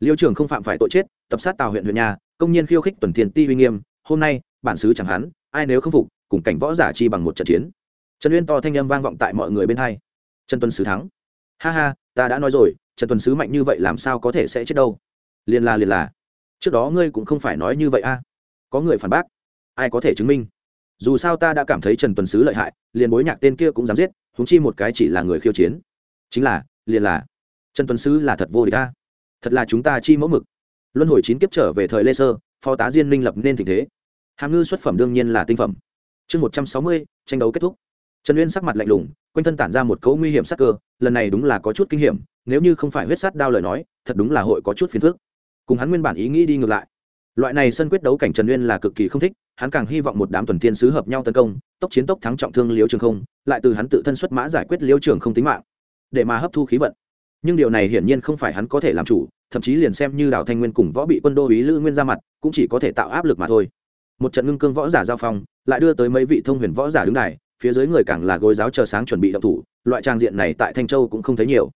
liêu trưởng không phạm phải tội chết, tập sát tào huyện huyện nhà, công nhân khiêu khích tuần thiên ti uy nghiêm, hôm nay, bản xứ chẳng hắn, ai nếu không phục, cùng cảnh võ giả chi bằng một trận chiến. Trần uyên to thanh âm vang vọng tại mọi người bên hai. Trần Tuần sứ thắng. Ha ha, ta đã nói rồi, trần Tuần sứ mạnh như vậy làm sao có thể sẽ chết đâu? Liền là liền là trước đó ngươi cũng không phải nói như vậy a. Có người phản bác. Ai có thể chứng minh? Dù sao ta đã cảm thấy trần Tuần sứ lợi hại, liền bối nhạc tên kia cũng dám giết húng chi một cái chỉ là người khiêu chiến. Chính là, liền là. Trần Tuần sứ là thật vô địch ta thật là chúng ta chi mẫu mực. Luân hồi chín kiếp trở về thời lê sơ, phó tá diên minh lập nên tình thế. Hàm ngư xuất phẩm đương nhiên là tinh phẩm. Chương một trăm sáu mươi, tranh đấu kết thúc. Trần uyên sắc mặt lạnh lùng, quanh thân tản ra một cấu nguy hiểm sắc cơ, lần này đúng là có chút kinh hiểm, nếu như không phải huyết sát đao lời nói, thật đúng là hội có chút phiền phức. Cùng hắn nguyên bản ý nghĩ đi ngược lại. Loại này sân quyết đấu cảnh trần uyên là cực kỳ không thích, hắn càng hy vọng một đám tuần thiên sứ hợp nhau tấn công, tốc chiến tốc thắng trọng thương liễu trường không, lại từ hắn tự thân xuất mã giải quyết liễu trường không tính mạng, để mà hấp thu khí vận nhưng điều này hiển nhiên không phải hắn có thể làm chủ, thậm chí liền xem như đào thanh nguyên cùng võ bị quân đô ý lữ nguyên ra mặt, cũng chỉ có thể tạo áp lực mà thôi. Một trận ngưng cương võ giả giao phong, lại đưa tới mấy vị thông huyền võ giả đứng đài, phía dưới người càng là gối giáo chờ sáng chuẩn bị động thủ, loại trang diện này tại thanh châu cũng không thấy nhiều.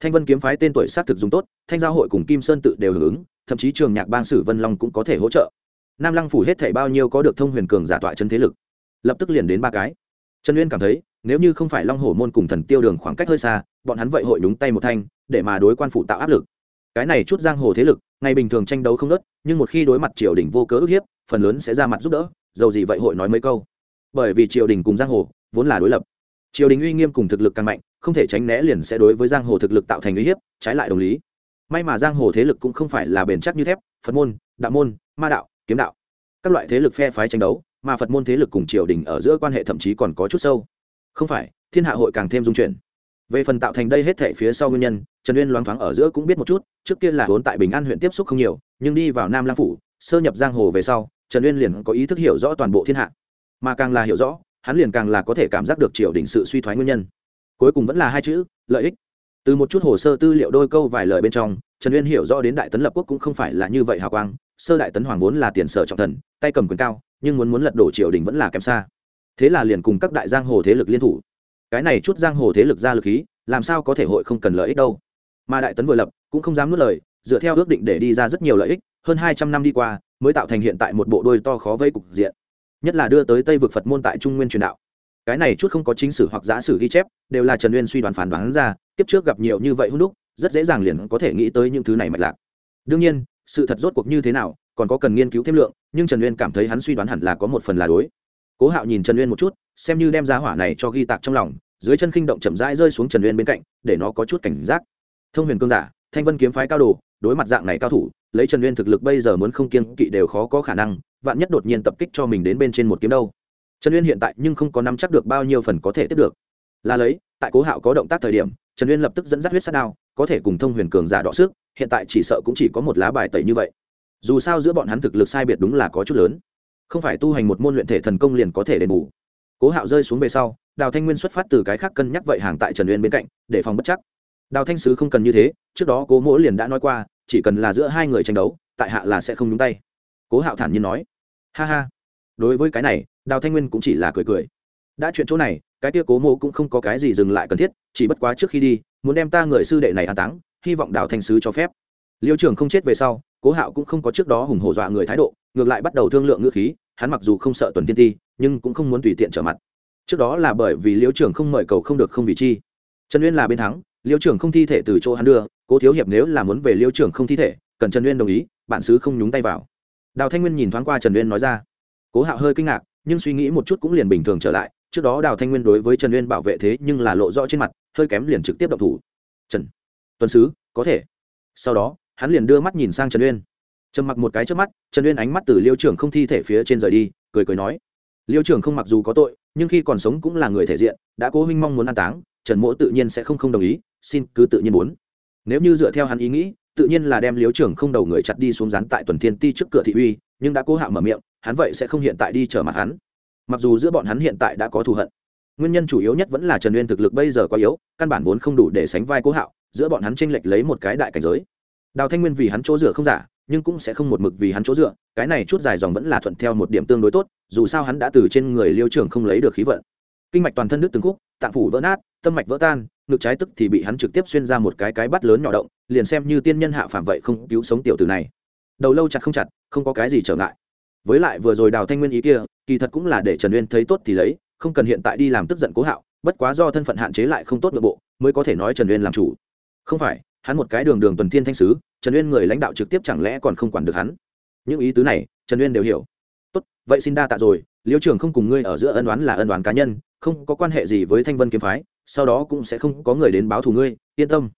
Thanh vân kiếm phái tên tuổi xác thực dùng tốt, thanh giao hội cùng kim sơn tự đều hưởng ứng thậm chí trường nhạc bang sử vân long cũng có thể hỗ trợ. Nam lăng phủ hết thảy bao nhiêu có được thông huyền cường giả tọa chân thế lực. Lập tức liền đến ba cái. Trần uyên cảm thấy nếu như không phải long hổ môn cùng thần tiêu đường khoảng cách hơi xa, bọn hắn vậy hội đúng tay một thanh, để mà đối quan phủ tạo áp lực. Cái này chút giang hồ thế lực, ngày bình thường tranh đấu không nớt nhưng một khi đối mặt triều đình vô cớ ức hiếp, phần lớn sẽ ra mặt giúp đỡ, dầu gì vậy hội nói mấy câu. Bởi vì triều đình cùng giang hồ, vốn là đối lập. Triều đình uy nghiêm cùng thực lực càng mạnh, không thể tránh né liền sẽ đối với giang hồ thực lực tạo thành uy hiếp, trái lại đồng lý. May mà giang hồ thế lực cũng không phải là bền chắc như thép, phật môn, đạo môn, ma đạo, kiếm đạo. Các loại thế lực phe phái tranh đấu, mà phật môn thế lực cùng triều đình ở giữa quan hệ thậm chí còn có chút sâu không phải, thiên hạ hội càng thêm dung chuyển. Về phần tạo thành đây hết thể phía sau nguyên nhân, trần uyên loáng thoáng ở giữa cũng biết một chút, trước kia là vốn tại bình an huyện tiếp xúc không nhiều, nhưng đi vào nam lang phủ, sơ nhập giang hồ về sau, trần uyên liền có ý thức hiểu rõ toàn bộ thiên hạ. Mà càng là hiểu rõ, hắn liền càng là có thể cảm giác được triều đình sự suy thoái nguyên nhân. Cuối cùng vẫn là hai chữ, lợi ích. Từ một chút hồ sơ tư liệu đôi câu vài lời bên trong, trần uyên hiểu rõ đến đại tấn lập quốc cũng không phải là như vậy hào quang, sơ đại tấn hoàng vốn là tiền sở trọng thần, tay cầm quyền cao, nhưng muốn muốn lật đổ triều đình vẫn là kém xa thế là liền cùng các đại giang hồ thế lực liên thủ. Cái này chút giang hồ thế lực ra lực khí, làm sao có thể hội không cần lợi ích đâu. Mà đại tấn vừa lập, cũng không dám nuốt lời, dựa theo ước định để đi ra rất nhiều lợi ích, hơn hai trăm năm đi qua, mới tạo thành hiện tại một bộ đôi to khó vây cục diện. Nhất là đưa tới tây vực phật môn tại trung nguyên truyền đạo. Cái này chút không có chính sử hoặc giả sử ghi chép, đều là trần uyên suy đoán phán đoán ra, kiếp trước gặp nhiều như vậy hung đúc, rất dễ dàng liền có thể nghĩ tới những thứ này mạch lạc. Đương nhiên, sự thật rốt cuộc như thế nào, còn có cần nghiên cứu thêm lượng, nhưng trần uyên cảm thấy hắn suy đoán hẳn là có một phần là đối cố hạo nhìn trần uyên một chút, xem như đem giá hỏa này cho ghi tạc trong lòng, dưới chân khinh động chậm rãi rơi xuống trần uyên bên cạnh, để nó có chút cảnh giác. Thông huyền cương giả, thanh vân kiếm phái cao đồ, đối mặt dạng này cao thủ, lấy trần uyên thực lực bây giờ muốn không kiên kỵ đều khó có khả năng, vạn nhất đột nhiên tập kích cho mình đến bên trên một kiếm đâu. Trần uyên hiện tại nhưng không có nắm chắc được bao nhiêu phần có thể tiếp được. Là lấy, tại cố hạo có động tác thời điểm, trần uyên lập tức dẫn dắt huyết sát đao, có thể cùng thông huyền cường giả đọ sức, hiện tại chỉ sợ cũng chỉ có một lá bài tẩy như vậy. Dù sao giữa bọn hắn thực lực sai biệt đúng là có chút lớn không phải tu hành một môn luyện thể thần công liền có thể đền bù. Cố hạo rơi xuống về sau, đào thanh nguyên xuất phát từ cái khác cân nhắc vậy hàng tại trần uyên bên cạnh, để phòng bất chắc. Đào thanh sứ không cần như thế, trước đó cố Mỗ liền đã nói qua, chỉ cần là giữa hai người tranh đấu, tại hạ là sẽ không nhúng tay. Cố hạo thản nhiên nói. Ha ha. Đối với cái này, đào thanh nguyên cũng chỉ là cười cười. Đã chuyện chỗ này, cái tia cố Mỗ cũng không có cái gì dừng lại cần thiết, chỉ bất quá trước khi đi, muốn đem ta người sư đệ này an táng, hy vọng đào thanh sứ cho phép liêu trưởng không chết về sau, cố hạo cũng không có trước đó hùng hổ dọa người thái độ, ngược lại bắt đầu thương lượng ngữ khí, hắn mặc dù không sợ tuần tiên ti, nhưng cũng không muốn tùy tiện trở mặt. Trước đó là bởi vì liêu trưởng không mời cầu không được không vì chi. Trần uyên là bên thắng, liêu trưởng không thi thể từ chỗ hắn đưa, cố thiếu hiệp nếu là muốn về liêu trưởng không thi thể, cần trần uyên đồng ý bản xứ không nhúng tay vào. Đào thanh nguyên nhìn thoáng qua trần uyên nói ra. Cố hạo hơi kinh ngạc, nhưng suy nghĩ một chút cũng liền bình thường trở lại, trước đó đào thanh nguyên đối với trần uyên bảo vệ thế nhưng là lộ rõ trên mặt, hơi kém liền trực tiếp động thủ. Trần, tuần sứ, có thể. Sau đó hắn liền đưa mắt nhìn sang trần uyên. Trầm mặc một cái trước mắt, trần uyên ánh mắt từ liêu trưởng không thi thể phía trên rời đi, cười cười nói, liêu trưởng không mặc dù có tội, nhưng khi còn sống cũng là người thể diện, đã cố huynh mong muốn an táng, trần mỗ tự nhiên sẽ không không đồng ý, xin cứ tự nhiên muốn. Nếu như dựa theo hắn ý nghĩ, tự nhiên là đem liêu trưởng không đầu người chặt đi xuống rán tại tuần thiên ti trước cửa thị uy, nhưng đã cố hạo mở miệng, hắn vậy sẽ không hiện tại đi trở mặt hắn. Mặc dù giữa bọn hắn hiện tại đã có thù hận, nguyên nhân chủ yếu nhất vẫn là trần uyên thực lực bây giờ quá yếu, căn bản vốn không đủ để sánh vai cố hạo, giữa bọn hắn tranh lệch lấy một cái đại cảnh giới đào thanh nguyên vì hắn chỗ dựa không giả, nhưng cũng sẽ không một mực vì hắn chỗ dựa, cái này chút dài dòng vẫn là thuận theo một điểm tương đối tốt, dù sao hắn đã từ trên người liêu trưởng không lấy được khí vận. Kinh mạch toàn thân nước từng khúc, tạng phủ vỡ nát, tâm mạch vỡ tan, ngực trái tức thì bị hắn trực tiếp xuyên ra một cái cái bắt lớn nhỏ động, liền xem như tiên nhân hạ phạm vậy không cứu sống tiểu tử này. Đầu lâu chặt không chặt, không có cái gì trở ngại. Với lại vừa rồi đào thanh nguyên ý kia, kỳ thật cũng là để trần uyên thấy tốt thì lấy, không cần hiện tại đi làm tức giận cố hạo, bất quá do thân phận hạn chế lại không tốt nội bộ, mới có thể nói trần uyên làm chủ. Không phải hắn một cái đường đường tuần thiên thanh sứ, trần uyên người lãnh đạo trực tiếp chẳng lẽ còn không quản được hắn? Những ý tứ này, trần uyên đều hiểu. Tốt, vậy xin đa tạ rồi, liêu trường không cùng ngươi ở giữa ân đoán là ân đoán cá nhân, không có quan hệ gì với thanh vân kiếm phái, sau đó cũng sẽ không có người đến báo thù ngươi, yên tâm.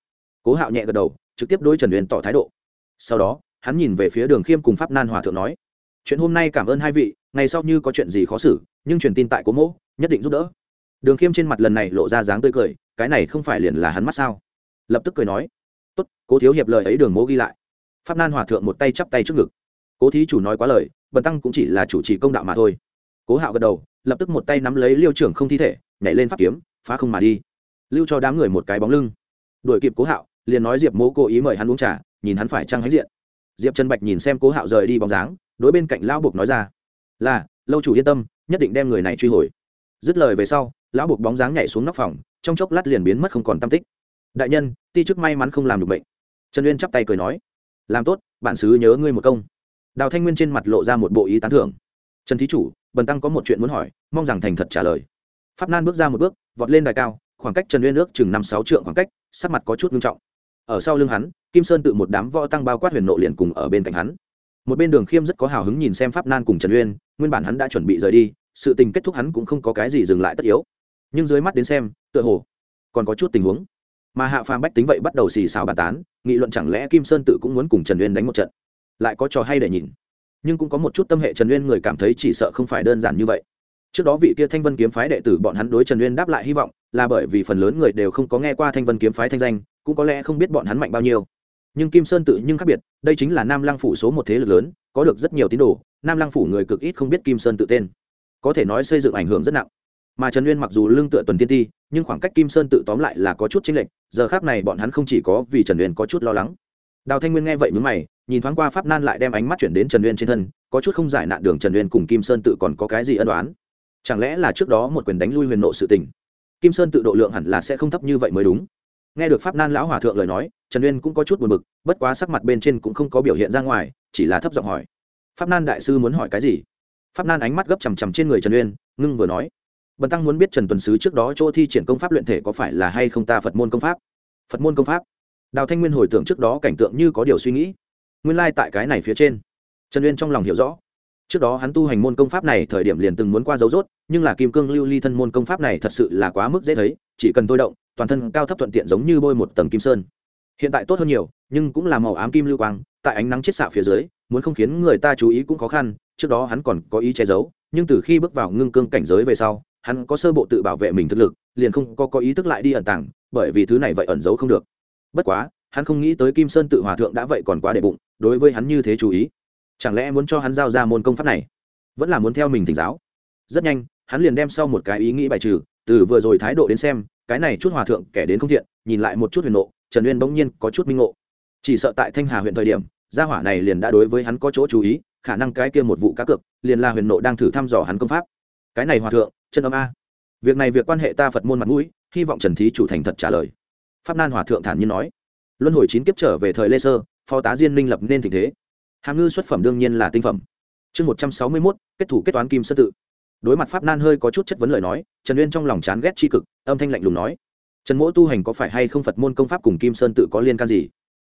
Cố hạo nhẹ gật đầu, trực tiếp đối trần uyên tỏ thái độ. Sau đó, hắn nhìn về phía đường khiêm cùng pháp nan hòa thượng nói, chuyện hôm nay cảm ơn hai vị, ngày sau như có chuyện gì khó xử, nhưng truyền tin tại cố mỗ, nhất định giúp đỡ. Đường khiêm trên mặt lần này lộ ra dáng tươi cười, cái này không phải liền là hắn mắt sao? Lập tức cười nói tốt, cố thiếu hiệp lời ấy đường mố ghi lại. Pháp nan hòa thượng một tay chắp tay trước ngực. Cố thí chủ nói quá lời, bần tăng cũng chỉ là chủ trì công đạo mà thôi. Cố hạo gật đầu, lập tức một tay nắm lấy liêu trưởng không thi thể, nhảy lên pháp kiếm, phá không mà đi. Lưu cho đám người một cái bóng lưng. Đuổi kịp cố hạo, liền nói diệp mỗ cố ý mời hắn uống trà, nhìn hắn phải trăng hãnh diện. Diệp trần bạch nhìn xem cố hạo rời đi bóng dáng, đối bên cạnh lão buộc nói ra, là, lâu chủ yên tâm, nhất định đem người này truy hồi. Dứt lời về sau, lão buộc bóng dáng nhảy xuống nóc phòng, trong chốc lát liền biến mất không còn tam tích đại nhân, ti chức may mắn không làm được bệnh. Trần uyên chắp tay cười nói, làm tốt, bạn sứ nhớ ngươi một công. Đào thanh nguyên trên mặt lộ ra một bộ ý tán thưởng. Trần thí chủ, bần tăng có một chuyện muốn hỏi, mong rằng thành thật trả lời. Pháp nan bước ra một bước, vọt lên đài cao, khoảng cách trần uyên ước chừng năm sáu trượng khoảng cách, sắc mặt có chút nghiêm trọng. Ở sau lưng hắn, kim sơn tự một đám võ tăng bao quát huyền nộ liền cùng ở bên cạnh hắn. Một bên đường khiêm rất có hào hứng nhìn xem pháp nan cùng trần uyên, nguyên bản hắn đã chuẩn bị rời đi, sự tình kết thúc hắn cũng không có cái gì dừng lại tất yếu. Nhưng dưới mắt đến xem, tựa hồ còn có chút tình huống mà hạ phàm bách tính vậy bắt đầu xì xào bàn tán, nghị luận chẳng lẽ kim sơn tự cũng muốn cùng trần uyên đánh một trận? Lại có trò hay để nhìn. Nhưng cũng có một chút tâm hệ trần uyên người cảm thấy chỉ sợ không phải đơn giản như vậy. Trước đó vị kia thanh vân kiếm phái đệ tử bọn hắn đối trần uyên đáp lại hy vọng, là bởi vì phần lớn người đều không có nghe qua thanh vân kiếm phái thanh danh, cũng có lẽ không biết bọn hắn mạnh bao nhiêu. Nhưng kim sơn tự nhưng khác biệt, đây chính là nam lăng phủ số một thế lực lớn, có được rất nhiều tín đồ, nam lăng phủ người cực ít không biết kim sơn tự tên. Có thể nói xây dựng ảnh hưởng rất nặng mà trần uyên mặc dù lương tựa tuần tiên ti, nhưng khoảng cách kim sơn tự tóm lại là có chút chênh lệch, giờ khác này bọn hắn không chỉ có vì trần uyên có chút lo lắng. Đào thanh nguyên nghe vậy mướn mày, nhìn thoáng qua pháp nan lại đem ánh mắt chuyển đến trần uyên trên thân, có chút không giải nạn đường trần uyên cùng kim sơn tự còn có cái gì ân đoán chẳng lẽ là trước đó một quyền đánh lui huyền nộ sự tình? Kim sơn tự độ lượng hẳn là sẽ không thấp như vậy mới đúng. Nghe được pháp nan lão hòa thượng lời nói, trần uyên cũng có chút buồn b ự c bất quá sắc mặt bên trên cũng không có biểu hiện ra ngoài, chỉ là thấp giọng hỏi. Pháp nan đại sư muốn hỏi cái gì? Pháp nan ánh mắt gấp chằm chằm trên người trần uyên, ngưng vừa nói bần tăng muốn biết trần tuần sứ trước đó chỗ thi triển công pháp luyện thể có phải là hay không ta phật môn công pháp? Phật môn công pháp? Đào thanh nguyên hồi tưởng trước đó cảnh tượng như có điều suy nghĩ. Nguyên lai、like、tại cái này phía trên. Trần uyên trong lòng hiểu rõ. Trước đó hắn tu hành môn công pháp này thời điểm liền từng muốn qua dấu rốt, nhưng là kim cương lưu ly thân môn công pháp này thật sự là quá mức dễ thấy, chỉ cần tôi động, toàn thân cao thấp thuận tiện giống như bôi một tầng kim sơn. Hiện tại tốt hơn nhiều, nhưng cũng là màu ám kim lưu quang, tại ánh nắng chết xạ phía dưới, muốn không khiến người ta chú ý cũng khó khăn, trước đó hắn còn có ý che giấu, nhưng từ khi bước vào ngưng cương cảnh giới về sau hắn có sơ bộ tự bảo vệ mình thực lực, liền không có có ý thức lại đi ẩn tàng, bởi vì thứ này vậy ẩn giấu không được. Bất quá, hắn không nghĩ tới kim sơn tự hòa thượng đã vậy còn quá để bụng, đối với hắn như thế chú ý. Chẳng lẽ muốn cho hắn giao ra môn công pháp này? Vẫn là muốn theo mình thỉnh giáo. Rất nhanh, hắn liền đem sau một cái ý nghĩ bài trừ, từ vừa rồi thái độ đến xem, cái này chút hòa thượng kẻ đến không thiện, nhìn lại một chút huyền nộ trần uyên bỗng nhiên có chút minh ngộ. Chỉ sợ tại thanh hà huyện thời điểm, gia hỏa này liền đã đối với hắn có chỗ chú ý, khả năng cái kia một vụ cá cược, liền là huyền nộ đang thử thăm dò hắn công pháp. Cái này hòa thượng chân âm a. Việc này việc quan hệ ta phật môn mặt mũi, hy vọng trần thí chủ thành thật trả lời. Pháp nan hòa thượng thản nhiên nói. Luân hồi chín kiếp trở về thời lê sơ, phó tá diên minh lập nên tình thế. Hàm ngư xuất phẩm đương nhiên là tinh phẩm. Chương một trăm sáu mươi mốt, kết thủ kết toán kim sơ tự. Đối mặt pháp nan hơi có chút chất vấn lời nói, trần uyên trong lòng chán ghét tri cực, âm thanh lạnh lùng nói. Trần mỗ tu hành có phải hay không phật môn công pháp cùng kim sơn tự có liên can gì?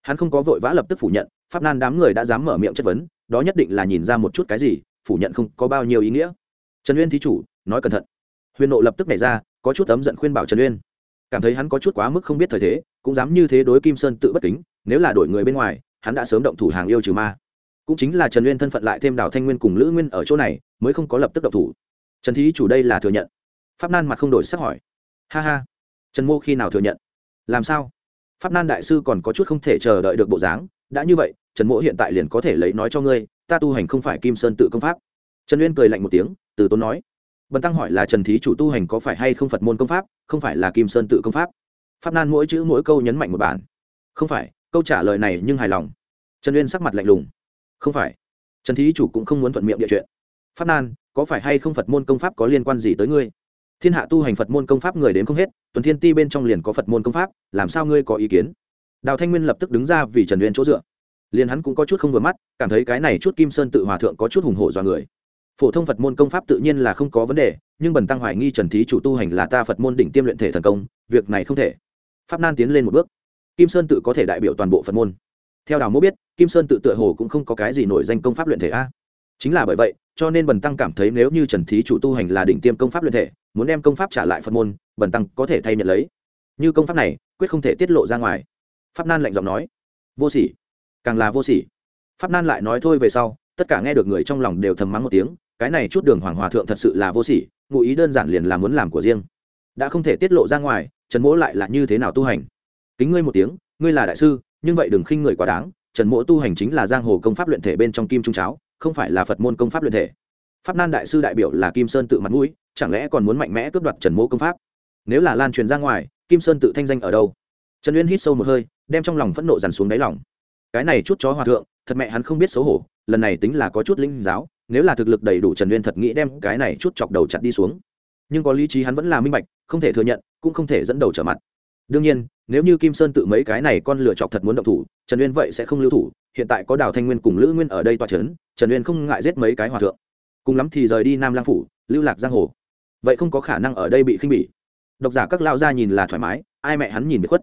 Hắn không có vội vã lập tức phủ nhận, pháp nan đám người đã dám mở miệng chất vấn, đó nhất định là nhìn ra một chút cái gì, phủ nhận không có bao nhiêu ý nghĩa. Trần uyên thí chủ nói cẩn thận. Huyền nộ lập tức nảy ra, có chút ấm giận khuyên bảo trần uyên. Cảm thấy hắn có chút quá mức không biết thời thế, cũng dám như thế đối kim sơn tự bất kính, nếu là đổi người bên ngoài, hắn đã sớm động thủ hàng yêu trừ ma. Cũng chính là trần uyên thân phận lại thêm đào thanh nguyên cùng lữ nguyên ở chỗ này, mới không có lập tức động thủ. Trần thí chủ đây là thừa nhận. Pháp nan mặt không đổi sắc hỏi. Ha ha. Trần mô khi nào thừa nhận? Làm sao? Pháp nan đại sư còn có chút không thể chờ đợi được bộ dáng. Đã như vậy, trần mỗ hiện tại liền có thể lấy nói cho ngươi, ta tu hành không phải kim sơn tự công pháp. Trần uyên cười lạnh một tiếng, từ tốn nói bần tăng hỏi là trần thí chủ tu hành có phải hay không phật môn công pháp, không phải là kim sơn tự công pháp? Pháp nan mỗi chữ mỗi câu nhấn mạnh một bản. Không phải, câu trả lời này nhưng hài lòng. Trần uyên sắc mặt lạnh lùng. Không phải. Trần thí chủ cũng không muốn thuận miệng địa chuyện. Pháp nan, có phải hay không phật môn công pháp có liên quan gì tới ngươi? Thiên hạ tu hành phật môn công pháp người đến không hết, tuần thiên ti bên trong liền có phật môn công pháp, làm sao ngươi có ý kiến? Đào thanh nguyên lập tức đứng ra vì trần uyên chỗ dựa. Liền hắn cũng có chút không vừa mắt, cảm thấy cái này chút kim sơn tự hòa thượng có chút hùng hổ do người phổ thông phật môn công pháp tự nhiên là không có vấn đề, nhưng bần tăng hoài nghi trần thí chủ tu hành là ta phật môn đỉnh tiêm luyện thể thần công, việc này không thể. Pháp nan tiến lên một bước. Kim sơn tự có thể đại biểu toàn bộ phật môn. Theo đào mô biết, kim sơn tự tựa hồ cũng không có cái gì nổi danh công pháp luyện thể a. Chính là bởi vậy, cho nên bần tăng cảm thấy nếu như trần thí chủ tu hành là đỉnh tiêm công pháp luyện thể, muốn đem công pháp trả lại phật môn, bần tăng có thể thay nhận lấy. Như công pháp này, quyết không thể tiết lộ ra ngoài. Pháp nan lạnh giọng nói. Vô sỉ. Càng là vô sỉ. Pháp nan lại nói thôi về sau, tất cả nghe được người trong lòng đều thầm mắng một tiếng cái này chút đường hoàng hòa thượng thật sự là vô sỉ, ngụ ý đơn giản liền là muốn làm của riêng. Đã không thể tiết lộ ra ngoài, trần mỗ lại là như thế nào tu hành? Kính ngươi một tiếng, ngươi là đại sư, nhưng vậy đừng khinh người quá đáng, trần mỗ tu hành chính là giang hồ công pháp luyện thể bên trong kim trung cháo, không phải là phật môn công pháp luyện thể. Pháp nan đại sư đại biểu là kim sơn tự mặt mũi, chẳng lẽ còn muốn mạnh mẽ cướp đoạt trần mỗ công pháp? Nếu là lan truyền ra ngoài, kim sơn tự thanh danh ở đâu? Trần uyên hít sâu một hơi, đem trong lòng phẫn nộ dằn xuống đáy lòng. Cái này chút chó hòa thượng, thật mẹ hắn không biết xấu hổ, lần này tính là có chút linh giáo nếu là thực lực đầy đủ trần uyên thật nghĩ đem cái này chút chọc đầu chặt đi xuống. Nhưng có lý trí hắn vẫn là minh bạch, không thể thừa nhận, cũng không thể dẫn đầu trở mặt. Đương nhiên, nếu như kim sơn tự mấy cái này con lựa chọc thật muốn động thủ, trần uyên vậy sẽ không lưu thủ. Hiện tại có đào thanh nguyên cùng lữ nguyên ở đây toa c h ấ n trần uyên không ngại giết mấy cái hòa thượng. Cùng lắm thì rời đi nam lang phủ, lưu lạc giang hồ. Vậy không có khả năng ở đây bị khinh bỉ. Độc giả các lao ra nhìn là thoải mái, ai mẹ hắn nhìn bị khuất.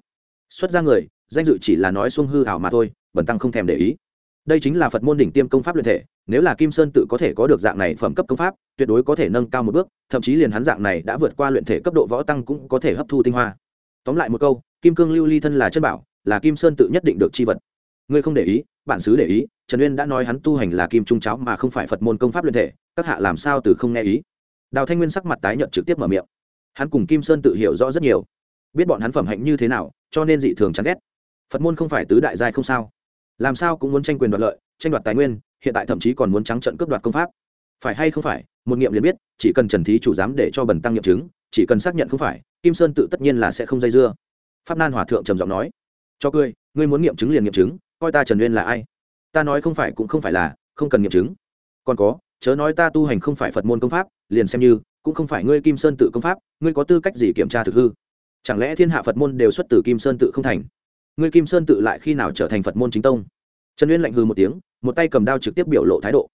Xuất ra người, danh dự chỉ là nói xuông hư hảo mà thôi bẩn tăng không thèm để ý đây chính là phật môn đỉnh tiêm công pháp luyện thể, nếu là kim sơn tự có thể có được dạng này phẩm cấp công pháp, tuyệt đối có thể nâng cao một bước, thậm chí liền hắn dạng này đã vượt qua luyện thể cấp độ võ tăng cũng có thể hấp thu tinh hoa. Tóm lại một câu, kim cương lưu ly thân là chân bảo, là kim sơn tự nhất định được chi vật. Ngươi không để ý bản xứ để ý, trần uyên đã nói hắn tu hành là kim trung cháo mà không phải phật môn công pháp luyện thể, các hạ làm sao từ không nghe ý? Đào thanh nguyên sắc mặt tái nhợt trực tiếp mở miệng. Hắn cùng kim sơn tự hiểu rõ rất nhiều. Biết bọn hắn phẩm hạnh như thế nào, cho nên dị thường chán ghét. Phật môn không phải tứ đại giai không sao làm sao cũng muốn tranh quyền đoạt lợi, tranh đoạt tài nguyên, hiện tại thậm chí còn muốn trắng trận cướp đoạt công pháp. Phải hay không phải, một nghiệm liền biết, chỉ cần trần thí chủ dám để cho bần tăng nghiệm chứng, chỉ cần xác nhận không phải, kim sơn tự tất nhiên là sẽ không dây dưa. Pháp nan hòa thượng trầm giọng nói, cho cười, ngươi muốn nghiệm chứng liền nghiệm chứng, coi ta trần uyên là ai? Ta nói không phải cũng không phải là, không cần nghiệm chứng. Còn có, chớ nói ta tu hành không phải phật môn công pháp, liền xem như, cũng không phải ngươi kim sơn tự công pháp, ngươi có tư cách gì kiểm tra thực hư? Chẳng lẽ thiên hạ phật môn đều xuất từ kim sơn tự không thành? Ngươi kim sơn tự lại khi nào trở thành phật môn chính tông? Trần uyên lạnh hư một tiếng, một tay cầm đao trực tiếp biểu lộ thái độ.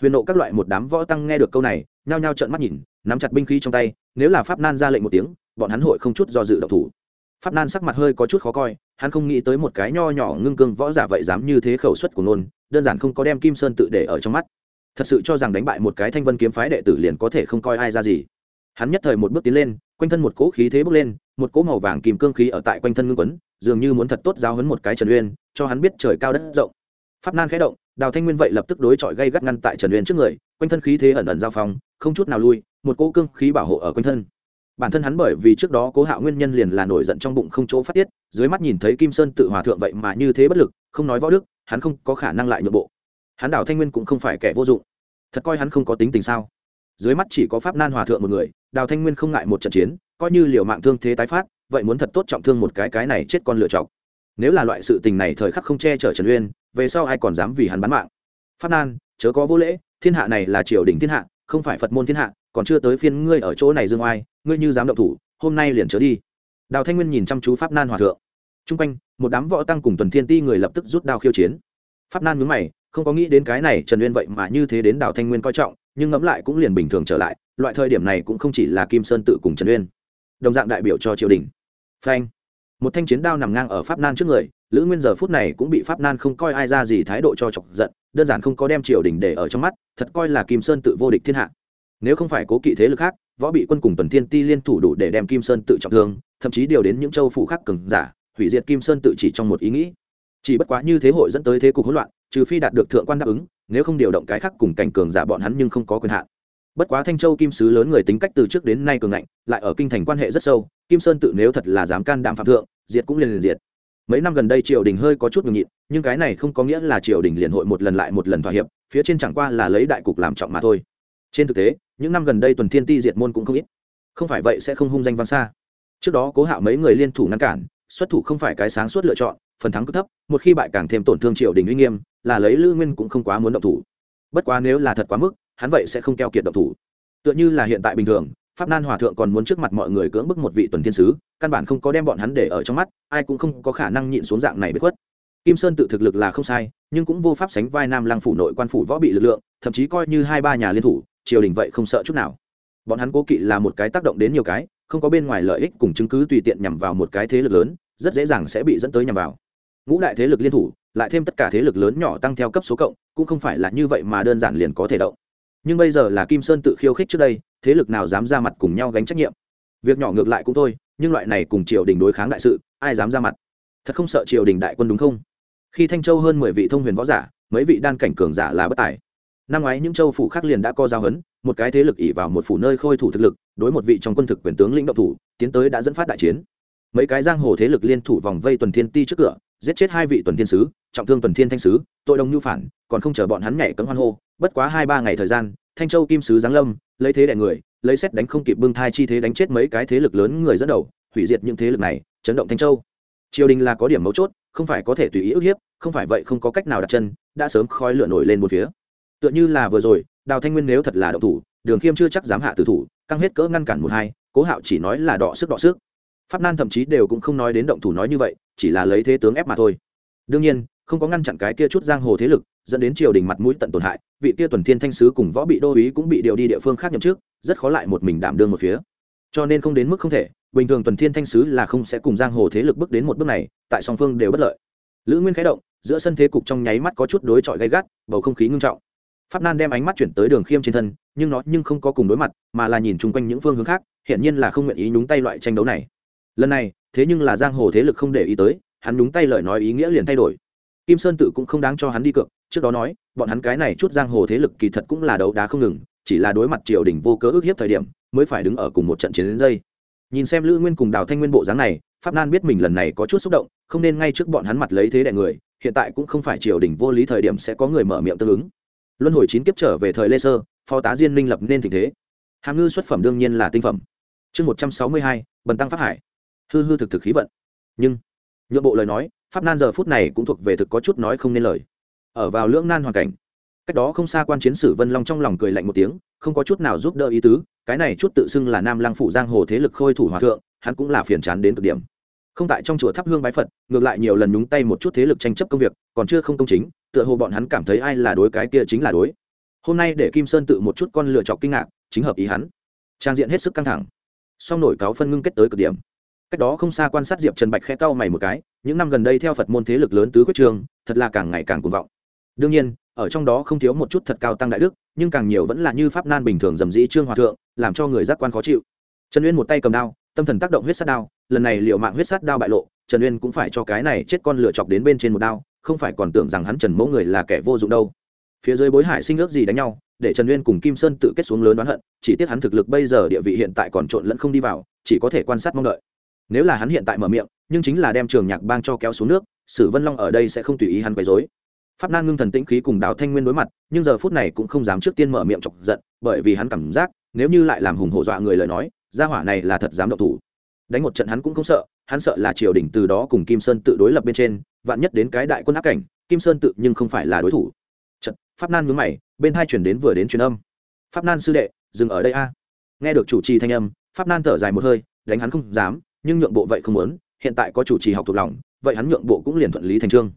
Huyền nộ các loại một đám võ tăng nghe được câu này, nhao nhao trợn mắt nhìn, nắm chặt binh khí trong tay, nếu là pháp nan ra lệnh một tiếng, bọn hắn hội không chút do dự độc thủ. Pháp nan sắc mặt hơi có chút khó coi, hắn không nghĩ tới một cái nho nhỏ ngưng cương võ giả vậy dám như thế khẩu suất của nôn đơn giản không có đem kim sơn tự để ở trong mắt. Thật sự cho rằng đánh bại một cái thanh vân kiếm phái đệ tử liền có thể không coi ai ra gì hắn nhất thời một bước tiến lên, quanh thân một cỗ khí thế bước lên, một cỗ màu vàng kìm cương khí ở tại quanh thân ngưng quấn, dường như muốn thật tốt giao hấn một cái trần uyên, cho hắn biết trời cao đất rộng. Pháp nan khẽ động, đào thanh nguyên vậy lập tức đối chọi gây gắt ngăn tại trần uyên trước người, quanh thân khí thế ẩn ẩn giao phong, không chút nào lui, một cỗ cương khí bảo hộ ở quanh thân. Bản thân hắn bởi vì trước đó cố hạo nguyên nhân liền là nổi giận trong bụng không chỗ phát tiết, dưới mắt nhìn thấy kim sơn tự hòa thượng vậy mà như thế bất lực, không nói võ đức, hắn không có khả năng lại nhượng bộ. Hắn đào thanh nguyên cũng không phải kẻ vô dụng. Thật coi hắn không có tính tình sao? Dưới mắt chỉ có pháp nan hòa thượng một người đào thanh nguyên không ngại một trận chiến, coi như liều mạng thương thế tái phát, vậy muốn thật tốt trọng thương một cái cái này chết con lựa chọc nếu là loại sự tình này thời khắc không che chở trần uyên, về sau ai còn dám vì hắn bán mạng? Pháp nan, chớ có vô lễ, thiên hạ này là triều đình thiên hạ, không phải phật môn thiên hạ, còn chưa tới phiên ngươi ở chỗ này dương oai, ngươi như dám động thủ, hôm nay liền chớ đi. Đào thanh nguyên nhìn chăm chú pháp nan hòa thượng. T r u n g quanh, một đám võ tăng cùng tuần thiên ti người lập tức rút đao khiêu chiến. Pháp nan mướn mày, không có nghĩ đến cái này trần uyên vậy mà như thế đến đào thanh nguyên coi trọng, nhưng ngẫm lại cũng liền bình thường trở lại loại thời điểm này cũng không chỉ là kim sơn tự cùng trần uyên. Đồng dạng đại biểu cho triều đình. Phanh. Một thanh chiến đao nằm ngang ở pháp nan trước người, lữ nguyên giờ phút này cũng bị pháp nan không coi ai ra gì thái độ cho chọc giận, đơn giản không có đem triều đình để ở trong mắt, thật coi là kim sơn tự vô địch thiên hạ. Nếu không phải cố kỵ thế lực khác, võ bị quân cùng tuần thiên ti liên thủ đủ để đem kim sơn tự trọng thương, thậm chí điều đến những châu phủ khác cường giả, hủy diệt kim sơn tự chỉ trong một ý nghĩ. Chỉ bất quá như thế hội dẫn tới thế cục hỗn loạn, trừ phi đạt được thượng quan đáp ứng, nếu không điều động cái khác cùng cảnh cường giả bọn hắn nhưng không có quyền hạn bất quá thanh châu kim sứ lớn người tính cách từ trước đến nay cường ngạnh, lại ở kinh thành quan hệ rất sâu, kim sơn tự nếu thật là dám can đảm phạm thượng, diệt cũng liền liền diệt. Mấy năm gần đây triều đình hơi có chút ngừng nhịn, nhưng cái này không có nghĩa là triều đình liền hội một lần lại một lần thỏa hiệp, phía trên chẳng qua là lấy đại cục làm trọng mà thôi. Trên thực tế, những năm gần đây tuần thiên ti diệt môn cũng không ít. Không phải vậy sẽ không hung danh vang xa. Trước đó cố hạo mấy người liên thủ ngăn cản, xuất thủ không phải cái sáng suốt lựa chọn, phần thắng cứ thấp, một khi bại càng thêm tổn thương triều đình uy nghiêm, là lấy lữ nguyên cũng không quá muốn động thủ. Bất quá nếu là thật quá mức hắn vậy sẽ không keo kiệt động thủ. Tựa như là hiện tại bình thường, pháp nan hòa thượng còn muốn trước mặt mọi người cưỡng bức một vị tuần thiên sứ, căn bản không có đem bọn hắn để ở trong mắt, ai cũng không có khả năng nhịn xuống dạng này bất khuất. Kim sơn tự thực lực là không sai, nhưng cũng vô pháp sánh vai nam lăng phủ nội quan phủ võ bị lực lượng, thậm chí coi như hai ba nhà liên thủ, triều đình vậy không sợ chút nào. Bọn hắn cố kỵ là một cái tác động đến nhiều cái, không có bên ngoài lợi ích cùng chứng cứ tùy tiện nhằm vào một cái thế lực lớn, rất dễ dàng sẽ bị dẫn tới nhằm vào. Ngũ đại thế lực liên thủ, lại thêm tất cả thế lực lớn nhỏ tăng theo cấp số cộng, cũng không phải là như vậy mà đơn giản liền có thể động nhưng bây giờ là kim sơn tự khiêu khích trước đây, thế lực nào dám ra mặt cùng nhau gánh trách nhiệm? Việc nhỏ ngược lại cũng thôi, nhưng loại này cùng triều đình đối kháng đại sự, ai dám ra mặt? Thật không sợ triều đình đại quân đúng không? Khi thanh châu hơn mười vị thông huyền võ giả, mấy vị đan cảnh cường giả là bất tài. Năm ngoái những châu phủ khác liền đã co giao hấn, một cái thế lực ỉ vào một phủ nơi khôi thủ thực lực, đối một vị trong quân thực quyền tướng lĩnh động thủ, tiến tới đã dẫn phát đại chiến. Mấy cái giang hồ thế lực liên thủ vòng vây tuần thiên ti trước cửa, giết chết hai vị tuần thiên sứ trọng thương tuần thiên thanh sứ, tội đồng nhu phản, còn không chờ bọn hắn nhảy cấm hoan hô, bất quá hai ba ngày thời gian, thanh châu kim sứ giáng lâm, lấy thế đại người, lấy xét đánh không kịp bưng thai chi thế đánh chết mấy cái thế lực lớn người dẫn đầu, hủy diệt những thế lực này, chấn động thanh châu. Triều đình là có điểm mấu chốt, không phải có thể tùy ý ức hiếp, không phải vậy không có cách nào đặt chân, đã sớm khói lửa nổi lên một phía. Tựa như là vừa rồi, đào thanh nguyên nếu thật là động thủ, đường khiêm chưa chắc dám hạ tử thủ, căng hết cỡ ngăn cản một hai, cố hạo chỉ nói là đọ sức đọ sức. Pháp nan thậm chí đều cũng không nói đến động thủ nói như vậy, chỉ là lấy thế tướng ép mà thôi. Đương nhiên không có ngăn chặn cái kia chút giang hồ thế lực, dẫn đến triều đình mặt mũi tận tổn hại, vị kia tuần thiên thanh sứ cùng võ bị đô ý cũng bị điều đi địa phương khác nhậm trước rất khó lại một mình đảm đương một phía. Cho nên không đến mức không thể, bình thường tuần thiên thanh sứ là không sẽ cùng giang hồ thế lực bước đến một bước này, tại song phương đều bất lợi. Lữ nguyên khái động, giữa sân thế cục trong nháy mắt có chút đối chọi gay gắt, bầu không khí ngưng trọng. Pháp nan đem ánh mắt chuyển tới đường khiêm trên thân, nhưng nó nhưng không có cùng đối mặt, mà là nhìn chung quanh những phương hướng khác hiện nhiên là không nguyện ý nhúng tay loại tranh đấu này. Lần này, thế nhưng là giang hồ thế lực không để ý tới, hắn nhúng tay lời nói ý nghĩa liền thay đổi kim sơn tự cũng không đáng cho hắn đi cược, trước đó nói, bọn hắn cái này chút giang hồ thế lực kỳ thật cũng là đấu đá không ngừng, chỉ là đối mặt triều đình vô cớ ước hiếp thời điểm, mới phải đứng ở cùng một trận chiến đến dây. Nhìn xem lữ nguyên cùng đào thanh nguyên bộ dáng này, pháp nan biết mình lần này có chút xúc động, không nên ngay trước bọn hắn mặt lấy thế đại người, hiện tại cũng không phải triều đình vô lý thời điểm sẽ có người mở miệng tương ứng. Luân hồi chín kiếp trở về thời lê sơ, phó tá diên minh lập nên tình thế. Hàm ngư xuất phẩm đương nhiên là tinh phẩm. Chương một trăm sáu mươi hai, bần tăng pháp hải. Hư hư thực thực khí vận. Nhưng, nhượng bộ lời nói pháp nan giờ phút này cũng thuộc về thực có chút nói không nên lời. Ở vào lưỡng nan hoàn cảnh, cách đó không xa quan chiến sử vân long trong lòng cười lạnh một tiếng, không có chút nào giúp đỡ ý tứ, cái này chút tự xưng là nam lang phủ giang hồ thế lực khôi thủ hòa thượng, hắn cũng là phiền chán đến cực điểm. Không tại trong chùa thắp hương bái phật, ngược lại nhiều lần nhúng tay một chút thế lực tranh chấp công việc, còn chưa không công chính, tựa hồ bọn hắn cảm thấy ai là đối cái kia chính là đối. Hôm nay để kim sơn tự một chút con lựa chọc kinh ngạc, chính hợp ý hắn. Trang diện hết sức căng thẳng, song nổi cáo phân ngưng kết tới cực điểm cách đó không xa quan sát diệp trần bạch khẽ cau mày một cái, những năm gần đây theo phật môn thế lực lớn tứ quyết trường, thật là càng ngày càng cuồng vọng. Đương nhiên, ở trong đó không thiếu một chút thật cao tăng đại đức, nhưng càng nhiều vẫn là như pháp nan bình thường dầm dĩ trương hòa thượng, làm cho người giác quan khó chịu. Trần uyên một tay cầm đao, tâm thần tác động huyết sát đao, lần này liệu mạng huyết sát đao bại lộ, trần uyên cũng phải cho cái này chết con lửa chọc đến bên trên một đao, không phải còn tưởng rằng hắn trần mẫu người là kẻ vô dụng đâu. Phía dưới bối hải sinh ước gì đánh nhau, để trần uyên cùng kim sơn tự kết xuống lớn đoán hận, chỉ tiếc hắn thực lực bây giờ địa vị hiện tại còn trộn lẫn không đi vào, chỉ có thể quan sát mong đợi nếu là hắn hiện tại mở miệng, nhưng chính là đem trường nhạc bang cho kéo xuống nước, sử vân long ở đây sẽ không tùy ý hắn quấy dối pháp nan ngưng thần tĩnh khí cùng đào thanh nguyên đối mặt, nhưng giờ phút này cũng không dám trước tiên mở miệng chọc giận, bởi vì hắn cảm giác, nếu như lại làm hùng hổ dọa người lời nói, gia hỏa này là thật dám động thủ. Đánh một trận hắn cũng không sợ, hắn sợ là triều đình từ đó cùng kim sơn tự đối lập bên trên, vạn nhất đến cái đại quân áp cảnh, kim sơn tự nhưng không phải là đối thủ. Trận pháp nan ngưng mày, bên hai chuyển đến vừa đến truyền âm. Pháp nan sư đệ, dừng ở đây a. Nghe được chủ trì thanh âm, pháp nan thở dài một hơi, đánh hắn không dám nhưng nhượng bộ vậy không muốn, hiện tại có chủ trì học thuộc lòng, vậy hắn nhượng bộ cũng liền thuận lý thành trương.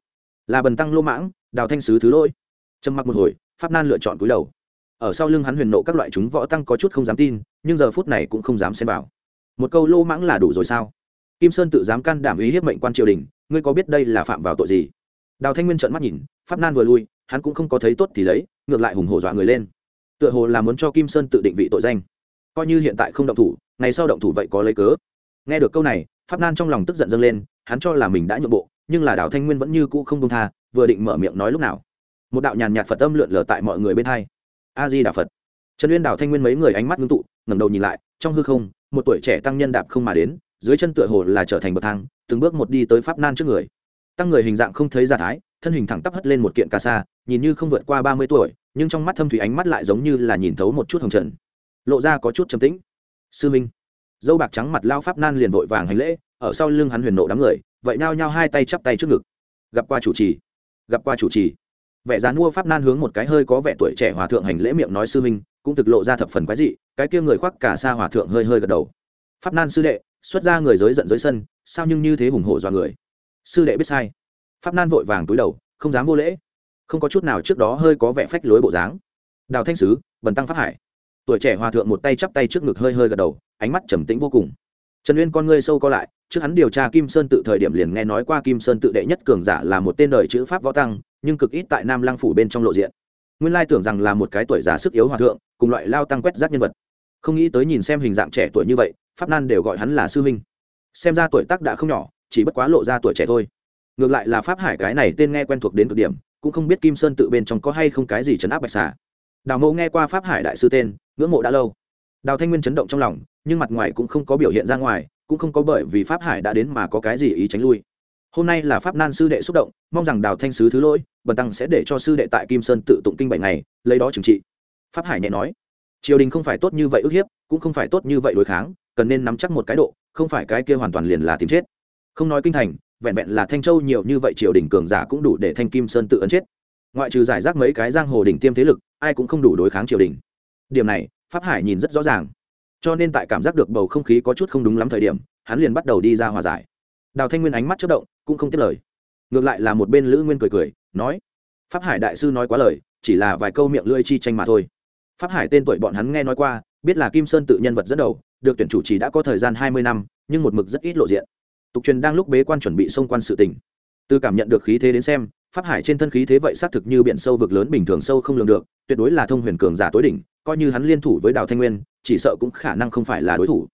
Là bần tăng lô mãng, đào thanh sứ thứ lỗi. Trầm mặc một hồi, pháp nan lựa chọn cúi đầu. Ở sau lưng hắn huyền nộ các loại chúng võ tăng có chút không dám tin, nhưng giờ phút này cũng không dám xem vào. Một câu lô mãng là đủ rồi sao? Kim sơn tự dám can đảm ý hiếp mệnh quan triều đình, ngươi có biết đây là phạm vào tội gì? Đào thanh nguyên trợn mắt nhìn, pháp nan vừa lui, hắn cũng không có thấy tốt thì lấy, ngược lại hùng hổ dọa người lên. Tựa hồ là muốn cho kim sơn tự định vị tội danh. Coi như hiện tại không động thủ, ngày sau động thủ vậy có lấy cớ nghe được câu này, pháp nan trong lòng tức giận dâng lên, hắn cho là mình đã nhượng bộ, nhưng là đào thanh nguyên vẫn như cũ không công tha, vừa định mở miệng nói lúc nào. Một đạo nhàn nhạt phật âm lượn lờ tại mọi người bên hai. A di đà phật. Trần uyên đào thanh nguyên mấy người ánh mắt ngưng tụ, ngẩng đầu nhìn lại, trong hư không, một tuổi trẻ tăng nhân đạp không mà đến, dưới chân tựa hồ là trở thành bậc thang, từng bước một đi tới pháp nan trước người. Tăng người hình dạng không thấy giả thái, thân hình thẳng tắp hất lên một kiện ca sa, nhìn như không vượt qua ba mươi tuổi, nhưng trong mắt thâm thủy ánh mắt lại giống như là nhìn thấu một chút hồng trần. Lộ ra có chút trầm tĩnh. Sư minh dâu bạc trắng mặt lao pháp nan liền vội vàng hành lễ, ở sau lưng hắn huyền nộ đám người, vậy nao nhao hai tay chắp tay trước ngực. Gặp qua chủ trì, gặp qua chủ trì. Vẻ dán mua pháp nan hướng một cái hơi có vẻ tuổi trẻ hòa thượng hành lễ miệng nói sư minh cũng thực lộ ra thập phần quái dị, cái kia người khoác cả xa hòa thượng hơi hơi gật đầu. Pháp nan sư đệ, xuất ra người giới giận dưới sân, sao nhưng như thế hùng hổ dọa người? Sư đệ biết sai. Pháp nan vội vàng túi đầu, không dám vô lễ. Không có chút nào trước đó hơi có vẻ phách lối bộ dáng. Đào thanh sứ, bần tăng pháp hải. Tuổi trẻ hòa thượng một tay chắp tay trước ngực hơi hơi gật đầu ánh mắt trầm tĩnh vô cùng. Trần uyên con ngươi sâu co lại, trước hắn điều tra kim sơn tự thời điểm liền nghe nói qua kim sơn tự đệ nhất cường giả là một tên đời chữ pháp võ tăng, nhưng cực ít tại nam lăng phủ bên trong lộ diện. Nguyên lai tưởng rằng là một cái tuổi già sức yếu hòa thượng, cùng loại lao tăng quét rác nhân vật. Không nghĩ tới nhìn xem hình dạng trẻ tuổi như vậy, pháp nan đều gọi hắn là sư huynh. Xem ra tuổi tác đã không nhỏ, chỉ bất quá lộ ra tuổi trẻ thôi. Ngược lại là pháp hải cái này tên nghe quen thuộc đến cực điểm, cũng không biết kim sơn tự bên trong có hay không cái gì chấn áp bạch xà. Đào mẫu nghe qua pháp hải đại sư tên, ngưỡng mộ đã lâu đào thanh nguyên chấn động trong lòng, nhưng mặt ngoài cũng không có biểu hiện ra ngoài, cũng không có bởi vì pháp hải đã đến mà có cái gì ý tránh lui. Hôm nay là pháp nan sư đệ xúc động, mong rằng đào thanh sứ thứ lỗi, bần tăng sẽ để cho sư đệ tại kim sơn tự tụng kinh bảy ngày, lấy đó trừng trị. Pháp hải nhẹ nói, triều đình không phải tốt như vậy ức hiếp, cũng không phải tốt như vậy đối kháng, cần nên nắm chắc một cái độ, không phải cái kia hoàn toàn liền là tìm chết. Không nói kinh thành, vẹn vẹn là thanh châu nhiều như vậy triều đình cường giả cũng đủ để thanh kim sơn tự ấn chết. Ngoại trừ giải rác mấy cái giang hồ đỉnh tiêm thế lực, ai cũng không đủ đối kháng triều đình. Điểm này pháp hải nhìn rất rõ ràng. Cho nên tại cảm giác được bầu không khí có chút không đúng lắm thời điểm, hắn liền bắt đầu đi ra hòa giải. Đào thanh nguyên ánh mắt chất động, cũng không tiếp lời. Ngược lại là một bên lữ nguyên cười cười, nói, pháp hải đại sư nói quá lời, chỉ là vài câu miệng lưỡi chi tranh mà thôi. Pháp hải tên tuổi bọn hắn nghe nói qua, biết là kim sơn tự nhân vật dẫn đầu, được tuyển chủ chỉ đã có thời gian hai mươi năm, nhưng một mực rất ít lộ diện. Tục truyền đang lúc bế quan chuẩn bị xông quan sự tình. Từ cảm nhận được khí thế đến xem, pháp hải trên thân khí thế vậy xác thực như biển sâu vực lớn bình thường sâu không lường được, tuyệt đối là thông huyền cường giả tối đỉnh coi như hắn liên thủ với đào thanh nguyên, chỉ sợ cũng khả năng không phải là đối thủ.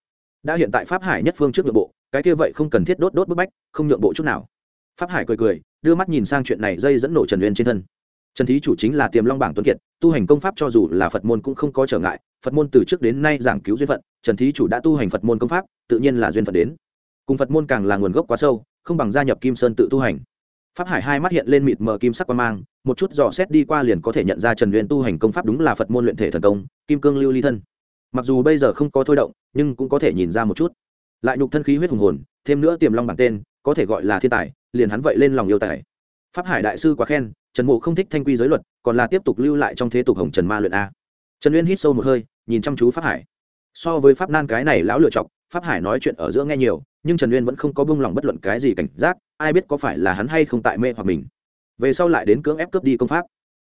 Đã hiện tại pháp hải nhất phương trước nội bộ, cái kia vậy không cần thiết đốt đốt bức bách, không nhượng bộ chút nào. Pháp hải cười cười, đưa mắt nhìn sang chuyện này dây dẫn nổ trần uyên trên thân. Trần thí chủ chính là tiềm long bảng tuấn kiệt, tu hành công pháp cho dù là phật môn cũng không có trở ngại, phật môn từ trước đến nay giảng cứu duyên phận, trần thí chủ đã tu hành phật môn công pháp, tự nhiên là duyên phận đến. Cùng phật môn càng là nguồn gốc quá sâu, không bằng gia nhập kim sơn tự tu hành pháp hải hai mắt hiện lên mịt mờ kim sắc quan mang, một chút dò xét đi qua liền có thể nhận ra trần uyên tu hành công pháp đúng là phật môn luyện thể thần công, kim cương lưu ly thân. Mặc dù bây giờ không có thôi động, nhưng cũng có thể nhìn ra một chút. Lại nhục thân khí huyết hùng hồn, thêm nữa tiềm long bản tên, có thể gọi là thiên tài, liền hắn vậy lên lòng yêu tài. Pháp hải đại sư quá khen, trần mộ không thích thanh quy giới luật, còn là tiếp tục lưu lại trong thế tục hồng trần ma luyện a. Trần uyên hít sâu một hơi, nhìn chăm chú pháp hải. So với pháp nan cái này lão lựa chọc pháp hải nói chuyện ở giữa nghe nhiều, nhưng trần uyên vẫn không có bông lòng bất luận cái gì cảnh giác, ai biết có phải là hắn hay không tại mê hoặc mình. Về sau lại đến cưỡng ép cướp đi công pháp.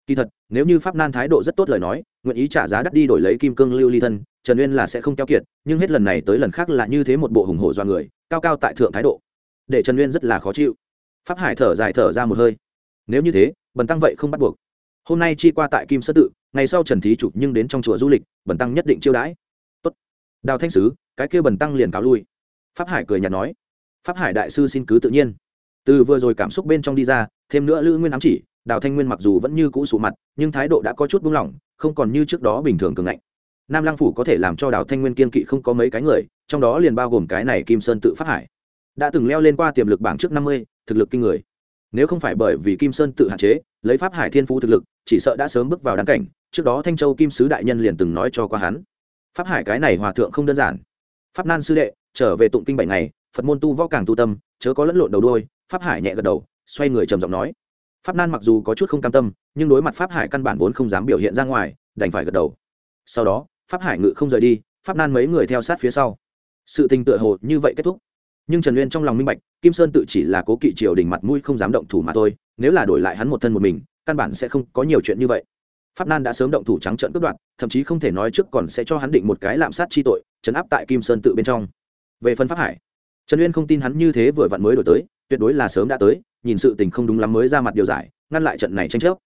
Kỳ thật, nếu như pháp nan thái độ rất tốt lời nói, nguyện ý trả giá đắt đi đổi lấy kim cương lưu ly thân, trần uyên là sẽ không keo kiệt, nhưng hết lần này tới lần khác là như thế một bộ hùng hổ do người, cao cao tại thượng thái độ. Để trần uyên rất là khó chịu. Pháp hải thở dài thở ra một hơi. Nếu như thế, bần tăng vậy không bắt buộc. Hôm nay chi qua tại kim sơ tự, ngày sau trần thí chủ nhưng đến trong chùa du lịch, bần tăng nhất định chiêu đãi. Tốt. đào thanh sứ cái kia bần tăng liền cáo lui. Pháp hải cười nhạt nói, pháp hải đại sư xin cứ tự nhiên. Từ vừa rồi cảm xúc bên trong đi ra, thêm nữa lữ nguyên ám chỉ, đào thanh nguyên mặc dù vẫn như cũ sụ mặt, nhưng thái độ đã có chút buông lỏng, không còn như trước đó bình thường cường ngạnh. Nam lăng phủ có thể làm cho đào thanh nguyên kiên kỵ không có mấy cái người, trong đó liền bao gồm cái này kim sơn tự pháp hải. Đã từng leo lên qua tiềm lực bảng trước năm mươi, thực lực kinh người. Nếu không phải bởi vì kim sơn tự hạn chế, lấy pháp hải thiên phú thực lực, chỉ sợ đã sớm bước vào đáng cảnh, trước đó thanh châu kim sứ đại nhân liền từng nói cho qua hắn. Pháp hải cái này hòa thượng không đơn giản pháp nan sư đệ, trở về tụng kinh bảy ngày, phật môn tu võ càng tu tâm, chớ có lẫn lộn đầu đôi pháp hải nhẹ gật đầu, xoay người trầm giọng nói. Pháp nan mặc dù có chút không cam tâm, nhưng đối mặt pháp hải căn bản vốn không dám biểu hiện ra ngoài, đành phải gật đầu. Sau đó, pháp hải ngự không rời đi, pháp nan mấy người theo sát phía sau. Sự tình tựa hồ như vậy kết thúc. Nhưng trần uyên trong lòng minh bạch, kim sơn tự chỉ là cố kỵ triều đình mặt mũi không dám động thủ mà thôi, nếu là đổi lại hắn một thân một mình, căn bản sẽ không có nhiều chuyện như vậy pháp nan đã sớm động thủ trắng trợn cướp đoạt, thậm chí không thể nói trước còn sẽ cho hắn định một cái lạm sát chi tội, chấn áp tại kim sơn tự bên trong. Về phần pháp hải, trần uyên không tin hắn như thế vừa vặn mới đổi tới, tuyệt đối là sớm đã tới, nhìn sự tình không đúng lắm mới ra mặt điều giải, ngăn lại trận này tranh chấp.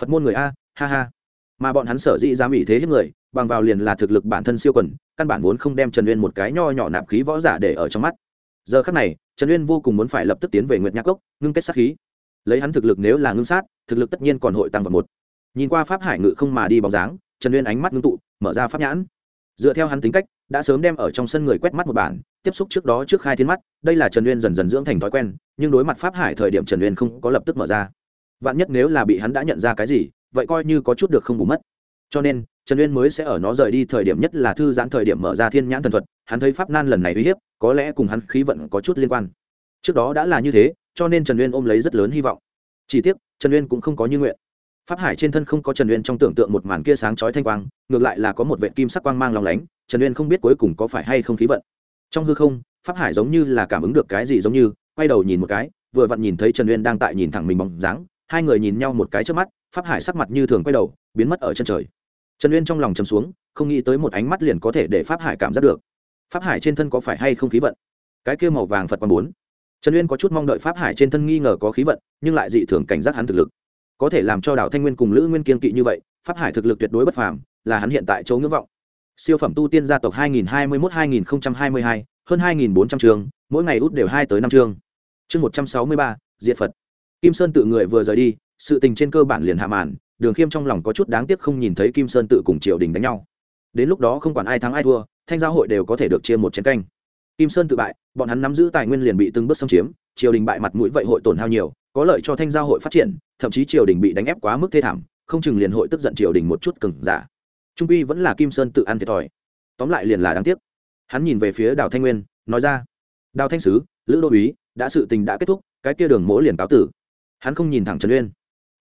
Phật môn người a, ha ha. Mà bọn hắn sở dĩ dám ủy thế hết người, bằng vào liền là thực lực bản thân siêu quần, căn bản vốn không đem trần uyên một cái nho nhỏ nạp khí võ giả để ở trong mắt. Giờ khắc này, trần uyên vô cùng muốn phải lập tức tiến về nguyệt nhạc cốc, ngưng kết sát khí. Lấy hắn thực lực nếu là ngưng sát, thực lực tất nhiên còn hội tăng vào một nhìn qua pháp hải ngự không mà đi bóng dáng, trần uyên ánh mắt ngưng tụ, mở ra pháp nhãn. Dựa theo hắn tính cách, đã sớm đem ở trong sân người quét mắt một bản, tiếp xúc trước đó trước khai thiên mắt, đây là trần uyên dần dần dưỡng thành thói quen, nhưng đối mặt pháp hải thời điểm trần uyên không có lập tức mở ra. Vạn nhất nếu là bị hắn đã nhận ra cái gì, vậy coi như có chút được không bù mất. Cho nên, trần uyên mới sẽ ở nó rời đi thời điểm nhất là thư giãn thời điểm mở ra thiên nhãn thần thuật, hắn thấy pháp nan lần này uy hiếp, có lẽ cùng hắn khí vận có chút liên quan. Trước đó đã là như thế, cho nên trần uyên ôm lấy rất lớn hy vọng. Chỉ tiếc, trần uyên cũng không có như nguyện pháp hải trên thân không có trần uyên trong tưởng tượng một màn kia sáng chói thanh quang, ngược lại là có một vệ kim sắc quang mang lòng lánh, trần uyên không biết cuối cùng có phải hay không khí vận. Trong hư không, pháp hải giống như là cảm ứng được cái gì giống như, quay đầu nhìn một cái, vừa vặn nhìn thấy trần uyên đang tại nhìn thẳng mình bóng dáng, hai người nhìn nhau một cái trước mắt, pháp hải sắc mặt như thường quay đầu, biến mất ở chân trời. Trần uyên trong lòng chầm xuống, không nghĩ tới một ánh mắt liền có thể để pháp hải cảm giác được. Pháp hải trên thân có phải hay không khí vận? Cái kia màu vàng phật quang bốn. Trần uyên có chút mong đợi pháp hải trên thân nghi ngờ có khí vận, nhưng lại dị thường cảnh giác hắn thực lực có thể làm cho đảo thanh nguyên cùng lữ nguyên kiên kỵ như vậy pháp hải thực lực tuyệt đối bất phàm là hắn hiện tại chỗ ngưỡng vọng. Siêu phẩm tu tiên gia tộc 2021-2022, hơn 2.400 trường mỗi ngày út đều hai tới năm chương. Chương 163, diệt phật. Kim sơn tự người vừa rời đi sự tình trên cơ bản liền hạ màn đường khiêm trong lòng có chút đáng tiếc không nhìn thấy kim sơn tự cùng triều đình đánh nhau. Đến lúc đó không quản ai thắng ai thua thanh giáo hội đều có thể được chia một chiến canh. Kim sơn tự bại bọn hắn nắm giữ tài nguyên liền bị từng bước xâm chiếm triều đình bại mặt mũi vậy hội tổn hao nhiều có lợi cho thanh giao hội phát triển thậm chí triều đình bị đánh ép quá mức thê thảm, không chừng liền hội tức giận triều đình một chút cừng giả. Trung quy vẫn là kim sơn tự ăn thiệt thòi. Tóm lại liền là đáng tiếc. Hắn nhìn về phía đào thanh nguyên, nói ra, đào thanh sứ, lữ đô úy, đã sự tình đã kết thúc, cái kia đường mỗ liền cáo tử. Hắn không nhìn thẳng trần uyên.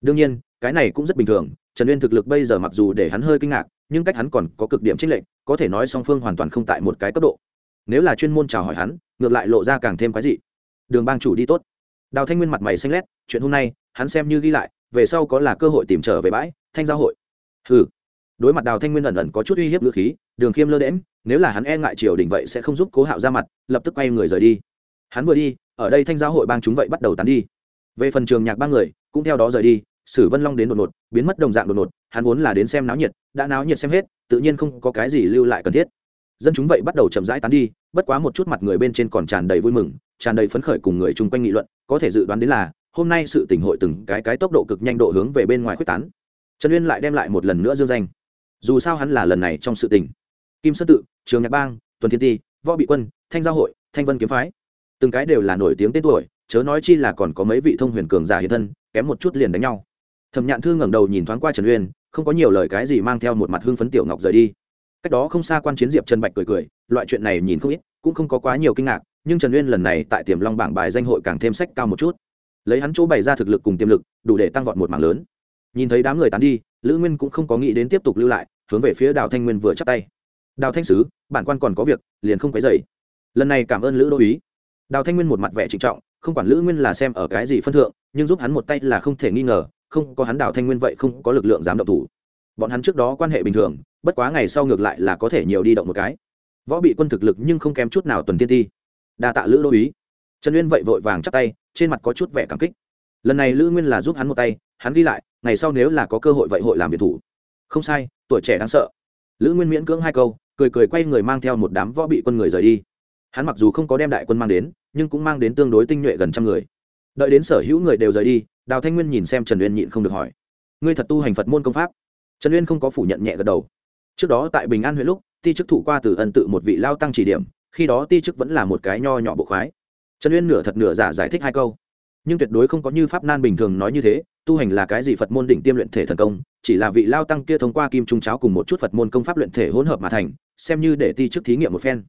Đương nhiên, cái này cũng rất bình thường, trần uyên thực lực bây giờ mặc dù để hắn hơi kinh ngạc, nhưng cách hắn còn có cực điểm trích lệnh có thể nói song phương hoàn toàn không tại một cái cấp độ. Nếu là chuyên môn chào hỏi hắn, ngược lại lộ ra càng thêm cái gì đường bang chủ đi tốt. Đào thanh nguyên mặt mày xanh lét, chuyện hôm nay hắn xem như ghi lại, về sau có là cơ hội tìm trở về bãi, thanh giao hội. Ừ đối mặt đào thanh nguyên ẩn ẩn có chút uy hiếp ngữ khí, đường khiêm lơ đễm nếu là hắn e ngại triều đình vậy sẽ không giúp cố hạo ra mặt, lập tức quay người rời đi. Hắn vừa đi, ở đây thanh giáo hội bang chúng vậy bắt đầu tán đi. Về phần trường nhạc ba người, cũng theo đó rời đi, sử vân long đến đột ngột, biến mất đồng dạng đột ngột, hắn vốn là đến xem náo nhiệt, đã náo nhiệt xem hết, tự nhiên không có cái gì lưu lại cần thiết. Dân chúng vậy bắt đầu chậm rãi tán đi, bất quá một chút mặt người bên trên còn tràn đầy vui mừng, tràn đầy phấn khởi cùng người chung quanh nghị luận, có thể dự đoán đến là hôm nay sự tỉnh hội từng cái cái tốc độ cực nhanh độ hướng về bên ngoài quyết tán. Trần uyên lại đem lại một lần nữa dương danh. Dù sao hắn là lần này trong sự tình. Kim sơn tự, trường nhạc bang, tuần thiên ti, võ bị quân, thanh giao hội, thanh vân kiếm phái. Từng cái đều là nổi tiếng tên tuổi, chớ nói chi là còn có mấy vị thông huyền cường giả hiện thân, kém một chút liền đánh nhau. Thẩm nhạn thư ngẩng đầu nhìn thoáng qua trần uyên, không có nhiều lời cái gì mang theo một mặt hương phấn tiểu ngọc rời đi. Cách đó không xa quan chiến diệp trần bạch cười cười, loại chuyện này nhìn không ít, cũng không có quá nhiều kinh ngạc, nhưng trần uyên lần này tại tiềm long bảng bài danh hội càng thêm sách cao một chút lấy hắn chỗ bày ra thực lực cùng tiềm lực, đủ để tăng vọt một mảng lớn. Nhìn thấy đám người tán đi, lữ nguyên cũng không có nghĩ đến tiếp tục lưu lại, hướng về phía đào thanh nguyên vừa chắp tay. Đào thanh sứ, bản quan còn có việc, liền không quấy dày lần này cảm ơn lữ đô ý. Đào thanh nguyên một mặt vẻ trịnh trọng, không quản lữ nguyên là xem ở cái gì phân thượng, nhưng giúp hắn một tay là không thể nghi ngờ, không có hắn đào thanh nguyên vậy không có lực lượng dám động thủ. Bọn hắn trước đó quan hệ bình thường, bất quá ngày sau ngược lại là có thể nhiều đi động một cái. Võ bị quân thực lực nhưng không kém chút nào tuần tiên ti. Đa tạ lữ đô ý. Trần uyên vậy vội vàng chắp tay trên mặt có chút vẻ cảm kích. Lần này lữ nguyên là giúp hắn một tay, hắn đi lại, ngày sau nếu là có cơ hội vậy hội làm việc thủ. Không sai, tuổi trẻ đáng sợ. Lữ nguyên miễn cưỡng hai câu, cười cười quay người mang theo một đám võ bị quân người rời đi. Hắn mặc dù không có đem đại quân mang đến, nhưng cũng mang đến tương đối tinh nhuệ gần trăm người. Đợi đến sở hữu người đều rời đi, đào thanh nguyên nhìn xem trần uyên nhịn không được hỏi. Ngươi thật tu hành phật môn công pháp? Trần uyên không có phủ nhận nhẹ gật đầu. Trước đó tại bình an huyện lúc, ti chức thụ qua từ ân tự một vị lao tăng chỉ điểm, khi đó ti chức vẫn là một cái nho nhỏ bộ khoái trần uyên nửa thật nửa giả giải thích hai câu. Nhưng tuyệt đối không có như pháp nan bình thường nói như thế, tu hành là cái gì phật môn đỉnh tiêm luyện thể thần công, chỉ là vị lao tăng kia thông qua kim trung cháo cùng một chút phật môn công pháp luyện thể hỗn hợp mà thành, xem như để ti chức thí nghiệm một phen.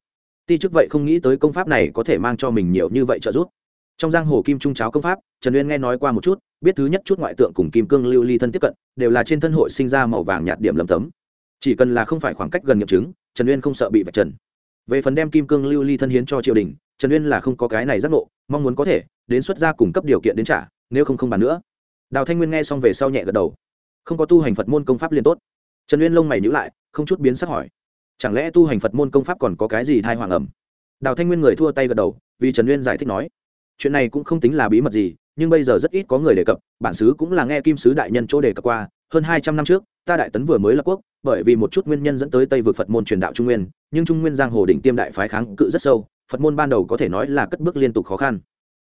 Ti chức vậy không nghĩ tới công pháp này có thể mang cho mình nhiều như vậy trợ giúp. Trong giang hồ kim trung cháo công pháp, trần uyên nghe nói qua một chút, biết thứ nhất chút ngoại tượng cùng kim cương lưu ly thân tiếp cận, đều là trên thân hội sinh ra màu vàng nhạt điểm lầm tấm. Chỉ cần là không phải khoảng cách gần nghiệm chứng, trần uyên không sợ bị vạch trần. Về phần đem kim cương lưu ly thân hiến cho triều đình trần uyên là không có cái này giác ngộ, mong muốn có thể, đến xuất gia cung cấp điều kiện đến trả, nếu không không bàn nữa. Đào thanh nguyên nghe xong về sau nhẹ gật đầu. Không có tu hành phật môn công pháp liên tốt. Trần uyên lông mày nhữ lại, không chút biến sắc hỏi. Chẳng lẽ tu hành phật môn công pháp còn có cái gì thai hoàng ẩm? Đào thanh nguyên người thua tay gật đầu, vì trần uyên giải thích nói. Chuyện này cũng không tính là bí mật gì, nhưng bây giờ rất ít có người đề cập, bản xứ cũng là nghe kim sứ đại nhân chỗ đề cập qua, hơn hai trăm năm trước ta đại tấn vừa mới lập quốc, bởi vì một chút nguyên nhân dẫn tới tây vực phật môn truyền đạo trung nguyên, nhưng trung nguyên giang hồ đỉnh tiêm đại phái kháng cự rất sâu, phật môn ban đầu có thể nói là cất bước liên tục khó khăn.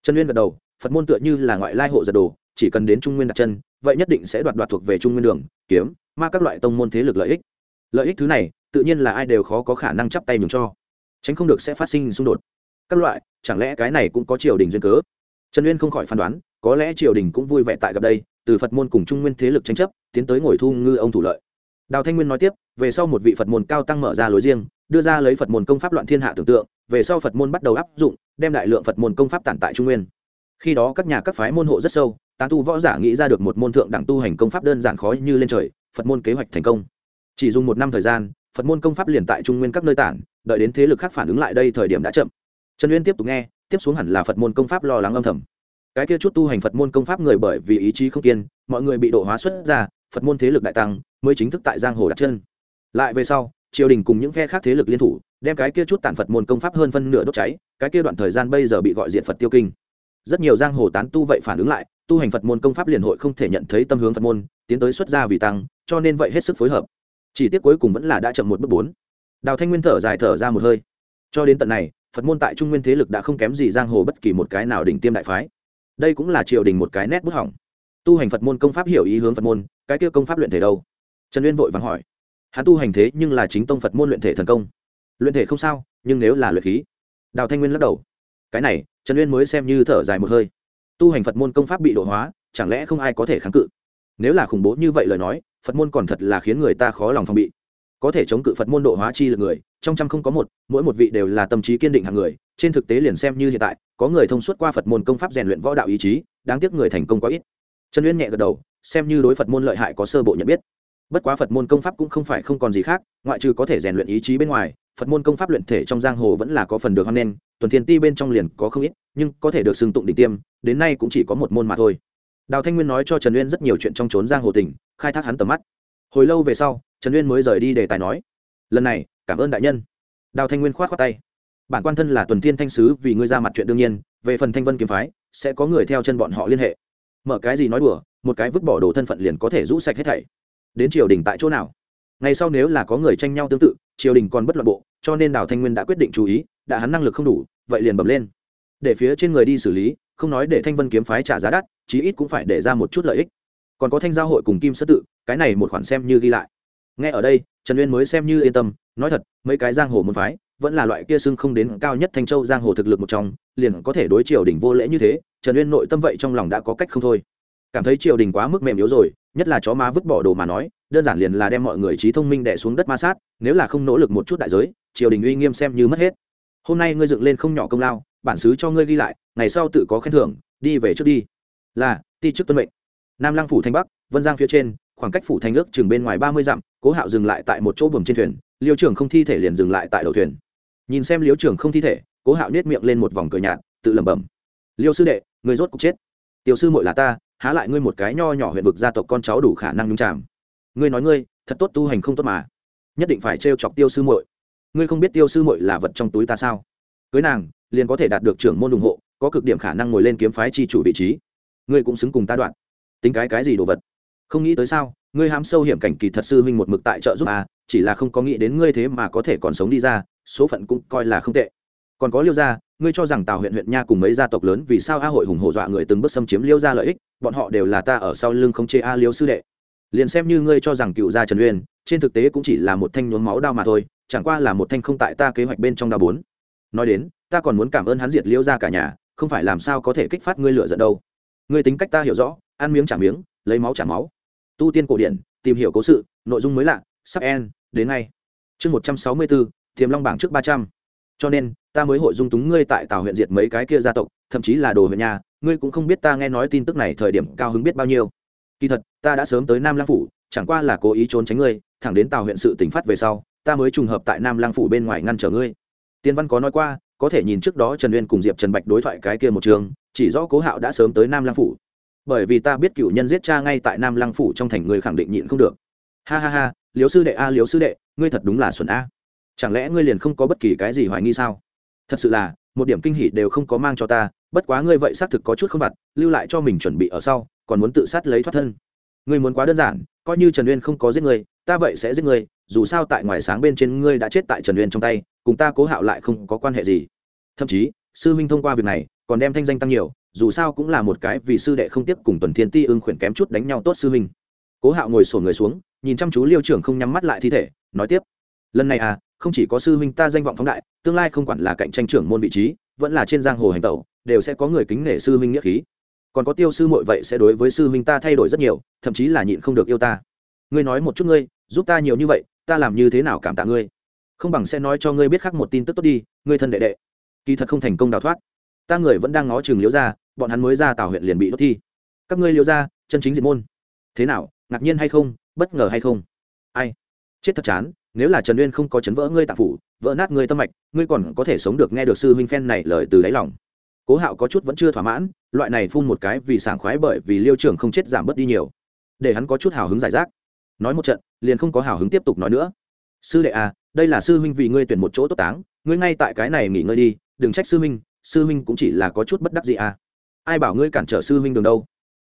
Trần nguyên gật đầu, phật môn tựa như là ngoại lai hộ giật đồ, chỉ cần đến trung nguyên đặt chân, vậy nhất định sẽ đoạt đoạt thuộc về trung nguyên đường, kiếm, ma các loại tông môn thế lực lợi ích. Lợi ích thứ này, tự nhiên là ai đều khó có khả năng chắp tay nhường cho. Tránh không được sẽ phát sinh xung đột. Các loại, chẳng lẽ cái này cũng có triều đình duyên cớ? Trần uyên không khỏi phán đoán có lẽ triều đình cũng vui vẻ tại gặp đây, từ phật môn cùng trung nguyên thế lực tranh chấp, tiến tới ngồi thu ngư ông thủ lợi. Đào thanh nguyên nói tiếp, về sau một vị phật môn cao tăng mở ra lối riêng, đưa ra lấy phật môn công pháp loạn thiên hạ tưởng tượng, về sau phật môn bắt đầu áp dụng, đem đại lượng phật môn công pháp tản tại trung nguyên. Khi đó các nhà các phái môn hộ rất sâu, tán tu võ giả nghĩ ra được một môn thượng đẳng tu hành công pháp đơn giản khó như lên trời, phật môn kế hoạch thành công. Chỉ dùng một năm thời gian, phật môn công pháp liền tại trung nguyên các nơi tản, đợi đến thế lực khác phản ứng lại đây thời điểm đã chậm. Trần uyên tiếp tục nghe, tiếp xuống hẳn là phật môn công pháp lo lắng âm thầm cái kia chút tu hành phật môn công pháp người bởi vì ý chí không kiên, mọi người bị độ hóa xuất ra, phật môn thế lực đại tăng, mới chính thức tại giang hồ đặt chân. Lại về sau, triều đình cùng những phe khác thế lực liên thủ, đem cái kia chút tản phật môn công pháp hơn phân nửa đốt cháy, cái kia đoạn thời gian bây giờ bị gọi diện phật tiêu kinh. Rất nhiều giang hồ tán tu vậy phản ứng lại, tu hành phật môn công pháp liền hội không thể nhận thấy tâm hướng phật môn, tiến tới xuất gia vì tăng, cho nên vậy hết sức phối hợp. Chỉ tiếc cuối cùng vẫn là đã chậm một bước bốn. Đào thanh nguyên thở dài thở ra một hơi. Cho đến tận này, phật môn tại trung nguyên thế lực đã không kém gì giang hồ bất kỳ một cái nào đỉnh tiêm đại phái đây cũng là triều đình một cái nét bút hỏng. Tu hành phật môn công pháp hiểu ý hướng phật môn, cái kia công pháp luyện thể đâu? Trần uyên vội vàng hỏi. Hắn tu hành thế nhưng là chính tông phật môn luyện thể thần công. Luyện thể không sao, nhưng nếu là luyện khí. Đào thanh nguyên lắc đầu. Cái này, trần uyên mới xem như thở dài một hơi. Tu hành phật môn công pháp bị độ hóa, chẳng lẽ không ai có thể kháng cự? Nếu là khủng bố như vậy lời nói, phật môn còn thật là khiến người ta khó lòng phòng bị có thể chống cự phật môn độ hóa chi lực người, trong trăm không có một, mỗi một vị đều là tâm trí kiên định hàng người, trên thực tế liền xem như hiện tại, có người thông suốt qua phật môn công pháp rèn luyện võ đạo ý chí, đáng tiếc người thành công quá ít. Trần uyên nhẹ gật đầu, xem như đối phật môn lợi hại có sơ bộ nhận biết. Bất quá phật môn công pháp cũng không phải không còn gì khác, ngoại trừ có thể rèn luyện ý chí bên ngoài, phật môn công pháp luyện thể trong giang hồ vẫn là có phần được hăng lên tuần thiên ti bên trong liền có không ít, nhưng có thể được xưng tụng đỉnh tiêm, đến nay cũng chỉ có một môn mà thôi. Đào thanh nguyên nói cho trần uyên rất nhiều chuyện trong trốn giang hồ tỉnh, khai thác hắn tầm mắt. Hồi lâu về sau trần uyên mới rời đi để tài nói, lần này, cảm ơn đại nhân. Đào thanh nguyên k h o á t khoác tay, bản quan thân là tuần thiên thanh sứ, vì ngươi ra mặt chuyện đương nhiên, về phần thanh vân kiếm phái, sẽ có người theo chân bọn họ liên hệ. Mở cái gì nói đùa, một cái vứt bỏ đồ thân phận liền có thể rũ sạch hết thảy. Đến triều đình tại chỗ nào? Ngày sau nếu là có người tranh nhau tương tự, triều đình còn bất loạn bộ, cho nên đào thanh nguyên đã quyết định chú ý, đã hắn năng lực không đủ, vậy liền bẩm lên. Để phía trên người đi xử lý, không nói để thanh vân kiếm phái trả giá đắt, chí ít cũng phải để ra một chút lợi ích. Còn có thanh giao hội cùng kim sơ tự, cái này một khoản xem như ghi lại nghe ở đây, trần uyên mới xem như yên tâm, nói thật, mấy cái giang hồ môn phái, vẫn là loại kia xưng không đến cao nhất thanh châu giang hồ thực lực một trong, liền có thể đối triều đình vô lễ như thế, trần uyên nội tâm vậy trong lòng đã có cách không thôi. Cảm thấy triều đình quá mức mềm yếu rồi, nhất là chó má vứt bỏ đồ mà nói, đơn giản liền là đem mọi người trí thông minh đẻ xuống đất ma sát, nếu là không nỗ lực một chút đại giới, triều đình uy nghiêm xem như mất hết. Hôm nay ngươi dựng lên không nhỏ công lao, bản xứ cho ngươi ghi lại, ngày sau tự có khen thưởng, đi về trước đi. Là, ti chức tuân mệnh. Nam lăng phủ thanh bắc, vân giang phía trên khoảng cách phủ thành ước chừng bên ngoài ba mươi dặm, cố hạo dừng lại tại một chỗ buồng trên thuyền, liêu trưởng không thi thể liền dừng lại tại đầu thuyền. nhìn xem liêu trưởng không thi thể, cố hạo nhét miệng lên một vòng cười nhạt, tự lẩm bẩm. liêu sư đệ, người rốt cục chết. tiểu sư muội là ta, há lại ngươi một cái nho nhỏ huyện vực gia tộc con cháu đủ khả năng nhúng chạm ngươi nói ngươi, thật tốt tu hành không tốt mà. nhất định phải trêu chọc tiêu sư muội. ngươi không biết tiêu sư muội là vật trong túi ta sao? cưới nàng, liền có thể đạt được trưởng môn ủng hộ, có cực điểm khả năng ngồi lên kiếm phái chi chủ vị trí. ngươi cũng xứng cùng ta đoạn. tính cái cái gì đồ vật? Không nghĩ tới sao, ngươi hám sâu hiểm cảnh kỳ thật sư huynh một mực tại trợ giúp à chỉ là không có nghĩ đến ngươi thế mà có thể còn sống đi ra, số phận cũng coi là không tệ. Còn có liêu gia, ngươi cho rằng tào huyện huyện nha cùng mấy gia tộc lớn vì sao a hội hùng hổ dọa người từng bước xâm chiếm liêu gia lợi ích, bọn họ đều là ta ở sau lưng không chê a liêu sư đệ. Liền xem như ngươi cho rằng cựu gia trần uyên, trên thực tế cũng chỉ là một thanh nhuốm máu đao mà thôi, chẳng qua là một thanh không tại ta kế hoạch bên trong đao bốn. Nói đến, ta còn muốn cảm ơn hắn diệt liêu gia cả nhà, không phải làm sao có thể kích phát ngươi lựa giận đâu. Ngươi tính cách ta hiểu rõ, ăn miếng trả miếng, lấy máu trả máu tu tiên cổ điển, tìm hiểu cố sự, nội dung mới lạ, sắp en đến ngay. Chương một trăm sáu mươi bốn tiềm long bảng trước ba trăm. Cho nên, ta mới hội dung túng ngươi tại tào huyện diệt mấy cái kia gia tộc, thậm chí là đồ huyện nhà, ngươi cũng không biết ta nghe nói tin tức này thời điểm cao hứng biết bao nhiêu. Kỳ thật, ta đã sớm tới nam lang phủ, chẳng qua là cố ý trốn tránh ngươi, thẳng đến tào huyện sự tỉnh phát về sau, ta mới trùng hợp tại nam lang phủ bên ngoài ngăn trở ngươi. Tiên văn có nói qua, có thể nhìn trước đó trần uyên cùng diệp trần bạch đối thoại cái kia một trường, chỉ rõ cố hạo đã sớm tới nam lang phủ bởi vì ta biết cựu nhân giết cha ngay tại nam lăng phủ trong thành người khẳng định nhịn không được. Ha ha ha liếu sư đệ a liếu sư đệ, ngươi thật đúng là xuẩn a. Chẳng lẽ ngươi liền không có bất kỳ cái gì hoài nghi sao? Thật sự là, một điểm kinh hỉ đều không có mang cho ta, bất quá ngươi vậy xác thực có chút không vặt, lưu lại cho mình chuẩn bị ở sau, còn muốn tự sát lấy thoát thân. Ngươi muốn quá đơn giản, coi như trần uyên không có giết ngươi, ta vậy sẽ giết ngươi, dù sao tại ngoài sáng bên trên ngươi đã chết tại trần uyên trong tay, cùng ta cố hạo lại không có quan hệ gì. Thậm chí, sư huynh thông qua việc này, còn đem thanh danh tăng nhiều dù sao cũng là một cái vì sư đệ không tiếp cùng tuần thiên ti ưng khuyển kém chút đánh nhau tốt sư huynh. Cố hạo ngồi sổ người xuống, nhìn chăm chú liêu trưởng không nhắm mắt lại thi thể, nói tiếp. Lần này à không chỉ có sư huynh ta danh vọng phóng đại, tương lai không quản là cạnh tranh trưởng môn vị trí, vẫn là trên giang hồ hành tẩu, đều sẽ có người kính nể sư huynh nghĩa khí. Còn có tiêu sư muội vậy sẽ đối với sư huynh ta thay đổi rất nhiều, thậm chí là nhịn không được yêu ta. Ngươi nói một chút ngươi, giúp ta nhiều như vậy, ta làm như thế nào cảm tạ ngươi? Không bằng sẽ nói cho ngươi biết khác một tin tức tốt đi, ngươi thân đệ đệ. Kỳ thật không thành công đào thoát ta người vẫn đang ngó chừng liễu ra bọn hắn mới ra tào huyện liền bị đốt thi. Các ngươi liêu ra chân chính diệt môn. Thế nào, ngạc nhiên hay không, bất ngờ hay không? Ai? Chết thật chán, nếu là trần uyên không có chấn vỡ ngươi tạp phủ, vỡ nát ngươi tâm mạch, ngươi còn có thể sống được nghe được sư huynh phen này lời từ đáy lòng. Cố hạo có chút vẫn chưa thỏa mãn, loại này phun một cái vì sảng khoái bởi vì liêu trưởng không chết giảm bớt đi nhiều. Để hắn có chút hào hứng giải rác. Nói một trận, liền không có hào hứng tiếp tục nói nữa. Sư đệ à đây là sư huynh vì ngươi tuyển một chỗ tốt táng, ngươi ngay tại cái này nghỉ ngơi đi, đừng trách sư huynh sư huynh cũng chỉ là có chút bất đắc gì à. Ai bảo ngươi cản trở sư huynh đường đâu?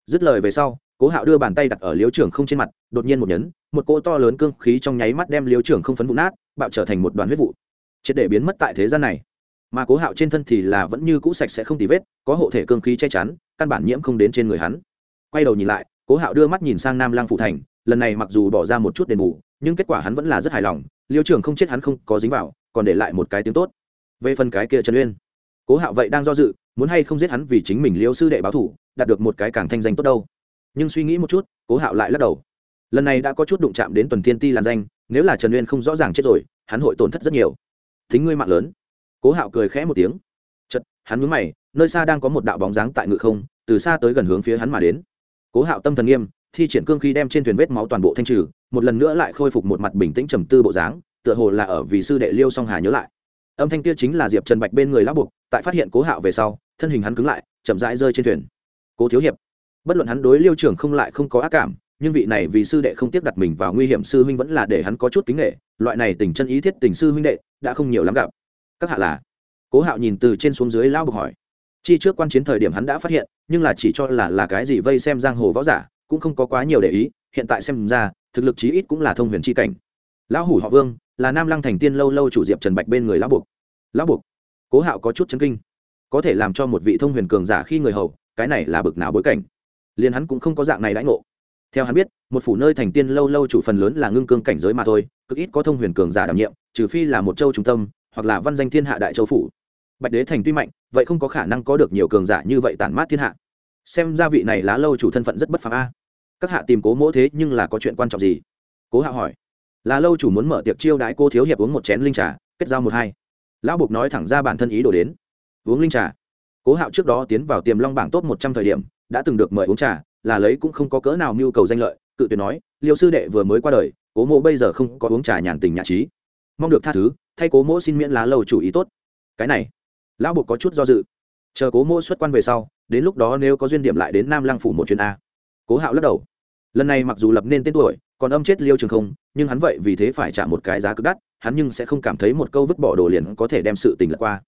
Dứt lời về sau, cố hạo đưa bàn tay đặt ở liếu trưởng không trên mặt, đột nhiên một nhấn, một cỗ to lớn cương khí trong nháy mắt đem liếu trưởng không phấn vụ nát, bạo trở thành một đoàn huyết vụ. Triệt để biến mất tại thế gian này. Mà cố hạo trên thân thì là vẫn như cũ sạch sẽ không tì vết, có hộ thể cương khí che chắn, căn bản nhiễm không đến trên người hắn. Quay đầu nhìn lại, cố hạo đưa mắt nhìn sang nam lang phụ thành, lần này mặc dù bỏ ra một chút đền bù, nhưng kết quả hắn vẫn là rất hài lòng liêu trưởng không chết hắn không có dính vào, còn để lại một cái tiếng tốt. Về phần cái kia trần uyên cố hạo vậy đang do dự, muốn hay không giết hắn vì chính mình liêu sư đệ báo thủ, đạt được một cái càng thanh danh tốt đâu. Nhưng suy nghĩ một chút, cố hạo lại lắc đầu. Lần này đã có chút đụng chạm đến tuần thiên ti làn danh, nếu là trần uyên không rõ ràng chết rồi, hắn hội tổn thất rất nhiều. Thính ngươi mạng lớn. Cố hạo cười khẽ một tiếng. Chật hắn mướn mày, nơi xa đang có một đạo bóng dáng tại ngự không, từ xa tới gần hướng phía hắn mà đến. Cố hạo tâm thần nghiêm, thi triển cương khí đem trên thuyền vết máu toàn bộ thanh trừ, một lần nữa lại khôi phục một mặt bình tĩnh trầm tư bộ dáng, tựa hồ là ở vì sư đệ liêu song hà nhớ lại. Âm thanh kia chính là diệp trần bạch bên người lão buộc tại phát hiện cố hạo về sau, thân hình hắn cứng lại, chậm rãi rơi trên thuyền. Cố thiếu hiệp, bất luận hắn đối liêu trưởng không lại không có ác cảm, nhưng vị này vì sư đệ không tiếp đặt mình vào nguy hiểm sư huynh vẫn là để hắn có chút kính nghệ loại này tình chân ý thiết tình sư huynh đệ, đã không nhiều lắm gặp. Các hạ là? Cố hạo nhìn từ trên xuống dưới lao bực hỏi. Chi trước quan chiến thời điểm hắn đã phát hiện, nhưng là chỉ cho là là cái gì vây xem giang hồ võ giả, cũng không có quá nhiều để ý, hiện tại xem ra, thực lực chí ít cũng là thông huyền chi cảnh. Lão hủ họ vương, là nam lăng thành tiên lâu lâu chủ diệp trần bạch bên người lão buộc lão buộc cố hạo có chút chấn kinh. Có thể làm cho một vị thông huyền cường giả khi người hầu, cái này là bực nào bối cảnh. Liền hắn cũng không có dạng này đãi ngộ. Theo hắn biết, một phủ nơi thành tiên lâu lâu chủ phần lớn là ngưng cương cảnh giới mà thôi, cực ít có thông huyền cường giả đảm nhiệm, trừ phi là một châu trung tâm, hoặc là văn danh thiên hạ đại châu phủ. Bạch đế thành tuy mạnh, vậy không có khả năng có được nhiều cường giả như vậy tản mát thiên hạ. Xem ra vị này lá lâu chủ thân phận rất bất phàm a. Các hạ tìm cố mỗ thế nhưng là có chuyện quan trọng gì? Cố hạ hỏi. Là lâu chủ muốn mở tiệc chiêu đãi cô thiếu hiệp uống một chén linh trà, kết giao một hai lão buộc nói thẳng ra bản thân ý đồ đến. Uống linh trà. Cố hạo trước đó tiến vào tiềm long bảng top một trăm thời điểm, đã từng được mời uống trà, là lấy cũng không có cỡ nào mưu cầu danh lợi, cự tuyệt nói, liêu sư đệ vừa mới qua đời, cố mộ bây giờ không có uống trà nhàn tình nhã trí. Mong được tha thứ, thay cố mỗ xin miễn lá lầu chủ ý tốt. Cái này, lão buộc có chút do dự. Chờ cố mỗ xuất quan về sau, đến lúc đó nếu có duyên điểm lại đến nam lăng phủ một chuyến a. Cố hạo lắc đầu. Lần này mặc dù lập nên tên tuổi còn âm chết liêu trường không, nhưng hắn vậy vì thế phải trả một cái giá cực đắt, hắn nhưng sẽ không cảm thấy một câu vứt bỏ đồ liền có thể đem sự tình lật qua.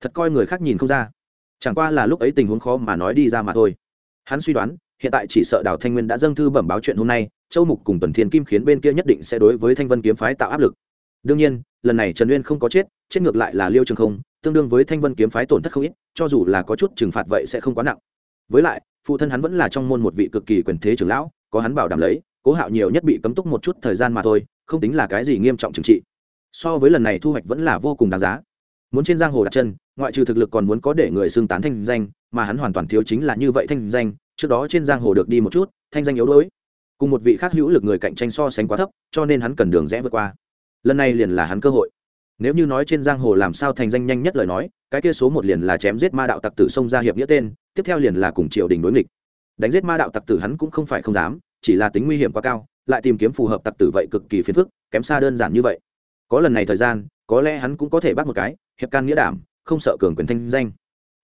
Thật coi người khác nhìn không ra. Chẳng qua là lúc ấy tình huống khó mà nói đi ra mà thôi. Hắn suy đoán, hiện tại chỉ sợ đào thanh nguyên đã dâng thư bẩm báo chuyện hôm nay, châu mục cùng tuần thiên kim khiến bên kia nhất định sẽ đối với thanh vân kiếm phái tạo áp lực. Đương nhiên, lần này trần uyên không có chết chết ngược lại là liêu trường không, tương đương với thanh vân kiếm phái tổn thất không ít, cho dù là có chút trừng phạt vậy sẽ không quá nặng. Với lại, phụ thân hắn vẫn là trong môn một vị cực kỳ quyền thế trưởng lão, có hắn bảo đảm lấy cố hạo nhiều nhất bị cấm túc một chút thời gian mà thôi, không tính là cái gì nghiêm trọng trừng trị. So với lần này thu hoạch vẫn là vô cùng đáng giá. Muốn trên giang hồ đặt chân, ngoại trừ thực lực còn muốn có để người xưng tán thanh danh, mà hắn hoàn toàn thiếu chính là như vậy thanh danh, trước đó trên giang hồ được đi một chút, thanh danh yếu đuối. Cùng một vị khác hữu lực người cạnh tranh so sánh quá thấp, cho nên hắn cần đường rẽ vượt qua. Lần này liền là hắn cơ hội. Nếu như nói trên giang hồ làm sao thành danh nhanh nhất lời nói, cái kia số một liền là chém giết ma đạo tặc tử xông ra hiệp nghĩa tên, tiếp theo liền là cùng triều đình đối nghịch. Đánh giết ma đạo tặc tử hắn cũng không phải không dám chỉ là tính nguy hiểm quá cao, lại tìm kiếm phù hợp tặc tử vậy cực kỳ phiền phức, kém xa đơn giản như vậy. Có lần này thời gian, có lẽ hắn cũng có thể bắt một cái, hiệp can nghĩa đảm, không sợ cường quyền thanh danh.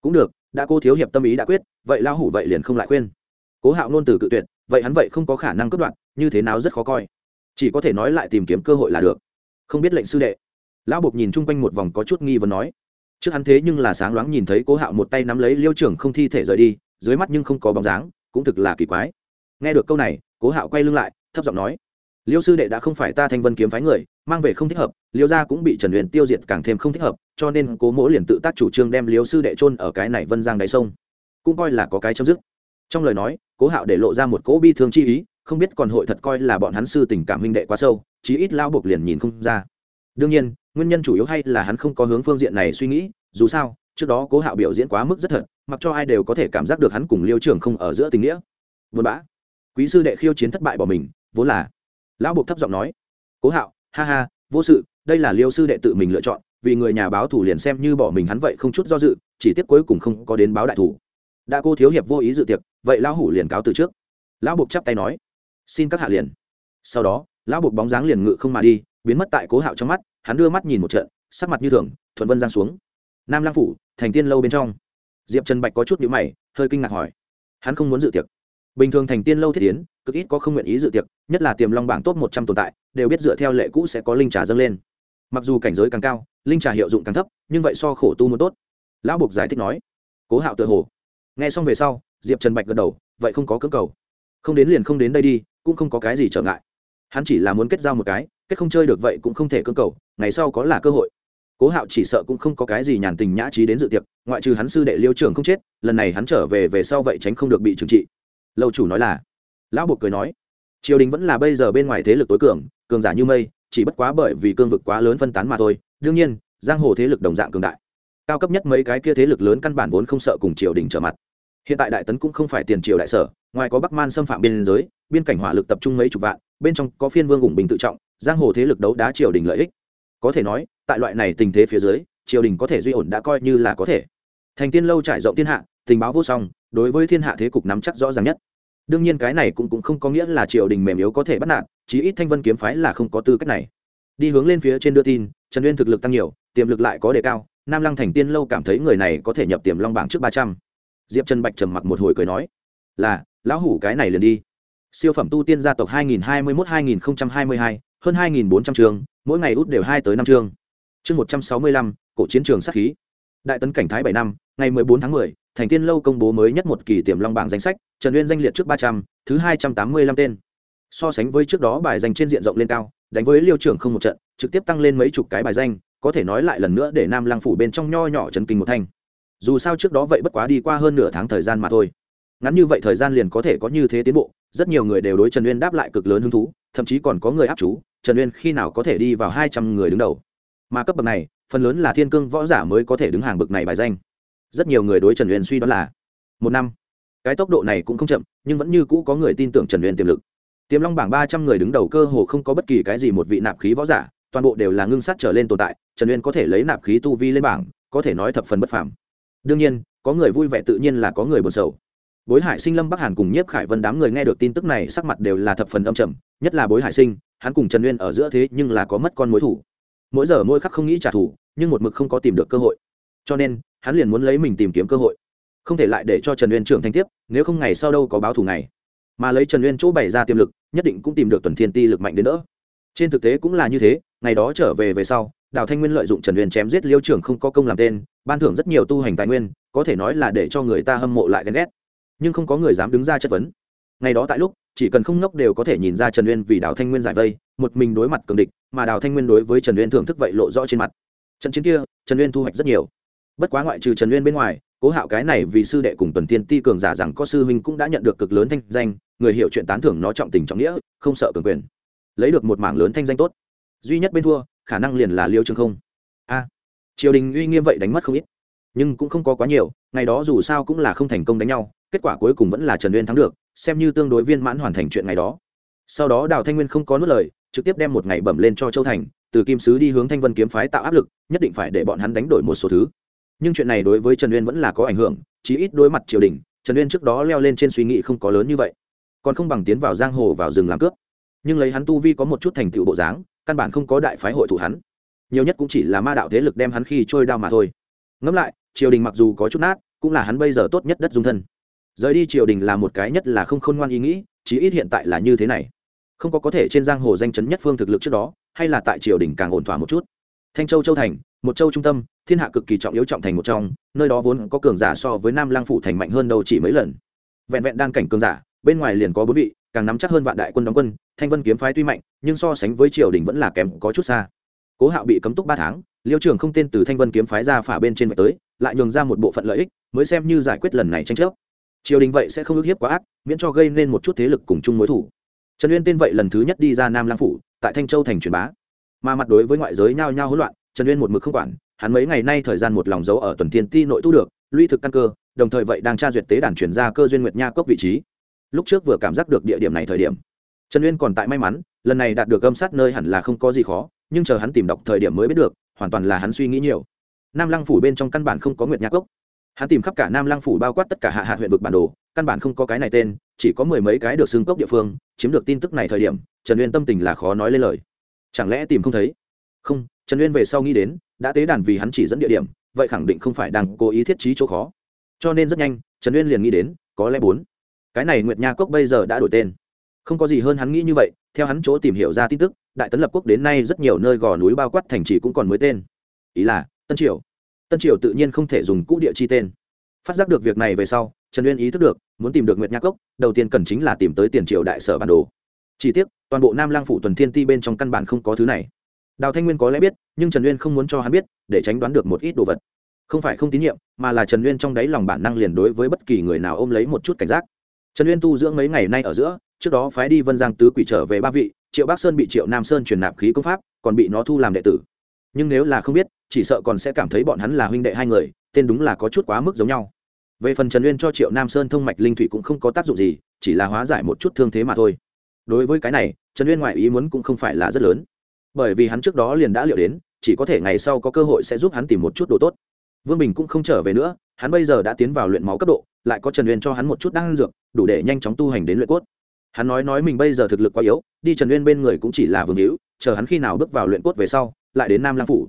Cũng được, đã cô thiếu hiệp tâm ý đã quyết, vậy lao hủ vậy liền không lại khuyên. Cố hạo nôn từ cự tuyệt, vậy hắn vậy không có khả năng cất đoạn như thế nào rất khó coi. Chỉ có thể nói lại tìm kiếm cơ hội là được. Không biết lệnh sư đệ. Lão buộc nhìn chung quanh một vòng có chút nghi vấn nói. Trước hắn thế nhưng là sáng loáng nhìn thấy cố hạo một tay nắm lấy liêu trưởng không thi thể rời đi, dưới mắt nhưng không có bóng dáng, cũng thực là kỳ quái. Nghe được câu này cố hạo quay lưng lại, thấp giọng nói, liêu sư đệ đã không phải ta thanh vân kiếm phái người, mang về không thích hợp, liêu gia cũng bị trần huyền tiêu diệt càng thêm không thích hợp, cho nên cố mỗ liền tự tác chủ trương đem liêu sư đệ trôn ở cái này vân giang đáy sông. Cũng coi là có cái chấm dứt. Trong lời nói, cố hạo để lộ ra một cỗ bi thương chi ý, không biết còn hội thật coi là bọn hắn sư tình cảm huynh đệ quá sâu, chí ít lao buộc liền nhìn không ra. Đương nhiên, nguyên nhân chủ yếu hay là hắn không có hướng phương diện này suy nghĩ, dù sao, trước đó cố hạo biểu diễn quá mức rất thật, mặc cho ai đều có thể cảm giác được hắn cùng liêu trưởng không ở giữa tình nghĩa. Buồn bã quý sư đệ khiêu chiến thất bại bỏ mình, vốn là. Lão buộc thấp giọng nói. Cố hạo, ha ha, vô sự, đây là liêu sư đệ tự mình lựa chọn, vì người nhà báo thủ liền xem như bỏ mình hắn vậy không chút do dự, chỉ tiếc cuối cùng không có đến báo đại thủ đã cô thiếu hiệp vô ý dự tiệc, vậy lão hủ liền cáo từ trước. Lão buộc chắp tay nói. Xin các hạ liền. Sau đó, lão buộc bóng dáng liền ngự không mà đi, biến mất tại cố hạo trong mắt, hắn đưa mắt nhìn một trận, sắc mặt như thường, thuận vân giang xuống. Nam lang phủ, thành tiên lâu bên trong. Diệp trần bạch có chút nhữ mày, hơi kinh ngạc hỏi. Hắn không muốn dự tiệc bình thường thành tiên lâu thiết tiến, cực ít có không nguyện ý dự tiệc, nhất là tiềm long bảng top một trăm tồn tại, đều biết dựa theo lệ cũ sẽ có linh trà dâng lên. Mặc dù cảnh giới càng cao, linh trà hiệu dụng càng thấp, nhưng vậy so khổ tu muốn tốt. Lão buộc giải thích nói. Cố hạo tự hồ. Nghe xong về sau, diệp trần bạch gật đầu, vậy không có cơ cầu. Không đến liền không đến đây đi, cũng không có cái gì trở ngại. Hắn chỉ là muốn kết giao một cái, kết không chơi được vậy cũng không thể cơ cầu, ngày sau có là cơ hội. Cố hạo chỉ sợ cũng không có cái gì nhàn tình nhã trí đến dự tiệc, ngoại trừ hắn sư đệ liêu trưởng không chết, lần này hắn trở về về sau vậy tránh không được bị trừng trị lâu chủ nói là, lão buộc cười nói, triều đình vẫn là bây giờ bên ngoài thế lực tối cường cường giả như mây, chỉ bất quá bởi vì cương vực quá lớn phân tán mà thôi. đương nhiên, giang hồ thế lực đồng dạng cường đại, cao cấp nhất mấy cái kia thế lực lớn căn bản vốn không sợ cùng triều đình trở mặt. hiện tại đại tấn cũng không phải tiền triều đại sở, ngoài có bắc man xâm phạm biên giới, biên cảnh hỏa lực tập trung mấy chục vạn, bên trong có phiên vương ủng bình tự trọng, giang hồ thế lực đấu đá triều đình lợi ích. có thể nói, tại loại này tình thế phía dưới, triều đình có thể duy ổn đã coi như là có thể. thành tiên lâu trải rộng thiên hạ tình báo vô song đối với thiên hạ thế cục nắm chắc rõ ràng nhất. Đương nhiên cái này cũng, cũng không có nghĩa là triều đình mềm yếu có thể bắt nạt chí ít thanh vân kiếm phái là không có tư cách này. Đi hướng lên phía trên đưa tin trần uyên thực lực tăng nhiều tiềm lực lại có đề cao nam lăng thành tiên lâu cảm thấy người này có thể nhập tiềm long bảng trước ba trăm. Diệp trần bạch trầm mặc một hồi cười nói là lão hủ cái này liền đi. Siêu phẩm tu tiên gia tộc 2021-2022, hơn 2.400 trường mỗi ngày út đều hai tới năm chương chương 165, cổ chiến trường sát khí. Đại tấn cảnh thái bảy năm ngày 14 tháng 10, thành tiên lâu công bố mới nhất một kỳ tiềm long bảng danh sách trần uyên danh liệt trước 300, thứ 285 tên. So sánh với trước đó bài danh trên diện rộng lên cao đánh với liêu trưởng không một trận trực tiếp tăng lên mấy chục cái bài danh có thể nói lại lần nữa để nam lang phủ bên trong nho nhỏ chấn kinh một thanh dù sao trước đó vậy bất quá đi qua hơn nửa tháng thời gian mà thôi. Ngắn như vậy thời gian liền có thể có như thế tiến bộ rất nhiều người đều đối trần uyên đáp lại cực lớn hứng thú thậm chí còn có người áp chú trần uyên khi nào có thể đi vào hai trăm người đứng đầu. Mà cấp bậc này phần lớn là thiên cương võ giả mới có thể đứng hàng bậc này bài danh rất nhiều người đối trần uyên suy đoán là, một năm, cái tốc độ này cũng không chậm, nhưng vẫn như cũ có người tin tưởng trần uyên tiềm lực. Tiềm long bảng ba trăm người đứng đầu cơ hồ không có bất kỳ cái gì một vị nạp khí võ giả, toàn bộ đều là ngưng sát trở lên tồn tại, trần uyên có thể lấy nạp khí tu vi lên bảng, có thể nói thập phần bất phàm. Đương nhiên, có người vui vẻ tự nhiên là có người buồn sầu. Bối hải sinh, lâm bắc hàn cùng nhiếp khải vân đám người nghe được tin tức này, sắc mặt đều là thập phần âm trầm, nhất là bối hải sinh, hắn cùng trần uyên ở giữa thế nhưng là có mất con mối thủ. Mỗi giờ mỗi khắc không nghĩ trả thù, nhưng một mực không có tìm được cơ hội cho nên, hắn liền muốn lấy mình tìm kiếm cơ hội. Không thể lại để cho trần uyên trưởng thành tiếp, nếu không ngày sau đâu có báo thù này mà lấy trần uyên chỗ bày ra tiềm lực, nhất định cũng tìm được tuần thiên ti lực mạnh đến nữa trên thực tế cũng là như thế, ngày đó trở về về sau, đào thanh nguyên lợi dụng trần uyên chém giết liêu trưởng không có công làm tên, ban thưởng rất nhiều tu hành tài nguyên, có thể nói là để cho người ta hâm mộ lại ghen ghét. Nhưng không có người dám đứng ra chất vấn. Ngày đó tại lúc, chỉ cần không ngốc đều có thể nhìn ra trần uyên vì đào thanh nguyên giải vây, một mình đối mặt cường địch, mà đào thanh nguyên đối với trần uyên thưởng thức vậy lộ rõ trên mặt. Trận chiến kia, trần uyên thu hoạch rất nhiều bất quá ngoại trừ trần uyên bên ngoài, cố hạo cái này vì sư đệ cùng tuần tiên ti cường giả rằng có sư huynh cũng đã nhận được cực lớn thanh danh, người hiểu chuyện tán thưởng nó trọng tình trọng nghĩa, không sợ cường quyền. Lấy được một mảng lớn thanh danh tốt. Duy nhất bên thua, khả năng liền là liêu trường không. A, triều đình uy nghiêm vậy đánh mất không ít. Nhưng cũng không có quá nhiều, ngày đó dù sao cũng là không thành công đánh nhau, kết quả cuối cùng vẫn là trần uyên thắng được, xem như tương đối viên mãn hoàn thành chuyện ngày đó. Sau đó đào thanh nguyên không có nuốt lời, trực tiếp đem một ngày bẩm lên cho châu thành, từ kim sứ đi hướng thanh vân kiếm phái tạo áp lực, nhất định phải để bọn hắn đánh đổi một số thứ nhưng chuyện này đối với trần uyên vẫn là có ảnh hưởng, chí ít đối mặt triều đình, trần uyên trước đó leo lên trên suy nghĩ không có lớn như vậy. Còn không bằng tiến vào giang hồ vào rừng làm cướp. Nhưng lấy hắn tu vi có một chút thành tựu bộ dáng, căn bản không có đại phái hội thủ hắn. Nhiều nhất cũng chỉ là ma đạo thế lực đem hắn khi trôi đao mà thôi. Ngẫm lại, triều đình mặc dù có chút nát, cũng là hắn bây giờ tốt nhất đất dung thân. Rời đi triều đình là một cái nhất là không khôn ngoan ý nghĩ, chí ít hiện tại là như thế này. Không có có thể trên giang hồ danh chấn nhất phương thực lực trước đó, hay là tại triều đình càng ổn thỏa một chút. Thanh châu châu thành một châu trung tâm, thiên hạ cực kỳ trọng yếu trọng thành một trong, nơi đó vốn có cường giả so với nam lang phủ thành mạnh hơn đâu chỉ mấy lần. Vẹn vẹn đan cảnh cường giả, bên ngoài liền có bốn vị, càng nắm chắc hơn vạn đại quân đóng quân, thanh vân kiếm phái tuy mạnh, nhưng so sánh với triều đình vẫn là kém có chút xa. Cố hạo bị cấm túc ba tháng, liêu trường không tên từ thanh vân kiếm phái ra phả bên trên vạch tới, lại nhường ra một bộ phận lợi ích, mới xem như giải quyết lần này tranh chấp. Triều đình vậy sẽ không ức hiếp quá ác, miễn cho gây nên một chút thế lực cùng chung mối thủ. Trần uyên tên vậy lần thứ nhất đi ra nam lang phủ, tại thanh châu thành truyền bá. Mà mặt đối với ngoại giới nhao nhao hỗn loạn trần uyên một mực không quản, hắn mấy ngày nay thời gian một lòng giấu ở tuần thiên ti nội tu được luy thực căn cơ, đồng thời vậy đang tra duyệt tế đàn chuyển ra cơ duyên nguyệt nha cốc vị trí. Lúc trước vừa cảm giác được địa điểm này thời điểm, trần uyên còn tại may mắn, lần này đạt được âm sát nơi hẳn là không có gì khó, nhưng chờ hắn tìm đọc thời điểm mới biết được, hoàn toàn là hắn suy nghĩ nhiều. Nam lăng phủ bên trong căn bản không có nguyệt nha cốc. Hắn tìm khắp cả nam lăng phủ bao quát tất cả hạ hạ huyện vực bản đồ, căn bản không có cái này tên, chỉ có mười mấy cái được xưng cốc địa phương, chiếm được tin tức này thời điểm, trần uyên tâm tình là khó nói lên lời. Chẳng lẽ tìm không thấy? Không trần uyên về sau nghĩ đến, đã tế đàn vì hắn chỉ dẫn địa điểm, vậy khẳng định không phải đang cố ý thiết trí chỗ khó. Cho nên rất nhanh, trần uyên liền nghĩ đến, có lẽ bốn. Cái này nguyệt nha cốc bây giờ đã đổi tên. Không có gì hơn hắn nghĩ như vậy, theo hắn chỗ tìm hiểu ra tin tức, đại tấn lập quốc đến nay rất nhiều nơi gò núi bao quát thành trì cũng còn mới tên. Ý là, tân triều. Tân triều tự nhiên không thể dùng cũ địa chi tên. Phát giác được việc này về sau, trần uyên ý thức được, muốn tìm được nguyệt nha cốc, đầu tiên cần chính là tìm tới tiền triều đại sở bản đồ. Chỉ tiếc, toàn bộ nam lang phủ tuần thiên ti bên trong căn bản không có thứ này đào thanh nguyên có lẽ biết, nhưng trần uyên không muốn cho hắn biết, để tránh đoán được một ít đồ vật. Không phải không tín nhiệm, mà là trần uyên trong đáy lòng bản năng liền đối với bất kỳ người nào ôm lấy một chút cảnh giác. Trần uyên tu dưỡng mấy ngày nay ở giữa, trước đó phái đi vân giang tứ quỷ trở về ba vị, triệu bắc sơn bị triệu nam sơn truyền nạp khí công pháp, còn bị nó thu làm đệ tử. Nhưng nếu là không biết, chỉ sợ còn sẽ cảm thấy bọn hắn là huynh đệ hai người, tên đúng là có chút quá mức giống nhau. Về phần trần uyên cho triệu nam sơn thông mạch linh thủy cũng không có tác dụng gì, chỉ là hóa giải một chút thương thế mà thôi. Đối với cái này, trần uyên ngoại ý muốn cũng không phải là rất lớn bởi vì hắn trước đó liền đã liệu đến, chỉ có thể ngày sau có cơ hội sẽ giúp hắn tìm một chút đồ tốt. Vương bình cũng không trở về nữa, hắn bây giờ đã tiến vào luyện máu cấp độ, lại có trần uyên cho hắn một chút đan dược, đủ để nhanh chóng tu hành đến luyện cốt. Hắn nói nói mình bây giờ thực lực quá yếu, đi trần uyên bên người cũng chỉ là vương hữu, chờ hắn khi nào bước vào luyện cốt về sau, lại đến nam lang phủ.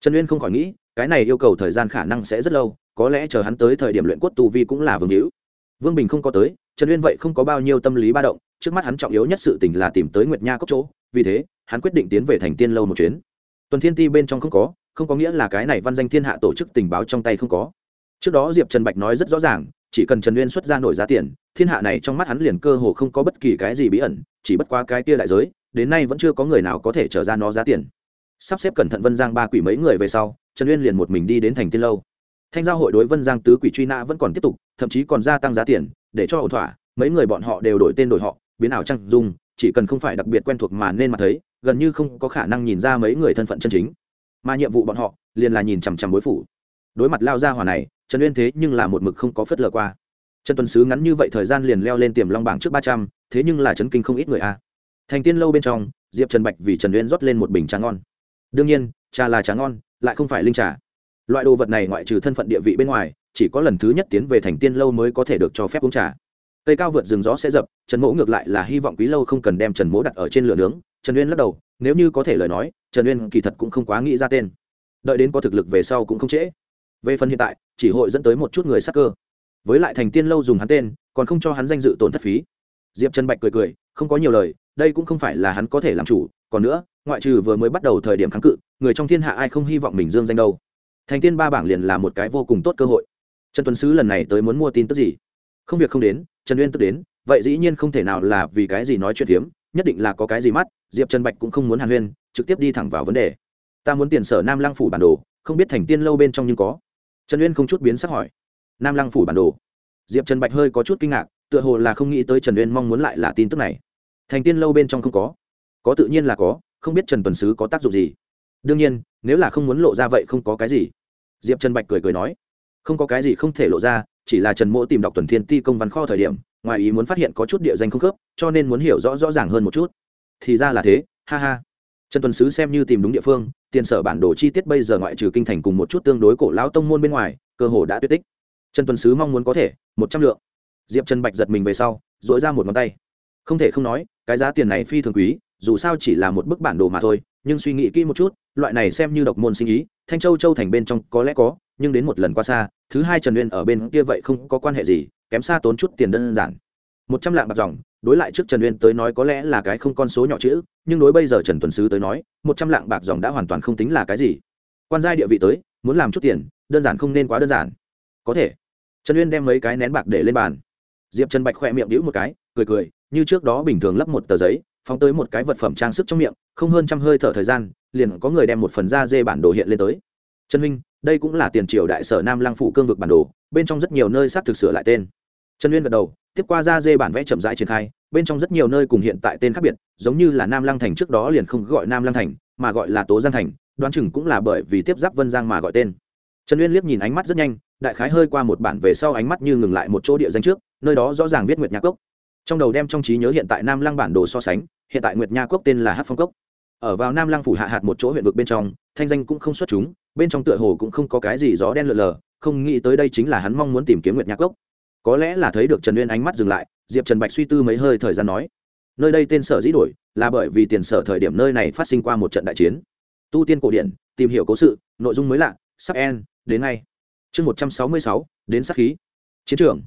Trần uyên không khỏi nghĩ, cái này yêu cầu thời gian khả năng sẽ rất lâu, có lẽ chờ hắn tới thời điểm luyện cốt tu vi cũng là vương hữu. Vương bình không có tới, trần uyên vậy không có bao nhiêu tâm lý ba động, trước mắt hắn trọng yếu nhất sự tình là tìm tới nguyệt nha cốc chỗ vì thế, hắn quyết định tiến về thành tiên lâu một chuyến. Tuần thiên ti bên trong không có không có nghĩa là cái này văn danh thiên hạ tổ chức tình báo trong tay không có. Trước đó diệp trần bạch nói rất rõ ràng, chỉ cần trần uyên xuất ra nổi giá tiền, thiên hạ này trong mắt hắn liền cơ hồ không có bất kỳ cái gì bí ẩn, chỉ bất qua cái kia đại giới, đến nay vẫn chưa có người nào có thể trở ra nó giá tiền. Sắp xếp cẩn thận vân giang ba quỷ mấy người về sau, trần uyên liền một mình đi đến thành tiên lâu. Thanh giao hội đối vân giang tứ quỷ truy nã vẫn còn tiếp tục, thậm chí còn gia tăng giá tiền, để cho ổn thỏa, mấy người bọn họ đều đổi tên đổi họ, biến ảo trăng dung chỉ cần không phải đặc biệt quen thuộc mà nên mà thấy, gần như không có khả năng nhìn ra mấy người thân phận chân chính. Mà nhiệm vụ bọn họ, liền là nhìn chằm chằm bối phủ. Đối mặt lao ra hỏa này, trần uyên thế nhưng là một mực không có phớt lờ qua. Trần tuần sứ ngắn như vậy thời gian liền leo lên tiềm long bảng trước ba trăm, thế nhưng là chấn kinh không ít người a. Thành tiên lâu bên trong, diệp trần bạch vì trần uyên rót lên một bình trà ngon. Đương nhiên, trà là trà ngon, lại không phải linh trà. Loại đồ vật này ngoại trừ thân phận địa vị bên ngoài, chỉ có lần thứ nhất tiến về thành tiên lâu mới có thể được cho phép uống trà cây cao vượt rừng gió sẽ dập, trần mỗ ngược lại là hy vọng quý lâu không cần đem trần mỗ đặt ở trên lửa nướng. Trần uyên lắc đầu, nếu như có thể lời nói, trần uyên kỳ thật cũng không quá nghĩ ra tên. Đợi đến có thực lực về sau cũng không trễ. Về phần hiện tại, chỉ hội dẫn tới một chút người sắc cơ. Với lại thành tiên lâu dùng hắn tên, còn không cho hắn danh dự tổn thất phí. Diệp trần bạch cười cười, không có nhiều lời, đây cũng không phải là hắn có thể làm chủ, còn nữa, ngoại trừ vừa mới bắt đầu thời điểm kháng cự, người trong thiên hạ ai không hy vọng mình dương danh đâu. Thành tiên ba bảng liền là một cái vô cùng tốt cơ hội. Trần tuấn sứ lần này tới muốn mua tin tức gì? Không việc không đến trần uyên tức đến, vậy dĩ nhiên không thể nào là vì cái gì nói chuyện phiếm, nhất định là có cái gì mắt, diệp trần bạch cũng không muốn hàn huyên, trực tiếp đi thẳng vào vấn đề. Ta muốn tiền sở nam lăng phủ bản đồ, không biết thành tiên lâu bên trong nhưng có. Trần uyên không chút biến sắc hỏi. Nam lăng phủ bản đồ. Diệp trần bạch hơi có chút kinh ngạc, tựa hồ là không nghĩ tới trần uyên mong muốn lại là tin tức này. Thành tiên lâu bên trong không có. Có tự nhiên là có, không biết trần tuần sứ có tác dụng gì. Đương nhiên, nếu là không muốn lộ ra vậy không có cái gì. Diệp trần bạch cười cười nói. Không có cái gì không thể lộ ra chỉ là trần mỗ tìm đọc tuần thiên ti công văn kho thời điểm, ngoài ý muốn phát hiện có chút địa danh không khớp, cho nên muốn hiểu rõ rõ ràng hơn một chút. Thì ra là thế, ha ha. Trần tuần sứ xem như tìm đúng địa phương, tiền sở bản đồ chi tiết bây giờ ngoại trừ kinh thành cùng một chút tương đối cổ lão tông môn bên ngoài, cơ hồ đã tuyệt tích. Trần tuần sứ mong muốn có thể, một trăm lượng. Diệp trần bạch giật mình về sau dội ra một ngón tay. Không thể không nói, cái giá tiền này phi thường quý, dù sao chỉ là một bức bản đồ mà thôi, nhưng suy nghĩ kỹ một chút, loại này xem như độc môn sinh ý, thanh châu châu thành bên trong có lẽ có, nhưng đến một lần qua xa thứ hai trần uyên ở bên kia vậy không có quan hệ gì, kém xa tốn chút tiền đơn giản. Một trăm lạng bạc dòng, đối lại trước trần uyên tới nói có lẽ là cái không con số nhỏ chữ, nhưng đối bây giờ trần tuần sứ tới nói, một trăm lạng bạc dòng đã hoàn toàn không tính là cái gì. Quan giai địa vị tới, muốn làm chút tiền, đơn giản không nên quá đơn giản. Có thể. Trần uyên đem mấy cái nén bạc để lên bàn. Diệp trần bạch khoe miệng đĩu một cái, cười cười, như trước đó bình thường lấp một tờ giấy, phóng tới một cái vật phẩm trang sức trong miệng, không hơn trăm hơi thở thời gian, liền có người đem một phần da dê bản đồ hiện lên tới. Trần huynh đây cũng là tiền triều đại sở nam lăng phủ cương vực bản đồ, bên trong rất nhiều nơi xác thực sửa lại tên. Trần uyên gật đầu, tiếp qua ra dê bản vẽ chậm rãi triển khai, bên trong rất nhiều nơi cùng hiện tại tên khác biệt, giống như là nam lăng thành trước đó liền không gọi nam lăng thành, mà gọi là tố giang thành, đoán chừng cũng là bởi vì tiếp giáp vân giang mà gọi tên. Trần uyên liếc nhìn ánh mắt rất nhanh, đại khái hơi qua một bản về sau ánh mắt như ngừng lại một chỗ địa danh trước, nơi đó rõ ràng viết nguyệt nhạc cốc. Trong đầu đem trong trí nhớ hiện tại nam lăng bản đồ so sánh, hiện tại nguyệt nha cốc tên là hát phong cốc. Ở vào nam lăng phủ hạ hạt một chỗ huyện vực bên trong, thanh danh cũng không xuất chúng bên trong tựa hồ cũng không có cái gì gió đen lượn lờ, không nghĩ tới đây chính là hắn mong muốn tìm kiếm nguyệt nhạc gốc. có lẽ là thấy được trần uyên ánh mắt dừng lại, diệp trần bạch suy tư mấy hơi thời gian nói, nơi đây tên sở dĩ đổi, là bởi vì tiền sở thời điểm nơi này phát sinh qua một trận đại chiến. Tu tiên cổ điển, tìm hiểu cố sự, nội dung mới lạ, sắp en, đến ngay. Chương một trăm sáu mươi sáu, đến sát khí. Chiến trường.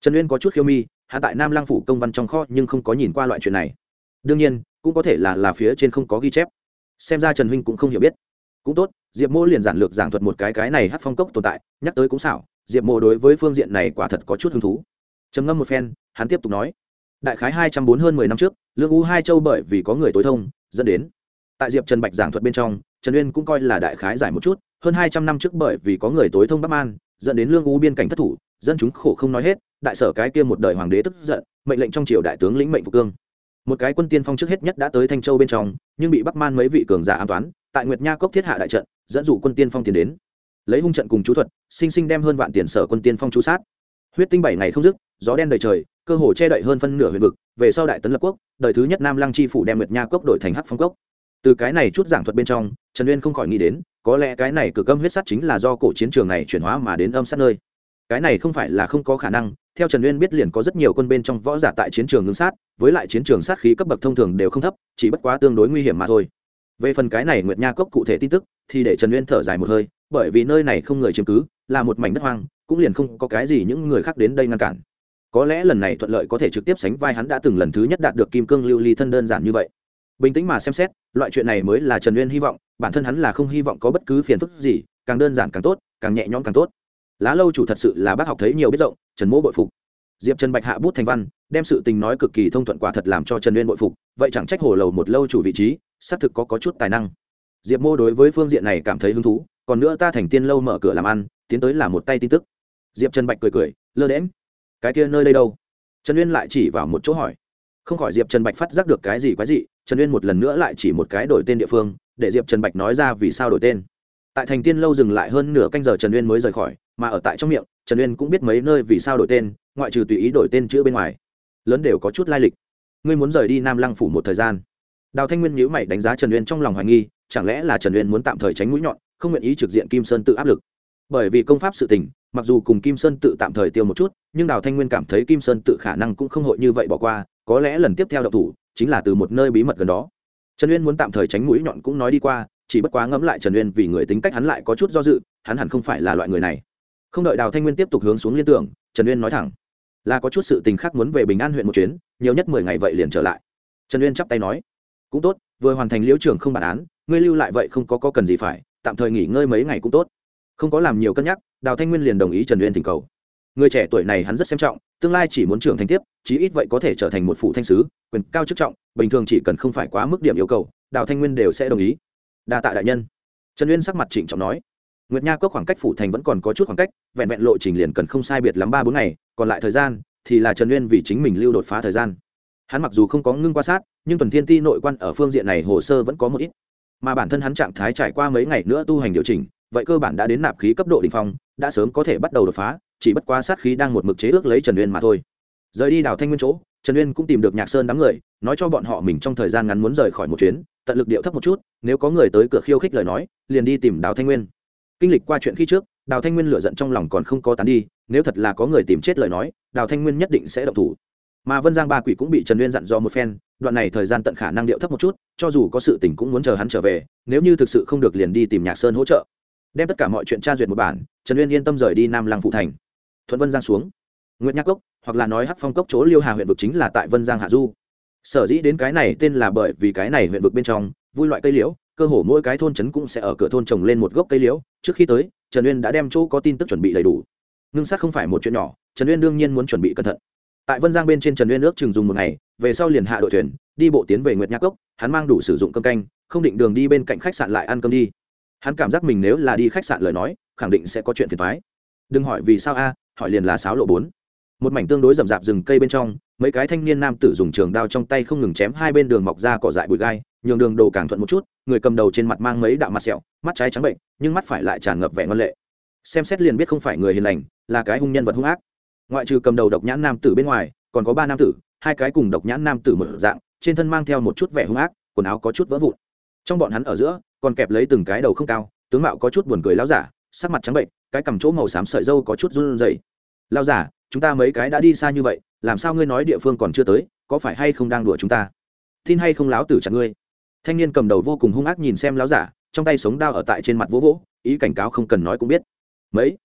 Trần uyên có chút khiêu mi hạ tại nam lang phủ công văn trong kho nhưng không có nhìn qua loại chuyện này. Đương nhiên, cũng có thể là là phía trên không có ghi chép. Xem ra trần huynh cũng không hiểu biết. Cũng tốt diệp mô liền giản lược giảng thuật một cái cái này hát phong cốc tồn tại, nhắc tới cũng xảo, diệp mô đối với phương diện này quả thật có chút hứng thú. Trầm ngâm một phen, hắn tiếp tục nói, đại khái hai trăm bốn hơn mười năm trước, lương u hai châu bởi vì có người tối thông, dẫn đến, tại diệp trần bạch giảng thuật bên trong, trần uyên cũng coi là đại khái giải một chút, hơn hai trăm năm trước bởi vì có người tối thông bắc an dẫn đến lương u biên cảnh thất thủ, dân chúng khổ không nói hết, đại sở cái kia một đời hoàng đế tức giận, mệnh lệnh trong triều đại tướng lĩnh mệnh phục cương. Một cái quân tiên phong trước hết nhất đã tới thanh châu bên trong, nhưng bị bắc man mấy vị cường giả an toán tại nguyệt nha cốc thiết hạ đại trận, dẫn dụ quân tiên phong tiến đến. Lấy hung trận cùng chú thuật, sinh sinh đem hơn vạn tiền sở quân tiên phong chú sát. Huyết tinh bảy ngày không dứt, gió đen đầy trời, cơ hồ che đậy hơn phân nửa huyền vực, về sau đại tấn lập quốc, đời thứ nhất nam lăng chi phủ đem nguyệt nha cốc đổi thành hắc phong cốc. Từ cái này chút giảng thuật bên trong, trần uyên không khỏi nghĩ đến, có lẽ cái này cực âm huyết sắt chính là do cổ chiến trường này chuyển hóa mà đến âm sát nơi. Cái này không phải là không có khả năng, theo trần uyên biết liền có rất nhiều quân bên trong võ giả tại chiến trường ngưng sát, với lại chiến trường sát khí cấp bậc thông thường đều không thấp, chỉ bất quá tương đối nguy hiểm mà thôi về phần cái này nguyệt nha cốc cụ thể tin tức, thì để trần uyên thở dài một hơi, bởi vì nơi này không người chiếm cứ, là một mảnh đất hoang, cũng liền không có cái gì những người khác đến đây ngăn cản. Có lẽ lần này thuận lợi có thể trực tiếp sánh vai hắn đã từng lần thứ nhất đạt được kim cương lưu ly thân đơn giản như vậy. Bình tĩnh mà xem xét, loại chuyện này mới là trần uyên hy vọng, bản thân hắn là không hy vọng có bất cứ phiền phức gì, càng đơn giản càng tốt, càng nhẹ nhõm càng tốt. Lá lâu chủ thật sự là bác học thấy nhiều biết rộng, trần mỗ bội phục. Diệp trần bạch hạ bút thành văn, đem sự tình nói cực kỳ thông thuận quả thật làm cho trần uyên bội phục, vậy chẳng trách hồ lầu một lâu chủ vị trí xác thực có, có chút tài năng. Diệp mô đối với phương diện này cảm thấy hứng thú còn nữa ta thành tiên lâu mở cửa làm ăn tiến tới là một tay tin tức. Diệp trần bạch cười cười lơ đễm cái kia nơi đây đâu? Trần uyên lại chỉ vào một chỗ hỏi. Không khỏi diệp trần bạch phát giác được cái gì quái gì trần uyên một lần nữa lại chỉ một cái đổi tên địa phương để diệp trần bạch nói ra vì sao đổi tên. Tại thành tiên lâu dừng lại hơn nửa canh giờ trần uyên mới rời khỏi mà ở tại trong miệng trần uyên cũng biết mấy nơi vì sao đổi tên ngoại trừ tùy ý đổi tên chữ bên ngoài. Lớn đều có chút lai lịch. Ngươi muốn rời đi nam lăng phủ một thời gian đào thanh nguyên nhữ mày đánh giá trần uyên trong lòng hoài nghi, chẳng lẽ là trần uyên muốn tạm thời tránh mũi nhọn, không nguyện ý trực diện kim sơn tự áp lực? Bởi vì công pháp sự tình, mặc dù cùng kim sơn tự tạm thời tiêu một chút, nhưng đào thanh nguyên cảm thấy kim sơn tự khả năng cũng không hội như vậy bỏ qua, có lẽ lần tiếp theo đậu thủ chính là từ một nơi bí mật gần đó. Trần uyên muốn tạm thời tránh mũi nhọn cũng nói đi qua, chỉ bất quá ngẫm lại trần uyên vì người tính cách hắn lại có chút do dự, hắn hẳn không phải là loại người này. Không đợi đào thanh nguyên tiếp tục hướng xuống liên tưởng, trần uyên nói thẳng, là có chút sự tình khác muốn về bình an huyện một chuyến, nhiều nhất mười ngày vậy liền trở lại. Trần uyên chắp tay nói cũng tốt vừa hoàn thành liễu trường không bản án ngươi lưu lại vậy không có, có cần gì phải tạm thời nghỉ ngơi mấy ngày cũng tốt. Không có làm nhiều cân nhắc đào thanh nguyên liền đồng ý trần uyên thỉnh cầu. Người trẻ tuổi này hắn rất xem trọng tương lai chỉ muốn trưởng thành tiếp chí ít vậy có thể trở thành một phụ thanh sứ quyền cao chức trọng bình thường chỉ cần không phải quá mức điểm yêu cầu đào thanh nguyên đều sẽ đồng ý. Đa tạ đại nhân. Trần uyên sắc mặt trịnh trọng nói. Nguyệt nha cốc khoảng cách phủ thành vẫn còn có chút khoảng cách vẹn vẹn lộ trình liền cần không sai biệt lắm ba bốn ngày còn lại thời gian thì là trần uyên vì chính mình lưu đột phá thời gian hắn mặc dù không có ngưng quan sát, nhưng tuần thiên ti nội quan ở phương diện này hồ sơ vẫn có một ít. Mà bản thân hắn trạng thái trải qua mấy ngày nữa tu hành điều chỉnh, vậy cơ bản đã đến nạp khí cấp độ đ ỉ n h phong, đã sớm có thể bắt đầu đột phá, chỉ bất quá sát khí đang một mực chế ước lấy trần uyên mà thôi. Rời đi Đào thanh nguyên chỗ, trần uyên cũng tìm được nhạc sơn đám người, nói cho bọn họ mình trong thời gian ngắn muốn rời khỏi một chuyến, tận lực điệu thấp một chút, nếu có người tới cửa khiêu khích lời nói, liền đi tìm đào thanh nguyên. Kinh lịch qua chuyện khi trước đào thanh nguyên lựa giận trong lòng còn không có tán đi, nếu thật là có người tìm chết lời nói đào thanh nguyên nhất định sẽ động thủ mà vân giang ba quỷ cũng bị trần Uyên dặn do một phen, đoạn này thời gian tận khả năng điệu thấp một chút, cho dù có sự tình cũng muốn chờ hắn trở về, nếu như thực sự không được liền đi tìm nhạc sơn hỗ trợ. Đem tất cả mọi chuyện tra duyệt một bản, trần Uyên yên tâm rời đi nam lăng phụ thành. Thuận vân giang xuống. Nguyễn nhạc cốc, hoặc là nói hắc phong cốc chỗ liêu hà huyện vực chính là tại vân giang hạ du. Sở dĩ đến cái này tên là bởi vì cái này huyện vực bên trong, vui loại cây liễu, cơ hồ mỗi cái thôn trấn cũng sẽ ở cửa thôn trồng lên một gốc cây liễu. Trước khi tới, trần uyên đã đem chỗ có tin tức chuẩn bị đầy đủ. Ngưng sát không phải một chuyện nhỏ, trần uyên đương nhiên muốn chuẩn bị cẩn thận tại vân giang bên trên trần uyên ước chừng dùng một ngày, về sau liền hạ đội thuyền, đi bộ tiến về nguyệt nhạc cốc, hắn mang đủ sử dụng cơm canh, không định đường đi bên cạnh khách sạn lại ăn cơm đi. Hắn cảm giác mình nếu là đi khách sạn lời nói, khẳng định sẽ có chuyện phiền thoái đừng hỏi vì sao a, hỏi liền là sáo lộ bốn. Một mảnh tương đối rậm rạp rừng cây bên trong, mấy cái thanh niên nam tử dùng trường đao trong tay không ngừng chém hai bên đường mọc ra cỏ dại bụi gai, nhường đường đồ càng thuận một chút, người cầm đầu trên mặt mang mấy đạo mặt sẹo, mắt trái trắng bệnh, nhưng mắt phải lại tràn ngập vẻ ngân lệ. Xem xét liền biết không phải người hiền lành, là cái hung nhân vật hung ác ngoại trừ cầm đầu độc nhãn nam tử bên ngoài, còn có ba nam tử, hai cái cùng độc nhãn nam tử một dạng, trên thân mang theo một chút vẻ hung ác, quần áo có chút vỡ vụn. Trong bọn hắn ở giữa, còn kẹp lấy từng cái đầu không cao, tướng mạo có chút buồn cười láo giả, sắc mặt trắng bệnh, cái cầm chỗ màu xám sợi dâu có chút run rẩy. Lao giả, chúng ta mấy cái đã đi xa như vậy, làm sao ngươi nói địa phương còn chưa tới, có phải hay không đang đùa chúng ta? Tin hay không láo tử chặt ngươi? Thanh niên cầm đầu vô cùng hung ác nhìn xem láo giả, trong tay sống đao ở tại trên mặt vỗ vỗ, ý cảnh cáo không cần nói cũng biết. Mấy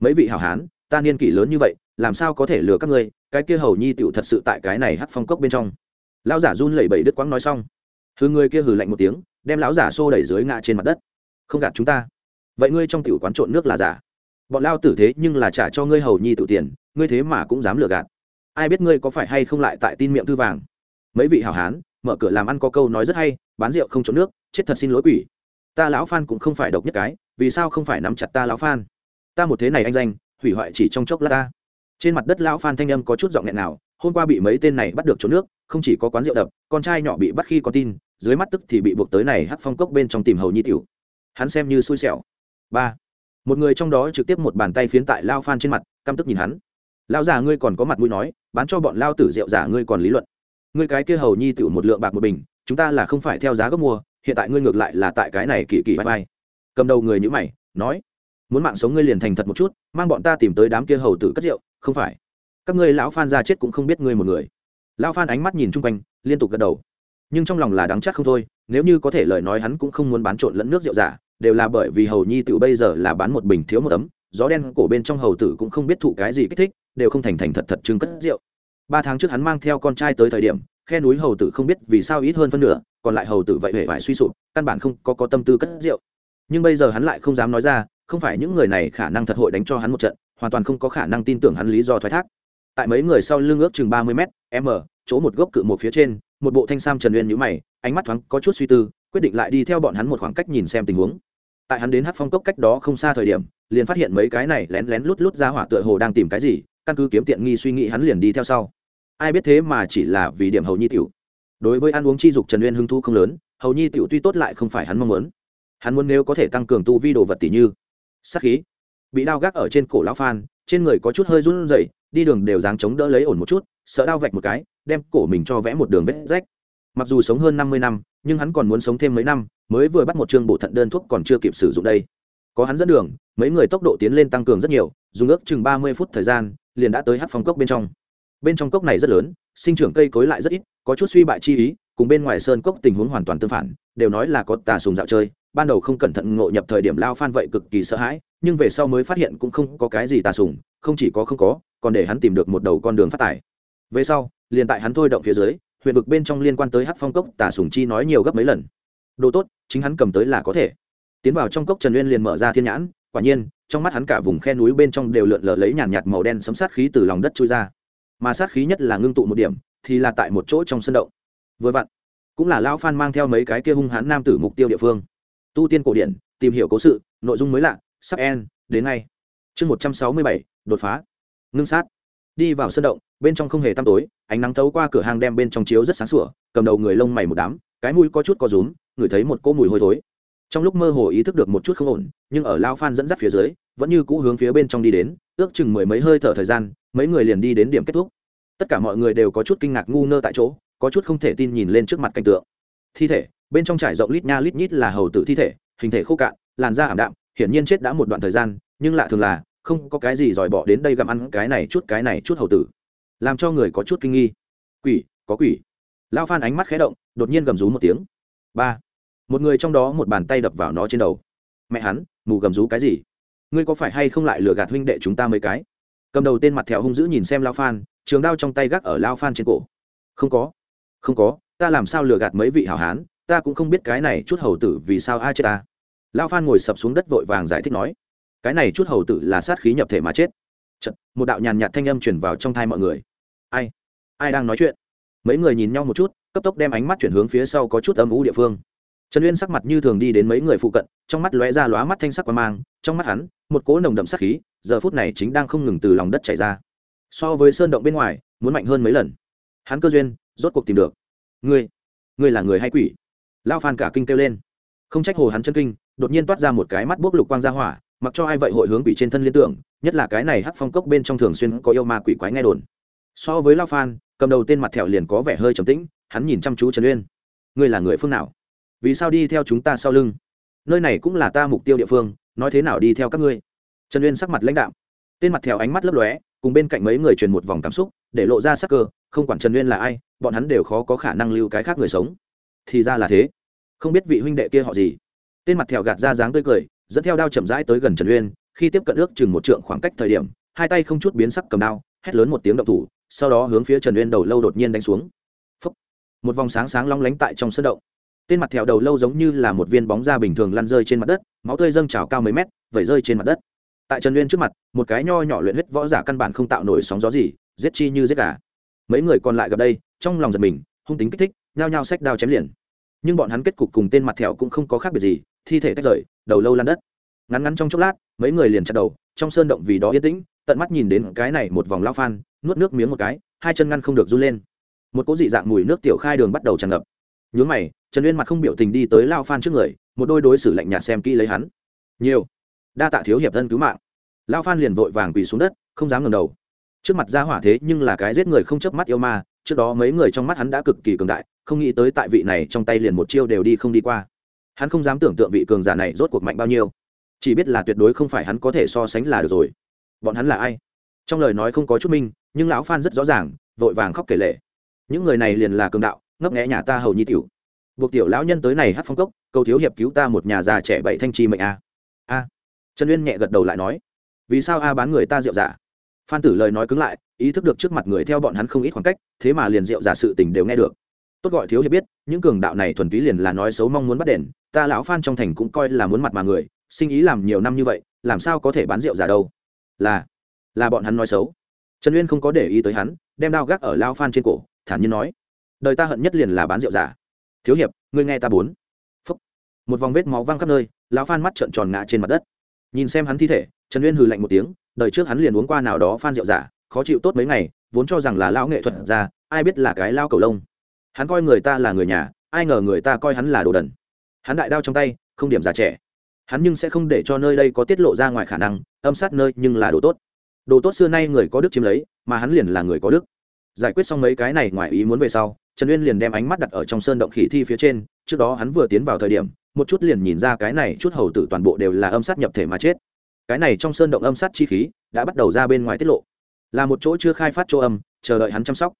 mấy vị hảo hán, ta niên kỷ lớn như vậy làm sao có thể lừa các ngươi, cái kia hầu nhi tựu thật sự tại cái này hắc phong cốc bên trong. Lão giả run lẩy bẩy đứt quãng nói xong. Hư người kia hừ lạnh một tiếng, đem lão giả xô đẩy dưới ngã trên mặt đất. Không gạt chúng ta. Vậy ngươi trong tiểu quán trộn nước là giả? Bọn lao tử thế nhưng là trả cho ngươi hầu nhi tự tiền, ngươi thế mà cũng dám lừa gạt. Ai biết ngươi có phải hay không lại tại tin miệng thư vàng? Mấy vị hảo hán, mở cửa làm ăn có câu nói rất hay, bán rượu không trộn nước, chết thật xin lỗi quỷ. Ta lão phan cũng không phải độc nhất cái, vì sao không phải nắm chặt ta lão phan? Ta một thế này anh danh, hủy hoại chỉ trong chốc lát ta trên mặt đất lão phan thanh âm có chút giọng nghẹn nào, hôm qua bị mấy tên này bắt được trốn nước, không chỉ có quán rượu đập, con trai nhỏ bị bắt khi có tin, dưới mắt tức thì bị buộc tới này hắc phong cốc bên trong tìm hầu nhi tiểu. Hắn xem như xui xẻo. Ba. Một người trong đó trực tiếp một bàn tay phiến tại lao phan trên mặt, căm tức nhìn hắn. Lao già ngươi còn có mặt mũi nói, bán cho bọn lao tử rượu giả ngươi còn lý luận. Ngươi cái kia hầu nhi tiểu một lượng bạc một bình, chúng ta là không phải theo giá gốc mua, hiện tại ngươi ngược lại là tại cái này kỳ kỳ bay bay cầm đầu người như mày, nói muốn mạng sống ngươi liền thành thật một chút, mang bọn ta tìm tới đám kia hầu tử cất rượu, không phải. Các ngươi lão phan ra chết cũng không biết ngươi một người. Lão phan ánh mắt nhìn chung quanh, liên tục gật đầu. Nhưng trong lòng là đáng chắc không thôi, nếu như có thể lời nói hắn cũng không muốn bán trộn lẫn nước rượu giả, đều là bởi vì hầu nhi tự bây giờ là bán một bình thiếu một tấm gió đen cổ bên trong hầu tử cũng không biết thụ cái gì kích thích, đều không thành thành thật thật chứng cất rượu. Ba tháng trước hắn mang theo con trai tới thời điểm, khe núi hầu tử không biết vì sao ít hơn phân nửa, còn lại hầu tử vậy hề phải suy sụp, căn bản không có có tâm tư cất rượu. Nhưng bây giờ hắn lại không dám nói ra không phải những người này khả năng thật hội đánh cho hắn một trận, hoàn toàn không có khả năng tin tưởng hắn lý do thoái thác. Tại mấy người sau lưng ước chừng ba mươi m m, chỗ một gốc cự một phía trên, một bộ thanh sam trần uyên nhữ mày, ánh mắt thoáng có chút suy tư, quyết định lại đi theo bọn hắn một khoảng cách nhìn xem tình huống. Tại hắn đến hát phong cốc cách đó không xa thời điểm, liền phát hiện mấy cái này lén lén lút lút ra hỏa tựa hồ đang tìm cái gì, căn cứ kiếm tiện nghi suy nghĩ hắn liền đi theo sau. Ai biết thế mà chỉ là vì điểm hầu nhi tiểu. Đối với ăn uống chi dục trần uyên hứng thú không lớn, hầu nhi tiểu tuy tốt lại không phải hắn mong muốn. Hắn muốn nếu có thể tăng cường tu vi đồ vật tỷ như sắc khí. Bị đao gác ở trên cổ lão phan, trên người có chút hơi run rẩy, đi đường đều dáng chống đỡ lấy ổn một chút, sợ đao vạch một cái, đem cổ mình cho vẽ một đường vết rách. Mặc dù sống hơn năm mươi năm, nhưng hắn còn muốn sống thêm mấy năm, mới vừa bắt một chương bộ thận đơn thuốc còn chưa kịp sử dụng đây. Có hắn dẫn đường, mấy người tốc độ tiến lên tăng cường rất nhiều, dùng ước chừng ba mươi phút thời gian, liền đã tới hát phong cốc bên trong. Bên trong cốc này rất lớn, sinh trưởng cây cối lại rất ít, có chút suy bại chi ý, cùng bên ngoài sơn cốc tình huống hoàn toàn tương phản, đều nói là có tà sùng dạo chơi ban đầu không cẩn thận ngộ nhập thời điểm lao phan vậy cực kỳ sợ hãi, nhưng về sau mới phát hiện cũng không có cái gì tà sùng không chỉ có không có, còn để hắn tìm được một đầu con đường phát tài. Về sau, liền tại hắn thôi động phía dưới, huyện vực bên trong liên quan tới hát phong cốc tà sùng chi nói nhiều gấp mấy lần. Đồ tốt, chính hắn cầm tới là có thể. Tiến vào trong cốc trần uyên liền mở ra thiên nhãn, quả nhiên, trong mắt hắn cả vùng khe núi bên trong đều lượn lờ lấy nhàn nhạt màu đen sấm sát khí từ lòng đất trôi ra. Mà sát khí nhất là ngưng tụ một điểm, thì là tại một chỗ trong sân động. Vừa vặn, cũng là lão phan mang theo mấy cái kia hung hãn nam tử mục tiêu địa phương tu tiên cổ điển, tìm hiểu cố sự, nội dung mới lạ, sắp en đến ngay. Chương một trăm sáu mươi bảy, đột phá. Ngưng sát. Đi vào sân động, bên trong không hề tăm tối, ánh nắng thấu qua cửa hàng đem bên trong chiếu rất sáng sủa, cầm đầu người lông mày một đám, cái mũi có chút có rúm, ngửi thấy một cỗ mùi hôi thối. Trong lúc mơ hồ ý thức được một chút không ổn, nhưng ở lao phan dẫn dắt phía dưới, vẫn như cũ hướng phía bên trong đi đến, ước chừng mười mấy hơi thở thời gian, mấy người liền đi đến điểm kết thúc. Tất cả mọi người đều có chút kinh ngạc ngu ngơ tại chỗ, có chút không thể tin nhìn lên trước mặt cảnh tượng. Thi thể bên trong trải rộng lít nha lít nhít là hầu tử thi thể, hình thể khô cạn, làn da ảm đạm, hiển nhiên chết đã một đoạn thời gian, nhưng lạ thường là, không có cái gì dòi bỏ đến đây gặm ăn cái này chút cái này chút hầu tử. Làm cho người có chút kinh nghi. Quỷ, có quỷ. Lao phan ánh mắt khé động, đột nhiên gầm rú một tiếng. Ba. Một người trong đó một bàn tay đập vào nó trên đầu. Mẹ hắn, mù gầm rú cái gì? Ngươi có phải hay không lại lừa gạt huynh đệ chúng ta mấy cái? Cầm đầu tên mặt thẹo hung dữ nhìn xem lao phan, trường đao trong tay gác ở lao phan trên cổ. Không có. Không có, ta làm sao lừa gạt mấy vị hảo hán? Ta cũng không biết cái này chút hầu tử vì sao ai chết ta. Lao phan ngồi sập xuống đất vội vàng giải thích nói cái này chút hầu tử là sát khí nhập thể mà chết. Chật, một đạo nhàn nhạt thanh âm chuyển vào trong thai mọi người. Ai? Ai đang nói chuyện? Mấy người nhìn nhau một chút cấp tốc đem ánh mắt chuyển hướng phía sau có chút âm ú địa phương. Trần uyên sắc mặt như thường đi đến mấy người phụ cận trong mắt lóe ra lóa mắt thanh sắc qua mang trong mắt hắn một cỗ nồng đậm sắc khí giờ phút này chính đang không ngừng từ lòng đất chảy ra. So với sơn động bên ngoài muốn mạnh hơn mấy lần. Hắn cơ duyên rốt cuộc tìm được. Ngươi? Ngươi là người hay quỷ? Lao phan cả kinh kêu lên. Không trách hồ hắn chân kinh, đột nhiên toát ra một cái mắt bốc lục quang ra hỏa, mặc cho ai vậy hội hướng bị trên thân liên tưởng, nhất là cái này hắc phong cốc bên trong thường xuyên có yêu ma quỷ quái nghe đồn. So với lao phan, cầm đầu tên mặt thẹo liền có vẻ hơi trầm tĩnh, hắn nhìn chăm chú trần uyên. Ngươi là người phương nào? Vì sao đi theo chúng ta sau lưng? Nơi này cũng là ta mục tiêu địa phương, nói thế nào đi theo các ngươi? Trần uyên sắc mặt lãnh đạm. Tên mặt thẹo ánh mắt lấp lóe, cùng bên cạnh mấy người truyền một vòng cảm xúc, để lộ ra sắc cơ, không quản trần uyên là ai, bọn hắn đều khó có khả năng lưu cái khác người sống thì ra là thế. Không biết vị huynh đệ kia họ gì. Tên mặt thèo gạt ra dáng tươi cười, dẫn theo đao chậm rãi tới gần trần uyên, khi tiếp cận ước chừng một trượng khoảng cách thời điểm, hai tay không chút biến sắc cầm đao, hét lớn một tiếng động thủ, sau đó hướng phía trần uyên đầu lâu đột nhiên đánh xuống. Phúc. một vòng sáng sáng long lánh tại trong sân động. Tên mặt thèo đầu lâu giống như là một viên bóng da bình thường lăn rơi trên mặt đất, máu tươi dâng trào cao mấy mét, vẩy rơi trên mặt đất. Tại trần uyên trước mặt, một cái nho nhỏ luyện huyết võ giả căn bản không tạo nổi sóng gió gì, giết chi như giết gà. Mấy người còn lại gặp đây, trong lòng giật mình, hung tính kích thích nhao nhao sách đao chém liền. Nhưng bọn hắn kết cục cùng tên mặt thẹo cũng không có khác biệt gì, thi thể tách rời, đầu lâu lan đất. Ngắn ngắn trong chốc lát, mấy người liền chặt đầu, trong sơn động vì đó yên tĩnh, tận mắt nhìn đến cái này một vòng lao phan, nuốt nước miếng một cái, hai chân ngăn không được run lên. Một cỗ dị dạng mùi nước tiểu khai đường bắt đầu tràn ngập. Nhướng mày, trần uyên mặt không biểu tình đi tới lao phan trước người, một đôi đối xử lạnh nhạt xem kỹ lấy hắn. Nhiều, đa tạ thiếu hiệp thân cứu mạng. Lao phan liền vội vàng quỳ xuống đất, không dám ngẩng đầu. Trước mặt ra hỏa thế nhưng là cái giết người không chớp mắt yêu ma, trước đó mấy người trong mắt hắn đã cực kỳ cường đại không nghĩ tới tại vị này trong tay liền một chiêu đều đi không đi qua. Hắn không dám tưởng tượng vị cường giả này rốt cuộc mạnh bao nhiêu. Chỉ biết là tuyệt đối không phải hắn có thể so sánh là được rồi. Bọn hắn là ai? Trong lời nói không có chút minh, nhưng lão phan rất rõ ràng, vội vàng khóc kể lệ những người này liền là cường đạo, ngấp nghẽ nhà ta hầu nhi tiểu. Buộc tiểu lão nhân tới này hát phong cốc, cầu thiếu hiệp cứu ta một nhà già trẻ bảy thanh chi mệnh a. A. Trần uyên nhẹ gật đầu lại nói, vì sao a bán người ta rượu giả? Phan tử lời nói cứng lại, ý thức được trước mặt người theo bọn hắn không ít khoảng cách, thế mà liền rượu giả sự tình đều nghe được tốt gọi thiếu hiệp biết, những cường đạo này thuần túy liền là nói xấu mong muốn bắt đền, ta lão phan trong thành cũng coi là muốn mặt mà người, sinh ý làm nhiều năm như vậy, làm sao có thể bán rượu giả đâu? Là là bọn hắn nói xấu. Trần uyên không có để ý tới hắn, đem đao gác ở lao phan trên cổ, thản nhiên nói, đời ta hận nhất liền là bán rượu giả. Thiếu hiệp, ngươi nghe ta bốn. Phúc. một vòng vết máu văng khắp nơi, lão phan mắt trợn tròn ngã trên mặt đất. Nhìn xem hắn thi thể, trần uyên hừ lạnh một tiếng, đời trước hắn liền uống qua nào đó phan rượu giả, khó chịu tốt mấy ngày, vốn cho rằng là lão nghệ thuật ra ai biết là cái lao cầu lông hắn coi người ta là người nhà, ai ngờ người ta coi hắn là đồ đần. Hắn đại đao trong tay, không điểm già trẻ. Hắn nhưng sẽ không để cho nơi đây có tiết lộ ra ngoài khả năng, âm sát nơi nhưng là đồ tốt. Đồ tốt xưa nay người có đức chiếm lấy, mà hắn liền là người có đức. Giải quyết xong mấy cái này ngoài ý muốn về sau, trần uyên liền đem ánh mắt đặt ở trong sơn động khỉ thi phía trên, trước đó hắn vừa tiến vào thời điểm, một chút liền nhìn ra cái này chút hầu tử toàn bộ đều là âm sát nhập thể mà chết. Cái này trong sơn động âm sát chi khí, đã bắt đầu ra bên ngoài tiết lộ. Là một chỗ chưa khai phát chỗ âm, chờ đợi hắn chăm sóc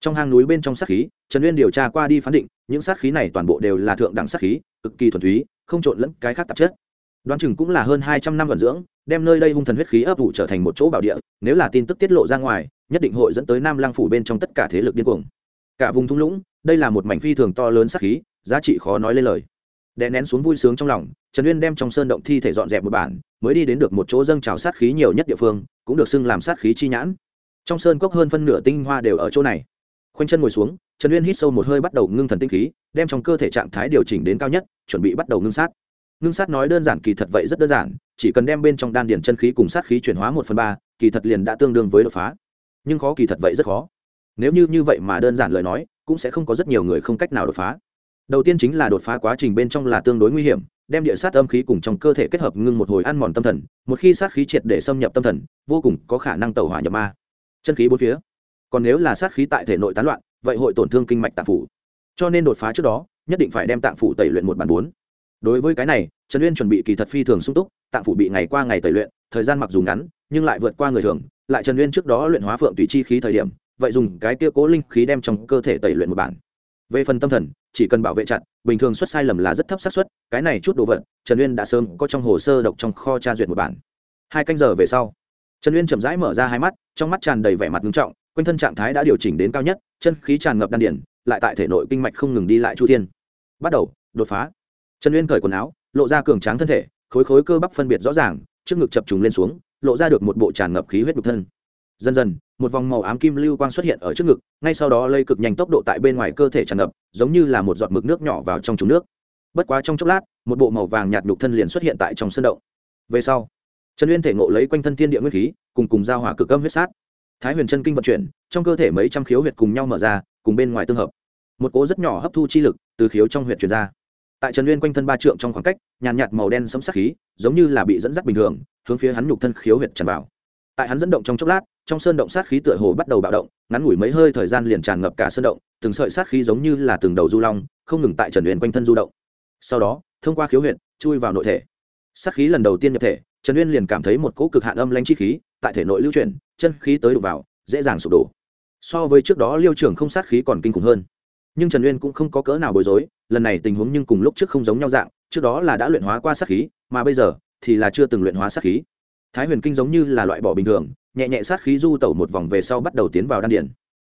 trong hang núi bên trong sát khí, trần uyên điều tra qua đi phán định, những sát khí này toàn bộ đều là thượng đẳng sát khí, cực kỳ thuần túy, không trộn lẫn cái khác tạp chất. Đoán chừng cũng là hơn hai trăm năm vận dưỡng, đem nơi đây hung thần huyết khí ấp ủ trở thành một chỗ bảo địa, nếu là tin tức tiết lộ ra ngoài, nhất định hội dẫn tới nam lang phủ bên trong tất cả thế lực điên cuồng. Cả vùng thung lũng, đây là một mảnh phi thường to lớn sát khí, giá trị khó nói lên lời. Đè nén xuống vui sướng trong lòng, trần uyên đem trong sơn động thi thể dọn dẹp một bản, mới đi đến được một chỗ dâng trào sát khí nhiều nhất địa phương, cũng được xưng làm sát khí chi nhãn. Trong sơn cốc hơn phân nửa tinh hoa đều ở chỗ này khoanh chân ngồi xuống, trần uyên hít sâu một hơi bắt đầu ngưng thần tinh khí, đem trong cơ thể trạng thái điều chỉnh đến cao nhất, chuẩn bị bắt đầu ngưng sát. Ngưng sát nói đơn giản, kỳ thật vậy rất đơn giản, chỉ cần đem bên trong đan điền chân khí cùng sát khí chuyển hóa một phần ba, kỳ thật liền đã tương đương với đột phá. Nhưng khó kỳ thật vậy rất khó. Nếu như như vậy mà đơn giản lời nói, cũng sẽ không có rất nhiều người không cách nào đột phá. Đầu tiên chính là đột phá quá trình bên trong là tương đối nguy hiểm, đem địa sát âm khí cùng trong cơ thể kết hợp ngưng một hồi ăn mòn tâm thần, một khi sát khí triệt để xâm nhập tâm thần, vô cùng có khả năng tẩu hỏa nhập ma. Chân khí bốn phía còn nếu là sát khí tại thể nội tán loạn, vậy hội tổn thương kinh mạch tạng phủ. Cho nên đột phá trước đó, nhất định phải đem tạng phủ tẩy luyện một bản bốn. Đối với cái này, trần uyên chuẩn bị kỳ thật phi thường sung túc, tạng phủ bị ngày qua ngày tẩy luyện, thời gian mặc dù ngắn, nhưng lại vượt qua người thường, lại trần uyên trước đó luyện hóa phượng tùy chi khí thời điểm, vậy dùng cái kia cố linh khí đem trong cơ thể tẩy luyện một bản. Về phần tâm thần, chỉ cần bảo vệ chặt, bình thường xuất sai lầm là rất thấp xác suất, cái này chút đồ vật, trần uyên đã sớm có trong hồ sơ độc trong kho tra duyệt một bản. Hai canh giờ về sau, trần uyên chậm rãi mở ra hai mắt, trong mắt tràn đầy vẻ mặt nghiêm trọng quanh thân trạng thái đã điều chỉnh đến cao nhất, chân khí tràn ngập đan điển lại tại thể nội kinh mạch không ngừng đi lại chu thiên. Bắt đầu, đột phá. Trần uyên cởi quần áo, lộ ra cường tráng thân thể, khối khối cơ bắp phân biệt rõ ràng, trước ngực chập trùng lên xuống, lộ ra được một bộ tràn ngập khí huyết đục thân. Dần dần, một vòng màu ám kim lưu quang xuất hiện ở trước ngực, ngay sau đó lây cực nhanh tốc độ tại bên ngoài cơ thể tràn ngập, giống như là một giọt mực nước nhỏ vào trong trúng nước. Bất quá trong chốc lát, một bộ màu vàng nhạt nhục thân liền xuất hiện tại trong sân động. Về sau, trần uyên thể ngộ lấy quanh thân thiên địa nguyên khí, cùng cùng giao hỏa cực âm huyết sát thái huyền chân kinh vận chuyển, trong cơ thể mấy trăm khiếu huyệt cùng nhau mở ra, cùng bên ngoài tương hợp. Một cố rất nhỏ hấp thu chi lực từ khiếu trong huyệt truyền ra. Tại trần uyên quanh thân ba trượng trong khoảng cách, nhàn nhạt màu đen sấm sắc khí, giống như là bị dẫn dắt bình thường, hướng phía hắn nhục thân khiếu huyệt tràn vào. Tại hắn dẫn động trong chốc lát, trong sơn động sát khí tựa hồ bắt đầu bạo động, ngắn ngủi mấy hơi thời gian liền tràn ngập cả sơn động, từng sợi sát khí giống như là từng đầu du long, không ngừng tại trần uyên quanh thân du động. Sau đó, thông qua khiếu huyệt, chui vào nội thể. Sát khí lần đầu tiên nhập thể, trần uyên liền cảm thấy một cỗ cực hạn âm lanh chi khí tại thể nội lưu chuyển, chân khí tới đục vào, dễ dàng sụp đổ. So với trước đó liêu trưởng không sát khí còn kinh khủng hơn. Nhưng trần uyên cũng không có cỡ nào bối rối, lần này tình huống nhưng cùng lúc trước không giống nhau dạng, trước đó là đã luyện hóa qua sát khí, mà bây giờ thì là chưa từng luyện hóa sát khí. Thái huyền kinh giống như là loại bỏ bình thường, nhẹ nhẹ sát khí du tẩu một vòng về sau bắt đầu tiến vào đan điển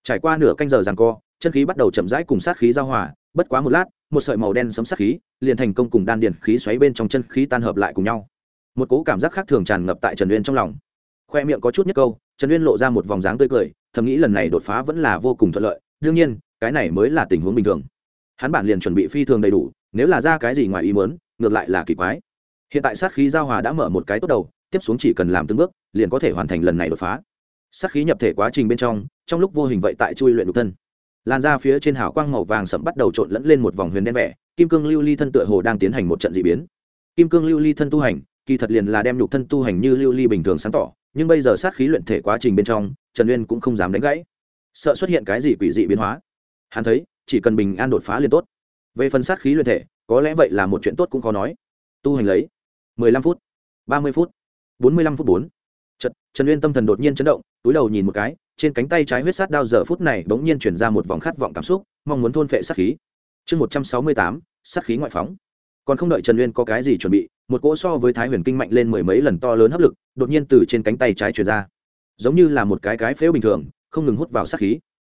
trải qua nửa canh giờ rằng co, chân khí bắt đầu chậm rãi cùng sát khí giao hòa, bất quá một lát, một sợi màu đen sấm sát khí liền thành công cùng đan điển khí xoáy bên trong chân khí tan hợp lại cùng nhau. Một cố cảm giác khác thường tràn ngập tại trần uyên trong lòng khoe miệng có chút nhất câu, trần uyên lộ ra một vòng dáng tươi cười, thầm nghĩ lần này đột phá vẫn là vô cùng thuận lợi, đương nhiên, cái này mới là tình huống bình thường. Hắn bản liền chuẩn bị phi thường đầy đủ, nếu là ra cái gì ngoài ý muốn, ngược lại là kỳ quái. Hiện tại sát khí giao hòa đã mở một cái tốt đầu, tiếp xuống chỉ cần làm từng bước, liền có thể hoàn thành lần này đột phá. Sát khí nhập thể quá trình bên trong trong lúc vô hình vậy tại chui luyện đục thân. Làn ra phía trên hào quang màu vàng sẫm bắt đầu trộn lẫn lên một vòng huyền đen vẻ, kim cương lưu ly thân tựa hồ đang tiến hành một trận d ị biến. Kim cương lưu ly thân tu hành, kỳ thật liền là đem nhục thân tu hành như lưu ly bình thường sáng tỏ nhưng bây giờ sát khí luyện thể quá trình bên trong trần uyên cũng không dám đánh gãy. Sợ xuất hiện cái gì quỷ dị biến hóa? Hắn thấy chỉ cần bình an đột phá liền tốt. Về phần sát khí luyện thể có lẽ vậy là một chuyện tốt cũng khó nói. Tu hành lấy mười lăm phút ba mươi phút bốn mươi lăm phút bốn. Trần, Trần Uyên tâm thần đột nhiên chấn động, túi đầu nhìn một cái, trên cánh tay trái huyết sát đao giờ phút này bỗng nhiên chuyển ra một vòng khát vọng cảm xúc, mong muốn thôn phệ sát khí. Chương một trăm sáu mươi tám, sát khí ngoại phóng. Còn không đợi Trần Uyên có cái gì chuẩn bị, một cỗ so với Thái Huyền Kinh mạnh lên mười mấy lần to lớn hấp lực, đột nhiên từ trên cánh tay trái truyền ra. Giống như là một cái cái phễu bình thường, không ngừng hút vào sát khí.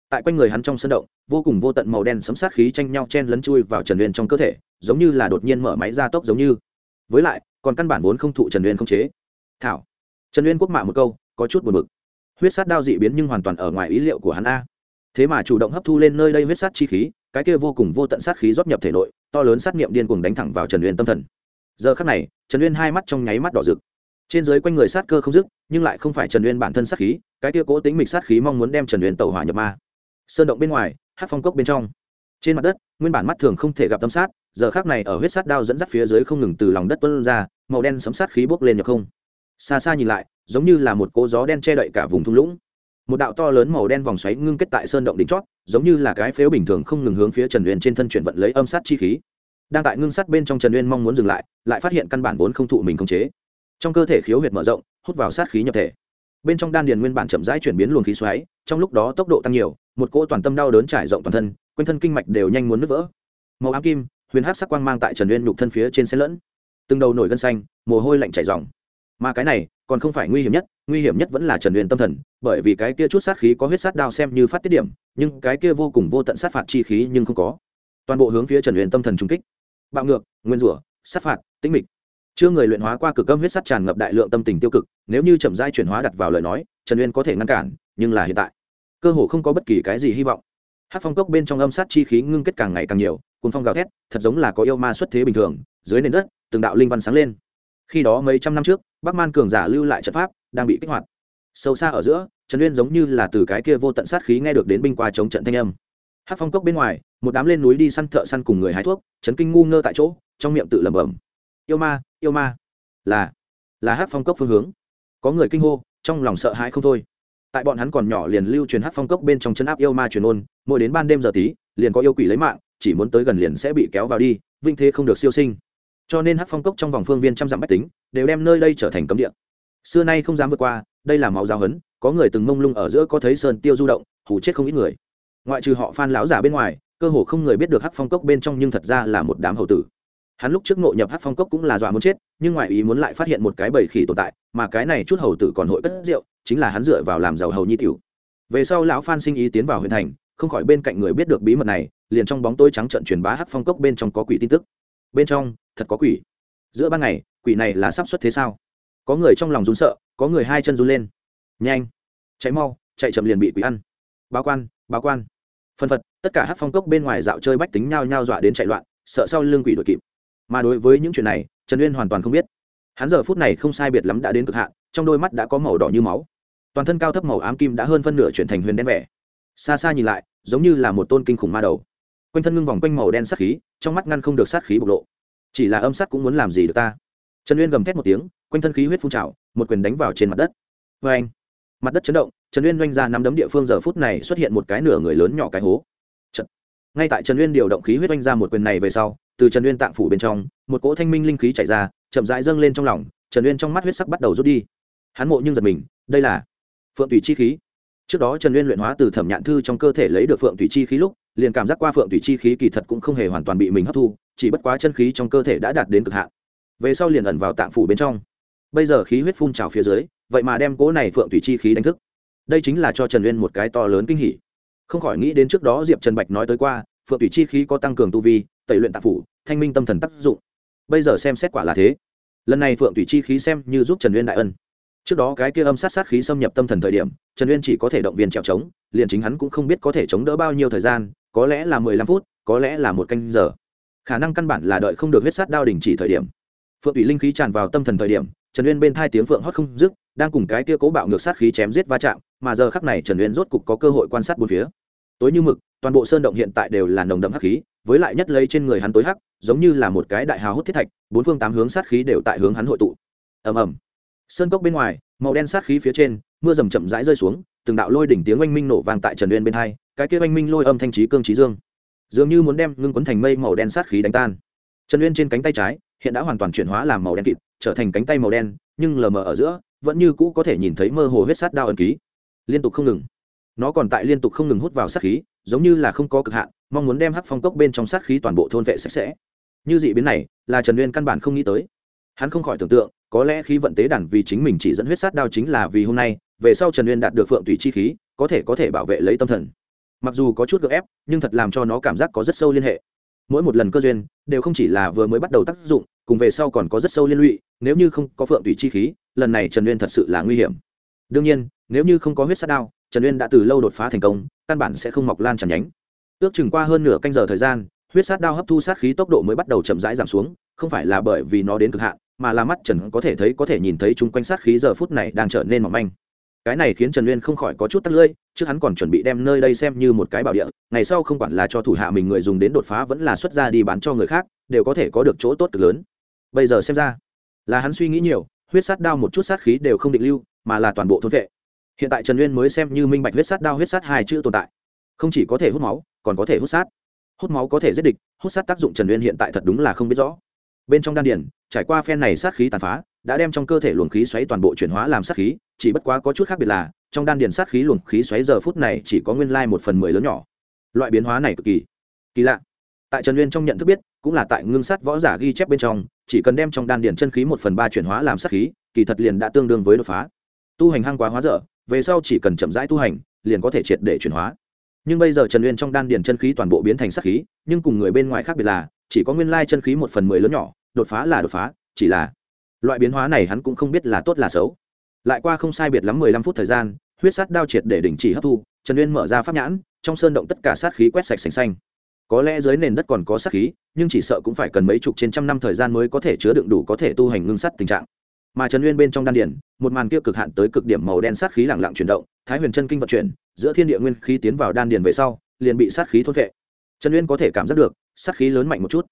Tại quanh người hắn trong sân động, vô cùng vô tận màu đen sấm sát khí tranh nhau chen lấn chui vào Trần Uyên trong cơ thể, giống như là đột nhiên mở máy ra tốc giống như. Với lại, còn căn bản vốn không thụ Trần Uyên không chế. Thảo trần uyên quốc mạ một câu có chút buồn bực huyết sát đao dị biến nhưng hoàn toàn ở ngoài ý liệu của hắn a thế mà chủ động hấp thu lên nơi đây huyết sát chi khí cái kia vô cùng vô tận sát khí rót nhập thể nội to lớn sát niệm điên cuồng đánh thẳng vào trần uyên tâm thần. Giờ khắc này, trần uyên hai mắt trong nháy mắt đỏ rực. Trên dưới quanh người sát cơ không dứt, nhưng lại không phải trần uyên bản thân sát khí, cái kia cố tính mịch sát khí mong muốn đem trần uyên tẩu hỏa nhập ma. Sơn động bên ngoài, hát phong cốc bên trong. Trên mặt đất, nguyên bản mắt thường không thể gặp tâm sát, giờ khác này ở huyết sát đao dẫn dắt phía dưới không ngừng từ lòng đất tuân ra, màu đen sấm sát khí bốc lên nhập không. Xa xa nhìn lại, giống như là một cỗ gió đen che đậy cả vùng thung lũng một đạo to lớn màu đen vòng xoáy ngưng kết tại sơn động đỉnh chót, giống như là cái phếu bình thường không ngừng hướng phía trần uyên trên thân chuyển vận lấy âm sát chi khí. Đang tại ngưng sát bên trong trần uyên mong muốn dừng lại lại phát hiện căn bản vốn không thụ mình khống chế. Trong cơ thể khiếu huyệt mở rộng, hút vào sát khí nhập thể. Bên trong đan điền nguyên bản chậm rãi chuyển biến luồng khí xoáy, trong lúc đó tốc độ tăng nhiều, một cỗ toàn tâm đau đớn trải rộng toàn thân, quanh thân kinh mạch đều nhanh muốn nứt vỡ. Màu ám kim, huyền hắc sắc quang mang tại trần uyên nhục thân phía trên xe lẫn. Từng đầu nổi gân xanh, mồ hôi lạnh chảy ròng. mà cái này, còn không phải nguy hiểm nhất nguy hiểm nhất vẫn là trần huyền tâm thần, bởi vì cái kia chút sát khí có huyết sát đao xem như phát tiết điểm, nhưng cái kia vô cùng vô tận sát phạt chi khí nhưng không có. Toàn bộ hướng phía trần huyền tâm thần trung kích. Bạo ngược, nguyên rủa, sát phạt, tĩnh mịch. Chưa người luyện hóa qua cực âm huyết sát tràn ngập đại lượng tâm tình tiêu cực, nếu như chậm rãi chuyển hóa đặt vào lời nói, trần uyên có thể ngăn cản, nhưng là hiện tại, cơ hồ không có bất kỳ cái gì hy vọng. Hát phong cốc bên trong âm sát chi khí ngưng kết càng ngày càng nhiều cùng phong gào thét, thật giống là có yêu ma xuất thế bình thường, dưới nền đất, từng đạo linh văn sáng lên. Khi đó mấy trăm năm trước, bắc man cường giả lưu lại trận pháp đang bị kích hoạt. Sâu xa ở giữa, trần uyên giống như là từ cái kia vô tận sát khí nghe được đến binh qua chống trận thanh âm. Hát phong cốc bên ngoài, một đám lên núi đi săn thợ săn cùng người hái thuốc chấn kinh ngu ngơ tại chỗ, trong miệng tự lẩm bẩm. Yêu ma yêu ma. Là là hát phong cốc phương hướng. Có người kinh hô, trong lòng sợ hãi không thôi. Tại bọn hắn còn nhỏ liền lưu truyền hát phong cốc bên trong chân áp yêu ma truyền ôn, mỗi đến ban đêm giờ tí, liền có yêu quỷ lấy mạng, chỉ muốn tới gần liền sẽ bị kéo vào đi, vinh thế không được siêu sinh. Cho nên hát phong cốc trong vòng phương viên trăm dặm bách tính, đều đem nơi đây trở thành cấm địa xưa nay không dám vượt qua, đây là máu giáo hấn có người từng mông lung ở giữa có thấy sơn tiêu du động hủ chết không ít người. Ngoại trừ họ phan lão giả bên ngoài, cơ hồ không người biết được hắc phong cốc bên trong nhưng thật ra là một đám hầu tử. Hắn lúc trước ngộ nhập hắc phong cốc cũng là dọa muốn chết, nhưng ngoại ý muốn lại phát hiện một cái bầy khỉ tồn tại, mà cái này chút hầu tử còn hội cất rượu, chính là hắn dựa vào làm giàu hầu nhi tiểu. Về sau lão phan sinh ý tiến vào huyện thành, không khỏi bên cạnh người biết được bí mật này, liền trong bóng tôi trắng trận truyền bá hắc phong cốc bên trong có quỷ tin tức. Bên trong, thật có quỷ. Giữa ban ngày, quỷ này là sắp xuất thế sao? Có người trong lòng run sợ, có người hai chân run lên. Nhanh, chạy mau, chạy chậm liền bị quỷ ăn. Báo quan báo quan. Phân phật, tất cả hát phong cốc bên ngoài dạo chơi bách tính nhao nhao dọa đến chạy loạn, sợ sau lưng quỷ đuổi kịp. Mà đối với những chuyện này, trần uyên hoàn toàn không biết. Hắn giờ phút này không sai biệt lắm đã đến cực hạn, trong đôi mắt đã có màu đỏ như máu. Toàn thân cao thấp màu ám kim đã hơn phân nửa chuyển thành huyền đen vẻ. Xa xa nhìn lại, giống như là một tôn kinh khủng ma đầu. Quanh thân ngưng vòng quanh màu đen sát khí, trong mắt ngăn không được sát khí bộc lộ. Chỉ là âm sát cũng muốn làm gì được ta? Trần uyên gầm thét một tiếng quanh thân khí huyết phun trào, một quyền đánh vào trên mặt đất. Vê anh, mặt đất chấn động, trần uyên doanh ra năm đấm địa phương giờ phút này xuất hiện một cái nửa người lớn nhỏ cái hố. Trận. ngay tại trần uyên điều động khí huyết doanh ra một quyền này về sau, từ trần uyên tạng phủ bên trong, một cỗ thanh minh linh khí chảy ra, chậm rãi dâng lên trong lòng, trần uyên trong mắt huyết sắc bắt đầu rút đi. Hắn mộ nhưng giật mình, đây là phượng tùy chi khí. Trước đó trần uyên luyện hóa từ thẩm nhạn thư trong cơ thể lấy được phượng tùy chi khí lúc, liền cảm giác qua phượng tùy chi khí kỳ thật cũng không hề hoàn toàn bị mình hấp thu, chỉ bất quá chân khí trong cơ thể đã đạt đến cực hạn. Về sau liền ẩn vào tạng phủ bên trong bây giờ khí huyết phun trào phía dưới, vậy mà đem cỗ này phượng thủy chi khí đánh thức. Đây chính là cho trần uyên một cái to lớn kinh hỉ. Không khỏi nghĩ đến trước đó diệp trần bạch nói tới qua, phượng thủy chi khí có tăng cường tu vi, tẩy luyện tạp phủ, thanh minh tâm thần tác dụng. Bây giờ xem xét quả là thế. Lần này phượng thủy chi khí xem như giúp trần uyên đại ân. Trước đó cái kia âm sát sát khí xâm nhập tâm thần thời điểm, trần uyên chỉ có thể động viên trèo trống, liền chính hắn cũng không biết có thể chống đỡ bao nhiêu thời gian, có lẽ là mười lăm phút, có lẽ là một canh giờ. Khả năng căn bản là đợi không được huyết sát đao đình chỉ thời điểm. Phượng thủy linh khí tràn vào tâm thần thời điểm trần uyên bên thai tiếng phượng hót không dứt, đang cùng cái kia cố bạo ngược sát khí chém giết va chạm, mà giờ khắc này trần uyên rốt cục có cơ hội quan sát bốn phía. Tối như mực, toàn bộ sơn động hiện tại đều là nồng đậm hắc khí, với lại nhất lấy trên người hắn tối hắc, giống như là một cái đại hào hút thiết thạch, bốn phương tám hướng sát khí đều tại hướng hắn hội tụ. Ầm ầm. Sơn cốc bên ngoài, màu đen sát khí phía trên, mưa rầm chậm rãi rơi xuống, từng đạo lôi đỉnh tiếng oanh minh nổ vang tại trần uyên bên hai, cái kia oanh minh lôi âm thanh trí cương trí dương. Dường như muốn đem ngưng quấn thành mây màu đen sát khí đánh tan. Trần uyên trên cánh tay trái, hiện đã hoàn toàn chuyển hóa làm màu đen kịt trở thành cánh tay màu đen, nhưng lờ mờ ở giữa, vẫn như cũ có thể nhìn thấy mơ hồ huyết sát đao ẩn ký. Liên tục không ngừng. Nó còn tại liên tục không ngừng hút vào sát khí, giống như là không có cực hạn, mong muốn đem hắc phong cốc bên trong sát khí toàn bộ thôn vệ sạch sẽ. Như dị biến này, là trần uyên căn bản không nghĩ tới. Hắn không khỏi tưởng tượng, có lẽ khí vận tế đàn vì chính mình chỉ dẫn huyết sát đao chính là vì hôm nay, về sau trần uyên đạt được phượng tùy chi khí, có thể có thể bảo vệ lấy tâm thần. Mặc dù có chút gợ ép, nhưng thật làm cho nó cảm giác có rất sâu liên hệ. Mỗi một lần cơ duyên, đều không chỉ là vừa mới bắt đầu tác dụng, cùng về sau còn có rất sâu liên lụy nếu như không có phượng tùy chi khí, lần này trần uyên thật sự là nguy hiểm. Đương nhiên, nếu như không có huyết sát đao, trần uyên đã từ lâu đột phá thành công, căn bản sẽ không mọc lan tràn nhánh. Ước chừng qua hơn nửa canh giờ thời gian, huyết sát đao hấp thu sát khí tốc độ mới bắt đầu chậm rãi giảm xuống, không phải là bởi vì nó đến cực hạn, mà là mắt trần có thể thấy, có thể nhìn thấy chung quanh sát khí giờ phút này đang trở nên mỏng manh. Cái này khiến trần uyên không khỏi có chút tắt lưỡi, trước hắn còn chuẩn bị đem nơi đây xem như một cái bảo địa, ngày sau không quản là cho thủ hạ mình người dùng đến đột phá vẫn là xuất ra đi bán cho người khác, đều có thể có được chỗ tốt cực lớn. Bây giờ xem ra là hắn suy nghĩ nhiều, huyết sát đao một chút sát khí đều không định lưu, mà là toàn bộ thôn vệ. Hiện tại trần uyên mới xem như minh bạch huyết sát đao huyết sát hai chữ tồn tại. Không chỉ có thể hút máu, còn có thể hút sát. Hút máu có thể giết địch, hút sát tác dụng trần uyên hiện tại thật đúng là không biết rõ. Bên trong đan điển trải qua phen này sát khí tàn phá, đã đem trong cơ thể luồng khí xoáy toàn bộ chuyển hóa làm sát khí, chỉ bất quá có chút khác biệt là, trong đan điển sát khí luồng khí xoáy giờ phút này chỉ có nguyên lai một phần mười lớn nhỏ. Loại biến hóa này cực kỳ kỳ lạ. Tại trần uyên trong nhận thức biết cũng là tại ngưng sát võ giả ghi chép bên trong, chỉ cần đem trong đan điển chân khí một phần ba chuyển hóa làm sát khí, kỳ thật liền đã tương đương với đột phá. Tu hành hăng quá hóa dở, về sau chỉ cần chậm rãi tu hành, liền có thể triệt để chuyển hóa. Nhưng bây giờ trần uyên trong đan điền chân khí toàn bộ biến thành sát khí, nhưng cùng người bên ngoài khác biệt là, chỉ có nguyên lai chân khí một phần mười lớn nhỏ, đột phá là đột phá, chỉ là loại biến hóa này hắn cũng không biết là tốt là xấu. Lại qua không sai biệt lắm mười lăm phút thời gian, huyết sát đao triệt để đình chỉ hấp thu, trần uyên mở ra pháp nhãn, trong sơn động tất cả sát khí quét sạch sành xanh có lẽ dưới nền đất còn có sát khí, nhưng chỉ sợ cũng phải cần mấy chục trên trăm năm thời gian mới có thể chứa đựng đủ có thể tu hành ngưng sắt tình trạng. Mà trần uyên bên trong đan điển một màn kia cực hạn tới cực điểm màu đen sát khí lẳng lặng chuyển động, thái huyền chân kinh vận chuyển, giữa thiên địa nguyên khí tiến vào đan điển về sau, liền bị sát khí thôn vệ trần uyên có thể cảm giác được, sát khí lớn mạnh một chút.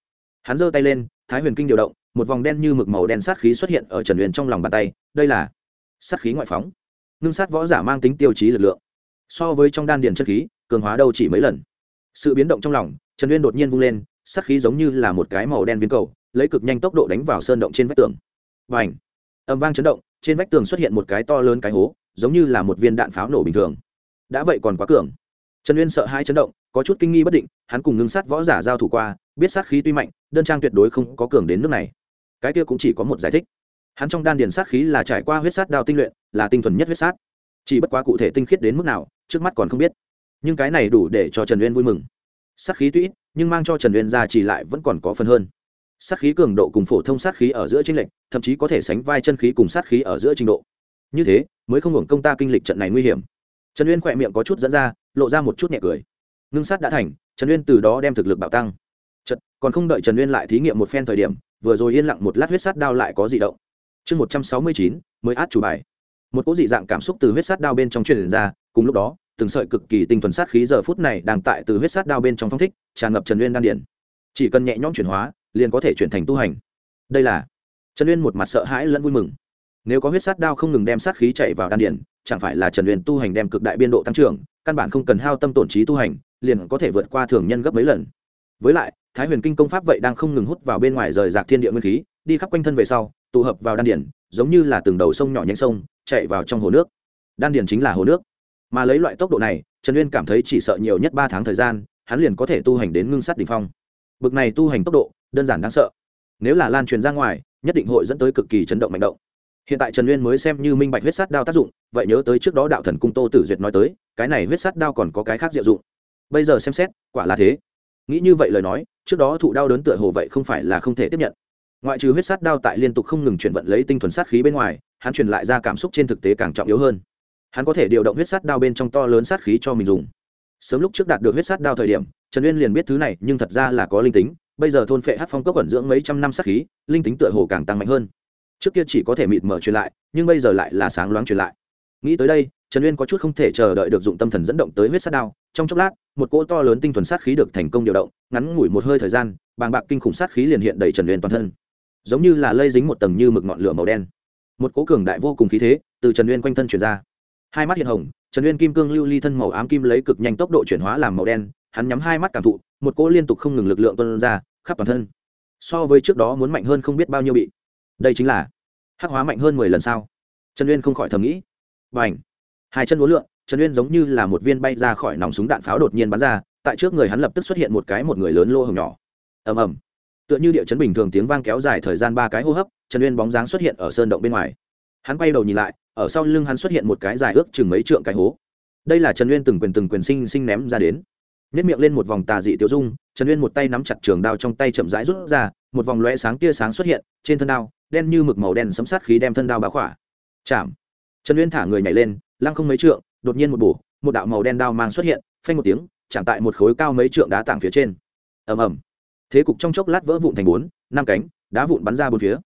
Hắn giơ tay lên, thái huyền kinh điều động, một vòng đen như mực màu đen sát khí xuất hiện ở trần uyên trong lòng bàn tay, đây là sát khí ngoại phóng. Ngưng sát võ giả mang tính tiêu chí lực lượng. So với trong đan điển chất khí, cường hóa đâu chỉ mấy lần. Sự biến động trong lòng trần uyên đột nhiên vung lên, sát khí giống như là một cái màu đen viên cầu, lấy cực nhanh tốc độ đánh vào sơn động trên vách tường. Và ảnh âm vang chấn động, trên vách tường xuất hiện một cái to lớn cái hố, giống như là một viên đạn pháo nổ bình thường. Đã vậy còn quá cường. Trần uyên sợ hai chấn động, có chút kinh nghi bất định, hắn cùng ngưng sát võ giả giao thủ qua, biết sát khí tuy mạnh, đơn trang tuyệt đối không có cường đến nước này. Cái kia cũng chỉ có một giải thích. Hắn trong đan điền sát khí là trải qua huyết sát đao tinh luyện, là tinh thuần nhất huyết sát. Chỉ bất quá cụ thể tinh khiết đến mức nào, trước mắt còn không biết. Nhưng cái này đủ để cho trần uyên vui mừng sát khí tuy ít nhưng mang cho trần uyên ra chỉ lại vẫn còn có phần hơn. Sát khí cường độ cùng phổ thông sát khí ở giữa tranh lệch thậm chí có thể sánh vai chân khí cùng sát khí ở giữa trình độ. Như thế mới không hưởng công ta kinh lịch trận này nguy hiểm. Trần uyên khỏe miệng có chút dẫn ra lộ ra một chút nhẹ cười. Ngưng sát đã thành trần uyên từ đó đem thực lực bạo tăng. Chật, còn không đợi trần uyên lại thí nghiệm một phen thời điểm vừa rồi yên lặng một lát huyết sát đao lại có gì động. Chương một trăm sáu mươi chín mới át chủ bài. Một cỗ dị dạng cảm xúc từ huyết sát đao bên trong truyền ra cùng lúc đó từng sợi cực kỳ tinh thuần sát khí giờ phút này đang tại từ huyết sát đao bên trong phong thích, tràn ngập trần uyên đan điển. Chỉ cần nhẹ nhõm chuyển hóa, liền có thể chuyển thành tu hành. Đây là trần uyên một mặt sợ hãi lẫn vui mừng. Nếu có huyết sát đao không ngừng đem sát khí chạy vào đan điển, chẳng phải là trần uyên tu hành đem cực đại biên độ tăng trưởng, căn bản không cần hao tâm tổn trí tu hành, liền có thể vượt qua thường nhân gấp mấy lần. Với lại, thái huyền kinh công pháp vậy đang không ngừng hút vào bên ngoài rời rạc thiên địa nguyên khí, đi khắp quanh thân về sau, tụ hợp vào đan điển, giống như là từng đầu sông nhỏ nhánh sông, chạy vào trong hồ nước. Đan điển chính là hồ nước mà lấy loại tốc độ này, trần uyên cảm thấy chỉ sợ nhiều nhất ba tháng thời gian, hắn liền có thể tu hành đến ngưng sát đ ỉ n h phong. Bực này tu hành tốc độ, đơn giản đáng sợ. Nếu là lan truyền ra ngoài, nhất định hội dẫn tới cực kỳ chấn động mạnh động. Hiện tại trần uyên mới xem như minh bạch huyết sát đao tác dụng, vậy nhớ tới trước đó đạo thần cung tô tử duyệt nói tới, cái này huyết sát đao còn có cái khác diệu dụng. Bây giờ xem xét, quả là thế. Nghĩ như vậy lời nói, trước đó thụ đau đớn tựa hồ vậy không phải là không thể tiếp nhận. Ngoại trừ huyết sát đao tại liên tục không ngừng chuyển vận lấy tinh thuần sát khí bên ngoài, hắn truyền lại ra cảm xúc trên thực tế càng trọng yếu hơn hắn có thể điều động huyết sát đao bên trong to lớn sát khí cho mình dùng. Sớm lúc trước đạt được huyết sát đao thời điểm, trần uyên liền biết thứ này, nhưng thật ra là có linh tính. Bây giờ thôn phệ hát phong cốc ẩn dưỡng mấy trăm năm sát khí, linh tính tựa hồ càng tăng mạnh hơn. Trước kia chỉ có thể mịt mở truyền lại, nhưng bây giờ lại là sáng loáng truyền lại. Nghĩ tới đây, trần uyên có chút không thể chờ đợi được dụng tâm thần dẫn động tới huyết sát đao. Trong chốc lát, một cỗ to lớn tinh thuần sát khí được thành công điều động, ngắn ngủi một hơi thời gian, bàng bạc kinh khủng sát khí liền hiện đầy trần uyên toàn thân. Giống như là lây dính một tầng như mực ngọn lửa màu đen. Một cỗ cường đại vô cùng khí thế từ trần uyên quanh thân chuyển ra hai mắt hiện hồng, trần uyên kim cương lưu ly thân màu ám kim lấy cực nhanh tốc độ chuyển hóa làm màu đen, hắn nhắm hai mắt cảm thụ, một cỗ liên tục không ngừng lực lượng tuân ra, khắp toàn thân. So với trước đó muốn mạnh hơn không biết bao nhiêu bị. Đây chính là hắc hóa mạnh hơn mười lần sau trần uyên không khỏi thầm nghĩ. Và ảnh hai chân uốn lượn, trần uyên giống như là một viên bay ra khỏi nòng súng đạn pháo đột nhiên bắn ra, tại trước người hắn lập tức xuất hiện một cái một người lớn lô hồng nhỏ. Ầm ầm. Tựa như địa chấn bình thường tiếng vang kéo dài thời gian ba cái hô hấp, trần uyên bóng dáng xuất hiện ở sơn động bên ngoài hắn quay đầu nhìn lại, ở sau lưng hắn xuất hiện một cái dài ước chừng mấy trượng cái hố. Đây là trần uyên từng quyền từng quyền sinh sinh ném ra đến. Nếp miệng lên một vòng tà dị tiêu dung, trần uyên một tay nắm chặt trường đao trong tay chậm rãi rút ra, một vòng lóe sáng tia sáng xuất hiện, trên thân đao, đen như mực màu đen sấm sát khí đem thân đao bá khỏa. Chạm. Trần uyên thả người nhảy lên, lăng không mấy trượng, đột nhiên một bổ, một đạo màu đen đao mang xuất hiện, phanh một tiếng, chạm tại một khối cao mấy trượng đá tảng phía trên. Ầm ầm. Thế cục trong chốc lát vỡ vụn thành bốn, năm cánh, đá vụn bắn ra bốn phía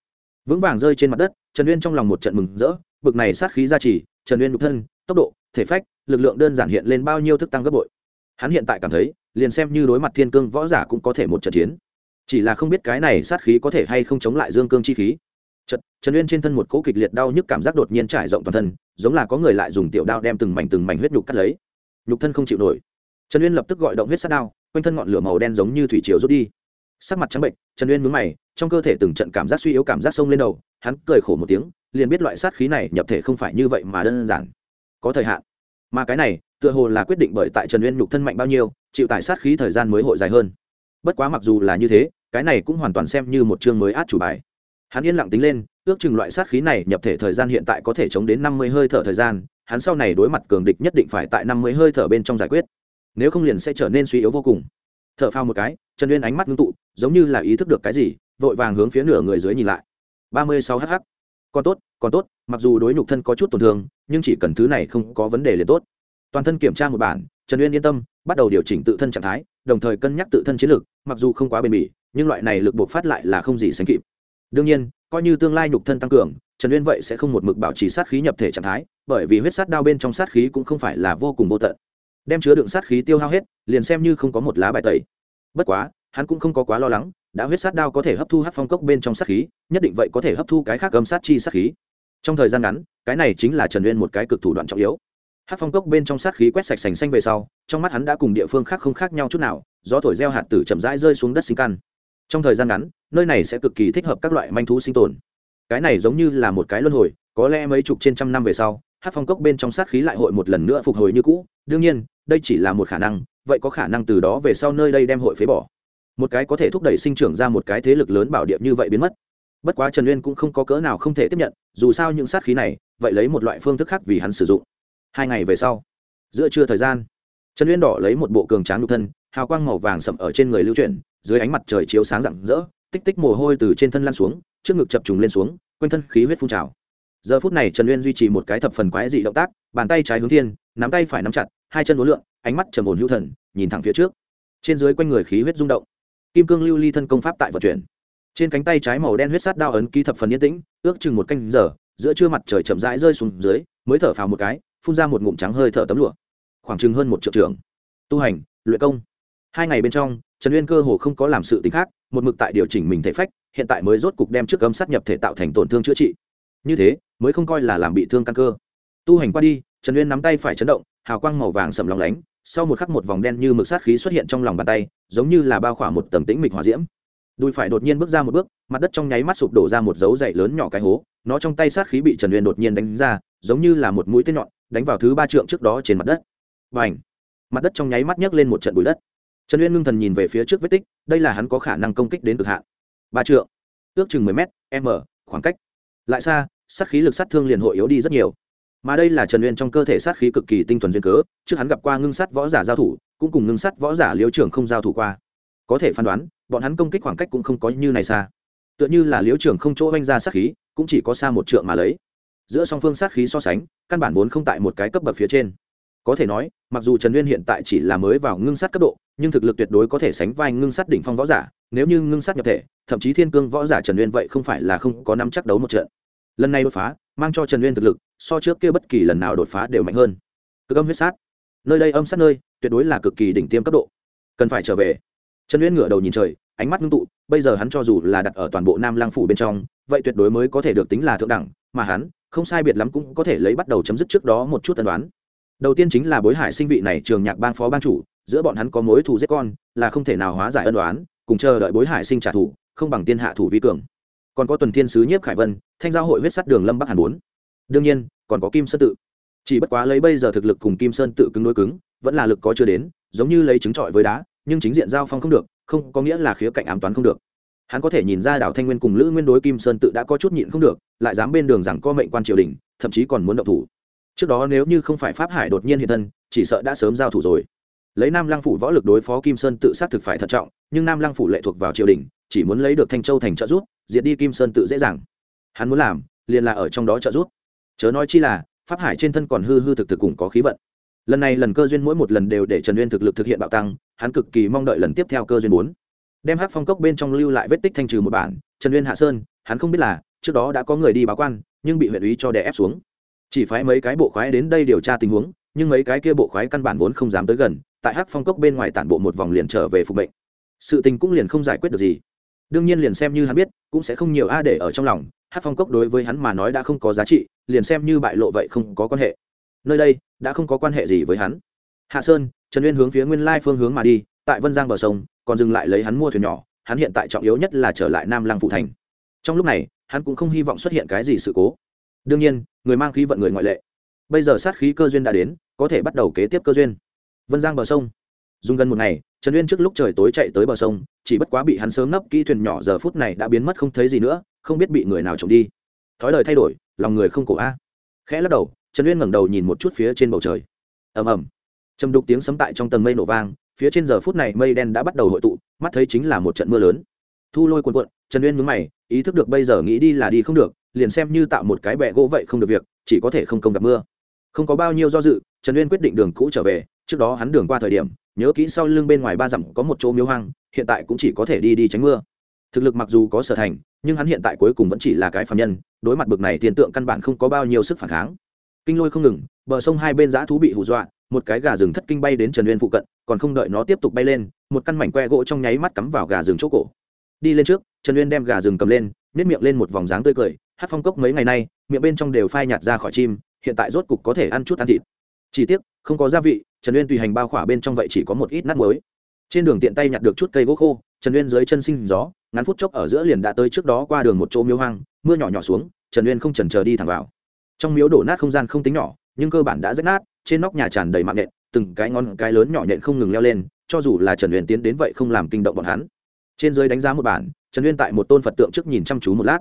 vững vàng rơi trên mặt đất trần uyên trong lòng một trận mừng rỡ bực này sát khí gia trì trần uyên nhục thân tốc độ thể phách lực lượng đơn giản hiện lên bao nhiêu thức tăng gấp bội hắn hiện tại cảm thấy liền xem như đối mặt thiên cương võ giả cũng có thể một trận chiến chỉ là không biết cái này sát khí có thể hay không chống lại dương cương chi khí Trật, Trần Uyên trên thân một cỗ kịch liệt đau nhức cảm giác đột nhiên trải rộng toàn thân, giống là có người lại dùng tiểu đao đem từng mảnh từng mảnh huyết nhục cắt lấy. Nhục thân không chịu nổi. Trần Uyên lập tức gọi động huyết sát đao, quanh thân ngọn lửa màu đen giống như thủy triều rút đi. Sắc mặt trắng bệnh, Trần Uyên nhướng mày, trong cơ thể từng trận cảm giác suy yếu cảm giác sông lên đầu, hắn cười khổ một tiếng, liền biết loại sát khí này nhập thể không phải như vậy mà đơn giản, có thời hạn. Mà cái này, tựa hồ là quyết định bởi tại Trần Uyên nhục thân mạnh bao nhiêu, chịu tải sát khí thời gian mới hội dài hơn. Bất quá mặc dù là như thế, cái này cũng hoàn toàn xem như một chương mới át chủ bài hắn yên lặng tính lên ước chừng loại sát khí này nhập thể thời gian hiện tại có thể chống đến năm mươi hơi thở thời gian hắn sau này đối mặt cường địch nhất định phải tại năm mươi hơi thở bên trong giải quyết nếu không liền sẽ trở nên suy yếu vô cùng thở phao một cái trần uyên ánh mắt ngưng tụ giống như là ý thức được cái gì vội vàng hướng phía nửa người dưới nhìn lại. Ba mươi sáu hh còn tốt còn tốt, mặc dù đối nhục thân có chút tổn thương, nhưng chỉ cần thứ này không có vấn đề liền tốt. Toàn thân kiểm tra một bản, trần uyên yên tâm, bắt đầu điều chỉnh tự thân trạng thái, đồng thời cân nhắc tự thân chiến lược mặc dù không quá bền bỉ, nhưng loại này lực buộc phát lại là không gì sánh kịp. Đương nhiên, coi như tương lai nhục thân tăng cường, trần uyên vậy sẽ không một mực bảo trì sát khí nhập thể trạng thái, bởi vì huyết sát đao bên trong sát khí cũng không phải là vô cùng vô tận. Đem chứa đựng sát khí tiêu hao hết, liền xem như không có một lá bài tẩy. Bất quá, hắn cũng không có quá lo lắng đã huyết sát đao có thể hấp thu hát phong cốc bên trong sát khí, nhất định vậy có thể hấp thu cái khác âm sát chi sát khí. Trong thời gian ngắn, cái này chính là trần uyên một cái cực thủ đoạn trọng yếu. Hát phong cốc bên trong sát khí quét sạch sành xanh về sau, trong mắt hắn đã cùng địa phương khác không khác nhau chút nào, gió thổi gieo hạt tử chậm rãi rơi xuống đất sinh căn. Trong thời gian ngắn, nơi này sẽ cực kỳ thích hợp các loại manh thú sinh tồn. Cái này giống như là một cái luân hồi, có lẽ mấy chục trên trăm năm về sau hát phong cốc bên trong sát khí lại hội một lần nữa phục hồi như cũ. Đương nhiên, đây chỉ là một khả năng, vậy có khả năng từ đó về sau nơi đây đem hội phế bỏ một cái có thể thúc đẩy sinh trưởng ra một cái thế lực lớn bảo địa như vậy biến mất. Bất quá trần uyên cũng không có cỡ nào không thể tiếp nhận dù sao những sát khí này vậy lấy một loại phương thức khác vì hắn sử dụng. Hai ngày về sau giữa trưa thời gian trần uyên đỏ lấy một bộ cường tráng nhục thân hào quang màu vàng sậm ở trên người lưu chuyển dưới ánh mặt trời chiếu sáng rạng rỡ tích tích mồ hôi từ trên thân lan xuống trước ngực chập trùng lên xuống quanh thân khí huyết phun trào. Giờ phút này trần uyên duy trì một cái thập phần quái dị động tác bàn tay trái hướng thiên nắm tay phải nắm chặt hai chân uốn lượn, ánh mắt trầm ổn hữu thần nhìn thẳng phía trước. Trên dưới quanh người khí huyết rung động kim cương lưu ly thân công pháp tại vận chuyển. Trên cánh tay trái màu đen huyết sát đao ấn ký thập phần yên tĩnh, ước chừng một canh giờ, giữa trưa mặt trời chậm rãi rơi xuống dưới, mới thở phào một cái, phun ra một ngụm trắng hơi thở tấm lụa. Khoảng chừng hơn một triệu trưởng. Tu hành, luyện công. Hai ngày bên trong, trần uyên cơ hồ không có làm sự t khác, một mực tại điều chỉnh mình thể phách, hiện tại mới rốt cục đem trước cấm sát nhập thể tạo thành tổn thương chữa trị. Như thế, mới không coi là làm bị thương căn cơ. Tu hành qua đi, trần uyên nắm tay phải chấn động, hào quang màu vàng sầm lòng lánh sau một khắc một vòng đen như mực sát khí xuất hiện trong lòng bàn tay, giống như là bao khỏa một tầng tĩnh mịch hòa diễm. Đùi phải đột nhiên bước ra một bước, mặt đất trong nháy mắt sụp đổ ra một dấu dậy lớn nhỏ cái hố, nó trong tay sát khí bị trần uyên đột nhiên đánh ra, giống như là một mũi tên nhọn, đánh vào thứ ba trượng trước đó trên mặt đất. Và ảnh mặt đất trong nháy mắt nhấc lên một trận bụi đất. Trần uyên ngưng thần nhìn về phía trước vết tích, đây là hắn có khả năng công kích đến cực hạn. Ba trượng, ước chừng mười m m, khoảng cách. Lại xa, sát khí lực sát thương liền hội yếu đi rất nhiều mà đây là trần uyên trong cơ thể sát khí cực kỳ tinh thuần duyên cớ, trước hắn gặp qua ngưng Sắt võ giả giao thủ, cũng cùng ngưng Sắt võ giả liễu trưởng không giao thủ qua. Có thể phán đoán, bọn hắn công kích khoảng cách cũng không có như này xa. Tựa như là liễu trưởng không chỗ oanh ra sát khí, cũng chỉ có xa một trượng mà lấy. Giữa song phương sát khí so sánh, căn bản vốn không tại một cái cấp bậc phía trên. Có thể nói, mặc dù trần uyên hiện tại chỉ là mới vào ngưng Sắt cấp độ, nhưng thực lực tuyệt đối có thể sánh vai ngưng Sắt đỉnh phong võ giả. Nếu như ngưng Sắt nhập thể, thậm chí thiên cương võ giả trần uyên vậy không phải là không có năm chắc đấu một trận. Lần này đột phá mang cho trần uyên thực lực, so trước kia bất kỳ lần nào đột phá đều mạnh hơn. Cực âm huyết sát. Nơi đây âm sát nơi, tuyệt đối là cực kỳ đỉnh tiêm cấp độ. Cần phải trở về. Trần uyên ngửa đầu nhìn trời, ánh mắt ngưng tụ, bây giờ hắn cho dù là đặt ở toàn bộ nam lang phủ bên trong, vậy tuyệt đối mới có thể được tính là thượng đẳng, mà hắn, không sai biệt lắm cũng có thể lấy bắt đầu chấm dứt trước đó một chút tần đoán đầu tiên chính là bối hải sinh vị này trường nhạc bang phó ban chủ, giữa bọn hắn có mối thù giết con, là không thể nào hóa giải ân đoán cùng chờ đợi bối hải sinh trả thù, không bằng tiên hạ thủ vi cường còn có tuần thiên sứ nhiếp khải vân, thanh giao hội huyết sắt đường lâm bắc hàn bốn. đương nhiên, còn có kim sơn tự. chỉ bất quá lấy bây giờ thực lực cùng kim sơn tự cứng đối cứng, vẫn là lực có chưa đến, giống như lấy trứng trọi với đá, nhưng chính diện giao phong không được, không có nghĩa là khía cạnh ám toán không được. hắn có thể nhìn ra đảo thanh nguyên cùng lữ nguyên đối kim sơn tự đã có chút nhịn không được, lại dám bên đường rằng có mệnh quan triều đình, thậm chí còn muốn động thủ. trước đó nếu như không phải pháp hải đột nhiên hiện thân, chỉ sợ đã sớm giao thủ rồi lấy nam lăng phủ võ lực đối phó kim sơn tự sát thực phải thận trọng, nhưng nam lăng phủ lệ thuộc vào triều đình, chỉ muốn lấy được thanh châu thành trợ giúp, diệt đi kim sơn tự dễ dàng. Hắn muốn làm, liền là ở trong đó trợ giúp. Chớ nói chi là, pháp hải trên thân còn hư hư thực thực cùng có khí vận. Lần này lần cơ duyên mỗi một lần đều để trần uyên thực lực thực hiện bạo tăng, hắn cực kỳ mong đợi lần tiếp theo cơ duyên bốn đem hát phong cốc bên trong lưu lại vết tích thanh trừ một bản, trần uyên hạ sơn, hắn không biết là, trước đó đã có người đi báo quan, nhưng bị huyện ý cho đè ép xuống. Chỉ phái mấy cái bộ khoái đến đây điều tra tình huống, nhưng mấy cái kia bộ khoái căn bản vốn không dám tới gần tại hắc phong cốc bên ngoài tản bộ một vòng liền trở về phục bệnh sự tình cũng liền không giải quyết được gì. Đương nhiên liền xem như hắn biết, cũng sẽ không nhiều a để ở trong lòng Hát phong cốc đối với hắn mà nói đã không có giá trị, liền xem như bại lộ vậy không có quan hệ. Nơi đây, đã không có quan hệ gì với hắn. Hạ sơn, trần uyên hướng phía nguyên lai phương hướng mà đi, tại vân giang bờ sông, còn dừng lại lấy hắn mua thuyền nhỏ, hắn hiện tại trọng yếu nhất là trở lại nam lăng phụ thành. Trong lúc này, hắn cũng không hy vọng xuất hiện cái gì sự cố. Đương nhiên, người mang khí vận người ngoại lệ. Bây giờ sát khí cơ duyên đã đến, có thể bắt đầu kế tiếp cơ duyên vân giang bờ sông. Dùng gần một ngày, trần uyên trước lúc trời tối chạy tới bờ sông, chỉ bất quá bị hắn sớm nấp kỹ thuyền nhỏ giờ phút này đã biến mất không thấy gì nữa, không biết bị người nào trộm đi. Thói lời thay đổi, lòng người không cổ a. Khẽ lắc đầu, trần uyên ngẩng đầu nhìn một chút phía trên bầu trời. Ầm ầm. Trầm đục tiếng sấm tại trong tầng mây nổ vang, phía trên giờ phút này mây đen đã bắt đầu hội tụ, mắt thấy chính là một trận mưa lớn. Thu lôi cuồn cuộn, trần uyên mướn mày, ý thức được bây giờ nghĩ đi là đi không được, liền xem như tạo một cái bẹ gỗ vậy không được việc, chỉ có thể không công gặp mưa. Không có bao nhiêu do dự, trần uyên quyết định đường cũ trở về trước đó hắn đường qua thời điểm, nhớ kỹ sau lưng bên ngoài ba dặm có một chỗ miếu hoang, hiện tại cũng chỉ có thể đi đi tránh mưa. Thực lực mặc dù có sở thành, nhưng hắn hiện tại cuối cùng vẫn chỉ là cái phạm nhân, đối mặt bực này tiền tượng căn bản không có bao nhiêu sức phản kháng. Kinh lôi không ngừng, bờ sông hai bên giã thú bị hù dọa, một cái gà rừng thất kinh bay đến trần uyên phụ cận, còn không đợi nó tiếp tục bay lên, một căn mảnh que gỗ trong nháy mắt cắm vào gà rừng chỗ cổ. Đi lên trước, trần uyên đem gà rừng cầm lên nếp miệng lên một vòng dáng tươi cười, hát phong cốc mấy ngày nay, miệng bên trong đều phai nhạt ra khỏi chim, hiện tại rốt cục có thể ăn chút ăn thịt. Chỉ tiếc, không có gia vị trần uyên tùy hành bao khỏa bên trong vậy chỉ có một ít nát muối. Trên đường tiện tay nhặt được chút cây gỗ khô, trần uyên dưới chân sinh gió, ngắn phút chốc ở giữa liền đã tới trước đó qua đường một chỗ miếu hoang, mưa nhỏ nhỏ xuống, trần uyên không chần chờ đi thẳng vào. Trong miếu đổ nát không gian không tính nhỏ, nhưng cơ bản đã rách nát, trên nóc nhà tràn đầy mạng nện từng cái ngón cái lớn nhỏ nhện không ngừng leo lên, cho dù là trần uyên tiến đến vậy không làm kinh động bọn hắn. Trên dưới đánh giá một bản, trần uyên tại một tôn phật tượng trước nhìn chăm chú một lát.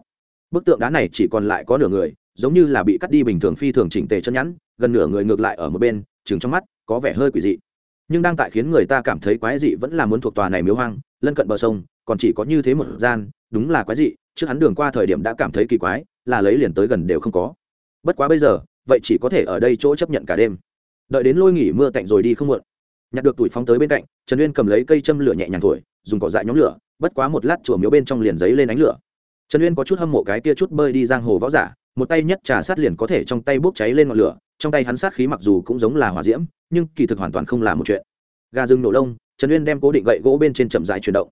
Bức tượng đá này chỉ còn lại có nửa người, giống như là bị cắt đi bình thường phi thường chỉnh tề chân nhẵn, gần nửa người ngược lại ở một bên chừng trong mắt có vẻ hơi quỷ dị. Nhưng đang tại khiến người ta cảm thấy quái dị vẫn là muốn thuộc tòa này miếu hoang, lân cận bờ sông, còn chỉ có như thế một gian, đúng là quái dị, trước hắn đường qua thời điểm đã cảm thấy kỳ quái, là lấy liền tới gần đều không có. Bất quá bây giờ, vậy chỉ có thể ở đây chỗ chấp nhận cả đêm. Đợi đến lôi nghỉ mưa tạnh rồi đi không muộn. Nhặt được tuổi phóng tới bên cạnh, trần uyên cầm lấy cây châm lửa nhẹ nhàng thổi, dùng cỏ dại nhóm lửa, bất quá một lát chùa miếu bên trong liền giấy lên ánh lửa. Trần uyên có chút hâm mộ cái kia chút bơi đi giang hồ võ giả, một tay nhất trà sát liền có thể trong tay bốc cháy lên ngọn lửa, trong tay hắn sát khí mặc dù cũng giống là hỏa diễm nhưng kỳ thực hoàn toàn không là một chuyện. Gà rừng nổ lông, trần uyên đem cố định gậy gỗ bên trên chậm dài chuyển động.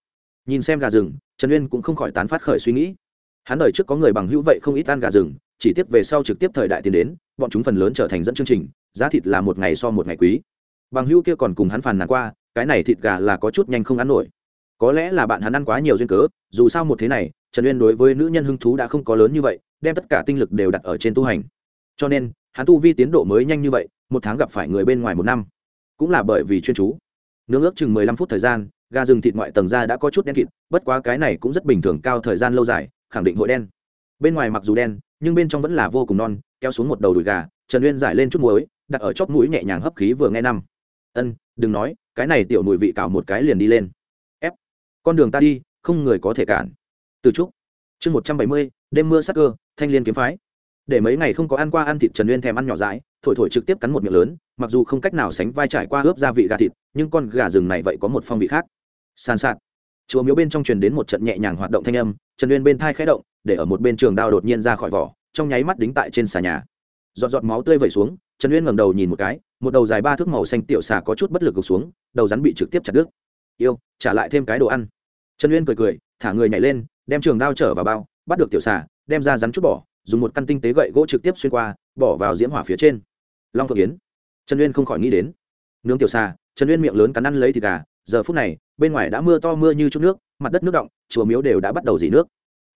Nhìn xem gà rừng, trần uyên cũng không khỏi tán phát khởi suy nghĩ. Hắn đời trước có người bằng hữu vậy không ít ăn gà rừng, chỉ tiếp về sau trực tiếp thời đại tiến đến, bọn chúng phần lớn trở thành dẫn chương trình, giá thịt là một ngày so một ngày quý. Bằng hữu kia còn cùng hắn phàn nàn qua, cái này thịt gà là có chút nhanh không ăn nổi. Có lẽ là bạn hắn ăn quá nhiều duyên cớ, dù sao một thế này, trần uyên đối với nữ nhân hứng thú đã không có lớn như vậy, đem tất cả tinh lực đều đặt ở trên tu hành. Cho nên hắn tu vi tiến độ mới nhanh như vậy, một tháng gặp phải người bên ngoài một năm, cũng là bởi vì chuyên chú. Nướng ước chừng mười lăm phút thời gian, gà rừng thịt ngoại tầng da đã có chút đen kịt, bất quá cái này cũng rất bình thường cao thời gian lâu dài, khẳng định hội đen. Bên ngoài mặc dù đen, nhưng bên trong vẫn là vô cùng non, kéo xuống một đầu đùi gà, trần uyên giải lên chút muối, đặt ở chóp mũi nhẹ nhàng hấp khí vừa nghe năm. Ân, đừng nói, cái này tiểu mùi vị cào một cái liền đi lên. Ép, con đường ta đi, không người có thể cản. Từ trúc. Chương một trăm bảy mươi, đêm mưa sắc cơ, thanh liên kiếm phái để mấy ngày không có ăn qua ăn thịt trần uyên thèm ăn nhỏ dãi, thổi thổi trực tiếp cắn một miệng lớn, mặc dù không cách nào sánh vai trải qua ướp gia vị gà thịt, nhưng con gà rừng này vậy có một phong vị khác. Sàn sạt. Chùa miếu bên trong truyền đến một trận nhẹ nhàng hoạt động thanh âm, trần uyên bên thai khẽ động, để ở một bên trường đao đột nhiên ra khỏi vỏ, trong nháy mắt đính tại trên xà nhà. Giọt giọt máu tươi vẩy xuống, trần uyên ngẩng đầu nhìn một cái, một đầu dài ba thước màu xanh tiểu xà có chút bất lực gục xuống, đầu rắn bị trực tiếp chặt đứt. Yêu, trả lại thêm cái đồ ăn. Trần uyên cười cười, thả người nhảy lên, đem trường đao trở vào bao, bắt được tiểu xà, đem ra rắn chút bỏ dùng một căn tinh tế gậy gỗ trực tiếp xuyên qua, bỏ vào diễm hỏa phía trên. Long phượng yến. Trần uyên không khỏi nghĩ đến. Nướng tiểu xà, trần uyên miệng lớn cắn ăn lấy thịt gà, giờ phút này, bên ngoài đã mưa to mưa như chút nước, mặt đất nước động, chùa miếu đều đã bắt đầu dỉ nước.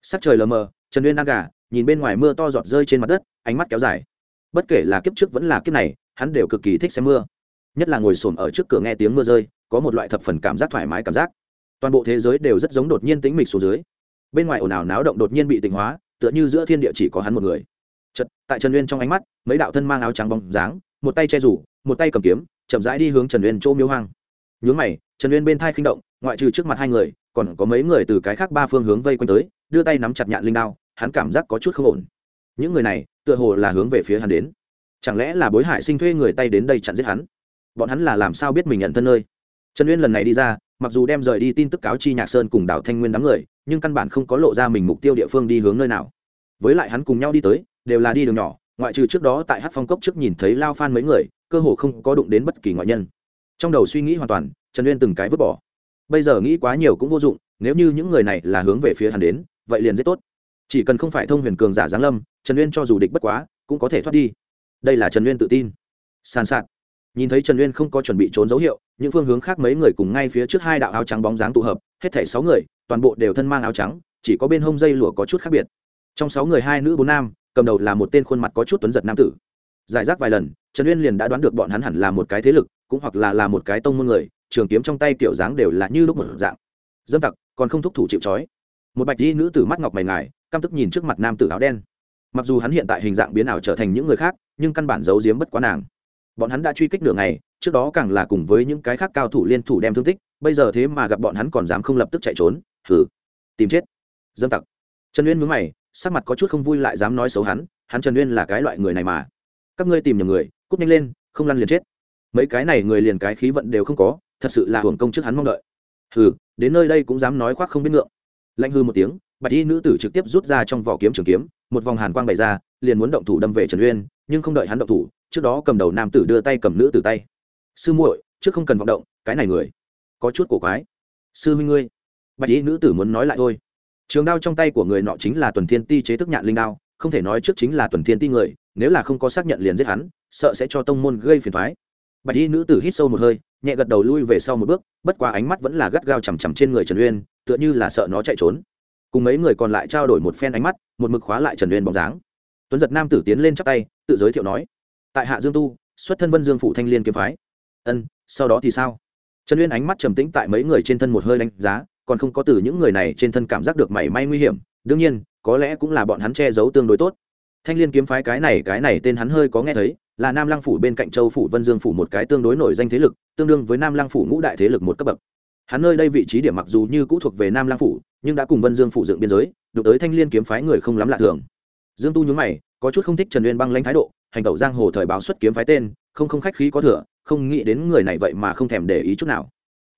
Sắc trời lờ mờ, trần uyên ăn gà, nhìn bên ngoài mưa to giọt rơi trên mặt đất, ánh mắt kéo dài. Bất kể là kiếp trước vẫn là kiếp này, hắn đều cực kỳ thích xem mưa. Nhất là ngồi xổm ở trước cửa nghe tiếng mưa rơi, có một loại thập phần cảm giác thoải mái cảm giác. Toàn bộ thế giới đều rất giống đột nhiên tĩnh mịch xuống dưới. Bên ngoài ồn ào náo động đột nhiên bị tịnh hóa tựa như giữa thiên địa chỉ có hắn một người. Chật tại trần uyên trong ánh mắt, mấy đạo thân mang áo trắng bóng dáng, một tay che rủ, một tay cầm kiếm, chậm rãi đi hướng trần uyên chỗ miếu hoang. Nhướng mày, trần uyên bên thai khinh động, ngoại trừ trước mặt hai người, còn có mấy người từ cái khác ba phương hướng vây quanh tới, đưa tay nắm chặt nhạn linh đao, hắn cảm giác có chút không ổn. Những người này, tựa hồ là hướng về phía hắn đến. Chẳng lẽ là bối hải sinh thuê người tay đến đây chặn giết hắn? Bọn hắn là làm sao biết mình nhận thân nơi? Trần uyên lần này đi ra mặc dù đem rời đi tin tức cáo chi nhạc sơn cùng đảo thanh nguyên đám người, nhưng căn bản không có lộ ra mình mục tiêu địa phương đi hướng nơi nào. Với lại hắn cùng nhau đi tới, đều là đi đường nhỏ, ngoại trừ trước đó tại hát phong cốc trước nhìn thấy lao phan mấy người, cơ hồ không có đụng đến bất kỳ ngoại nhân. Trong đầu suy nghĩ hoàn toàn, trần uyên từng cái vứt bỏ. Bây giờ nghĩ quá nhiều cũng vô dụng, nếu như những người này là hướng về phía hắn đến, vậy liền rất tốt. Chỉ cần không phải thông huyền cường giả giáng lâm, trần uyên cho dù địch bất quá, cũng có thể thoát đi. Đây là trần uyên tự tin. Sàn sạt nhìn thấy trần uyên không có chuẩn bị trốn dấu hiệu, những phương hướng khác mấy người cùng ngay phía trước hai đạo áo trắng bóng dáng tụ hợp, hết thảy sáu người, toàn bộ đều thân mang áo trắng, chỉ có bên hông dây lụa có chút khác biệt. Trong sáu người hai nữ bốn nam, cầm đầu là một tên khuôn mặt có chút tuấn giật nam tử. Giải rác vài lần, trần uyên liền đã đoán được bọn hắn hẳn là một cái thế lực, cũng hoặc là là một cái tông môn người, trường kiếm trong tay kiểu dáng đều là như lúc một dạng. Dâm tặc, còn không thúc thủ chịu trói. Một bạch di nữ tử mắt ngọc mày ngài, căm tức nhìn trước mặt nam tử áo đen. Mặc dù hắn hiện tại hình dạng biến ảo trở thành những người khác, nhưng căn bản giấu giếm bất quá nàng bọn hắn đã truy kích đường này trước đó càng là cùng với những cái khác cao thủ liên thủ đem thương tích, bây giờ thế mà gặp bọn hắn còn dám không lập tức chạy trốn thử tìm chết. Dâm tặc. Trần uyên mướn mày, sắc mặt có chút không vui lại dám nói xấu hắn hắn trần uyên là cái loại người này mà. Các ngươi tìm nhầm người, cút nhanh lên, không lăn liền chết. Mấy cái này người liền cái khí vận đều không có, thật sự là hưởng công trước hắn mong đợi. Hừ, đến nơi đây cũng dám nói khoác không biết ngượng. Lạnh hư một tiếng, bạch y nữ tử trực tiếp rút ra trong vỏ kiếm trường kiếm, một vòng hàn quang bày ra, liền muốn động thủ đâm về trần uyên, nhưng không đợi hắn động thủ trước đó cầm đầu nam tử đưa tay cầm nữ tử tay. Sư muội, trước không cần vọng động, cái này người, có chút cổ quái. Sư huynh ngươi, bạch y nữ tử muốn nói lại thôi. Trường đao trong tay của người nọ chính là tuần thiên ti chế thức nhạn linh đao, không thể nói trước chính là tuần thiên ti người, nếu là không có xác nhận liền giết hắn, sợ sẽ cho tông môn gây phiền thoái bạch y nữ tử hít sâu một hơi, nhẹ gật đầu lui về sau một bước, bất quá ánh mắt vẫn là gắt gao chằm chằm trên người trần uyên, tựa như là sợ nó chạy trốn. Cùng mấy người còn lại trao đổi một phen ánh mắt, một mực khóa lại trần uyên bóng dáng. Tuấn giật nam tử tiến lên chắp tay, tự giới thiệu nói tại hạ dương tu, xuất thân vân dương phụ thanh liên kiếm phái. Ân, sau đó thì sao? Trần uyên ánh mắt trầm tĩnh tại mấy người trên thân một hơi đánh giá, còn không có từ những người này trên thân cảm giác được mảy may nguy hiểm. Đương nhiên, có lẽ cũng là bọn hắn che giấu tương đối tốt. Thanh liên kiếm phái cái này cái này tên hắn hơi có nghe thấy, là nam lăng phủ bên cạnh châu phủ vân dương phủ một cái tương đối nổi danh thế lực, tương đương với nam lăng phủ ngũ đại thế lực một cấp bậc. Hắn nơi đây vị trí điểm mặc dù như cũ thuộc về nam lăng phủ, nhưng đã cùng vân dương phủ dựng biên giới, đụng tới thanh liên kiếm phái người không lắm lạ thường. Dương tu nhúng mày, có chút không thích trần uyên băng lãnh thái độ hành tẩu giang hồ thời báo xuất kiếm phái tên, không không khách khí có thừa, không nghĩ đến người này vậy mà không thèm để ý chút nào.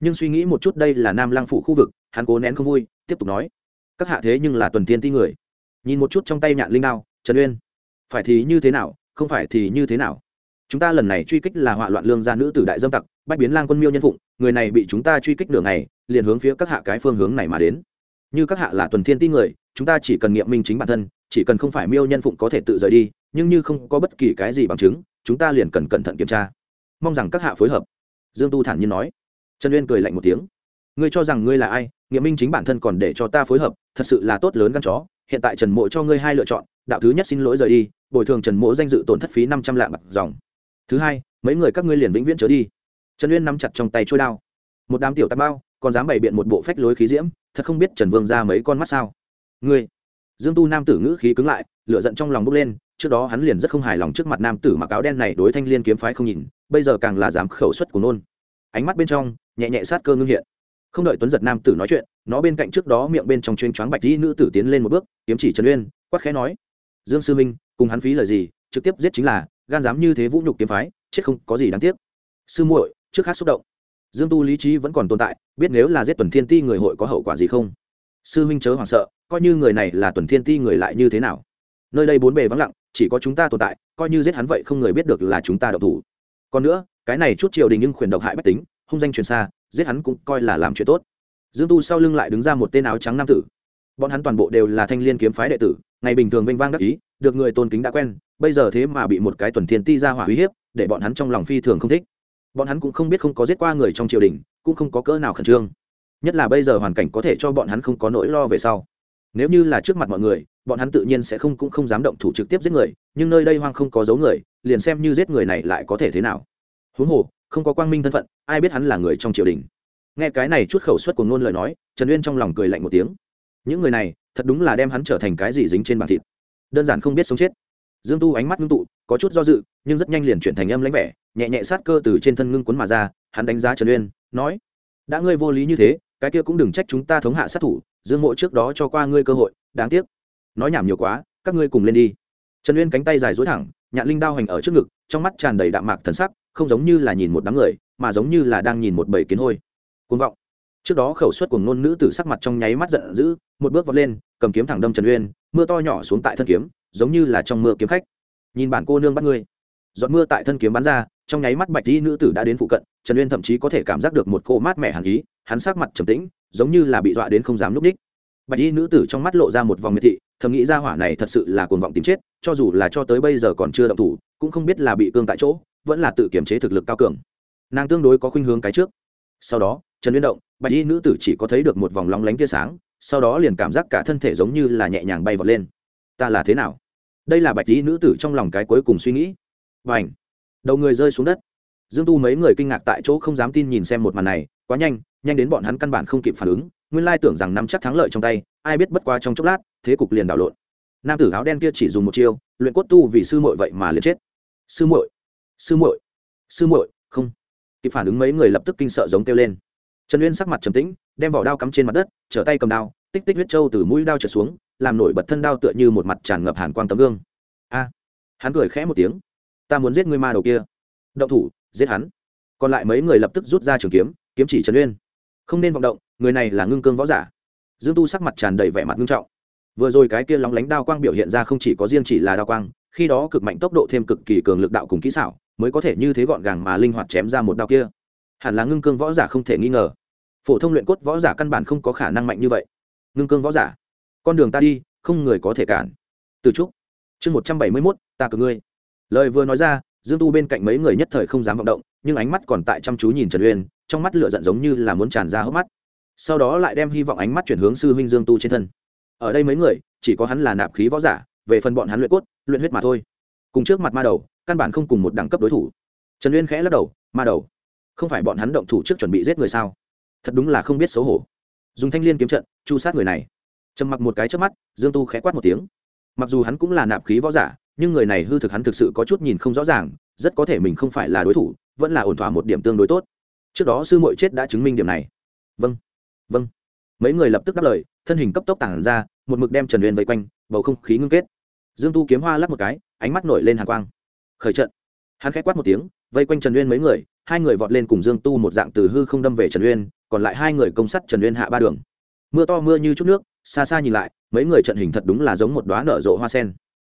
Nhưng suy nghĩ một chút đây là nam Lang phủ khu vực, hắn cố nén không vui, tiếp tục nói. Các hạ thế nhưng là tuần tiên ti người. Nhìn một chút trong tay nhạn linh đao, trần uyên. Phải thì như thế nào, không phải thì như thế nào? Chúng ta lần này truy kích là họa loạn lương gia nữ tử đại dâm tặc, bách biến lang quân miêu nhân phụng, người này bị chúng ta truy kích đường này liền hướng phía các hạ cái phương hướng này mà đến. Như các hạ là tuần thiên ti người, chúng ta chỉ cần nghiệm minh chính bản thân, chỉ cần không phải miêu nhân phụng có thể tự rời đi nhưng như không có bất kỳ cái gì bằng chứng, chúng ta liền cần cẩn thận kiểm tra. Mong rằng các hạ phối hợp. Dương tu thản nhiên nói. Trần uyên cười lạnh một tiếng. Ngươi cho rằng ngươi là ai nghĩa minh chính bản thân còn để cho ta phối hợp, thật sự là tốt lớn gan chó. Hiện tại trần mộ cho ngươi hai lựa chọn, đạo thứ nhất xin lỗi rời đi, bồi thường trần mộ danh dự tổn thất phí năm trăm lạng bạc dòng. Thứ hai, mấy người các ngươi liền vĩnh viễn trở đi. Trần uyên nắm chặt trong tay trôi đao. Một đám tiểu tạp bao, còn dám bày biện một bộ phách lối khí diễm, thật không biết trần vương ra mấy con mắt sao? Ngươi. Dương tu nam tử ngữ khí cứng lại, lửa giận trong lòng bốc lên trước đó hắn liền rất không hài lòng trước mặt nam tử mặc áo đen này đối thanh liên kiếm phái không nhìn, bây giờ càng là dám khẩu suất của nôn. Ánh mắt bên trong, nhẹ nhẹ sát cơ ngưng hiện. Không đợi tuấn giật nam tử nói chuyện, nó bên cạnh trước đó miệng bên trong chuyên choáng bạch dĩ nữ tử tiến lên một bước, kiếm chỉ trần uyên, quát khẽ nói, dương sư minh, cùng hắn phí lời gì, trực tiếp giết chính là, gan dám như thế vũ nhục kiếm phái, chết không có gì đáng tiếc. Sư muội, trước hát xúc động. Dương tu lý trí vẫn còn tồn tại, biết nếu là giết tuần thiên ti người hội có hậu quả gì không? Sư huynh chớ hoảng sợ, coi như người này là tuần thiên ti người lại như thế nào? Nơi đây bốn bề vắng lặng, chỉ có chúng ta tồn tại, coi như giết hắn vậy không người biết được là chúng ta độc thủ. Còn nữa, cái này chút triều đình nhưng khuyển độc hại bách tính, hung danh truyền xa, giết hắn cũng coi là làm chuyện tốt. Dương tu sau lưng lại đứng ra một tên áo trắng nam tử. Bọn hắn toàn bộ đều là thanh liên kiếm phái đệ tử, ngày bình thường vinh vang đắc ý, được người tôn kính đã quen, bây giờ thế mà bị một cái tuần thiên ti ra hỏa uy hiếp, để bọn hắn trong lòng phi thường không thích. Bọn hắn cũng không biết không có giết qua người trong triều đình, cũng không có cỡ nào khẩn trương. Nhất là bây giờ hoàn cảnh có thể cho bọn hắn không có nỗi lo về sau. Nếu như là trước mặt mọi người bọn hắn tự nhiên sẽ không cũng không dám động thủ trực tiếp giết người, nhưng nơi đây hoang không có dấu người, liền xem như giết người này lại có thể thế nào. Huống hồ, không có quang minh thân phận, ai biết hắn là người trong triều đình. Nghe cái này chút khẩu suất của ngôn lời nói, trần uyên trong lòng cười lạnh một tiếng. Những người này, thật đúng là đem hắn trở thành cái gì dính trên bàn thịt. Đơn giản không biết sống chết. Dương tu ánh mắt ngưng tụ, có chút do dự, nhưng rất nhanh liền chuyển thành âm lãnh vẻ, nhẹ nhẹ sát cơ từ trên thân ngưng cuốn mà ra, hắn đánh giá trần uyên, nói, đã ngươi vô lý như thế, cái kia cũng đừng trách chúng ta thống hạ sát thủ, dương mộ trước đó cho qua ngươi cơ hội, đáng tiếc nói nhảm nhiều quá, các ngươi cùng lên đi. Trần uyên cánh tay dài dối thẳng, nhạn linh đao hành ở trước ngực, trong mắt tràn đầy đạm mạc thần sắc, không giống như là nhìn một đám người, mà giống như là đang nhìn một bầy kiến hôi. Côn vọng. Trước đó khẩu suất của ngôn nữ tử sắc mặt trong nháy mắt giận dữ, một bước vọt lên, cầm kiếm thẳng đâm trần uyên, mưa to nhỏ xuống tại thân kiếm, giống như là trong mưa kiếm khách. Nhìn bản cô nương bắt ngươi. Giọt mưa tại thân kiếm bắn ra, trong nháy mắt bạch đi nữ tử đã đến phụ cận, trần uyên thậm chí có thể cảm giác được một cô mát mẻ hàn ý, hắn sắc mặt trầm tĩnh, giống như là bị dọa đến không dám núp ních bạch y nữ tử trong mắt lộ ra một vòng miệt thị, thầm nghĩ ra hỏa này thật sự là cuồng vọng tìm chết, cho dù là cho tới bây giờ còn chưa động thủ, cũng không biết là bị cương tại chỗ, vẫn là tự kiểm chế thực lực cao cường. Nàng tương đối có khuynh hướng cái trước. Sau đó, trần liên động, bạch y nữ tử chỉ có thấy được một vòng lóng lánh tia sáng, sau đó liền cảm giác cả thân thể giống như là nhẹ nhàng bay vọt lên. Ta là thế nào? Đây là bạch y nữ tử trong lòng cái cuối cùng suy nghĩ. Và ảnh đầu người rơi xuống đất. Dương tu mấy người kinh ngạc tại chỗ không dám tin nhìn xem một màn này, quá nhanh nhanh đến bọn hắn căn bản không kịp phản ứng nguyên lai tưởng rằng nắm chắc thắng lợi trong tay, ai biết bất quá trong chốc lát, thế cục liền đảo lộn. Nam tử áo đen kia chỉ dùng một chiêu, luyện cốt tu vì sư muội vậy mà liền chết. Sư muội sư muội sư muội, không. Kịp phản ứng mấy người lập tức kinh sợ giống kêu lên. Trần uyên sắc mặt trầm tĩnh, đem vỏ đao cắm trên mặt đất, trở tay cầm đao, tích tích huyết trâu từ mũi đao trở xuống, làm nổi bật thân đao tựa như một mặt tràn ngập hàn quang tấm gương. A, hắn cười khẽ một tiếng. Ta muốn giết ngươi ma đầu kia. Động thủ, giết hắn. Còn lại mấy người lập tức rút ra trường kiếm kiếm chỉ trần uyên không nên vọng động, người này là ngưng cương võ giả. Dương tu sắc mặt tràn đầy vẻ mặt ngưng trọng. Vừa rồi cái kia lóng lánh đao quang biểu hiện ra không chỉ có riêng chỉ là đao quang, khi đó cực mạnh tốc độ thêm cực kỳ cường lực đạo cùng kỹ xảo, mới có thể như thế gọn gàng mà linh hoạt chém ra một đao kia. Hẳn là ngưng cương võ giả không thể nghi ngờ. Phổ thông luyện cốt võ giả căn bản không có khả năng mạnh như vậy. Ngưng cương võ giả, con đường ta đi, không người có thể cản. Từ trúc, chương một trăm bảy mươi mốt, ta cờ ngươi. Lời vừa nói ra, dương tu bên cạnh mấy người nhất thời không dám vọng động, nhưng ánh mắt còn tại chăm chú nhìn trần uyên trong mắt lửa giận giống như là muốn tràn ra hốc mắt. Sau đó lại đem hy vọng ánh mắt chuyển hướng sư huynh dương tu trên thân. Ở đây mấy người, chỉ có hắn là nạp khí võ giả, về phần bọn hắn luyện cốt, luyện huyết mà thôi. Cùng trước mặt ma đầu, căn bản không cùng một đẳng cấp đối thủ. Trần uyên khẽ lắc đầu, ma đầu, không phải bọn hắn động thủ trước chuẩn bị giết người sao? Thật đúng là không biết xấu hổ. Dùng thanh l i ê n kiếm trận, chu sát người này. Trầm mặc một cái trước mắt, dương tu khẽ quát một tiếng. Mặc dù hắn cũng là nạp khí võ giả, nhưng người này hư thực hắn thực sự có chút nhìn không rõ ràng, rất có thể mình không phải là đối thủ, vẫn là ổn thỏa một điểm tương đối tốt trước đó sư muội chết đã chứng minh điểm này. Vâng vâng. Mấy người lập tức đáp lời, thân hình cấp tốc tản ra, một mực đem trần uyên vây quanh, bầu không khí ngưng kết. Dương tu kiếm hoa lắp một cái, ánh mắt nổi lên hàng quang. Khởi trận. Hắn k h á quát một tiếng, vây quanh trần uyên mấy người, hai người vọt lên cùng dương tu một dạng từ hư không đâm về trần uyên, còn lại hai người công sắt trần uyên hạ ba đường. Mưa to mưa như chút nước, xa xa nhìn lại, mấy người trận hình thật đúng là giống một đoá nở rộ hoa sen.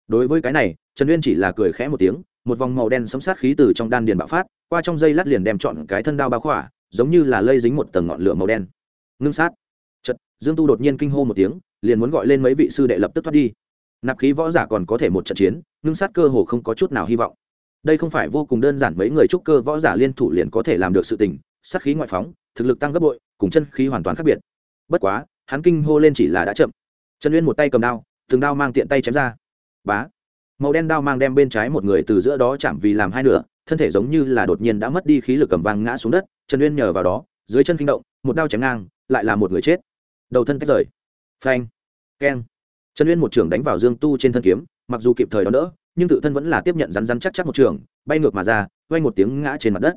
Đối với cái này, trần uyên chỉ là cười khẽ một tiếng, một vòng màu đen sấm sát khí từ trong đan điền bạo phát qua trong dây lát liền đem chọn cái thân đao bao khỏa, giống như là lây dính một tầng ngọn lửa màu đen. Ngưng sát. Chật dương tu đột nhiên kinh hô một tiếng, liền muốn gọi lên mấy vị sư đệ lập tức thoát đi. Nạp khí võ giả còn có thể một trận chiến, ngưng sát cơ hồ không có chút nào hy vọng. Đây không phải vô cùng đơn giản mấy người trúc cơ võ giả liên thủ liền có thể làm được sự tình, sát khí ngoại phóng, thực lực tăng gấp bội, cùng chân khí hoàn toàn khác biệt. Bất quá, hắn kinh hô lên chỉ là đã chậm. Trần uyên một tay cầm đao, từng đao mang tiện tay chém ra. Bá. Màu đen đao mang đem bên trái một người từ giữa đó chạm vì làm hai nửa thân thể giống như là đột nhiên đã mất đi khí lực cầm vang ngã xuống đất, trần uyên nhờ vào đó, dưới chân kinh động, một đao chém ngang, lại là một người chết. Đầu thân tách rời. Phanh. Keng. Trần uyên một trưởng đánh vào dương tu trên thân kiếm, mặc dù kịp thời đó đỡ, nhưng tự thân vẫn là tiếp nhận rắn rắn chắc chắc một trường bay ngược mà ra quay một tiếng ngã trên mặt đất.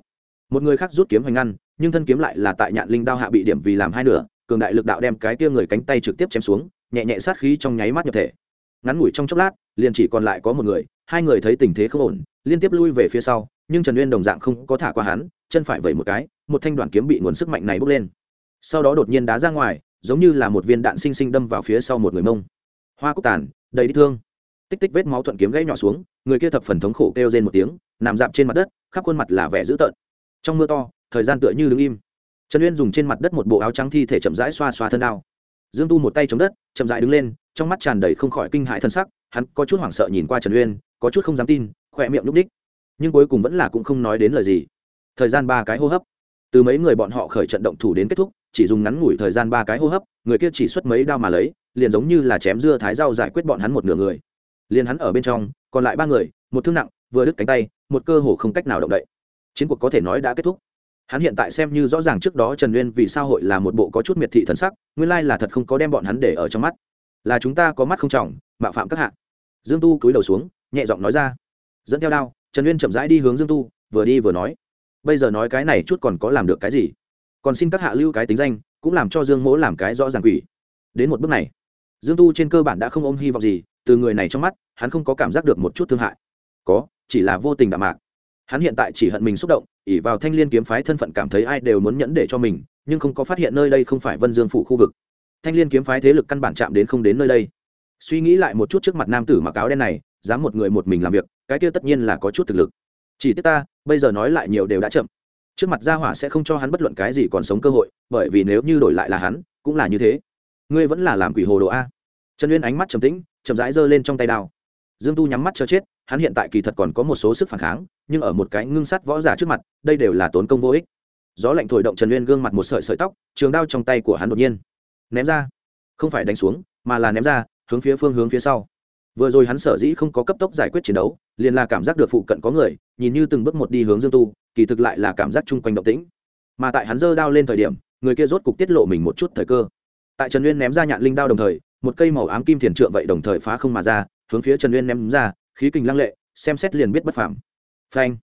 Một người khác rút kiếm hoành ngăn, nhưng thân kiếm lại là tại nhạn linh đao hạ bị điểm vì làm hai nửa, cường đại lực đạo đem cái kia người cánh tay trực tiếp chém xuống, nhẹ nhẹ sát khí trong nháy mắt nhập thể. Ngắn ngủi trong chốc lát, liền chỉ còn lại có một người, hai người thấy tình thế không ổn, liên tiếp lui về phía sau nhưng trần uyên đồng dạng không có thả qua hắn, chân phải vẩy một cái, một thanh đoạn kiếm bị nguồn sức mạnh này bốc lên. Sau đó đột nhiên đá ra ngoài, giống như là một viên đạn xinh xinh đâm vào phía sau một người mông. Hoa cúc tàn, đầy đi thương. Tích tích vết máu thuận kiếm gãy nhỏ xuống, người kia thập phần thống khổ kêu rên một tiếng, nằm dạp trên mặt đất, khắp khuôn mặt là vẻ dữ tợn. Trong mưa to, thời gian tựa như đứng im. Trần uyên dùng trên mặt đất một bộ áo trắng thi thể chậm rãi xoa xoa thân đao. Dương tu một tay chống đất, chậm rãi đứng lên, trong mắt tràn đầy không khỏi kinh hại thân sắc, hắn có chút hoảng sợ nhìn qua trần uyên, có chút không dám tin, khỏe miệng núp đích nhưng cuối cùng vẫn là cũng không nói đến lời gì. Thời gian ba cái hô hấp. Từ mấy người bọn họ khởi trận động thủ đến kết thúc, chỉ dùng ngắn ngủi thời gian ba cái hô hấp, người kia chỉ xuất mấy đao mà lấy, liền giống như là chém dưa thái rau giải quyết bọn hắn một nửa người. Liền hắn ở bên trong, còn lại ba người, một thương nặng, vừa đứt cánh tay, một cơ hồ không cách nào động đậy. Chiến cuộc có thể nói đã kết thúc. Hắn hiện tại xem như rõ ràng trước đó trần nguyên vì sao hội là một bộ có chút miệt thị thần sắc, nguyên lai là thật không có đem bọn hắn để ở trong mắt. Là chúng ta có mắt không trọng, mạo phạm các hạ. Dương tu cúi đầu xuống, nhẹ giọng nói ra. Dẫn theo đao trần Uyên chậm rãi đi hướng dương tu, vừa đi vừa nói, bây giờ nói cái này chút còn có làm được cái gì? Còn xin các hạ lưu cái tính danh, cũng làm cho dương mỗ làm cái rõ ràng quỷ. Đến một bước này, dương tu trên cơ bản đã không ôm hy vọng gì, từ người này trong mắt, hắn không có cảm giác được một chút thương hại. Có, chỉ là vô tình đạm mạc. Hắn hiện tại chỉ hận mình xúc động ỉ vào thanh l i ê n kiếm phái thân phận cảm thấy ai đều muốn nhẫn để cho mình, nhưng không có phát hiện nơi đây không phải vân dương phủ khu vực. Thanh l i ê n kiếm phái thế lực căn bản chạm đến không đến nơi đây. Suy nghĩ lại một chút trước mặt nam tử mặc áo đen này dám một người một mình làm việc, cái kia tất nhiên là có chút thực lực. Chỉ tiếc ta, bây giờ nói lại nhiều đều đã chậm. Trước mặt gia hỏa sẽ không cho hắn bất luận cái gì còn sống cơ hội, bởi vì nếu như đổi lại là hắn, cũng là như thế. Ngươi vẫn là làm quỷ hồ đồ a. Trần uyên ánh mắt trầm tĩnh, chậm rãi giơ lên trong tay đao. Dương tu nhắm mắt cho chết, hắn hiện tại kỳ thật còn có một số sức phản kháng, nhưng ở một cái ngưng sắt võ giả trước mặt, đây đều là tốn công vô ích. Gió lạnh thổi động trần uyên gương mặt một sợi sợi tóc, trường đao trong tay của hắn đột nhiên ném ra. Không phải đánh xuống, mà là ném ra, hướng phía phương hướng phía sau vừa rồi hắn sở dĩ không có cấp tốc giải quyết chiến đấu, liền là cảm giác được phụ cận có người, nhìn như từng bước một đi hướng dương tu, kỳ thực lại là cảm giác chung quanh động tĩnh. Mà tại hắn giơ đao lên thời điểm, người kia rốt cục tiết lộ mình một chút thời cơ. Tại trần uyên ném ra nhạn linh đao đồng thời, một cây màu ám kim thiền trượng vậy đồng thời phá không mà ra, hướng phía trần uyên ném ra, khí kình lăng lệ, xem xét liền biết bất phàm. Phanh!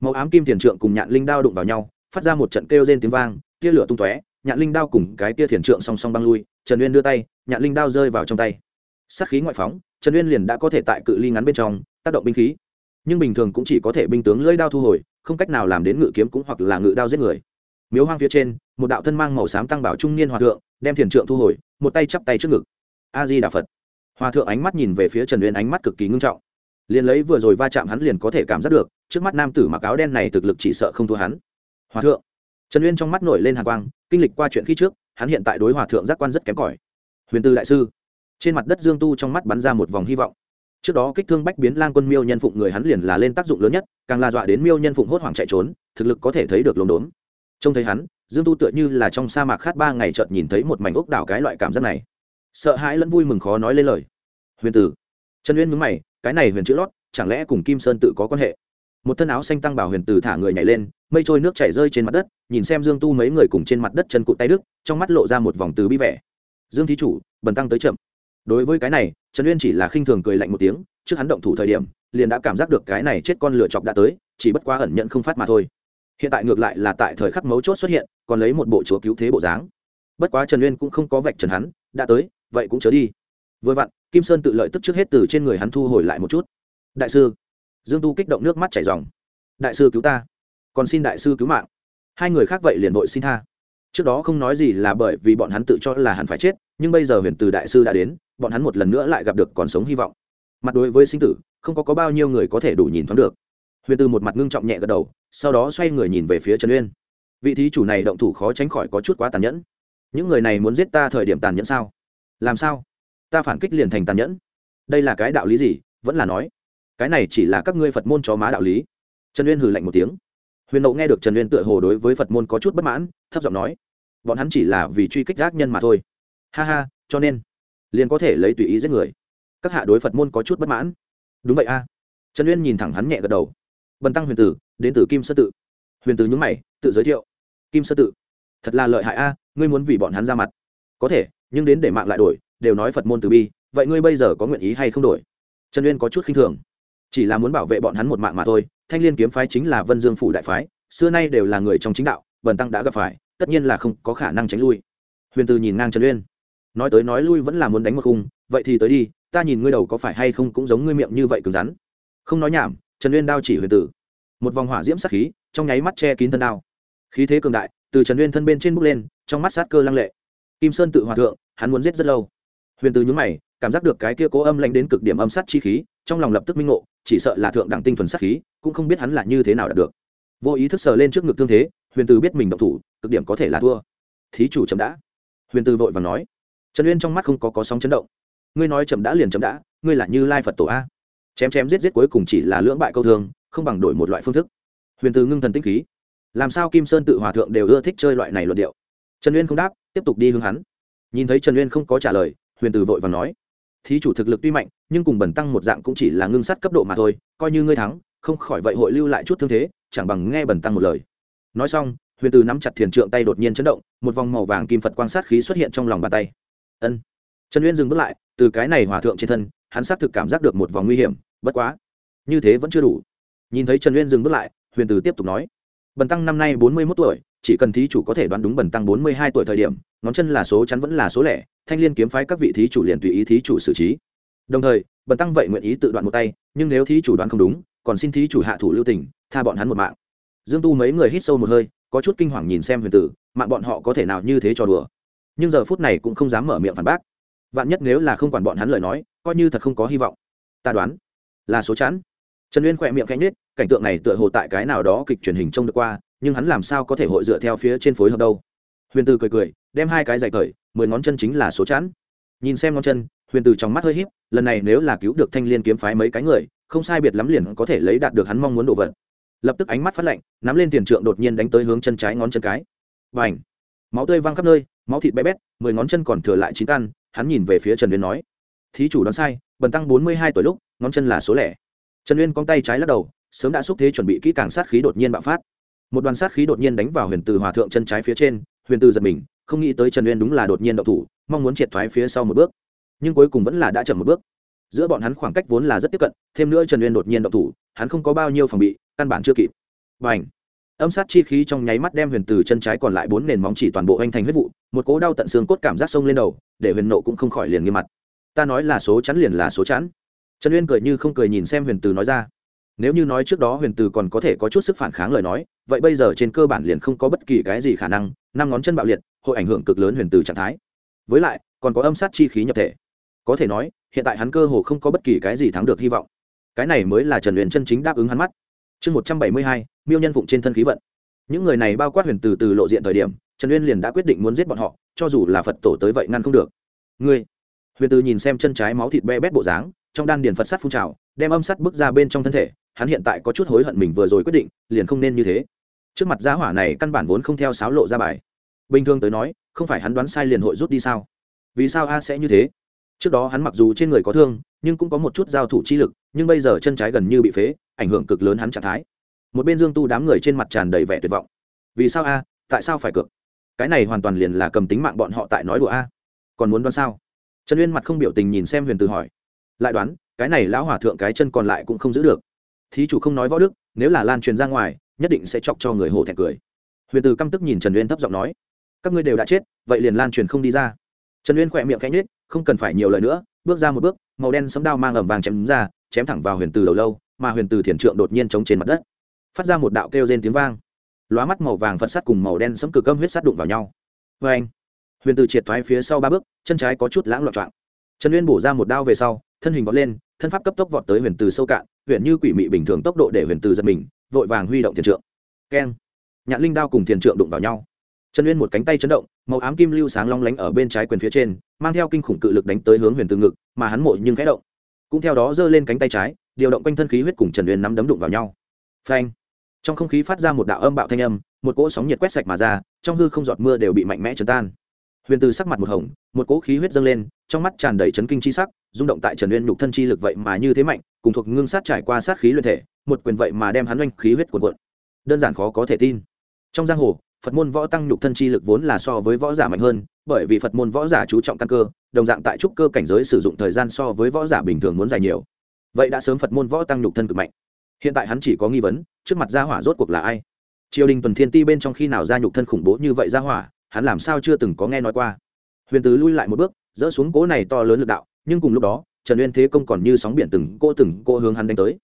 Màu ám kim thiền trượng cùng nhạn linh đao đụng vào nhau, phát ra một trận kêu rên tiếng vang, tia lửa tung tóe, nhạn linh đao cùng cái tia thiền trượng song song băng lui, trần uyên đưa tay, nhạn linh đao rơi vào trong tay. Sát khí ngoại phóng trần uyên liền đã có thể tại cự ly ngắn bên trong tác động binh khí. Nhưng bình thường cũng chỉ có thể binh tướng lưỡi đao thu hồi, không cách nào làm đến ngự kiếm cũng hoặc là ngự đao giết người. Miếu hoang phía trên, một đạo thân mang màu xám tăng bảo trung niên hòa thượng đem thiền trượng thu hồi, một tay chắp tay trước ngực. A di đà phật. Hòa thượng ánh mắt nhìn về phía trần uyên ánh mắt cực kỳ ngưng trọng. Liền lấy vừa rồi va chạm hắn liền có thể cảm giác được, trước mắt nam tử mặc áo đen này thực lực chỉ sợ không thua hắn. Hòa thượng. Trần uyên trong mắt nổi lên hàng quang, kinh lịch qua chuyện khi trước, hắn hiện tại đối hòa thượng giác quan rất kém cỏi. Huyền tư đại sư trên mặt đất dương tu trong mắt bắn ra một vòng hy vọng. Trước đó kích thương bách biến lang quân miêu nhân phụng người hắn liền là lên tác dụng lớn nhất, càng là dọa đến miêu nhân phụng hốt hoảng chạy trốn, thực lực có thể thấy được lồn đốn. Trông thấy hắn, dương tu tựa như là trong sa mạc khát ba ngày chợt nhìn thấy một mảnh ốc đảo cái loại cảm giác này. Sợ hãi lẫn vui mừng khó nói lên lời. Huyền tử. Trần uyên mướn mày, cái này huyền chữ lót, chẳng lẽ cùng kim sơn tự có quan hệ? Một thân áo xanh tăng bảo huyền tử thả người nhảy lên, mây trôi nước chảy rơi trên mặt đất, nhìn xem dương tu mấy người cùng trên mặt đất chân cụt tay đức trong mắt lộ ra một vòng từ bi vẻ. Dương thí chủ, bần tăng tới chậm đối với cái này, trần uyên chỉ là khinh thường cười lạnh một tiếng, trước hắn động thủ thời điểm, liền đã cảm giác được cái này chết con lửa chọc đã tới, chỉ bất quá ẩn nhận không phát mà thôi. Hiện tại ngược lại là tại thời khắc mấu chốt xuất hiện, còn lấy một bộ chúa cứu thế bộ dáng. Bất quá trần uyên cũng không có vạch trần hắn, đã tới, vậy cũng chớ đi. Vừa vặn, kim sơn tự lợi tức trước hết từ trên người hắn thu hồi lại một chút. Đại sư, dương tu kích động nước mắt chảy dòng đại sư cứu ta, còn xin đại sư cứu mạng. Hai người khác vậy liền vội xin tha trước đó không nói gì là bởi vì bọn hắn tự cho là hắn phải chết nhưng bây giờ huyền từ đại sư đã đến bọn hắn một lần nữa lại gặp được còn sống hy vọng. Mặt đối với sinh tử không có, có bao nhiêu người có thể đủ nhìn thoáng được. Huyền từ một mặt ngưng trọng nhẹ gật đầu sau đó xoay người nhìn về phía trần uyên. Vị thí chủ này động thủ khó tránh khỏi có chút quá tàn nhẫn. Những người này muốn giết ta thời điểm tàn nhẫn sao? Làm sao? Ta phản kích liền thành tàn nhẫn. Đây là cái đạo lý gì? Vẫn là nói cái này chỉ là các ngươi phật môn chó má đạo lý. Trần uyên hừ lạnh một tiếng huyền nộ nghe được trần uyên tựa hồ đối với phật môn có chút bất mãn, thấp giọng nói, bọn hắn chỉ là vì truy kích gác nhân mà thôi. Ha ha, cho nên liền có thể lấy tùy ý giết người. Các hạ đối phật môn có chút bất mãn. Đúng vậy a. Trần uyên nhìn thẳng hắn nhẹ gật đầu. Bần tăng huyền tử, đến từ kim sơ tự. Huyền tử nhúng mày, tự giới thiệu. Kim sơ tự, thật là lợi hại a, ngươi muốn vì bọn hắn ra mặt. Có thể, nhưng đến để mạng lại đổi, đều nói phật môn từ bi, vậy ngươi bây giờ có nguyện ý hay không đổi? Trần uyên có chút khinh thường. Chỉ là muốn bảo vệ bọn hắn một mạng mà thôi thanh Liên kiếm phái chính là vân dương phủ đại phái, xưa nay đều là người trong chính đạo bần tăng đã gặp phải, tất nhiên là không có khả năng tránh lui. Huyền từ nhìn ngang trần uyên. Nói tới nói lui vẫn là muốn đánh một khung, vậy thì tới đi, ta nhìn ngươi đầu có phải hay không cũng giống ngươi miệng như vậy cứng rắn. Không nói nhảm, trần uyên đao chỉ huyền tử. Một vòng hỏa diễm sát khí, trong nháy mắt che kín thân đao. Khí thế cường đại, từ trần uyên thân bên trên bước lên, trong mắt sát cơ lăng lệ. Kim sơn tự hòa thượng, hắn muốn giết rất lâu. Huyền Tử nhúng mày, cảm giác được cái kia cố âm lạnh đến cực điểm âm sát chi khí, trong lòng lập tức minh ngộ chỉ sợ là thượng đẳng tinh thuần sát khí, cũng không biết hắn là như thế nào đạt được. Vô ý thức sờ lên trước ngực thương thế, huyền từ biết mình động thủ, cực điểm có thể là thua. Thí chủ chậm đã. Huyền từ vội và nói. Trần uyên trong mắt không có có sóng chấn động. Ngươi nói chậm đã liền chậm đã, ngươi là như lai phật tổ a. Chém chém giết giết cuối cùng chỉ là lưỡng bại câu thương, không bằng đổi một loại phương thức. Huyền từ ngưng thần tinh khí. Làm sao kim sơn tự hòa thượng đều ưa thích chơi loại này luận điệu? Trần uyên không đáp, tiếp tục đi hướng hắn. Nhìn thấy trần uyên không có trả lời, huyền từ vội và nói thí chủ thực lực tuy mạnh, nhưng cùng bẩn tăng một dạng cũng chỉ là ngưng sắt cấp độ mà thôi, coi như ngươi thắng, không khỏi vậy hội lưu lại chút thương thế, chẳng bằng nghe bẩn tăng một lời. Nói xong, huyền từ nắm chặt thiền trượng tay đột nhiên chấn động, một vòng màu vàng kim phật quan sát khí xuất hiện trong lòng bàn tay. Ân. Trần uyên dừng bước lại, từ cái này hòa thượng trên thân, hắn xác thực cảm giác được một vòng nguy hiểm, bất quá, như thế vẫn chưa đủ. Nhìn thấy trần uyên dừng bước lại, huyền từ tiếp tục nói, bần tăng năm nay bốn mươi mốt tuổi chỉ cần thí chủ có thể đoán đúng bần tăng bốn mươi hai tuổi thời điểm, ngón chân là số, chắn vẫn là số lẻ, thanh liên kiếm phái các vị thí chủ liền tùy ý thí chủ xử trí. Đồng thời, bần tăng vậy nguyện ý tự đoạn một tay, nhưng nếu thí chủ đoán không đúng, còn xin thí chủ hạ thủ lưu tình, tha bọn hắn một mạng. Dương tu mấy người hít sâu một hơi, có chút kinh hoàng nhìn xem huyền tử, mạng bọn họ có thể nào như thế cho đùa. Nhưng giờ phút này cũng không dám mở miệng phản bác. Vạn nhất nếu là không quản bọn hắn lời nói, coi như thật không có hy vọng. Ta đoán, là số chắn. Trần uyên khỏe miệng khẽ nết cảnh tượng này tựa hồ tại cái nào đó kịch truyền hình trông được qua nhưng hắn làm sao có thể hội dựa theo phía trên phối hợp đâu? Huyền từ cười cười, đem hai cái giày cởi, mười ngón chân chính là số chẵn. nhìn xem ngón chân, huyền từ trong mắt hơi h í p lần này nếu là cứu được thanh l i ê n kiếm phái mấy cái người, không sai biệt lắm liền có thể lấy đạt được hắn mong muốn đồ vật. Lập tức ánh mắt phát lạnh, nắm lên tiền trượng đột nhiên đánh tới hướng chân trái ngón chân cái. Và ảnh máu tươi văng khắp nơi, máu thịt bé bét, mười ngón chân còn thừa lại chín căn, hắn nhìn về phía trần uyên nói. Thí chủ đoán sai, bần tăng bốn mươi hai tuổi lúc, ngón chân là số lẻ. Trần uyên cong tay trái lắc đầu, sớm đã xúc thế chuẩn bị kỹ càng sát khí đột nhiên bạo phát một đoàn sát khí đột nhiên đánh vào huyền từ hòa thượng chân trái phía trên, huyền từ giật mình, không nghĩ tới trần uyên đúng là đột nhiên động thủ, mong muốn triệt thoái phía sau một bước. Nhưng cuối cùng vẫn là đã chậm một bước. Giữa bọn hắn khoảng cách vốn là rất tiếp cận, thêm nữa trần uyên đột nhiên động thủ, hắn không có bao nhiêu phòng bị, căn bản chưa kịp. Và ảnh âm sát chi khí trong nháy mắt đem huyền từ chân trái còn lại bốn nền móng chỉ toàn bộ anh thành huyết vụ, một cố đau tận xương cốt cảm giác sông lên đầu, để huyền nộ cũng không khỏi liền nghiêm mặt. Ta nói là số chắn liền là số chắn. Trần uyên cười như không cười nhìn xem huyền từ nói ra nếu như nói trước đó huyền từ còn có thể có chút sức phản kháng lời nói, vậy bây giờ trên cơ bản liền không có bất kỳ cái gì khả năng, năm ngón chân bạo liệt, hội ảnh hưởng cực lớn huyền từ trạng thái. Với lại, còn có âm sát chi khí nhập thể. Có thể nói, hiện tại hắn cơ hồ không có bất kỳ cái gì thắng được hy vọng. Cái này mới là trần luyện chân chính đáp ứng hắn mắt. Chương một trăm bảy mươi hai, miêu nhân phụng trên thân khí vận. Những người này bao quát huyền từ từ lộ diện thời điểm, trần uyên liền đã quyết định muốn giết bọn họ, cho dù là phật tổ tới vậy ngăn không được. Ngươi, huyền từ nhìn xem chân trái máu thịt be bét bộ dáng, trong đan điền phật sắt phun trào, đem âm sắt bước ra bên trong thân thể hắn hiện tại có chút hối hận mình vừa rồi quyết định, liền không nên như thế. Trước mặt giá hỏa này căn bản vốn không theo sáo lộ ra bài. Bình thường tới nói, không phải hắn đoán sai liền hội rút đi sao? Vì sao a sẽ như thế? Trước đó hắn mặc dù trên người có thương, nhưng cũng có một chút giao thủ chi lực, nhưng bây giờ chân trái gần như bị phế, ảnh hưởng cực lớn hắn trạng thái. Một bên dương tu đám người trên mặt tràn đầy vẻ tuyệt vọng. Vì sao a? Tại sao phải cược? Cái này hoàn toàn liền là cầm tính mạng bọn họ tại nói đùa a. Còn muốn đoán sao? Trần uyên mặt không biểu tình nhìn xem huyền từ hỏi. Lại đoán, cái này lão hòa thượng cái chân còn lại cũng không giữ được thí chủ không nói võ đức, nếu là lan truyền ra ngoài, nhất định sẽ chọc cho người hổ thẹn cười. Huyền từ căm tức nhìn trần uyên thấp giọng nói, các ngươi đều đã chết, vậy liền lan truyền không đi ra. Trần uyên khỏe miệng cánh nết không cần phải nhiều lời nữa, bước ra một bước, màu đen sấm đao mang ẩm vàng chém ra, chém thẳng vào huyền từ đầu lâu, mà huyền từ thiền trượng đột nhiên chống trên mặt đất. Phát ra một đạo kêu rên tiếng vang. Lóa mắt màu vàng phật sắt cùng màu đen sấm cực âm huyết sắt đụng vào nhau. Vê anh. Huyền từ triệt thoái phía sau ba bước, chân trái có chút lãng loạn trọng trần uyên bổ ra một đao về sau, thân hình vọt lên, thân pháp cấp tốc vọt tới huyền từ sâu cạn huyện như quỷ mị bình thường tốc độ để huyền từ giật mình, vội vàng huy động thiền trượng. Keng. Nhạn linh đao cùng thiền trượng đụng vào nhau. Trần uyên một cánh tay chấn động, màu ám kim lưu sáng long lánh ở bên trái quyền phía trên, mang theo kinh khủng cự lực đánh tới hướng huyền từ ngực, mà hắn mội nhưng khẽ động. Cũng theo đó giơ lên cánh tay trái, điều động quanh thân khí huyết cùng trần uyên nắm đấm đụng vào nhau. Phanh. Trong không khí phát ra một đạo âm bạo thanh âm, một cỗ sóng nhiệt quét sạch mà ra, trong hư không giọt mưa đều bị mạnh mẽ chấn tan. Huyền từ sắc mặt một hồng, một cỗ khí huyết dâng lên, trong mắt tràn đầy chấn kinh chi sắc rung động tại trần uyên nhục thân chi lực vậy mà như thế mạnh, cùng thuộc ngưng sát trải qua sát khí luyện thể, một quyền vậy mà đem hắn oanh khí huyết cuồn cuộn. Đơn giản khó có thể tin. Trong giang hồ, phật môn võ tăng nhục thân chi lực vốn là so với võ giả mạnh hơn, bởi vì phật môn võ giả chú trọng căn cơ, đồng dạng tại trúc cơ cảnh giới sử dụng thời gian so với võ giả bình thường muốn dài nhiều. Vậy đã sớm phật môn võ tăng nhục thân cực mạnh. Hiện tại hắn chỉ có nghi vấn, trước mặt gia hỏa rốt cuộc là ai? Triều đình tuần thiên ti bên trong khi nào ra nhục thân khủng bố như vậy gia hỏa, hắn làm sao chưa từng có nghe nói qua. Huyền tứ lui lại một bước dỡ xuống cố này to lớn lực đạo nhưng cùng lúc đó, trần uyên thế công còn như sóng biển từng cô từng cô hướng hắn đánh tới.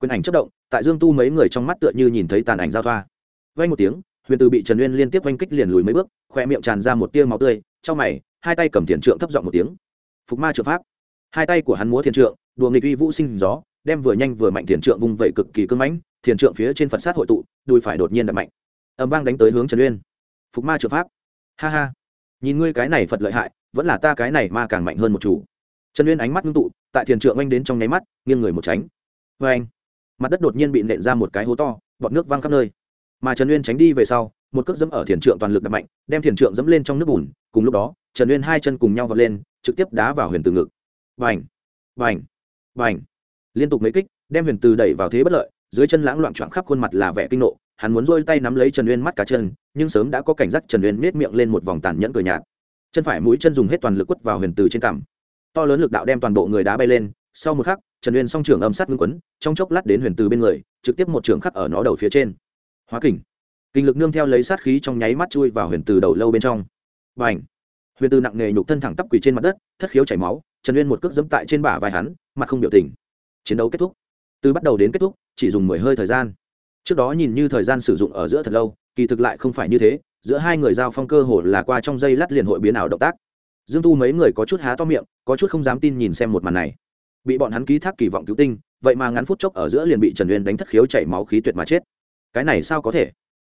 Quyền ảnh chất động, tại dương tu mấy người trong mắt tựa như nhìn thấy tàn ảnh giao thoa. Vay một tiếng, huyền từ bị trần uyên liên tiếp oanh kích liền lùi mấy bước khoe miệng tràn ra một tia máu tươi, trong mày, hai tay cầm thiền trượng thấp giọng một tiếng. Phục ma trượng pháp. Hai tay của hắn múa thiền trượng, đùa nghịch uy vũ sinh gió, đem vừa nhanh vừa mạnh thiền trượng vung vẩy cực kỳ cưng mãnh, thiền trượng phía trên phật sát hội tụ, đùi phải đột nhiên đập mạnh. Âm vang đánh tới hướng trần uyên. Phục ma trượng pháp. Ha ha. Nhìn ngươi cái này phật lợi hại, vẫn là ta cái này ma càng mạnh hơn một chủ trần uyên ánh mắt ngưng tụ, tại thiền trượng oanh đến trong nháy mắt, nghiêng người một tránh. Vê anh, mặt đất đột nhiên bị nện ra một cái hố to, bọt nước văng khắp nơi. Mà trần uyên tránh đi về sau, một cước dẫm ở thiền trượng toàn lực đập mạnh, đem thiền trượng dẫm lên trong nước bùn. Cùng lúc đó, trần uyên hai chân cùng nhau vọt lên, trực tiếp đá vào huyền từ ngực. Vành vành vành liên tục mấy kích, đem huyền từ đẩy vào thế bất lợi, dưới chân lãng loạn trọn khắp khuôn mặt là vẻ kinh nộ. Hắn muốn rôi tay nắm lấy trần uyên mắt cá chân, nhưng sớm đã có cảnh giác trần uyên nết miệng lên một vòng tàn nhẫn cười nhạt. Chân phải mũi chân dùng hết toàn lực quất vào huyền từ trên cằm to lớn lực đạo đem toàn bộ người đá bay lên, sau một khắc, trần uyên song trưởng âm sát ngưng quấn, trong chốc lát đến huyền từ bên người, trực tiếp một trưởng khắc ở nó đầu phía trên. Hóa kình. Kinh lực nương theo lấy sát khí trong nháy mắt chui vào huyền từ đầu lâu bên trong. Và ảnh huyền từ nặng nề nhục thân thẳng tắp quỳ trên mặt đất, thất khiếu chảy máu, trần uyên một cước dẫm tại trên bả vai hắn, mặt không biểu tình. Chiến đấu kết thúc. Từ bắt đầu đến kết thúc, chỉ dùng mười hơi thời gian. Trước đó nhìn như thời gian sử dụng ở giữa thật lâu, kỳ thực lại không phải như thế, giữa hai người giao phong cơ hồ là qua trong dây lát liền hội biến ảo động tác dương tu mấy người có chút há to miệng, có chút không dám tin nhìn xem một màn này. Bị bọn hắn ký thác kỳ vọng cứu tinh, vậy mà ngắn phút chốc ở giữa liền bị trần uyên đánh thất khiếu chảy máu khí tuyệt mà chết. Cái này sao có thể?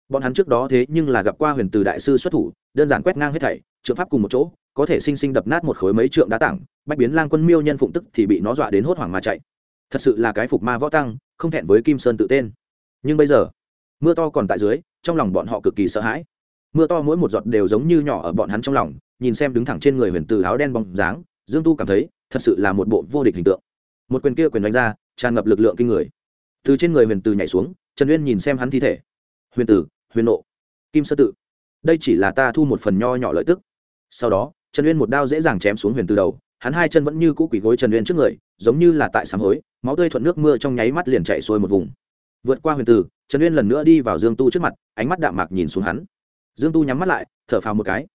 Bọn hắn trước đó thế nhưng là gặp qua huyền từ đại sư xuất thủ, đơn giản quét ngang hết thảy, trượng pháp cùng một chỗ, có thể sinh sinh đập nát một khối mấy trượng đá tảng, bách biến lang quân miêu nhân phụng tức thì bị nó dọa đến hốt hoảng mà chạy. Thật sự là cái phục ma võ tăng, không thẹn với kim sơn tự tên. Nhưng bây giờ, mưa to còn tại dưới, trong lòng bọn họ cực kỳ sợ hãi. Mưa to mỗi một giọt đều giống như nhỏ ở bọn hắn trong lòng nhìn xem đứng thẳng trên người huyền từ áo đen bóng dáng, dương tu cảm thấy, thật sự là một bộ vô địch hình tượng. Một quyền kia quyền đánh ra, tràn ngập lực lượng kinh người. Từ trên người huyền từ nhảy xuống, trần uyên nhìn xem hắn thi thể. Huyền tử, huyền nộ, kim sơ tự. Đây chỉ là ta thu một phần nho nhỏ lợi tức. Sau đó, trần uyên một đao dễ dàng chém xuống huyền từ đầu, hắn hai chân vẫn như cũ quỷ gối trần uyên trước người, giống như là tại sám hối, máu tươi thuận nước mưa trong nháy mắt liền chạy xuôi một vùng. Vượt qua huyền tử, trần uyên lần nữa đi vào dương tu trước mặt, ánh mắt đạm mạc nhìn xuống hắn. Dương tu nhắm mắt lại, thở phào một cái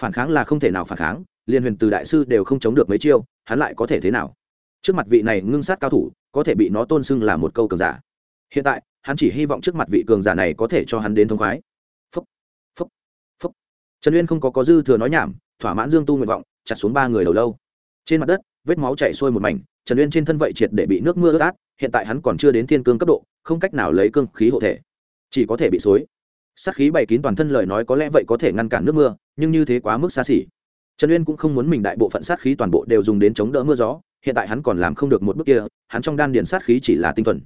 phản kháng là không thể nào phản kháng, liên huyền từ đại sư đều không chống được mấy chiêu, hắn lại có thể thế nào? Trước mặt vị này ngưng sát cao thủ, có thể bị nó tôn xưng là một câu cường giả. Hiện tại, hắn chỉ hy vọng trước mặt vị cường giả này có thể cho hắn đến thông khoái. Phúc phúc phúc. Trần uyên không có có dư thừa nói nhảm, thỏa mãn dương tu nguyện vọng, chặt xuống ba người đầu lâu. Trên mặt đất, vết máu chảy xuôi một mảnh, trần uyên trên thân vậy triệt để bị nước mưa ướt át, hiện tại hắn còn chưa đến thiên cương cấp độ, không cách nào lấy cương khí hộ thể. Chỉ có thể bị xối sát khí bày kín toàn thân lời nói có lẽ vậy có thể ngăn cản nước mưa, nhưng như thế quá mức xa xỉ. Trần uyên cũng không muốn mình đại bộ phận sát khí toàn bộ đều dùng đến chống đỡ mưa gió, hiện tại hắn còn làm không được một bước kia, hắn trong đan điện sát khí chỉ là tinh thuần.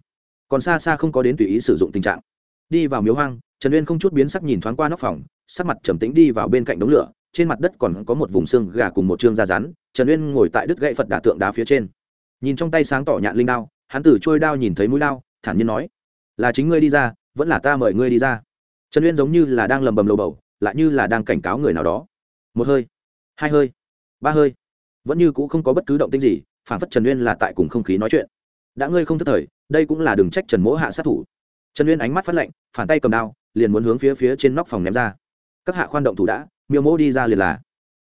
Còn xa xa không có đến tùy ý sử dụng tình trạng. Đi vào miếu hoang, trần uyên không chút biến sắc nhìn thoáng qua nóc phòng, sắc mặt trầm tĩnh đi vào bên cạnh đống lửa, trên mặt đất còn có một vùng xương gà cùng một chương da rắn, trần uyên ngồi tại đứt gậy phật đà tượng đá phía trên. Nhìn trong tay sáng tỏ nhạn linh đao, hắn từ trôi đao nhìn thấy mũi đao, thản nhiên nói, là chính ngươi đi ra, vẫn là ta mời ngươi đi ra trần uyên giống như là đang lầm bầm lầu bầu, lại như là đang cảnh cáo người nào đó. Một hơi, hai hơi, ba hơi, vẫn như c ũ không có bất cứ động tinh gì phản phất trần uyên là tại cùng không khí nói chuyện. Đã ngươi không thất thời, đây cũng là đường trách trần mỗ hạ sát thủ. Trần uyên ánh mắt phát lạnh, phản tay cầm đao, liền muốn hướng phía phía trên nóc phòng ném ra. Các hạ khoan động thủ đã, miêu mỗ đi ra liền là.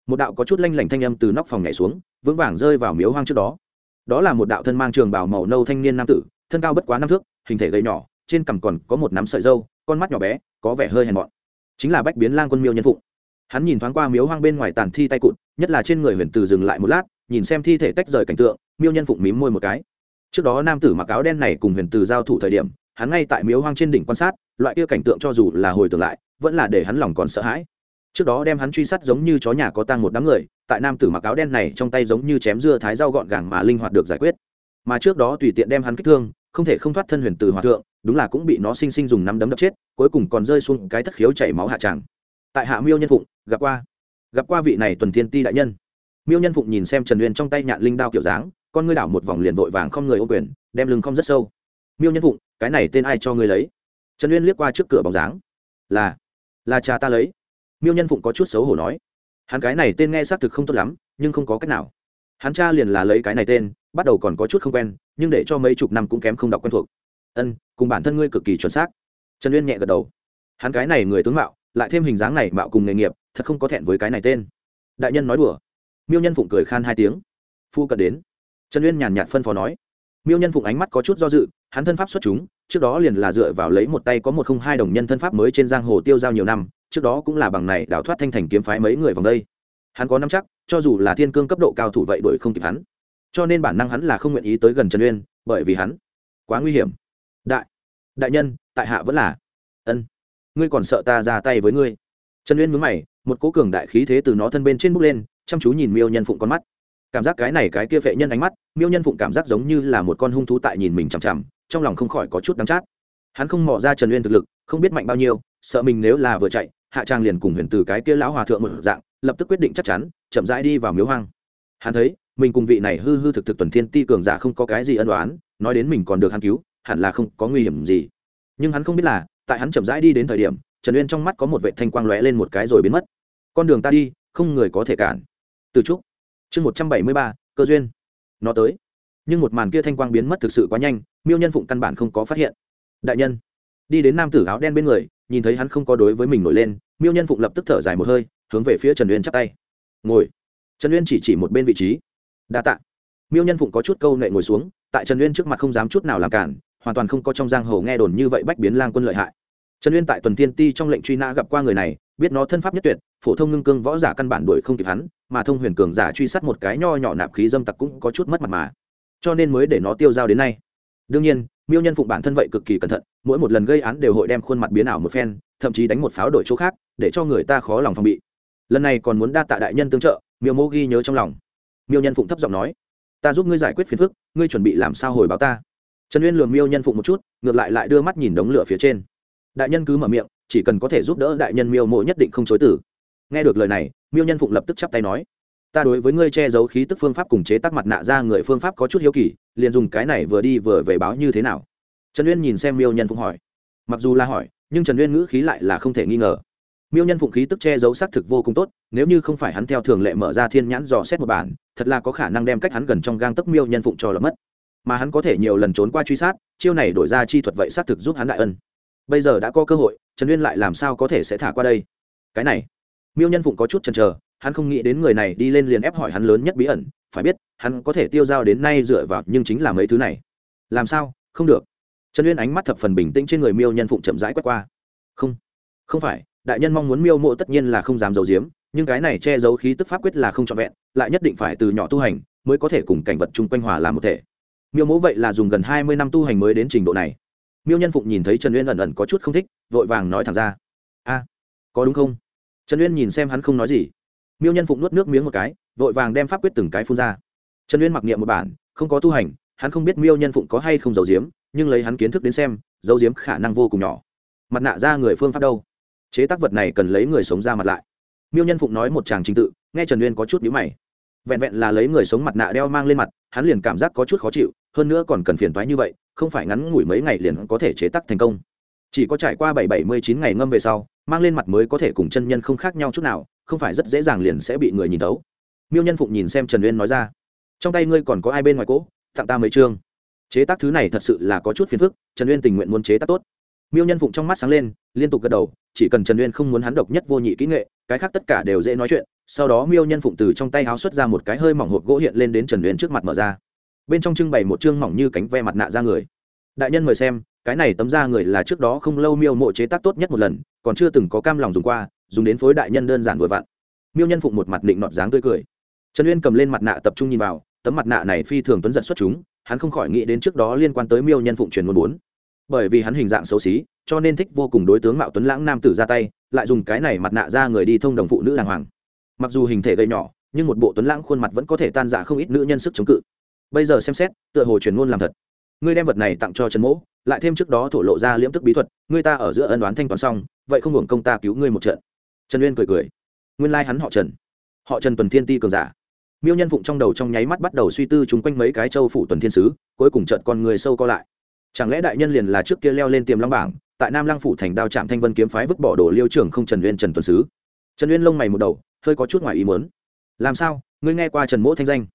Một đạo có chút lanh lảnh thanh âm từ nóc phòng nhảy xuống, vững vàng rơi vào miếu hoang trước đó. Đó là một đạo thân mang trường bào màu nâu thanh niên nam tử, thân cao bất quá năm thước, hình thể gầy nhỏ, trên cằm còn có một nắm sợi dâu con mắt nhỏ bé, có vẻ hơi hèn mọn. Chính là bách biến lang quân miêu nhân phụng. Hắn nhìn thoáng qua miếu hoang bên ngoài tàn thi tay cụt, nhất là trên người huyền từ dừng lại một lát, nhìn xem thi thể tách rời cảnh tượng, miêu nhân phụng mím môi một cái. Trước đó nam tử mặc áo đen này cùng huyền từ giao thủ thời điểm, hắn ngay tại miếu hoang trên đỉnh quan sát, loại kia cảnh tượng cho dù là hồi tưởng lại, vẫn là để hắn lòng còn sợ hãi. Trước đó đem hắn truy sát giống như chó nhà có tang một đám người, tại nam tử mặc áo đen này trong tay giống như chém dưa thái rau gọn gàng mà linh hoạt được giải quyết. Mà trước đó tùy tiện đem hắn kích thương, không thể không thoát thân huyền từ hòa thượng đúng là cũng bị nó sinh sinh dùng năm đấm đập chết, cuối cùng còn rơi xuống cái thất khiếu chảy máu hạ tràng. Tại hạ miêu nhân phụng, gặp qua. Gặp qua vị này tuần thiên ti đại nhân. Miêu nhân phụng nhìn xem trần uyên trong tay nhạn linh đao kiểu dáng, con ngươi đảo một vòng liền vội vàng không người ô quyền, đem lưng không rất sâu. Miêu nhân phụng, cái này tên ai cho ngươi lấy? Trần uyên liếc qua trước cửa bóng dáng. Là là cha ta lấy. Miêu nhân phụng có chút xấu hổ nói. Hắn cái này tên nghe xác thực không tốt lắm, nhưng không có cách nào. Hắn cha liền là lấy cái này tên, bắt đầu còn có chút không quen, nhưng để cho mấy chục năm cũng kém không đọc quen thuộc. Ân cùng bản thân ngươi cực kỳ chuẩn xác. Trần uyên nhẹ gật đầu. Hắn cái này người tướng mạo, lại thêm hình dáng này mạo cùng nghề nghiệp, thật không có thẹn với cái này tên. Đại nhân nói đùa. Miêu nhân phụng cười khan hai tiếng. Phu cận đến. Trần uyên nhàn nhạt phân phó nói. Miêu nhân phụng ánh mắt có chút do dự, hắn thân pháp xuất chúng, trước đó liền là dựa vào lấy một tay có một không hai đồng nhân thân pháp mới trên giang hồ tiêu giao nhiều năm, trước đó cũng là bằng này đào thoát thanh thành kiếm phái mấy người vòng đây. Hắn có năm chắc, cho dù là thiên cương cấp độ cao thủ vậy đuổi không kịp hắn. Cho nên bản năng hắn là không nguyện ý tới gần trần uyên, bởi vì hắn quá nguy hiểm đại đại nhân, tại hạ vẫn là. Ân, ngươi còn sợ ta ra tay với ngươi? Trần uyên mướn mày, một cố cường đại khí thế từ nó thân bên trên bước lên, chăm chú nhìn miêu nhân phụng con mắt. Cảm giác cái này cái kia phệ nhân ánh mắt, miêu nhân phụng cảm giác giống như là một con hung thú tại nhìn mình chằm chằm, trong lòng không khỏi có chút đắng chát. Hắn không mò ra trần uyên thực lực, không biết mạnh bao nhiêu, sợ mình nếu là vừa chạy, hạ trang liền cùng huyền từ cái kia lão hòa thượng một dạng, lập tức quyết định chắc chắn, chậm rãi đi vào miếu hoang. Hắn thấy, mình cùng vị này hư hư thực thực tuần thiên ti cường giả không có cái gì ân đoán nói đến mình còn được hắn cứu hẳn là không có nguy hiểm gì. Nhưng hắn không biết là, tại hắn chậm rãi đi đến thời điểm, trần uyên trong mắt có một vệ thanh quang lóe lên một cái rồi biến mất. Con đường ta đi, không người có thể cản. Từ trúc, chương một trăm bảy mươi ba, cơ duyên. Nó tới. Nhưng một màn kia thanh quang biến mất thực sự quá nhanh, miêu nhân phụng căn bản không có phát hiện. Đại nhân, đi đến nam tử áo đen bên người, nhìn thấy hắn không có đối với mình nổi lên, miêu nhân phụng lập tức thở dài một hơi, hướng về phía trần uyên chắp tay. Ngồi. Trần uyên chỉ chỉ một bên vị trí. Đa t ạ miêu nhân phụng có chút câu nệ ngồi xuống, tại trần uyên trước mặt không dám chút nào làm cản hoàn toàn không có trong giang hồ nghe đồn như vậy bách biến lang quân lợi hại. Trần uyên tại tuần tiên ti trong lệnh truy nã gặp qua người này, biết nó thân pháp nhất tuyệt, phổ thông ngưng cương võ giả căn bản đuổi không kịp hắn, mà thông huyền cường giả truy sát một cái nho nhỏ nạp khí dâm tặc cũng có chút mất mặt mà. Cho nên mới để nó tiêu dao đến nay. Đương nhiên, miêu nhân phụng bản thân vậy cực kỳ cẩn thận, mỗi một lần gây án đều hội đem khuôn mặt biến ảo một phen, thậm chí đánh một pháo đổi chỗ khác, để cho người ta khó lòng phòng bị. Lần này còn muốn đa tạ đại nhân tương trợ, miêu mô ghi nhớ trong lòng. Miêu nhân phụng thấp giọng nói, ta giúp ngươi giải quyết phiền phức, ngươi chuẩn bị làm sao hồi báo ta? Trần uyên lường miêu nhân phụng một chút, ngược lại lại đưa mắt nhìn đống lửa phía trên. Đại nhân cứ mở miệng, chỉ cần có thể giúp đỡ đại nhân miêu mộ nhất định không chối tử. Nghe được lời này, miêu nhân phụng lập tức chắp tay nói, ta đối với ngươi che giấu khí tức phương pháp cùng chế tác mặt nạ ra người phương pháp có chút hiếu kỳ, liền dùng cái này vừa đi vừa về báo như thế nào? Trần uyên nhìn xem miêu nhân phụng hỏi. Mặc dù là hỏi, nhưng trần uyên ngữ khí lại là không thể nghi ngờ. Miêu nhân phụng khí tức che giấu xác thực vô cùng tốt, nếu như không phải hắn theo thường lệ mở ra thiên nhãn dò xét một bản, thật là có khả năng đem cách hắn gần trong gang tấc miêu nhân phụng cho là mất mà hắn có thể nhiều lần trốn qua truy sát, chiêu này đổi ra chi thuật vậy xác thực giúp hắn đại ân. Bây giờ đã có cơ hội, trần uyên lại làm sao có thể sẽ thả qua đây? Cái này, miêu nhân phụng có chút chần chờ, hắn không nghĩ đến người này đi lên liền ép hỏi hắn lớn nhất bí ẩn, phải biết, hắn có thể tiêu dao đến nay dựa vào, nhưng chính là mấy thứ này. Làm sao? Không được. Trần uyên ánh mắt thập phần bình tĩnh trên người miêu nhân phụng chậm rãi quét qua. Không không phải, đại nhân mong muốn miêu mộ tất nhiên là không dám giấu giếm, nhưng cái này che giấu khí tức pháp quyết là không trọn vẹn, lại nhất định phải từ nhỏ tu hành, mới có thể cùng cảnh vật chung quanh hòa làm một thể miêu mẫu vậy là dùng gần hai mươi năm tu hành mới đến trình độ này. Miêu nhân phụng nhìn thấy trần uyên ẩn ẩn có chút không thích, vội vàng nói thẳng ra. A, có đúng không? Trần uyên nhìn xem hắn không nói gì. Miêu nhân phụng nuốt nước miếng một cái, vội vàng đem pháp quyết từng cái phun ra. Trần uyên mặc niệm một bản, không có tu hành, hắn không biết miêu nhân phụng có hay không giấu diếm nhưng lấy hắn kiến thức đến xem, giấu diếm khả năng vô cùng nhỏ. Mặt nạ ra người phương pháp đâu? Chế tác vật này cần lấy người sống ra mặt lại. Miêu nhân phụng nói một chàng trình tự, nghe trần uyên có chút nhíu mày. Vẹn vẹn là lấy người sống mặt nạ đeo mang lên mặt, hắn liền cảm giác có chút khó chịu hơn nữa còn cần phiền toái như vậy, không phải ngắn ngủi mấy ngày liền có thể chế tác thành công. Chỉ có trải qua bảy bảy mươi chín ngày ngâm về sau, mang lên mặt mới có thể cùng chân nhân không khác nhau chút nào, không phải rất dễ dàng liền sẽ bị người nhìn tấu miêu nhân phụng nhìn xem trần uyên nói ra, trong tay ngươi còn có ai bên ngoài cỗ tặng ta mấy chương. Chế tác thứ này thật sự là có chút phiền phức, trần uyên tình nguyện muốn chế tác tốt. Miêu nhân phụng trong mắt sáng lên, liên tục gật đầu, chỉ cần trần uyên không muốn hắn độc nhất vô nhị kỹ nghệ, cái khác tất cả đều dễ nói chuyện. Sau đó miêu nhân phụng từ trong tay háo xuất ra một cái hơi mỏng hộp gỗ hiện lên đến trần uyên trước mặt mở ra bên trong trưng bày một chương mỏng như cánh ve mặt nạ da người. Đại nhân mời xem, cái này tấm da người là trước đó không lâu miêu mộ chế tác tốt nhất một lần, còn chưa từng có cam lòng dùng qua, dùng đến phối đại nhân đơn giản vừa vặn. Miêu nhân phụng một mặt định nọt dáng tươi cười. Trần uyên cầm lên mặt nạ tập trung nhìn vào, tấm mặt nạ này phi thường tuấn giật xuất chúng, hắn không khỏi nghĩ đến trước đó liên quan tới miêu nhân phụng truyền muốn bốn. Bởi vì hắn hình dạng xấu xí, cho nên thích vô cùng đối tướng mạo tuấn lãng nam tử ra tay, lại dùng cái này mặt nạ ra người đi thông đồng phụ nữ đàng hoàng. Mặc dù hình thể gây nhỏ, nhưng một bộ tuấn lãng khuôn mặt vẫn có thể tan giả không ít nữ nhân sức chống cự bây giờ xem xét, tựa hồ truyền ngôn làm thật. Ngươi đem vật này tặng cho trần mỗ, lại thêm trước đó thổ lộ ra liễm tức bí thuật, ngươi ta ở giữa ân đoán thanh toán xong, vậy không hưởng công ta cứu ngươi một trận. Trần uyên cười cười. Nguyên lai、like、hắn họ trần. Họ trần tuần thiên ti cường giả. Miêu nhân phụng trong đầu trong nháy mắt bắt đầu suy tư chung quanh mấy cái châu phủ tuần thiên sứ, cuối cùng trợt con người sâu co lại. Chẳng lẽ đại nhân liền là trước kia leo lên tiềm long bảng, tại nam lăng phủ thành đao trạm thanh vân kiếm phái vứt bỏ đồ liêu trưởng không trần uyên trần tuần sứ? Trần uyên lông mày một đầu, hơi có chút ngoài ý muốn. Làm sao? Ngươi nghe qua trần mỗ thanh danh?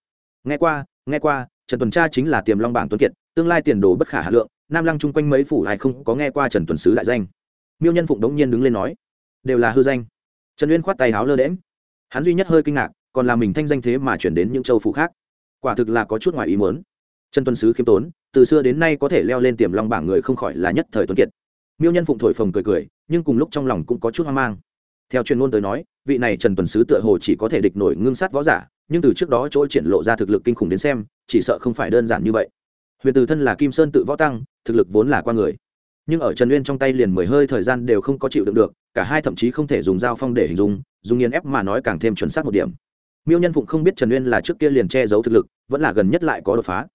Nghe qua nghe qua, trần tuần tra chính là tiềm long bảng tuấn kiệt, tương lai tiền đồ bất khả hà lượng, nam lăng chung quanh mấy phủ ai không có nghe qua trần tuần sứ đại danh. Miêu nhân phụng đống nhiên đứng lên nói, đều là hư danh. Trần uyên khoát tay háo lơ đễm hắn duy nhất hơi kinh ngạc, còn là mình thanh danh thế mà chuyển đến những châu phủ khác. Quả thực là có chút ngoài ý muốn. Trần tuần sứ khiêm tốn, từ xưa đến nay có thể leo lên tiềm long bảng người không khỏi là nhất thời tuấn kiệt. Miêu nhân phụng thổi phồng cười cười, nhưng cùng lúc trong lòng cũng có chút hoang mang. Theo chuyên môn tới nói, vị này trần tuần sứ tựa hồ chỉ có thể địch nổi ngưng sát võ giả nhưng từ trước đó chỗ triển lộ ra thực lực kinh khủng đến xem, chỉ sợ không phải đơn giản như vậy. Huyền từ thân là kim sơn tự võ tăng, thực lực vốn là qua người. Nhưng ở trần uyên trong tay liền mười hơi thời gian đều không có chịu đựng được, cả hai thậm chí không thể dùng dao phong để hình dung, dùng nghiền ép mà nói càng thêm chuẩn xác một điểm. Miêu nhân phụng không biết trần uyên là trước kia liền che giấu thực lực, vẫn là gần nhất lại có đột phá.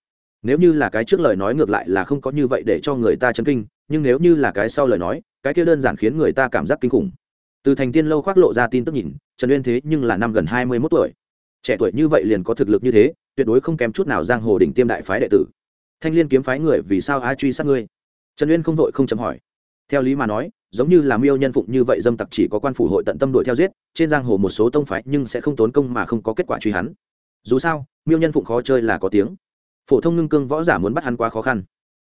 Nếu như là cái trước lời nói ngược lại là không có như vậy để cho người ta chấn kinh, nhưng nếu như là cái sau lời nói, cái kia đơn giản khiến người ta cảm giác kinh khủng. Từ thành tiên lâu khoác lộ ra tin tức nhìn, trần uyên thế nhưng là năm gần hai mươi mốt tuổi trẻ tuổi như vậy liền có thực lực như thế, tuyệt đối không kém chút nào giang hồ đỉnh tiêm đại phái đệ tử. Thanh liên kiếm phái người vì sao ai truy sát ngươi? Trần uyên không vội không chấm hỏi. Theo lý mà nói, giống như là miêu nhân phụng như vậy dâm tặc chỉ có quan phủ hội tận tâm đuổi theo giết, trên giang hồ một số tông phái nhưng sẽ không tốn công mà không có kết quả truy hắn. Dù sao, miêu nhân phụng khó chơi là có tiếng. Phổ thông ngưng cương võ giả muốn bắt hắn quá khó khăn.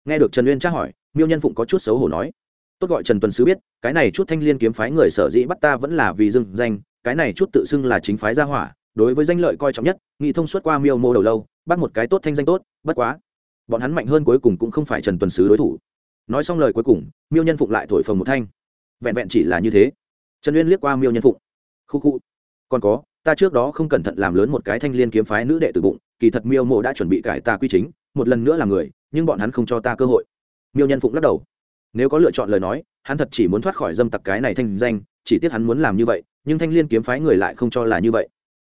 Nghe được trần uyên tra hỏi, miêu nhân phụng có chút xấu hổ nói. Tốt gọi trần tuần sứ biết, cái này chút thanh liên kiếm phái người sở dĩ bắt ta vẫn là vì dưng danh, cái này chút tự xưng là chính phái gia hỏa đối với danh lợi coi trọng nhất, nghị thông suốt qua miêu mô đầu lâu, bắt một cái tốt thanh danh tốt, bất quá, bọn hắn mạnh hơn cuối cùng cũng không phải trần tuần sứ đối thủ. Nói xong lời cuối cùng, miêu nhân phụng lại thổi phồng một thanh. Vẹn vẹn chỉ là như thế. Trần uyên liếc qua miêu nhân phụng. Khu khu. Còn có, ta trước đó không cẩn thận làm lớn một cái thanh liên kiếm phái nữ đệ tử bụng, kỳ thật miêu mộ đã chuẩn bị cải ta quy chính, một lần nữa là người, nhưng bọn hắn không cho ta cơ hội. Miêu nhân phụng lắc đầu. Nếu có lựa chọn lời nói, hắn thật chỉ muốn thoát khỏi dâm tặc cái này thanh danh, chỉ tiếc hắn muốn làm như vậy, nhưng thanh liên kiếm phái người lại không cho là như vậy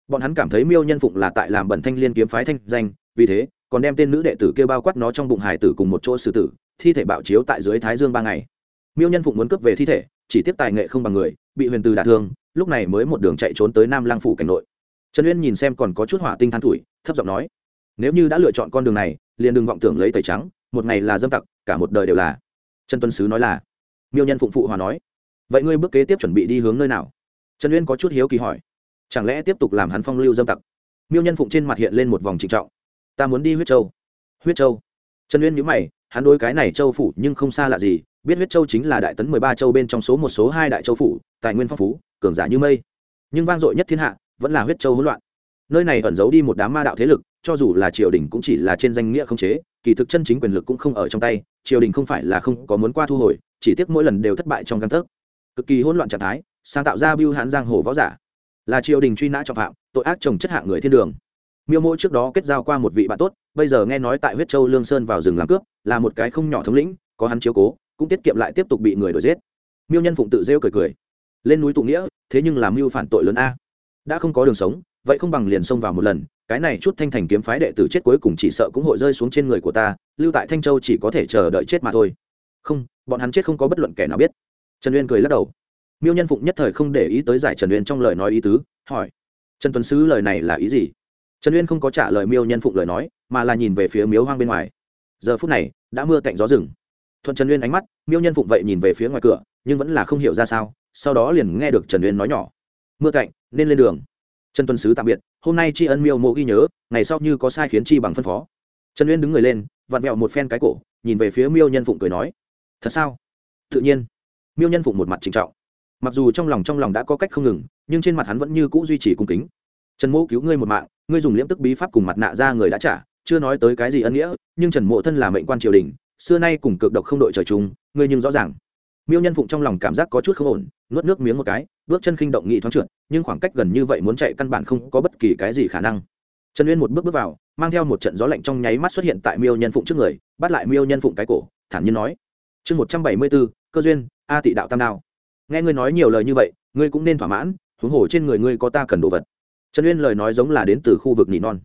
bọn hắn cảm thấy miêu nhân phụng là tại làm bẩn thanh liên kiếm phái thanh danh, vì thế, còn đem tên nữ đệ tử kêu bao quát nó trong bụng hải tử cùng một chỗ xử tử, thi thể bạo chiếu tại dưới thái dương ba ngày. Miêu nhân phụng muốn cướp về thi thể, chỉ tiếp tài nghệ không bằng người, bị huyền từ đả thương, lúc này mới một đường chạy trốn tới nam lang phủ cảnh nội. Trần uyên nhìn xem còn có chút hỏa tinh than tuổi, thấp giọng nói, nếu như đã lựa chọn con đường này, liền đừng vọng tưởng lấy tẩy trắng, một ngày là dâm tặc, cả một đời đều là. Trần tuân sứ nói là. Miêu nhân phụng phụ hòa nói, vậy ngươi bước kế tiếp chuẩn bị đi hướng nơi nào? Trần uyên có chút hiếu kỳ hỏi chẳng lẽ tiếp tục làm hắn phong lưu dâm tặc? Miêu nhân phụng trên mặt hiện lên một vòng trịnh trọng. Ta muốn đi huyết châu. Huyết châu? Trần uyên nhữ mày, hắn đối cái này châu phủ nhưng không xa lạ gì. Biết huyết châu chính là đại tấn mười ba châu bên trong số một số hai đại châu phủ, tài nguyên phong phú, cường giả như mây. Nhưng vang dội nhất thiên hạ, vẫn là huyết châu hỗn loạn. Nơi này ẩn giấu đi một đám ma đạo thế lực, cho dù là triều đình cũng chỉ là trên danh nghĩa không chế, kỳ thực chân chính quyền lực cũng không ở trong tay, triều đình không phải là không có muốn qua thu hồi, chỉ tiếc mỗi lần đều thất bại trong căn tấc. Cực kỳ hỗn loạn trạng thái, sáng tạo ra biêu hãn giang hồ võ giả là triều đình truy nã trọng phạm, tội ác trồng chất hạng người thiên đường. Miêu mỗ trước đó kết giao qua một vị bạn tốt, bây giờ nghe nói tại huyết châu lương sơn vào rừng làm cướp, là một cái không nhỏ thống lĩnh, có hắn chiếu cố, cũng tiết kiệm lại tiếp tục bị người đuổi giết. Miêu nhân phụng tự rêu cười cười. Lên núi tụ nghĩa, thế nhưng làm mưu phản tội lớn a. Đã không có đường sống, vậy không bằng liền xông vào một lần, cái này chút thanh thành kiếm phái đệ tử chết cuối cùng chỉ sợ cũng hội rơi xuống trên người của ta, lưu tại thanh châu chỉ có thể chờ đợi chết mà thôi. Không, bọn hắn chết không có bất luận kẻ nào biết. Trần uyên cười lắc đầu miêu nhân phụng nhất thời không để ý tới giải trần uyên trong lời nói ý tứ, hỏi, trần tuấn sứ lời này là ý gì? Trần uyên không có trả lời miêu nhân phụng lời nói, mà là nhìn về phía miếu hoang bên ngoài. Giờ phút này, đã mưa cạnh gió rừng. Thuận trần uyên ánh mắt, miêu nhân phụng vậy nhìn về phía ngoài cửa, nhưng vẫn là không hiểu ra sao, sau đó liền nghe được trần uyên nói nhỏ, mưa cạnh nên lên đường. Trần tuấn sứ tạm biệt, hôm nay tri ân miêu mộ ghi nhớ, ngày sau như có sai khiến chi bằng phân phó. Trần uyên đứng người lên, vặn vẹo một phen cái cổ, nhìn về phía miêu nhân phụng cười nói, thật sao? Tự nhiên, miêu nhân phụng một mặt trịnh trọng mặc dù trong lòng trong lòng đã có cách không ngừng, nhưng trên mặt hắn vẫn như cũ duy trì cung kính. Trần mỗ cứu ngươi một mạng, ngươi dùng liễm tức bí pháp cùng mặt nạ ra người đã trả, chưa nói tới cái gì ân nghĩa, nhưng trần mộ thân là mệnh quan triều đình, xưa nay cùng cực độc không đội trời chung, ngươi nhưng rõ ràng. Miêu nhân phụng trong lòng cảm giác có chút không ổn, nuốt nước miếng một cái, bước chân khinh động nghị thoáng trượt, nhưng khoảng cách gần như vậy muốn chạy căn bản không có bất kỳ cái gì khả năng. Trần uyên một bước bước vào, mang theo một trận gió lạnh trong nháy mắt xuất hiện tại miêu nhân phụng trước người, bắt lại miêu nhân phụng cái cổ, thản nhiên nói. Chương một trăm bảy mươi bốn, cơ duyên, a tị đạo tam đao nghe ngươi nói nhiều lời như vậy, ngươi cũng nên thỏa mãn, huống hồ trên người ngươi có ta cần đồ vật. Trần uyên lời nói giống là đến từ khu vực nỉ non.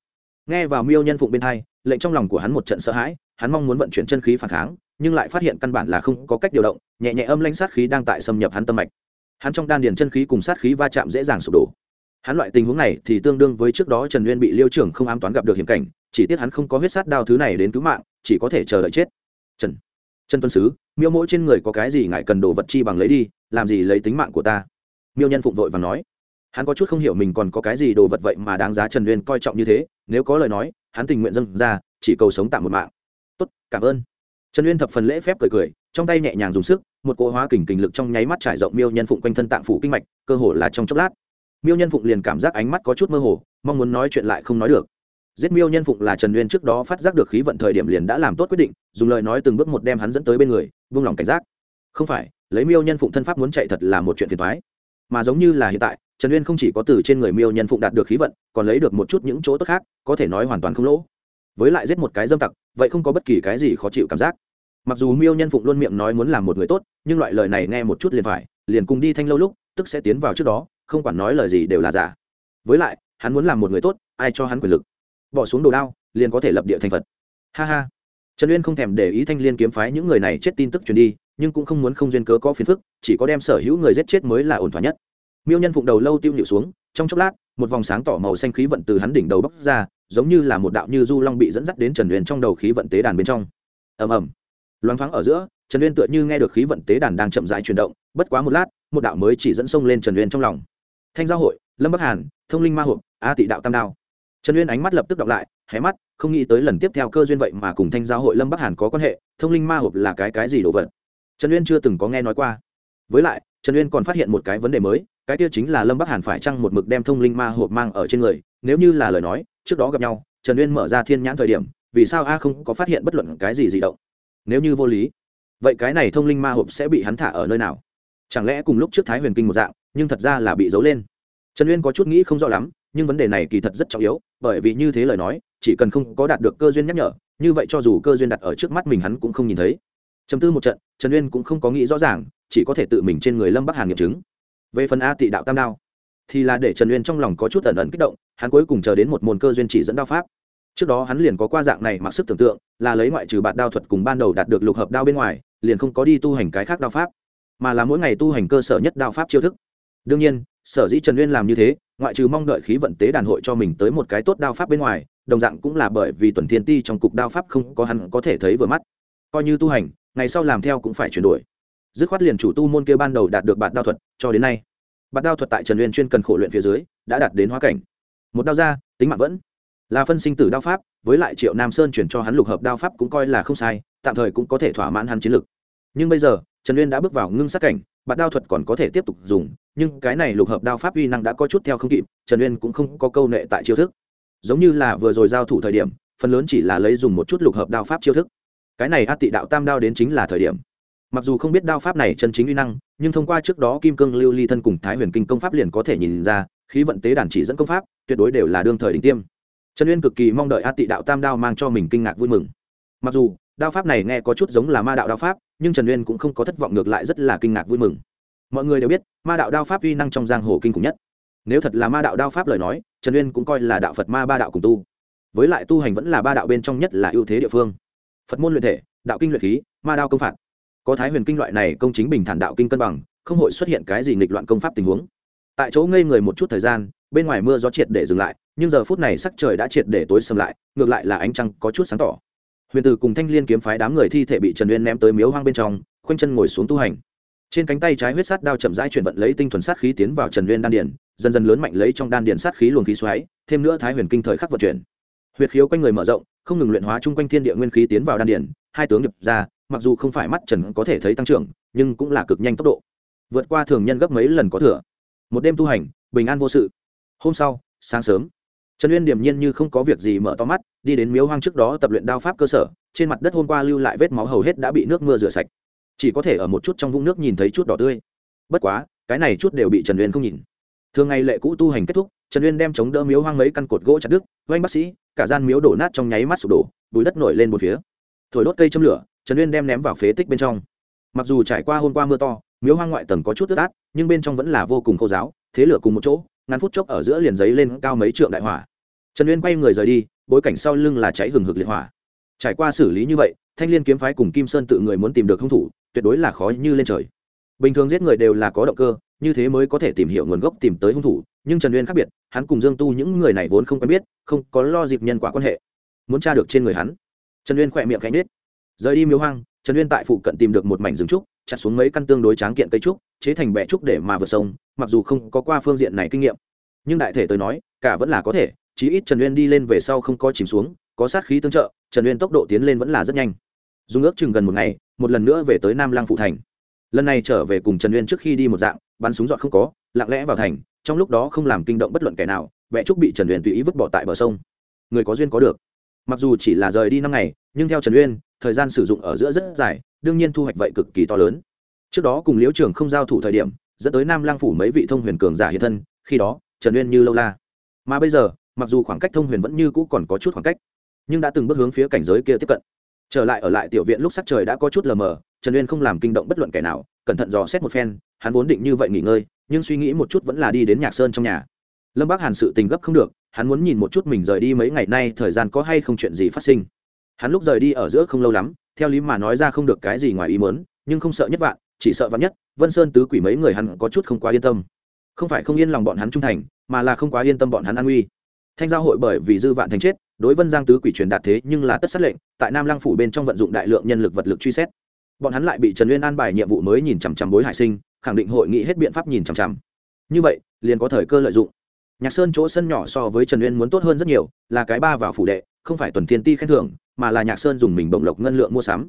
Nghe vào miêu nhân phụng bên thai lệnh trong lòng của hắn một trận sợ hãi, hắn mong muốn vận chuyển chân khí phản kháng, nhưng lại phát hiện căn bản là không có cách điều động, nhẹ nhẹ âm lãnh sát khí đang tại xâm nhập hắn tâm mạch. Hắn trong đan điền chân khí cùng sát khí va chạm dễ dàng sụp đổ. Hắn loại tình huống này thì tương đương với trước đó trần uyên bị liêu trưởng không ám toán gặp được hiểm cảnh, chỉ tiếc hắn không có huyết sát đao thứ này đến cứu mạng, chỉ có thể chờ đợi chết. Trần trần tuân sứ miêu mỗi trên người có cái gì ngại cần đồ vật chi bằng lấy đi, làm gì lấy tính mạng của ta? Miêu nhân phụng vội và nói, hắn có chút không hiểu mình còn có cái gì đồ vật vậy mà đáng giá trần uyên coi trọng như thế, nếu có lời nói, hắn tình nguyện dâng ra, chỉ cầu sống tạm một mạng. Tốt, cảm ơn. Trần uyên thập phần lễ phép cười cười, trong tay nhẹ nhàng dùng sức, một cỗ hóa kình kình lực trong nháy mắt trải rộng miêu nhân phụng quanh thân tạng phủ kinh mạch, cơ hồ là trong chốc lát. Miêu nhân phụng liền cảm giác ánh mắt có chút mơ hồ, mong muốn nói chuyện lại không nói được. Giết miêu nhân phụng là trần uyên trước đó phát giác được khí vận thời điểm liền đã làm tốt quyết định, dùng lời nói từng bước một đem hắn dẫn tới bên người vung lòng cảnh giác. Không phải, lấy miêu nhân phụng thân pháp muốn chạy thật là một chuyện phiền thoái mà giống như là hiện tại, trần uyên không chỉ có từ trên người miêu nhân phụng đạt được khí vận, còn lấy được một chút những chỗ tốt khác, có thể nói hoàn toàn không lỗ. Với lại giết một cái dâm tặc, vậy không có bất kỳ cái gì khó chịu cảm giác. Mặc dù miêu nhân phụng luôn miệng nói muốn làm một người tốt, nhưng loại lời này nghe một chút liền phải, liền cùng đi thanh lâu lúc, tức sẽ tiến vào trước đó, không quản nói lời gì đều là giả. Với lại, hắn muốn làm một người tốt, ai cho hắn quyền lực? Bỏ xuống đồ đao, liền có thể lập địa thành phật. Ha ha trần uyên không thèm để ý thanh liên kiếm phái những người này chết tin tức truyền đi, nhưng cũng không muốn không duyên cớ có phiền phức, chỉ có đem sở hữu người giết chết mới là ổn thỏa nhất. Miêu nhân phụng đầu lâu tiêu nhịu xuống, trong chốc lát, một vòng sáng tỏ màu xanh khí vận từ hắn đỉnh đầu bốc ra, giống như là một đạo như du long bị dẫn dắt đến trần uyên trong đầu khí vận tế đàn bên trong. Ầm ầm. Loáng thoáng ở giữa, trần uyên tựa như nghe được khí vận tế đàn đang chậm rãi chuyển động, bất quá một lát, một đạo mới chỉ dẫn sông lên trần uyên trong lòng. Thanh giao hội, lâm bắc hàn, thông linh ma hộp a tị đạo tam đao. Trần uyên ánh mắt lập tức đọc lại hé mắt, không nghĩ tới lần tiếp theo cơ duyên vậy mà cùng thanh giáo hội lâm bắc hàn có quan hệ, thông linh ma hộp là cái cái gì đồ vật? Trần uyên chưa từng có nghe nói qua. Với lại, trần uyên còn phát hiện một cái vấn đề mới, cái kia chính là lâm bắc hàn phải chăng một mực đem thông linh ma hộp mang ở trên người, nếu như là lời nói, trước đó gặp nhau, trần uyên mở ra thiên nhãn thời điểm, vì sao a không có phát hiện bất luận cái gì di động? Nếu như vô lý, vậy cái này thông linh ma hộp sẽ bị hắn thả ở nơi nào? Chẳng lẽ cùng lúc trước thái huyền kinh một dạng, nhưng thật ra là bị giấu lên? Trần uyên có chút nghĩ không rõ lắm, nhưng vấn đề này kỳ thật rất trọng yếu, bởi vì như thế lời nói chỉ cần không có đạt được cơ duyên nhắc nhở, như vậy cho dù cơ duyên đặt ở trước mắt mình hắn cũng không nhìn thấy. Chấm tư một trận, trần uyên cũng không có nghĩ rõ ràng, chỉ có thể tự mình trên người lâm bắc hàn nghiệm chứng. Về phần a tị đạo tam đao, thì là để trần uyên trong lòng có chút ẩn ẩn kích động, hắn cuối cùng chờ đến một môn cơ duyên chỉ dẫn đao pháp. Trước đó hắn liền có qua dạng này mặc sức tưởng tượng, là lấy ngoại trừ bạn đao thuật cùng ban đầu đạt được lục hợp đao bên ngoài, liền không có đi tu hành cái khác đao pháp, mà là mỗi ngày tu hành cơ sở nhất đao pháp chiêu thức. Đương nhiên, sở dĩ trần uyên làm như thế ngoại trừ mong đợi khí vận tế đàn hội cho mình tới một cái tốt đao pháp bên ngoài, đồng dạng cũng là bởi vì tuần thiên ti trong cục đao pháp không có hắn có thể thấy vừa mắt. Coi như tu hành, ngày sau làm theo cũng phải chuyển đổi. Dứt khoát liền chủ tu môn kia ban đầu đạt được bạt đao thuật, cho đến nay. Bạt đao thuật tại trần uyên chuyên cần khổ luyện phía dưới, đã đạt đến hóa cảnh. Một đao ra, tính mạng vẫn. Là phân sinh tử đao pháp, với lại triệu nam sơn chuyển cho hắn lục hợp đao pháp cũng coi là không sai, tạm thời cũng có thể thỏa mãn hắn chiến lực. Nhưng bây giờ, trần uyên đã bước vào ngưng sát cảnh bạn đao thuật còn có thể tiếp tục dùng nhưng cái này lục hợp đao pháp uy năng đã có chút theo không kịp, trần uyên cũng không có câu nệ tại chiêu thức. Giống như là vừa rồi giao thủ thời điểm, phần lớn chỉ là lấy dùng một chút lục hợp đao pháp chiêu thức. Cái này a tị đạo tam đao đến chính là thời điểm. Mặc dù không biết đao pháp này chân chính uy năng, nhưng thông qua trước đó kim cương, lưu ly thân cùng thái huyền kinh công pháp liền có thể nhìn ra, khí vận tế đàn chỉ dẫn công pháp, tuyệt đối đều là đương thời đỉnh tiêm. Trần uyên cực kỳ mong đợi a tị đạo tam đao mang cho mình kinh ngạc vui mừng. Mặc dù, đao pháp này nghe có chút giống là ma đạo đao pháp, nhưng trần uyên cũng không có thất vọng ngược lại rất là kinh ngạc vui mừng mọi người đều biết, ma đạo đao pháp uy năng trong giang hồ kinh khủng nhất. Nếu thật là ma đạo đao pháp lời nói, trần uyên cũng coi là đạo phật ma ba đạo cùng tu. Với lại tu hành vẫn là ba đạo bên trong nhất là ưu thế địa phương. Phật môn luyện thể, đạo kinh luyện khí, ma đao công phạt. Có thái huyền kinh loại này công chính bình thản đạo kinh cân bằng, không hội xuất hiện cái gì nghịch loạn công pháp tình huống. Tại chỗ ngây người một chút thời gian, bên ngoài mưa gió triệt để dừng lại, nhưng giờ phút này sắc trời đã triệt để tối sầm lại, ngược lại là ánh trăng có chút sáng tỏ. Huyền từ cùng thanh liên kiếm phái đám người thi thể bị trần uyên ném tới miếu hoang bên trong, khoanh chân ngồi xuống tu hành trên cánh tay trái huyết sát đao chậm rãi chuyển vận lấy tinh thuần sát khí tiến vào trần nguyên đan điển dần dần lớn mạnh lấy trong đan điển sát khí luồng khí xoáy, thêm nữa thái huyền kinh thời khắc vận chuyển. Huyệt khiếu quanh người mở rộng, không ngừng luyện hóa chung quanh thiên địa nguyên khí tiến vào đan điển hai tướng nhập ra, mặc dù không phải mắt trần có thể thấy tăng trưởng, nhưng cũng là cực nhanh tốc độ. Vượt qua thường nhân gấp mấy lần có thừa. Một đêm tu hành, bình an vô sự. Hôm sau, sáng sớm, trần uyên điềm nhiên như không có việc gì mở to mắt, đi đến miếu hoang trước đó tập luyện đao pháp cơ sở, trên mặt đất hôm qua lưu lại vết máu hầu hết đã bị nước mưa rửa sạch chỉ có thể ở một chút trong vũng nước nhìn thấy chút đỏ tươi. Bất quá, cái này chút đều bị trần uyên không nhìn. Thường ngày lệ cũ tu hành kết thúc, trần uyên đem chống đỡ miếu hoang mấy căn cột gỗ chặt đứt, oanh bác sĩ, cả gian miếu đổ nát trong nháy mắt sụp đổ bùi đất nổi lên một phía. Thổi đốt cây châm lửa, trần uyên đem ném vào phế tích bên trong. Mặc dù trải qua hôm qua mưa to, miếu hoang ngoại tầng có chút ướt át, nhưng bên trong vẫn là vô cùng khô giáo, thế lửa cùng một chỗ ngắn phút chốc ở giữa liền giấy lên cao mấy trượng đại hỏa. Trần uyên quay người rời đi, bối cảnh sau lưng là cháy hừng hực liệt hỏa trải qua xử lý như vậy, thanh l i ê n kiếm phái cùng kim sơn tự người muốn tìm được hung thủ, tuyệt đối là khó như lên trời. Bình thường giết người đều là có động cơ, như thế mới có thể tìm hiểu nguồn gốc tìm tới hung thủ, nhưng trần uyên khác biệt, hắn cùng dương tu những người này vốn không quen biết, không có lo dịp nhân quả quan hệ. Muốn tra được trên người hắn. Trần uyên khỏe miệng cánh nết rời đi miếu hoang, trần uyên tại phụ cận tìm được một mảnh rừng trúc, chặt xuống mấy căn tương đối tráng kiện cây trúc, chế thành bẹ trúc để mà vượt sông, mặc dù không có qua phương diện này kinh nghiệm. Nhưng đại thể tôi nói, cả vẫn là có thể, chí ít trần uyên đi lên về sau không có chìm xuống có sát khí tương trợ, trần uyên tốc độ tiến lên vẫn là rất nhanh. Dùng ước chừng gần một ngày, một lần nữa về tới nam lăng phụ thành. Lần này trở về cùng trần uyên trước khi đi một dạng, bắn súng dọn không có, lặng lẽ vào thành, trong lúc đó không làm kinh động bất luận kẻ nào vẽ trúc bị trần uyên tùy ý vứt bỏ tại bờ sông. Người có duyên có được. Mặc dù chỉ là rời đi năm ngày, nhưng theo trần uyên, thời gian sử dụng ở giữa rất dài, đương nhiên thu hoạch vậy cực kỳ to lớn. Trước đó cùng liễu trường không giao thủ thời điểm, dẫn tới nam lang phủ mấy vị thông huyền cường giả hiện thân, khi đó, trần uyên như lâu la. Mà bây giờ, mặc dù khoảng cách thông huyền vẫn như cũ còn có chút khoảng cách nhưng đã từng bước hướng phía cảnh giới kia tiếp cận. Trở lại ở lại tiểu viện lúc sắc trời đã có chút lờ mờ, trần uyên không làm kinh động bất luận kẻ nào, cẩn thận dò xét một phen, hắn vốn định như vậy nghỉ ngơi, nhưng suy nghĩ một chút vẫn là đi đến nhạc sơn trong nhà. Lâm bác hàn sự tình gấp không được, hắn muốn nhìn một chút mình rời đi mấy ngày nay thời gian có hay không chuyện gì phát sinh. Hắn lúc rời đi ở giữa không lâu lắm, theo lý mà nói ra không được cái gì ngoài ý mớn nhưng không sợ nhất vạn, chỉ sợ vạn nhất, vân sơn tứ quỷ mấy người hắn có chút không quá yên tâm. Không phải không yên lòng bọn hắn trung thành, mà là không quá yên tâm bọn hắn an uy thanh giao hội bởi vì dư vạn thành chết đối vân giang tứ quỷ truyền đạt thế nhưng là tất sát lệnh, tại nam lăng phủ bên trong vận dụng đại lượng nhân lực vật lực truy xét. Bọn hắn lại bị trần uyên an bài nhiệm vụ mới nhìn chằm chằm bối hải sinh, khẳng định hội nghị hết biện pháp nhìn chằm chằm. Như vậy, liền có thời cơ lợi dụng. Nhạc sơn chỗ sân nhỏ so với trần uyên muốn tốt hơn rất nhiều, là cái ba vào phủ đệ, không phải tuần thiên ti khen thưởng, mà là nhạc sơn dùng mình bổng lộc ngân lượng mua sắm.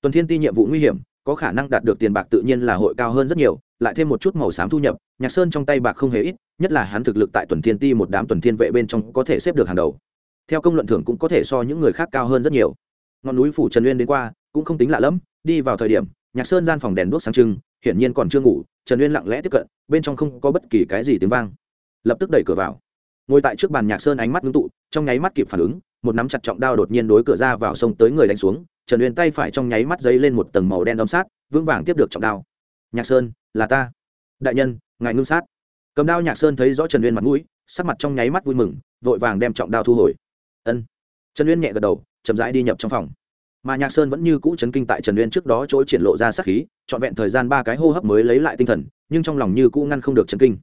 Tuần thiên ti nhiệm vụ nguy hiểm, có khả năng đạt được tiền bạc tự nhiên là hội cao hơn rất nhiều, lại thêm một chút màu xám thu nhập, nhạc sơn trong tay bạc không hề ít, nhất là hắn thực lực tại tuần thiên ti một đám tuần thiên vệ bên trong có thể xếp được hàng đầu theo công luận thưởng cũng có thể so những người khác cao hơn rất nhiều. Ngọn núi phủ trần uyên đến qua, cũng không tính lạ lẫm, đi vào thời điểm, nhạc sơn gian phòng đèn đuốc sáng trưng, hiển nhiên còn chưa ngủ, trần uyên lặng lẽ tiếp cận, bên trong không có bất kỳ cái gì tiếng vang. Lập tức đẩy cửa vào. Ngồi tại trước bàn nhạc sơn ánh mắt ngưng tụ, trong nháy mắt kịp phản ứng, một nắm chặt trọng đao đột nhiên đối cửa ra vào sông tới người đánh xuống, trần uyên tay phải trong nháy mắt dấy lên một tầng màu đen đom sát, vững vàng tiếp được trọng đao. Nhạc sơn, là ta. Đại nhân, ngài ngưng sát. Cầm đao nhạc sơn thấy rõ trần uyên mặt mũi, sắc mặt trong nháy mắt vui mừng, vội vàng đem trọng đao thu hồi ân. Trần uyên nhẹ gật đầu, chậm rãi đi nhập trong phòng. Mà nhạc sơn vẫn như cũ chấn kinh tại trần uyên trước đó chỗ triển lộ ra sắc khí, trọn vẹn thời gian ba cái hô hấp mới lấy lại tinh thần, nhưng trong lòng như cũ ngăn không được chấn kinh.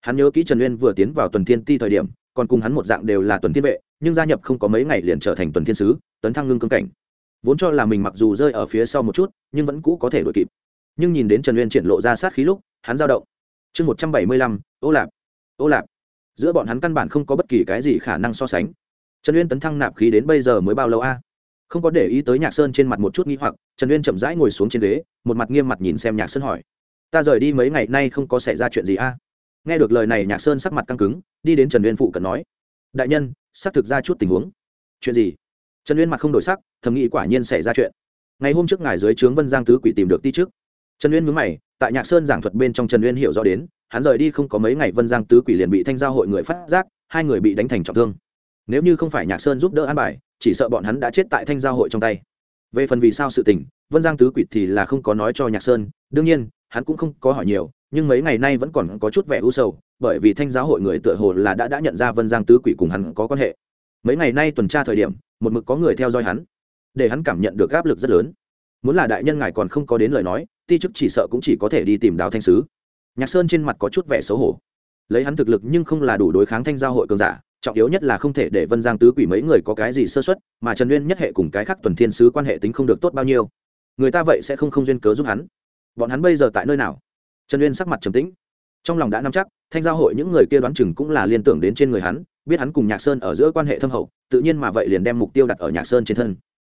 Hắn nhớ kỹ trần uyên vừa tiến vào tuần thiên ti thời điểm, còn cùng hắn một dạng đều là tuần thiên vệ, nhưng gia nhập không có mấy ngày liền trở thành tuần thiên sứ, tấn thăng ngưng cương cảnh. Vốn cho là mình mặc dù rơi ở phía sau một chút, nhưng vẫn cũ có thể đuổi kịp. Nhưng nhìn đến trần uyên triển lộ ra sát khí lúc, hắn dao động. Chương một trăm bảy mươi lăm, ô lạp. Ô lạp. Giữa bọn hắn căn bản không có bất kỳ cái gì khả năng so sánh trần uyên tấn thăng nạp khí đến bây giờ mới bao lâu a? Không có để ý tới nhạc sơn trên mặt một chút nghĩ hoặc, trần uyên chậm rãi ngồi xuống trên ghế, một mặt nghiêm mặt nhìn xem nhạc sơn hỏi. Ta rời đi mấy ngày nay không có xảy ra chuyện gì a? Nghe được lời này, nhạc sơn sắc mặt căng cứng, đi đến trần uyên phụ cận nói. Đại nhân, xác thực ra chút tình huống. Chuyện gì? Trần uyên mặt không đổi sắc, thầm nghĩ quả nhiên xảy ra chuyện. Ngày hôm trước ngài dưới trướng vân giang tứ quỷ tìm được ti trước trần uyên mướn mày, tại nhạc sơn giảng thuật bên trong trần uyên hiểu rõ đến, hắn rời đi không có mấy ngày vân giang tứ quỷ liền bị thanh giao hội người phát giác, hai người bị đánh thành trọng thương nếu như không phải nhạc sơn giúp đỡ an bài, chỉ sợ bọn hắn đã chết tại thanh giao hội trong tay. Về phần vì sao sự tình, vân giang tứ quỷ thì là không có nói cho nhạc sơn, đương nhiên, hắn cũng không có hỏi nhiều, nhưng mấy ngày nay vẫn còn có chút vẻ u sầu, bởi vì thanh giáo hội người tựa hồ là đã đã nhận ra vân giang tứ quỷ cùng hắn có quan hệ. Mấy ngày nay tuần tra thời điểm, một mực có người theo dõi hắn, để hắn cảm nhận được áp lực rất lớn. Muốn là đại nhân ngài còn không có đến lời nói, ti chức chỉ sợ cũng chỉ có thể đi tìm đào thanh sứ. Nhạc sơn trên mặt có chút vẻ xấu hổ. Lấy hắn thực lực nhưng không là đủ đối kháng thanh giao hội cường giả trọng yếu nhất là không thể để vân giang tứ quỷ mấy người có cái gì sơ xuất mà trần uyên nhất hệ cùng cái khác tuần thiên sứ quan hệ tính không được tốt bao nhiêu. Người ta vậy sẽ không không duyên cớ giúp hắn. Bọn hắn bây giờ tại nơi nào? Trần uyên sắc mặt trầm tĩnh. Trong lòng đã nắm chắc, thanh giao hội những người kia đoán chừng cũng là liên tưởng đến trên người hắn, biết hắn cùng nhạc sơn ở giữa quan hệ thâm hậu, tự nhiên mà vậy liền đem mục tiêu đặt ở nhạc sơn trên thân.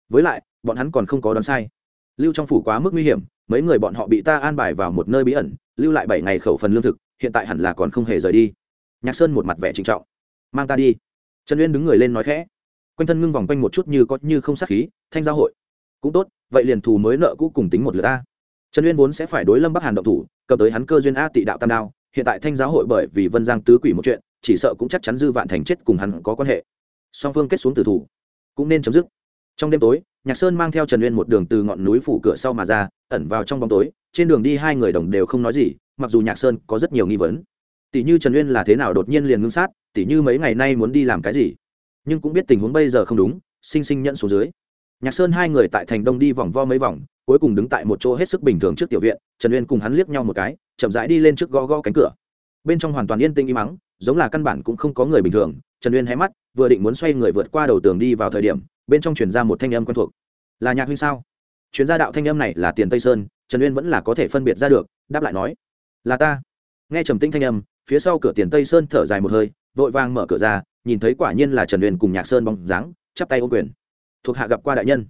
Với lại, bọn hắn còn không có đoán sai. Lưu trong phủ quá mức nguy hiểm, mấy người bọn họ bị ta an bài vào một nơi bí ẩn, lưu lại bảy ngày khẩu phần lương thực, hiện tại hẳn là còn không hề rời đi. Nhạc sơn một mặt vẻ trịnh trọng mang ta đi. Trần uyên đứng người lên nói khẽ. Quanh thân ngưng vòng quanh một chút như có như không sát khí, thanh giao hội. Cũng tốt, vậy liền thù mới nợ cũ cùng tính một lượt ta trần uyên vốn sẽ phải đối lâm bắc hàn động thủ, cầm tới hắn cơ duyên a tị đạo tam đao. Hiện tại thanh giáo hội bởi vì vân giang tứ quỷ một chuyện, chỉ sợ cũng chắc chắn dư vạn thành chết cùng hắn có quan hệ. Song phương kết xuống tử thủ, cũng nên chấm dứt. Trong đêm tối, nhạc sơn mang theo trần uyên một đường từ ngọn núi phủ cửa sau mà ra, ẩn vào trong bóng tối. Trên đường đi hai người đồng đều không nói gì, mặc dù nhạc sơn có rất nhiều nghi vấn tỷ như trần uyên là thế nào đột nhiên liền ngưng sát, tỷ như mấy ngày nay muốn đi làm cái gì? Nhưng cũng biết tình huống bây giờ không đúng, sinh sinh nhận xuống dưới. Nhạc sơn hai người tại thành đông đi vòng vo mấy vòng, cuối cùng đứng tại một chỗ hết sức bình thường trước tiểu viện, trần uyên cùng hắn liếc nhau một cái, chậm rãi đi lên trước gõ gõ cánh cửa. Bên trong hoàn toàn yên tĩnh im mắng giống là căn bản cũng không có người bình thường, trần uyên hé mắt, vừa định muốn xoay người vượt qua đầu tường đi vào thời điểm, bên trong chuyển ra một thanh âm quen thuộc. Là nhạc huynh sao? Chuyến gia đạo thanh âm này là tiền tây sơn, trần uyên vẫn là có thể phân biệt ra được, đáp lại nói, là ta. Nghe trầm tĩnh thanh âm phía sau cửa tiền tây sơn thở dài một hơi, vội vàng mở cửa ra, nhìn thấy quả nhiên là trần uyên cùng nhạc sơn bóng dáng, chắp tay ô quyền. Thuộc hạ gặp qua đại nhân.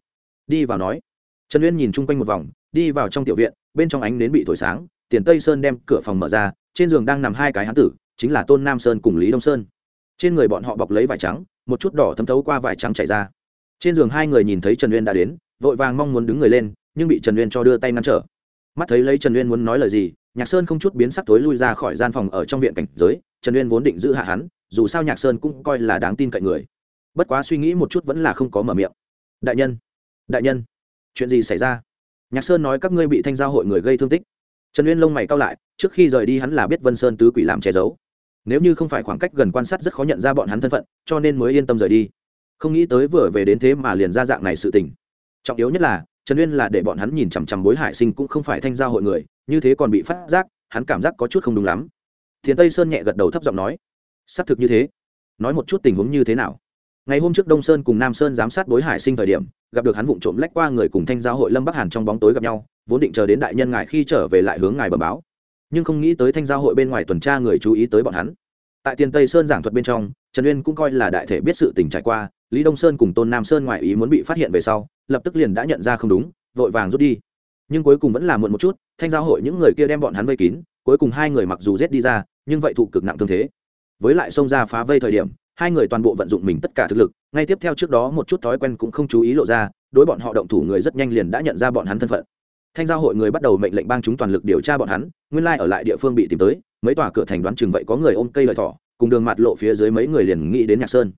Đi vào nói. Trần uyên nhìn chung quanh một vòng, đi vào trong tiểu viện, bên trong ánh đến bị thổi sáng, tiền tây sơn đem cửa phòng mở ra, trên giường đang nằm hai cái hán tử, chính là tôn nam sơn cùng lý đông sơn. Trên người bọn họ bọc lấy vải trắng, một chút đỏ thấm thấu qua vải trắng chảy ra. Trên giường hai người nhìn thấy trần uyên đã đến, vội vàng mong muốn đứng người lên, nhưng bị trần uyên cho đưa tay ngăn trở. Mắt thấy lấy trần uyên muốn nói lời gì nhạc sơn không chút biến sắc tối lui ra khỏi gian phòng ở trong viện cảnh giới, trần uyên vốn định giữ hạ hắn, dù sao nhạc sơn cũng coi là đáng tin cậy người. Bất quá suy nghĩ một chút vẫn là không có mở miệng. Đại nhân đại nhân, chuyện gì xảy ra? Nhạc sơn nói, các ngươi bị thanh giao hội người gây thương tích. Trần uyên lông mày cao lại, trước khi rời đi hắn là biết vân sơn tứ quỷ làm che giấu. Nếu như không phải khoảng cách gần quan sát rất khó nhận ra bọn hắn thân phận, cho nên mới yên tâm rời đi. Không nghĩ tới vừa về đến thế mà liền ra dạng này sự tình. Trọng yếu nhất là, trần uyên là để bọn hắn nhìn chằm chằm bối hải sinh cũng không phải thanh giao hội người như thế còn bị phát giác, hắn cảm giác có chút không đúng lắm. Thiền tây sơn nhẹ gật đầu thấp giọng nói, xác thực như thế. Nói một chút tình huống như thế nào? Ngày hôm trước đông sơn cùng nam sơn giám sát bối hải sinh thời điểm, gặp được hắn vụng trộm lách qua người cùng thanh giao hội lâm bắc hàn trong bóng tối gặp nhau, vốn định chờ đến đại nhân ngài khi trở về lại hướng ngài bờ báo. Nhưng không nghĩ tới thanh giao hội bên ngoài tuần tra người chú ý tới bọn hắn. Tại tiền tây sơn giảng thuật bên trong, trần uyên cũng coi là đại thể biết sự tình trải qua, lý đông sơn cùng tôn nam sơn ngoại ý muốn bị phát hiện về sau, lập tức liền đã nhận ra không đúng, vội vàng rút đi. Nhưng cuối cùng vẫn là muộn một chút thanh giao hội những người kia đem bọn hắn vây kín, cuối cùng hai người mặc dù giết đi ra, nhưng vậy thụ cực nặng thương thế. Với lại xông ra phá vây thời điểm, hai người toàn bộ vận dụng mình tất cả thực lực, ngay tiếp theo trước đó một chút thói quen cũng không chú ý lộ ra, đối bọn họ động thủ người rất nhanh liền đã nhận ra bọn hắn thân phận. Thanh giao hội người bắt đầu mệnh lệnh bang chúng toàn lực điều tra bọn hắn, nguyên lai ở lại địa phương bị tìm tới, mấy tòa cửa thành đoán chừng vậy có người ôm cây lợi thỏ, cùng đường mặt lộ phía dưới mấy người liền nghĩ đến nhạc sơn.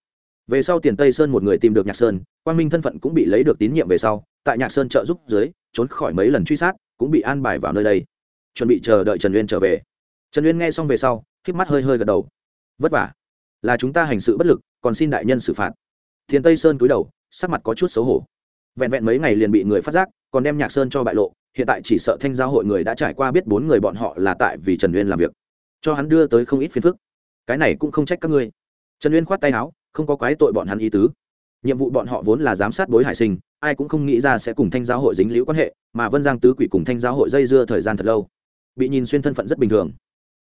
Về sau tiền tây sơn một người tìm được nhạc sơn, quang minh thân phận cũng bị lấy được tín nhiệm về sau, tại nhạc sơn trợ giúp dưới, trốn khỏi mấy lần truy sát cũng bị an bài vào nơi đây. Chuẩn bị chờ đợi trần uyên trở về. Trần uyên nghe xong về sau k mắt hơi hơi gật đầu. Vất vả. Là chúng ta hành sự bất lực, còn xin đại nhân xử phạt. Thiền tây sơn cúi đầu, sắc mặt có chút xấu hổ. Vẹn vẹn mấy ngày liền bị người phát giác, còn đem nhạc sơn cho bại lộ, hiện tại chỉ sợ thanh giao hội người đã trải qua biết bốn người bọn họ là tại vì trần uyên làm việc. Cho hắn đưa tới không ít phiền phức. Cái này cũng không trách các ngươi. Trần uyên khoát tay áo, không có quái tội bọn hắn ý tứ nhiệm vụ bọn họ vốn là giám sát bối hải sinh, ai cũng không nghĩ ra sẽ cùng thanh giáo hội dính liễu quan hệ, mà vân giang tứ quỷ cùng thanh giáo hội dây dưa thời gian thật lâu. Bị nhìn xuyên thân phận rất bình thường.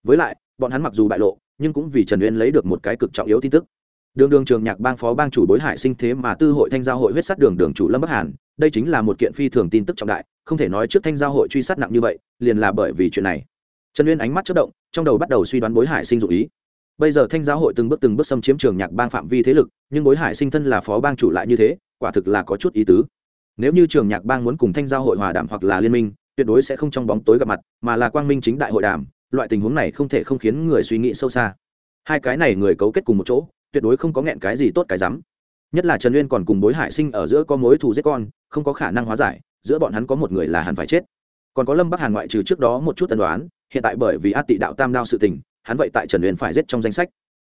Với lại, bọn hắn mặc dù bại lộ, nhưng cũng vì trần uyên lấy được một cái cực trọng yếu tin tức. Đường đường trường nhạc bang phó bang chủ bối hải sinh thế mà tư hội thanh giao hội huyết sát đường đường chủ lâm bắc hàn, đây chính là một kiện phi thường tin tức trọng đại, không thể nói trước thanh giao hội truy sát nặng như vậy, liền là bởi vì chuyện này. Trần uyên ánh mắt chất động, trong đầu bắt đầu suy đoán bối hải sinh dụ ý bây giờ thanh giáo hội từng bước từng bước xâm chiếm trường nhạc bang phạm vi thế lực, nhưng bối hải sinh thân là phó bang chủ lại như thế, quả thực là có chút ý tứ. Nếu như trường nhạc bang muốn cùng thanh giao hội hòa đàm hoặc là liên minh, tuyệt đối sẽ không trong bóng tối gặp mặt, mà là quang minh chính đại hội đàm, loại tình huống này không thể không khiến người suy nghĩ sâu xa. Hai cái này người cấu kết cùng một chỗ, tuyệt đối không có nghẹn cái gì tốt cái rắm. Nhất là trần uyên còn cùng bối hải sinh ở giữa có mối thù giết con, không có khả năng hóa giải, giữa bọn hắn có một người là hắn phải chết. Còn có lâm bắc hàn ngoại trừ trước đó một chút tần đoán, hiện tại bởi vì át tị đạo tam đao sự tình hắn vậy tại trần uyên phải giết trong danh sách.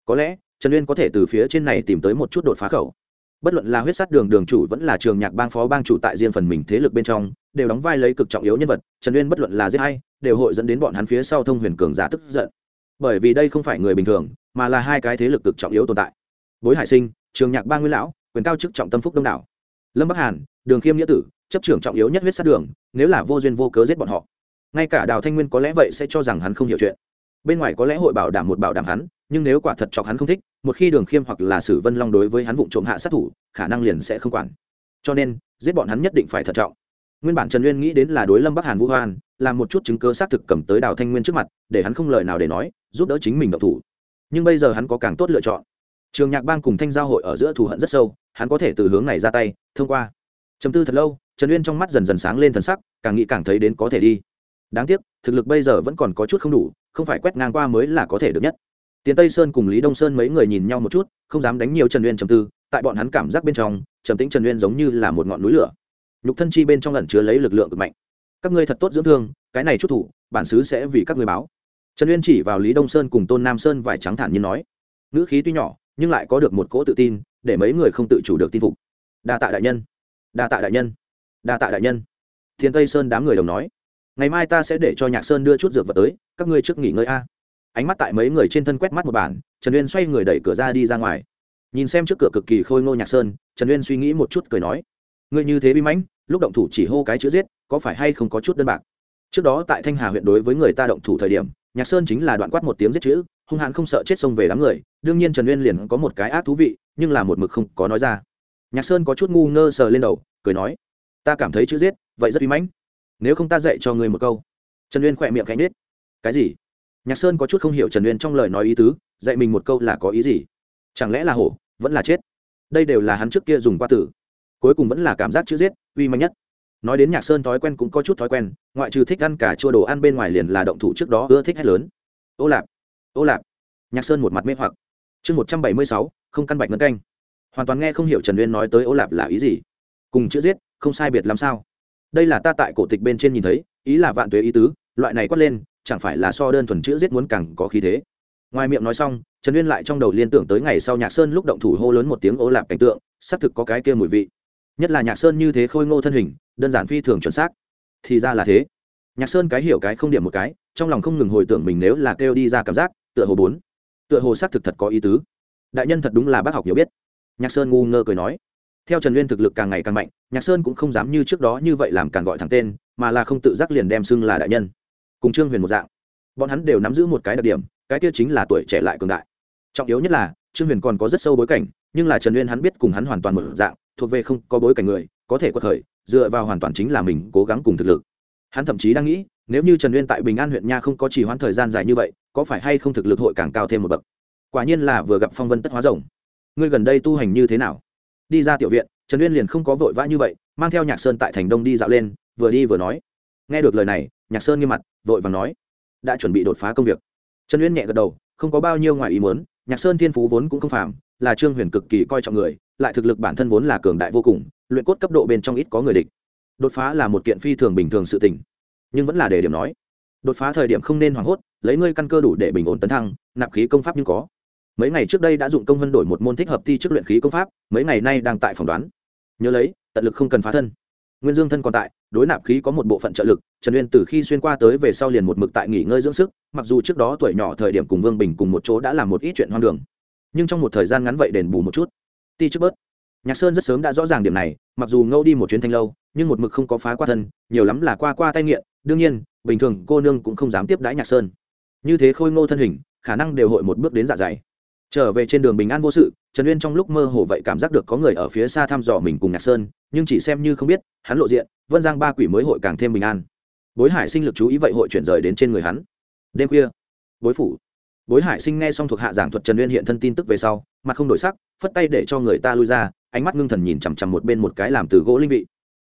Có lẽ, trần uyên có thể từ phía trên này tìm tới một chút đột phá khẩu. Bất luận là huyết sát đường đường chủ vẫn là trường nhạc bang phó bang chủ tại riêng phần mình thế lực bên trong, đều đóng vai lấy cực trọng yếu nhân vật, trần uyên bất luận là giết hay đều hội dẫn đến bọn hắn phía sau thông huyền cường giả tức giận. Bởi vì đây không phải người bình thường, mà là hai cái thế lực cực trọng yếu tồn tại. Bối hải sinh, trường nhạc bang nguyên lão, quyền cao chức trọng tâm phúc đông đảo. Lâm bắc hàn, đường khiêm nghĩa tử, chấp trưởng trọng yếu nhất huyết sát đường, nếu là vô duyên vô cớ giết bọn họ. Ngay cả đào thanh nguyên có lẽ vậy sẽ cho rằng hắn không hiểu chuyện bên ngoài có lẽ hội bảo đảm một bảo đảm hắn, nhưng nếu quả thật chọc hắn không thích, một khi đường khiêm hoặc là sử vân long đối với hắn vụ trộm hạ sát thủ, khả năng liền sẽ không quản. Cho nên, giết bọn hắn nhất định phải thận trọng. Nguyên bản trần uyên nghĩ đến là đối lâm bắc hàn vũ hoan, làm một chút chứng cơ xác thực cầm tới đào thanh nguyên trước mặt, để hắn không lời nào để nói, giúp đỡ chính mình độc thủ. Nhưng bây giờ hắn có càng tốt lựa chọn. Trường nhạc bang cùng thanh giao hội ở giữa thù hận rất sâu, hắn có thể từ hướng này ra tay, thông qua. Chấm tư thật lâu, trần uyên trong mắt dần dần sáng lên thần sắc, càng nghĩ càng thấy đến có thể đi đáng tiếc, thực lực bây giờ vẫn còn có chút không đủ, không phải quét ngang qua mới là có thể được nhất. Tiến tây sơn cùng lý đông sơn mấy người nhìn nhau một chút, không dám đánh nhiều trần uyên trầm tư, tại bọn hắn cảm giác bên trong, trầm tĩnh trần uyên giống như là một ngọn núi lửa. Nhục thân chi bên trong lần chứa lấy lực lượng cực mạnh. Các ngươi thật tốt dưỡng thương, cái này chút thủ, bản xứ sẽ vì các ngươi báo. Trần uyên chỉ vào lý đông sơn cùng tôn nam sơn vải trắng thản nhiên nói. Ngữ khí tuy nhỏ, nhưng lại có được một cỗ tự tin, để mấy người không tự chủ được tin phục. Đa tạ đại nhân. Đa tạ đại nhân. Đa tạ đại nhân. Thiên tây sơn đám người đồng nói ngày mai ta sẽ để cho nhạc sơn đưa chút dược vật tới, các ngươi trước nghỉ ngơi a. Ánh mắt tại mấy người trên thân quét mắt một bản, trần uyên xoay người đẩy cửa ra đi ra ngoài. Nhìn xem trước cửa cực kỳ khôi ngô nhạc sơn, trần uyên suy nghĩ một chút cười nói, ngươi như thế bi mãnh, lúc động thủ chỉ hô cái chữ giết, có phải hay không có chút đơn bạc? Trước đó tại thanh hà huyện đối với người ta động thủ thời điểm, nhạc sơn chính là đoạn quát một tiếng giết chữ, hung hãn không sợ chết xông về đám người, đương nhiên trần uyên liền có một cái ác thú vị, nhưng là một mực không có nói ra. Nhạc sơn có chút ngu ngơ sờ lên đầu, cười nói, ta cảm thấy chữ giết, vậy rất uy mãnh nếu không ta dạy cho ngươi một câu. Trần uyên khỏe miệng cánh nết cái gì? Nhạc sơn có chút không hiểu trần uyên trong lời nói ý tứ, dạy mình một câu là có ý gì? Chẳng lẽ là hổ, vẫn là chết? Đây đều là hắn trước kia dùng qua tử cuối cùng vẫn là cảm giác chữ giết, uy mạnh nhất. Nói đến nhạc sơn thói quen cũng có chút thói quen, ngoại trừ thích ăn cả chua đồ ăn bên ngoài liền là động thủ trước đó ưa thích hết lớn. Ô lạp ô lạp. Nhạc sơn một mặt mê hoặc. Chương một trăm bảy mươi sáu, không căn bạch ngân canh. Hoàn toàn nghe không hiểu trần uyên nói tới ô lạp là ý gì. Cùng chữ giết, không sai biệt làm sao? Đây là ta tại cổ tịch bên trên nhìn thấy, ý là vạn tuế ý tứ, loại này quát lên, chẳng phải là so đơn thuần chữ giết muốn càng có khí thế. Ngoài miệng nói xong, trần uyên lại trong đầu liên tưởng tới ngày sau nhạc sơn lúc động thủ hô lớn một tiếng ô lạp cảnh tượng, xác thực có cái kia mùi vị. Nhất là nhạc sơn như thế khôi ngô thân hình, đơn giản phi thường chuẩn xác. Thì ra là thế. Nhạc sơn cái hiểu cái không điểm một cái, trong lòng không ngừng hồi tưởng mình nếu là kêu đi ra cảm giác, tựa hồ bốn. Tựa hồ xác thực thật có ý tứ. Đại nhân thật đúng là bác học hiểu biết. Nhạc sơn ngu ngơ cười nói theo trần uyên thực lực càng ngày càng mạnh, nhạc sơn cũng không dám như trước đó như vậy làm càng gọi thẳng tên, mà là không tự giác liền đem xưng là đại nhân. Cùng trương huyền một dạng. Bọn hắn đều nắm giữ một cái đặc điểm, cái kia chính là tuổi trẻ lại cường đại. Trọng yếu nhất là, trương huyền còn có rất sâu bối cảnh, nhưng là trần uyên hắn biết cùng hắn hoàn toàn một dạng, thuộc về không có bối cảnh người, có thể quật khởi, dựa vào hoàn toàn chính là mình cố gắng cùng thực lực. Hắn thậm chí đang nghĩ, nếu như trần uyên tại bình an huyện nha không có chỉ hoãn thời gian dài như vậy, có phải hay không thực lực hội càng cao thêm một bậc? Quả nhiên là vừa gặp phong vân tất hóa rồng. Ngươi gần đây tu hành như thế nào? Đi ra tiểu viện, trần uyên liền không có vội vã như vậy, mang theo nhạc sơn tại thành đông đi dạo lên, vừa đi vừa nói. Nghe được lời này, nhạc sơn nghiêm mặt, vội và nói, đã chuẩn bị đột phá công việc. Trần uyên nhẹ gật đầu, không có bao nhiêu ngoài ý muốn, nhạc sơn thiên phú vốn cũng không phàm, là trương huyền cực kỳ coi trọng người, lại thực lực bản thân vốn là cường đại vô cùng, luyện cốt cấp độ bên trong ít có người địch. Đột phá là một kiện phi thường bình thường sự tình, nhưng vẫn là để điểm nói. Đột phá thời điểm không nên hoảng hốt, lấy ngươi căn cơ đủ để bình ổn tấn thăng, nạp khí công pháp nhưng có mấy ngày trước đây đã dụng công vân đổi một môn thích hợp thi trước luyện khí công pháp, mấy ngày nay đang tại phỏng đoán. Nhớ lấy, tận lực không cần phá thân. Nguyên dương thân còn tại, đối nạp khí có một bộ phận trợ lực, trần uyên từ khi xuyên qua tới về sau liền một mực tại nghỉ ngơi dưỡng sức, mặc dù trước đó tuổi nhỏ thời điểm cùng vương bình cùng một chỗ đã làm một ít chuyện hoang đường, nhưng trong một thời gian ngắn vậy đền bù một chút. Ti trước bớt. Nhạc sơn rất sớm đã rõ ràng điểm này, mặc dù ngâu đi một chuyến thanh lâu, nhưng một mực không có phá qua thân, nhiều lắm là qua qua tay nghiện, đương nhiên, bình thường cô nương cũng không dám tiếp đãi nhạc sơn. Như thế khôi ngô thân hình, khả năng đều hội một bước đến dạ dày trở về trên đường bình an vô sự, trần uyên trong lúc mơ hồ vậy cảm giác được có người ở phía xa thăm dò mình cùng nhạc sơn, nhưng chỉ xem như không biết, hắn lộ diện, vân giang ba quỷ mới hội càng thêm bình an. Bối hải sinh lực chú ý vậy hội chuyển rời đến trên người hắn. Đêm khuya, bối phủ. Bối hải sinh nghe xong thuộc hạ giảng thuật trần uyên hiện thân tin tức về sau, mặt không đổi sắc, phất tay để cho người ta lui ra, ánh mắt ngưng thần nhìn chằm chằm một bên một cái làm từ gỗ linh vị.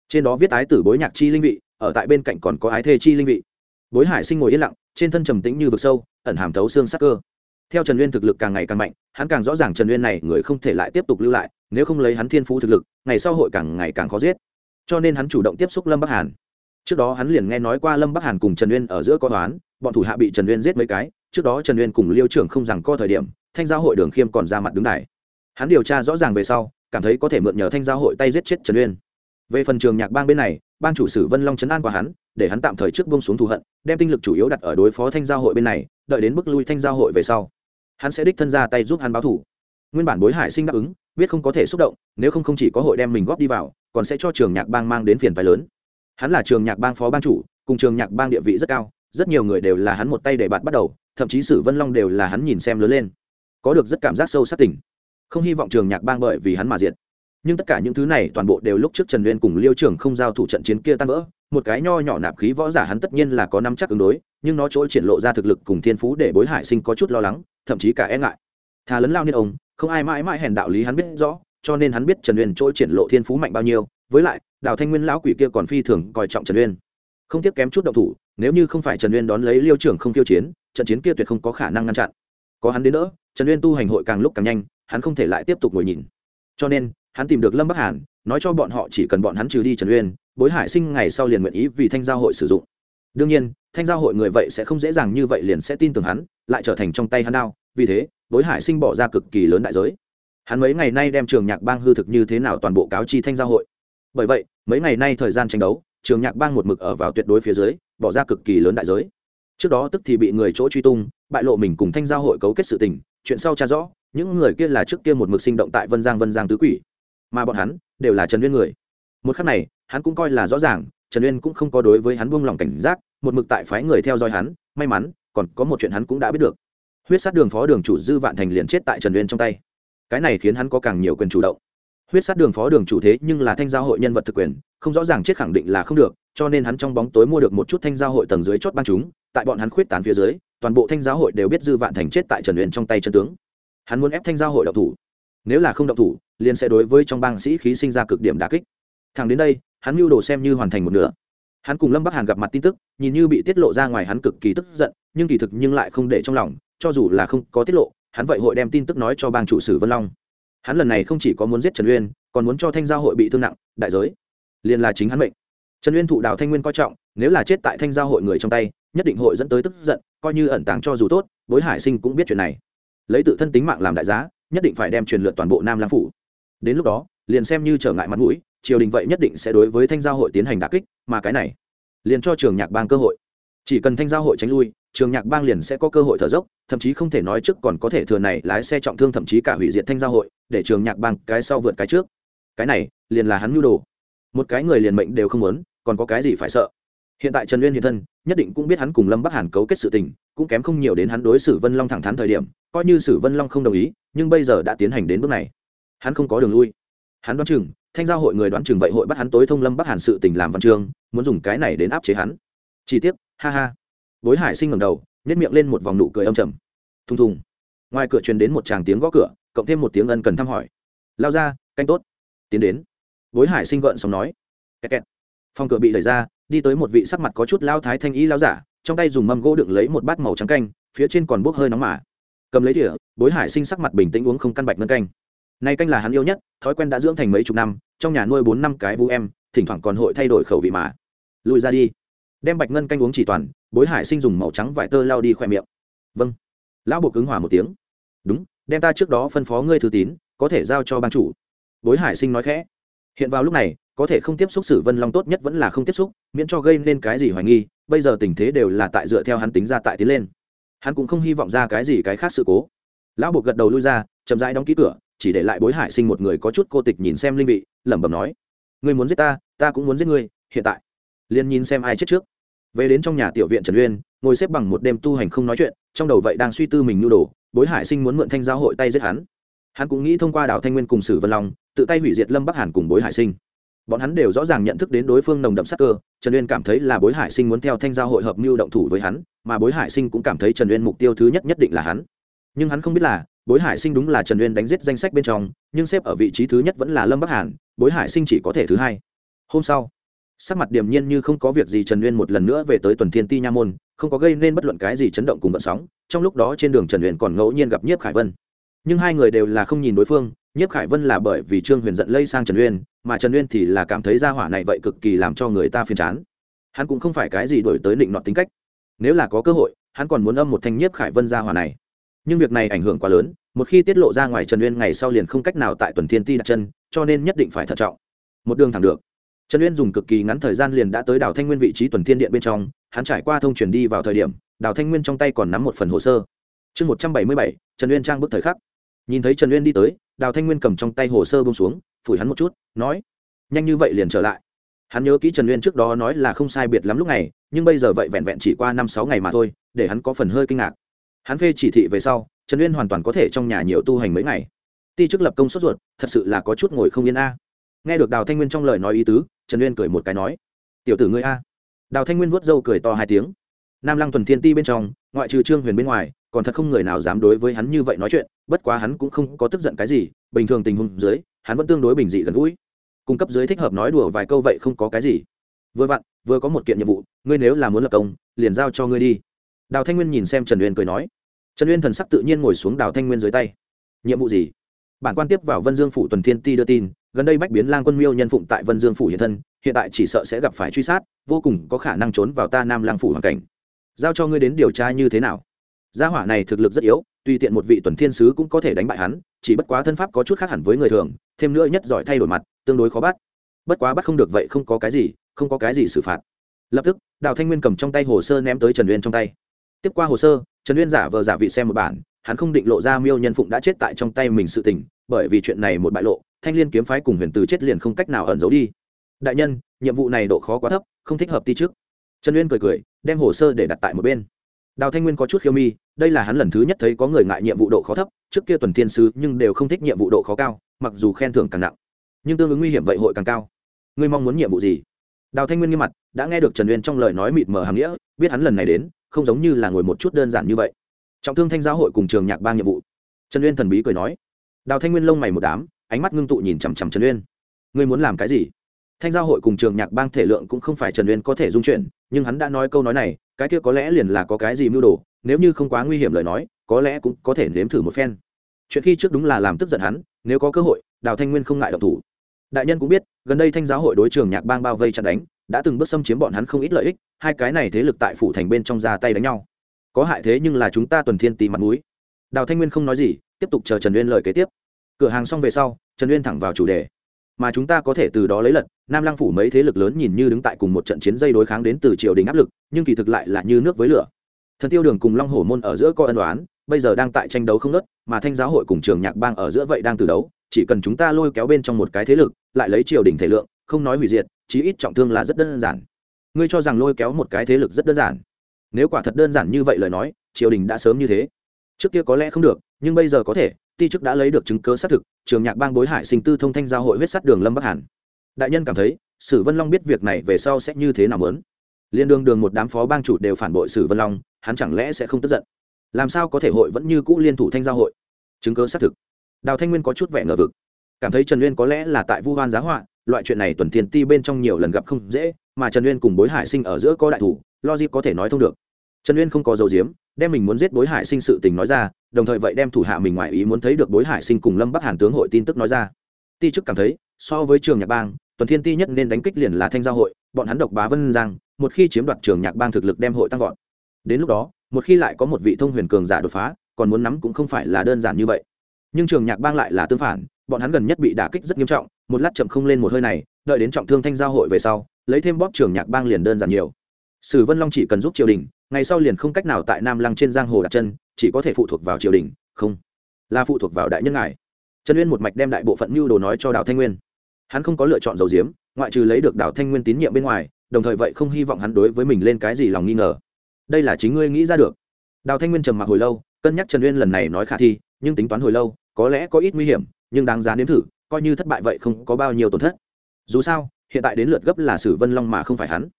Trên đó viết ái tử bối nhạc chi linh vị, ở tại bên cạnh còn có ái thê chi linh vị. Bối hải sinh ngồi yên lặng, trên thân trầm tĩnh như vực sâu, ẩn hàm thấu xương sắc cơ theo trần uyên thực lực càng ngày càng mạnh, hắn càng rõ ràng trần uyên này người không thể lại tiếp tục lưu lại, nếu không lấy hắn thiên phú thực lực, ngày sau hội càng ngày càng khó giết. Cho nên hắn chủ động tiếp xúc lâm bắc hàn. Trước đó hắn liền nghe nói qua lâm bắc hàn cùng trần uyên ở giữa có toán, bọn thủ hạ bị trần uyên giết mấy cái, trước đó trần uyên cùng liêu trưởng không rằng co thời điểm, thanh giao hội đường khiêm còn ra mặt đứng đài. Hắn điều tra rõ ràng về sau, cảm thấy có thể mượn nhờ thanh giao hội tay giết chết trần uyên. Về phần trường nhạc bang bên này ban chủ sử vân long chấn an qua hắn, để hắn tạm thời trước bông xuống thù hận, đem tinh lực chủ yếu đặt ở đối phó thanh giao hội bên này, đợi đến bước lui thanh giao hội về sau hắn sẽ đích thân ra tay giúp hắn báo thủ. Nguyên bản bối hải sinh đáp ứng, biết không có thể xúc động, nếu không không chỉ có hội đem mình góp đi vào, còn sẽ cho trường nhạc bang mang đến phiền phái lớn. Hắn là trường nhạc bang phó ban chủ, cùng trường nhạc bang địa vị rất cao, rất nhiều người đều là hắn một tay để bạn bắt đầu, thậm chí sử vân long đều là hắn nhìn xem lớn lên. Có được rất cảm giác sâu sắc tỉnh không hy vọng trường nhạc bang bởi vì hắn mà diệt. Nhưng tất cả những thứ này toàn bộ đều lúc trước trần uyên cùng liêu trưởng không giao thủ trận chiến kia tan vỡ, một cái nho nhỏ nạp khí võ giả hắn tất nhiên là có năm chắc ứng đối nhưng nó chỗ triển lộ ra thực lực cùng thiên phú để bối hải sinh có chút lo lắng, thậm chí cả e ngại. Thà lấn lao niên ông, không ai mãi mãi hèn đạo lý hắn biết rõ, cho nên hắn biết trần uyên chỗ triển lộ thiên phú mạnh bao nhiêu, với lại, đào thanh nguyên lão quỷ kia còn phi thường coi trọng trần uyên. Không tiếc kém chút động thủ, nếu như không phải trần uyên đón lấy liêu trưởng không tiêu chiến, trận chiến kia tuyệt không có khả năng ngăn chặn. Có hắn đến nữa trần uyên tu hành hội càng lúc càng nhanh, hắn không thể lại tiếp tục ngồi nhìn. Cho nên, hắn tìm được lâm bắc hàn, nói cho bọn họ chỉ cần bọn hắn trừ đi trần uyên, bối hải sinh ngày sau liền nguyện ý vì thanh giao hội sử dụng. Đương nhiên thanh giao hội người vậy sẽ không dễ dàng như vậy liền sẽ tin tưởng hắn, lại trở thành trong tay hắn đao. Vì thế bối hải sinh bỏ ra cực kỳ lớn đại giới. Hắn mấy ngày nay đem trường nhạc bang hư thực như thế nào toàn bộ cáo chi thanh giao hội. Bởi vậy, mấy ngày nay thời gian tranh đấu, trường nhạc bang một mực ở vào tuyệt đối phía dưới, bỏ ra cực kỳ lớn đại giới. Trước đó tức thì bị người chỗ truy tung, bại lộ mình cùng thanh giao hội cấu kết sự tình, chuyện sau tra rõ, những người kia là trước kia một mực sinh động tại vân giang vân giang tứ quỷ. Mà bọn hắn đều là trần uyên người. Một khắc này, hắn cũng coi là rõ ràng trần uyên cũng không có đối với hắn buông lỏng cảnh giác, một mực tại phái người theo dõi hắn, may mắn, còn có một chuyện hắn cũng đã biết được. Huyết sát đường phó đường chủ dư vạn thành liền chết tại trần uyên trong tay. Cái này khiến hắn có càng nhiều quyền chủ động. Huyết sát đường phó đường chủ thế nhưng là thanh giao hội nhân vật thực quyền, không rõ ràng chết khẳng định là không được, cho nên hắn trong bóng tối mua được một chút thanh giao hội tầng dưới chót ban chúng, tại bọn hắn khuyết tán phía dưới, toàn bộ thanh giáo hội đều biết dư vạn thành chết tại trần uyên trong tay chân tướng. Hắn muốn ép thanh giao hội độc thủ. Nếu là không độc thủ, liền sẽ đối với trong bang sĩ khí sinh ra cực điểm đà kích. Thẳng đến đây hắn mưu đồ xem như hoàn thành một nửa. Hắn cùng lâm bắc hàn gặp mặt tin tức, nhìn như bị tiết lộ ra ngoài hắn cực kỳ tức giận, nhưng kỳ thực nhưng lại không để trong lòng, cho dù là không có tiết lộ, hắn vậy hội đem tin tức nói cho bang chủ sử vân long. Hắn lần này không chỉ có muốn giết trần uyên, còn muốn cho thanh giao hội bị thương nặng, đại giới. Liền là chính hắn mệnh. Trần uyên thụ đào thanh nguyên coi trọng, nếu là chết tại thanh giao hội người trong tay, nhất định hội dẫn tới tức giận, coi như ẩn tàng cho dù tốt bối hải sinh cũng biết chuyện này. Lấy tự thân tính mạng làm đại giá, nhất định phải đem truyền lượt toàn bộ nam lam phủ. Đến lúc đó liền xem như trở ngại mặt mũi, triều đình vậy nhất định sẽ đối với thanh giao hội tiến hành đà kích, mà cái này, liền cho trường nhạc bang cơ hội. Chỉ cần thanh giao hội tránh lui, trường nhạc bang liền sẽ có cơ hội thở dốc, thậm chí không thể nói trước còn có thể thừa này lái xe trọng thương thậm chí cả hủy diệt thanh giao hội, để trường nhạc bang cái sau vượt cái trước. Cái này, liền là hắn nhu đồ. Một cái người liền mệnh đều không muốn, còn có cái gì phải sợ? Hiện tại trần uyên hiện thân, nhất định cũng biết hắn cùng lâm bắc hàn cấu kết sự tình, cũng kém không nhiều đến hắn đối xử vân long thẳng thắn thời điểm, coi như sử vân long không đồng ý, nhưng bây giờ đã tiến hành đến bước này. Hắn không có đường lui hắn đoán chừng, thanh giao hội người đoán chừng vậy hội bắt hắn tối thông lâm bắc hàn sự tình làm văn chương, muốn dùng cái này đến áp chế hắn. Chi tiết ha ha. Bối hải sinh ngầm đầu nhét miệng lên một vòng nụ cười âm trầm. Thùng thùng. Ngoài cửa truyền đến một tràng tiếng gõ cửa, cộng thêm một tiếng ân cần thăm hỏi. Lao ra, canh tốt. Tiến đến. Bối hải sinh gợn xong nói. Kẹt kẹt. phòng cửa bị đẩy ra, đi tới một vị sắc mặt có chút lao thái thanh ý lao giả, trong tay dùng mâm gỗ đựng lấy một bát màu trắng canh, phía trên còn bốc hơi nóng mà. Cầm lấy đĩa bối hải sinh sắc mặt bình tĩnh uống không căn bạch ngân canh nay canh là hắn yêu nhất, thói quen đã dưỡng thành mấy chục năm, trong nhà nuôi bốn năm cái vũ em, thỉnh thoảng còn hội thay đổi khẩu vị mà. Lùi ra đi. Đem bạch ngân canh uống chỉ toàn, bối hải sinh dùng màu trắng vải tơ lao đi khoe miệng. Vâng. Lão buộc cứng hỏa một tiếng. Đúng, đem ta trước đó phân phó ngươi thư tín, có thể giao cho ban chủ. Bối hải sinh nói khẽ. Hiện vào lúc này, có thể không tiếp xúc sử vân long tốt nhất vẫn là không tiếp xúc, miễn cho gây nên cái gì hoài nghi, bây giờ tình thế đều là tại dựa theo hắn tính ra tại tiến lên. Hắn cũng không hy vọng ra cái gì cái khác sự cố. Lão buộc gật đầu lui ra, chậm rãi đóng ký cửa chỉ để lại bối hải sinh một người có chút cô tịch nhìn xem linh vị, lẩm bẩm nói, ngươi muốn giết ta ta cũng muốn giết ngươi, hiện tại. Liền nhìn xem ai chết trước. Về đến trong nhà tiểu viện trần uyên, ngồi xếp bằng một đêm tu hành không nói chuyện, trong đầu vậy đang suy tư mình nhu đồ, bối hải sinh muốn mượn thanh giáo hội tay giết hắn. Hắn cũng nghĩ thông qua đào thanh nguyên cùng sử vân long, tự tay hủy diệt lâm bắc hàn cùng bối hải sinh. Bọn hắn đều rõ ràng nhận thức đến đối phương nồng đậm sắc cơ, trần uyên cảm thấy là bối hải sinh muốn theo thanh giao hội hợp mưu động thủ với hắn, mà bối hải sinh cũng cảm thấy trần uyên mục tiêu thứ nhất nhất định là hắn. Nhưng hắn không biết là bối hải sinh đúng là trần uyên đánh giết danh sách bên trong, nhưng xếp ở vị trí thứ nhất vẫn là lâm bắc hàn, bối hải sinh chỉ có thể thứ hai. Hôm sau, sắc mặt điềm nhiên như không có việc gì trần uyên một lần nữa về tới tuần thiên ti nha môn, không có gây nên bất luận cái gì chấn động cùng vận sóng, trong lúc đó trên đường trần uyên còn ngẫu nhiên gặp nhiếp khải vân. Nhưng hai người đều là không nhìn đối phương, nhiếp khải vân là bởi vì trương huyền giận lây sang trần uyên, mà trần uyên thì là cảm thấy gia hỏa này vậy cực kỳ làm cho người ta phiền chán. Hắn cũng không phải cái gì đổi tới định nọt tính cách. Nếu là có cơ hội, hắn còn muốn âm một thanh nhiếp khải vân gia hỏa này nhưng việc này ảnh hưởng quá lớn, một khi tiết lộ ra ngoài trần uyên ngày sau liền không cách nào tại tuần thiên ti đặt chân, cho nên nhất định phải thận trọng. Một đường thẳng được. Trần uyên dùng cực kỳ ngắn thời gian liền đã tới đào thanh nguyên vị trí tuần thiên điện bên trong, hắn trải qua thông truyền đi vào thời điểm, đào thanh nguyên trong tay còn nắm một phần hồ sơ. Chương một trăm bảy mươi bảy, trần uyên trang bức thời khắc. Nhìn thấy trần uyên đi tới, đào thanh nguyên cầm trong tay hồ sơ bông xuống, phủi hắn một chút, nói, nhanh như vậy liền trở lại. Hắn nhớ kỹ trần uyên trước đó nói là không sai biệt lắm lúc này, nhưng bây giờ vậy vẹn vẹn chỉ qua năm sáu ngày mà thôi, để hắn có phần hơi kinh ngạc hắn phê chỉ thị về sau, trần uyên hoàn toàn có thể trong nhà nhiều tu hành mấy ngày. Ti chức lập công sốt ruột, thật sự là có chút ngồi không yên a. Nghe được đào thanh nguyên trong lời nói ý tứ, trần uyên cười một cái nói, tiểu tử ngươi a. Đào thanh nguyên vuốt râu cười to hai tiếng. Nam lăng tuần thiên ti bên trong, ngoại trừ trương huyền bên ngoài, còn thật không người nào dám đối với hắn như vậy nói chuyện, bất quá hắn cũng không có tức giận cái gì, bình thường tình huống dưới, hắn vẫn tương đối bình dị gần gũi. Cung cấp dưới thích hợp nói đùa vài câu vậy không có cái gì. Vừa vặn, vừa có một kiện nhiệm vụ, ngươi nếu là muốn lập công, liền giao cho ngươi đi đào thanh nguyên nhìn xem trần uyên cười nói. Trần uyên thần sắc tự nhiên ngồi xuống đào thanh nguyên dưới tay. Nhiệm vụ gì? Bản quan tiếp vào vân dương phủ tuần thiên ti đưa tin, gần đây bách biến lang quân miêu nhân phụng tại vân dương phủ hiện thân, hiện tại chỉ sợ sẽ gặp phải truy sát, vô cùng có khả năng trốn vào ta nam lang phủ hoàn cảnh. Giao cho ngươi đến điều tra như thế nào? Gia hỏa này thực lực rất yếu, tùy tiện một vị tuần thiên sứ cũng có thể đánh bại hắn, chỉ bất quá thân pháp có chút khác hẳn với người thường, thêm nữa nhất giỏi thay đổi mặt, tương đối khó bắt. Bất quá bắt không được vậy không có cái gì, không có cái gì xử phạt. Lập tức, đào thanh nguyên cầm trong tay hồ sơ ném tới trần uyên trong tay tiếp qua hồ sơ, trần uyên giả vờ giả vị xem một bản, hắn không định lộ ra miêu nhân phụng đã chết tại trong tay mình sự tình, bởi vì chuyện này một bại lộ, thanh liên kiếm phái cùng huyền từ chết liền không cách nào ẩn giấu đi. Đại nhân, nhiệm vụ này độ khó quá thấp, không thích hợp ti trước trần uyên cười cười, đem hồ sơ để đặt tại một bên. Đào thanh nguyên có chút khiêu mi, đây là hắn lần thứ nhất thấy có người ngại nhiệm vụ độ khó thấp, trước kia tuần thiên sứ nhưng đều không thích nhiệm vụ độ khó cao, mặc dù khen thưởng càng nặng. Nhưng tương ứng nguy hiểm vậy hội càng cao. Ngươi mong muốn nhiệm vụ gì? Đào thanh nguyên nghiêm mặt, đã nghe được trần uyên trong lời nói mịt mờ hàm nghĩa, biết hắn lần này đến không giống như là ngồi một chút đơn giản như vậy. Trọng thương thanh giáo hội cùng trường nhạc bang nhiệm vụ. Trần uyên thần bí cười nói. Đào thanh nguyên lông mày một đám, ánh mắt ngưng tụ nhìn chằm chằm trần uyên. Ngươi muốn làm cái gì? Thanh giao hội cùng trường nhạc bang thể lượng cũng không phải trần uyên có thể dung chuyển, nhưng hắn đã nói câu nói này, cái kia có lẽ liền là có cái gì mưu đồ, nếu như không quá nguy hiểm lời nói, có lẽ cũng có thể nếm thử một phen. Chuyện khi trước đúng là làm tức giận hắn, nếu có cơ hội, đào thanh nguyên không ngại động thủ. Đại nhân cũng biết, gần đây thanh giáo hội đối trường nhạc bang bao vây chặn đánh đã từng bước xâm chiếm bọn hắn không ít lợi ích, hai cái này thế lực tại phủ thành bên trong ra tay đánh nhau. Có hại thế nhưng là chúng ta tuần thiên tì mặt mũi. Đào thanh nguyên không nói gì, tiếp tục chờ trần uyên lời kế tiếp. Cửa hàng xong về sau, trần uyên thẳng vào chủ đề. Mà chúng ta có thể từ đó lấy lật, nam lăng phủ mấy thế lực lớn nhìn như đứng tại cùng một trận chiến dây đối kháng đến từ triều đình áp lực, nhưng kỳ thực lại là như nước với lửa. Thần tiêu đường cùng long hổ môn ở giữa có ân đoán bây giờ đang tại tranh đấu không nớt mà thanh giáo hội cùng trường nhạc bang ở giữa vậy đang từ đấu, chỉ cần chúng ta lôi kéo bên trong một cái thế lực, lại lấy triều đình thể lượng, không nói hủy diệt chí ít trọng thương là rất đơn giản. Ngươi cho rằng lôi kéo một cái thế lực rất đơn giản. Nếu quả thật đơn giản như vậy lời nói, triều đình đã sớm như thế. Trước kia có lẽ không được, nhưng bây giờ có thể, ti chức đã lấy được chứng cứ xác thực, trường nhạc bang bối hải sinh tư thông thanh giao hội huyết sắt đường lâm bắc hàn. Đại nhân cảm thấy, sử vân long biết việc này về sau sẽ như thế nào lớn liên đương đường một đám phó bang chủ đều phản bội sử vân long, hắn chẳng lẽ sẽ không tức giận? Làm sao có thể hội vẫn như cũ liên thủ thanh giao hội? Chứng cứ xác thực. Đào thanh nguyên có chút vẻ ngờ vực. Cảm thấy trần uyên có lẽ là tại vu hoan giá họa loại chuyện này tuần thiên ti bên trong nhiều lần gặp không dễ, mà trần uyên cùng bối hải sinh ở giữa có đại thủ, logic có thể nói thông được. Trần uyên không có dầu diếm đem mình muốn giết bối hải sinh sự tình nói ra, đồng thời vậy đem thủ hạ mình ngoài ý muốn thấy được bối hải sinh cùng lâm bắc hàn tướng hội tin tức nói ra. Ti chức cảm thấy, so với trường nhạc bang, tuần thiên ti nhất nên đánh kích liền là thanh giao hội, bọn hắn độc bá vân giang, một khi chiếm đoạt trường nhạc bang thực lực đem hội tăng vọt. Đến lúc đó, một khi lại có một vị thông huyền cường giả đột phá, còn muốn nắm cũng không phải là đơn giản như vậy. Nhưng trường nhạc bang lại là tương phản, bọn hắn gần nhất bị đả kích rất nghiêm trọng một lát chậm không lên một hơi này, đợi đến trọng thương thanh giao hội về sau, lấy thêm bóp trường nhạc bang liền đơn giản nhiều. Sử vân long chỉ cần giúp triều đình, ngày sau liền không cách nào tại nam lăng trên giang hồ đặt chân, chỉ có thể phụ thuộc vào triều đình, không, là phụ thuộc vào đại nhân ngài. Trần uyên một mạch đem đại bộ phận mưu đồ nói cho đào thanh nguyên. Hắn không có lựa chọn dầu diếm, ngoại trừ lấy được đào thanh nguyên tín nhiệm bên ngoài, đồng thời vậy không hy vọng hắn đối với mình lên cái gì lòng nghi ngờ. Đây là chính ngươi nghĩ ra được. Đào thanh nguyên trầm mặc hồi lâu, cân nhắc trần uyên lần này nói khả thi, nhưng tính toán hồi lâu, có lẽ có ít nguy hiểm, nhưng đáng giá nếm thử coi như thất bại vậy không có bao nhiêu tổn thất. Dù sao, hiện tại đến lượt gấp là sử vân long mà không phải hắn.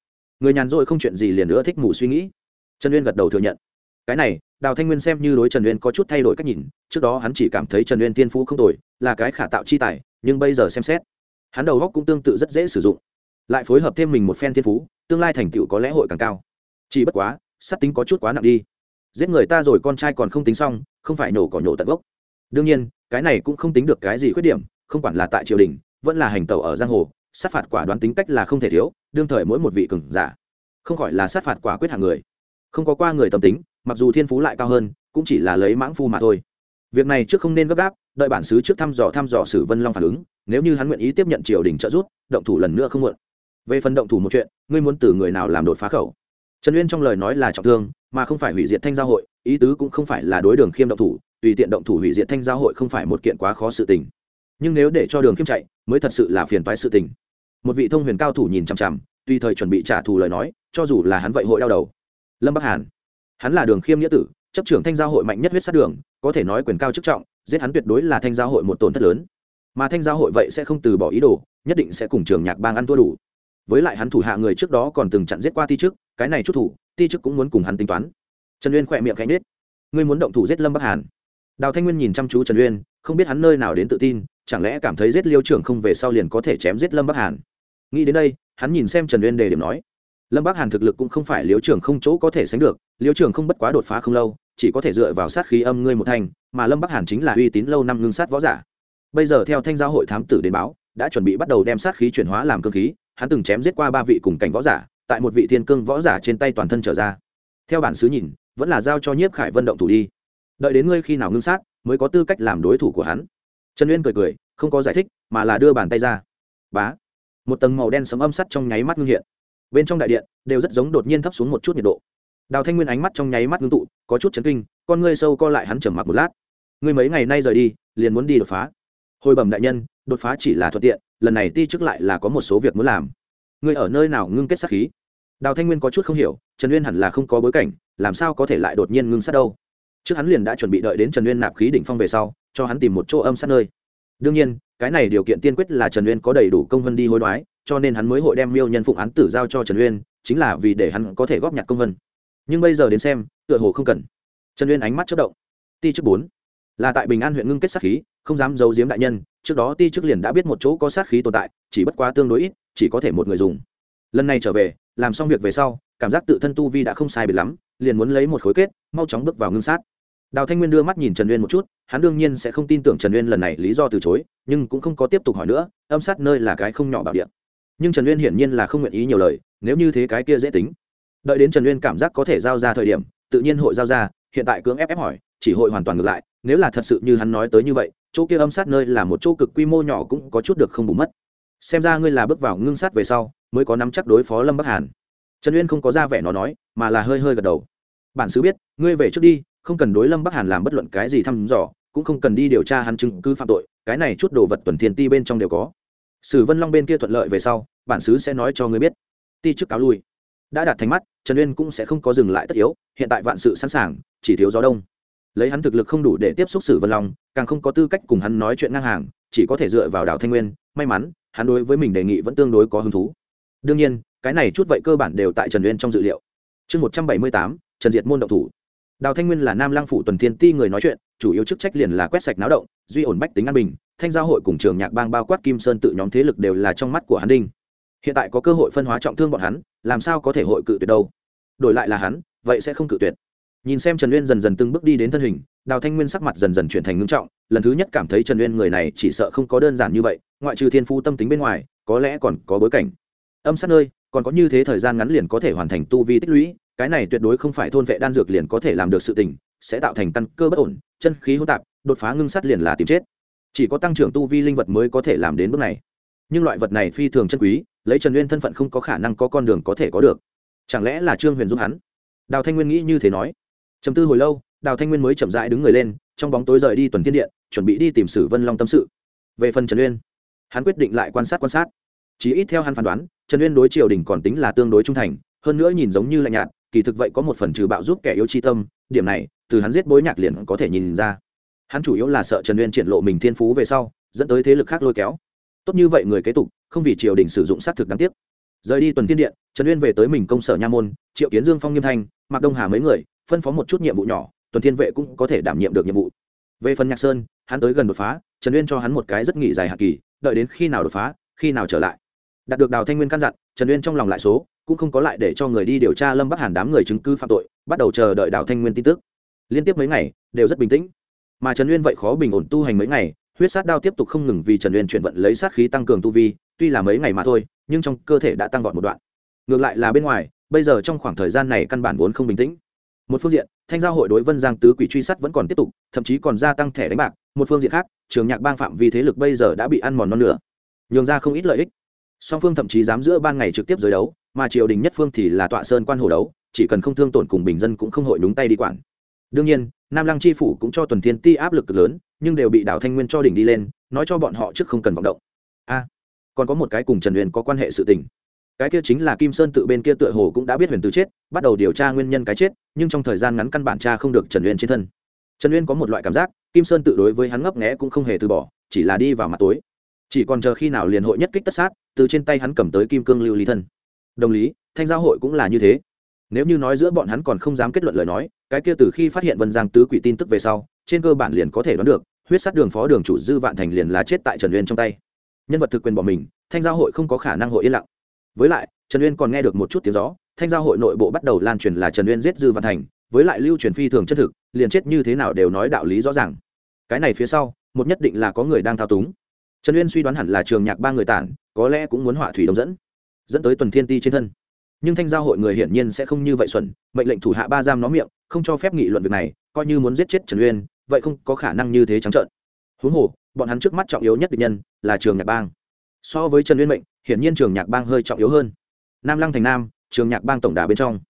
Người nhàn rỗi không chuyện gì liền nữa thích ngủ suy nghĩ. Trần uyên gật đầu thừa nhận. Cái này, đào thanh nguyên xem như đối trần uyên có chút thay đổi cách nhìn, trước đó hắn chỉ cảm thấy trần uyên tiên phú không tồi, là cái khả tạo chi tài, nhưng bây giờ xem xét, hắn đầu góc cũng tương tự rất dễ sử dụng. Lại phối hợp thêm mình một phen thiên phú, tương lai thành tựu có lẽ hội càng cao. Chỉ bất quá sắt tính có chút quá nặng đi. Giết người ta rồi con trai còn không tính xong, không phải nổ cỏ nhổ tận gốc. Đương nhiên, cái này cũng không tính được cái gì khuyết điểm không quản là tại triều đình, vẫn là hành tẩu ở giang hồ, sát phạt quả đoán tính cách là không thể thiếu, đương thời mỗi một vị cường giả, không khỏi là sát phạt quả quyết hạng người. Không có qua người tâm tính, mặc dù thiên phú lại cao hơn, cũng chỉ là lấy mãng phu mà thôi. Việc này trước không nên gấp gáp, đợi bản xứ trước thăm dò thăm dò sử vân long phản ứng, nếu như hắn nguyện ý tiếp nhận triều đình trợ giúp, động thủ lần nữa không muộn. Về phần động thủ một chuyện, ngươi muốn từ người nào làm đột phá khẩu? Trần uyên trong lời nói là trọng thương, mà không phải hủy diệt thanh giao hội, ý tứ cũng không phải là đối đường khiêm động thủ, tùy tiện động thủ hủy diệt thanh giao hội không phải một kiện quá khó sự tình nhưng nếu để cho đường khiêm chạy, mới thật sự là phiền toái sự tình. Một vị thông huyền cao thủ nhìn chằm chằm tùy thời chuẩn bị trả thù lời nói, cho dù là hắn vậy hội đau đầu. Lâm bắc hàn, hắn là đường khiêm nghĩa tử, chấp trưởng thanh giao hội mạnh nhất huyết sát đường, có thể nói quyền cao chức trọng, giết hắn tuyệt đối là thanh giao hội một tổn thất lớn. Mà thanh giao hội vậy sẽ không từ bỏ ý đồ, nhất định sẽ cùng trường nhạc bang ăn thua đủ. Với lại hắn thủ hạ người trước đó còn từng chặn giết qua ti chức, cái này chút thủ, ti chức cũng muốn cùng hắn tính toán. Trần uyên khỏe miệng khẽ nết ngươi muốn động thủ giết lâm bắc hàn. Đào thanh nguyên nhìn chăm chú trần uyên, không biết hắn nơi nào đến tự tin chẳng lẽ cảm thấy giết liêu trưởng không về sau liền có thể chém giết lâm bắc hàn? Nghĩ đến đây, hắn nhìn xem trần uyên đề điểm nói, lâm bắc hàn thực lực cũng không phải liêu trưởng không chỗ có thể sánh được, liêu trưởng không bất quá đột phá không lâu, chỉ có thể dựa vào sát khí âm ngươi một thành, mà lâm bắc hàn chính là uy tín lâu năm ngưng sát võ giả. Bây giờ theo thanh giáo hội thám tử đến báo, đã chuẩn bị bắt đầu đem sát khí chuyển hóa làm cơ khí, hắn từng chém giết qua ba vị cùng cảnh võ giả, tại một vị thiên cương võ giả trên tay toàn thân trở ra. Theo bản xứ nhìn, vẫn là giao cho nhiếp khải vân động thủ đi. Đợi đến ngươi khi nào ngưng sát, mới có tư cách làm đối thủ của hắn trần uyên cười cười, không có giải thích, mà là đưa bàn tay ra. Bá. Một tầng màu đen sấm âm sắt trong nháy mắt ngưng hiện. Bên trong đại điện đều rất giống đột nhiên thấp xuống một chút nhiệt độ. Đào thanh nguyên ánh mắt trong nháy mắt ngưng tụ, có chút chấn kinh, con ngươi sâu co lại hắn trầm mặc một lát. Ngươi mấy ngày nay rời đi, liền muốn đi đột phá. Hồi bẩm đại nhân, đột phá chỉ là thuận tiện, lần này ti chức lại là có một số việc muốn làm. Ngươi ở nơi nào ngưng kết sát khí? Đào thanh nguyên có chút không hiểu, trần uyên hẳn là không có bối cảnh, làm sao có thể lại đột nhiên ngưng sát đâu? Trước hắn liền đã chuẩn bị đợi đến trần uyên nạp khí đỉnh phong về sau cho hắn tìm một chỗ âm sát nơi. Đương nhiên, cái này điều kiện tiên quyết là trần uyên có đầy đủ công vân đi hối đoái, cho nên hắn mới hội đem miêu nhân phụng án tử giao cho trần uyên, chính là vì để hắn có thể góp nhặt công vân. Nhưng bây giờ đến xem, tựa hồ không cần. Trần uyên ánh mắt chất động. Ti chức bốn. Là tại bình an huyện ngưng kết sát khí, không dám giấu giếm đại nhân, trước đó ti chức liền đã biết một chỗ có sát khí tồn tại, chỉ bất quá tương đối ít, chỉ có thể một người dùng. Lần này trở về, làm xong việc về sau, cảm giác tự thân tu vi đã không sai biệt lắm, liền muốn lấy một khối kết, mau chóng bước vào ngưng sát đào thanh nguyên đưa mắt nhìn trần uyên một chút hắn đương nhiên sẽ không tin tưởng trần uyên lần này lý do từ chối nhưng cũng không có tiếp tục hỏi nữa âm sát nơi là cái không nhỏ bảo địa, nhưng trần uyên hiển nhiên là không nguyện ý nhiều lời nếu như thế cái kia dễ tính. Đợi đến trần uyên cảm giác có thể giao ra thời điểm tự nhiên hội giao ra hiện tại cưỡng ép ép hỏi chỉ hội hoàn toàn ngược lại nếu là thật sự như hắn nói tới như vậy chỗ kia âm sát nơi là một chỗ cực quy mô nhỏ cũng có chút được không bù mất. Xem ra ngươi là bước vào ngưng sát về sau mới có nắm chắc đối phó lâm bắc hàn. Trần uyên không có ra vẻ nó nói mà là hơi hơi gật đầu. Bản sứ biết ngươi về trước đi không cần đối lâm bắc hàn làm bất luận cái gì thăm dò, cũng không cần đi điều tra hắn chứng cứ phạm tội, cái này chút đồ vật tuần thiên ti bên trong đều có. Sử vân long bên kia thuận lợi về sau, bản xứ sẽ nói cho ngươi biết. Ti chức cáo lui. Đã đạt thành mắt, trần uyên cũng sẽ không có dừng lại tất yếu, hiện tại vạn sự sẵn sàng, chỉ thiếu gió đông. Lấy hắn thực lực không đủ để tiếp xúc sử vân long, càng không có tư cách cùng hắn nói chuyện ngang hàng, chỉ có thể dựa vào Đào thanh nguyên, may mắn, hắn đối với mình đề nghị vẫn tương đối có hứng thú. Đương nhiên, cái này chút vậy cơ bản đều tại trần uyên trong dự liệu. Chương một trăm bảy mươi tám, trần diệt môn động thủ đào thanh nguyên là nam lang phủ tuần thiên ti người nói chuyện, chủ yếu chức trách liền là quét sạch náo động, duy ổn bách tính an bình, thanh giao hội cùng trường nhạc bang bao quát kim sơn tự nhóm thế lực đều là trong mắt của hắn đinh. Hiện tại có cơ hội phân hóa trọng thương bọn hắn, làm sao có thể hội cự tuyệt đâu? Đổi lại là hắn, vậy sẽ không cự tuyệt. Nhìn xem trần uyên dần dần từng bước đi đến thân hình, đào thanh nguyên sắc mặt dần dần chuyển thành ngưng trọng, lần thứ nhất cảm thấy trần uyên người này chỉ sợ không có đơn giản như vậy, ngoại trừ thiên phu tâm tính bên ngoài, có lẽ còn có bối cảnh. Âm sát nơi, còn có như thế thời gian ngắn liền có thể hoàn thành tu vi tích lũy cái này tuyệt đối không phải thôn vệ đan dược liền có thể làm được sự tình, sẽ tạo thành căn cơ bất ổn, chân khí hỗn tạp, đột phá ngưng sắt liền là tìm chết. Chỉ có tăng trưởng tu vi linh vật mới có thể làm đến bước này. Nhưng loại vật này phi thường chân quý, lấy trần nguyên thân phận không có khả năng có con đường có thể có được. Chẳng lẽ là trương huyền giúp hắn? Đào thanh nguyên nghĩ như thế nói. Chầm tư hồi lâu, đào thanh nguyên mới chậm rãi đứng người lên, trong bóng tối rời đi tuần thiên điện, chuẩn bị đi tìm sử vân long tâm sự. Về phần trần uyên, hắn quyết định lại quan sát quan sát. Chỉ ít theo hắn phán đoán, trần uyên đối triều đình còn tính là tương đối trung thành, hơn nữa nhìn giống như lạnh nhạt kỳ thực vậy có một phần trừ bạo giúp kẻ yếu chi tâm, điểm này, từ hắn giết bối nhạc liền có thể nhìn ra. Hắn chủ yếu là sợ trần uyên triển lộ mình thiên phú về sau, dẫn tới thế lực khác lôi kéo. Tốt như vậy người kế tục, không vì triều đình sử dụng xác thực đáng tiếc. Rời đi tuần thiên điện, trần uyên về tới mình công sở nha môn, triệu kiến dương phong nghiêm thanh, mạc đông hà mấy người, phân phó một chút nhiệm vụ nhỏ, tuần thiên vệ cũng có thể đảm nhiệm được nhiệm vụ. Về phần nhạc sơn, hắn tới gần đột phá, trần uyên cho hắn một cái rất nghỉ dài hạn kỳ, đợi đến khi nào đột phá, khi nào trở lại. Đạt được đào thanh nguyên căn dặn, trần uyên trong lòng lại số cũng không có lại để cho người đi điều tra lâm bắc hàn đám người chứng cứ phạm tội, bắt đầu chờ đợi đào thanh nguyên tin tức. Liên tiếp mấy ngày, đều rất bình tĩnh. Mà trần uyên vậy khó bình ổn tu hành mấy ngày, huyết sát đao tiếp tục không ngừng vì trần uyên chuyển vận lấy sát khí tăng cường tu vi, tuy là mấy ngày mà thôi, nhưng trong cơ thể đã tăng vọt một đoạn. Ngược lại là bên ngoài, bây giờ trong khoảng thời gian này căn bản vốn không bình tĩnh. Một phương diện, thanh giao hội đối vân giang tứ quỷ truy sát vẫn còn tiếp tục, thậm chí còn gia tăng thẻ đánh bạc. Một phương diện khác, trường nhạc bang phạm vi thế lực bây giờ đã bị ăn mòn non nữa nhường ra không ít lợi ích. Song phương thậm chí dám giữa ban ngày trực tiếp giới đấu mà triều đình nhất phương thì là tọa sơn quan hồ đấu, chỉ cần không thương tổn cùng bình dân cũng không hội đúng tay đi quản. Đương nhiên, nam lăng chi phủ cũng cho tuần thiên ti áp lực cực lớn, nhưng đều bị đảo thanh nguyên cho đỉnh đi lên, nói cho bọn họ trước không cần vọng động. A, còn có một cái cùng trần huyền có quan hệ sự tình. Cái kia chính là kim sơn tự bên kia tựa hồ cũng đã biết huyền từ chết, bắt đầu điều tra nguyên nhân cái chết, nhưng trong thời gian ngắn căn bản cha không được trần huyền trên thân. Trần huyền có một loại cảm giác, kim sơn tự đối với hắn ngấp nghẽ cũng không hề từ bỏ, chỉ là đi vào mặt tối. Chỉ còn chờ khi nào liền hội nhất kích tất sát, từ trên tay hắn cầm tới kim cương lưu ly thân đồng lý, thanh giao hội cũng là như thế. Nếu như nói giữa bọn hắn còn không dám kết luận lời nói, cái kia từ khi phát hiện vân giang tứ quỷ tin tức về sau, trên cơ bản liền có thể đoán được, huyết sát đường phó đường chủ dư vạn thành liền là chết tại trần uyên trong tay. Nhân vật thực quyền bỏ mình, thanh giao hội không có khả năng hội yên lặng. Với lại, trần uyên còn nghe được một chút tiếng gió, thanh giao hội nội bộ bắt đầu lan truyền là trần uyên giết dư vạn thành, với lại lưu truyền phi thường chân thực, liền chết như thế nào đều nói đạo lý rõ ràng. Cái này phía sau, một nhất định là có người đang thao túng. Trần uyên suy đoán hẳn là trường nhạc ba người tản, có lẽ cũng muốn họa thủy đông dẫn dẫn tới tuần thiên ti trên thân. Nhưng thanh giao hội người hiển nhiên sẽ không như vậy xuẩn, mệnh lệnh thủ hạ ba giam nó miệng, không cho phép nghị luận việc này, coi như muốn giết chết trần uyên, vậy không có khả năng như thế trắng trợn. Huống hồ, bọn hắn trước mắt trọng yếu nhất định nhân là trường nhạc bang. So với trần uyên mệnh, hiển nhiên trường nhạc bang hơi trọng yếu hơn. Nam lăng thành nam, trường nhạc bang tổng đà bên trong.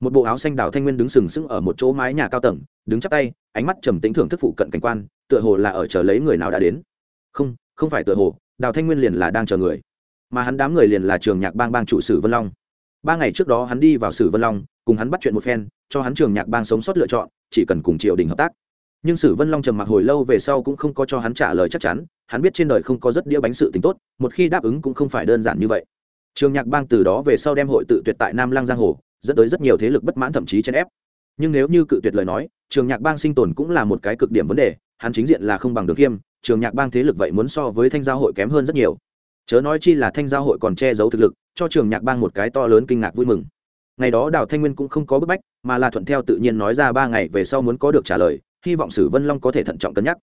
Một bộ áo xanh đào thanh nguyên đứng sừng sững ở một chỗ mái nhà cao tầng, đứng chắp tay, ánh mắt trầm tĩnh thưởng thức phụ cận cảnh quan, tựa hồ là ở chờ lấy người nào đã đến. Không không phải tựa hồ, đào thanh nguyên liền là đang chờ người mà hắn đám người liền là trường nhạc bang bang chủ sử vân long. Ba ngày trước đó hắn đi vào sử vân long, cùng hắn bắt chuyện một phen, cho hắn trường nhạc bang sống sót lựa chọn, chỉ cần cùng triều đình hợp tác. Nhưng sử vân long trầm mặc hồi lâu về sau cũng không có cho hắn trả lời chắc chắn, hắn biết trên đời không có rất đĩa bánh sự tính tốt, một khi đáp ứng cũng không phải đơn giản như vậy. Trường nhạc bang từ đó về sau đem hội tự tuyệt tại nam Lang giang hồ, dẫn tới rất nhiều thế lực bất mãn thậm chí chèn ép. Nhưng nếu như cự tuyệt lời nói, trường nhạc bang sinh tồn cũng là một cái cực điểm vấn đề, hắn chính diện là không bằng được khiêm, trường nhạc bang thế lực vậy muốn so với thanh giao hội kém hơn rất nhiều chớ nói chi là thanh giao hội còn che giấu thực lực, cho trường nhạc bang một cái to lớn kinh ngạc vui mừng. Ngày đó đào thanh nguyên cũng không có bức bách, mà là thuận theo tự nhiên nói ra ba ngày về sau muốn có được trả lời, hy vọng sử vân long có thể thận trọng cân nhắc.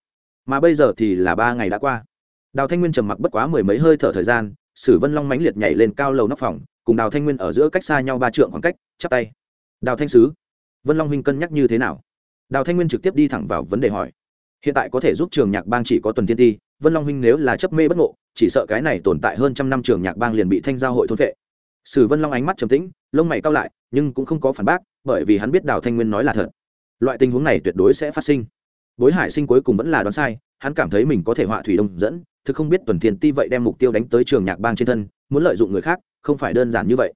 Mà bây giờ thì là ba ngày đã qua. Đào thanh nguyên trầm mặc bất quá mười mấy hơi thở thời gian, sử vân long mãnh liệt nhảy lên cao lầu nóc phòng, cùng đào thanh nguyên ở giữa cách xa nhau ba trượng khoảng cách, chắp tay. Đào thanh sứ, vân long huynh cân nhắc như thế nào? Đào thanh nguyên trực tiếp đi thẳng vào vấn đề hỏi. Hiện tại có thể giúp trường nhạc bang chỉ có tuần thiên ti vân long huynh nếu là chấp mê bất ngộ chỉ sợ cái này tồn tại hơn trăm năm trường nhạc bang liền bị thanh giao hội thôn vệ. Sử vân long ánh mắt trầm tĩnh, lông mày cao lại, nhưng cũng không có phản bác, bởi vì hắn biết đào thanh nguyên nói là thật. Loại tình huống này tuyệt đối sẽ phát sinh. Bối hải sinh cuối cùng vẫn là đoán sai, hắn cảm thấy mình có thể họa thủy đông dẫn, thực không biết tuần thiên ti vậy đem mục tiêu đánh tới trường nhạc bang trên thân, muốn lợi dụng người khác, không phải đơn giản như vậy.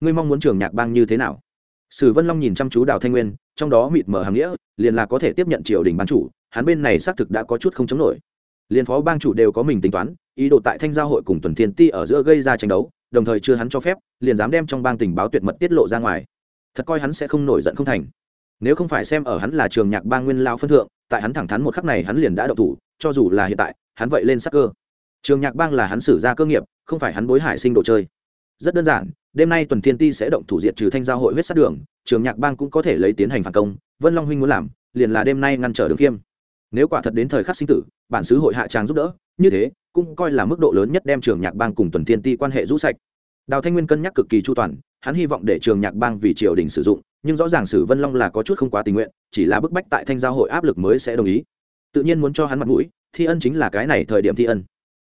Ngươi mong muốn trường nhạc bang như thế nào? Sử vân long nhìn chăm chú đào thanh nguyên, trong đó mịt mờ hàm nghĩa, liền là có thể tiếp nhận triều đình ban chủ, hắn bên này xác thực đã có chút không chống nổi. Liền phó bang chủ đều có mình tính toán ý đồ tại thanh giao hội cùng tuần thiên ti ở giữa gây ra tranh đấu, đồng thời chưa hắn cho phép, liền dám đem trong bang tình báo tuyệt mật tiết lộ ra ngoài. Thật coi hắn sẽ không nổi giận không thành. Nếu không phải xem ở hắn là trường nhạc bang nguyên lao phân thượng, tại hắn thẳng thắn một khắc này hắn liền đã đậu thủ, cho dù là hiện tại, hắn vậy lên sắc cơ. Trường nhạc bang là hắn xử ra cơ nghiệp, không phải hắn bối hải sinh đồ chơi. Rất đơn giản, đêm nay tuần thiên ti sẽ động thủ diệt trừ thanh giao hội huyết sát đường, trường nhạc bang cũng có thể lấy tiến hành phản công, vân long huynh muốn làm, liền là đêm nay ngăn trở đường khiêm. Nếu quả thật đến thời khắc sinh tử, bản xứ hội hạ tràng giúp đỡ, như thế cũng coi là mức độ lớn nhất đem trường nhạc bang cùng tuần thiên ti quan hệ rũ sạch. Đào thanh nguyên cân nhắc cực kỳ chu toàn, hắn hy vọng để trường nhạc bang vì triều đình sử dụng, nhưng rõ ràng sử vân long là có chút không quá tình nguyện, chỉ là bức bách tại thanh giao hội áp lực mới sẽ đồng ý. Tự nhiên muốn cho hắn mặt mũi, thi ân chính là cái này thời điểm thi ân.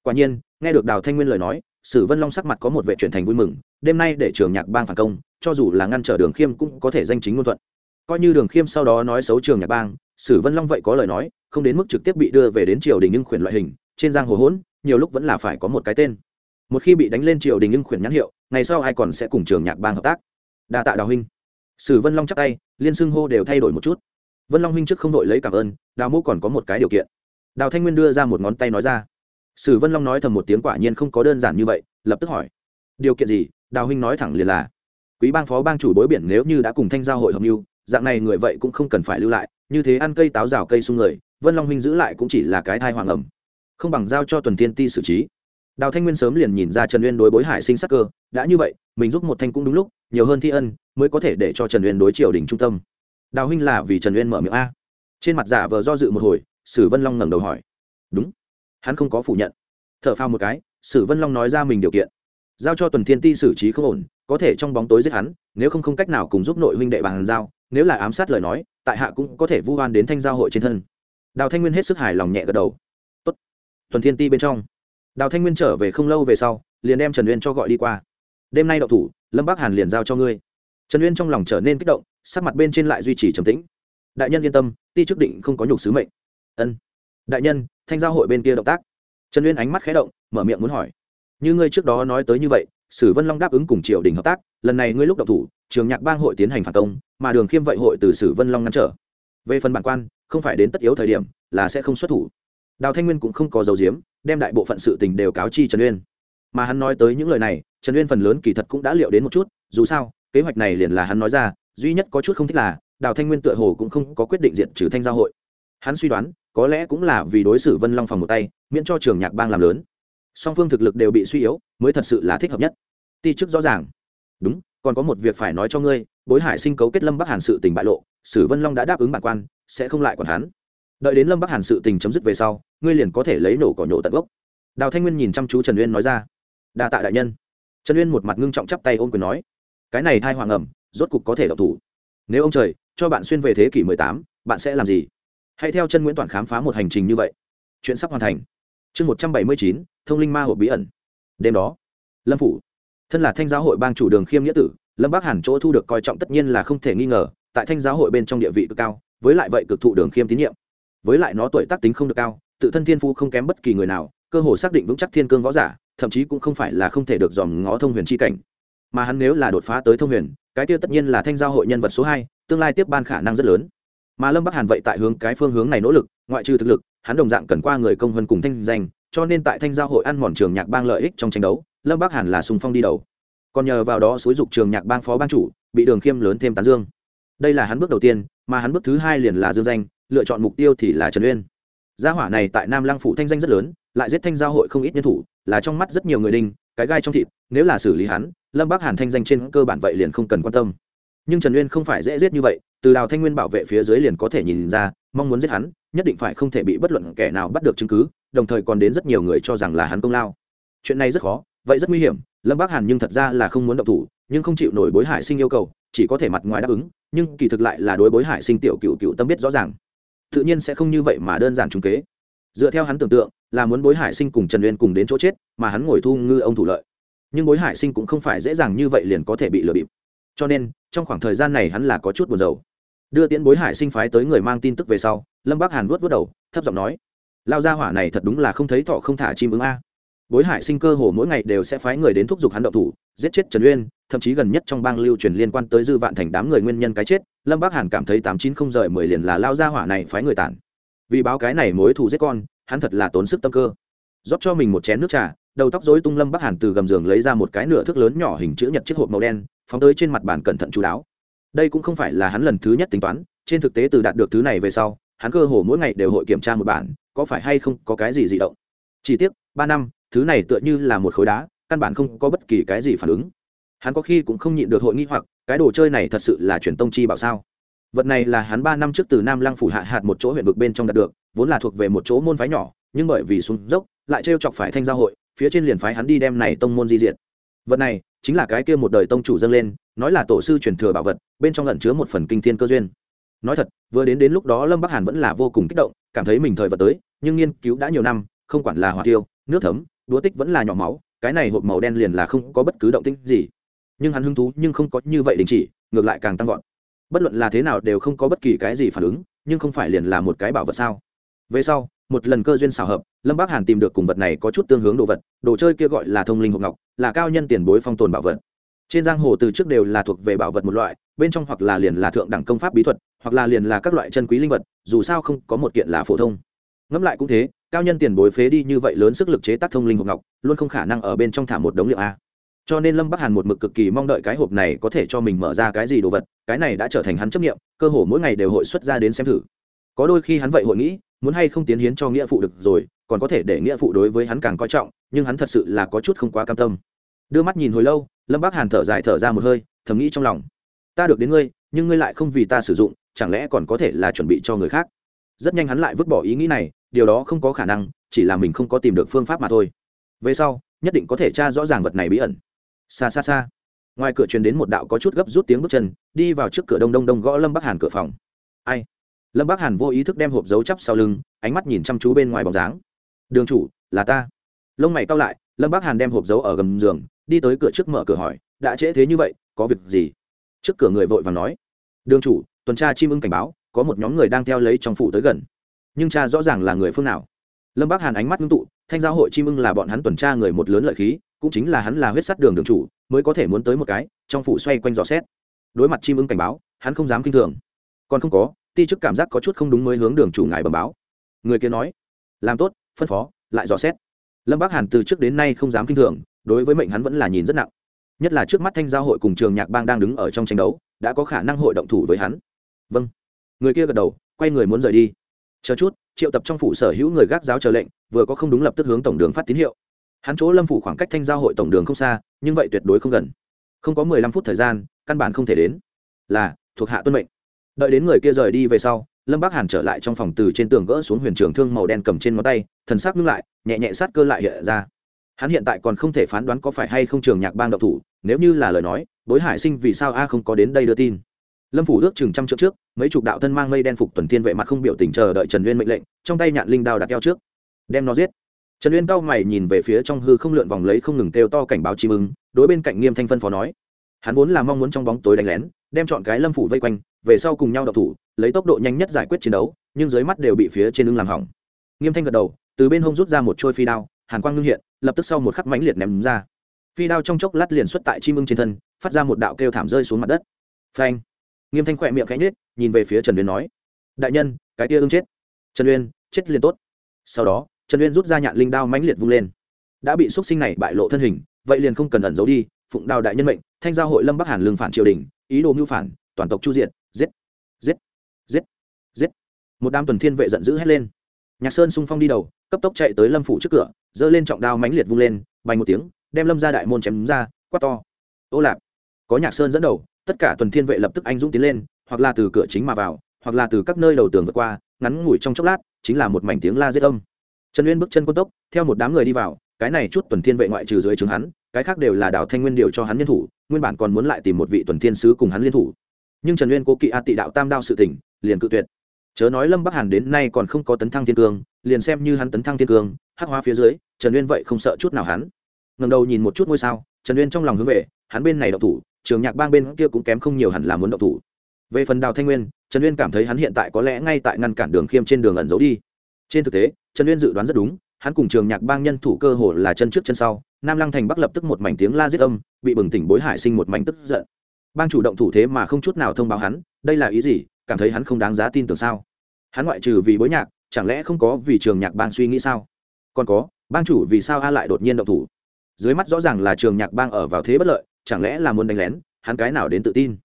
Quả nhiên, nghe được đào thanh nguyên lời nói, sử vân long sắc mặt có một vệ chuyển thành vui mừng, đêm nay để trường nhạc bang phản công, cho dù là ngăn trở đường khiêm cũng có thể danh chính ngôn thuận. Coi như đường khiêm sau đó nói xấu trường nhạc bang, sử vân long vậy có lời nói, không đến mức trực tiếp bị đưa về đến triều đình nhưng khuyển loại hình trên giang hồ hỗn, nhiều lúc vẫn là phải có một cái tên. Một khi bị đánh lên triều đình nhưng khuyển nhãn hiệu, ngày sau ai còn sẽ cùng trường nhạc bang hợp tác? Đa tạ đào huynh. Sử vân long chắc tay, liên xưng hô đều thay đổi một chút. Vân long huynh trước không đội lấy cảm ơn, đào mô còn có một cái điều kiện. Đào thanh nguyên đưa ra một ngón tay nói ra. Sử vân long nói thầm một tiếng quả nhiên không có đơn giản như vậy, lập tức hỏi. Điều kiện gì? Đào huynh nói thẳng liền là, quý bang phó bang chủ bối biển nếu như đã cùng thanh giao hội hợp mưu, dạng này người vậy cũng không cần phải lưu lại, như thế ăn cây táo rào cây sung người, vân long huynh giữ lại cũng chỉ là cái thai hoàng ẩm không bằng giao cho tuần tiên ti xử trí. Đào thanh nguyên sớm liền nhìn ra trần uyên đối bối hải sinh sắc cơ, đã như vậy, mình giúp một thanh cũng đúng lúc, nhiều hơn thi ân, mới có thể để cho trần uyên đối triều đình trung tâm. Đào huynh là vì trần uyên mở miệng a. Trên mặt giả vờ do dự một hồi, sử vân long ngẩng đầu hỏi. Đúng. Hắn không có phủ nhận. T h ở phao một cái, sử vân long nói ra mình điều kiện. Giao cho tuần thiên ti xử trí không ổn, có thể trong bóng tối giết hắn, nếu không không cách nào cùng giúp nội huynh đệ bàn giao, nếu là ám sát lời nói, tại hạ cũng có thể vu oan đến thanh giao hội trên thân. Đào thanh nguyên hết sức hài lòng nhẹ gật đầu tuần thiên ti bên trong. Đào thanh nguyên trở về không lâu về sau, liền đem trần uyên cho gọi đi qua. Đêm nay đậu thủ, lâm bắc hàn liền giao cho ngươi. Trần uyên trong lòng trở nên kích động, sắc mặt bên trên lại duy trì trầm tĩnh. Đại nhân yên tâm, ti chức định không có nhục sứ mệnh. Ân. Đại nhân, thanh giao hội bên kia động tác. Trần uyên ánh mắt khé động, mở miệng muốn hỏi. Như ngươi trước đó nói tới như vậy, sử vân long đáp ứng cùng triều đình hợp tác, lần này ngươi lúc đậu thủ, trường nhạc bang hội tiến hành phản công, mà đường khiêm vậy hội từ sử vân long ngăn trở. Về phần bản quan, không phải đến tất yếu thời điểm, là sẽ không xuất thủ đào thanh nguyên cũng không có dấu diếm đem đại bộ phận sự tình đều cáo chi trần uyên. Mà hắn nói tới những lời này, trần uyên phần lớn kỳ thật cũng đã liệu đến một chút, dù sao, kế hoạch này liền là hắn nói ra, duy nhất có chút không thích là, đào thanh nguyên tựa hồ cũng không có quyết định diện trừ thanh giao hội. Hắn suy đoán, có lẽ cũng là vì đối xử vân long phòng một tay, miễn cho trường nhạc bang làm lớn. Song phương thực lực đều bị suy yếu, mới thật sự là thích hợp nhất. Ti chức rõ ràng. Đúng, còn có một việc phải nói cho ngươi, bối hải sinh cấu kết lâm bắc hàn sự tình bại lộ, sử vân long đã đáp ứng bản quan, sẽ không lại còn hắn đợi đến lâm bắc hàn sự tình chấm dứt về sau, ngươi liền có thể lấy nổ cỏ nhổ tận gốc. Đào thanh nguyên nhìn chăm chú trần uyên nói ra. Đa tạ đại nhân. Trần uyên một mặt ngưng trọng chắp tay ôm quyền nói. Cái này thai hoàng ẩm, rốt cục có thể độc thủ. Nếu ông trời, cho bạn xuyên về thế kỷ mười tám, bạn sẽ làm gì? Hãy theo chân nguyễn toàn khám phá một hành trình như vậy. Chuyện sắp hoàn thành. Chương một trăm bảy mươi chín, thông linh ma hộp bí ẩn. Đêm đó, lâm phủ, thân là thanh giáo hội bang chủ đường khiêm nghĩa tử, lâm bắc hàn chỗ thu được coi trọng tất nhiên là không thể nghi ngờ, tại thanh giáo hội bên trong địa vị cực cao, với lại vậy cực thụ đường khiêm tín nhiệm với lại nó tuổi tác tính không được cao, tự thân thiên phú không kém bất kỳ người nào, cơ hồ xác định vững chắc thiên cương võ giả, thậm chí cũng không phải là không thể được dòm ngó thông huyền chi cảnh. Mà hắn nếu là đột phá tới thông huyền, cái kia tất nhiên là thanh giao hội nhân vật số hai, tương lai tiếp ban khả năng rất lớn. Mà lâm bắc hàn vậy tại hướng cái phương hướng này nỗ lực, ngoại trừ thực lực, hắn đồng dạng cần qua người công hơn cùng thanh danh, cho nên tại thanh giao hội ăn mòn trường nhạc bang lợi ích trong tranh đấu, lâm bắc hàn là sùng phong đi đầu. Còn nhờ vào đó xúi dục trường nhạc bang phó ban chủ, bị đường khiêm lớn thêm tán dương. Đây là hắn bước đầu tiên, mà hắn bước thứ hai liền là dương danh lựa chọn mục tiêu thì là trần uyên. Gia hỏa này tại nam lăng phủ thanh danh rất lớn, lại giết thanh giao hội không ít nhân thủ, là trong mắt rất nhiều người đinh, cái gai trong thịt, nếu là xử lý hắn, lâm bắc hàn thanh danh trên cơ bản vậy liền không cần quan tâm. Nhưng trần uyên không phải dễ giết như vậy, từ đào thanh nguyên bảo vệ phía dưới liền có thể nhìn ra, mong muốn giết hắn, nhất định phải không thể bị bất luận kẻ nào bắt được chứng cứ, đồng thời còn đến rất nhiều người cho rằng là hắn công lao. Chuyện này rất khó, vậy rất nguy hiểm, lâm bắc hàn nhưng thật ra là không muốn động thủ, nhưng không chịu nổi bối hải sinh yêu cầu, chỉ có thể mặt ngoài đáp ứng, nhưng kỳ thực lại là đối bối hải sinh tiểu cựu cựu tâm biết rõ ràng tự nhiên sẽ không như vậy mà đơn giản trúng kế. Dựa theo hắn tưởng tượng, là muốn bối hải sinh cùng trần uyên cùng đến chỗ chết, mà hắn ngồi thu ngư ông thủ lợi. Nhưng bối hải sinh cũng không phải dễ dàng như vậy liền có thể bị lừa bịp. Cho nên, trong khoảng thời gian này hắn là có chút buồn rầu. Đưa tiễn bối hải sinh phái tới người mang tin tức về sau, lâm bắc hàn vuốt vuốt đầu, thấp giọng nói, lao gia hỏa này thật đúng là không thấy thọ không thả chim ứng a bối hải sinh cơ hồ mỗi ngày đều sẽ phái người đến thúc giục hắn động thủ, giết chết trần uyên, thậm chí gần nhất trong bang lưu truyền liên quan tới dư vạn thành đám người nguyên nhân cái chết, lâm bắc hàn cảm thấy tám chín không rời mười liền là lao ra hỏa này phái người tản. Vì báo cái này mối thù giết con, hắn thật là tốn sức tâm cơ. Rót cho mình một chén nước trà, đầu tóc rối tung lâm bắc hàn từ gầm giường lấy ra một cái nửa thước lớn nhỏ hình chữ nhật chiếc hộp màu đen, phóng tới trên mặt bàn cẩn thận chú đáo. Đây cũng không phải là hắn lần thứ nhất tính toán, trên thực tế từ đạt được thứ này về sau, hắn cơ hồ mỗi ngày đều hội kiểm tra một bản, có phải hay không có cái gì dị động. Chỉ tiếc, ba năm thứ này tựa như là một khối đá, căn bản không có bất kỳ cái gì phản ứng. Hắn có khi cũng không nhịn được hội nghi hoặc, cái đồ chơi này thật sự là truyền tông chi bảo sao? Vật này là hắn ba năm trước từ nam lăng phủ hạ hạt một chỗ huyện vực bên trong đạt được, vốn là thuộc về một chỗ môn phái nhỏ, nhưng bởi vì xuống dốc, lại trêu chọc phải thanh gia hội, phía trên liền phái hắn đi đem này tông môn di diệt. Vật này chính là cái kia một đời tông chủ dâng lên, nói là tổ sư truyền thừa bảo vật, bên trong lẩn chứa một phần kinh thiên cơ duyên. Nói thật, vừa đến đến lúc đó lâm bắc hàn vẫn là vô cùng kích động, cảm thấy mình thời vật tới, nhưng nghiên cứu đã nhiều năm, không quản là hỏa tiêu, nước thấm đúa tích vẫn là nhỏ máu, cái này hộp màu đen liền là không có bất cứ động tĩnh gì. Nhưng hắn hứng thú nhưng không có như vậy đình chỉ, ngược lại càng tăng vọt. Bất luận là thế nào đều không có bất kỳ cái gì phản ứng, nhưng không phải liền là một cái bảo vật sao? Về sau, một lần cơ duyên xào hợp, lâm bác hàn tìm được cùng vật này có chút tương hướng đồ vật, đồ chơi kia gọi là thông linh hộp ngọc, là cao nhân tiền bối phong tồn bảo vật. Trên giang hồ từ trước đều là thuộc về bảo vật một loại, bên trong hoặc là liền là thượng đẳng công pháp bí thuật, hoặc là liền là các loại chân quý linh vật, dù sao không có một kiện là phổ thông. Ngẫm lại cũng thế cao nhân tiền bối phế đi như vậy lớn sức lực chế tác thông linh hộp ngọc, luôn không khả năng ở bên trong thả một đống liệu a. Cho nên lâm bắc hàn một mực cực kỳ mong đợi cái hộp này có thể cho mình mở ra cái gì đồ vật, cái này đã trở thành hắn chấp nghiệm cơ hồ mỗi ngày đều hội xuất ra đến xem thử. Có đôi khi hắn vậy hội nghĩ, muốn hay không tiến hiến cho nghĩa phụ được rồi, còn có thể để nghĩa phụ đối với hắn càng coi trọng, nhưng hắn thật sự là có chút không quá cam tâm. Đưa mắt nhìn hồi lâu, lâm bắc hàn thở dài thở ra một hơi, thầm nghĩ trong lòng. Ta được đến ngươi, nhưng ngươi lại không vì ta sử dụng, chẳng lẽ còn có thể là chuẩn bị cho người khác? Rất nhanh hắn lại vứt bỏ ý nghĩ này điều đó không có khả năng, chỉ là mình không có tìm được phương pháp mà thôi. Về sau, nhất định có thể tra rõ ràng vật này bí ẩn. Xa xa xa. Ngoài cửa truyền đến một đạo có chút gấp rút tiếng bước chân, đi vào trước cửa đông đông đông gõ lâm bắc hàn cửa phòng. Ai? Lâm bắc hàn vô ý thức đem hộp dấu chắp sau lưng, ánh mắt nhìn chăm chú bên ngoài bóng dáng. Đường chủ, là ta. Lông mày cao lại, lâm bắc hàn đem hộp dấu ở gầm giường, đi tới cửa trước mở cửa hỏi, đã trễ thế như vậy, có việc gì? Trước cửa người vội và nói, đường chủ, tuần tra chim ưng cảnh báo, có một nhóm người đang theo lấy trong phủ tới gần nhưng cha rõ ràng là người phương nào. Lâm bắc hàn ánh mắt ngưng tụ, thanh giao hội chim ưng là bọn hắn tuần tra người một lớn lợi khí, cũng chính là hắn là huyết sắt đường đường chủ, mới có thể muốn tới một cái, trong phủ xoay quanh dò xét. Đối mặt chim ưng cảnh báo, hắn không dám kinh thường. Còn không có, ti chức cảm giác có chút không đúng mới hướng đường chủ ngài bẩm báo. Người kia nói, làm tốt, phân phó, lại dò xét. Lâm bắc hàn từ trước đến nay không dám kinh thường, đối với mệnh hắn vẫn là nhìn rất nặng. Nhất là trước mắt thanh giao hội cùng trường nhạc bang đang đứng ở trong tranh đấu, đã có khả năng hội động thủ với hắn. Vâng. Người kia gật đầu, quay người muốn rời đi chờ chút, triệu tập trong phủ sở hữu người gác giáo chờ lệnh, vừa có không đúng lập tức hướng tổng đường phát tín hiệu. Hắn chỗ lâm phủ khoảng cách thanh giao hội tổng đường không xa, nhưng vậy tuyệt đối không gần. Không có mười lăm phút thời gian, căn bản không thể đến. Là, thuộc hạ tuân mệnh. Đợi đến người kia rời đi về sau, lâm bác hàn trở lại trong phòng từ trên tường gỡ xuống huyền trường thương màu đen cầm trên ngón tay, thần sắc ngưng lại, nhẹ nhẹ sát cơ lại hiện ra. Hắn hiện tại còn không thể phán đoán có phải hay không trường nhạc bang độc thủ, nếu như là lời nói, bối hải sinh vì sao a không có đến đây đưa tin lâm phủ ước chừng trăm trượng trước, mấy chục đạo thân mang mây đen phục tuần tiên vệ mặt không biểu tình chờ đợi trần uyên mệnh lệnh, trong tay nhạn linh đao đặt eo trước. Đem nó giết. Trần uyên cao mày nhìn về phía trong hư không lượn vòng lấy không ngừng kêu to cảnh báo chim ưng, đối bên cạnh nghiêm thanh phân phó nói. Hắn vốn là mong muốn trong bóng tối đánh lén, đem chọn cái lâm phủ vây quanh, về sau cùng nhau đậu thủ, lấy tốc độ nhanh nhất giải quyết chiến đấu, nhưng dưới mắt đều bị phía trên lưng làm hỏng. Nghiêm thanh gật đầu, từ bên hông rút ra một trôi phi đao, hàn quang ngưng hiện, lập tức sau một khắc mãnh liệt ném ra. Phi đao trong chốc lát liền xuất tại chim ưng trên thân, phát ra một đạo kêu thảm rơi xuống mặt đất. Phanh nghiêm thanh khỏe miệng khẽ nhếch, nhìn về phía trần uyên nói, đại nhân, cái tia ưng chết. Trần uyên, chết liền tốt. Sau đó, trần uyên rút ra nhạn linh đao mãnh liệt vung lên. Đã bị xuất sinh này bại lộ thân hình, vậy liền không cần ẩn giấu đi, phụng đao đại nhân mệnh, thanh giao hội lâm bắc hàn lương phản triều đình, ý đồ mưu phản, toàn tộc chu diện giết giết giết giết. Một đám tuần thiên vệ giận dữ hét lên. Nhạc sơn xung phong đi đầu, cấp tốc chạy tới lâm phủ trước cửa, giơ lên trọng đao mãnh liệt vung lên bay một tiếng, đem lâm ra đại môn chém ra, quát to. Ô lạp! Có nhạc sơn dẫn đầu tất cả tuần thiên vệ lập tức anh dũng tiến lên, hoặc là từ cửa chính mà vào, hoặc là từ các nơi đầu tường vượt qua, ngắn ngủi trong chốc lát, chính là một mảnh tiếng la giết âm. Trần uyên bước chân quân tốc, theo một đám người đi vào, cái này chút tuần thiên vệ ngoại trừ dưới trường hắn, cái khác đều là đào thanh nguyên điều cho hắn nhân thủ, nguyên bản còn muốn lại tìm một vị tuần thiên sứ cùng hắn liên thủ. Nhưng trần uyên cố kỵ a tị đạo tam đao sự tỉnh liền cự tuyệt. Chớ nói lâm bắc hàn đến nay còn không có tấn thăng thiên cương, liền xem như hắn tấn thăng thiên cương, hắc hóa phía dưới, trần uyên vậy không sợ chút nào hắn. Ngầm đầu nhìn một chút ngôi sao, trần uyên trong lòng hướng về, hắn bên này đậu thủ trường nhạc bang bên kia cũng kém không nhiều hẳn là muốn động thủ. Về phần đào thanh nguyên, trần uyên cảm thấy hắn hiện tại có lẽ ngay tại ngăn cản đường khiêm trên đường ẩn giấu đi. Trên thực tế, trần uyên dự đoán rất đúng, hắn cùng trường nhạc bang nhân thủ cơ hồ là chân trước chân sau, nam lăng thành bắc lập tức một mảnh tiếng la giết âm, bị bừng tỉnh bối hải sinh một mảnh tức giận. Bang chủ động thủ thế mà không chút nào thông báo hắn, đây là ý gì, cảm thấy hắn không đáng giá tin tưởng sao? Hắn ngoại trừ vì bối nhạc, chẳng lẽ không có vì trường nhạc bang suy nghĩ sao? Còn có, bang chủ vì sao a lại đột nhiên động thủ? Dưới mắt rõ ràng là trường nhạc bang ở vào thế bất lợi chẳng lẽ là muốn đánh lén, hắn cái nào đến tự tin?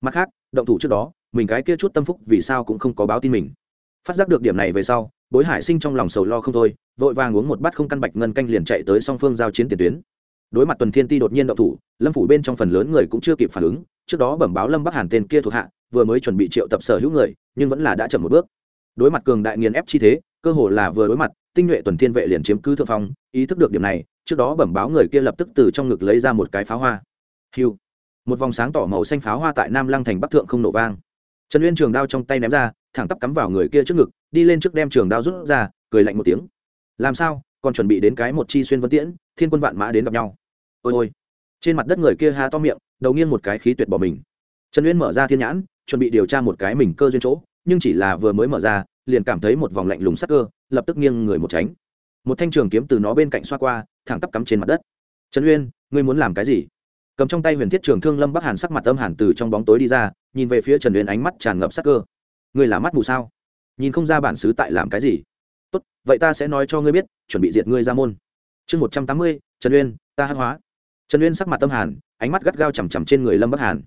Mặt khác, động thủ trước đó, mình cái kia chút tâm phúc vì sao cũng không có báo tin mình. Phát giác được điểm này về sau, bối hải sinh trong lòng sầu lo không thôi, vội vàng uống một bát không căn bạch ngân canh liền chạy tới song phương giao chiến tiền tuyến. Đối mặt tuần thiên ti đột nhiên động thủ, lâm phủ bên trong phần lớn người cũng chưa kịp phản ứng, trước đó bẩm báo lâm bắc hàn tên kia thuộc hạ, vừa mới chuẩn bị triệu tập sở hữu người, nhưng vẫn là đã chậm một bước. Đối mặt cường đại nghiền ép chi thế, cơ hồ là vừa đối mặt, tinh nhuệ tuần thiên vệ liền chiếm cứ thượng phong, ý thức được điểm này, trước đó bẩm báo người kia lập tức từ trong ngực lấy ra một cái pháo hoa hiu một vòng sáng tỏ màu xanh pháo hoa tại nam lăng thành bắc thượng không nổ vang. Trần uyên trường đao trong tay ném ra, thẳng tắp cắm vào người kia trước ngực, đi lên trước đem trường đao rút ra, cười lạnh một tiếng. Làm sao, còn chuẩn bị đến cái một chi xuyên vân tiễn, thiên quân vạn mã đến gặp nhau. Ôi ôi. Trên mặt đất người kia há to miệng, đầu nghiêng một cái khí tuyệt bỏ mình. Trần uyên mở ra thiên nhãn, chuẩn bị điều tra một cái mình cơ duyên chỗ, nhưng chỉ là vừa mới mở ra, liền cảm thấy một vòng lạnh lùng sắc cơ, lập tức nghiêng người một tránh. Một thanh trường kiếm từ nó bên cạnh xoa qua, thẳng tắp cắm trên mặt đất. Trần uyên, ngươi muốn làm cái gì? Cầm trong tay huyền thiết trường thương lâm bắc hàn sắc mặt âm hàn từ trong bóng tối đi ra, nhìn về phía trần uyên ánh mắt tràn ngập sắc cơ. Ngươi là mắt mù sao? Nhìn không ra bản xứ tại làm cái gì. Tốt, vậy ta sẽ nói cho ngươi biết, chuẩn bị diệt ngươi ra môn. Chương một trăm tám mươi, trần uyên, ta hát hóa. Trần uyên sắc mặt tâm hàn, ánh mắt gắt gao chằm chằm trên người lâm bắc hàn.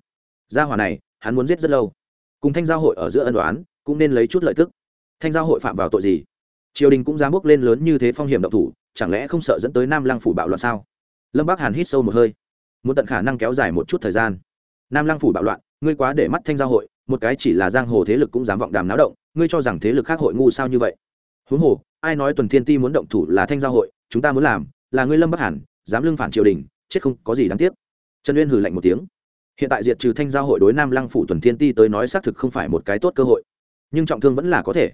Gia hỏa này, hắn muốn giết rất lâu. Cùng thanh giao hội ở giữa ân đoán, cũng nên lấy chút lợi tức. Thanh giao hội phạm vào tội gì? Triều đình cũng dám bước lên lớn như thế phong hiểm độc thủ, chẳng lẽ không sợ dẫn tới nam lăng phủ bạo loạn sao? Lâm bắc hàn hít sâu một hơi muốn tận khả năng kéo dài một chút thời gian. Nam lăng phủ bạo loạn, ngươi quá để mắt thanh giao hội, một cái chỉ là giang hồ thế lực cũng dám vọng đàm náo động, ngươi cho rằng thế lực khác hội ngu sao như vậy? Huống hồ, ai nói tuần thiên ti muốn động thủ là thanh giao hội, chúng ta muốn làm là ngươi lâm bắc hàn, dám lưng phản triều đình, chết không có gì đáng tiếc. Trần uyên hừ lạnh một tiếng. Hiện tại diệt trừ thanh giao hội đối nam lăng phủ tuần thiên ti tới nói xác thực không phải một cái tốt cơ hội. Nhưng trọng thương vẫn là có thể.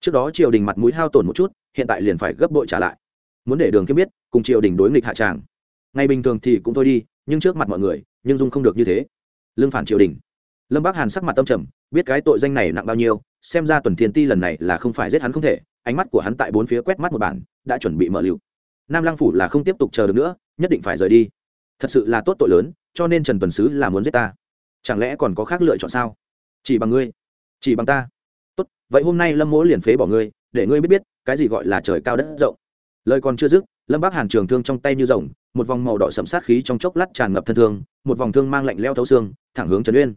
Trước đó triều đình mặt mũi hao tổn một chút, hiện tại liền phải gấp bội trả lại. Muốn để đường kiếm biết, cùng triều đình đối nghịch hạ tràng. Ngày bình thường thì cũng thôi đi nhưng trước mặt mọi người, nhưng dung không được như thế. Lương phản triều đình. Lâm bác hàn sắc mặt tâm trầm, biết cái tội danh này nặng bao nhiêu, xem ra tuần thiên ti lần này là không phải giết hắn không thể, ánh mắt của hắn tại bốn phía quét mắt một bản, đã chuẩn bị mở lưu. Nam lăng phủ là không tiếp tục chờ được nữa, nhất định phải rời đi. Thật sự là tốt tội lớn, cho nên trần tuần sứ là muốn giết ta. Chẳng lẽ còn có khác lựa chọn sao? Chỉ bằng ngươi. Chỉ bằng ta. Tốt, vậy hôm nay lâm mỗ liền phế bỏ ngươi, để ngươi biết biết, cái gì gọi là trời cao đất rộng lời còn chưa dứt, lâm bác hàn trường thương trong tay như rồng, một vòng màu đỏ sậm sát khí trong chốc lát tràn ngập thân thương, một vòng thương mang lạnh leo thấu xương, thẳng hướng trần uyên.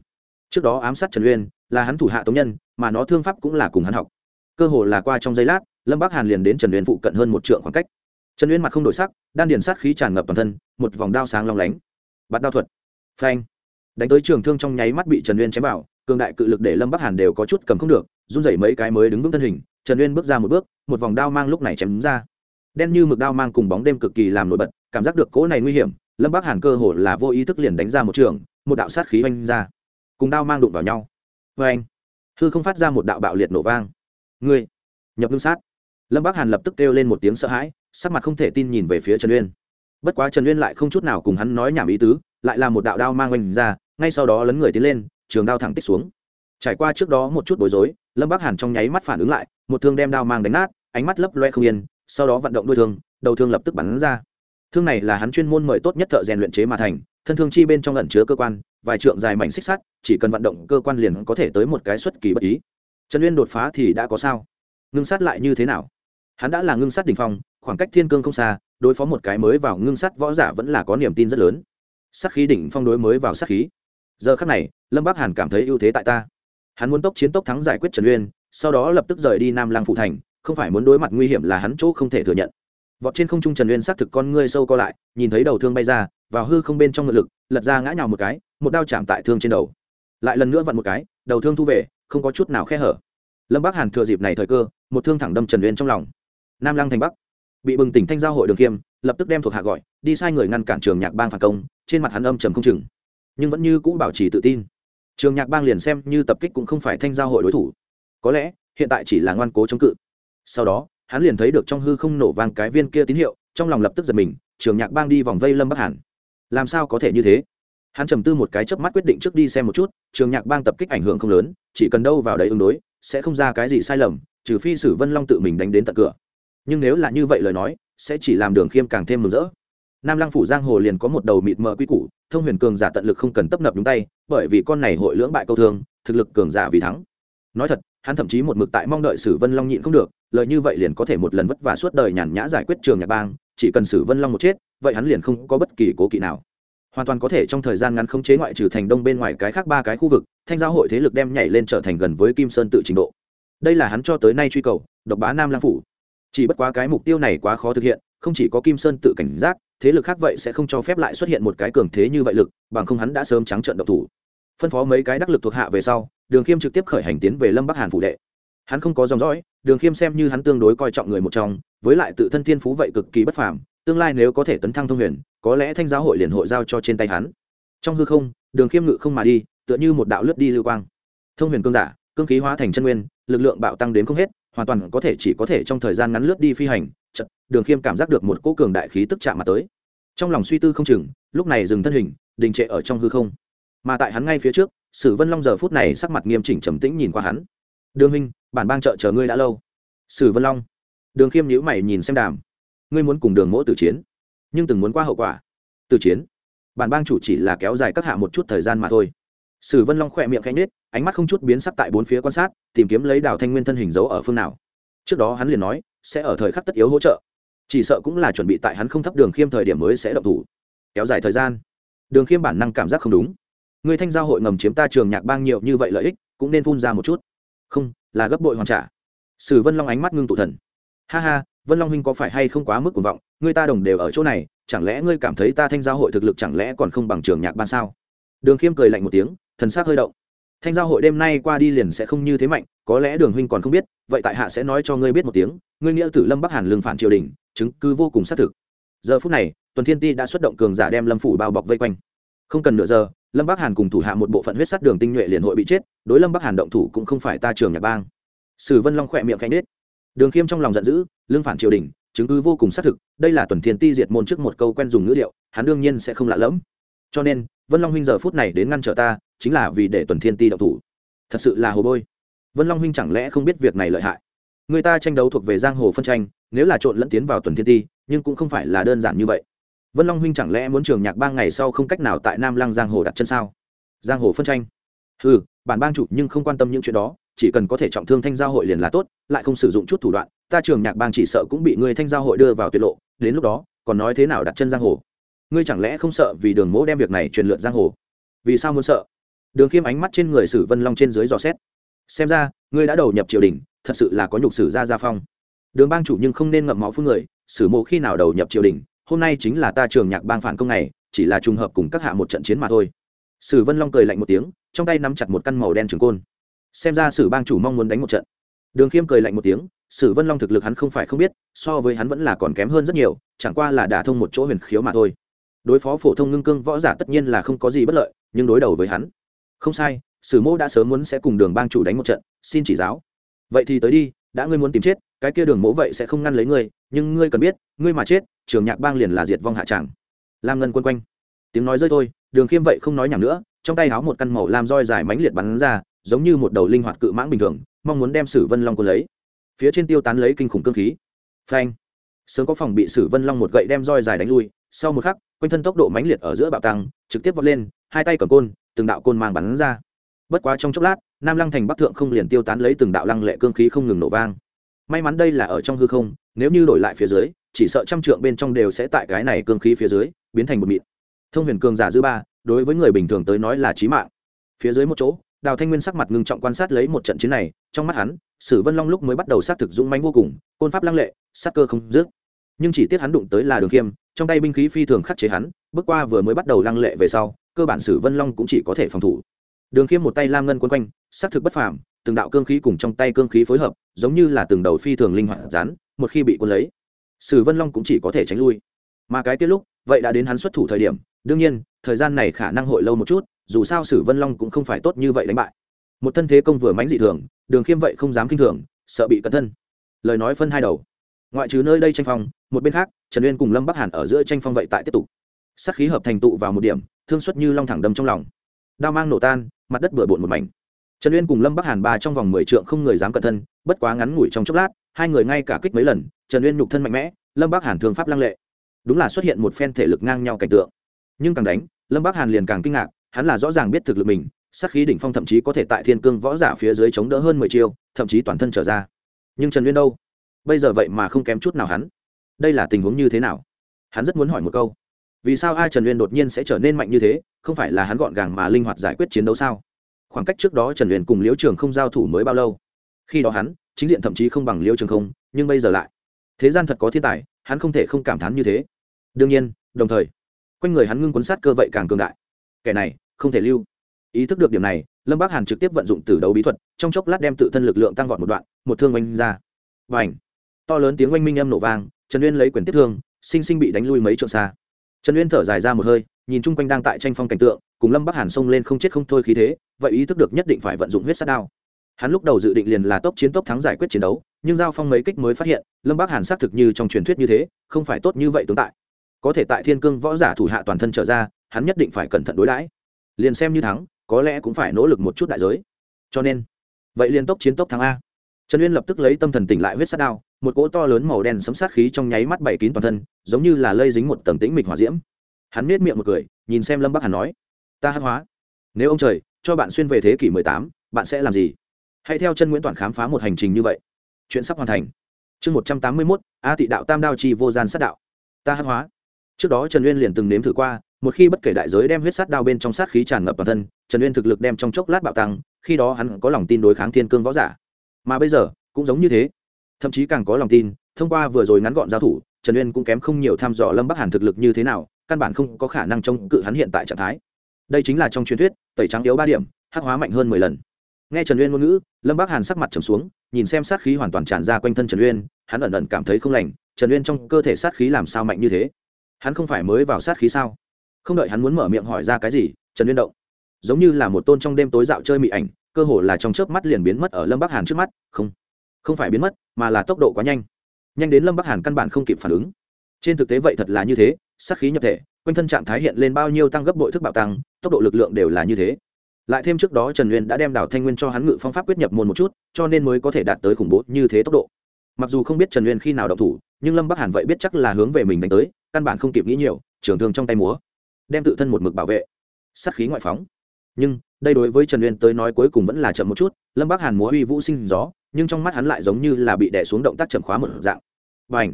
Trước đó ám sát trần uyên, là hắn thủ hạ tống nhân, mà nó thương pháp cũng là cùng hắn học. Cơ hồ là qua trong giây lát, lâm bác hàn liền đến trần uyên phụ cận hơn một trượng khoảng cách. Trần uyên mặt không đổi sắc, đan điền sát khí tràn ngập toàn thân, một vòng đao sáng long lánh. Bắt đao thuật. Phanh. Đánh tới trường thương trong nháy mắt bị trần uyên chém vào, cường đại cự lực để lâm bắc hàn đều có chút cầm không được, run rẩy mấy cái mới đứng vững thân hình, trần uyên bước ra một bước, một vòng đao mang lúc này chém ra đen như mực đao mang cùng bóng đêm cực kỳ làm nổi bật, cảm giác được cỗ này nguy hiểm, lâm bắc hàn cơ hồ là vô ý thức liền đánh ra một trường, một đạo sát khí oanh ra, cùng đao mang đụng vào nhau. Vê anh, hư không phát ra một đạo bạo liệt nổ vang. Ngươi, nhập ngưng sát. Lâm bắc hàn lập tức kêu lên một tiếng sợ hãi, sắc mặt không thể tin nhìn về phía trần uyên. Bất quá trần uyên lại không chút nào cùng hắn nói nhảm ý tứ, lại là một đạo đao mang oanh ra, ngay sau đó lấn người tiến lên, trường đao thẳng tích xuống. Trải qua trước đó một chút bối rối, lâm bắc hàn trong nháy mắt phản ứng lại, một thương đem đao mang đánh nát, ánh mắt lấp loe không yên sau đó vận động đuôi thương, đầu thương lập tức bắn ra. Thương này là hắn chuyên môn mời tốt nhất thợ rèn luyện chế mà thành, thân thương chi bên trong ẩn chứa cơ quan, vài trượng dài mảnh xích sắt, chỉ cần vận động cơ quan liền có thể tới một cái xuất kỳ bất ý. Trần uyên đột phá thì đã có sao? Ngưng sát lại như thế nào? Hắn đã là ngưng sát đ ỉ n h phong, khoảng cách thiên cương không xa, đối phó một cái mới vào ngưng sát võ giả vẫn là có niềm tin rất lớn. Sát khí đỉnh phong đối mới vào sát khí. Giờ khắc này, lâm bắc hàn cảm thấy ưu thế tại ta. Hắn muốn tốc chiến tốc thắng giải quyết trần uyên, sau đó lập tức rời đi nam lăng phụ thành không phải muốn đối mặt nguy hiểm là hắn chỗ không thể thừa nhận. Vọt trên không trung trần uyên xác thực con ngươi sâu co lại, nhìn thấy đầu thương bay ra, vào hư không bên trong ngự lực, lật ra ngã nhào một cái, một đao chạm tại thương trên đầu. Lại lần nữa vặn một cái, đầu thương thu về, không có chút nào khe hở. Lâm bắc hàn thừa dịp này thời cơ, một thương thẳng đâm trần uyên trong lòng. Nam lăng thành bắc, bị bừng tỉnh thanh giao hội đường khiêm, lập tức đem thuộc hạ gọi, đi sai người ngăn cản trường nhạc bang phản công, trên mặt hắn âm trầm không chừng. Nhưng vẫn như cũ bảo trì tự tin. Trường nhạc bang liền xem như tập kích cũng không phải thanh giao hội đối thủ. Có lẽ, hiện tại chỉ là ngoan cố chống cự sau đó, hắn liền thấy được trong hư không nổ vang cái viên kia tín hiệu, trong lòng lập tức giật mình, trường nhạc bang đi vòng vây lâm bắc hàn. Làm sao có thể như thế? Hắn trầm tư một cái chớp mắt quyết định trước đi xem một chút, trường nhạc bang tập kích ảnh hưởng không lớn, chỉ cần đâu vào đấy ứng đối, sẽ không ra cái gì sai lầm, trừ phi sử vân long tự mình đánh đến tận cửa. Nhưng nếu là như vậy lời nói, sẽ chỉ làm đường khiêm càng thêm mừng rỡ. Nam lăng phủ giang hồ liền có một đầu mịt mờ quy củ, thông huyền cường giả tận lực không cần tấp nập đúng tay, bởi vì con này hội lưỡng bại câu thương, thực lực cường giả vì thắng. Nói thật hắn thậm chí một mực tại mong đợi sử vân long nhịn không được lợi như vậy liền có thể một lần vất vả suốt đời nhàn nhã giải quyết trường nhạc bang, chỉ cần sử vân long một chết, vậy hắn liền không có bất kỳ cố kỵ nào. Hoàn toàn có thể trong thời gian ngắn khống chế ngoại trừ thành đông bên ngoài cái khác ba cái khu vực, thanh giáo hội thế lực đem nhảy lên trở thành gần với kim sơn tự trình độ. Đây là hắn cho tới nay truy cầu, độc bá nam lang phủ. Chỉ bất quá cái mục tiêu này quá khó thực hiện, không chỉ có kim sơn tự cảnh giác, thế lực khác vậy sẽ không cho phép lại xuất hiện một cái cường thế như vậy lực, bằng không hắn đã sớm trắng trận độc thủ phân phó mấy cái đắc lực thuộc hạ về sau, đường khiêm trực tiếp khởi hành tiến về lâm bắc hàn phủ đệ. Hắn không có dòng dõi, đường khiêm xem như hắn tương đối coi trọng người một trong, với lại tự thân thiên phú vậy cực kỳ bất phàm, tương lai nếu có thể tấn thăng thông huyền, có lẽ thanh giáo hội liền hội giao cho trên tay hắn. Trong hư không, đường khiêm ngự không mà đi, tựa như một đạo lướt đi lưu quang. Thông huyền cương giả, cương khí hóa thành chân nguyên, lực lượng bạo tăng đến không hết, hoàn toàn có thể chỉ có thể trong thời gian ngắn lướt đi phi hành chật đường khiêm cảm giác được một cỗ cường đại khí tức chạm mặt tới. Trong lòng suy tư không chừng, lúc này dừng thân hình, đình trệ ở trong hư không mà tại hắn ngay phía trước, sử vân long giờ phút này sắc mặt nghiêm chỉnh trầm tĩnh nhìn qua hắn. Đường huynh, bản bang chợ chờ ngươi đã lâu. Sử vân long. Đường khiêm nhữ mày nhìn xem đàm. Ngươi muốn cùng đường mỗ tử chiến, nhưng từng muốn qua hậu quả. Từ chiến? Bản bang chủ chỉ là kéo dài các hạ một chút thời gian mà thôi. Sử vân long khỏe miệng khẽ nhết ánh mắt không chút biến sắc tại bốn phía quan sát, tìm kiếm lấy đào thanh nguyên thân hình dấu ở phương nào. Trước đó hắn liền nói, sẽ ở thời khắc tất yếu hỗ trợ, chỉ sợ cũng là chuẩn bị tại hắn không thấp đường khiêm thời điểm mới sẽ động thủ. Kéo dài thời gian? Đường khiêm bản năng cảm giác không đúng người thanh giao hội ngầm chiếm ta trường nhạc bang nhiều như vậy lợi ích, cũng nên phun ra một chút. Không, là gấp bội hoàn trả. Sử vân long ánh mắt ngưng tụ thần. Ha ha, vân long huynh có phải hay không quá mức cuồng vọng người ta đồng đều ở chỗ này, chẳng lẽ ngươi cảm thấy ta thanh giao hội thực lực chẳng lẽ còn không bằng trường nhạc ban sao? Đường khiêm cười lạnh một tiếng, thần s á c hơi động. Thanh giao hội đêm nay qua đi liền sẽ không như thế mạnh, có lẽ đường huynh còn không biết, vậy tại hạ sẽ nói cho ngươi biết một tiếng, ngươi nghĩa tử lâm bắc hàn lương phản triều đình, chứng cứ vô cùng xác thực. Giờ phút này, tuần thiên ti đã xuất động cường giả đem lâm phủ bao bọc vây quanh. Không cần nửa giờ lâm bắc hàn cùng thủ hạ một bộ phận huyết sắt đường tinh nhuệ liền hội bị chết, đối lâm bắc hàn động thủ cũng không phải ta trường nhạc bang. Sử vân long khỏe miệng cánh nết đường khiêm trong lòng giận dữ, lương phản triều đình, chứng cứ vô cùng xác thực, đây là tuần thiên ti diệt môn trước một câu quen dùng ngữ liệu hắn đương nhiên sẽ không lạ lẫm. Cho nên, vân long huynh giờ phút này đến ngăn trở ta, chính là vì để tuần thiên ti động thủ. Thật sự là hồ bôi. Vân long huynh chẳng lẽ không biết việc này lợi hại? Người ta tranh đấu thuộc về giang hồ phân tranh, nếu là trộn lẫn tiến vào tuần thiên ti, nhưng cũng không phải là đơn giản như vậy vân long huynh chẳng lẽ muốn trường nhạc bang ngày sau không cách nào tại nam lăng giang hồ đặt chân sao? Giang hồ phân tranh. Ừ bản bang chủ nhưng không quan tâm những chuyện đó, chỉ cần có thể trọng thương thanh giao hội liền là tốt, lại không sử dụng chút thủ đoạn, ta trường nhạc bang chỉ sợ cũng bị người thanh giao hội đưa vào tuyệt lộ, đến lúc đó, còn nói thế nào đặt chân giang hồ? Ngươi chẳng lẽ không sợ vì đường mỗ đem việc này truyền lượn giang hồ? Vì sao muốn sợ? Đường khiêm ánh mắt trên người sử vân long trên dưới dò xét. Xem ra, ngươi đã đầu nhập triều đình, thật sự là có nhục sử gia gia phong. Đường bang chủ nhưng không nên ngậm máu phương người, sử mộ khi nào đầu nhập triều đình hôm nay chính là ta trường nhạc bang phản công này chỉ là trùng hợp cùng các hạ một trận chiến mà thôi. Sử vân long cười lạnh một tiếng, trong tay nắm chặt một căn màu đen trường côn. Xem ra sử bang chủ mong muốn đánh một trận. Đường khiêm cười lạnh một tiếng, sử vân long thực lực hắn không phải không biết, so với hắn vẫn là còn kém hơn rất nhiều, chẳng qua là đả thông một chỗ huyền khiếu mà thôi. Đối phó phổ thông ngưng cương võ giả tất nhiên là không có gì bất lợi, nhưng đối đầu với hắn, không sai, sử mô đã sớm muốn sẽ cùng đường bang chủ đánh một trận, xin chỉ giáo. Vậy thì tới đi, đã ngươi muốn tìm chết, cái kia đường mỗ vậy sẽ không ngăn lấy ngươi, nhưng ngươi cần biết, ngươi mà chết trường nhạc bang liền là diệt vong hạ tràng. Lam ngân quân quanh. Tiếng nói rơi thôi, đường khiêm vậy không nói nhảm nữa, trong tay háo một căn màu lam roi dài mánh liệt bắn ra, giống như một đầu linh hoạt cự mãng bình thường, mong muốn đem sử vân long quân lấy. Phía trên tiêu tán lấy kinh khủng cơ khí. Phanh. Sớm có phòng bị sử vân long một gậy đem roi dài đánh lui, sau một khắc, quanh thân tốc độ mãnh liệt ở giữa bạo tăng, trực tiếp vọt lên, hai tay cầm côn, từng đạo côn mang bắn ra. Bất quá trong chốc lát, nam lăng thành bắc thượng không liền tiêu tán lấy từng đạo lăng lệ cương khí không ngừng nổ vang. May mắn đây là ở trong hư không, nếu như đổi lại phía dưới chỉ sợ trăm trượng bên trong đều sẽ tại cái này cương khí phía dưới, biến thành một mịn. Thông huyền cường giả dư ba, đối với người bình thường tới nói là chí mạng. Phía dưới một chỗ, đào thanh nguyên sắc mặt ngưng trọng quan sát lấy một trận chiến này, trong mắt hắn, sử vân long lúc mới bắt đầu xác thực dũng mãnh vô cùng, côn pháp lăng lệ, sát cơ không dứt. Nhưng chỉ tiếc hắn đụng tới là đường khiêm, trong tay binh khí phi thường khắc chế hắn, bước qua vừa mới bắt đầu lăng lệ về sau, cơ bản sử vân long cũng chỉ có thể phòng thủ. Đường khiêm một tay lam ngân quấn quanh xác thực bất phàm, từng đạo cương khí cùng trong tay cương khí phối hợp, giống như là từng đầu phi thường linh hoạt rán một khi bị quân lấy sử vân long cũng chỉ có thể tránh lui. Mà cái tiết lúc, vậy đã đến hắn xuất thủ thời điểm, đương nhiên, thời gian này khả năng hội lâu một chút, dù sao sử vân long cũng không phải tốt như vậy đánh bại. Một thân thế công vừa mánh dị thường, đường khiêm vậy không dám kinh thường, sợ bị cẩn thân. Lời nói phân hai đầu. Ngoại trừ nơi đây tranh phong, một bên khác, trần uyên cùng lâm bắc hàn ở giữa tranh phong vậy tại tiếp tục. Sắc khí hợp thành tụ vào một điểm, thương xuất như long thẳng đâm trong lòng. Đao mang nổ tan, mặt đất bừa bộn một mảnh. Trần uyên cùng lâm bắc hàn ba trong vòng mười trượng không người dám cẩn thân, bất quá ngắn ngủi trong chốc lát, hai người ngay cả kích mấy lần trần uyên nhục thân mạnh mẽ, lâm bắc hàn thương pháp lăng lệ. Đúng là xuất hiện một phen thể lực ngang nhau cảnh tượng. Nhưng càng đánh, lâm bắc hàn liền càng kinh ngạc, hắn là rõ ràng biết thực lực mình sắc khí đỉnh phong thậm chí có thể tại thiên cương võ giả phía dưới chống đỡ hơn mười chiêu, thậm chí toàn thân trở ra. Nhưng trần uyên đâu? Bây giờ vậy mà không kém chút nào hắn. Đây là tình huống như thế nào? Hắn rất muốn hỏi một câu. Vì sao ai trần uyên đột nhiên sẽ trở nên mạnh như thế, không phải là hắn gọn gàng mà linh hoạt giải quyết chiến đấu sao? Khoảng cách trước đó trần uyên cùng liễu trường không giao thủ mới bao lâu. Khi đó hắn, chính diện thậm chí không bằng liễu trường không, nhưng bây giờ lại thế gian thật có thiên tài, hắn không thể không cảm thán như thế. Đương nhiên, đồng thời, quanh người hắn ngưng cuốn sát cơ vậy càng cường đại. Kẻ này, không thể lưu. Ý thức được điểm này, lâm bác hàn trực tiếp vận dụng từ đấu bí thuật, trong chốc lát đem tự thân lực lượng tăng vọt một đoạn, một thương oanh ra. Và ảnh to lớn tiếng oanh minh âm nổ vang, trần uyên lấy quyền tiếp thương, sinh sinh bị đánh lui mấy trượng xa. Trần uyên thở dài ra một hơi, nhìn chung quanh đang tại tranh phong cảnh tượng, cùng lâm bắc hàn xông lên không chết không thôi khí thế, vậy ý thức được nhất định phải vận dụng huyết sát đao. Hắn lúc đầu dự định liền là tốc chiến tốc thắng giải quyết chiến đấu nhưng giao phong mấy kích mới phát hiện, lâm bắc hàn xác thực như trong truyền thuyết như thế, không phải tốt như vậy tương tại. Có thể tại thiên cương võ giả thủ hạ toàn thân trở ra, hắn nhất định phải cẩn thận đối đãi. Liền xem như thắng, có lẽ cũng phải nỗ lực một chút đại giới. Cho nên, vậy liên tốc chiến tốc thắng a. Trần uyên lập tức lấy tâm thần tỉnh lại huyết sát đao, một cỗ to lớn màu đen sấm sát khí trong nháy mắt bảy kín toàn thân, giống như là lây dính một tầng tĩnh mịch hỏa diễm. Hắn nết miệng một cười, nhìn xem lâm bắc hàn nói, ta hát hóa. Nếu ông trời, cho bạn xuyên về thế kỷ mười tám, bạn sẽ làm gì? Hãy theo chân nguyễn toàn khám phá một hành trình như vậy chuyện sắp hoàn thành. Chương một trăm tám mươi mốt, a tị đạo tam đao chi vô gian sát đạo. Ta hắc hóa. Trước đó trần uyên liền từng nếm thử qua, một khi bất kể đại giới đem huyết sát đao bên trong sát khí tràn ngập toàn thân, trần uyên thực lực đem trong chốc lát bạo tăng, khi đó hắn có lòng tin đối kháng thiên cương võ giả. Mà bây giờ, cũng giống như thế. Thậm chí càng có lòng tin, thông qua vừa rồi ngắn gọn giao thủ, trần uyên cũng kém không nhiều thăm dò lâm bắc hàn thực lực như thế nào, căn bản không có khả năng chống cự hắn hiện tại trạng thái. Đây chính là trong truyền thuyết, tẩy trắng yếu ba điểm, hắc hóa mạnh hơn mười lần. Nghe trần uyên ngôn ngữ, lâm bắc hàn sắc mặt trầm xuống nhìn xem sát khí hoàn toàn tràn ra quanh thân trần uyên, hắn ẩn ẩn cảm thấy không lành, trần uyên trong cơ thể sát khí làm sao mạnh như thế? Hắn không phải mới vào sát khí sao? Không đợi hắn muốn mở miệng hỏi ra cái gì, trần uyên động. Giống như là một tôn trong đêm tối dạo chơi mị ảnh, cơ hồ là trong chớp mắt liền biến mất ở lâm bắc hàn trước mắt. Không không phải biến mất, mà là tốc độ quá nhanh. Nhanh đến lâm bắc hàn căn bản không kịp phản ứng. Trên thực tế vậy thật là như thế, sát khí nhập thể, quanh thân trạng thái hiện lên bao nhiêu tăng gấp bội thức bạo tăng, tốc độ lực lượng đều là như thế lại thêm trước đó trần nguyên đã đem đào thanh nguyên cho hắn ngự phong pháp quyết nhập môn một chút, cho nên mới có thể đạt tới khủng bố như thế tốc độ. Mặc dù không biết trần nguyên khi nào động thủ, nhưng lâm bắc hàn vậy biết chắc là hướng về mình đánh tới, căn bản không kịp nghĩ nhiều, trường thương trong tay múa, đem tự thân một mực bảo vệ. Sát khí ngoại phóng. Nhưng, đây đối với trần nguyên tới nói cuối cùng vẫn là chậm một chút, lâm bắc hàn múa uy vũ sinh gió, nhưng trong mắt hắn lại giống như là bị đè xuống động tác chậm khóa một dạng. Và ảnh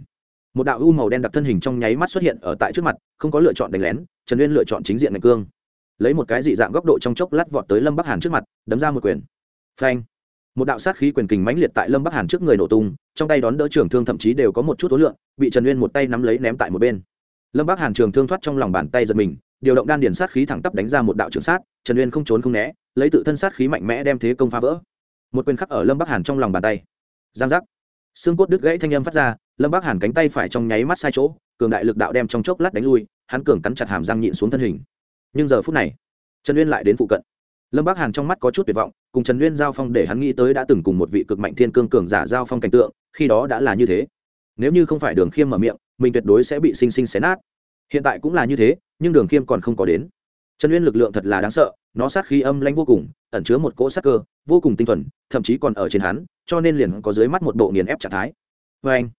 một đạo u màu đen đặc thân hình trong nháy mắt xuất hiện ở tại trước mặt, không có lựa chọn đánh lén, trần uyên lựa chọn chính diện ngạch cương lấy một cái dị dạng góc độ trong chốc lát vọt tới lâm bắc hàn trước mặt, đấm ra một quyền. Phanh. Một đạo sát khí quyền kình mãnh liệt tại lâm bắc hàn trước người nổ tung, trong tay đón đỡ trường thương thậm chí đều có một chút ối lượng, bị trần uyên một tay nắm lấy ném tại một bên. Lâm bắc hàn trường thương thoát trong lòng bàn tay giật mình, điều động đan điền sát khí thẳng tắp đánh ra một đạo trường sát, trần uyên không trốn không né, lấy tự thân sát khí mạnh mẽ đem thế công phá vỡ. Một quyền khắc ở lâm bắc hàn trong lòng bàn tay. Giang giác. Xương cốt đứt gãy thanh âm phát ra, lâm bắc hàn cánh tay phải trong nháy mắt sai chỗ, cường đại lực đạo đem trong chốc lát đánh lui, hắn cường cắn chặt hàm răng nhịn xuống thân hình nhưng giờ phút này, trần uyên lại đến phụ cận. Lâm bắc hàn trong mắt có chút tuyệt vọng, cùng trần uyên giao phong để hắn nghĩ tới đã từng cùng một vị cực mạnh thiên cương cường giả giao phong cảnh tượng, khi đó đã là như thế. Nếu như không phải đường khiêm mở miệng, mình tuyệt đối sẽ bị sinh sinh xé nát. Hiện tại cũng là như thế, nhưng đường khiêm còn không có đến. Trần uyên lực lượng thật là đáng sợ, nó sát khí âm lãnh vô cùng, ẩn chứa một cỗ sát cơ, vô cùng tinh thuần, thậm chí còn ở trên hắn, cho nên liền có dưới mắt một bộ nghiền ép trạng thái. Vê anh,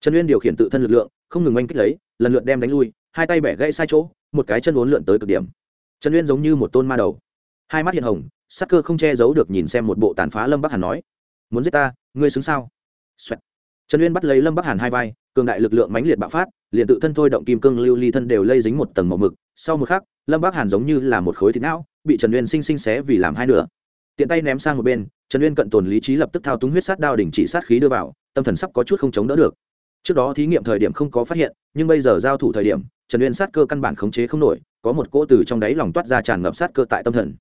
trần uyên điều khiển tự thân lực lượng, không ngừng oanh kích lấy, lần lượt đem đánh lui, hai tay bẻ gãy sai chỗ, một cái chân uốn lượn tới cực điểm trần uyên giống như một tôn ma đầu. Hai mắt hiện hồng, sắc cơ không che giấu được nhìn xem một bộ tàn phá lâm bắc hàn nói, muốn giết ta, ngươi xứng sao? Xoẹt. trần uyên bắt lấy lâm bắc hàn hai vai, cường đại lực lượng mãnh liệt bạo phát, liền tự thân thôi động kim cương lưu ly thân đều lây dính một tầng màu mực. Sau một khắc, lâm bắc hàn giống như là một khối thịt não, bị trần uyên sinh sinh xé vì làm hai nửa. Tiện tay ném sang một bên, trần uyên cận tồn lý trí lập tức thao túng huyết sát đao đỉnh chỉ sát khí đưa vào, tâm thần sắp có chút không chống đỡ được trước đó thí nghiệm thời điểm không có phát hiện, nhưng bây giờ giao thủ thời điểm, trần uyên sát cơ căn bản khống chế không nổi, có một cỗ từ trong đáy lòng toát ra tràn ngập sát cơ tại tâm thần.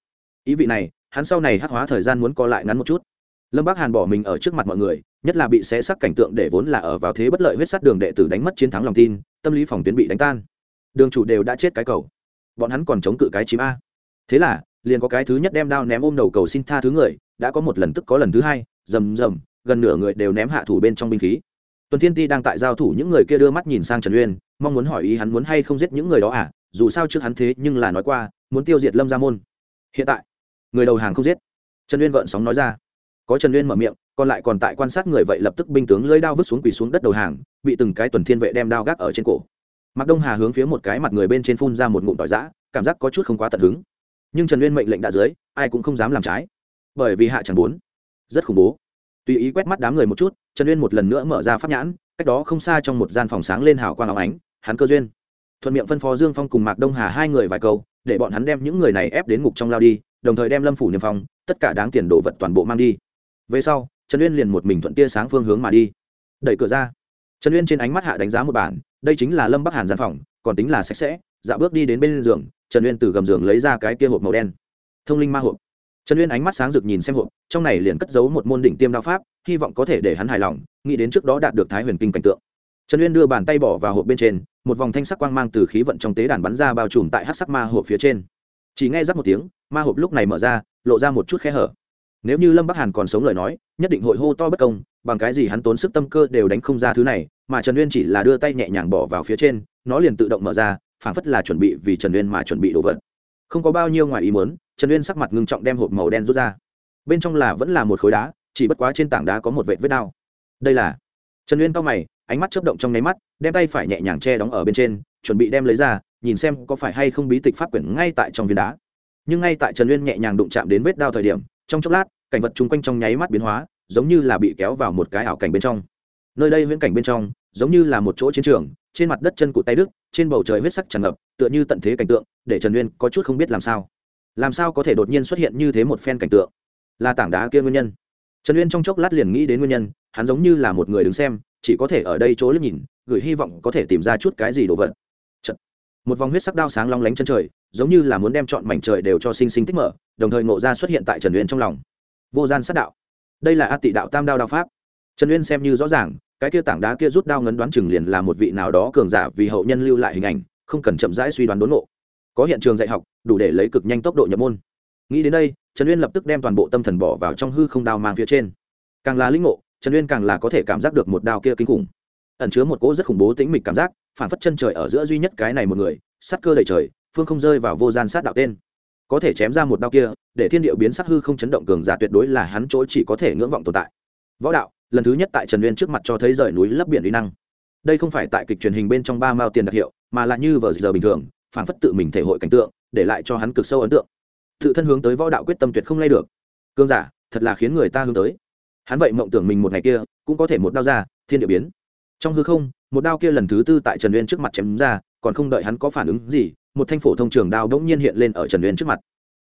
Ý vị này, hắn sau này hắc hóa thời gian muốn co lại ngắn một chút. Lâm bác hàn bỏ mình ở trước mặt mọi người, nhất là bị xé sắc cảnh tượng để vốn là ở vào thế bất lợi huyết sát đường đệ tử đánh mất chiến thắng lòng tin, tâm lý phòng tuyến bị đánh tan. Đường chủ đều đã chết cái cầu. Bọn hắn còn chống cự cái chím a. Thế là, liền có cái thứ nhất đem đao ném ôm đầu cầu xin tha thứ người, đã có một lần tức có lần thứ hai, rầm rầm, gần nửa người đều ném hạ thủ bên trong binh khí tuần thiên ti đang tại giao thủ, những người kia đưa mắt nhìn sang trần uyên, mong muốn hỏi ý hắn muốn hay không giết những người đó à? Dù sao trước hắn thế nhưng là nói qua, muốn tiêu diệt lâm gia môn. Hiện tại, người đầu hàng không giết. Trần uyên gợn sóng nói ra. Có trần uyên mở miệng, còn lại còn tại quan sát người vậy lập tức binh tướng lưỡi đao vứt xuống quỳ xuống đất đầu hàng, bị từng cái tuần thiên vệ đem đao gác ở trên cổ. Mạc đông hà hướng phía một cái mặt người bên trên phun ra một ngụm tỏi giã, cảm giác có chút không quá tận hứng. Nhưng trần uyên mệnh lệnh đã dưới, ai cũng không dám làm trái. Bởi vì hạ chẳng bốn. Rất khủng bố tùy ý quét mắt đám người một chút, trần uyên một lần nữa mở ra pháp nhãn, cách đó không xa trong một gian phòng sáng lên hào quang áo ánh, hắn cơ duyên. Thuận miệng phân phó dương phong cùng mạc đông hà hai người vài câu, để bọn hắn đem những người này ép đến ngục trong lao đi, đồng thời đem lâm phủ niêm phong, tất cả đáng tiền đồ vật toàn bộ mang đi. Về sau, trần uyên liền một mình thuận tia sáng phương hướng mà đi. Đẩy cửa ra, trần uyên trên ánh mắt hạ đánh giá một bản, đây chính là lâm bắc hàn gian phòng, còn tính là sạch sẽ dạo bước đi đến bên giường, trần uyên từ gầm giường lấy ra cái kia hộp màu đen. Thông linh ma hộp trần uyên ánh mắt sáng rực nhìn xem hộp, trong này liền cất giấu một môn đỉnh tiêm đao pháp, hy vọng có thể để hắn hài lòng, nghĩ đến trước đó đạt được thái huyền kinh cảnh tượng. Trần uyên đưa bàn tay bỏ vào hộp bên trên, một vòng thanh sắc quang mang từ khí vận trong tế đàn bắn ra bao trùm tại hát sắc ma hộp phía trên. Chỉ nghe rắc một tiếng, ma hộp lúc này mở ra, lộ ra một chút khe hở. Nếu như lâm bắc hàn còn sống lời nói, nhất định hội hô to bất công, bằng cái gì hắn tốn sức tâm cơ đều đánh không ra thứ này, mà trần uyên chỉ là đưa tay nhẹ nhàng bỏ vào phía trên, nó liền tự động mở ra, phảng phất là chuẩn bị vì trần uyên mà chuẩn bị đồ vật. Không có bao nhiêu ngoài ý muốn trần uyên sắc mặt ngưng trọng đem hộp màu đen rút ra. Bên trong là vẫn là một khối đá, chỉ bất quá trên tảng đá có một vệt vết đao. Đây là trần uyên cao mày, ánh mắt chớp động trong nháy mắt, đem tay phải nhẹ nhàng che đóng ở bên trên, chuẩn bị đem lấy ra, nhìn xem có phải hay không bí tịch pháp quyển ngay tại trong viên đá. Nhưng ngay tại trần uyên nhẹ nhàng đụng chạm đến vết đao thời điểm, trong chốc lát, cảnh vật chung quanh trong nháy mắt biến hóa, giống như là bị kéo vào một cái ảo cảnh bên trong. Nơi đây viễn cảnh bên trong, giống như là một chỗ chiến trường, trên mặt đất chân cụt tay đức, trên bầu trời huyết sắc tràn ngập, tựa như tận thế cảnh tượng, để trần uyên có chút không biết làm sao làm sao có thể đột nhiên xuất hiện như thế một phen cảnh tượng? Là tảng đá kia nguyên nhân. Trần uyên trong chốc lát liền nghĩ đến nguyên nhân, hắn giống như là một người đứng xem, chỉ có thể ở đây chỗ lướt nhìn, gửi hy vọng có thể tìm ra chút cái gì đồ vật. Chật. một vòng huyết sắc đao sáng long lánh chân trời, giống như là muốn đem chọn mảnh trời đều cho sinh sinh tích mở, đồng thời ngộ ra xuất hiện tại trần uyên trong lòng. Vô gian sát đạo. Đây là a tị đạo tam đao đao pháp. Trần uyên xem như rõ ràng, cái kia tảng đá kia rút đao ngấn đoán chừng liền là một vị nào đó cường giả vì hậu nhân lưu lại hình ảnh, không cần chậm rãi suy đoán đốn ngộ. Có hiện trường dạy học đủ để lấy cực nhanh tốc độ nhập môn. Nghĩ đến đây, trần uyên lập tức đem toàn bộ tâm thần bỏ vào trong hư không đao mang phía trên. Càng là linh ngộ, trần uyên càng là có thể cảm giác được một đao kia kinh khủng. Ẩn chứa một cỗ rất khủng bố tĩnh mịch cảm giác, phản phất chân trời ở giữa duy nhất cái này một người sắt cơ đầy trời, phương không rơi vào vô gian sát đạo tên. Có thể chém ra một đao kia, để thiên điệu biến sắc hư không chấn động cường giả tuyệt đối là hắn chỗ chỉ có thể ngưỡng vọng tồn tại. Võ đạo, lần thứ nhất tại trần uyên trước mặt cho thấy rời núi lấp biển uy năng. Đây không phải tại kịch truyền hình bên trong ba mao tiền đặc hiệu, mà là như vờ giờ bình thường phản phất tự mình thể hội cảnh tượng, để lại cho hắn cực sâu ấn tượng. Tự thân hướng tới võ đạo quyết tâm tuyệt không lay được. Cương giả, thật là khiến người ta hướng tới. Hắn vậy mộng tưởng mình một ngày kia, cũng có thể một đao ra, thiên địa biến. Trong hư không, một đao kia lần thứ tư tại trần uyên trước mặt chém ra, còn không đợi hắn có phản ứng gì, một thanh phổ thông trường đao đống nhiên hiện lên ở trần uyên trước mặt.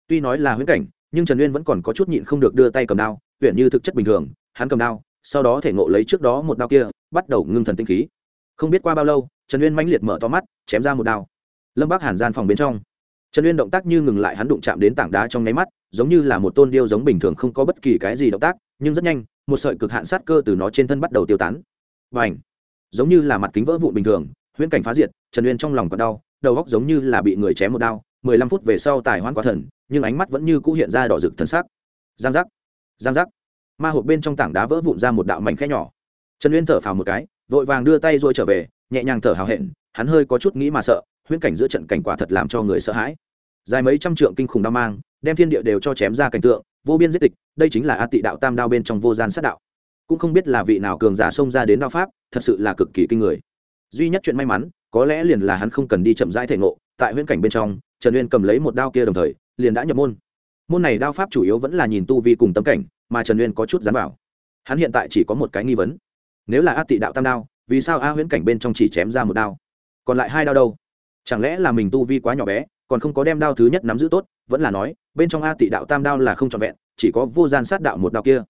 Tuy nói là huyễn cảnh, nhưng trần uyên vẫn còn có chút nhịn không được đưa tay cầm đao huyện như thực chất bình thường, hắn cầm đao, sau đó thể ngộ lấy trước đó một đao kia, bắt đầu ngưng thần tinh khí. Không biết qua bao lâu, trần uyên mãnh liệt mở to mắt, chém ra một đao lâm bác hàn gian phòng bên trong trần uyên động tác như ngừng lại hắn đụng chạm đến tảng đá trong nháy mắt giống như là một tôn điêu giống bình thường không có bất kỳ cái gì động tác nhưng rất nhanh một sợi cực hạn sát cơ từ nó trên thân bắt đầu tiêu tán và ảnh giống như là mặt kính vỡ vụn bình thường huyễn cảnh phá diệt trần uyên trong lòng còn đau đầu góc giống như là bị người chém một đao mười lăm phút về sau tài hoan quá thần nhưng ánh mắt vẫn như cũ hiện ra đỏ rực thần sắc giang giác giang giác ma hộp bên trong tảng đá vỡ vụn ra một đạo mảnh khẽ nhỏ trần uyên thở phào một cái vội vàng đưa tay rồi trở về nhẹ nhàng thở hào hẹn hắn hơi có chút nghĩ mà sợ huyễn cảnh giữa trận cảnh quả thật làm cho người sợ hãi. Dài mấy trăm trượng kinh khủng đao mang, đem thiên địa đều cho chém ra cảnh tượng, vô biên giết tịch, đây chính là a tị đạo tam đao bên trong vô gian sát đạo. Cũng không biết là vị nào cường giả xông ra đến đao pháp, thật sự là cực kỳ kinh người. Duy nhất chuyện may mắn, có lẽ liền là hắn không cần đi chậm rãi thể ngộ, tại huyễn cảnh bên trong, trần uyên cầm lấy một đao kia đồng thời, liền đã nhập môn. Môn này đao pháp chủ yếu vẫn là nhìn tu vi cùng tấm cảnh, mà trần uyên có chút dán vào hắn hiện tại chỉ có một cái nghi vấn. Nếu là a tị đạo tam đao, vì sao a huyễn cảnh bên trong chỉ chém ra một đao? Còn lại hai đao đâu? Chẳng lẽ là mình tu vi quá nhỏ bé, còn không có đem đao thứ nhất nắm giữ tốt, vẫn là nói, bên trong a tị đạo tam đao là không trọn vẹn, chỉ có vô gian sát đạo một đạo kia.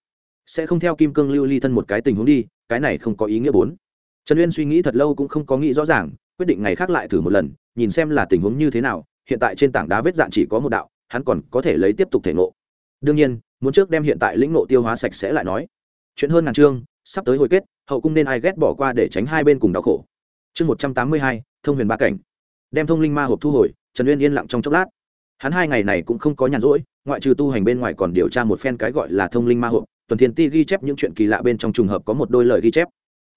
Sẽ không theo kim cương lưu ly thân một cái tình huống đi, cái này không có ý nghĩa bốn. Trần uyên suy nghĩ thật lâu cũng không có nghĩ rõ ràng, quyết định ngày khác lại thử một lần, nhìn xem là tình huống như thế nào, hiện tại trên tảng đá vết dạn chỉ có một đạo, hắn còn có thể lấy tiếp tục thể ngộ. Đương nhiên, muốn trước đem hiện tại lĩnh ngộ tiêu hóa sạch sẽ lại nói. Chuyện hơn ngàn chương, sắp tới hồi kết, hậu cung nên ai ghét bỏ qua để tránh hai bên cùng đau khổ. Chương một trăm tám mươi hai, thông huyền ba cảnh đem thông linh ma hộp thu hồi, trần uyên yên lặng trong chốc lát. Hắn hai ngày này cũng không có nhàn rỗi, ngoại trừ tu hành bên ngoài còn điều tra một phen cái gọi là thông linh ma hộp, tuần thiên ti ghi chép những chuyện kỳ lạ bên trong trùng hợp có một đôi lời ghi chép.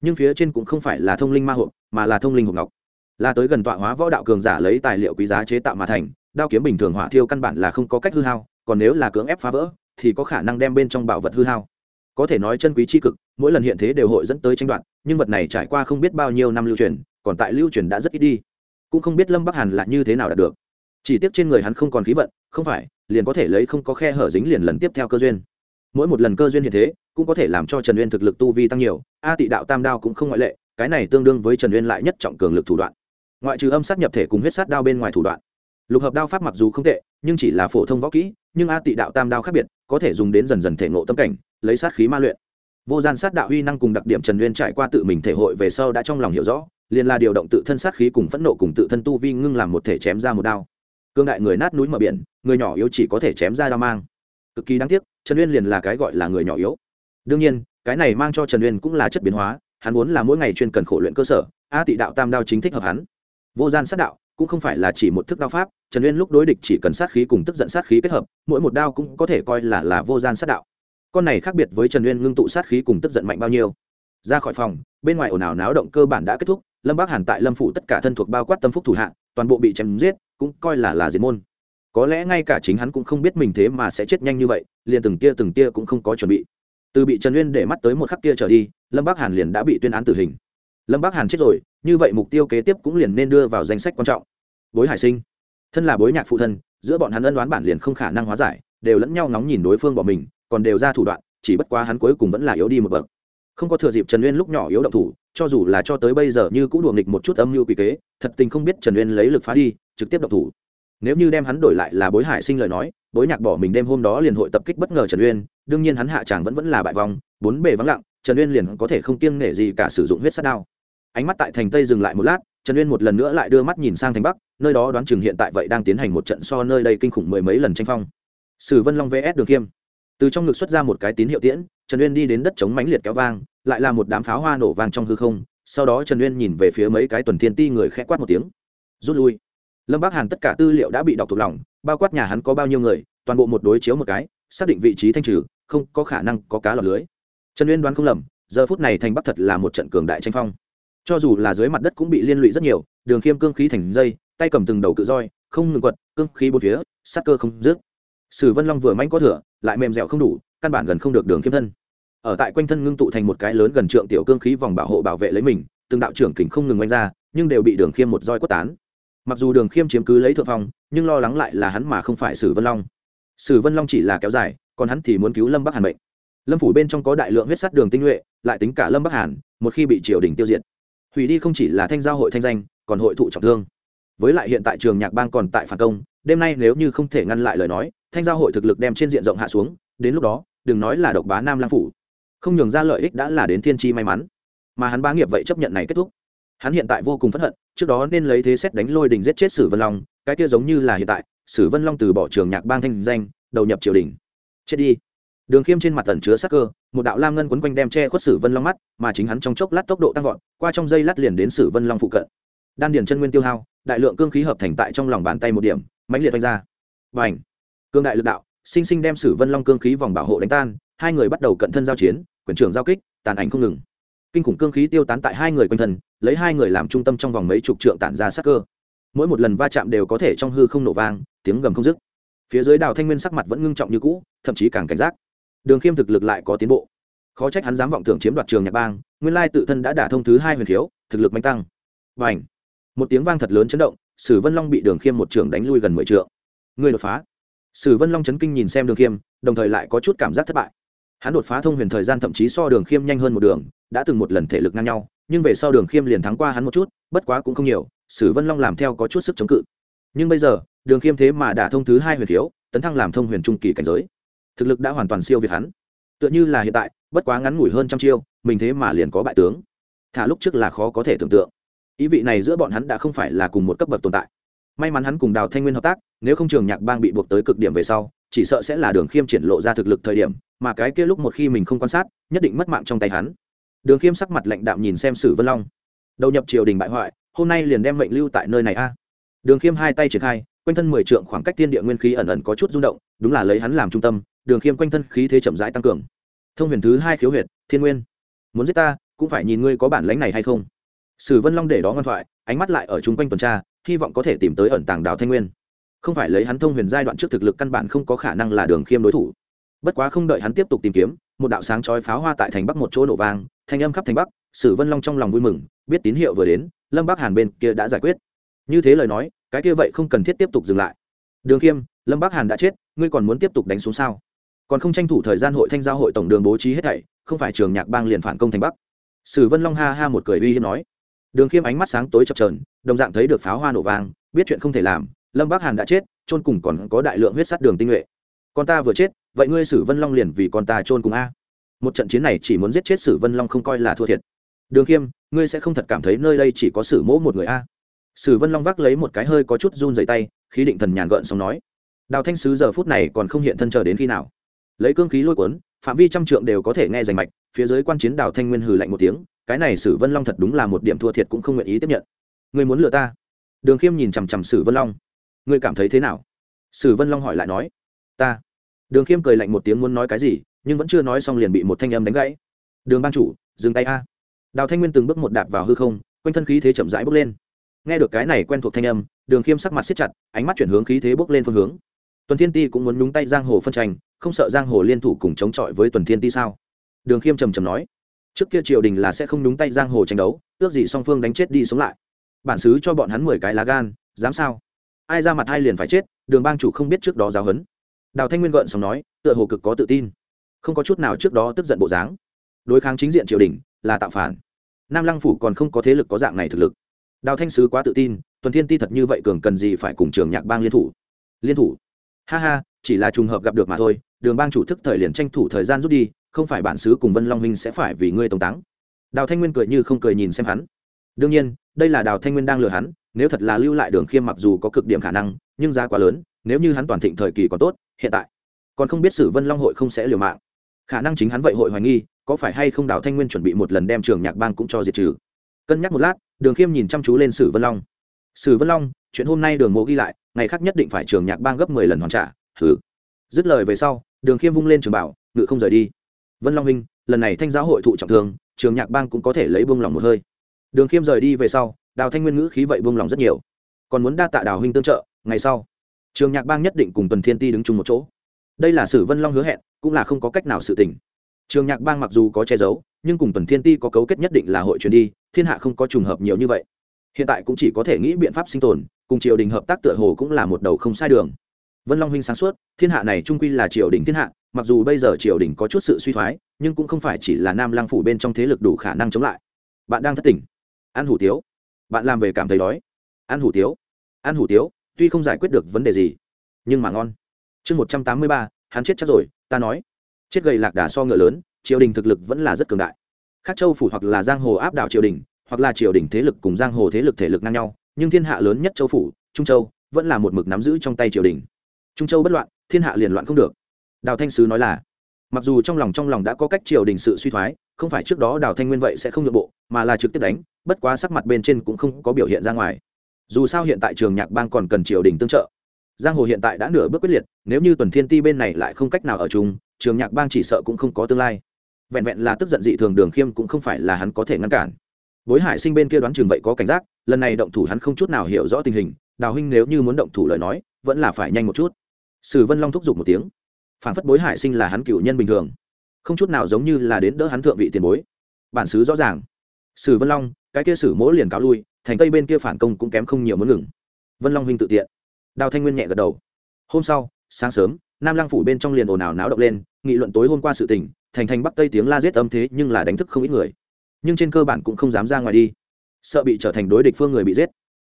Nhưng phía trên cũng không phải là thông linh ma hộp, mà là thông linh hộp ngọc. Là tới gần tọa hóa võ đạo cường giả lấy tài liệu quý giá chế tạo mà thành, đao kiếm bình thường hỏa thiêu căn bản là không có cách hư hao, còn nếu là cưỡng ép phá vỡ, thì có khả năng đem bên trong bảo vật hư hao. Có thể nói chân quý tri cực, mỗi lần hiện thế đều hội dẫn tới tranh đoạt, nhưng vật này trải qua không biết bao nhiêu năm lưu truyền, còn tại lưu truyền đã rất ít đi cũng không biết lâm bắc hàn là như thế nào đạt được. Chỉ tiếc trên người hắn không còn khí vận, không phải, liền có thể lấy không có khe hở dính liền lần tiếp theo cơ duyên. Mỗi một lần cơ duyên hiện thế, cũng có thể làm cho trần uyên thực lực tu vi tăng nhiều, a tị đạo tam đao cũng không ngoại lệ, cái này tương đương với trần uyên lại nhất trọng cường lực thủ đoạn. Ngoại trừ âm sát nhập thể cùng huyết sát đao bên ngoài thủ đoạn. Lục hợp đao pháp mặc dù không tệ, nhưng chỉ là phổ thông võ kỹ, nhưng a tị đạo tam đao khác biệt, có thể dùng đến dần dần thể ngộ tâm cảnh, lấy sát khí ma luyện. Vô gian sát đạo huy năng cùng đặc điểm trần uyên trải qua tự mình thể hội về sau đã trong lòng hiểu rõ liền là điều động tự thân sát khí cùng phẫn nộ cùng tự thân tu vi ngưng làm một thể chém ra một đao. Cương đại người nát núi mở biển, người nhỏ yếu chỉ có thể chém ra đao mang. Cực kỳ đáng tiếc, trần uyên liền là cái gọi là người nhỏ yếu. Đương nhiên, cái này mang cho trần uyên cũng là chất biến hóa, hắn vốn là mỗi ngày chuyên cần khổ luyện cơ sở, a tị đạo tam đao chính thích hợp hắn. Vô gian sát đạo, cũng không phải là chỉ một thức đao pháp, trần uyên lúc đối địch chỉ cần sát khí cùng tức giận sát khí kết hợp, mỗi một đao cũng có thể coi là là vô gian sát đạo. Con này khác biệt với trần uyên ngưng tụ sát khí cùng tức giận mạnh bao nhiêu. Ra khỏi phòng, bên ngoài ồn ào náo động cơ bản đã kết thúc lâm bác hàn tại lâm phủ tất cả thân thuộc bao quát tâm phúc thủ hạ, toàn bộ bị chém giết, cũng coi là là diệt môn. Có lẽ ngay cả chính hắn cũng không biết mình thế mà sẽ chết nhanh như vậy, liền từng tia từng tia cũng không có chuẩn bị. Từ bị trần uyên để mắt tới một khắc kia trở đi, lâm bác hàn liền đã bị tuyên án tử hình. Lâm bác hàn chết rồi, như vậy mục tiêu kế tiếp cũng liền nên đưa vào danh sách quan trọng. Bối hải sinh. Thân là bối nhạc phụ thân, giữa bọn hắn ân đoán bản liền không khả năng hóa giải, đều lẫn nhau ngóng nhìn đối phương bỏ mình, còn đều ra thủ đoạn, chỉ bất quá hắn cuối cùng vẫn là yếu đi một bậc. Không có thừa dịp trần uyên lúc nhỏ yếu động thủ cho dù là cho tới bây giờ như cũng đùa nghịch một chút âm mưu quy kế, thật tình không biết trần uyên lấy lực phá đi, trực tiếp động thủ. Nếu như đem hắn đổi lại là bối hải sinh lời nói, bối nhạc bỏ mình đêm hôm đó liền hội tập kích bất ngờ trần uyên, đương nhiên hắn hạ tràng vẫn vẫn là bại vong, bốn bề vắng lặng, trần uyên liền có thể không kiêng nể gì cả sử dụng huyết sát đao. Ánh mắt tại thành tây dừng lại một lát, trần uyên một lần nữa lại đưa mắt nhìn sang thành bắc, nơi đó đoán chừng hiện tại vậy đang tiến hành một trận so nơi đây kinh khủng mười mấy lần tranh phong. Sử vân long vs đường khiêm. Từ trong ngực xuất ra một cái tín hiệu tiễn, trần uyên đi đến đất chống mãnh liệt kéo vang lại là một đám pháo hoa nổ vang trong hư không, sau đó trần uyên nhìn về phía mấy cái tuần thiên ti người khẽ quát một tiếng. Rút lui. Lâm bác hàn tất cả tư liệu đã bị đọc thuộc lòng, bao quát nhà hắn có bao nhiêu người, toàn bộ một đối chiếu một cái, xác định vị trí thanh trừ, không có khả năng có cá lọt lưới. Trần uyên đoán không lầm, giờ phút này thành bắc thật là một trận cường đại tranh phong. Cho dù là dưới mặt đất cũng bị liên lụy rất nhiều, đường khiêm cương khí thành dây, tay cầm từng đầu cự roi, không ngừng quật, cương khí bốn phía, sát cơ không dứt. Sử vân long vừa manh có thửa lại mềm dẻo không đủ, căn bản gần không được đường khiêm thân ở tại quanh thân ngưng tụ thành một cái lớn gần trượng tiểu cương khí vòng bảo hộ bảo vệ lấy mình, từng đạo trưởng kình không ngừng oanh ra, nhưng đều bị đường khiêm một roi quất tán. Mặc dù đường khiêm chiếm cứ lấy thượng phong, nhưng lo lắng lại là hắn mà không phải sử vân long. Sử vân long chỉ là kéo dài, còn hắn thì muốn cứu lâm bắc hàn bệnh lâm phủ bên trong có đại lượng huyết sắt đường tinh nhuệ, lại tính cả lâm bắc hàn, một khi bị triều đình tiêu diệt, hủy đi không chỉ là thanh giao hội thanh danh, còn hội thụ trọng thương. Với lại hiện tại trường nhạc bang còn tại phản công, đêm nay nếu như không thể ngăn lại lời nói, thanh giao hội thực lực đem trên diện rộng hạ xuống, đến lúc đó, đừng nói là độc bá nam lang phủ không nhường ra lợi ích đã là đến thiên tri may mắn. Mà hắn bá nghiệp vậy chấp nhận này kết thúc. Hắn hiện tại vô cùng phẫn hận, trước đó nên lấy thế xét đánh lôi đình giết chết sử vân long, cái kia giống như là hiện tại, sử vân long từ bỏ trường nhạc bang thanh danh, đầu nhập triều đình. Chết đi. Đường khiêm trên mặt tần chứa sắc cơ, một đạo lam ngân quấn quanh đem che khuất sử vân long mắt, mà chính hắn trong chốc lát tốc độ tăng vọt, qua trong dây lát liền đến sử vân long phụ cận. Đan điền chân nguyên tiêu hao, đại lượng cương khí hợp thành tại trong lòng bàn tay một điểm, mãnh liệt vanh ra. Và ảnh cương đại lực đạo sinh sinh đem sử vân long cương khí vòng bảo hộ đánh tan, hai người bắt đầu cận thân giao chiến, quyền trưởng giao kích, tàn ảnh không ngừng. Kinh khủng cương khí tiêu tán tại hai người quanh thân, lấy hai người làm trung tâm trong vòng mấy chục trượng tản ra sắc cơ. Mỗi một lần va chạm đều có thể trong hư không nổ vang, tiếng gầm không dứt. Phía dưới đào thanh nguyên sắc mặt vẫn ngưng trọng như cũ, thậm chí càng cảnh giác. Đường khiêm thực lực lại có tiến bộ. Khó trách hắn dám vọng tưởng chiếm đoạt trường nhạc bang, nguyên lai tự thân đã đả thông thứ hai huyền khiếu, thực lực mạnh tăng. Và ảnh một tiếng vang thật lớn chấn động, sử vân long bị đường khiêm một trường đánh lui gần mười t người đột phá sử vân long chấn kinh nhìn xem đường khiêm đồng thời lại có chút cảm giác thất bại. Hắn đột phá thông huyền thời gian thậm chí so đường khiêm nhanh hơn một đường đã từng một lần thể lực ngang nhau nhưng về sau đường khiêm liền thắng qua hắn một chút bất quá cũng không nhiều sử vân long làm theo có chút sức chống cự. Nhưng bây giờ đường khiêm thế mà đã thông thứ hai huyền thiếu, tấn thăng làm thông huyền trung kỳ cảnh giới. Thực lực đã hoàn toàn siêu việt hắn. Tựa như là hiện tại bất quá ngắn ngủi hơn trăm chiêu mình thế mà liền có bại tướng. Thả lúc trước là khó có thể tưởng tượng. Ý vị này giữa bọn hắn đã không phải là cùng một cấp bậc tồn tại. May mắn hắn cùng đào thanh nguyên hợp tác nếu không trường nhạc bang bị buộc tới cực điểm về sau, chỉ sợ sẽ là đường khiêm triển lộ ra thực lực thời điểm, mà cái kia lúc một khi mình không quan sát, nhất định mất mạng trong tay hắn. Đường khiêm sắc mặt lạnh đạm nhìn xem sử vân long. Đầu nhập triều đình bại hoại, hôm nay liền đem mệnh lưu tại nơi này a. Đường khiêm hai tay triển khai, quanh thân mười trượng khoảng cách thiên địa nguyên khí ẩn ẩn có chút rung động, đúng là lấy hắn làm trung tâm, đường khiêm quanh thân khí thế chậm rãi tăng cường. Thông huyền thứ hai khiếu huyệt, thiên nguyên. Muốn giết ta, cũng phải nhìn ngươi có bản lãnh này hay không. Sử vân long để đó ngoan thoại, ánh mắt lại ở chung quanh tuần tra, hy vọng có thể tìm tới ẩn tàng đào thanh nguyên không phải lấy hắn thông huyền giai đoạn trước thực lực căn bản không có khả năng là đường khiêm đối thủ. Bất quá không đợi hắn tiếp tục tìm kiếm, một đạo sáng chói pháo hoa tại thành bắc một chỗ nổ vang, thanh âm khắp thành bắc, sử vân long trong lòng vui mừng, biết tín hiệu vừa đến, lâm bắc hàn bên kia đã giải quyết. Như thế lời nói, cái kia vậy không cần thiết tiếp tục dừng lại. Đường khiêm, lâm bắc hàn đã chết, ngươi còn muốn tiếp tục đánh xuống sao? Còn không tranh thủ thời gian hội thanh giao hội tổng đường bố trí hết thảy, không phải trường nhạc bang liền phản công thành bắc. Sử vân long ha ha một cười uy hiếp nói. Đường khiêm ánh mắt sáng tối chập trờn đồng dạng thấy được pháo hoa nổ vang, biết chuyện không thể làm lâm bắc hàn đã chết trôn cùng còn có đại lượng huyết sắt đường tinh nhuệ. Con ta vừa chết, vậy ngươi sử vân long liền vì con ta trôn cùng a. Một trận chiến này chỉ muốn giết chết sử vân long không coi là thua thiệt. Đường khiêm, ngươi sẽ không thật cảm thấy nơi đây chỉ có sử mỗ một người a? Sử vân long vác lấy một cái hơi có chút run dày tay, khí định thần nhàn gợn xong nói. Đào thanh sứ giờ phút này còn không hiện thân chờ đến khi nào? Lấy cương khí lôi cuốn, phạm vi trăm trượng đều có thể nghe rành mạch, phía dưới quan chiến đào thanh nguyên hừ lạnh một tiếng, cái này sử vân long thật đúng là một điểm thua thiệt cũng không nguyện ý tiếp nhận. Ngươi muốn lừa ta? Đường khiêm nhìn chằm chằm sử vân long ngươi cảm thấy thế nào? Sử vân long hỏi lại nói. Ta. Đường khiêm cười lạnh một tiếng muốn nói cái gì, nhưng vẫn chưa nói xong liền bị một thanh âm đánh gãy. Đường ban chủ, dừng tay a. Đào thanh nguyên từng bước một đạp vào hư không, quanh thân khí thế chậm rãi bước lên. Nghe được cái này quen thuộc thanh âm, đường khiêm sắc mặt siết chặt, ánh mắt chuyển hướng khí thế bước lên phương hướng. Tuần thiên ti cũng muốn nhúng tay giang hồ phân tranh, không sợ giang hồ liên thủ cùng chống chọi với tuần thiên ti sao? Đường khiêm trầm trầm nói. Trước kia triều đình là sẽ không nhúng tay giang hồ tranh đấu, ước gì song phương đánh chết đi sống lại. Bản xứ cho bọn hắn mười cái lá gan, dám sao? Ai ra mặt hai liền phải chết, đường bang chủ không biết trước đó giáo huấn. Đào thanh nguyên gợn xong nói, tựa hồ cực có tự tin. Không có chút nào trước đó tức giận bộ dáng. Đối kháng chính diện triều đình, là tạo phản. Nam lăng phủ còn không có thế lực có dạng này thực lực. Đào thanh sứ quá tự tin, tuần thiên ti thật như vậy cường cần gì phải cùng trường nhạc bang liên thủ? Liên thủ? Ha ha, chỉ là trùng hợp gặp được mà thôi, đường bang chủ thức thời liền tranh thủ thời gian rút đi, không phải bản sứ cùng vân long Minh sẽ phải vì ngươi tống táng. Đào thanh nguyên cười như không cười nhìn xem hắn. Đương nhiên, đây là đào thanh nguyên đang lừa hắn nếu thật là lưu lại đường khiêm mặc dù có cực điểm khả năng, nhưng giá quá lớn, nếu như hắn toàn thịnh thời kỳ còn tốt, hiện tại, còn không biết sử vân long hội không sẽ liều mạng. Khả năng chính hắn vậy hội hoài nghi, có phải hay không đào thanh nguyên chuẩn bị một lần đem trường nhạc bang cũng cho diệt trừ. Cân nhắc một lát, đường khiêm nhìn chăm chú lên sử vân long. Sử vân long, chuyện hôm nay đường mộ ghi lại, ngày khác nhất định phải trường nhạc bang gấp mười lần hoàn trả thử dứt lời về sau, đường khiêm vung lên trường bảo, ngự không rời đi. Vân long huynh, lần này thanh giáo hội thụ trọng thương, trường nhạc bang cũng có thể lấy buông lòng một hơi. Đường khiêm rời đi về sau đào thanh nguyên ngữ khí vậy buông lòng rất nhiều. Còn muốn đa tạ đào huynh tương trợ, ngày sau, trường nhạc bang nhất định cùng tuần thiên ti đứng chung một chỗ. Đây là sử vân long hứa hẹn, cũng là không có cách nào sự tình. Trường nhạc bang mặc dù có che giấu, nhưng cùng tuần thiên ti có cấu kết nhất định là hội truyền đi, thiên hạ không có trùng hợp nhiều như vậy. Hiện tại cũng chỉ có thể nghĩ biện pháp sinh tồn, cùng triều đình hợp tác tựa hồ cũng là một đầu không sai đường. Vân long huynh sáng suốt, thiên hạ này trung quy là triều đình thiên hạ, mặc dù bây giờ triều đình có chút sự suy thoái, nhưng cũng không phải chỉ là nam lang phủ bên trong thế lực đủ khả năng chống lại. Bạn đang thất tỉnh ăn hủ tiếu bạn làm về cảm thấy đói. Ăn hủ tiếu. Ăn hủ tiếu, tuy không giải quyết được vấn đề gì, nhưng mà ngon. Chương một trăm tám mươi ba, hắn chết chắc rồi, ta nói. Chết gầy lạc đà so ngựa lớn, triều đình thực lực vẫn là rất cường đại. Khác châu phủ hoặc là giang hồ áp đảo triều đình, hoặc là triều đình thế lực cùng giang hồ thế lực thể lực ngang nhau, nhưng thiên hạ lớn nhất châu phủ, trung châu, vẫn là một mực nắm giữ trong tay triều đình. Trung châu bất loạn, thiên hạ liền loạn không được. Đào thanh sứ nói là, mặc dù trong lòng trong lòng đã có cách triều đình sự suy thoái, không phải trước đó đào thanh nguyên vậy sẽ không nhượng bộ mà là trực tiếp đánh, bất quá sắc mặt bên trên cũng không có biểu hiện ra ngoài. Dù sao hiện tại trường nhạc bang còn cần triều đình tương trợ. Giang hồ hiện tại đã nửa bước quyết liệt, nếu như tuần thiên ti bên này lại không cách nào ở chung, trường nhạc bang chỉ sợ cũng không có tương lai. Vẹn vẹn là tức giận dị thường đường khiêm cũng không phải là hắn có thể ngăn cản. Bối hải sinh bên kia đoán chừng vậy có cảnh giác, lần này động thủ hắn không chút nào hiểu rõ tình hình, đào huynh nếu như muốn động thủ lời nói, vẫn là phải nhanh một chút. Sử vân long thúc giục một tiếng. Phản phất bối hải sinh là hắn cựu nhân bình thường. Không chút nào giống như là đến đỡ hắn thượng vị tiền bối. Bản xứ rõ ràng sử vân long, cái kia sử mỗ liền cáo lui, thành tây bên kia phản công cũng kém không nhiều muốn ngừng. Vân long huynh tự tiện. Đào thanh nguyên nhẹ gật đầu. Hôm sau, sáng sớm, nam Lang phủ bên trong liền ồn ào náo động lên, nghị luận tối hôm qua sự tình, thành thành bắc tây tiếng la giết âm thế nhưng là đánh thức không ít người. Nhưng trên cơ bản cũng không dám ra ngoài đi. Sợ bị trở thành đối địch phương người bị giết.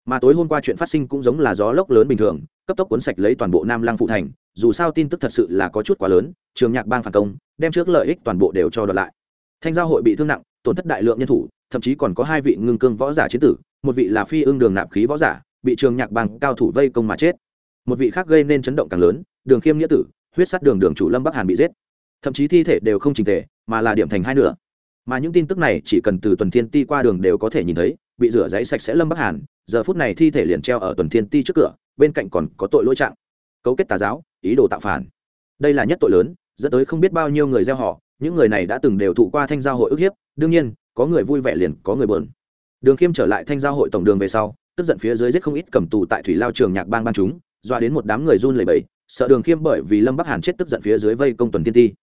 Mà tối hôm qua chuyện phát sinh cũng giống là gió lốc lớn bình thường, cấp tốc cuốn sạch lấy toàn bộ nam Lang phụ thành, dù sao tin tức thật sự là có chút quá lớn, trường nhạc bang phản công, đem trước lợi ích toàn bộ đều cho đợt lại. Thanh giao hội bị thương nặng, tổn thất đại lượng nhân thủ thậm chí còn có hai vị ngưng cương võ giả chiến tử, một vị là phi ương đường nạp khí võ giả, bị trường nhạc bang cao thủ vây công mà chết. Một vị khác gây nên chấn động càng lớn, đường khiêm nghĩa tử, huyết sát đường đường chủ lâm bắc hàn bị giết. Thậm chí thi thể đều không trình thể mà là điểm thành hai nửa. Mà những tin tức này chỉ cần từ tuần thiên ti qua đường đều có thể nhìn thấy, bị rửa giấy sạch sẽ lâm bắc hàn, giờ phút này thi thể liền treo ở tuần thiên ti trước cửa, bên cạnh còn có tội lỗi trạng. Cấu kết tà giáo, ý đồ tạo phản. Đây là nhất tội lớn, dẫn tới không biết bao nhiêu người gieo họ, những người này đã từng đều thụ qua thanh giao hội ức hiếp, đương nhiên có người vui vẻ liền có người bờn đường khiêm trở lại thanh giao hội tổng đường về sau, tức giận phía dưới giết không ít cầm tù tại thủy lao trường nhạc bang ban chúng doa đến một đám người run lẩy bẩy, sợ đường khiêm bởi vì lâm bắc hàn chết tức giận phía dưới vây công tuần thiên ti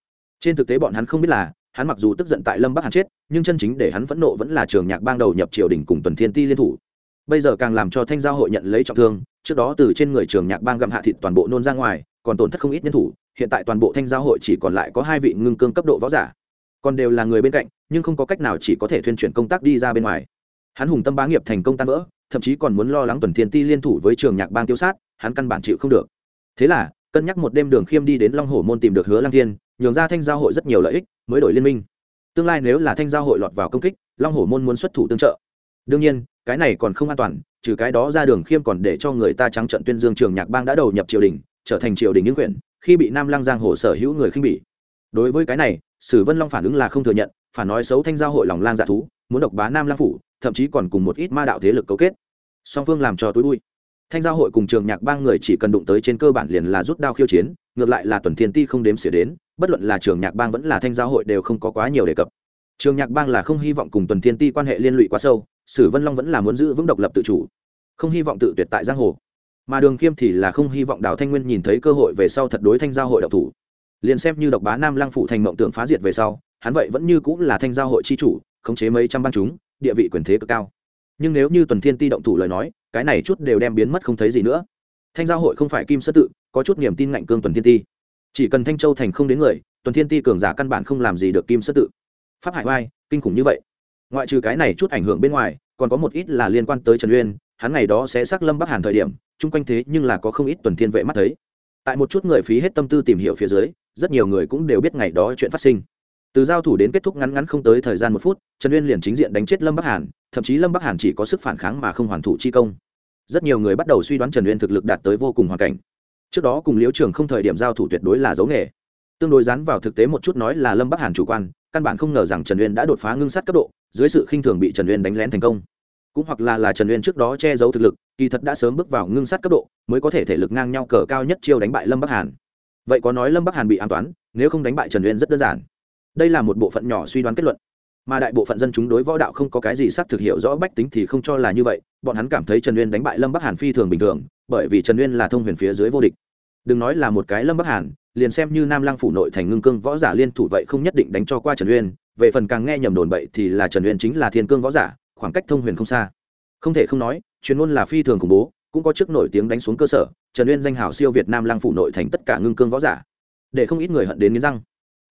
trên thực tế bọn hắn không biết là, hắn mặc dù tức giận tại lâm bắc hàn chết, nhưng chân chính để hắn phẫn nộ vẫn là trường nhạc bang đầu nhập triều đình cùng tuần thiên ti liên thủ. Bây giờ càng làm cho thanh giao hội nhận lấy trọng thương, trước đó từ trên người trường nhạc bang gặm hạ thịt toàn bộ nôn ra ngoài, còn tổn thất không ít nhân thủ, hiện tại toàn bộ thanh giao hội chỉ còn lại có hai vị ngưng cương cấp độ võ giả còn đều là người bên cạnh, nhưng không có cách nào chỉ có thể thuyên chuyển công tác đi ra bên ngoài. Hắn hùng tâm bá nghiệp thành công tan vỡ, thậm chí còn muốn lo lắng tuần thiên ti liên thủ với trường nhạc bang tiêu sát, hắn căn bản chịu không được. Thế là, cân nhắc một đêm đường khiêm đi đến long hồ môn tìm được hứa lang thiên, nhường ra thanh giao hội rất nhiều lợi ích, mới đổi liên minh. Tương lai nếu là thanh giao hội lọt vào công kích, long hồ môn muốn xuất thủ tương trợ. Đương nhiên, cái này còn không an toàn, trừ cái đó ra đường khiêm còn để cho người ta trắng trận tuyên dương trường nhạc bang đã đầu nhập triều đình, trở thành triều đình những quyển khi bị nam lăng giang hồ sở hữu người khinh bỉ. Đối với cái này sử vân long phản ứng là không thừa nhận, phản nói xấu thanh giao hội lòng lang dạ thú, muốn độc bá nam lang phủ, thậm chí còn cùng một ít ma đạo thế lực cấu kết. Song phương làm cho tối bụi thanh giao hội cùng trường nhạc bang người chỉ cần đụng tới trên cơ bản liền là rút đao khiêu chiến, ngược lại là tuần thiên ti không đếm xỉa đến, bất luận là trường nhạc bang vẫn là thanh giao hội đều không có quá nhiều đề cập. Trường nhạc bang là không hy vọng cùng tuần thiên ti quan hệ liên lụy quá sâu, sử vân long vẫn là muốn giữ vững độc lập tự chủ, không hy vọng tự tuyệt tại giang hồ. Mà đường khiêm thì là không hy vọng đào thanh nguyên nhìn thấy cơ hội về sau thật đối thanh giao hội độc thủ liền xem như độc bá nam lang phụ thành mộng tưởng phá diệt về sau, hắn vậy vẫn như cũng là thanh giao hội chi chủ, khống chế mấy trăm bang chúng, địa vị quyền thế cực cao. Nhưng nếu như tuần thiên ti động thủ lời nói, cái này chút đều đem biến mất không thấy gì nữa. Thanh giao hội không phải kim sơ tự, có chút niềm tin ngạnh cương tuần thiên ti. Chỉ cần thanh châu thành không đến người, tuần thiên ti cường giả căn bản không làm gì được kim sơ tự. Pháp hải oai, kinh khủng như vậy. Ngoại trừ cái này chút ảnh hưởng bên ngoài, còn có một ít là liên quan tới trần uyên, hắn ngày đó sẽ xác lâm bắc hàn thời điểm, chung quanh thế nhưng là có không ít tuần thiên vệ mắt thấy. Tại một chút người phí hết tâm tư tìm hiểu phía dưới rất nhiều người cũng đều biết ngày đó chuyện phát sinh. Từ giao thủ đến kết thúc ngắn ngắn không tới thời gian một phút, trần uyên liền chính diện đánh chết lâm bắc hàn, thậm chí lâm bắc hàn chỉ có sức phản kháng mà không hoàn thủ chi công. Rất nhiều người bắt đầu suy đoán trần uyên thực lực đạt tới vô cùng hoàn cảnh. Trước đó cùng liễu trường không thời điểm giao thủ tuyệt đối là dấu nghề. Tương đối dán vào thực tế một chút nói là lâm bắc hàn chủ quan, căn bản không ngờ rằng trần uyên đã đột phá ngưng sát cấp độ, dưới sự khinh thường bị trần uyên đánh lén thành công. Cũng hoặc là là trần uyên trước đó che giấu thực lực, kỳ thật đã sớm bước vào ngưng sát cấp độ, mới có thể thể lực ngang nhau cờ cao nhất chiêu đánh bại lâm bắc hàn vậy có nói lâm bắc hàn bị an toán, nếu không đánh bại trần uyên rất đơn giản. Đây là một bộ phận nhỏ suy đoán kết luận. Mà đại bộ phận dân chúng đối võ đạo không có cái gì xác thực hiểu rõ bách tính thì không cho là như vậy, bọn hắn cảm thấy trần uyên đánh bại lâm bắc hàn phi thường bình thường, bởi vì trần uyên là thông huyền phía dưới vô địch. Đừng nói là một cái lâm bắc hàn, liền xem như nam lang phủ nội thành ngưng cương võ giả liên thủ vậy không nhất định đánh cho qua trần uyên, về phần càng nghe nhầm đồn bậy thì là trần uyên chính là thiên cương võ giả, khoảng cách thông huyền không xa. Không thể không nói, chuyên môn là phi thường khủng bố, cũng có chức nổi tiếng đánh xuống cơ sở trần uyên danh hào siêu việt nam lăng phủ nội thành tất cả ngưng cương võ giả. Để không ít người hận đến nghiến răng.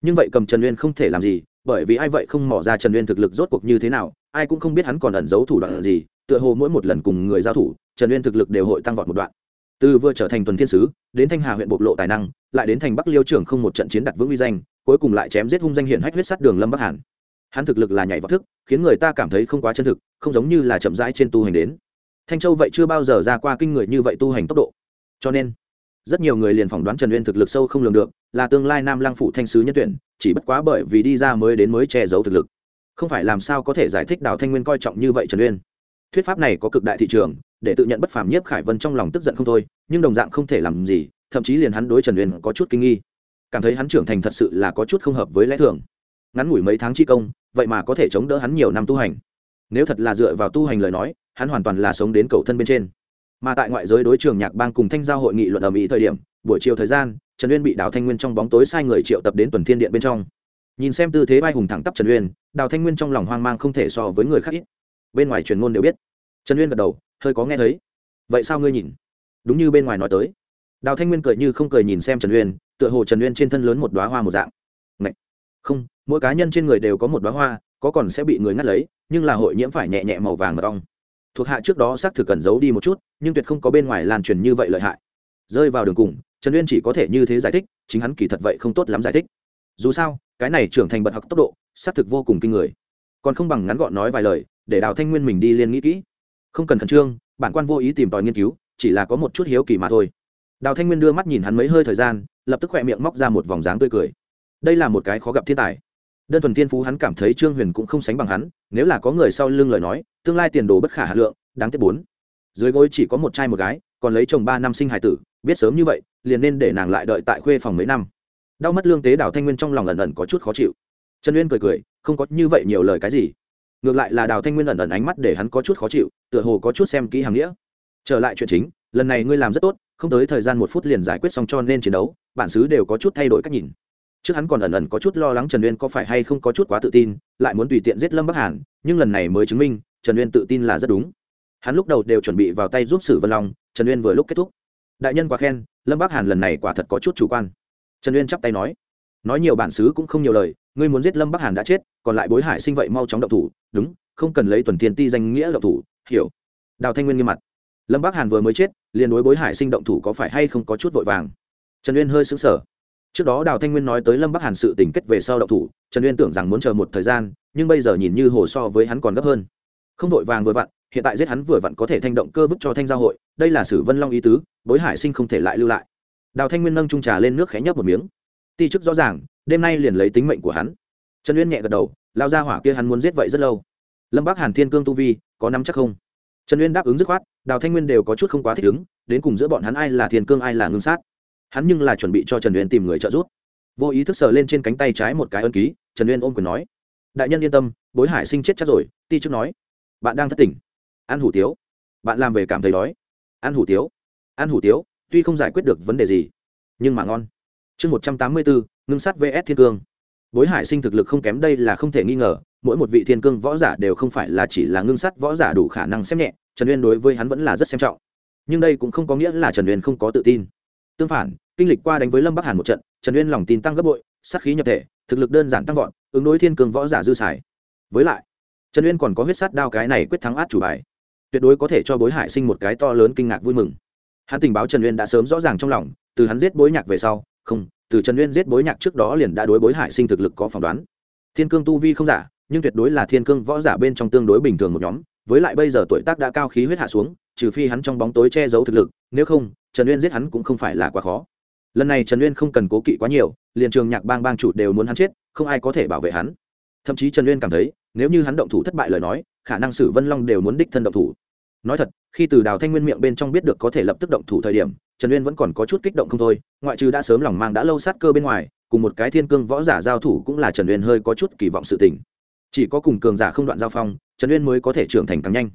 Nhưng vậy cầm trần uyên không thể làm gì, bởi vì ai vậy không mỏ ra trần uyên thực lực rốt cuộc như thế nào, ai cũng không biết hắn còn ẩn giấu thủ đoạn gì. Tựa hồ mỗi một lần cùng người giao thủ, trần uyên thực lực đều hội tăng vọt một đoạn. Từ vừa trở thành tuần thiên sứ, đến thanh hà huyện bộc lộ tài năng, lại đến thành bắc liêu trưởng không một trận chiến đặt vững uy danh, cuối cùng lại chém giết hung danh hiển hách huyết sắt đường lâm bắc hàn. Hắn thực lực là nhảy vào thức, khiến người ta cảm thấy không quá chân thực, không giống như là chậm rãi trên tu hành đến. Thanh châu vậy chưa bao giờ ra qua kinh người như vậy tu hành tốc độ cho nên, rất nhiều người liền phỏng đoán trần uyên thực lực sâu không lường được, là tương lai nam lăng phụ thanh sứ nhân tuyển, chỉ bất quá bởi vì đi ra mới đến mới che giấu thực lực. Không phải làm sao có thể giải thích đào thanh nguyên coi trọng như vậy trần uyên. Thuyết pháp này có cực đại thị trường, để tự nhận bất phàm nhiếp khải vân trong lòng tức giận không thôi, nhưng đồng dạng không thể làm gì, thậm chí liền hắn đối trần uyên có chút kinh nghi. Cảm thấy hắn trưởng thành thật sự là có chút không hợp với lẽ thường. Ngắn ngủi mấy tháng chi công, vậy mà có thể chống đỡ hắn nhiều năm tu hành. Nếu thật là dựa vào tu hành lời nói, hắn hoàn toàn là sống đến cầu thân bên trên mà tại ngoại giới đối trường nhạc bang cùng thanh giao hội nghị luận ở mỹ thời điểm, buổi chiều thời gian, trần uyên bị đào thanh nguyên trong bóng tối sai người triệu tập đến tuần thiên điện bên trong. Nhìn xem tư thế vai hùng thẳng tắp trần uyên, đào thanh nguyên trong lòng hoang mang không thể so với người khác ít. Bên ngoài truyền ngôn đều biết. Trần uyên gật đầu, hơi có nghe thấy. Vậy sao ngươi nhìn? Đúng như bên ngoài nói tới. Đào thanh nguyên cười như không cười nhìn xem trần uyên, tựa hồ trần uyên trên thân lớn một đoá hoa một dạng. Ngậy! không, mỗi cá nhân trên người đều có một đoá hoa, có còn sẽ bị người ngắt lấy, nhưng là hội nhiễm phải nhẹ nhẹ màu vàng mật ong thuộc hạ trước đó xác thực cần giấu đi một chút, nhưng tuyệt không có bên ngoài lan truyền như vậy lợi hại. Rơi vào đường cùng, trần uyên chỉ có thể như thế giải thích, chính hắn kỳ thật vậy không tốt lắm giải thích. Dù sao, cái này trưởng thành bật học tốc độ, xác thực vô cùng kinh người. Còn không bằng ngắn gọn nói vài lời, để đào thanh nguyên mình đi liên nghĩ kỹ. Không cần khẩn trương, bản quan vô ý tìm tòi nghiên cứu, chỉ là có một chút hiếu kỳ mà thôi. Đào thanh nguyên đưa mắt nhìn hắn mấy hơi thời gian, lập tức khỏe miệng móc ra một vòng dáng tươi cười. Đây là một cái khó gặp thiên tài đơn thuần thiên phú hắn cảm thấy trương huyền cũng không sánh bằng hắn, nếu là có người sau lưng lời nói, tương lai tiền đồ bất khả hà lượng, đáng tiếc bốn. Dưới gối chỉ có một trai một gái, còn lấy chồng ba năm sinh hài tử, biết sớm như vậy, liền nên để nàng lại đợi tại khuê phòng mấy năm. Đau mất lương tế đào thanh nguyên trong lòng ẩn ẩn có chút khó chịu. Trần uyên cười cười, không có như vậy nhiều lời cái gì. Ngược lại là đào thanh nguyên ẩn ẩn ánh mắt để hắn có chút khó chịu, tựa hồ có chút xem kỹ hàng nghĩa. Trở lại chuyện chính, lần này ngươi làm rất tốt, không tới thời gian một phút liền giải quyết xong cho nên chiến đấu, bản xứ đều có chút thay đổi cách nhìn trước hắn còn ẩn ẩn có chút lo lắng trần uyên có phải hay không có chút quá tự tin, lại muốn tùy tiện giết lâm bắc hàn, nhưng lần này mới chứng minh, trần uyên tự tin là rất đúng. Hắn lúc đầu đều chuẩn bị vào tay giúp sử vân long, trần uyên vừa lúc kết thúc. Đại nhân quá khen, lâm bắc hàn lần này quả thật có chút chủ quan. Trần uyên chắp tay nói nói nhiều bản xứ cũng không nhiều lời, ngươi muốn giết lâm bắc hàn đã chết, còn lại bối hải sinh vậy mau chóng động thủ, đúng, không cần lấy tuần thiên ti danh nghĩa động thủ, hiểu. Đào thanh nguyên nghiêm mặt. Lâm bắc hàn vừa mới chết, liền đối bối hải sinh động thủ có phải hay không có chút vội vàng. Trần uyên hơi xứng sở trước đó đào thanh nguyên nói tới lâm bắc hàn sự tình kết về sau động thủ, trần uyên tưởng rằng muốn chờ một thời gian, nhưng bây giờ nhìn như hồ so với hắn còn gấp hơn. Không vội vàng vừa vặn, hiện tại giết hắn vừa vặn có thể thanh động cơ vứt cho thanh giao hội, đây là sử vân long ý tứ bối hải sinh không thể lại lưu lại. Đào thanh nguyên nâng trung trà lên nước khẽ nhấp một miếng. Ti chức rõ ràng, đêm nay liền lấy tính mệnh của hắn. Trần uyên nhẹ gật đầu, lao ra hỏa kia hắn muốn giết vậy rất lâu. Lâm bắc hàn thiên cương tu vi, có nắm chắc không? Trần uyên đáp ứng dứt khoát, đào thanh nguyên đều có chút không quá thích ứng, đến cùng giữa bọn hắn ai là thiên cương ai là ngưng sát? Hắn nhưng là chuẩn bị cho trần uyên tìm người trợ giúp. Vô ý thức sờ lên trên cánh tay trái một cái ân ký, trần uyên ôm quyền nói, đại nhân yên tâm, bối hải sinh chết chắc rồi, ti chức nói. Bạn đang thất tỉnh ăn hủ tiếu. Bạn làm về cảm thấy đói. Ăn hủ tiếu. Ăn hủ tiếu, tuy không giải quyết được vấn đề gì, nhưng mà ngon. Chương một trăm tám mươi bốn, ngưng sát vs thiên cương. Bối hải sinh thực lực không kém đây là không thể nghi ngờ, mỗi một vị thiên cương võ giả đều không phải là chỉ là ngưng sát võ giả đủ khả năng xem nhẹ, trần uyên đối với hắn vẫn là rất xem trọng. Nhưng đây cũng không có nghĩa là trần uyên không có tự tin tương phản, kinh lịch qua đánh với lâm bắc hàn một trận, trần uyên lòng tin tăng gấp bội, sát khí nhập thể, thực lực đơn giản tăng vọt, ứng đối thiên cường võ giả dư xài. Với lại, trần uyên còn có huyết sát đao cái này quyết thắng át chủ bài. Tuyệt đối có thể cho bối hải sinh một cái to lớn kinh ngạc vui mừng. Hắn tình báo trần uyên đã sớm rõ ràng trong lòng, từ hắn giết bối nhạc về sau, không, từ trần uyên giết bối nhạc trước đó liền đã đối bối hải sinh thực lực có phỏng đoán. Thiên cương tu vi không giả, nhưng tuyệt đối là thiên cương võ giả bên trong tương đối bình thường một nhóm, với lại bây giờ tuổi tác đã cao khí huyết hạ xuống, trừ phi hắn trong bóng tối che giấu thực lực, nếu không trần uyên giết hắn cũng không phải là quá khó. Lần này trần uyên không cần cố kỵ quá nhiều, liền trường nhạc bang bang chủ đều muốn hắn chết, không ai có thể bảo vệ hắn. Thậm chí trần uyên cảm thấy, nếu như hắn động thủ thất bại lời nói, khả năng sử vân long đều muốn đích thân động thủ. Nói thật, khi từ đào thanh nguyên miệng bên trong biết được có thể lập tức động thủ thời điểm, trần uyên vẫn còn có chút kích động không thôi, ngoại trừ đã sớm lòng mang đã lâu sát cơ bên ngoài, cùng một cái thiên cương võ giả giao thủ cũng là trần uyên hơi có chút kỳ vọng sự tình. Chỉ có cùng cường giả không đoạn giao phong, trần uyên mới có thể trưởng thành càng nhanh.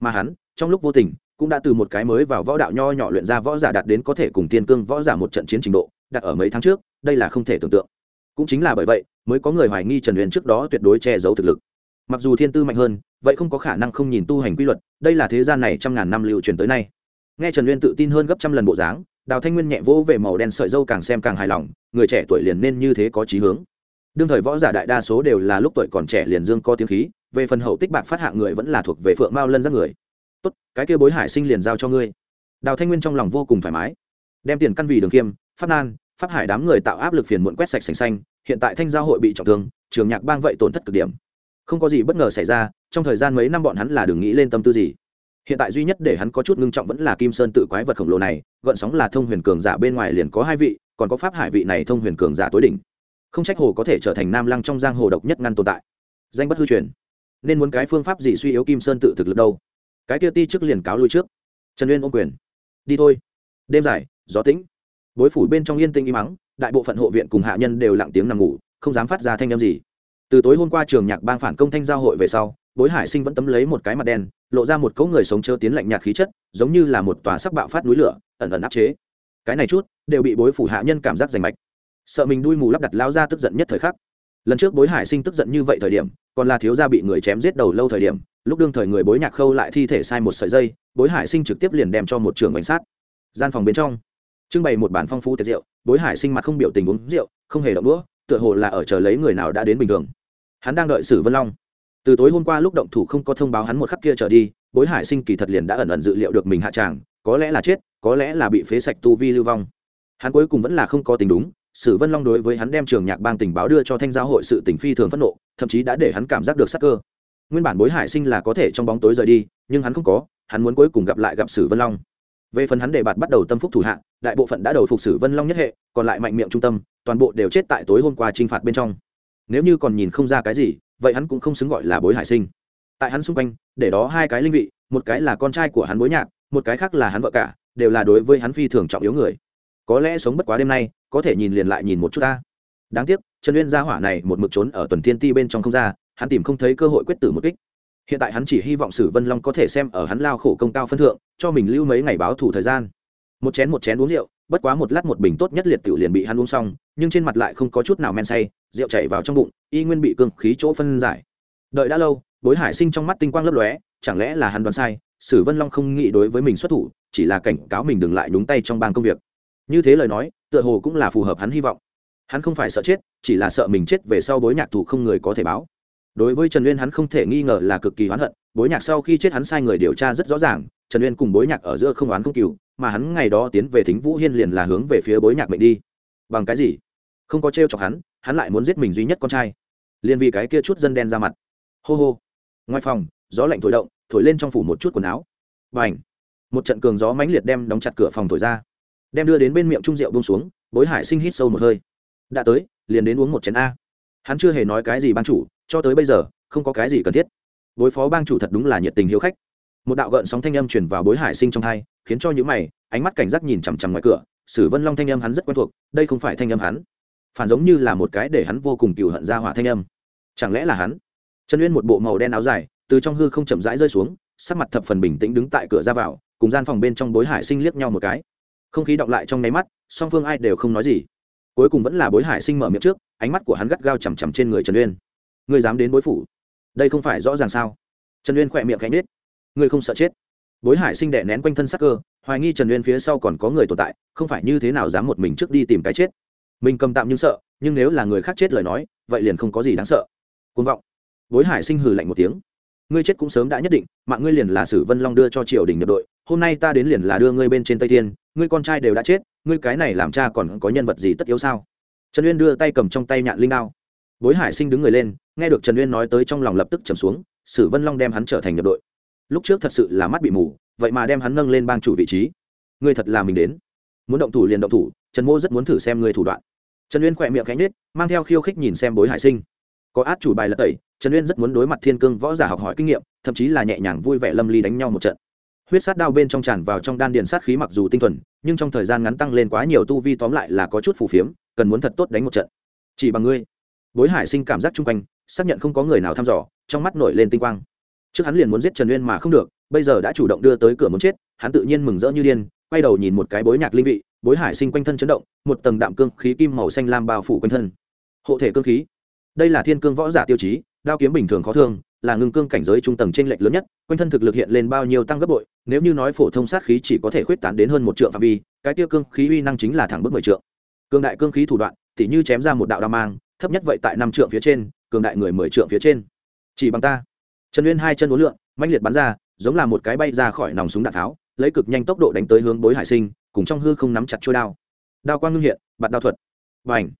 Mà hắn, trong lúc vô tình cũng đã từ một cái mới vào võ đạo nho nhỏ luyện ra võ giả đạt đến có thể cùng tiên cương võ giả một trận chiến trình độ, đặt ở mấy tháng trước, đây là không thể tưởng tượng. Cũng chính là bởi vậy, mới có người hoài nghi trần uyên trước đó tuyệt đối che giấu thực lực. Mặc dù thiên tư mạnh hơn, vậy không có khả năng không nhìn tu hành quy luật, đây là thế gian này trăm ngàn năm lưu truyền tới nay. Nghe trần uyên tự tin hơn gấp trăm lần bộ dáng, đào thanh nguyên nhẹ vỗ về màu đen sợi dâu càng xem càng hài lòng, người trẻ tuổi liền nên như thế có chí hướng. Đương thời võ giả đại đa số đều là lúc tuổi còn trẻ liền dương có tiếng khí, về phần hậu tích bạc phát hạng người vẫn là thuộc về phượng mao lân giác người tốt, cái kia bối hải sinh liền giao cho ngươi. Đào thanh nguyên trong lòng vô cùng thoải mái. Đem tiền căn vì đường khiêm, pháp nan, pháp hải đám người tạo áp lực phiền muộn quét sạch sành xanh, hiện tại thanh giao hội bị trọng thương, trường nhạc bang vậy tổn thất cực điểm. Không có gì bất ngờ xảy ra, trong thời gian mấy năm bọn hắn là đừng nghĩ lên tâm tư gì. Hiện tại duy nhất để hắn có chút ngưng trọng vẫn là kim sơn tự quái vật khổng lồ này, gợn sóng là thông huyền cường giả bên ngoài liền có hai vị, còn có pháp hải vị này thông huyền cường giả tối đỉnh. Không trách hồ có thể trở thành nam lăng trong giang hồ độc nhất ngăn tồn tại. Danh bất hư truyền. Nên muốn cái phương pháp gì suy yếu kim sơn tự thực lực đâu? Cái kia ti trước liền cáo lui trước. Trần uyên ôm quyền. Đi thôi. Đêm dài, gió tĩnh. Bối phủ bên trong yên tĩnh im mắng đại bộ phận hộ viện cùng hạ nhân đều lặng tiếng nằm ngủ, không dám phát ra thanh âm gì. Từ tối hôm qua trường nhạc bang phản công thanh giao hội về sau, bối hải sinh vẫn tấm lấy một cái mặt đen, lộ ra một cỗ người sống chớ tiến lạnh nhạt khí chất, giống như là một tòa sắc bạo phát núi lửa, ẩn ẩn áp chế. Cái này chút, đều bị bối phủ hạ nhân cảm giác rành mạch. Sợ mình đuôi mù lắp đặt lao ra tức giận nhất thời khắc. Lần trước bối hải sinh tức giận như vậy thời điểm, còn là thiếu gia bị người chém giết đầu lâu thời điểm lúc đương thời người bối nhạc khâu lại thi thể sai một sợi dây, bối hải sinh trực tiếp liền đem cho một trường cảnh sát. Gian phòng bên trong, trưng bày một bản phong phú tiệc rượu, bối hải sinh mặt không biểu tình uống rượu, không hề động đũa, tựa hồ là ở chờ lấy người nào đã đến bình thường. Hắn đang đợi sử vân long. Từ tối hôm qua lúc động thủ không có thông báo hắn một khắc kia trở đi, bối hải sinh kỳ thật liền đã ẩn ẩn dự liệu được mình hạ tràng, có lẽ là chết, có lẽ là bị phế sạch tu vi lưu vong. Hắn cuối cùng vẫn là không có tình đúng, sử vân long đối với hắn đem trường nhạc bang tình báo đưa cho thanh giáo hội sự tình phi thường phẫn nộ, thậm chí đã để hắn cảm giác được sắc cơ nguyên bản bối hải sinh là có thể trong bóng tối rời đi, nhưng hắn không có, hắn muốn cuối cùng gặp lại gặp sử vân long. Về phần hắn đề bạt bắt đầu tâm phúc thủ hạ, đại bộ phận đã đầu phục sử vân long nhất hệ, còn lại mạnh miệng trung tâm, toàn bộ đều chết tại tối hôm qua t r i n h phạt bên trong. Nếu như còn nhìn không ra cái gì, vậy hắn cũng không xứng gọi là bối hải sinh. Tại hắn xung quanh, để đó hai cái linh vị, một cái là con trai của hắn bối nhạc, một cái khác là hắn vợ cả, đều là đối với hắn phi thường trọng yếu người. Có lẽ sống bất quá đêm nay, có thể nhìn liền lại nhìn một chút ta. Đáng tiếc, trần uyên gia hỏa này một mực trốn ở tuần thiên ti bên trong không ra hắn tìm không thấy cơ hội quyết tử một kích. Hiện tại hắn chỉ hy vọng sử vân long có thể xem ở hắn lao khổ công cao phân thượng, cho mình lưu mấy ngày báo thủ thời gian. Một chén một chén uống rượu, bất quá một lát một bình tốt nhất liệt tiểu liền bị hắn uống xong, nhưng trên mặt lại không có chút nào men say, rượu chảy vào trong bụng, y nguyên bị cương khí chỗ phân giải. Đợi đã lâu, bối hải sinh trong mắt tinh quang lấp lóe, chẳng lẽ là hắn đoán sai, sử vân long không nghĩ đối với mình xuất thủ, chỉ là cảnh cáo mình đừng lại nhúng tay trong bang công việc. Như thế lời nói, tựa hồ cũng là phù hợp hắn hy vọng. Hắn không phải sợ chết, chỉ là sợ mình chết về sau bối nhạc thủ không người có thể báo đối với trần uyên hắn không thể nghi ngờ là cực kỳ oán hận, bối nhạc sau khi chết hắn sai người điều tra rất rõ ràng, trần uyên cùng bối nhạc ở giữa không oán không cừu, mà hắn ngày đó tiến về thính vũ hiên liền là hướng về phía bối nhạc mệnh đi. Bằng cái gì? Không có t chọc hắn hắn lại muốn giết mình duy nhất con trai. Liền vì cái kia chút dân đen ra mặt. Hô hô. Ngoài phòng, gió lạnh thổi động, thổi lên trong phủ một chút quần áo. Và h một trận cường gió mãnh liệt đem đóng chặt cửa phòng thổi ra. Đem đưa đến bên miệng trung rượu bông xuống, bối hải sinh hít sâu một hơi. Đã tới, liền đến uống một chén a. Hắn chưa hề nói cái gì ban chủ cho tới bây giờ, không có cái gì cần thiết. Bối phó bang chủ thật đúng là nhiệt tình hiếu khách. Một đạo gợn sóng thanh âm chuyển vào bối hải sinh trong thai khiến cho những mày, ánh mắt cảnh giác nhìn chằm chằm ngoài cửa. Sử vân long thanh âm hắn rất quen thuộc, đây không phải thanh âm hắn. Phản giống như là một cái để hắn vô cùng cừu hận ra hỏa thanh âm. Chẳng lẽ là hắn? Trần uyên một bộ màu đen áo dài, từ trong hư không chậm rãi rơi xuống, sắc mặt thập phần bình tĩnh đứng tại cửa ra vào, cùng gian phòng bên trong bối hải sinh liếc nhau một cái. Không khí động lại trong nháy mắt, song phương ai đều không nói gì. Cuối cùng vẫn là bối hải sinh mở miệng trước, ánh mắt của hắn gắt gao chằm chằm trên người trần uyên ngươi dám đến bối phủ? Đây không phải rõ ràng sao? Trần uyên khỏe miệng cánh nết ngươi không sợ chết. Bối hải sinh đệ nén quanh thân sắc cơ, hoài nghi trần uyên phía sau còn có người tồn tại, không phải như thế nào dám một mình trước đi tìm cái chết. Mình cầm tạm nhưng sợ, nhưng nếu là người khác chết lời nói, vậy liền không có gì đáng sợ. Côn vọng. Bối hải sinh hừ lạnh một tiếng. Ngươi chết cũng sớm đã nhất định, mạng ngươi liền là sử vân long đưa cho triều đình nhập đội, hôm nay ta đến liền là đưa ngươi bên trên tây thiên, ngươi con trai đều đã chết, ngươi cái này làm cha còn có nhân vật gì tất yếu sao? Trần uyên đưa tay cầm trong tay nhạn linh đao bối hải sinh đứng người lên, nghe được trần uyên nói tới trong lòng lập tức trầm xuống, sử vân long đem hắn trở thành nhập đội. Lúc trước thật sự là mắt bị mù, vậy mà đem hắn nâng lên bang chủ vị trí. Ngươi thật là mình đến. Muốn động thủ liền động thủ, trần mô rất muốn thử xem ngươi thủ đoạn. Trần uyên khỏe miệng cánh nết mang theo khiêu khích nhìn xem bối hải sinh. Có át chủ bài lật tẩy, trần uyên rất muốn đối mặt thiên cương võ giả học hỏi kinh nghiệm, thậm chí là nhẹ nhàng vui vẻ lâm ly đánh nhau một trận. Huyết sát đao bên trong tràn vào trong đan điền sát khí mặc dù tinh thuần, nhưng trong thời gian ngắn tăng lên quá nhiều tu vi tóm lại là có chút phù phiếm, cần muốn thật tốt đánh một trận. Chỉ bằng ngươi bối hải sinh cảm giác chung quanh, xác nhận không có người nào thăm dò, trong mắt nổi lên tinh quang. Trước hắn liền muốn giết trần uyên mà không được, bây giờ đã chủ động đưa tới cửa muốn chết, hắn tự nhiên mừng rỡ như điên, quay đầu nhìn một cái bối nhạc linh vị, bối hải sinh quanh thân chấn động, một tầng đạm cương khí kim màu xanh lam bao phủ quanh thân. Hộ thể cương khí. Đây là thiên cương võ giả tiêu chí, đao kiếm bình thường khó thương, là ngưng cương cảnh giới trung tầng trên lệch lớn nhất, quanh thân thực lực hiện lên bao nhiêu tăng gấp bội, nếu như nói phổ thông sát khí chỉ có thể khuyết tán đến hơn một triệu phạm vi, cái tiêu cương khí uy năng chính là thẳng bước mười triệu. cương đại cương khí thủ đoạn, tỉ như chém ra một đạo đao mang thấp nhất vậy tại năm trượng phía trên, cường đại người mười trượng phía trên. Chỉ bằng ta. Trần uyên hai chân uốn lượn mạnh liệt bắn ra, giống là một cái bay ra khỏi nòng súng đạn tháo, lấy cực nhanh tốc độ đánh tới hướng bối hải sinh, cùng trong hư không nắm chặt trôi đao. Đao quang ngưng hiện, bạt đao thuật. Và ảnh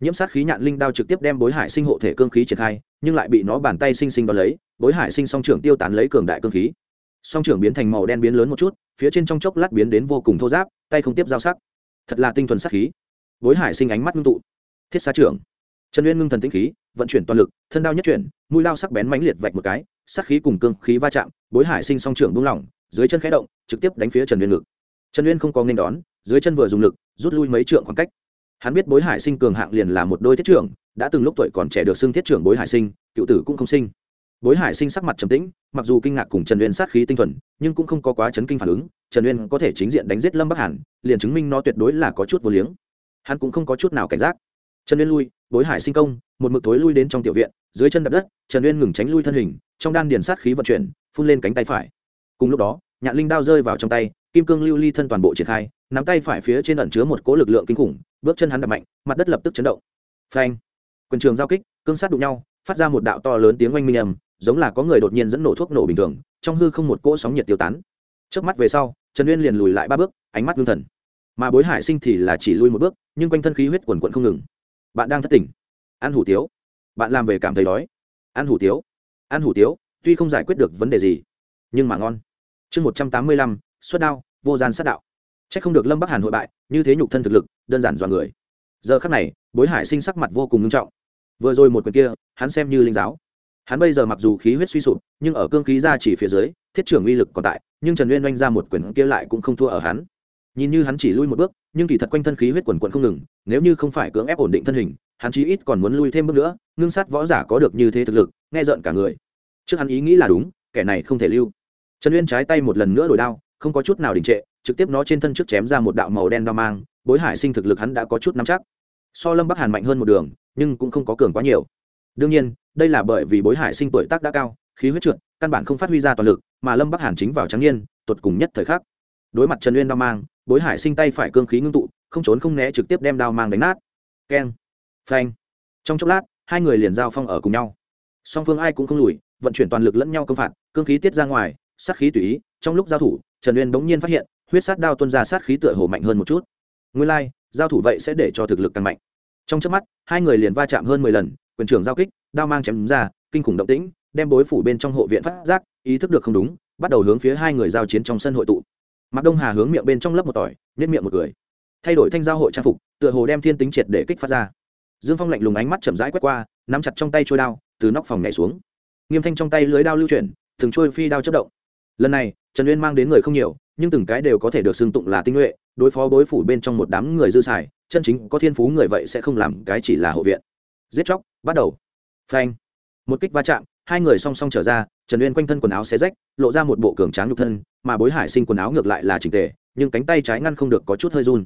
nhiễm sát khí nhạn linh đao trực tiếp đem bối hải sinh hộ thể cương khí triển khai, nhưng lại bị nó bàn tay sinh sinh đo lấy, bối hải sinh song trưởng tiêu tán lấy cường đại cương khí. Song trưởng biến thành màu đen biến lớn một chút, phía trên trong chốc lát biến đến vô cùng thô giáp tay không tiếp giao sắc. Thật là tinh thuần sát khí. Bối hải sinh ánh mắt ngưng tụ. Thiết xa trưởng trần uyên ngưng thần tĩnh khí, vận chuyển toàn lực, thân đao nhất chuyển, mũi lao sắc bén mãnh liệt vạch một cái, sát khí cùng cương khí va chạm, bối hải sinh song trưởng buông lỏng, dưới chân khẽ động, trực tiếp đánh phía trần uyên ngực. Trần uyên không có nên đón, dưới chân vừa dùng lực, rút lui mấy trượng khoảng cách. Hắn biết bối hải sinh cường hạng liền là một đôi thiết trưởng, đã từng lúc tuổi còn trẻ được xưng thiết trưởng bối hải sinh, cựu tử cũng không sinh. Bối hải sinh sắc mặt trầm tĩnh, mặc dù kinh ngạc cùng trần uyên sát khí tinh thuần, nhưng cũng không có quá chấn kinh phản ứng, trần uyên có thể chính diện đánh giết lâm bắc hàn, liền chứng minh nó tuyệt đối là có chút vô liếng. Hắn cũng không có chút nào cảnh giác. Trần uyên lui bối hải sinh công, một mực tối lui đến trong tiểu viện, dưới chân đập đất, trần uyên ngừng tránh lui thân hình, trong đan điền sát khí vận chuyển, phun lên cánh tay phải. Cùng lúc đó, nhạn linh đao rơi vào trong tay, kim cương lưu ly thân toàn bộ triển khai, nắm tay phải phía trên ẩn chứa một cỗ lực lượng kinh khủng, bước chân hắn đập mạnh, mặt đất lập tức chấn động. Phanh! Quyền trường giao kích, cương sát đụng nhau, phát ra một đạo to lớn tiếng oanh minh ầm giống là có người đột nhiên dẫn nổ thuốc nổ bình thường, trong hư không một cỗ sóng nhiệt tiêu tán. Trước mắt về sau, trần uyên liền lùi lại ba bước, ánh mắt ngưng thần. Mà bối hải sinh thì là chỉ lui một bước, nhưng quanh thân khí huyết quần quận không ngừng bạn đang thất tỉnh ăn hủ tiếu, bạn làm về cảm thấy đói. Ăn hủ tiếu ăn hủ tiếu, tuy không giải quyết được vấn đề gì, nhưng mà ngon. Chương một trăm tám mươi lăm suất đao, vô gian sát đạo. C h ắ c không được lâm bắc hàn hội bại, như thế nhục thân thực lực, đơn giản dọn người. Giờ khắc này, bối hải sinh sắc mặt vô cùng nghiêm trọng. Vừa rồi một quyền kia, hắn xem như linh giáo. Hắn bây giờ mặc dù khí huyết suy sụp, nhưng ở cương khí ra chỉ phía dưới, thiết trưởng uy lực còn tại, nhưng trần uyên oanh ra một quyền kia lại cũng không thua ở hắn. Nhìn như hắn chỉ lui một bước nhưng kỳ thật quanh thân khí huyết quần quận không ngừng, nếu như không phải cưỡng ép ổn định thân hình, hắn chí ít còn muốn lui thêm bước nữa, ngưng sát võ giả có được như thế thực lực, nghe rợn cả người. Trước hắn ý nghĩ là đúng, kẻ này không thể lưu. Trần uyên trái tay một lần nữa đổi đao, không có chút nào đình trệ, trực tiếp nó trên thân trước chém ra một đạo màu đen đao mang, bối hải sinh thực lực hắn đã có chút nắm chắc. So lâm bắc hàn mạnh hơn một đường, nhưng cũng không có cường quá nhiều. Đương nhiên, đây là bởi vì bối hải sinh tuổi tác đã cao, khí huyết trượt, căn bản không phát huy ra toàn lực, mà lâm bắc hàn chính vào trắng niên tuột cùng nhất thời khắc. Đối mặt trần uyên đao mang bối hải sinh tay phải cương khí ngưng tụ không trốn không né trực tiếp đem đao mang đánh nát. Keng phanh. Trong chốc lát hai người liền giao phong ở cùng nhau. Song phương ai cũng không lùi vận chuyển toàn lực lẫn nhau công phạt cương khí tiết ra ngoài sát khí tùy ý trong lúc giao thủ trần uyên bỗng nhiên phát hiện huyết sát đao tuân ra sát khí tựa hồ mạnh hơn một chút. Nguyên lai、like, giao thủ vậy sẽ để cho thực lực càng mạnh. Trong trước mắt hai người liền va chạm hơn mười lần quyền trưởng giao kích đao mang chém ra kinh khủng động tĩnh đem bối phủ bên trong hộ viện phát giác ý thức được không đúng bắt đầu hướng phía hai người giao chiến trong sân hội tụ mạc đông hà hướng miệng bên trong lớp một tỏi nhét miệng một cười. Thay đổi thanh giao hội trang phục, tựa hồ đem thiên tính triệt để kích phát ra. Dương phong lạnh lùng ánh mắt chậm rãi quét qua, nắm chặt trong tay trôi đao, từ nóc phòng nhảy xuống. Nghiêm thanh trong tay lưới đao lưu chuyển, từng trôi phi đao chất động. Lần này, trần uyên mang đến người không nhiều, nhưng từng cái đều có thể được xưng tụng là tinh nhuệ, đối phó đối phủ bên trong một đám người dư xài, chân chính có thiên phú người vậy sẽ không làm cái chỉ là hộ viện. Giết chóc, bắt đầu. Phanh. Một kích va chạm, hai người song song trở ra, trần uyên quanh thân quần áo xé rách, lộ ra một bộ cường tráng nhục thân mà bối hải sinh quần áo ngược lại là trình tề nhưng cánh tay trái ngăn không được có chút hơi run.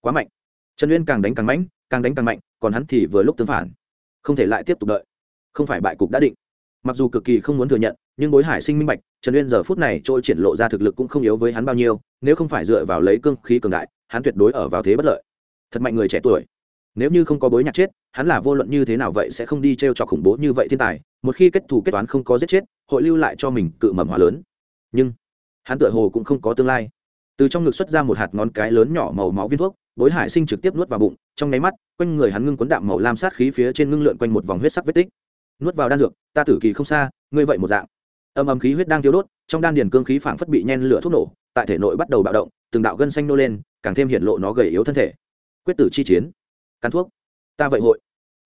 Quá mạnh. Trần uyên càng đánh càng mạnh, càng đánh càng mạnh còn hắn thì vừa lúc tương phản. Không thể lại tiếp tục đợi. Không phải bại cục đã định. Mặc dù cực kỳ không muốn thừa nhận nhưng bối hải sinh minh bạch trần uyên giờ phút này trôi triển lộ ra thực lực cũng không yếu với hắn bao nhiêu nếu không phải dựa vào lấy cương khí cường đại hắn tuyệt đối ở vào thế bất lợi. Thật mạnh người trẻ tuổi. Nếu như không có bối nhạc chết hắn là vô luận như thế nào vậy sẽ không đi t r e o trọc khủng bố như vậy thiên tài một khi kết thù kết toán không có giết chết hội lưu lại cho mình cự mầm hóa lớn. Nhưng hắn tựa hồ cũng không có tương lai. Từ trong ngực xuất ra một hạt ngón cái lớn nhỏ màu máu viên thuốc, bối hải sinh trực tiếp nuốt vào bụng, trong nháy mắt, quanh người hắn ngưng cuốn đạm màu lam sát khí phía trên ngưng lượn quanh một vòng huyết sắc vết tích. Nuốt vào đan dược, ta tử kỳ không xa, ngươi vậy một dạng. Âm âm khí huyết đang thiếu đốt, trong đan điền cương khí phảng phất bị nhen lửa thuốc nổ, tại thể nội bắt đầu bạo động, từng đạo gân xanh nô lên, càng thêm hiện lộ nó gầy yếu thân thể. Quyết tử chi chiến. Cắn thuốc. Ta vậy hội.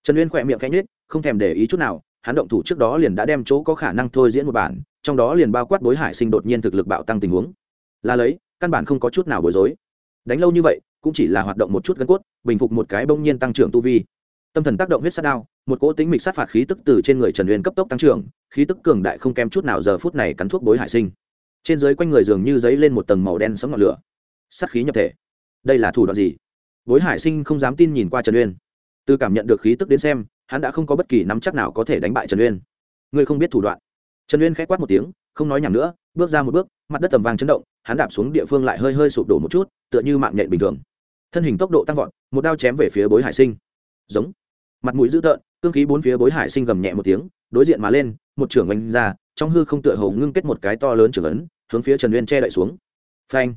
Trần uyên khỏe miệng khẽ nhếch, không thèm để ý chút nào, hắn động thủ trước đó liền đã đem chỗ có khả năng thôi diễn một bản trong đó liền bao quát bối hải sinh đột nhiên thực lực bạo tăng tình huống. Là lấy, căn bản không có chút nào bối rối. Đánh lâu như vậy, cũng chỉ là hoạt động một chút gân cốt, bình phục một cái bỗng nhiên tăng trưởng tu vi. Tâm thần tác động huyết sát đao, một cỗ tính mịch sát phạt khí tức từ trên người trần uyên cấp tốc tăng trưởng, khí tức cường đại không kém chút nào giờ phút này cắn thuốc bối hải sinh. Trên dưới quanh người dường như dấy lên một tầng màu đen sấm ngọn lửa. Sát khí nhập thể. Đây là thủ đoạn gì? Bối hải sinh không dám tin nhìn qua trần uyên. Từ cảm nhận được khí tức đến xem, hắn đã không có bất kỳ nắm chắc nào có thể đánh bại trần uyên. Ngươi không biết thủ đoạn trần uyên k h á quát một tiếng, không nói nhảm nữa, bước ra một bước, mặt đất tầm vàng chấn động, hắn đạp xuống địa phương lại hơi hơi sụp đổ một chút, tựa như mạng nhện bình thường. Thân hình tốc độ tăng vọt, một đao chém về phía bối hải sinh. Giống. Mặt mũi dữ tợn, cương khí bốn phía bối hải sinh gầm nhẹ một tiếng, đối diện mà lên, một trưởng oanh ra, trong hư không tựa hồ ngưng kết một cái to lớn trưởng ấn, hướng phía trần uyên che đậy xuống. Phanh.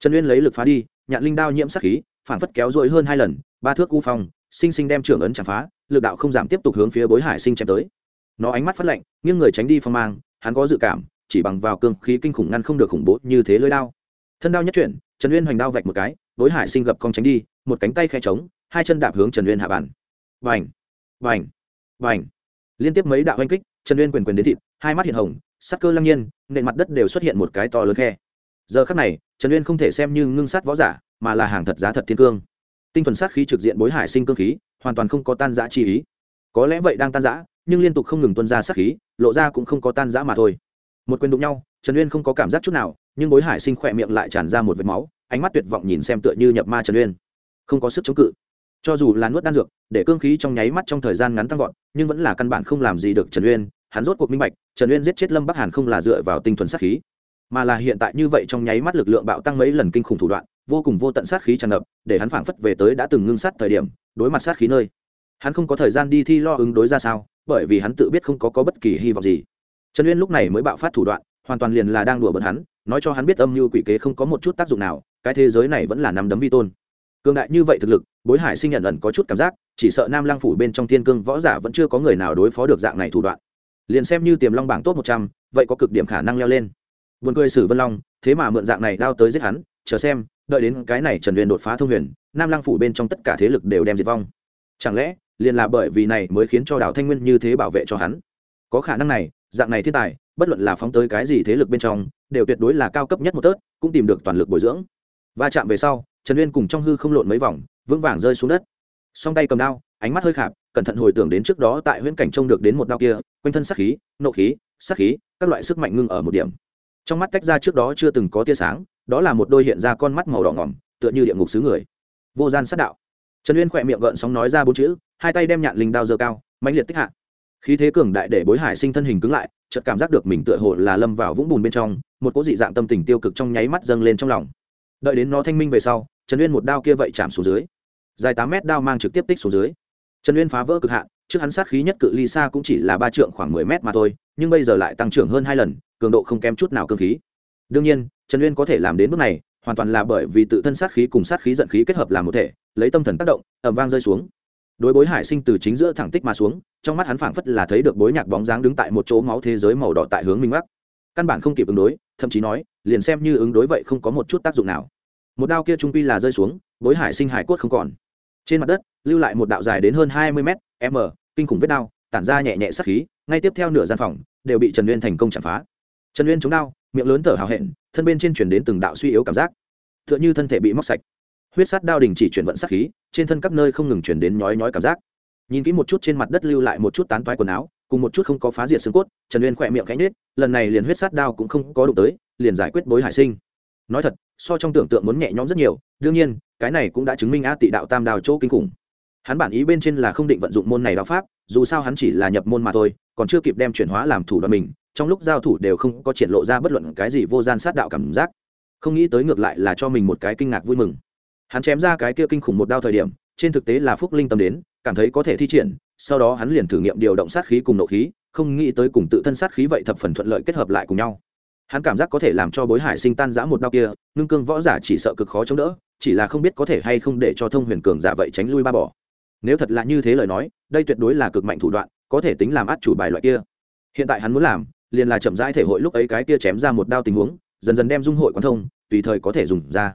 Trần uyên lấy lực phá đi, nhạn linh đao nhiễm sắc khí, phản phất kéo dội hơn hai lần, ba thước u phong, sinh sinh đem trưởng ấn chạm phá, lực đạo không giảm tiếp tục hướng phía bối hải sinh chém tới nó ánh mắt phát lạnh, nghiêng người tránh đi phong mang, hắn có dự cảm, chỉ bằng vào cương khí kinh khủng ngăn không được khủng bố như thế lưới đao. Thân đao nhất chuyển, trần uyên hoành đao vạch một cái, đối hải sinh gập cong tránh đi, một cánh tay khe trống, hai chân đạp hướng trần uyên hạ bàn. Vành vành vành. Liên tiếp mấy đạo oanh kích, trần uyên quyền quyền đến thịt, hai mắt hiện hồng, sắc cơ lăng nhiên, nền mặt đất đều xuất hiện một cái to lớn khe. Giờ khắc này, trần uyên không thể xem như ngưng sát võ giả, mà là hàng thật giá thật thiên cương. Tinh thuần sát khí trực diện bối hải sinh cương khí, hoàn toàn không có tan giã chi ý. Có lẽ vậy đang tan giã nhưng liên tục không ngừng tuân ra sát khí, lộ ra cũng không có tan rã mà thôi. Một quyền đụng nhau, trần uyên không có cảm giác chút nào, nhưng bối hải sinh khỏe miệng lại tràn ra một vệt máu, ánh mắt tuyệt vọng nhìn xem tựa như nhập ma trần uyên. Không có sức chống cự. Cho dù là nuốt đan dược, để cương khí trong nháy mắt trong thời gian ngắn tăng vọt, nhưng vẫn là căn bản không làm gì được trần uyên, hắn rốt cuộc minh bạch, trần uyên giết chết lâm bắc hàn không là dựa vào tinh thuần sát khí, mà là hiện tại như vậy trong nháy mắt lực lượng bạo tăng mấy lần kinh khủng thủ đoạn, vô cùng vô tận sát khí tràn ngập, để hắn phảng phất về tới đã từng ngưng sát thời điểm, đối mặt sát khí nơi. Hắn không có thời gian đi thi lo ứng đối ra sao bởi vì hắn tự biết không có, có bất kỳ hy vọng gì. Trần uyên lúc này mới bạo phát thủ đoạn hoàn toàn liền là đang đùa bỡn hắn nói cho hắn biết âm mưu quỷ kế không có một chút tác dụng nào cái thế giới này vẫn là nắm đấm vi tôn. Cường đại như vậy thực lực bối hải sinh nhận ẩn có chút cảm giác chỉ sợ nam lang phủ bên trong thiên cương võ giả vẫn chưa có người nào đối phó được dạng này thủ đoạn. Liền xem như tiềm long bảng tốt một trăm vậy có cực điểm khả năng leo lên. Buồn cười sử vân long thế mà mượn dạng này đao tới giết hắn chờ xem đợi đến cái này trần huyền đột phá thông huyền nam lang phủ bên trong tất cả thế lực đều đem diệt vong. Chẳng lẽ liền là bởi vì này mới khiến cho đào thanh nguyên như thế bảo vệ cho hắn. Có khả năng này, dạng này thiên tài, bất luận là phóng tới cái gì thế lực bên trong, đều tuyệt đối là cao cấp nhất một tớt, cũng tìm được toàn lực bồi dưỡng. Va chạm về sau, trần uyên cùng trong hư không lộn mấy vòng, vững vàng rơi xuống đất. Song tay cầm đao, ánh mắt hơi khạp, cẩn thận hồi tưởng đến trước đó tại huyễn cảnh trông được đến một đao kia, quanh thân sắc khí, nộ khí sắc khí, các loại sức mạnh ngưng ở một điểm. Trong mắt tách ra trước đó chưa từng có tia sáng, đó là một đôi hiện ra con mắt màu đỏ ngỏm, tựa như địa ngục xứ người. Vô gian sát đạo. Trần uyên khỏe miệng gợn sóng nói ra bốn chữ hai tay đem nhạn linh đao dơ cao, mãnh liệt tích hạ. Khí thế cường đại để bối hải sinh thân hình cứng lại, chợt cảm giác được mình tựa hồ là lâm vào vũng bùn bên trong, một cỗ dị dạng tâm tình tiêu cực trong nháy mắt dâng lên trong lòng. Đợi đến nó thanh minh về sau, trần uyên một đao kia vậy chạm xuống dưới. Dài tám mét đao mang trực tiếp tích xuống dưới. Trần uyên phá vỡ cực hạn, trước hắn sát khí nhất cự ly xa cũng chỉ là ba trượng khoảng mười mét mà thôi, nhưng bây giờ lại tăng trưởng hơn hai lần, cường độ không kém chút nào cơ khí. Đương nhiên, trần uyên có thể làm đến bước này, hoàn toàn là bởi vì tự thân sát khí cùng sát khí giận khí kết hợp làm một thể, lấy tâm thần tác động ẩm vang rơi xuống đối bối hải sinh từ chính giữa thẳng tích mà xuống, trong mắt hắn phảng phất là thấy được bối nhạc bóng dáng đứng tại một chỗ máu thế giới màu đỏ tại hướng minh bắc căn bản không kịp ứng đối, thậm chí nói, liền xem như ứng đối vậy không có một chút tác dụng nào. Một đao kia trung pi là rơi xuống, bối hải sinh hải cốt không còn. Trên mặt đất, lưu lại một đạo dài đến hơn hai mươi m m, kinh khủng vết đao, tản ra nhẹ nhẹ sắc khí, ngay tiếp theo nửa gian phòng, đều bị trần uyên thành công chạm phá. Trần uyên chống đao, miệng lớn thở hào hẹn, thân bên trên chuyển đến từng đạo suy yếu cảm giác. T h ư ợ n h ư thân thể bị móc sạch huyết sát đao đình chỉ chuyển vận sát khí, trên thân các nơi không ngừng chuyển đến nhói nhói cảm giác. Nhìn kỹ một chút trên mặt đất lưu lại một chút tán toái quần áo, cùng một chút không có phá diệt xương cốt, trần uyên khỏe miệng cánh nết lần này liền huyết sát đao cũng không có đụng tới, liền giải quyết bối hải sinh. Nói thật, so trong tưởng tượng muốn nhẹ nhõm rất nhiều, đương nhiên, cái này cũng đã chứng minh a tị đạo tam đào chỗ kinh khủng. Hắn bản ý bên trên là không định vận dụng môn này đạo pháp, dù sao hắn chỉ là nhập môn mà thôi, còn chưa kịp đem chuyển hóa làm thủ đoạn mình, trong lúc giao thủ đều không có triển lộ ra bất luận cái gì vô gian sát đạo cảm giác. Không nghĩ tới ngược lại là cho mình một cái kinh ngạc vui mừng hắn chém ra cái kia kinh khủng một đao thời điểm, trên thực tế là phúc linh tâm đến, cảm thấy có thể thi triển, sau đó hắn liền thử nghiệm điều động sát khí cùng nộ khí, không nghĩ tới cùng tự thân sát khí vậy thập phần thuận lợi kết hợp lại cùng nhau. Hắn cảm giác có thể làm cho bối hải sinh tan giã một đao kia, ngưng cương võ giả chỉ sợ cực khó chống đỡ, chỉ là không biết có thể hay không để cho thông huyền cường giả vậy tránh lui ba bỏ. Nếu thật là như thế lời nói, đây tuyệt đối là cực mạnh thủ đoạn, có thể tính làm át chủ bài loại kia. Hiện tại hắn muốn làm, liền là chậm rãi thể hội lúc ấy cái kia chém ra một đao tình huống, dần dần đem dung hội quán thông, tùy thời có thể dùng ra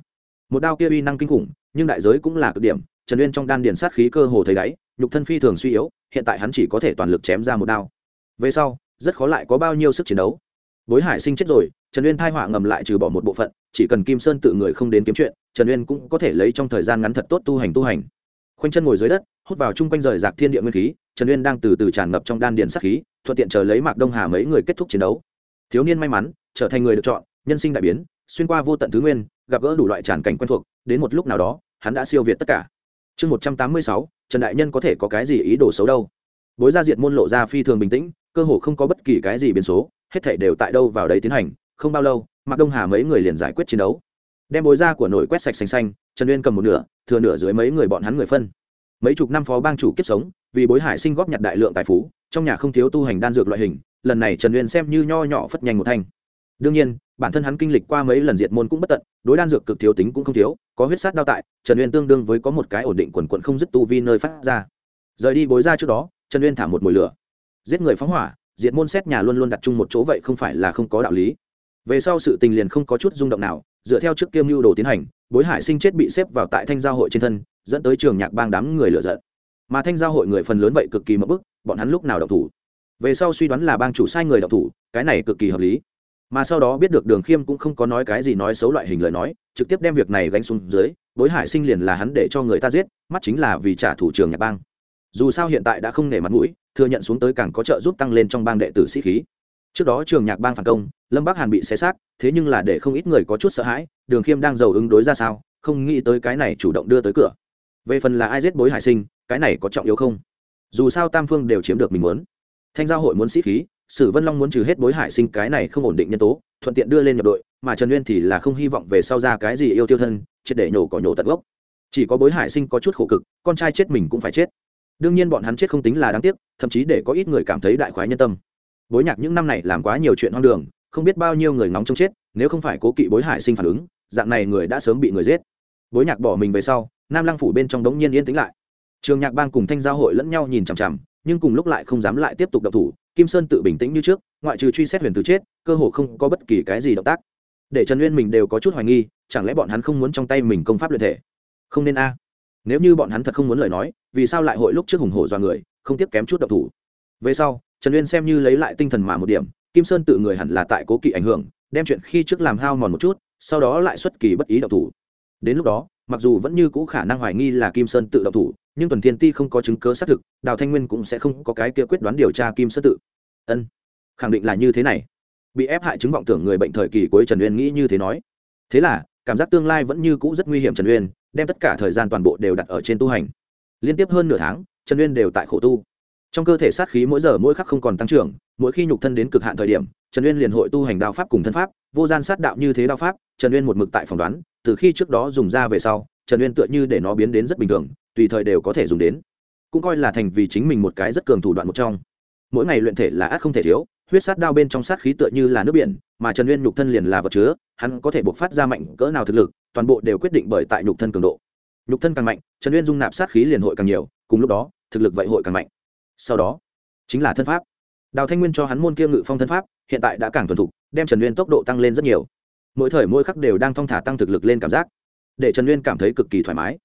một đao kia uy năng kinh khủng, nhưng đại giới cũng là cực điểm, trần uyên trong đan điền sát khí cơ hồ thấy đáy, nhục thân phi thường suy yếu, hiện tại hắn chỉ có thể toàn lực chém ra một đao. Về sau, rất khó lại có bao nhiêu sức chiến đấu. Bối hải sinh chết rồi, trần uyên thai họa ngầm lại trừ bỏ một bộ phận, chỉ cần kim sơn tự người không đến kiếm chuyện, trần uyên cũng có thể lấy trong thời gian ngắn thật tốt tu hành tu hành. Khoanh chân ngồi dưới đất, hút vào chung quanh rời rạc thiên địa nguyên khí, trần uyên đang từ từ tràn ngập trong đan điền sát khí, thuận tiện chờ lấy mạc đông hà mấy người kết thúc chiến đấu. Thiếu niên may mắn, trở thành người được chọn, nhân sinh đại biến, xuyên qua vô tận thứ nguyên gặp gỡ đủ loại tràn cảnh quen thuộc, đến một lúc nào đó, hắn đã siêu việt tất cả. Chương một trăm tám mươi sáu, trần đại nhân có thể có cái gì ý đồ xấu đâu? Bối gia diện môn lộ ra phi thường bình tĩnh, cơ hồ không có bất kỳ cái gì biến số, hết thảy đều tại đâu vào đấy tiến hành, không bao lâu, mạc đông hà mấy người liền giải quyết chiến đấu. Đem bối ra của nổi quét sạch xanh xanh, trần uyên cầm một nửa, thừa nửa dưới mấy người bọn hắn người phân. Mấy chục năm phó bang chủ kiếp sống, vì bối hải sinh góp nhặt đại lượng tài phú, trong nhà không thiếu tu hành đan dược loại hình, lần này trần uyên xem như nho nhỏ phất nhanh một thanh đương nhiên, bản thân hắn kinh lịch qua mấy lần diệt môn cũng bất tận, đối đan dược cực thiếu tính cũng không thiếu, có huyết sát đao tại, trần uyên tương đương với có một cái ổn định quần quận không dứt tu vi nơi phát ra. Rời đi bối ra trước đó, trần uyên thả một mồi lửa. Giết người phóng hỏa, diệt môn xét nhà luôn luôn đặt chung một chỗ vậy không phải là không có đạo lý. Về sau sự tình liền không có chút rung động nào, dựa theo trước kiêm mưu đồ tiến hành, bối hải sinh chết bị xếp vào tại thanh giao hội trên thân, dẫn tới trường nhạc bang đám người lựa giận. Mà thanh giao hội người phần lớn vậy cực kỳ mập bức, bọn hắn lúc nào độc thủ? Về sau suy đoán là bang chủ sai người độc thủ, cái này cực kỳ hợp lý mà sau đó biết được đường khiêm cũng không có nói cái gì nói xấu loại hình lời nói, trực tiếp đem việc này gánh xuống dưới bối hải sinh liền là hắn để cho người ta giết, mắt chính là vì trả thủ trường nhạc bang. Dù sao hiện tại đã không nể mặt mũi, thừa nhận xuống tới càng có trợ giúp tăng lên trong bang đệ tử sĩ khí. Trước đó trường nhạc bang phản công, lâm bắc hàn bị xé xác, thế nhưng là để không ít người có chút sợ hãi, đường khiêm đang giàu ứng đối ra sao, không nghĩ tới cái này chủ động đưa tới cửa. Về phần là ai giết bối hải sinh, cái này có trọng yếu không? Dù sao tam phương đều chiếm được mình muốn. Thanh giao hội muốn sĩ khí sử vân long muốn trừ hết bối hải sinh cái này không ổn định nhân tố, thuận tiện đưa lên nhập đội, mà trần nguyên thì là không hy vọng về sau ra cái gì yêu tiêu thân, triệt để nhổ cỏ nhổ tận gốc. Chỉ có bối hải sinh có chút khổ cực, con trai chết mình cũng phải chết. Đương nhiên bọn hắn chết không tính là đáng tiếc, thậm chí để có ít người cảm thấy đại khoái nhân tâm. Bối nhạc những năm này làm quá nhiều chuyện hoang đường, không biết bao nhiêu người ngóng trông chết, nếu không phải cố kỵ bối hải sinh phản ứng, dạng này người đã sớm bị người giết. Bối nhạc bỏ mình về sau, nam lăng phủ bên trong đống nhiên yên tĩnh lại. Trường nhạc bang cùng thanh giao hội lẫn nhau nhìn chằm chằm nhưng cùng lúc lại không dám lại tiếp tục động thủ, kim sơn tự bình tĩnh như trước, ngoại trừ truy xét huyền từ chết, cơ hồ không có bất kỳ cái gì động tác. Để trần uyên mình đều có chút hoài nghi, chẳng lẽ bọn hắn không muốn trong tay mình công pháp luyện thể? Không nên a. Nếu như bọn hắn thật không muốn lời nói, vì sao lại hội lúc trước hùng hổ do người, không tiếp kém chút động thủ? Về sau, trần uyên xem như lấy lại tinh thần mà một điểm, kim sơn tự người hẳn là tại cố kỵ ảnh hưởng, đem chuyện khi trước làm hao mòn một chút, sau đó lại xuất kỳ bất ý động thủ đến lúc đó, mặc dù vẫn như cũ khả năng hoài nghi là kim sơn tự động thủ, nhưng tuần thiên ti không có chứng cớ xác thực, đào thanh nguyên cũng sẽ không có cái kia quyết đoán điều tra kim sơn tự. Ân, khẳng định là như thế này. Bị ép hại chứng vọng tưởng người bệnh thời kỳ cuối trần uyên nghĩ như thế nói. Thế là, cảm giác tương lai vẫn như cũ rất nguy hiểm trần uyên, đem tất cả thời gian toàn bộ đều đặt ở trên tu hành. Liên tiếp hơn nửa tháng, trần uyên đều tại khổ tu. Trong cơ thể sát khí mỗi giờ mỗi khắc không còn tăng trưởng, mỗi khi nhục thân đến cực hạn thời điểm trần uyên liền hội tu hành đao pháp cùng thân pháp, vô gian sát đạo như thế đao pháp, trần uyên một mực tại phỏng đoán, từ khi trước đó dùng ra về sau, trần uyên tựa như để nó biến đến rất bình thường, tùy thời đều có thể dùng đến. Cũng coi là thành vì chính mình một cái rất cường thủ đoạn một trong. Mỗi ngày luyện thể là ác không thể thiếu, huyết sát đao bên trong sát khí tựa như là nước biển, mà trần uyên nhục thân liền là vật chứa, hắn có thể buộc phát ra mạnh cỡ nào thực lực, toàn bộ đều quyết định bởi tại nhục thân cường độ. Nhục thân càng mạnh, trần uyên dung nạp sát khí liền hội càng nhiều, cùng lúc đó, thực lực vậy hội càng mạnh. Sau đó, chính là thân pháp đào thanh nguyên cho hắn môn kia ngự phong thân pháp, hiện tại đã càng thuần thục, đem trần Nguyên tốc độ tăng lên rất nhiều. Mỗi thời mỗi khắc đều đang thong thả tăng thực lực lên cảm giác, để trần Nguyên cảm thấy cực kỳ thoải mái.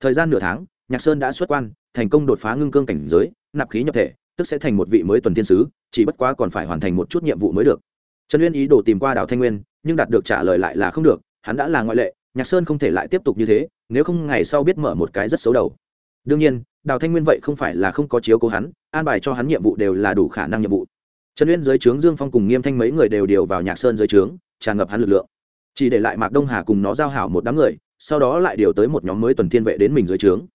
Thời gian nửa tháng, nhạc sơn đã xuất quan, thành công đột phá ngưng cương cảnh giới, nạp khí nhập thể, tức sẽ thành một vị mới tuần thiên sứ, chỉ bất quá còn phải hoàn thành một chút nhiệm vụ mới được. Trần Nguyên ý đồ tìm qua đào thanh nguyên, nhưng đạt được trả lời lại là không được, hắn đã là ngoại lệ, nhạc sơn không thể lại tiếp tục như thế, nếu không ngày sau biết mở một cái rất xấu đầu đương nhiên, đào thanh nguyên vậy không phải là không có chiếu cố hắn, an bài cho hắn nhiệm vụ đều là đủ khả năng nhiệm vụ. Trần uyên dưới trướng dương phong cùng nghiêm thanh mấy người đều điều vào nhạc sơn dưới trướng, tràn ngập hắn lực lượng. Chỉ để lại mạc đông hà cùng nó giao hảo một đám người, sau đó lại điều tới một nhóm mới tuần thiên vệ đến mình dưới trướng.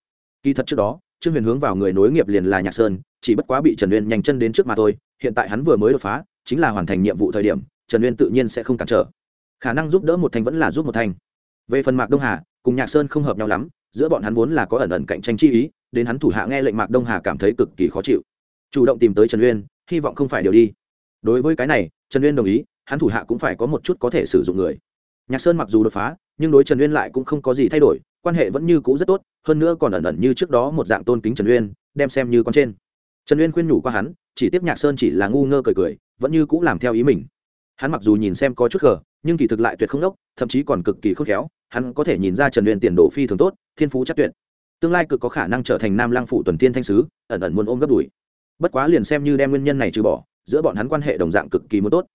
Kỳ thật trước đó, trương huyền hướng vào người nối nghiệp liền là nhạc sơn, chỉ bất quá bị trần uyên nhanh chân đến trước mà thôi, hiện tại hắn vừa mới đột phá, chính là hoàn thành nhiệm vụ thời điểm, trần uyên tự nhiên sẽ không cản trở. Khả năng giúp đỡ một thành vẫn là giúp một thành về phần mạc đông hà, cùng nhạc sơn không hợp nhau lắm giữa bọn hắn vốn là có ẩn ẩn cạnh tranh chi ý, đến hắn thủ hạ nghe lệnh mạc đông hà cảm thấy cực kỳ khó chịu. Chủ động tìm tới trần uyên, hy vọng không phải điều đi. Đối với cái này, trần uyên đồng ý, hắn thủ hạ cũng phải có một chút có thể sử dụng người. Nhạc sơn mặc dù đột phá, nhưng đối trần uyên lại cũng không có gì thay đổi, quan hệ vẫn như cũ rất tốt, hơn nữa còn ẩn ẩn như trước đó một dạng tôn kính trần uyên, đem xem như con trên. Trần uyên khuyên nhủ qua hắn, chỉ tiếp nhạc sơn chỉ là ngu ngơ cười cười, vẫn như cũ làm theo ý mình. Hắn mặc dù nhìn xem có chút gờ, nhưng kỳ thực lại tuyệt không đốc, thậm chí còn cực kỳ khôn khéo hắn có thể nhìn ra trần uyên tiền đồ phi thường tốt, thiên phú chắc tuyệt. Tương lai cực có khả năng trở thành nam lang phụ tuần tiên thanh sứ, ẩn ẩn muốn ôm gấp đùi bất quá liền xem như đem nguyên nhân này trừ bỏ, giữa bọn hắn quan hệ đồng dạng cực kỳ muốn tốt.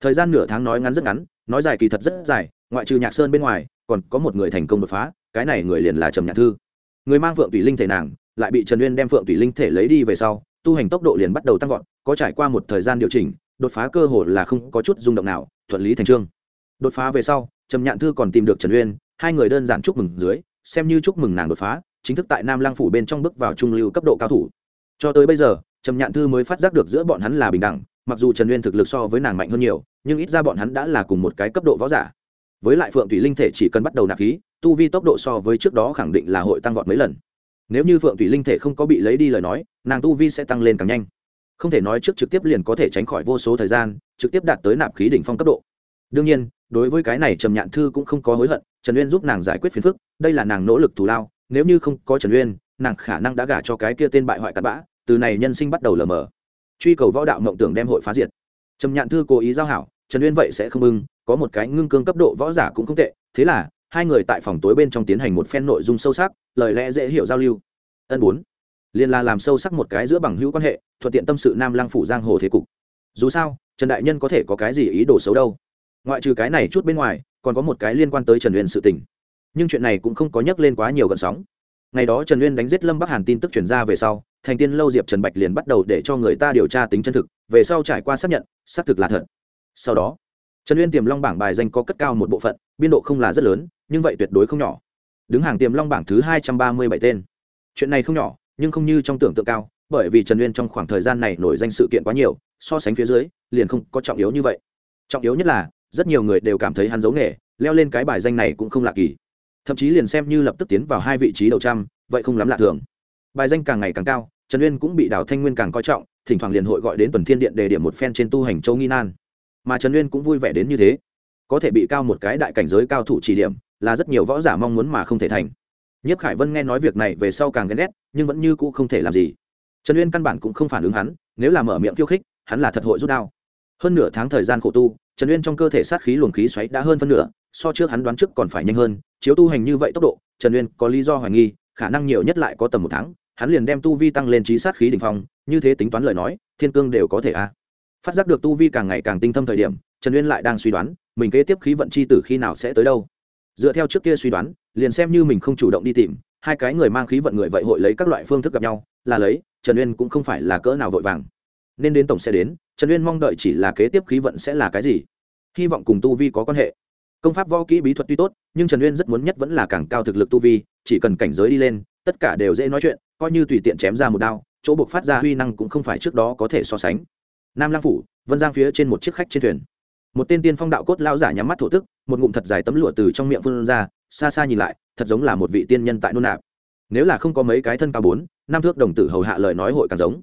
Thời gian nửa tháng nói ngắn rất ngắn, nói dài kỳ thật rất dài, ngoại trừ nhạc sơn bên ngoài, còn có một người thành công đột phá, cái này người liền là trầm nhạc thư. Người mang phượng tùy linh thể nàng, lại bị trần uyên đem phượng tùy linh thể lấy đi về sau, tu hành tốc độ liền bắt đầu tăng vọt, có trải qua một thời gian điều chỉnh, đột phá cơ hồ là không có chút rung động nào, thuận lý thành trương. Đột phá về sau, trầm nhạn thư còn tìm được trần uyên hai người đơn giản chúc mừng dưới, xem như chúc mừng nàng đột phá, chính thức tại nam lang phủ bên trong bước vào trung lưu cấp độ cao thủ. Cho tới bây giờ, trầm nhạn thư mới phát giác được giữa bọn hắn là bình đẳng, mặc dù trần uyên thực lực so với nàng mạnh hơn nhiều, nhưng ít ra bọn hắn đã là cùng một cái cấp độ võ giả. Với lại phượng thủy linh thể chỉ cần bắt đầu nạp khí, tu vi tốc độ so với trước đó khẳng định là hội tăng vọt mấy lần. Nếu như phượng thủy linh thể không có bị lấy đi lời nói, nàng tu vi sẽ tăng lên càng nhanh. Không thể nói trước trực tiếp liền có thể tránh khỏi vô số thời gian, trực tiếp đạt tới nạp khí đỉnh phong cấp độ. Đương nhiên đối với cái này trầm nhạn thư cũng không có hối hận, trần uyên giúp nàng giải quyết phiền phức, đây là nàng nỗ lực thù lao, nếu như không có trần uyên, nàng khả năng đã gả cho cái kia tên bại hoại cặn bã, từ này nhân sinh bắt đầu lờ mờ. Truy cầu võ đạo mộng tưởng đem hội phá diệt. Trầm nhạn thư cố ý giao hảo, trần uyên vậy sẽ không ưng có một cái ngưng cương cấp độ võ giả cũng không tệ, thế là, hai người tại phòng tối bên trong tiến hành một phen nội dung sâu sắc, lời lẽ dễ hiểu giao lưu. Ân bốn, liên là làm sâu sắc một cái giữa bằng hữu quan hệ, thuận tiện tâm sự nam lang phủ giang hồ thế cục. Dù sao, trần đại nhân có thể có cái gì ý đồ xấu đâu ngoại trừ cái này chút bên ngoài, còn có một cái liên quan tới trần uyên sự tình. Nhưng chuyện này cũng không có nhắc lên quá nhiều gần sóng. Ngày đó trần uyên đánh giết lâm bắc hàn tin tức chuyển ra về sau, thành tiên lâu diệp trần bạch liền bắt đầu để cho người ta điều tra tính chân thực, về sau trải qua xác nhận, xác thực là thật. Sau đó, trần uyên tiềm long bảng bài danh có cất cao một bộ phận, biên độ không là rất lớn, nhưng vậy tuyệt đối không nhỏ. Đứng hàng tiềm long bảng thứ hai trăm ba mươi bảy tên. Chuyện này không nhỏ, nhưng không như trong tưởng tượng cao, bởi vì trần uyên trong khoảng thời gian này nổi danh sự kiện quá nhiều, so sánh phía dưới, liền không có trọng yếu như vậy. Trọng yếu nhất là rất nhiều người đều cảm thấy hắn giấu nghề, leo lên cái bài danh này cũng không lạ kỳ. Thậm chí liền xem như lập tức tiến vào hai vị trí đầu trăm, vậy không lắm lạ thường. Bài danh càng ngày càng cao, trần uyên cũng bị đào thanh nguyên càng coi trọng, thỉnh thoảng liền hội gọi đến tuần thiên điện đề điểm một phen trên tu hành châu nghi nan. Mà trần uyên cũng vui vẻ đến như thế. Có thể bị cao một cái đại cảnh giới cao thủ chỉ điểm, là rất nhiều võ giả mong muốn mà không thể thành. Nhiếp khải vân nghe nói việc này về sau càng ghen ghét, nhưng vẫn như cũ không thể làm gì. Trần uyên căn bản cũng không phản ứng hắn, nếu là mở miệng khiêu khích, hắn là thật hội rút đao. Hơn nửa tháng thời gian khổ tu trần uyên trong cơ thể sát khí luồng khí xoáy đã hơn phân nửa, so trước hắn đoán trước còn phải nhanh hơn, chiếu tu hành như vậy tốc độ, trần uyên có lý do hoài nghi, khả năng nhiều nhất lại có tầm một tháng, hắn liền đem tu vi tăng lên trí sát khí đ ỉ n h phong, như thế tính toán lời nói, thiên cương đều có thể a. Phát giác được tu vi càng ngày càng tinh thâm thời điểm, trần uyên lại đang suy đoán, mình kế tiếp khí vận c h i tử khi nào sẽ tới đâu. Dựa theo trước kia suy đoán, liền xem như mình không chủ động đi tìm, hai cái người mang khí vận người vậy hội lấy các loại phương thức gặp nhau, là lấy, trần uyên cũng không phải là cỡ nào vội vàng nên đến tổng sẽ đến, trần uyên mong đợi chỉ là kế tiếp khí vận sẽ là cái gì. Hy vọng cùng tu vi có quan hệ. Công pháp võ kỹ bí thuật tuy tốt, nhưng trần uyên rất muốn nhất vẫn là càng cao thực lực tu vi, chỉ cần cảnh giới đi lên, tất cả đều dễ nói chuyện, coi như tùy tiện chém ra một đao, chỗ buộc phát ra huy năng cũng không phải trước đó có thể so sánh. Nam lang phủ, vân giang phía trên một chiếc khách trên thuyền. Một tên tiên phong đạo cốt lao giả nhắm mắt thổ tức, một ngụm thật dài tấm lụa từ trong miệng phun ra, xa xa nhìn lại, thật giống là một vị tiên nhân tại nôn nạp. Nếu là không có mấy cái thân cao bốn, năm thước đồng tử hầu hạ lời nói hội càng giống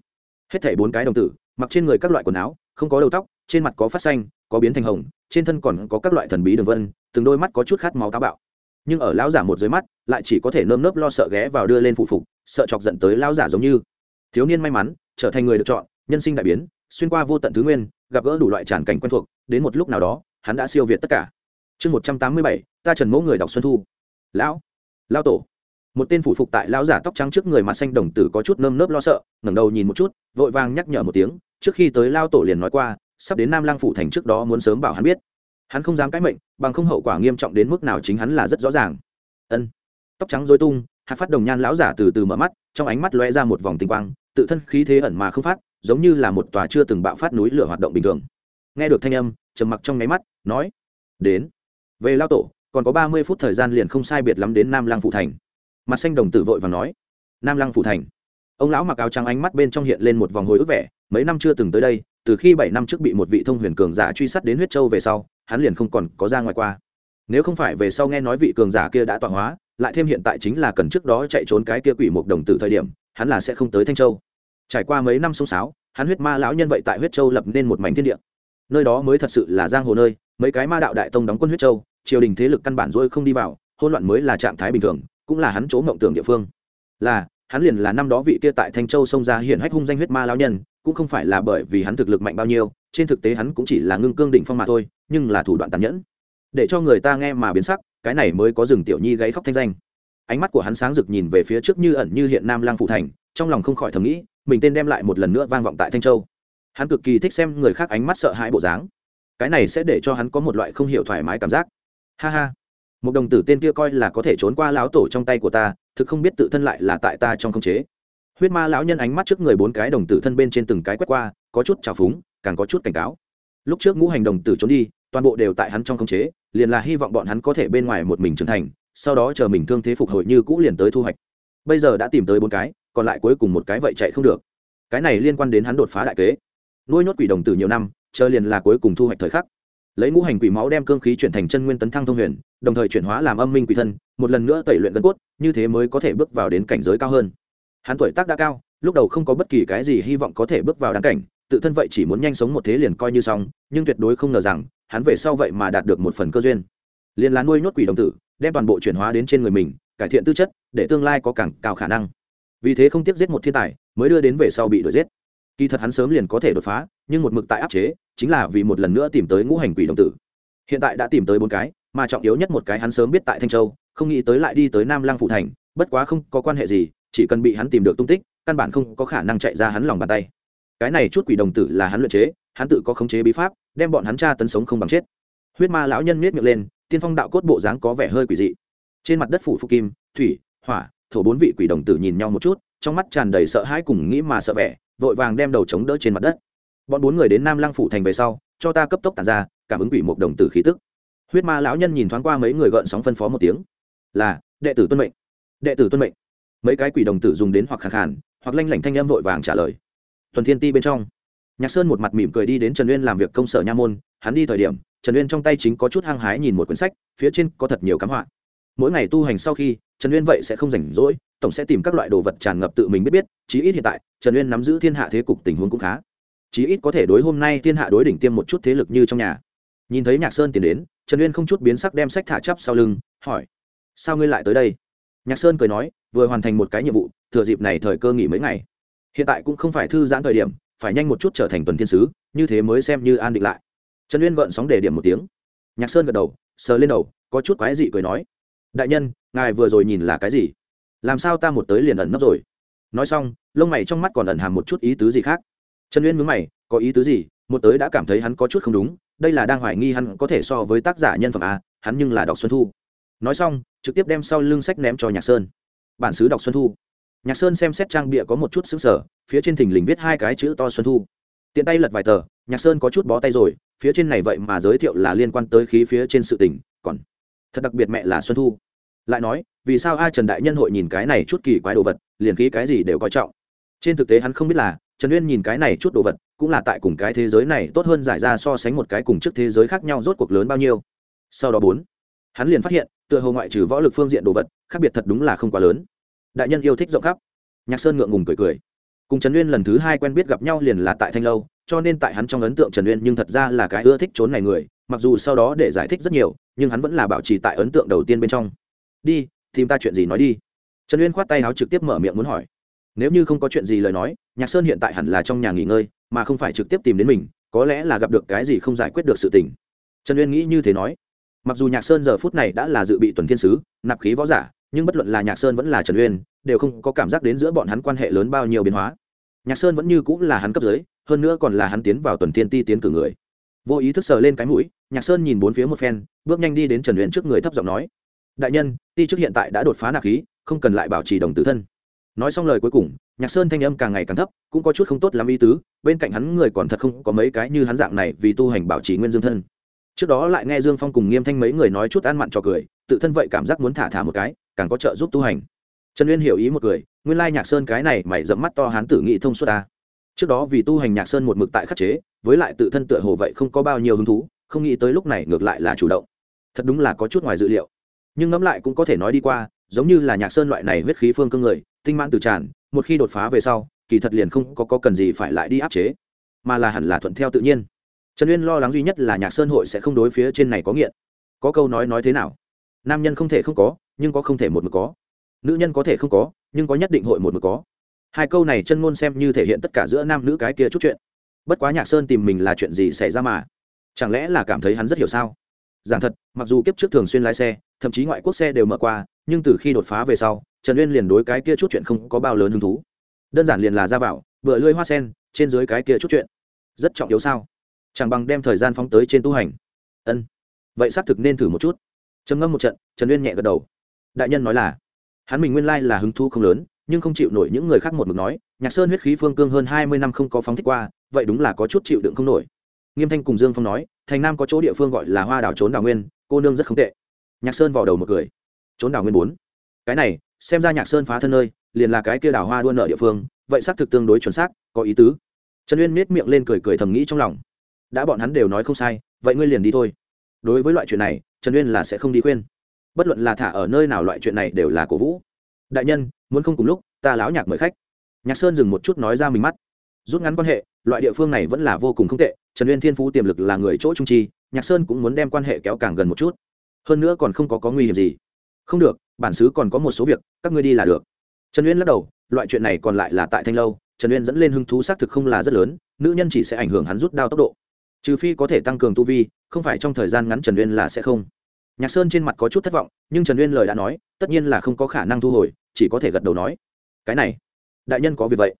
hết thảy bốn cái đồng tử, mặc trên người các loại quần áo, không có đầu tóc, trên mặt có phát xanh, có biến thành hồng, trên thân còn có các loại thần bí đường vân, từng đôi mắt có chút khát máu táo bạo. Nhưng ở lão giả một dưới mắt, lại chỉ có thể nơm nớp lo sợ ghé vào đưa lên phụ phục, sợ chọc giận tới lão giả giống như. Thiếu niên may mắn, trở thành người được chọn, nhân sinh đại biến, xuyên qua vô tận thứ nguyên, gặp gỡ đủ loại tràn cảnh quen thuộc, đến một lúc nào đó, hắn đã siêu việt tất cả. Chương một trăm tám mươi bảy, ta trần mẫu người đọc xuân thu. Lão lao tổ một tên phủ phục tại lão giả tóc trắng trước người mặt xanh đồng tử có chút nơm nớp lo sợ, ngẩng đầu nhìn một chút, vội vàng nhắc nhở một tiếng, trước khi tới lao tổ liền nói qua, sắp đến nam lang phủ thành trước đó muốn sớm bảo hắn biết. Hắn không dám cãi mệnh, bằng không hậu quả nghiêm trọng đến mức nào chính hắn là rất rõ ràng. Ân. Tóc trắng dối tung, hạt phát đồng nhan lão giả từ từ mở mắt, trong ánh mắt lóe ra một vòng tinh quang, tự thân khí thế ẩn mà không phát, giống như là một tòa chưa từng bạo phát núi lửa hoạt động bình thường. Nghe được thanh âm, trầm mặc trong nháy mắt, nói, đến. Về lao tổ, còn có ba mươi phút thời gian liền không sai biệt lắm đến nam lang phủ thành mặt xanh đồng tử vội và nói, nam lang phủ thành. Ông lão mặc áo trắng ánh mắt bên trong hiện lên một vòng hồi ức vẻ, mấy năm chưa từng tới đây, từ khi bảy năm trước bị một vị thông huyền cường giả truy sát đến huyết châu về sau, hắn liền không còn có ra ngoài qua. Nếu không phải về sau nghe nói vị cường giả kia đã tọa hóa, lại thêm hiện tại chính là cần trước đó chạy trốn cái kia quỷ một đồng tử thời điểm, hắn là sẽ không tới thanh châu. Trải qua mấy năm sông sáo, hắn huyết ma lão nhân vậy tại huyết châu lập nên một mảnh thiên địa. Nơi đó mới thật sự là giang hồ nơi, mấy cái ma đạo đại tông đóng quân huyết châu, triều đình thế lực căn bản dỗi không đi vào hôn loạn mới là trạng thái bình thường cũng là hắn chỗ mộng tưởng địa phương. Là, hắn liền là năm đó vị kia tại thanh châu xông ra hiển hách hung danh huyết ma lão nhân, cũng không phải là bởi vì hắn thực lực mạnh bao nhiêu, trên thực tế hắn cũng chỉ là ngưng cương đỉnh phong mà thôi, nhưng là thủ đoạn tàn nhẫn. Để cho người ta nghe mà biến sắc, cái này mới có rừng tiểu nhi gáy khóc thanh danh. Ánh mắt của hắn sáng rực nhìn về phía trước như ẩn như hiện nam lang phụ thành, trong lòng không khỏi thầm nghĩ, mình tên đem lại một lần nữa vang vọng tại thanh châu. Hắn cực kỳ thích xem người khác ánh mắt sợ hãi bộ dáng. Cái này sẽ để cho hắn có một loại không hiểu thoải mái cảm giác. Ha ha một đồng tử tên kia coi là có thể trốn qua lão tổ trong tay của ta, thực không biết tự thân lại là tại ta trong không chế. Huyết ma lão nhân ánh mắt trước người bốn cái đồng tử thân bên trên từng cái quét qua, có chút trào phúng, càng có chút cảnh cáo. Lúc trước ngũ hành đồng tử trốn đi, toàn bộ đều tại hắn trong khống chế, liền là hy vọng bọn hắn có thể bên ngoài một mình trưởng thành, sau đó chờ mình thương thế phục hồi như cũ liền tới thu hoạch. Bây giờ đã tìm tới bốn cái, còn lại cuối cùng một cái vậy chạy không được. Cái này liên quan đến hắn đột phá đại kế. Nuôi nhốt quỷ đồng tử nhiều năm, chờ liền là cuối cùng thu hoạch thời khắc. Lấy ngũ hành quỷ máu đem cương khí chuyển thành chân nguyên tấn thăng thông huyền đồng thời chuyển hóa làm âm minh quỷ thân, một lần nữa tẩy luyện gân cốt, như thế mới có thể bước vào đến cảnh giới cao hơn. Hắn tuổi tác đã cao, lúc đầu không có bất kỳ cái gì hy vọng có thể bước vào đáng cảnh, tự thân vậy chỉ muốn nhanh sống một thế liền coi như xong, nhưng tuyệt đối không ngờ rằng, hắn về sau vậy mà đạt được một phần cơ duyên. Liền lá nuôi nhốt quỷ đồng tử, đem toàn bộ chuyển hóa đến trên người mình, cải thiện tư chất, để tương lai có càng cao khả năng. Vì thế không tiếc giết một thiên tài, mới đưa đến về sau bị đuổi giết. Kỳ thật hắn sớm liền có thể đột phá, nhưng một mực tại áp chế, chính là vì một lần nữa tìm tới ngũ hành quỷ đồng tử. Hiện tại đã tìm tới bốn cái mà trọng yếu nhất một cái hắn sớm biết tại thanh châu, không nghĩ tới lại đi tới nam lăng phụ thành, bất quá không có quan hệ gì, chỉ cần bị hắn tìm được tung tích, căn bản không có khả năng chạy ra hắn lòng bàn tay. Cái này chút quỷ đồng tử là hắn luyện chế, hắn tự có khống chế bí pháp, đem bọn hắn tra tấn sống không bằng chết. Huyết ma lão nhân miết miệng lên, tiên phong đạo cốt bộ dáng có vẻ hơi quỷ dị. Trên mặt đất phủ phục kim, thủy, hỏa, thổ bốn vị quỷ đồng tử nhìn nhau một chút, trong mắt tràn đầy sợ hãi cùng nghĩ mà sợ vẻ, vội vàng đem đầu chống đỡ trên mặt đất. Bọn bốn người đến nam lăng phủ thành về sau, cho ta cấp tốc tàn ra, cảm ứng quỷ một đồng tử khí tức huyết ma lão nhân nhìn thoáng qua mấy người gợn sóng phân phó một tiếng. Là, đệ tử tuân mệnh. Đệ tử tuân mệnh. Mấy cái quỷ đồng tử dùng đến hoặc khàn khàn, hoặc lanh lảnh thanh âm vội vàng trả lời. Tuần thiên ti bên trong, nhạc sơn một mặt mỉm cười đi đến trần uyên làm việc công sở nha môn, hắn đi thời điểm, trần uyên trong tay chính có chút hăng hái nhìn một quyển sách, phía trên có thật nhiều cám họa. Mỗi ngày tu hành sau khi, trần uyên vậy sẽ không rảnh rỗi, tổng sẽ tìm các loại đồ vật tràn ngập tự mình biết biết, chí ít hiện tại, trần uyên nắm giữ thiên hạ thế cục tình huống cũng khá. Chí ít có thể đối hôm nay thiên hạ đối đỉnh tiêm một chút thế lực như trong nhà nhìn thấy nhạc sơn tiến đến, trần uyên không chút biến sắc đem sách thả chắp sau lưng, hỏi, sao ngươi lại tới đây? Nhạc sơn cười nói, vừa hoàn thành một cái nhiệm vụ, thừa dịp này thời cơ nghỉ mấy ngày. Hiện tại cũng không phải thư giãn thời điểm, phải nhanh một chút trở thành tuần thiên sứ, như thế mới xem như an định lại. Trần uyên gợn sóng để điểm một tiếng. Nhạc sơn gật đầu, sờ lên đầu, có chút quái dị cười nói, đại nhân, ngài vừa rồi nhìn là cái gì? Làm sao ta một tới liền ẩn nấp rồi? Nói xong, lông mày trong mắt còn ẩn hàm một chút ý tứ gì khác. Trần uyên mướn mày, có ý tứ gì? Một tới đã cảm thấy hắn có chút không đúng đây là đang hoài nghi hắn có thể so với tác giả nhân phẩm a, hắn nhưng là đọc xuân thu. Nói xong, trực tiếp đem sau lưng sách ném cho nhạc sơn. Bản xứ đọc xuân thu. Nhạc sơn xem xét trang bịa có một chút xứng sở phía trên thình lình viết hai cái chữ to xuân thu. Tiện tay lật vài tờ, nhạc sơn có chút bó tay rồi, phía trên này vậy mà giới thiệu là liên quan tới khí phía trên sự tình, còn thật đặc biệt mẹ là xuân thu. Lại nói, vì sao ai trần đại nhân hội nhìn cái này chút kỳ quái đồ vật, liền khí cái gì đều coi trọng? Trên thực tế hắn không biết là trần uyên nhìn cái này chút đồ vật, cũng là tại cùng cái thế giới này tốt hơn giải ra so sánh một cái cùng trước thế giới khác nhau rốt cuộc lớn bao nhiêu. Sau đó bốn, hắn liền phát hiện, tựa hồ ngoại trừ võ lực phương diện đồ vật, khác biệt thật đúng là không quá lớn. Đại nhân yêu thích rộng khắp. Nhạc sơn ngượng ngùng cười cười. Cùng trần uyên lần thứ hai quen biết gặp nhau liền là tại thanh lâu, cho nên tại hắn trong ấn tượng trần uyên nhưng thật ra là cái ưa thích trốn này người, mặc dù sau đó để giải thích rất nhiều, nhưng hắn vẫn là bảo trì tại ấn tượng đầu tiên bên trong. Đi, tìm ta chuyện gì nói đi. Trần uyên khoát tay áo trực tiếp mở miệng muốn hỏi nếu như không có chuyện gì lời nói, nhạc sơn hiện tại hẳn là trong nhà nghỉ ngơi, mà không phải trực tiếp tìm đến mình, có lẽ là gặp được cái gì không giải quyết được sự tình. Trần uyên nghĩ như thế nói. Mặc dù nhạc sơn giờ phút này đã là dự bị tuần thiên sứ, nạp khí võ giả, nhưng bất luận là nhạc sơn vẫn là trần uyên, đều không có cảm giác đến giữa bọn hắn quan hệ lớn bao nhiêu biến hóa. Nhạc sơn vẫn như cũng là hắn cấp dưới, hơn nữa còn là hắn tiến vào tuần thiên ti tiến cử người. Vô ý thức sờ lên cái mũi, nhạc sơn nhìn bốn phía một phen, bước nhanh đi đến trần uyên trước người thấp giọng nói. Đại nhân, ti trước hiện tại đã đột phá nạp khí, không cần lại bảo trì đồng tử thân nói xong lời cuối cùng, nhạc sơn thanh âm càng ngày càng thấp, cũng có chút không tốt làm ý tứ, bên cạnh hắn người còn thật không có mấy cái như hắn dạng này vì tu hành bảo trì nguyên dương thân. Trước đó lại nghe dương phong cùng nghiêm thanh mấy người nói chút ăn mặn cho cười, tự thân vậy cảm giác muốn thả thả một cái, càng có trợ giúp tu hành. Trần uyên hiểu ý một cười, nguyên lai nhạc sơn cái này mày dẫm mắt to hắn tử nghị thông suốt ta. Trước đó vì tu hành nhạc sơn một mực tại khắc chế, với lại tự thân tựa hồ vậy không có bao nhiêu hứng thú, không nghĩ tới lúc này ngược lại là chủ động. Thật đúng là có chút ngoài dự liệu. Nhưng ngẫm lại cũng có thể nói đi qua giống như là nhạc sơn loại này huyết khí phương cương người tinh mãn từ tràn một khi đột phá về sau kỳ thật liền không có, có cần gì phải lại đi áp chế mà là hẳn là thuận theo tự nhiên. Trần uyên lo lắng duy nhất là nhạc sơn hội sẽ không đối phía trên này có nghiện. Có câu nói nói thế nào? Nam nhân không thể không có nhưng có không thể một mực có. Nữ nhân có thể không có nhưng có nhất định hội một mực có. Hai câu này chân ngôn xem như thể hiện tất cả giữa nam nữ cái kia chút chuyện. Bất quá nhạc sơn tìm mình là chuyện gì xảy ra mà? Chẳng lẽ là cảm thấy hắn rất hiểu sao? Giảng thật mặc dù kiếp trước thường xuyên lái xe thậm chí ngoại quốc xe đều mở qua, nhưng từ khi đột phá về sau, trần uyên liền đối cái kia chút chuyện không có bao lớn hứng thú. Đơn giản liền là ra vào, vừa lưỡi hoa sen, trên dưới cái kia chút chuyện. Rất trọng yếu sao? Chẳng bằng đem thời gian phóng tới trên tu hành. Ân. Vậy xác thực nên thử một chút. Trầm ngâm một trận, trần uyên nhẹ gật đầu. Đại nhân nói là, hắn mình nguyên lai là hứng thú không lớn, nhưng không chịu nổi những người khác một mực nói, nhạc sơn huyết khí phương cương hơn hai mươi năm không có phóng thích qua, vậy đúng là có chút chịu đựng không nổi. Nghiêm thanh cùng dương phong nói, thành nam có chỗ địa phương gọi là hoa đảo trốn đảo nguyên, cô nương rất không tệ nhạc sơn vào đầu một cười. Trốn đảo nguyên bốn. Cái này, xem ra nhạc sơn phá thân nơi, liền là cái kia đảo hoa đua nợ địa phương, vậy xác thực tương đối chuẩn xác, có ý tứ. Trần uyên miết miệng lên cười cười thầm nghĩ trong lòng. Đã bọn hắn đều nói không sai, vậy ngươi liền đi thôi. Đối với loại chuyện này, trần uyên là sẽ không đi khuyên. Bất luận là thả ở nơi nào loại chuyện này đều là cổ vũ. Đại nhân, muốn không cùng lúc, ta láo nhạc mời khách. Nhạc sơn dừng một chút nói ra mình mắt. Rút ngắn quan hệ, loại địa phương này vẫn là vô cùng không tệ, trần uyên thiên phú tiềm lực là người chỗ trung chi nhạc sơn cũng muốn đem quan hệ kéo càng gần một chút hơn nữa còn không có có nguy hiểm gì. Không được, bản xứ còn có một số việc, các ngươi đi là được. Trần uyên lắc đầu, loại chuyện này còn lại là tại thanh lâu, trần uyên dẫn lên hứng thú xác thực không là rất lớn, nữ nhân chỉ sẽ ảnh hưởng hắn rút đao tốc độ. Trừ phi có thể tăng cường tu vi, không phải trong thời gian ngắn trần uyên là sẽ không. Nhạc sơn trên mặt có chút thất vọng, nhưng trần uyên lời đã nói, tất nhiên là không có khả năng thu hồi, chỉ có thể gật đầu nói. Cái này, đại nhân có việc vậy.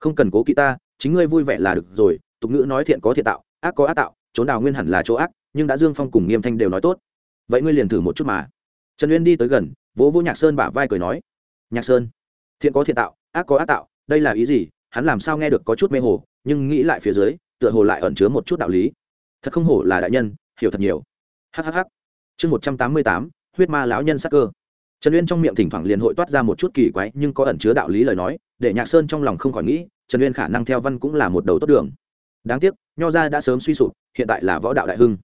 Không cần cố kỵ ta, chính ngươi vui vẻ là được rồi, tục ngữ nói thiện có thiện tạo, ác có ác tạo chỗ nào nguyên hẳn là chỗ ác, nhưng đã dương phong cùng nghiêm thanh đều nói tốt vậy ngươi liền thử một chút mà. Trần uyên đi tới gần, vỗ vỗ nhạc sơn bả vai cười nói, nhạc sơn, thiện có thiện tạo, ác có ác tạo, đây là ý gì? Hắn làm sao nghe được có chút mê hồ, nhưng nghĩ lại phía dưới, tựa hồ lại ẩn chứa một chút đạo lý. Thật không hổ là đại nhân, hiểu thật nhiều. Hhh chương một trăm tám mươi tám, huyết ma lão nhân sắc cơ. Trần uyên trong miệng thỉnh thoảng liền hội toát ra một chút kỳ quái, nhưng có ẩn chứa đạo lý lời nói, để nhạc sơn trong lòng không khỏi nghĩ, trần uyên khả năng theo văn cũng là một đầu tốt đường. Đáng tiếc, nho gia đã sớm suy sụp, hiện tại là võ đạo đại hưng.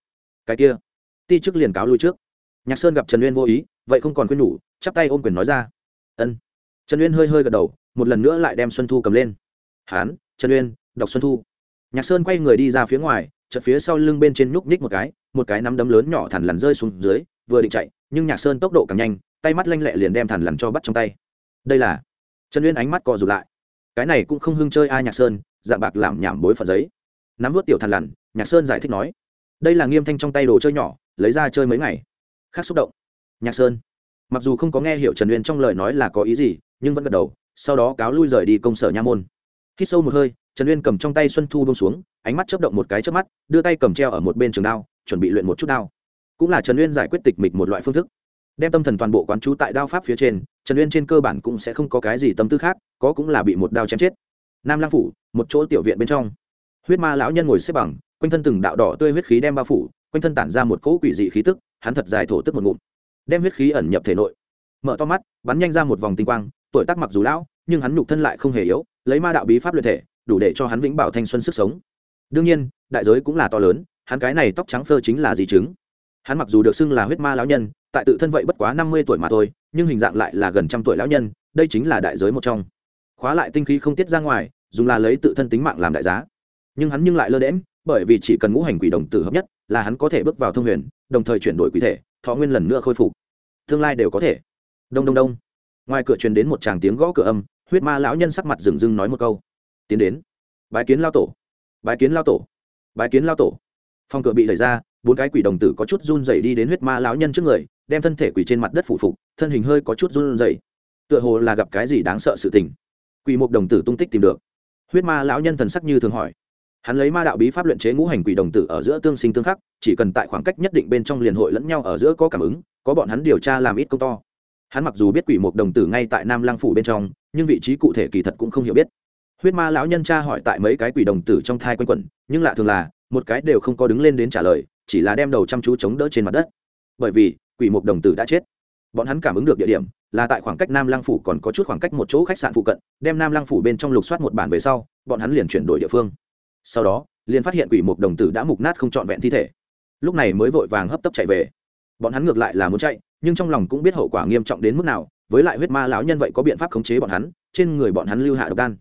Cái kia ti chức liền cáo lui trước. Nhạc sơn gặp trần uyên vô ý, vậy không còn khuyên nhủ, chắp tay ôm quyền nói ra. Ân. Trần uyên hơi hơi gật đầu, một lần nữa lại đem xuân thu cầm lên. Hán, trần uyên, đọc xuân thu. Nhạc sơn quay người đi ra phía ngoài, chợt phía sau lưng bên trên nhúc nhích một cái một cái nắm đấm lớn nhỏ thằn lằn rơi xuống dưới, vừa định chạy, nhưng nhạc sơn tốc độ càng nhanh, tay mắt lanh lẹ liền đem thằn lằn cho bắt trong tay. Đây là trần uyên ánh mắt co rụt lại. Cái này cũng không hưng chơi ai nhạc sơn, dạng bạc làm nhảm bối phật giấy. Nắm vớt tiểu thằn lằn, nhạc sơn giải thích nói, đây là nghiêm thanh trong tay đồ chơi nhỏ lấy ra chơi mấy ngày. Khác xúc động. Nhạc sơn. Mặc dù không có nghe hiểu trần uyên trong lời nói là có ý gì, nhưng vẫn gật đầu, sau đó cáo lui rời đi công sở nha môn. Khi sâu một hơi, trần uyên cầm trong tay xuân thu bông xuống, ánh mắt chớp động một cái chớp mắt, đưa tay cầm treo ở một bên trường đao, chuẩn bị luyện một chút đao. Cũng là trần uyên giải quyết tịch mịch một loại phương thức. Đem tâm thần toàn bộ quán chú tại đao pháp phía trên, trần uyên trên cơ bản cũng sẽ không có cái gì tâm tư khác, có cũng là bị một đao chém chết. Nam lang phủ, một chỗ tiểu viện bên trong. Huyết ma lão nhân ngồi xếp bằng, quanh thân từng đạo đỏ tươi huyết khí đem bao phủ quanh thân tản ra một cỗ quỷ dị khí tức, hắn thật dài thổ tức một ngụm, đem huyết khí ẩn nhập thể nội. Mở to mắt, bắn nhanh ra một vòng tinh quang, tuổi tác mặc dù lão, nhưng hắn nhục thân lại không hề yếu, lấy ma đạo bí pháp luyện thể, đủ để cho hắn vĩnh bảo thanh xuân sức sống. Đương nhiên, đại giới cũng là to lớn, hắn cái này tóc trắng phơ chính là di chứng. Hắn mặc dù được xưng là huyết ma lão nhân, tại tự thân vậy bất quá năm mươi tuổi mà thôi, nhưng hình dạng lại là gần trăm tuổi lão nhân, đây chính là đại giới một trong. Khóa lại tinh khí không tiết ra ngoài, dùng là lấy tự thân tính mạng làm đại giá. Nhưng hắn nhưng lại lơ đễm bởi vì chỉ cần ngũ hành quỷ đồng tử hợp nhất là hắn có thể bước vào thông huyền, đồng thời chuyển đổi quỷ thể, thọ nguyên lần nữa khôi phục. Tương lai đều có thể. Đông đông đông. Ngoài cửa truyền đến một tràng tiếng gõ cửa âm, huyết ma lão nhân sắc mặt rừng rưng nói một câu. Tiến đến. Bái kiến lao tổ. Bái kiến lao tổ. Bái kiến lao tổ. Phòng cửa bị đẩy ra, bốn cái quỷ đồng tử có chút run dày đi đến huyết ma lão nhân trước người, đem thân thể quỷ trên mặt đất phủ phục, thân hình hơi có chút run dày tựa hồ là gặp cái gì đáng sợ sự tình. Quỷ một đồng tử tung tích tìm được. Huyết ma lão nhân thần sắc như thường hỏi hắn lấy ma đạo bí pháp luyện chế ngũ hành quỷ đồng tử ở giữa tương sinh tương khắc, chỉ cần tại khoảng cách nhất định bên trong liền hội lẫn nhau ở giữa có cảm ứng, có bọn hắn điều tra làm ít công to. Hắn mặc dù biết quỷ một đồng tử ngay tại nam lang phủ bên trong, nhưng vị trí cụ thể kỳ thật cũng không hiểu biết. Huyết ma lão nhân cha hỏi tại mấy cái quỷ đồng tử trong thai quanh quẩn, nhưng lạ thường là, một cái đều không có đứng lên đến trả lời, chỉ là đem đầu chăm chú chống đỡ trên mặt đất. Bởi vì, quỷ mục đồng tử đã chết. Bọn hắn cảm ứng được địa điểm, là tại khoảng cách nam lang phủ còn có chút khoảng cách một chỗ khách sạn phụ cận, đem nam lang phủ bên trong lục soát một bản về sau, bọn hắn liền chuyển đổi địa phương sau đó, liền phát hiện quỷ mục đồng tử đã mục nát không trọn vẹn thi thể. Lúc này mới vội vàng hấp tấp chạy về. Bọn hắn ngược lại là muốn chạy, nhưng trong lòng cũng biết hậu quả nghiêm trọng đến mức nào, với lại huyết ma lão nhân vậy có biện pháp khống chế bọn hắn, trên người bọn hắn lưu hạ độc đan.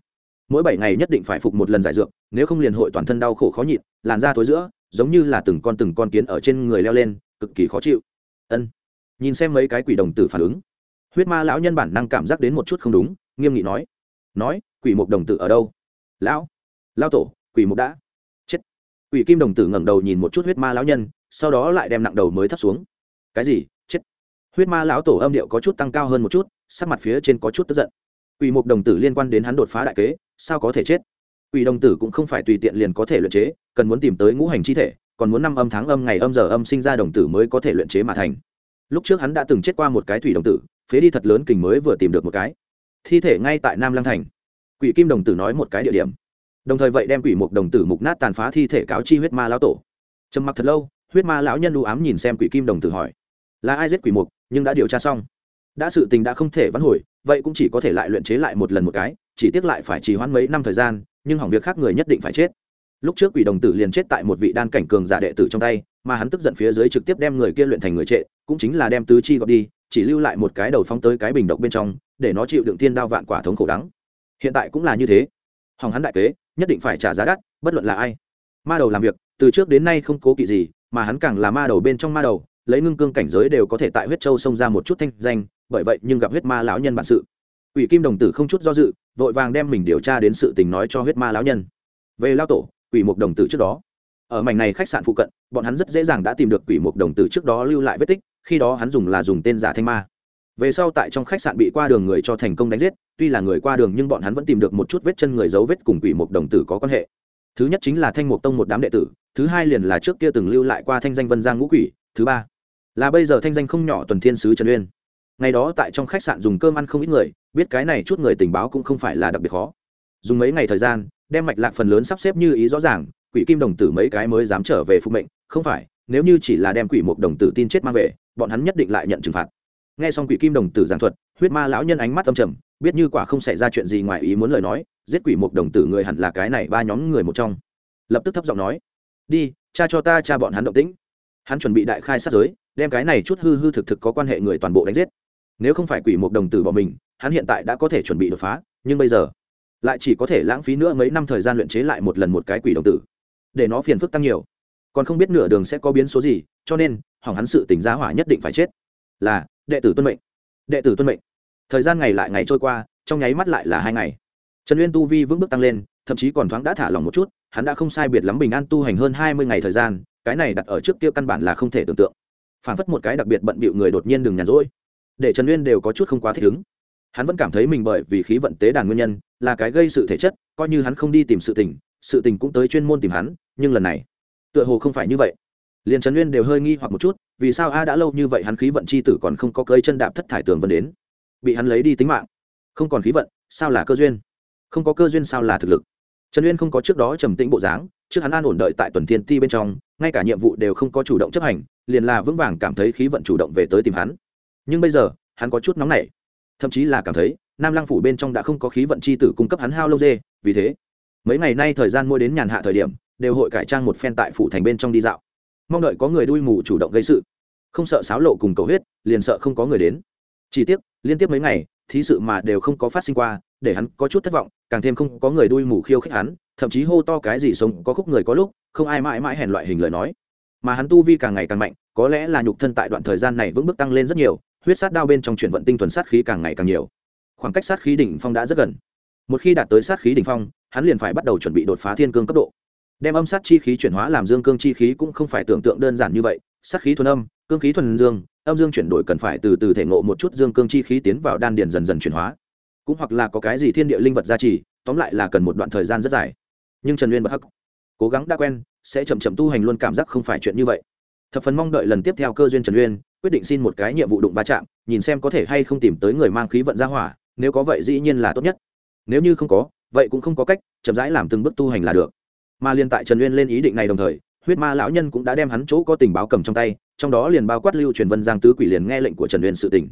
Mỗi bảy ngày nhất định phải phục một lần giải dược, nếu không liền hội toàn thân đau khổ khó nhịn, làn da thối giữa, giống như là từng con từng con kiến ở trên người leo lên, cực kỳ khó chịu. Ân. Nhìn xem mấy cái quỷ đồng tử phản ứng, huyết ma lão nhân bản năng cảm giác đến một chút không đúng, nghiêm nghị nói. Nói, quỷ mục đồng tử ở đâu? Lão lao tổ quỷ mục đã chết. Quỷ kim đồng tử ngẩng đầu nhìn một chút huyết ma lão nhân, sau đó lại đem nặng đầu mới thấp xuống. Cái gì? Chết. Huyết ma lão tổ âm điệu có chút tăng cao hơn một chút, sắc mặt phía trên có chút tức giận. Quỷ mục đồng tử liên quan đến hắn đột phá đại kế, sao có thể chết? Quỷ đồng tử cũng không phải tùy tiện liền có thể luyện chế, cần muốn tìm tới ngũ hành chi thể, còn muốn năm âm tháng âm ngày âm giờ âm sinh ra đồng tử mới có thể luyện chế mà thành. Lúc trước hắn đã từng chết qua một cái thủy đồng tử, phế đi thật lớn kình mới vừa tìm được một cái. Thi thể ngay tại nam lăng thành. Quỷ kim đồng tử nói một cái địa điểm đồng thời vậy đem quỷ mục đồng tử mục nát tàn phá thi thể cáo chi huyết ma lão tổ. Trầm mặc thật lâu, huyết ma lão nhân u ám nhìn xem quỷ kim đồng tử hỏi, là ai giết quỷ mục, nhưng đã điều tra xong? Đã sự tình đã không thể vãn hồi, vậy cũng chỉ có thể lại luyện chế lại một lần một cái, chỉ tiếc lại phải trì hoãn mấy năm thời gian, nhưng hỏng việc khác người nhất định phải chết. Lúc trước quỷ đồng tử liền chết tại một vị đan cảnh cường giả đệ tử trong tay, mà hắn tức giận phía dưới trực tiếp đem người kia luyện thành người trệ, cũng chính là đem tứ chi gọt đi, chỉ lưu lại một cái đầu phóng tới cái bình độc bên trong, để nó chịu đựng thiên đao vạn quả thống khổ đắng. Hiện tại cũng là như thế. Hỏng hắn đại kế nhất định phải trả giá đắt, bất luận là ai. Ma đầu làm việc, từ trước đến nay không cố kỵ gì, mà hắn càng là ma đầu bên trong ma đầu, lấy ngưng cương cảnh giới đều có thể tại huyết châu xông ra một chút thanh danh, bởi vậy nhưng gặp huyết ma lão nhân bản sự. Ủy kim đồng tử không chút do dự, vội vàng đem mình điều tra đến sự tình nói cho huyết ma lão nhân. Về lao tổ, quỷ mục đồng tử trước đó. Ở mảnh này khách sạn phụ cận, bọn hắn rất dễ dàng đã tìm được quỷ mục đồng tử trước đó lưu lại vết tích, khi đó hắn dùng là dùng tên giả thanh ma về sau tại trong khách sạn bị qua đường người cho thành công đánh giết, tuy là người qua đường nhưng bọn hắn vẫn tìm được một chút vết chân người dấu vết cùng quỷ mục đồng tử có quan hệ. Thứ nhất chính là thanh mục tông một đám đệ tử, thứ hai liền là trước kia từng lưu lại qua thanh danh vân giang ngũ quỷ, thứ ba là bây giờ thanh danh không nhỏ tuần thiên sứ trần uyên. Ngày đó tại trong khách sạn dùng cơm ăn không ít người, biết cái này chút người tình báo cũng không phải là đặc biệt khó. Dùng mấy ngày thời gian, đem mạch lạc phần lớn sắp xếp như ý rõ ràng, quỷ kim đồng tử mấy cái mới dám trở về phục mệnh, không phải, nếu như chỉ là đem quỷ mục đồng tử tin chết mang về, bọn hắn nhất định lại nhận trừng phạt nghe xong quỷ kim đồng tử giảng thuật, huyết ma lão nhân ánh mắt âm trầm, biết như quả không xảy ra chuyện gì ngoài ý muốn lời nói, giết quỷ một đồng tử người hẳn là cái này ba nhóm người một trong. Lập tức thấp giọng nói, đi, cha cho ta cha bọn hắn động tĩnh. Hắn chuẩn bị đại khai sát giới, đem cái này chút hư hư thực thực có quan hệ người toàn bộ đánh giết. Nếu không phải quỷ một đồng tử bỏ mình, hắn hiện tại đã có thể chuẩn bị đột phá, nhưng bây giờ, lại chỉ có thể lãng phí nữa mấy năm thời gian luyện chế lại một lần một cái quỷ đồng tử, để nó phiền phức tăng nhiều. Còn không biết nửa đường sẽ có biến số gì, cho nên, hỏng hắn sự tỉnh giá hỏa nhất định phải chết. Là đệ tử tuân mệnh. Đệ tử tuân mệnh. Thời gian ngày lại ngày trôi qua, trong nháy mắt lại là hai ngày. Trần uyên tu vi vững bước tăng lên, thậm chí còn thoáng đã thả lòng một chút, hắn đã không sai biệt lắm bình an tu hành hơn hai mươi ngày thời gian, cái này đặt ở trước kia căn bản là không thể tưởng tượng. Phản phất một cái đặc biệt bận bịu người đột nhiên đừng nhàn rỗi. Để trần uyên đều có chút không quá thích ứng. Hắn vẫn cảm thấy mình bởi vì khí vận tế đàn nguyên nhân, là cái gây sự thể chất, coi như hắn không đi tìm sự tình sự tình cũng tới chuyên môn tìm hắn, nhưng lần này, tựa hồ không phải như vậy liền trần uyên đều hơi nghi hoặc một chút, vì sao a đã lâu như vậy hắn khí vận c h i tử còn không có cơi chân đạp thất thải tường vân đến? Bị hắn lấy đi tính mạng. Không còn khí vận, sao là cơ duyên? Không có cơ duyên sao là thực lực? Trần uyên không có trước đó trầm tĩnh bộ dáng, trước hắn an ổn đợi tại tuần thiên ti bên trong, ngay cả nhiệm vụ đều không có chủ động chấp hành, liền là vững vàng cảm thấy khí vận chủ động về tới tìm hắn. Nhưng bây giờ, hắn có chút nóng nảy. Thậm chí là cảm thấy, nam lăng phủ bên trong đã không có khí vận c h i tử cung cấp hắn hao lâu dê, vì thế, mấy ngày nay thời gian mua đến nhàn hạ thời điểm, đều hội cải trang một phen tại phủ thành bên trong đi dạo mong đợi có người đuôi mù chủ động gây sự. Không sợ sáo lộ cùng cầu huyết, liền sợ không có người đến. Chỉ tiếc, liên tiếp mấy ngày, thí sự mà đều không có phát sinh qua, để hắn có chút thất vọng, càng thêm không có người đuôi mù khiêu khích hắn, thậm chí hô to cái gì sống có khúc người có lúc, không ai mãi mãi hèn loại hình lời nói. Mà hắn tu vi càng ngày càng mạnh, có lẽ là nhục thân tại đoạn thời gian này vững bước tăng lên rất nhiều, huyết sát đao bên trong chuyển vận tinh thuần sát khí càng ngày càng nhiều. Khoảng cách sát khí đỉnh phong đã rất gần. Một khi đạt tới sát khí đỉnh phong, hắn liền phải bắt đầu chuẩn bị đột phá thiên cương cấp độ đem âm sát chi khí chuyển hóa làm dương cương chi khí cũng không phải tưởng tượng đơn giản như vậy. Sát khí thuần âm, cương khí thuần dương, âm dương chuyển đổi cần phải từ từ thể ngộ một chút dương cương chi khí tiến vào đan điền dần dần chuyển hóa. Cũng hoặc là có cái gì thiên địa linh vật gia trì, tóm lại là cần một đoạn thời gian rất dài. Nhưng trần uyên bất hắc, cố gắng đã quen, sẽ chậm chậm tu hành luôn cảm giác không phải chuyện như vậy. Thập phần mong đợi lần tiếp theo cơ duyên trần uyên quyết định xin một cái nhiệm vụ đụng va chạm, nhìn xem có thể hay không tìm tới người mang khí vận ra hỏa, nếu có vậy dĩ nhiên là tốt nhất. Nếu như không có, vậy cũng không có cách, chậm rãi làm từng bước tu hành là được mà liên tại trần uyên lên ý định này đồng thời, huyết ma lão nhân cũng đã đem hắn chỗ có tình báo cầm trong tay, trong đó liền bao quát lưu truyền vân, giang tứ quỷ liền nghe lệnh của trần uyên sự tình.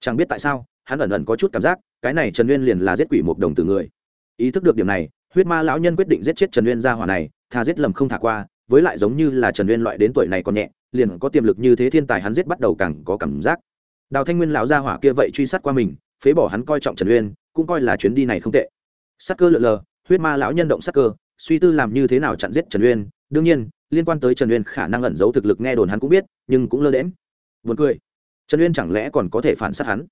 Chẳng biết tại sao, hắn ẩn ẩn có chút cảm giác, cái này trần uyên liền là giết quỷ một đồng từ người. Ý thức được điểm này, huyết ma lão nhân quyết định giết chết trần uyên ra hỏa này thà giết lầm không thả qua, với lại giống như là trần uyên loại đến tuổi này còn nhẹ, liền có tiềm lực như thế thiên tài hắn giết bắt đầu càng có cảm giác. Đào thanh nguyên lão gia hỏa kia vậy truy sát qua mình, phế bỏ hắn coi trọng trần uyên, cũng coi là chuyến đi này không tệ. Sắc cơ lượn lờ, huyết ma lão nhân động sắc cơ suy tư làm như thế nào chặn giết trần uyên. Đương nhiên, liên quan tới trần uyên khả năng ẩn giấu thực lực nghe đồn hắn cũng biết, nhưng cũng lơ đễm vượt cười. Trần uyên chẳng lẽ còn có thể phản sát hắn?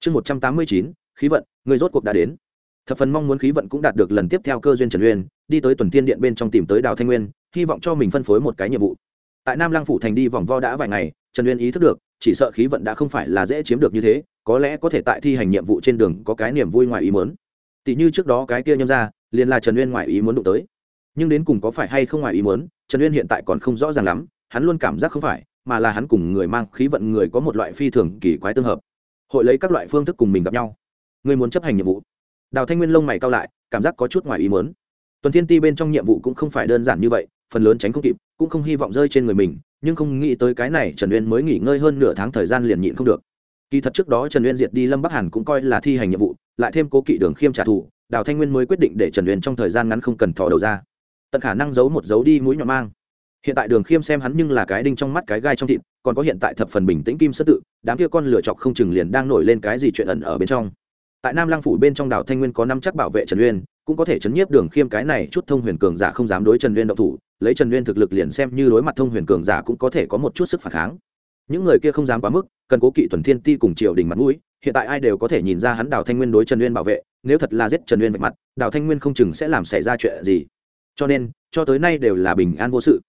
Chương một trăm tám mươi chín, khí vận, người rốt cuộc đã đến. Thập phần mong muốn khí vận cũng đạt được lần tiếp theo cơ duyên trần uyên, đi tới tuần thiên điện bên trong tìm tới đào thanh nguyên, hy vọng cho mình phân phối một cái nhiệm vụ. Tại nam lăng phủ thành đi vòng vo đã vài ngày, trần uyên ý thức được, chỉ sợ khí vận đã không phải là dễ chiếm được như thế, có lẽ có thể tại thi hành nhiệm vụ trên đường có cái niềm vui ngoài ý muốn. Tỷ như trước đó cái kia nhâm ra liền là trần uyên ngoài ý muốn đụng tới nhưng đến cùng có phải hay không ngoài ý muốn, trần uyên hiện tại còn không rõ ràng lắm, hắn luôn cảm giác không phải, mà là hắn cùng người mang khí vận người có một loại phi thường kỳ quái tương hợp. Hội lấy các loại phương thức cùng mình gặp nhau. Người muốn chấp hành nhiệm vụ. Đào thanh nguyên lông mày cao lại, cảm giác có chút ngoài ý muốn. Tuần thiên ti bên trong nhiệm vụ cũng không phải đơn giản như vậy, phần lớn tránh không kịp, cũng không hy vọng rơi trên người mình, nhưng không nghĩ tới cái này trần uyên mới nghỉ ngơi hơn nửa tháng thời gian liền nhịn không được. Kỳ thật trước đó trần uyên diệt đi lâm bắc hàn cũng coi là thi hành nhiệm vụ, lại thêm cố kỵ đường khiêm trả thù, đào thanh nguyên mới quyết định để trần uyên trong thời gian ngắn không cần thò đầu ra tận khả năng giấu một dấu đi mũi nhọn mang. Hiện tại đường khiêm xem hắn nhưng là cái đinh trong mắt cái gai trong thịt, còn có hiện tại thập phần bình tĩnh kim sơ tự, đám kia con lửa chọc không chừng liền đang nổi lên cái gì chuyện ẩn ở bên trong. Tại nam lang phủ bên trong đảo thanh nguyên có năm chắc bảo vệ trần uyên, cũng có thể chấn nhiếp đường khiêm cái này chút thông huyền cường giả không dám đối trần uyên động thủ, lấy trần uyên thực lực liền xem như đối mặt thông huyền cường giả cũng có thể có một chút sức phản kháng. Những người kia không dám quá mức, cần cố kỵ tuần thiên ti cùng triều đình mặt mũi, hiện tại ai đều có thể nhìn ra hắn đào thanh nguyên đối trần uyên bảo vệ, nếu thật là giết trần uyên vạch mặt đào thanh nguyên không chừng sẽ làm xảy ra chuyện gì cho nên, cho tới nay đều là bình an vô sự.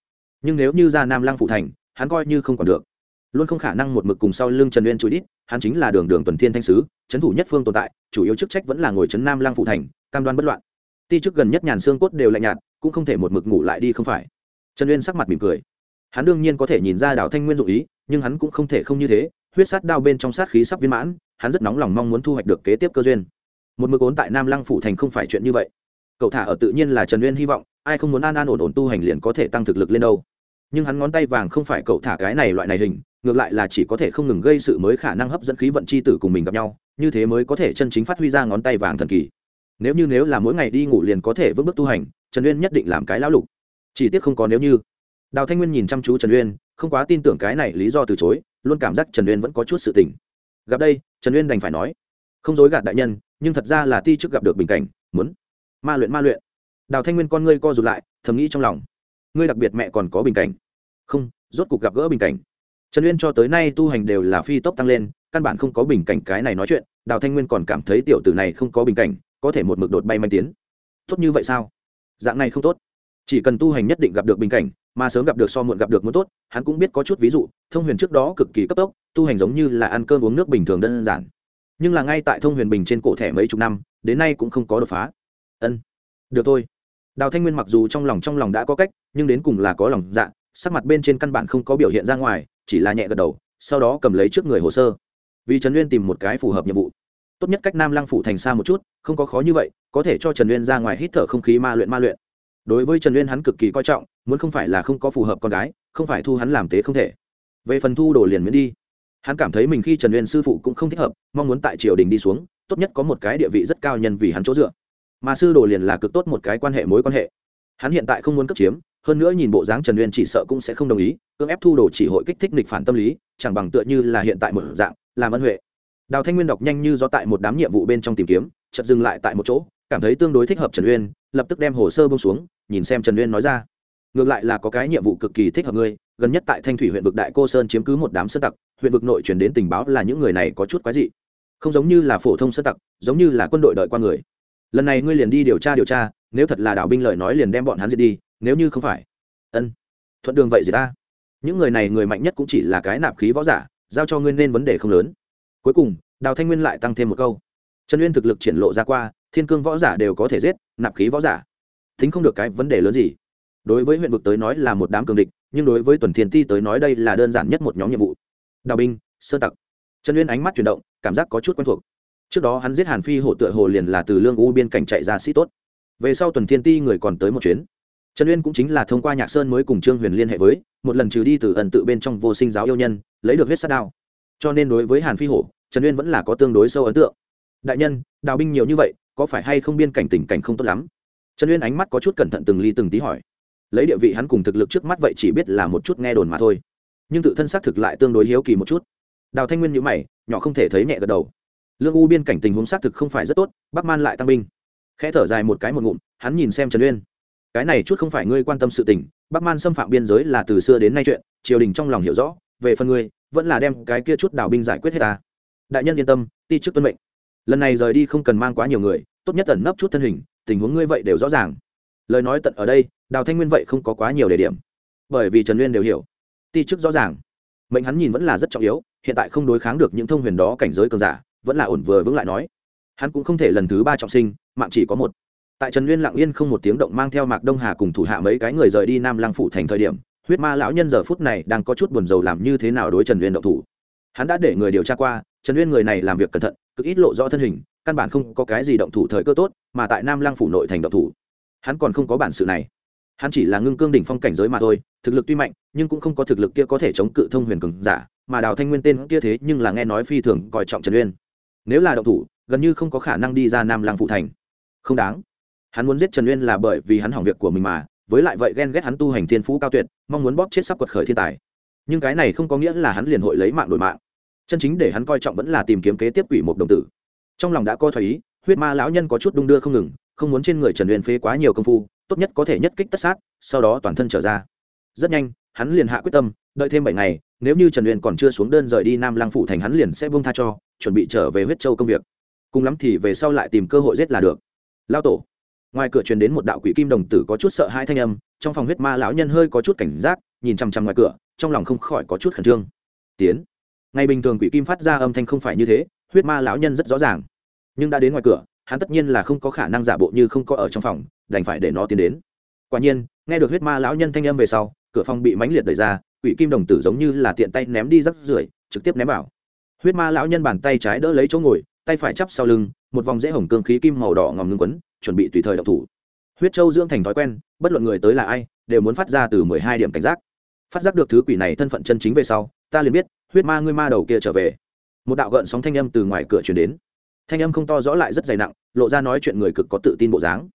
Nhưng nếu như ra nam lăng phụ thành, hắn coi như không còn được. Luôn không khả năng một mực cùng sau lưng trần uyên chùi đít, hắn chính là đường đường tuần thiên thanh sứ trấn thủ nhất phương tồn tại, chủ yếu chức trách vẫn là ngồi trấn nam lăng phụ thành, cam đoan bất loạn. Ti chức gần nhất nhàn xương cốt đều lạnh nhạt, cũng không thể một mực ngủ lại đi không phải. Trần uyên sắc mặt mỉm cười. Hắn đương nhiên có thể nhìn ra đào thanh nguyên dụ ý, nhưng hắn cũng không thể không như thế, huyết sát đao bên trong sát khí sắp viên mãn, hắn rất nóng lòng mong muốn thu hoạch được kế tiếp cơ duyên. Một mực ốn tại nam lăng phủ thành không phải chuyện như vậy. Cậu thả ở tự nhiên là trần uyên hy vọng ai không muốn an an ổn ổn tu hành liền có thể tăng thực lực lên đâu. Nhưng hắn ngón tay vàng không phải cậu thả cái này loại này hình, ngược lại là chỉ có thể không ngừng gây sự mới khả năng hấp dẫn khí vận c h i tử cùng mình gặp nhau, như thế mới có thể chân chính phát huy ra ngón tay vàng thần kỳ. Nếu như nếu là mỗi ngày đi ngủ liền có thể vững bước tu hành, trần uyên nhất định làm cái lão lục. Chỉ tiếc không có nếu như. Đào thanh nguyên nhìn chăm chú trần uyên, không quá tin tưởng cái này lý do từ chối, luôn cảm giác trần uyên vẫn có chút sự tình. Gặp đây, trần uyên đành phải nói, không dối gạt đại nhân, nhưng thật ra là ti trước gặp được bình cảnh, muốn ma luyện ma luyện đào thanh nguyên con ngươi co rụt lại, thầm nghĩ trong lòng. Ngươi đặc biệt mẹ còn có bình cảnh. Không, rốt cuộc gặp gỡ bình cảnh. Trần uyên cho tới nay tu hành đều là phi tốc tăng lên, căn bản không có bình cảnh cái này nói chuyện, đào thanh nguyên còn cảm thấy tiểu tử này không có bình cảnh, có thể một mực đột bay manh tiến. Tốt như vậy sao? Dạng này không tốt. Chỉ cần tu hành nhất định gặp được bình cảnh, mà sớm gặp được so muộn gặp được muốn tốt, hắn cũng biết có chút ví dụ, thông huyền trước đó cực kỳ cấp tốc, tu hành giống như là ăn cơm uống nước bình thường đơn giản. Nhưng là ngay tại thông huyền bình trên cổ thẻ mấy chục năm, đến nay cũng không có đột phá. Ân, được thôi đào thanh nguyên mặc dù trong lòng trong lòng đã có cách, nhưng đến cùng là có lòng dạ sắc mặt bên trên căn bản không có biểu hiện ra ngoài, chỉ là nhẹ gật đầu, sau đó cầm lấy trước người hồ sơ. Vì trần uyên tìm một cái phù hợp nhiệm vụ. Tốt nhất cách nam lăng phủ thành xa một chút, không có khó như vậy, có thể cho trần uyên ra ngoài hít thở không khí ma luyện ma luyện. Đối với trần uyên hắn cực kỳ coi trọng, muốn không phải là không có phù hợp con gái, không phải thu hắn làm tế không thể. Về phần thu đồ liền miễn đi. Hắn cảm thấy mình khi trần uyên sư phụ cũng không thích hợp, mong muốn tại triều đình đi xuống, tốt nhất có một cái địa vị rất cao nhân vì hắn chỗ dựa mà sư đồ liền là cực tốt một cái quan hệ mối quan hệ. Hắn hiện tại không muốn cấp chiếm, hơn nữa nhìn bộ dáng trần uyên chỉ sợ cũng sẽ không đồng ý, cưỡng ép thu đồ chỉ hội kích thích nịch phản tâm lý, chẳng bằng tựa như là hiện tại một dạng, làm ân huệ. Đào thanh nguyên đọc nhanh như do tại một đám nhiệm vụ bên trong tìm kiếm, chợt dừng lại tại một chỗ, cảm thấy tương đối thích hợp trần uyên, lập tức đem hồ sơ bông xuống, nhìn xem trần uyên nói ra. Ngược lại là có cái nhiệm vụ cực kỳ thích hợp ngươi, gần nhất tại thanh thủy huyện vực đại cô sơn chiếm cứ một đám sơ tặc, huyện vực nội truyền đến tình báo là những người này có chút quái dị. Không giống như là phổ thông sơ tặc, giống như là quân đội đợi qua người lần này ngươi liền đi điều tra điều tra, nếu thật là đảo binh lời nói liền đem bọn hắn diệt đi, nếu như không phải. Ân, thuận đường vậy gì ta. Những người này người mạnh nhất cũng chỉ là cái nạp khí võ giả, giao cho ngươi nên vấn đề không lớn. Cuối cùng, đào thanh nguyên lại tăng thêm một câu. Trần uyên thực lực triển lộ ra qua, thiên cương võ giả đều có thể giết, nạp khí võ giả. Thính không được cái vấn đề lớn gì. Đối với huyện vực tới nói là một đám cường địch, nhưng đối với tuần thiên ti tới nói đây là đơn giản nhất một nhóm nhiệm vụ. Đào binh, sơ tặc. Trần uyên ánh mắt chuyển động, cảm giác có chút quen thuộc trước đó hắn giết hàn phi hổ tựa hồ liền là từ lương u biên cảnh chạy ra sĩ tốt. Về sau tuần thiên ti người còn tới một chuyến. Trần uyên cũng chính là thông qua nhạc sơn mới cùng trương huyền liên hệ với, một lần trừ đi từ ẩn tự bên trong vô sinh giáo yêu nhân, lấy được huyết sát đao. Cho nên đối với hàn phi hổ, trần uyên vẫn là có tương đối sâu ấn tượng. Đại nhân, đào binh nhiều như vậy, có phải hay không biên cảnh tình cảnh không tốt lắm? Trần uyên ánh mắt có chút cẩn thận từng ly từng tí hỏi. Lấy địa vị hắn cùng thực lực trước mắt vậy chỉ biết là một chút nghe đồn mà thôi. Nhưng tự thân xác thực lại tương đối hiếu kỳ một chút. Đào thanh nguyên nhữ mày, nhỏ không thể thấy nhẹ gật đầu lương u biên cảnh tình huống xác thực không phải rất tốt, bắc man lại tăng binh. Khẽ thở dài một cái một ngụm, hắn nhìn xem trần uyên. Cái này chút không phải ngươi quan tâm sự tình, bắc man xâm phạm biên giới là từ xưa đến nay chuyện, triều đình trong lòng hiểu rõ, về phần ngươi, vẫn là đem cái kia chút đảo binh giải quyết hết ta. Đại nhân yên tâm, ti chức tuân mệnh. Lần này rời đi không cần mang quá nhiều người, tốt nhất tẩn nấp chút thân hình, tình huống ngươi vậy đều rõ ràng. Lời nói tận ở đây, đào thanh nguyên vậy không có quá nhiều đề điểm. Bởi vì trần nguyên đều hiểu. Ti chức rõ ràng. Mệnh hắn nhìn vẫn là rất trọng yếu, hiện tại không đối kháng được những thông huyền đó cảnh giới cường giả vẫn là ổn vừa vững lại nói. Hắn cũng không thể lần thứ ba trọng sinh, mạng chỉ có một. Tại trần nguyên lặng yên không một tiếng động mang theo mạc đông hà cùng thủ hạ mấy cái người rời đi nam lăng phủ thành thời điểm, huyết ma lão nhân giờ phút này đang có chút buồn rầu làm như thế nào đối trần nguyên động thủ. Hắn đã để người điều tra qua, trần nguyên người này làm việc cẩn thận, cực ít lộ rõ thân hình, căn bản không có cái gì động thủ thời cơ tốt, mà tại nam lăng phủ nội thành động thủ. Hắn còn không có bản sự này. Hắn chỉ là ngưng cương đỉnh phong cảnh giới mà thôi, thực lực tuy mạnh, nhưng cũng không có thực lực kia có thể chống cự thông huyền cường giả, mà đào thanh nguyên tên kia thế nhưng là nghe nói phi thường coi trọng trần uyên nếu là động thủ, gần như không có khả năng đi ra nam lăng phụ thành. Không đáng. Hắn muốn giết trần uyên là bởi vì hắn hỏng việc của mình mà, với lại vậy ghen ghét hắn tu hành thiên phú cao tuyệt, mong muốn bóp chết sắp quật khởi thiên tài. Nhưng cái này không có nghĩa là hắn liền hội lấy mạng đổi mạng. Chân chính để hắn coi trọng vẫn là tìm kiếm kế tiếp quỷ một đồng tử. Trong lòng đã coi thoải ý, huyết ma lão nhân có chút đung đưa không ngừng, không muốn trên người trần uyên phế quá nhiều công phu, tốt nhất có thể nhất kích tất sát, sau đó toàn thân trở ra. Rất nhanh, hắn liền hạ quyết tâm, đợi thêm bảy ngày, nếu như trần uyên còn chưa xuống đơn rời đi nam lăng phủ thành hắn liền sẽ buông tha cho chuẩn bị trở về huyết châu công việc. Cùng lắm thì về sau lại tìm cơ hội giết là được. Lao tổ. Ngoài cửa truyền đến một đạo quỷ kim đồng tử có chút sợ hai thanh âm, trong phòng huyết ma lão nhân hơi có chút cảnh giác, nhìn chằm chằm ngoài cửa, trong lòng không khỏi có chút khẩn trương. Tiến. Ngày bình thường quỷ kim phát ra âm thanh không phải như thế, huyết ma lão nhân rất rõ ràng. Nhưng đã đến ngoài cửa, hắn tất nhiên là không có khả năng giả bộ như không có ở trong phòng, đành phải để nó tiến đến. Quả nhiên, nghe được huyết ma lão nhân thanh âm về sau, cửa phòng bị mãnh liệt đẩy ra, quỷ kim đồng tử giống như là tiện tay ném đi rắc rưởi, trực tiếp ném vào huyết ma lão nhân bàn tay trái đỡ lấy chỗ ngồi, tay phải chắp sau lưng, một vòng dễ hồng cương khí kim màu đỏ ngòm ngưng quấn, chuẩn bị tùy thời đậu thủ. Huyết châu dưỡng thành thói quen, bất luận người tới là ai, đều muốn phát ra từ mười hai điểm cảnh giác. Phát giác được thứ quỷ này thân phận chân chính về sau, ta liền biết, huyết ma ngươi ma đầu kia trở về. Một đạo gợn sóng thanh âm từ ngoài cửa chuyển đến. Thanh âm không to rõ lại rất dày nặng, lộ ra nói chuyện người cực có tự tin bộ dáng.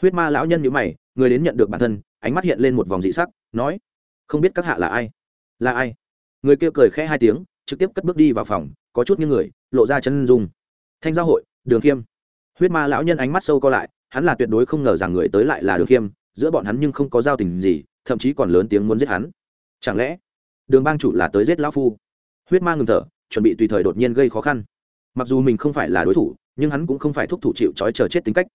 Huyết ma lão nhân nhữ mày, người đến nhận được bản thân, ánh mắt hiện lên một vòng dị sắc, nói, không biết các hạ là ai? Là ai? Người kia cười khẽ hai tiếng trực tiếp cất bước đi vào phòng, có chút như người, lộ ra chân dung. Thanh giao hội, đường khiêm. Huyết ma lão nhân ánh mắt sâu co lại, hắn là tuyệt đối không ngờ rằng người tới lại là đường khiêm, giữa bọn hắn nhưng không có giao tình gì, thậm chí còn lớn tiếng muốn giết hắn. Chẳng lẽ, đường bang chủ là tới giết lão phu? Huyết ma ngừng thở, chuẩn bị tùy thời đột nhiên gây khó khăn. Mặc dù mình không phải là đối thủ, nhưng hắn cũng không phải thúc thủ chịu trói chờ chết tính cách.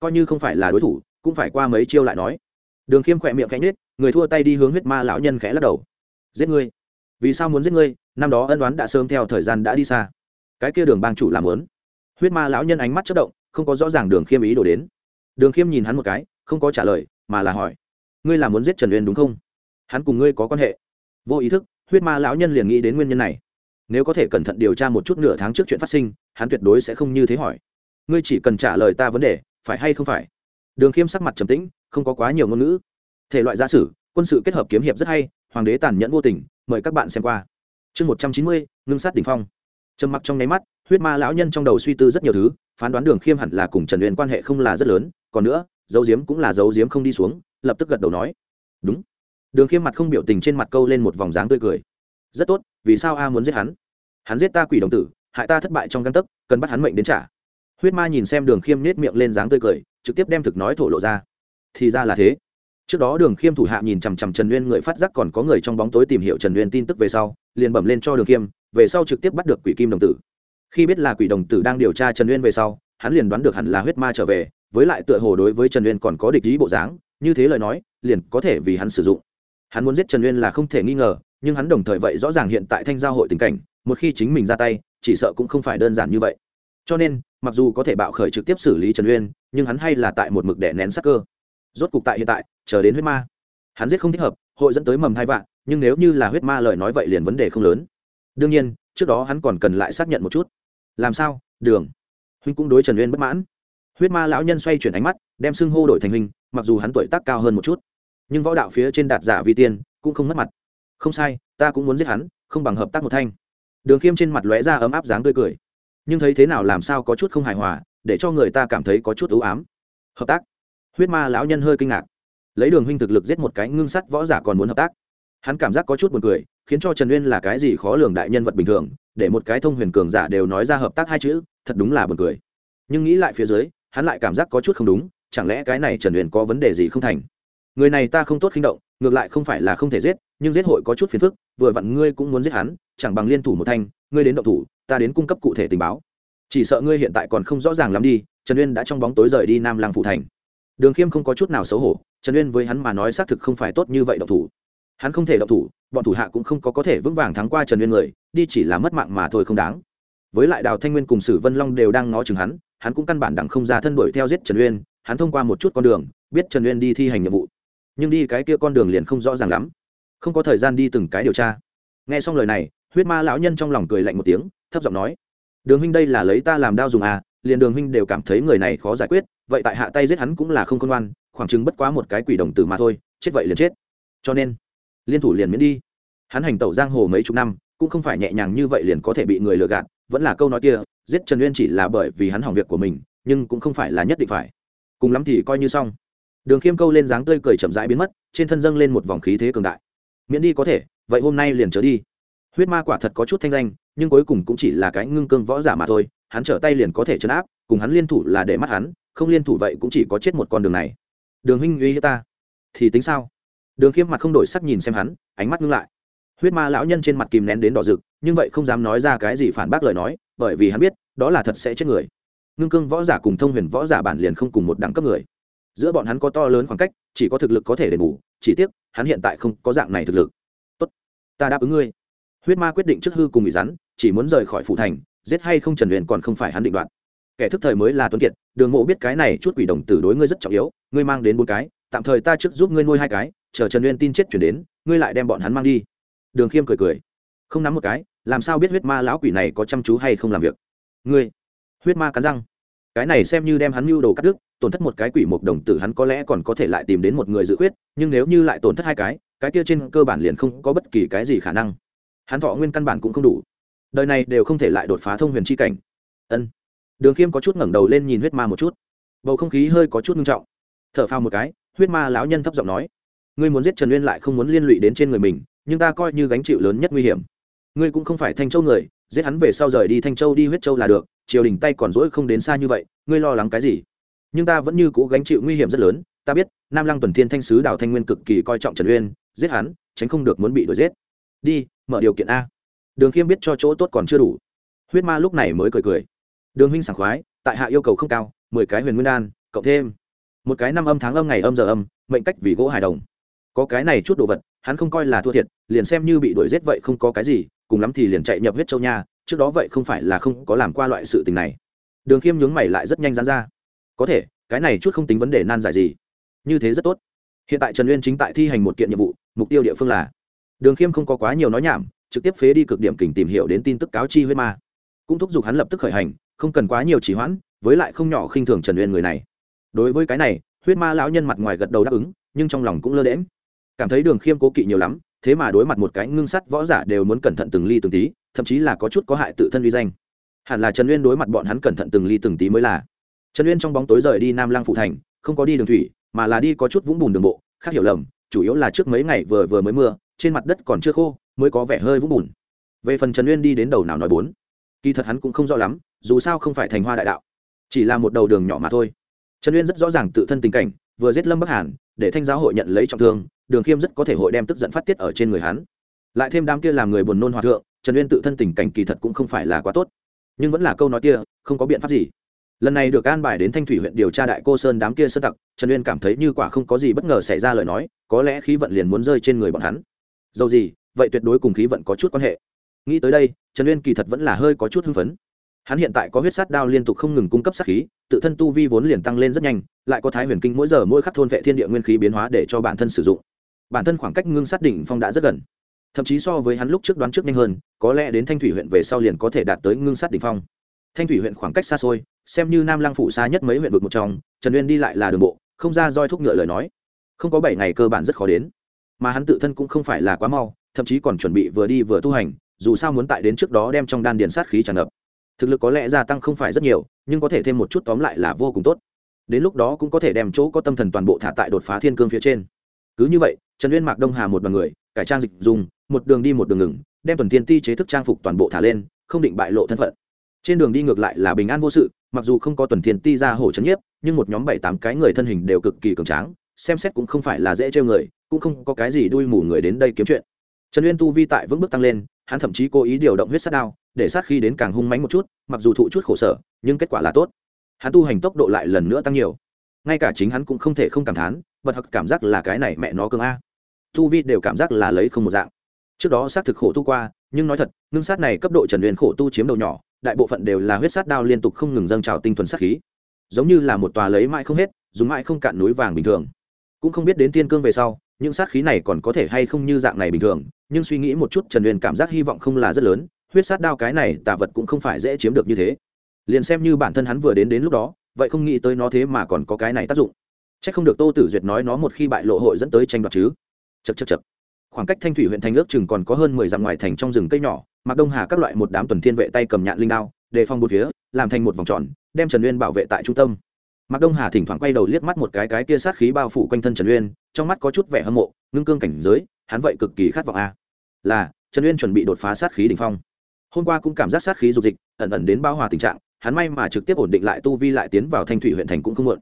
Coi như không phải là đối thủ, cũng phải qua mấy chiêu lại nói. Đường khiêm khỏe miệng khẽ nhết người thua tay đi hướng huyết ma lão nhân khẽ lắc đầu. Giết ngươi vì sao muốn giết ngươi, năm đó ân đoán đã sớm theo thời gian đã đi xa. Cái kia đường bang chủ làm lớn. Huyết ma lão nhân ánh mắt chất động, không có rõ ràng đường khiêm ý đổ đến. Đường khiêm nhìn hắn một cái, không có trả lời, mà là hỏi, ngươi là muốn giết trần uyên đúng không? Hắn cùng ngươi có quan hệ? Vô ý thức, huyết ma lão nhân liền nghĩ đến nguyên nhân này. Nếu có thể cẩn thận điều tra một chút nửa tháng trước chuyện phát sinh, hắn tuyệt đối sẽ không như thế hỏi. Ngươi chỉ cần trả lời ta vấn đề, phải hay không phải? Đường khiêm sắc mặt trầm tĩnh, không có quá nhiều ngôn ngữ. Thể loại giả sử, quân sự kết hợp kiếm hiệp rất hay hoàng đế tàn nhẫn vô tình, mời các bạn xem qua. Chương một trăm chín mươi, ngưng sát đ ỉ n h phong. Trầm mặc trong nháy mắt, huyết ma lão nhân trong đầu suy tư rất nhiều thứ, phán đoán đường khiêm hẳn là cùng trần uyên quan hệ không là rất lớn, còn nữa dấu diếm cũng là dấu diếm không đi xuống, lập tức gật đầu nói, đúng. Đường khiêm mặt không biểu tình trên mặt câu lên một vòng dáng tươi cười. Rất tốt, vì sao a muốn giết hắn? Hắn giết ta quỷ đồng tử, hại ta thất bại trong găng tấc, cần bắt hắn mệnh đến trả. Huyết ma nhìn xem đường khiêm nết miệng lên dáng tươi cười, trực tiếp đem thực nói thổ lộ ra. Thì ra là thế trước đó đường khiêm thủ hạ nhìn chằm chằm trần uyên người phát giác còn có người trong bóng tối tìm hiểu trần uyên tin tức về sau, liền bẩm lên cho đường khiêm, về sau trực tiếp bắt được quỷ kim đồng tử. Khi biết là quỷ đồng tử đang điều tra trần uyên về sau, hắn liền đoán được hẳn là huyết ma trở về, với lại tựa hồ đối với trần uyên còn có địch ý bộ dáng, như thế lời nói, liền có thể vì hắn sử dụng. Hắn muốn giết trần uyên là không thể nghi ngờ, nhưng hắn đồng thời vậy rõ ràng hiện tại thanh giao hội tình cảnh, một khi chính mình ra tay, chỉ sợ cũng không phải đơn giản như vậy. Cho nên, mặc dù có thể bạo khởi trực tiếp xử lý trần uyên, nhưng hắn hay là tại một mực đẻ nén sắc cơ rốt cục tại hiện tại, chờ đến huyết ma. Hắn giết không thích hợp, hội dẫn tới mầm hai vạn, nhưng nếu như là huyết ma lời nói vậy liền vấn đề không lớn. Đương nhiên, trước đó hắn còn cần lại xác nhận một chút. Làm sao? Đường. Huynh cũng đối trần uyên bất mãn. Huyết ma lão nhân xoay chuyển ánh mắt, đem xưng hô đổi thành huynh, mặc dù hắn tuổi tác cao hơn một chút, nhưng võ đạo phía trên đạt giả vi tiên, cũng không mất mặt. Không sai, ta cũng muốn giết hắn, không bằng hợp tác một thanh. Đường khiêm trên mặt lóe ra ấm áp dáng tươi cười. Nhưng thấy thế nào làm sao có chút không hài hòa, để cho người ta cảm thấy có chút ưu ám. Hợp tác huyết ma lão nhân hơi kinh ngạc. Lấy đường huynh thực lực giết một cái ngưng sắt võ giả còn muốn hợp tác. Hắn cảm giác có chút buồn cười, khiến cho trần uyên là cái gì khó lường đại nhân vật bình thường, để một cái thông huyền cường giả đều nói ra hợp tác hai chữ, thật đúng là buồn cười. Nhưng nghĩ lại phía dưới, hắn lại cảm giác có chút không đúng, chẳng lẽ cái này trần uyên có vấn đề gì không thành? Người này ta không tốt khinh động, ngược lại không phải là không thể giết, nhưng giết hội có chút phiền phức, vừa vặn ngươi cũng muốn giết hắn, chẳng bằng liên thủ một thanh, ngươi đến động thủ, ta đến cung cấp cụ thể tình báo. Chỉ sợ ngươi hiện tại còn không rõ ràng lắm đi, trần uyên đã trong bóng tối rời đi nam làng phụ thành đường khiêm không có chút nào xấu hổ, trần uyên với hắn mà nói xác thực không phải tốt như vậy độc thủ. Hắn không thể độc thủ, bọn thủ hạ cũng không có có thể vững vàng thắng qua trần uyên người, đi chỉ là mất mạng mà thôi không đáng. Với lại đào thanh nguyên cùng sử vân long đều đang ngó chừng hắn hắn cũng căn bản đẳng không ra thân đuổi theo giết trần uyên, hắn thông qua một chút con đường, biết trần uyên đi thi hành nhiệm vụ. Nhưng đi cái kia con đường liền không rõ ràng lắm, không có thời gian đi từng cái điều tra. Nghe xong lời này, huyết ma lão nhân trong lòng cười lạnh một tiếng, thấp giọng nói, đường huynh đây là lấy ta làm đao dùng à liền đường huynh đều cảm thấy người này khó giải quyết vậy tại hạ tay giết hắn cũng là không khôn ngoan, khoảng chừng bất quá một cái quỷ đồng tử mà thôi, chết vậy liền chết. Cho nên, liên thủ liền miễn đi. Hắn hành tẩu giang hồ mấy chục năm, cũng không phải nhẹ nhàng như vậy liền có thể bị người lừa gạt, vẫn là câu nói kia, giết trần uyên chỉ là bởi vì hắn hỏng việc của mình, nhưng cũng không phải là nhất định phải. Cùng lắm thì coi như xong. Đường khiêm câu lên dáng tươi cười chậm rãi biến mất, trên thân dâng lên một vòng khí thế cường đại. Miễn đi có thể, vậy hôm nay liền trở đi. Huyết ma quả thật có chút thanh danh nhưng cuối cùng cũng chỉ là cái ngưng cương võ giả mà thôi, hắn trở tay liền có thể chấn áp, cùng hắn liên thủ là để mắt hắn, không liên thủ vậy cũng chỉ có chết một con đường này. Đường huynh uy hiếp ta, thì tính sao? Đường khiêm mặt không đổi sắc nhìn xem hắn, ánh mắt ngưng lại. Huyết ma lão nhân trên mặt kìm nén đến đỏ rực, nhưng vậy không dám nói ra cái gì phản bác lời nói, bởi vì hắn biết, đó là thật sẽ chết người. Ngưng cương võ giả cùng thông huyền võ giả bản liền không cùng một đẳng cấp người. Giữa bọn hắn có to lớn khoảng cách, chỉ có thực lực có thể đền bù, chỉ tiếc, hắn hiện tại không có dạng này thực lực. Tốt, ta đáp ứng ngươi. Huyết ma quyết định trước hư cùng bị rắn chỉ muốn rời khỏi phủ thành, giết hay không trần huyền còn không phải hắn định đoạt. Kẻ thức thời mới là tuấn kiệt, đường mộ biết cái này chút quỷ đồng tử đối ngươi rất trọng yếu, ngươi mang đến bốn cái, tạm thời ta trước giúp ngươi nuôi hai cái, chờ trần uyên tin chết chuyển đến, ngươi lại đem bọn hắn mang đi. Đường khiêm cười cười. Không nắm một cái, làm sao biết huyết ma lão quỷ này có chăm chú hay không làm việc? Ngươi, huyết ma cắn răng. Cái này xem như đem hắn mưu đồ cắt đứt, tổn thất một cái quỷ mộc đồng tử hắn có lẽ còn có thể lại tìm đến một người dự khuyết, nhưng nếu như lại tổn thất hai cái cái kia trên cơ bản liền không có bất kỳ cái gì khả năng. Hắn thọ nguyên căn bản cũng không đủ đời này đều không thể lại đột phá thông huyền chi cảnh. Ân. Đường khiêm có chút ngẩng đầu lên nhìn huyết ma một chút. Bầu không khí hơi có chút ngưng trọng. T h ở phao một cái, huyết ma lão nhân thấp giọng nói, ngươi muốn giết trần uyên lại không muốn liên lụy đến trên người mình, nhưng ta coi như gánh chịu lớn nhất nguy hiểm. Ngươi cũng không phải thanh châu người, giết hắn về sau rời đi thanh châu đi huyết châu là được, triều đình tay còn rỗi không đến xa như vậy, ngươi lo lắng cái gì? Nhưng ta vẫn như cũ gánh chịu nguy hiểm rất lớn, ta biết, nam lăng tuần thiên thanh sứ đào thanh nguyên cực kỳ coi trọng trần uyên, giết hắn, tránh không được muốn bị đuổi giết. Đi, mở điều kiện a đường khiêm biết cho chỗ tốt còn chưa đủ. Huyết ma lúc này mới cười cười. Đường huynh sảng khoái, tại hạ yêu cầu không cao, mười cái huyền nguyên đan, cộng thêm. Một cái năm âm tháng âm ngày âm giờ âm, mệnh cách vì gỗ hài đồng. Có cái này chút đồ vật, hắn không coi là thua thiệt, liền xem như bị đuổi giết vậy không có cái gì, cùng lắm thì liền chạy nhập huyết châu nha, trước đó vậy không phải là không có làm qua loại sự tình này. Đường khiêm nhướng mày lại rất nhanh dán ra. Có thể, cái này chút không tính vấn đề nan giải gì. Như thế rất tốt. Hiện tại trần uyên chính tại thi hành một kiện nhiệm vụ, mục tiêu địa phương là. Đường khiêm không có quá nhiều nói nhảm trực tiếp phế đi cực điểm kình tìm hiểu đến tin tức cáo chi huyết ma. Cũng thúc giục hắn lập tức khởi hành, không cần quá nhiều trì hoãn, với lại không nhỏ khinh thường trần uyên người này. Đối với cái này, huyết ma lão nhân mặt ngoài gật đầu đáp ứng, nhưng trong lòng cũng lơ đễm cảm thấy đường khiêm cố kỵ nhiều lắm, thế mà đối mặt một cái ngưng sắt võ giả đều muốn cẩn thận từng ly từng tí, thậm chí là có chút có hại tự thân uy danh. Hẳn là trần uyên đối mặt bọn hắn cẩn thận từng ly từng tí mới là. Trần uyên trong bóng tối rời đi nam lang phụ thành, không có đi đường thủy, mà là đi có chút vũng bùn đường bộ, khác hiểu lầm, chủ yếu là trước mấy ngày vừa vừa mới mưa, trên mặt đất còn chưa khô mới có vẻ hơi vũng bùn. Về phần trần uyên đi đến đầu nào nói bốn, kỳ thật hắn cũng không rõ lắm, dù sao không phải thành hoa đại đạo, chỉ là một đầu đường nhỏ mà thôi. Trần uyên rất rõ ràng tự thân tình cảnh, vừa giết lâm bắc hàn, để thanh giáo hội nhận lấy trọng thương, đường khiêm rất có thể hội đem tức giận phát tiết ở trên người hắn. Lại thêm đám kia làm người buồn nôn hòa thượng, trần uyên tự thân tình cảnh kỳ thật cũng không phải là quá tốt. Nhưng vẫn là câu nói kia, không có biện pháp gì. Lần này được an bài đến thanh thủy huyện điều tra đại cô sơn đám kia sơ tặc, trần uyên cảm thấy như quả không có gì bất ngờ xảy ra lời nói, có lẽ khí vận liền muốn rơi trên người bọn hắn. Dầu gì vậy tuyệt đối cùng khí vận có chút quan hệ. Nghĩ tới đây, trần uyên kỳ thật vẫn là hơi có chút hưng phấn. Hắn hiện tại có huyết sát đao liên tục không ngừng cung cấp sát khí, tự thân tu vi vốn liền tăng lên rất nhanh, lại có thái huyền kinh mỗi giờ mỗi khắc thôn vệ thiên địa nguyên khí biến hóa để cho bản thân sử dụng. Bản thân khoảng cách ngưng sát đỉnh phong đã rất gần. Thậm chí so với hắn lúc trước đoán trước nhanh hơn, có lẽ đến thanh thủy huyện về sau liền có thể đạt tới ngưng sát đỉnh phong. Thanh thủy huyện khoảng cách xa xôi, xem như nam lang phủ xa nhất mấy huyện vực một trong, trần uyên đi lại là đường bộ, không ra roi thúc ngựa lời nói. Không có bảy ngày cơ bản rất khó đến. Mà hắn tự thân cũng không phải là quá mau thậm chí còn chuẩn bị vừa đi vừa tu hành, dù sao muốn tại đến trước đó đem trong đan điền sát khí tràn ngập. Thực lực có lẽ gia tăng không phải rất nhiều, nhưng có thể thêm một chút tóm lại là vô cùng tốt. Đến lúc đó cũng có thể đem chỗ có tâm thần toàn bộ thả tại đột phá thiên cương phía trên. Cứ như vậy, trần uyên mạc đông hà một đ o n người, cải trang dịch dùng, một đường đi một đường ngừng, đem tuần thiên ti chế thức trang phục toàn bộ thả lên, không định bại lộ thân phận. Trên đường đi ngược lại là bình an vô sự, mặc dù không có tuần thiên ti ra hồ trấn nhiếp, nhưng một nhóm bảy tám cái người thân hình đều cực kỳ cường tráng, xem xét cũng không phải là dễ trêu người, cũng không có cái gì đuôi mù người đến đây kiếm chuyện trần uyên tu vi tại vững bước tăng lên, hắn thậm chí cố ý điều động huyết sát đao, để sát khi đến càng hung mánh một chút, mặc dù thụ chút khổ sở, nhưng kết quả là tốt. Hắn tu hành tốc độ lại lần nữa tăng nhiều. Ngay cả chính hắn cũng không thể không cảm thán, bật hặc cảm giác là cái này mẹ nó cường a. Tu vi đều cảm giác là lấy không một dạng. Trước đó xác thực khổ tu qua, nhưng nói thật, ngưng sát này cấp độ trần Uyên khổ tu chiếm đầu nhỏ, đại bộ phận đều là huyết sát đao liên tục không ngừng dâng trào tinh thuần sát khí. Giống như là một tòa lấy mãi không hết, dùng mãi không cạn núi vàng bình thường. Cũng không biết đến tiên cương về sau, những sát khí này còn có thể hay không như dạng này bình thường nhưng suy nghĩ một chút, trần uyên cảm giác hy vọng không là rất lớn, huyết sát đao cái này tà vật cũng không phải dễ chiếm được như thế. Liền xem như bản thân hắn vừa đến đến lúc đó, vậy không nghĩ tới nó thế mà còn có cái này tác dụng. C h ắ c không được tô tử duyệt nói nó một khi bại lộ hội dẫn tới tranh đoạt chứ. Chật chật chật khoảng cách thanh thủy huyện thành ước chừng còn có hơn mười dặm ngoài thành trong rừng cây nhỏ mặc đông hà các loại một đám tuần thiên vệ tay cầm nhạn linh đao, đề phòng một phía, làm thành một vòng tròn, đem trần uyên bảo vệ tại trung tâm. Mặc đông hà thỉnh thoảng quay đầu liếc mắt một cái cái kia sát khí bao phủ quanh thân trần uyên, trong mắt có chút vẻ hâm mộ, ngưng cương cảnh giới, hắn vậy cực kỳ khát vọng a là, trần uyên chuẩn bị đột phá sát khí đ ỉ n h phong. Hôm qua cũng cảm giác sát khí dục dịch, ẩn ẩn đến bao hòa tình trạng, hắn may mà trực tiếp ổn định lại tu vi lại tiến vào thanh thủy huyện thành cũng không muộn.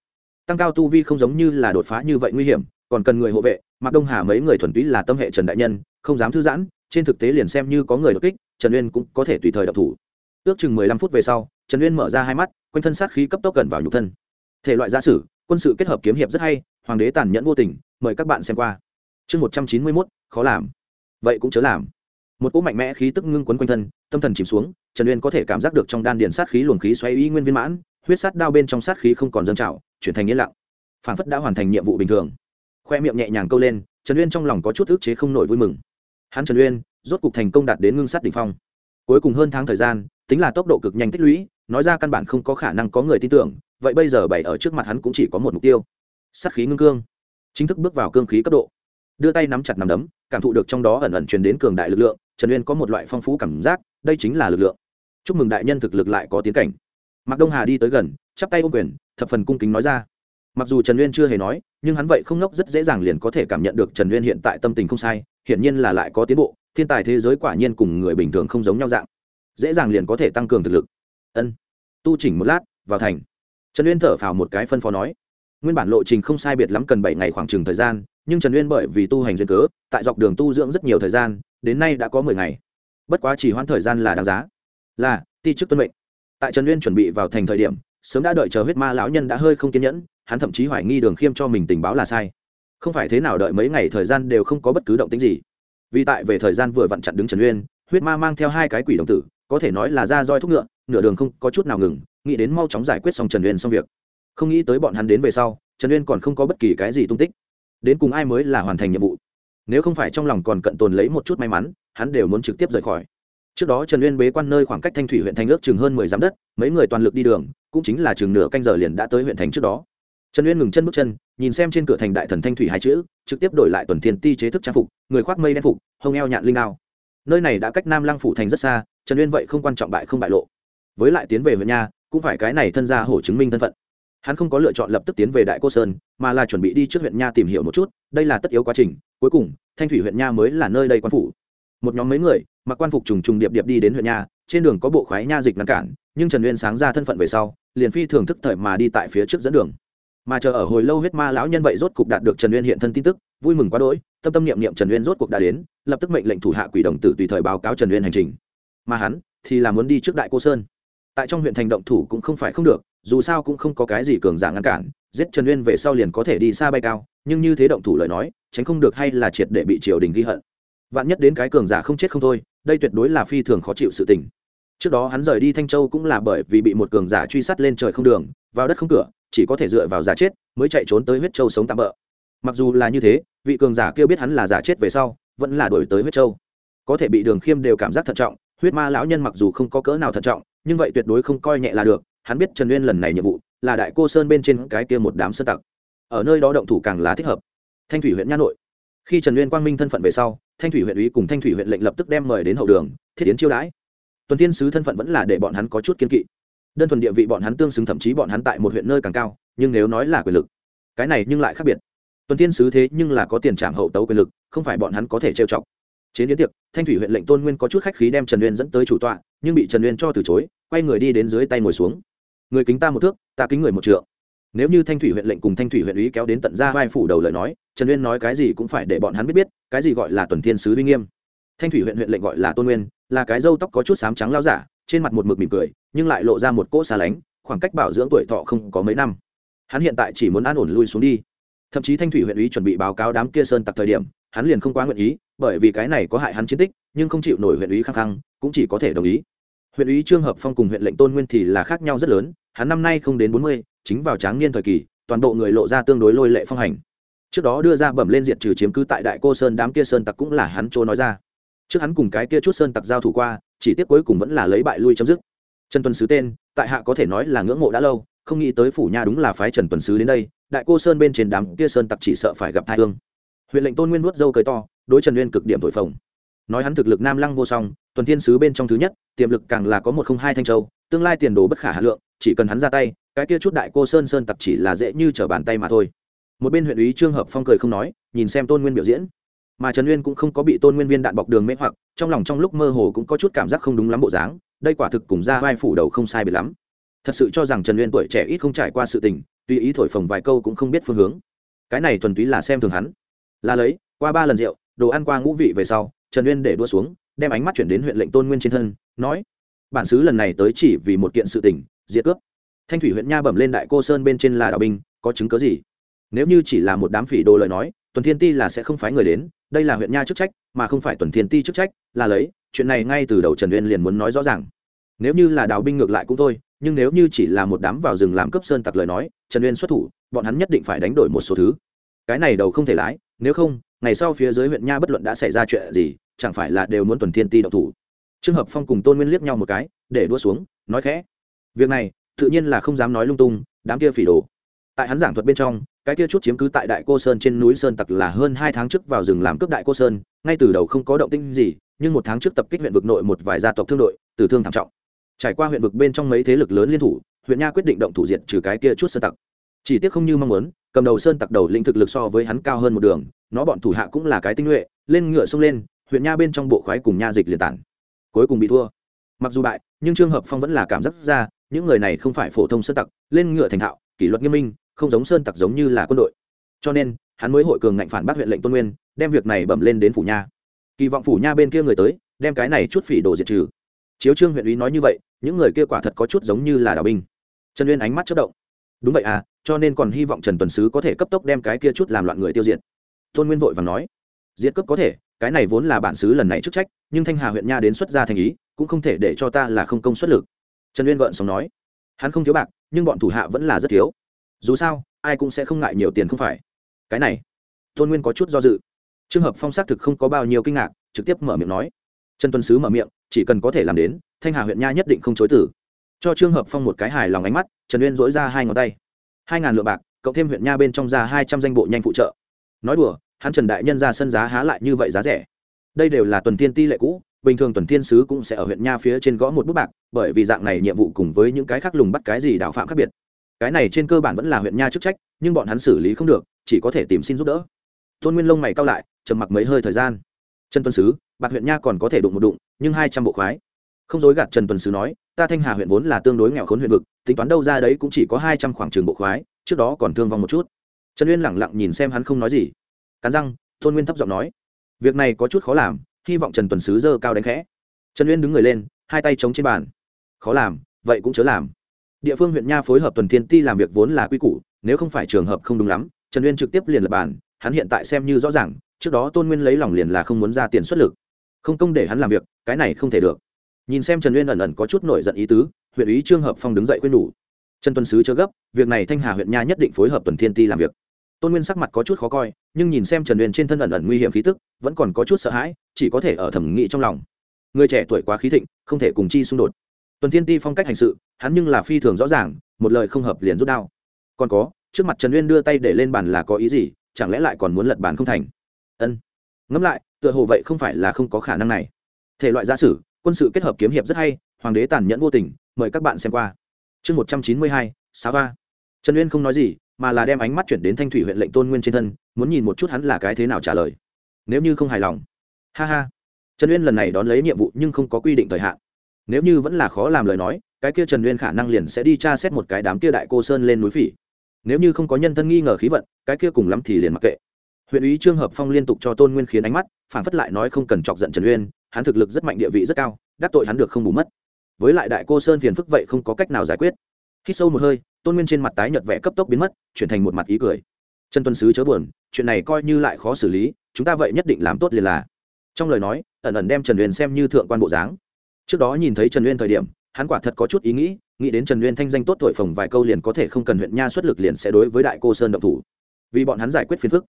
Tăng cao tu vi không giống như là đột phá như vậy nguy hiểm, còn cần người hộ vệ mặc đông hà mấy người thuần túy là tâm hệ trần đại nhân, không dám thư giãn, trên thực tế liền xem như có người đột kích, trần uyên cũng có thể tùy thời đập thủ. Ước chừng mười lăm phút về sau, trần uyên mở ra hai mắt, quanh thân sát khí cấp tốc gần vào nhục thân. Thể loại gia sử, quân sự kết hợp kiếm hiệp rất hay, hoàng đế tàn nhẫn vô tình, mời các bạn xem qua. Chương một trăm chín mươi mốt, khó làm vậy cũng chớ làm. Một cỗ mạnh mẽ khí tức ngưng quấn quanh thân, tâm thần chìm xuống, trần uyên có thể cảm giác được trong đan điền sát khí luồng khí xoay y nguyên viên mãn, huyết sát đao bên trong sát khí không còn dâng trào, chuyển thành yên lặng. Phản phất đã hoàn thành nhiệm vụ bình thường. Khoe miệng nhẹ nhàng câu lên, trần uyên trong lòng có chút ức chế không nổi vui mừng. Hắn trần uyên, rốt cục thành công đạt đến ngưng sát đ ỉ n h phong. Cuối cùng hơn tháng thời gian, tính là tốc độ cực nhanh tích lũy, nói ra căn bản không có khả năng có người tin tưởng, vậy bây giờ bày ở trước mặt hắn cũng chỉ có một mục tiêu. Sát khí ngưng cương. Chính thức bước vào cương khí cấp độ đưa tay nắm chặt nắm đấm, cảm thụ được trong đó ẩn ẩn truyền đến cường đại lực lượng, trần uyên có một loại phong phú cảm giác, đây chính là lực lượng. Chúc mừng đại nhân thực lực lại có tiến cảnh. Mạc đông hà đi tới gần, chắp tay ôm quyền, thập phần cung kính nói ra. Mặc dù trần uyên chưa hề nói, nhưng hắn vậy không nốc rất dễ dàng liền có thể cảm nhận được trần uyên hiện tại tâm tình không sai, hiển nhiên là lại có tiến bộ, thiên tài thế giới quả nhiên cùng người bình thường không giống nhau dạng. Dễ dàng liền có thể tăng cường thực lực. Ân. Tu chỉnh một lát, vào thành. Trần uyên thở phào một cái phân phó nói. Nguyên bản lộ trình không sai biệt lắm cần bảy ngày khoảng trừng thời gian nhưng trần uyên bởi vì tu hành duyên cớ, tại dọc đường tu dưỡng rất nhiều thời gian, đến nay đã có mười ngày. Bất quá chỉ hoãn thời gian là đáng giá. Là, ti chức tuân mệnh. Tại trần uyên chuẩn bị vào thành thời điểm, sớm đã đợi chờ huyết ma lão nhân đã hơi không kiên nhẫn, hắn thậm chí hoài nghi đường khiêm cho mình tình báo là sai. Không phải thế nào đợi mấy ngày thời gian đều không có bất cứ động tính gì. Vì tại về thời gian vừa vặn chặn đứng trần uyên, huyết ma mang theo hai cái quỷ đồng tử, có thể nói là ra roi thúc ngựa, nửa đường không có chút nào ngừng, nghĩ đến mau chóng giải quyết xong trần uyên xong việc. Không nghĩ tới bọn hắn đến về sau, trần uyên còn không có bất kỳ cái gì tung tích đến cùng ai mới là hoàn thành nhiệm vụ? Nếu không phải trong lòng còn cận tồn lấy một chút may mắn, hắn đều muốn trực tiếp rời khỏi. Trước đó trần uyên bế quan nơi khoảng cách thanh thủy huyện thành ước chừng hơn mười dặm đất, mấy người toàn lực đi đường, cũng chính là chừng nửa canh giờ liền đã tới huyện thành trước đó. Trần uyên ngừng chân bước chân, nhìn xem trên cửa thành đại thần thanh thủy hai chữ, trực tiếp đổi lại tuần thiên ti chế thức trang phục, người khoác mây đen phục hông eo nhạn linh ao nơi này đã cách nam lăng phủ thành rất xa, trần uyên vậy không quan trọng bại không bại lộ. Với lại tiến về huyện nha, cũng phải cái này thân gia hổ chứng minh thân phận hắn không có lựa chọn lập tức tiến về đại cô sơn, mà là chuẩn bị đi trước huyện nha tìm hiểu một chút, đây là tất yếu quá trình, cuối cùng, thanh thủy huyện nha mới là nơi đây quan phủ. Một nhóm mấy người, mặc quan phục trùng trùng điệp điệp đi đến huyện nha, trên đường có bộ khoái nha dịch ngăn cản, nhưng trần uyên sáng ra thân phận về sau, liền phi thường thức thời mà đi tại phía trước dẫn đường. Mà chờ ở hồi lâu huyết ma lão nhân vậy rốt cục đạt được trần uyên hiện thân tin tức, vui mừng quá đỗi, tâm tâm niệm niệm trần uyên rốt cuộc đã đến, lập tức mệnh lệnh thủ hạ quỷ đồng tử tùy thời báo cáo trần uyên hành trình. Mà hắn thì là muốn đi trước đại cô sơn. Tại trong huyện thành động thủ cũng không phải không được dù sao cũng không có cái gì cường giả ngăn cản, giết trần uyên về sau liền có thể đi xa bay cao, nhưng như thế động thủ lời nói, tránh không được hay là triệt để bị triều đình ghi hận. Vạn nhất đến cái cường giả không chết không thôi, đây tuyệt đối là phi thường khó chịu sự tình. Trước đó hắn rời đi thanh châu cũng là bởi vì bị một cường giả truy sát lên trời không đường, vào đất không cửa, chỉ có thể dựa vào giả chết, mới chạy trốn tới huyết châu sống tạm bỡ mặc dù là như thế, vị cường giả kêu biết hắn là giả chết về sau, vẫn là đổi tới huyết châu. Có thể bị đường khiêm đều cảm giác thận trọng, huyết ma lão nhân mặc dù không có cỡ nào thận trọng, nhưng vậy tuyệt đối không coi nhẹ là được hắn biết trần uyên lần này nhiệm vụ là đại cô sơn bên trên cái kia một đám sơn tặc. Ở nơi đó động thủ càng là thích hợp. Thanh thủy huyện nha nội. Khi trần uyên quang minh thân phận về sau, thanh thủy huyện ủy cùng thanh thủy huyện lệnh lập tức đem mời đến hậu đường, thiết tiến chiêu đãi. Tuần thiên sứ thân phận vẫn là để bọn hắn có chút kiên kỵ. Đơn thuần địa vị bọn hắn tương xứng thậm chí bọn hắn tại một huyện nơi càng cao, nhưng nếu nói là quyền lực, cái này nhưng lại khác biệt. Tuần thiên sứ thế nhưng là có tiền trảm hậu tấu quyền lực, không phải bọn hắn có thể trêu chọc. Chế biến tiệc, thanh thủy huyện lệnh tôn nguyên có chút khách khí đem trần uyên dẫn tới chủ tọa, nhưng bị trần uyên cho từ chối, quay người đi đến dưới tay ngồi xuống người kính ta một thước, ta kính người một trượng. Nếu như thanh thủy huyện lệnh cùng thanh thủy huyện ý kéo đến tận ra vai phủ đầu lời nói, trần uyên nói cái gì cũng phải để bọn hắn biết biết, cái gì gọi là tuần thiên sứ uy nghiêm. Thanh thủy huyện huyện lệnh gọi là tôn nguyên, là cái râu tóc có chút sám trắng lao giả, trên mặt một mực mỉm cười, nhưng lại lộ ra một cỗ xa lánh, khoảng cách bảo dưỡng tuổi thọ không có mấy năm. Hắn hiện tại chỉ muốn an ổn lui xuống đi. Thậm chí thanh thủy huyện ý chuẩn bị báo cáo đám kia sơn tặc thời điểm, hắn liền không quá nguyện ý, bởi vì cái này có hại hắn chiến tích, nhưng không chịu nổi huyện ý khăng khăng, cũng chỉ có thể đồng ý. Huyện ý trương hợp phong cùng huyện lệnh tôn nguyên thì là khác nhau rất lớn hắn năm nay không đến bốn mươi, chính vào tráng niên thời kỳ, toàn bộ người lộ ra tương đối lôi lệ phong hành. Trước đó đưa ra bẩm lên diện trừ chiếm cứ tại đại cô sơn đám kia sơn tặc cũng là hắn chỗ nói ra. Trước hắn cùng cái kia chút sơn tặc giao thủ qua, chỉ tiếc cuối cùng vẫn là lấy bại lui chấm dứt. Trần tuần sứ tên, tại hạ có thể nói là ngưỡng mộ đã lâu, không nghĩ tới phủ nha đúng là phái trần tuần sứ đến đây, đại cô sơn bên trên đám kia sơn tặc chỉ sợ phải gặp thai hương. Huyện lệnh tôn nguyên nuốt dâu cười to, đối trần nguyên cực điểm thổi phồng. Nói hắn thực lực nam lăng vô song, tuần thiên sứ bên trong thứ nhất, tiềm lực càng là có một không hai thanh châu, tương lai tiền đồ bất khả hà lượng chỉ cần hắn ra tay, cái kia chút đại cô sơn sơn tặc chỉ là dễ như trở bàn tay mà thôi. Một bên huyện ý trương hợp phong cười không nói, nhìn xem tôn nguyên biểu diễn. Mà trần uyên cũng không có bị tôn nguyên viên đạn bọc đường mê hoặc, trong lòng trong lúc mơ hồ cũng có chút cảm giác không đúng lắm bộ dáng, đây quả thực cùng ra vai phủ đầu không sai biệt lắm. Thật sự cho rằng trần uyên tuổi trẻ ít không trải qua sự tình, tùy ý thổi phồng vài câu cũng không biết phương hướng. Cái này thuần túy là xem thường hắn. Là lấy, qua ba lần rượu, đồ ăn qua ngũ vị về sau, trần uyên để đua xuống, đem ánh mắt chuyển đến huyện lệnh tôn nguyên trên thân, nói, bản xứ lần này tới chỉ vì một kiện sự tình diệt cướp. Thanh thủy huyện nha bẩm lên đại cô sơn bên trên là đạo binh, có chứng cớ gì? Nếu như chỉ là một đám phỉ đồ lời nói, tuần thiên ti là sẽ không phái người đến, đây là huyện nha chức trách, mà không phải tuần thiên ti chức trách, là lấy, chuyện này ngay từ đầu trần uyên liền muốn nói rõ ràng. Nếu như là đào binh ngược lại cũng thôi, nhưng nếu như chỉ là một đám vào rừng làm cấp sơn tặc lời nói, trần uyên xuất thủ, bọn hắn nhất định phải đánh đổi một số thứ. Cái này đầu không thể lái, nếu không, ngày sau phía dưới huyện nha bất luận đã xảy ra chuyện gì, chẳng phải là đều muốn tuần thiên ti động thủ. Trường hợp phong cùng tôn nguyên liếc nhau một cái, để đua xuống, nói khẽ việc này, tự nhiên là không dám nói lung tung, đám kia phỉ đồ. Tại hắn giảng thuật bên trong, cái kia chút chiếm cứ tại đại cô sơn trên núi sơn tặc là hơn hai tháng trước vào rừng làm cướp đại cô sơn, ngay từ đầu không có động tinh gì, nhưng một tháng trước tập kích huyện vực nội một vài gia tộc thương đội, tử thương thảm trọng. Trải qua huyện vực bên trong mấy thế lực lớn liên thủ, huyện nha quyết định động thủ diệt trừ cái kia chút sơn tặc. Chỉ tiếc không như mong muốn, cầm đầu sơn tặc đầu lĩnh thực lực so với hắn cao hơn một đường, nó bọn thủ hạ cũng là cái tinh nhuệ, lên ngựa xông lên, huyện nha bên trong bộ khoái cùng nha dịch liền tản. Cuối cùng bị thua. Mặc dù bại, nhưng trường hợp phong vẫn là cảm giác ra những người này không phải phổ thông sơn tặc, lên ngựa thành thạo, kỷ luật nghiêm minh, không giống sơn tặc giống như là quân đội. Cho nên, hắn mới hội cường ngạnh phản bác huyện lệnh tôn nguyên, đem việc này bẩm lên đến phủ nha. Kỳ vọng phủ nha bên kia người tới, đem cái này chút phỉ đồ diệt trừ. Chiếu trương huyện úy nói như vậy, những người kia quả thật có chút giống như là đào binh. Trần uyên ánh mắt chất động. Đúng vậy à cho nên còn hy vọng trần tuần sứ có thể cấp tốc đem cái kia chút làm loạn người tiêu diệt. Tôn nguyên vội và nói, diệt cấp có thể, cái này vốn là bản xứ lần này chức trách, nhưng thanh hà huyện nha đến xuất gia thành ý, cũng không thể để cho ta là không công xuất lực trần uyên gợn sống nói, hắn không thiếu bạc, nhưng bọn thủ hạ vẫn là rất thiếu. Dù sao, ai cũng sẽ không ngại nhiều tiền không phải. Cái này, tôn nguyên có chút do dự. Trường hợp phong xác thực không có bao nhiêu kinh ngạc, trực tiếp mở miệng nói, trần tuân sứ mở miệng, chỉ cần có thể làm đến, thanh hà huyện nha nhất định không chối tử cho trường hợp phong một cái hài lòng ánh mắt, trần uyên dỗi ra hai ngón tay. Hai ngàn lượng bạc, cộng thêm huyện nha bên trong ra hai trăm danh bộ nhanh phụ trợ. Nói đùa, hắn trần đại nhân ra sân giá há lại như vậy giá rẻ. Đây đều là tuần tiên ti lệ cũ bình thường tuần thiên sứ cũng sẽ ở huyện nha phía trên gõ một bút bạc, bởi vì dạng này nhiệm vụ cùng với những cái khác lùng bắt cái gì đào phạm khác biệt. Cái này trên cơ bản vẫn là huyện nha chức trách, nhưng bọn hắn xử lý không được, chỉ có thể tìm xin giúp đỡ. Tôn nguyên lông mày cao lại, trầm mặc mấy hơi thời gian. Trần tuần sứ, bạc huyện nha còn có thể đụng một đụng, nhưng hai trăm bộ khoái. Không dối gạt trần tuần sứ nói, ta thanh hà huyện vốn là tương đối nghèo khốn huyện vực, tính toán đâu ra đấy cũng chỉ có hai trăm khoảng trường bộ khoái, trước đó còn thương vong một chút. Trần uyên lẳng lặng nhìn xem hắn không nói gì. Cắn răng, tôn nguyên thấp giọng nói, việc này có chút khó làm hy vọng trần tuần sứ dơ cao đánh khẽ. Trần uyên đứng người lên, hai tay chống trên bàn. Khó làm, vậy cũng chớ làm. Địa phương huyện nha phối hợp tuần thiên ti làm việc vốn là quy củ, nếu không phải trường hợp không đúng lắm, trần uyên trực tiếp liền lập bàn, hắn hiện tại xem như rõ ràng, trước đó tôn nguyên lấy lòng liền là không muốn ra tiền xuất lực. Không công để hắn làm việc, cái này không thể được. Nhìn xem trần uyên ẩn ẩn có chút nổi giận ý tứ, huyện ý trương hợp phong đứng dậy khuyên nhủ. Trần tuần sứ chớ gấp, việc này thanh hà huyện nha nhất định phối hợp tuần thiên ti làm việc. Tôn nguyên sắc mặt có chút khó coi nhưng nhìn xem trần uyên trên thân ẩn ẩn nguy hiểm khí tức, vẫn còn có chút sợ hãi, chỉ có thể ở thẩm nghị trong lòng. Người trẻ tuổi quá khí thịnh, không thể cùng chi xung đột. Tuần thiên ti phong cách hành sự, hắn nhưng là phi thường rõ ràng, một lời không hợp liền rút đao. Còn có, trước mặt trần uyên đưa tay để lên bàn là có ý gì, chẳng lẽ lại còn muốn lật bàn không thành? Ân. Ngẫm lại, tựa hồ vậy không phải là không có khả năng này. Thể loại gia sử, quân sự kết hợp kiếm hiệp rất hay, hoàng đế tàn nhẫn vô tình, mời các bạn xem qua. Chương một trăm chín mươi hai sáu ba trần uyên không nói gì mà là đem ánh mắt chuyển đến thanh thủy huyện lệnh tôn nguyên trên thân, muốn nhìn một chút hắn là cái thế nào trả lời. Nếu như không hài lòng. Ha ha. Trần uyên lần này đón lấy nhiệm vụ nhưng không có quy định thời hạn. Nếu như vẫn là khó làm lời nói, cái kia trần uyên khả năng liền sẽ đi tra xét một cái đám kia đại cô sơn lên núi phỉ. Nếu như không có nhân thân nghi ngờ khí vận, cái kia cùng lắm thì liền mặc kệ. Huyện ủy trương hợp phong liên tục cho tôn nguyên khiến ánh mắt, phản phất lại nói không cần chọc giận trần uyên, hắn thực lực rất mạnh, địa vị rất cao, đắc tội hắn được không bù mất. Với lại đại cô sơn phiền phức vậy không có cách nào giải quyết khi sâu một hơi, tôn nguyên trên mặt tái nhợt vẽ cấp tốc biến mất, chuyển thành một mặt ý cười. Trần tuân sứ chớ buồn, chuyện này coi như lại khó xử lý, chúng ta vậy nhất định làm tốt liền là. Trong lời nói, ẩn ẩn đem trần uyên xem như thượng quan bộ dáng. Trước đó nhìn thấy trần uyên thời điểm, hắn quả thật có chút ý nghĩ nghĩ đến trần uyên thanh danh tốt thổi phồng vài câu liền có thể không cần huyện nha xuất lực liền sẽ đối với đại cô sơn động thủ. Vì bọn hắn giải quyết phiền phức.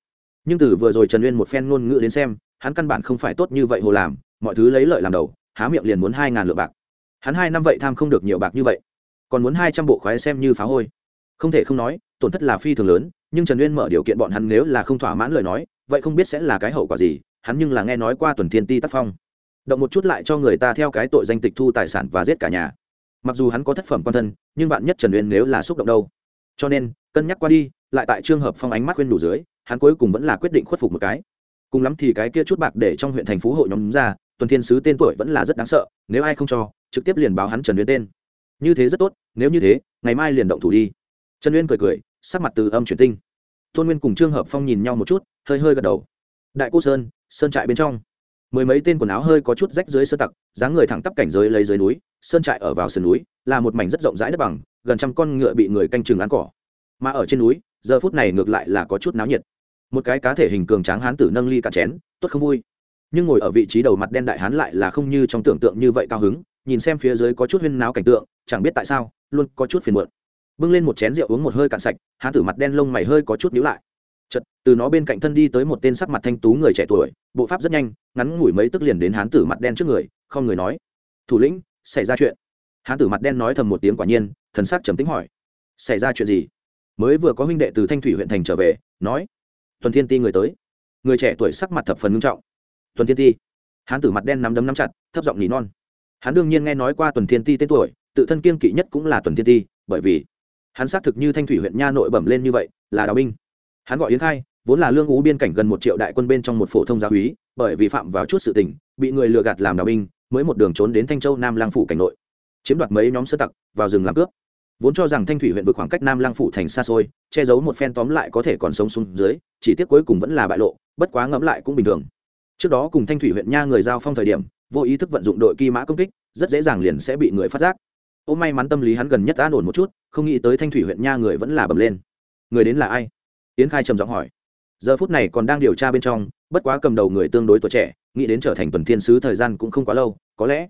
Nhưng từ vừa rồi trần uyên một phen ngôn ngữ đến xem, hắn căn bản không phải tốt như vậy hồ làm, mọi thứ lấy lợi làm đầu, há miệng liền muốn hai ngàn lượng bạc. Hắn hai năm vậy tham không được nhiều bạc như vậy còn muốn hai trăm bộ khoái xem như phá hôi. Không thể không nói, tổn thất là phi thường lớn, nhưng trần uyên mở điều kiện bọn hắn nếu là không thỏa mãn lời nói, vậy không biết sẽ là cái hậu quả gì, hắn nhưng là nghe nói qua tuần thiên ti tác phong. Động một chút lại cho người ta theo cái tội danh tịch thu tài sản và giết cả nhà. Mặc dù hắn có thất phẩm quan thân, nhưng bạn nhất trần uyên nếu là xúc động đâu. Cho nên, cân nhắc qua đi, lại tại trường hợp phong ánh mắt khuyên đủ dưới, hắn cuối cùng vẫn là quyết định khuất phục một cái. Cùng lắm thì cái kia chút bạc để trong huyện thành phố hội nhóm ra, tuần thiên sứ tên tuổi vẫn là rất đáng sợ, nếu ai không cho, trực tiếp liền báo hắn trần uyên tên như thế rất tốt, nếu như thế, ngày mai liền động thủ đi. Trần uyên cười cười, sắc mặt từ âm chuyển tinh. Tôn nguyên cùng trương hợp phong nhìn nhau một chút, hơi hơi gật đầu. Đại cô sơn sơn trại bên trong. Mười mấy tên quần áo hơi có chút rách dưới sơ tặc, dáng người thẳng tắp cảnh giới lấy dưới núi, sơn trại ở vào sườn núi, là một mảnh rất rộng rãi đất bằng, gần trăm con ngựa bị người canh chừng ăn cỏ. Mà ở trên núi, giờ phút này ngược lại là có chút náo nhiệt. Một cái cá thể hình cường tráng hán tử nâng ly cả chén, tốt không vui. Nhưng ngồi ở vị trí đầu mặt đen đại hán lại là không như trong tưởng tượng như vậy cao hứng nhìn xem phía dưới có chút huyên náo cảnh tượng, chẳng biết tại sao, luôn có chút phiền muộn. Bưng lên một chén rượu uống một hơi cạn sạch, hán tử mặt đen lông mày hơi có chút nhíu lại. Chật từ nó bên cạnh thân đi tới một tên sắc mặt thanh tú người trẻ tuổi, bộ pháp rất nhanh, ngắn ngủi mấy tức liền đến hán tử mặt đen trước người, không người nói, thủ lĩnh, xảy ra chuyện. Hán tử mặt đen nói thầm một tiếng quả nhiên, thần sắc trầm tính hỏi, xảy ra chuyện gì? Mới vừa có huynh đệ từ thanh thủy huyện thành trở về, nói, tuần thiên ti người tới. Người trẻ tuổi sắc mặt thập phần nghiêm trọng, tuần thiên ti? Hán tử mặt đen nắm đấm nắm chặt, thấp giọng nỉ non hắn đương nhiên nghe nói qua tuần thiên ti tên tuổi, tự thân kiên kỵ nhất cũng là tuần thiên ti, bởi vì hắn xác thực như thanh thủy huyện nha nội bẩm lên như vậy, là đào binh. Hắn gọi yến khai, vốn là lương ú biên cảnh gần một triệu đại quân bên trong một phổ thông giáo úy bởi vì phạm vào chút sự tình, bị người lừa gạt làm đào binh, mới một đường trốn đến thanh châu nam lang phủ cảnh nội. Chiếm đoạt mấy nhóm sơ tặc, vào rừng làm cướp. Vốn cho rằng thanh thủy huyện vượt khoảng cách nam lang phủ thành xa xôi, che giấu một phen tóm lại có thể còn sống xuống dưới, chỉ tiếc cuối cùng vẫn là bại lộ, bất quá ngẫm lại cũng bình thường trước đó cùng thanh thủy huyện nha người giao phong thời điểm, vô ý thức vận dụng đội kỳ mã công kích, rất dễ dàng liền sẽ bị người phát giác. Ô may mắn tâm lý hắn gần nhất an ổn một chút, không nghĩ tới thanh thủy huyện nha người vẫn là bầm lên. Người đến là ai? Yến khai trầm giọng hỏi. Giờ phút này còn đang điều tra bên trong, bất quá cầm đầu người tương đối tuổi trẻ, nghĩ đến trở thành tuần thiên sứ thời gian cũng không quá lâu, có lẽ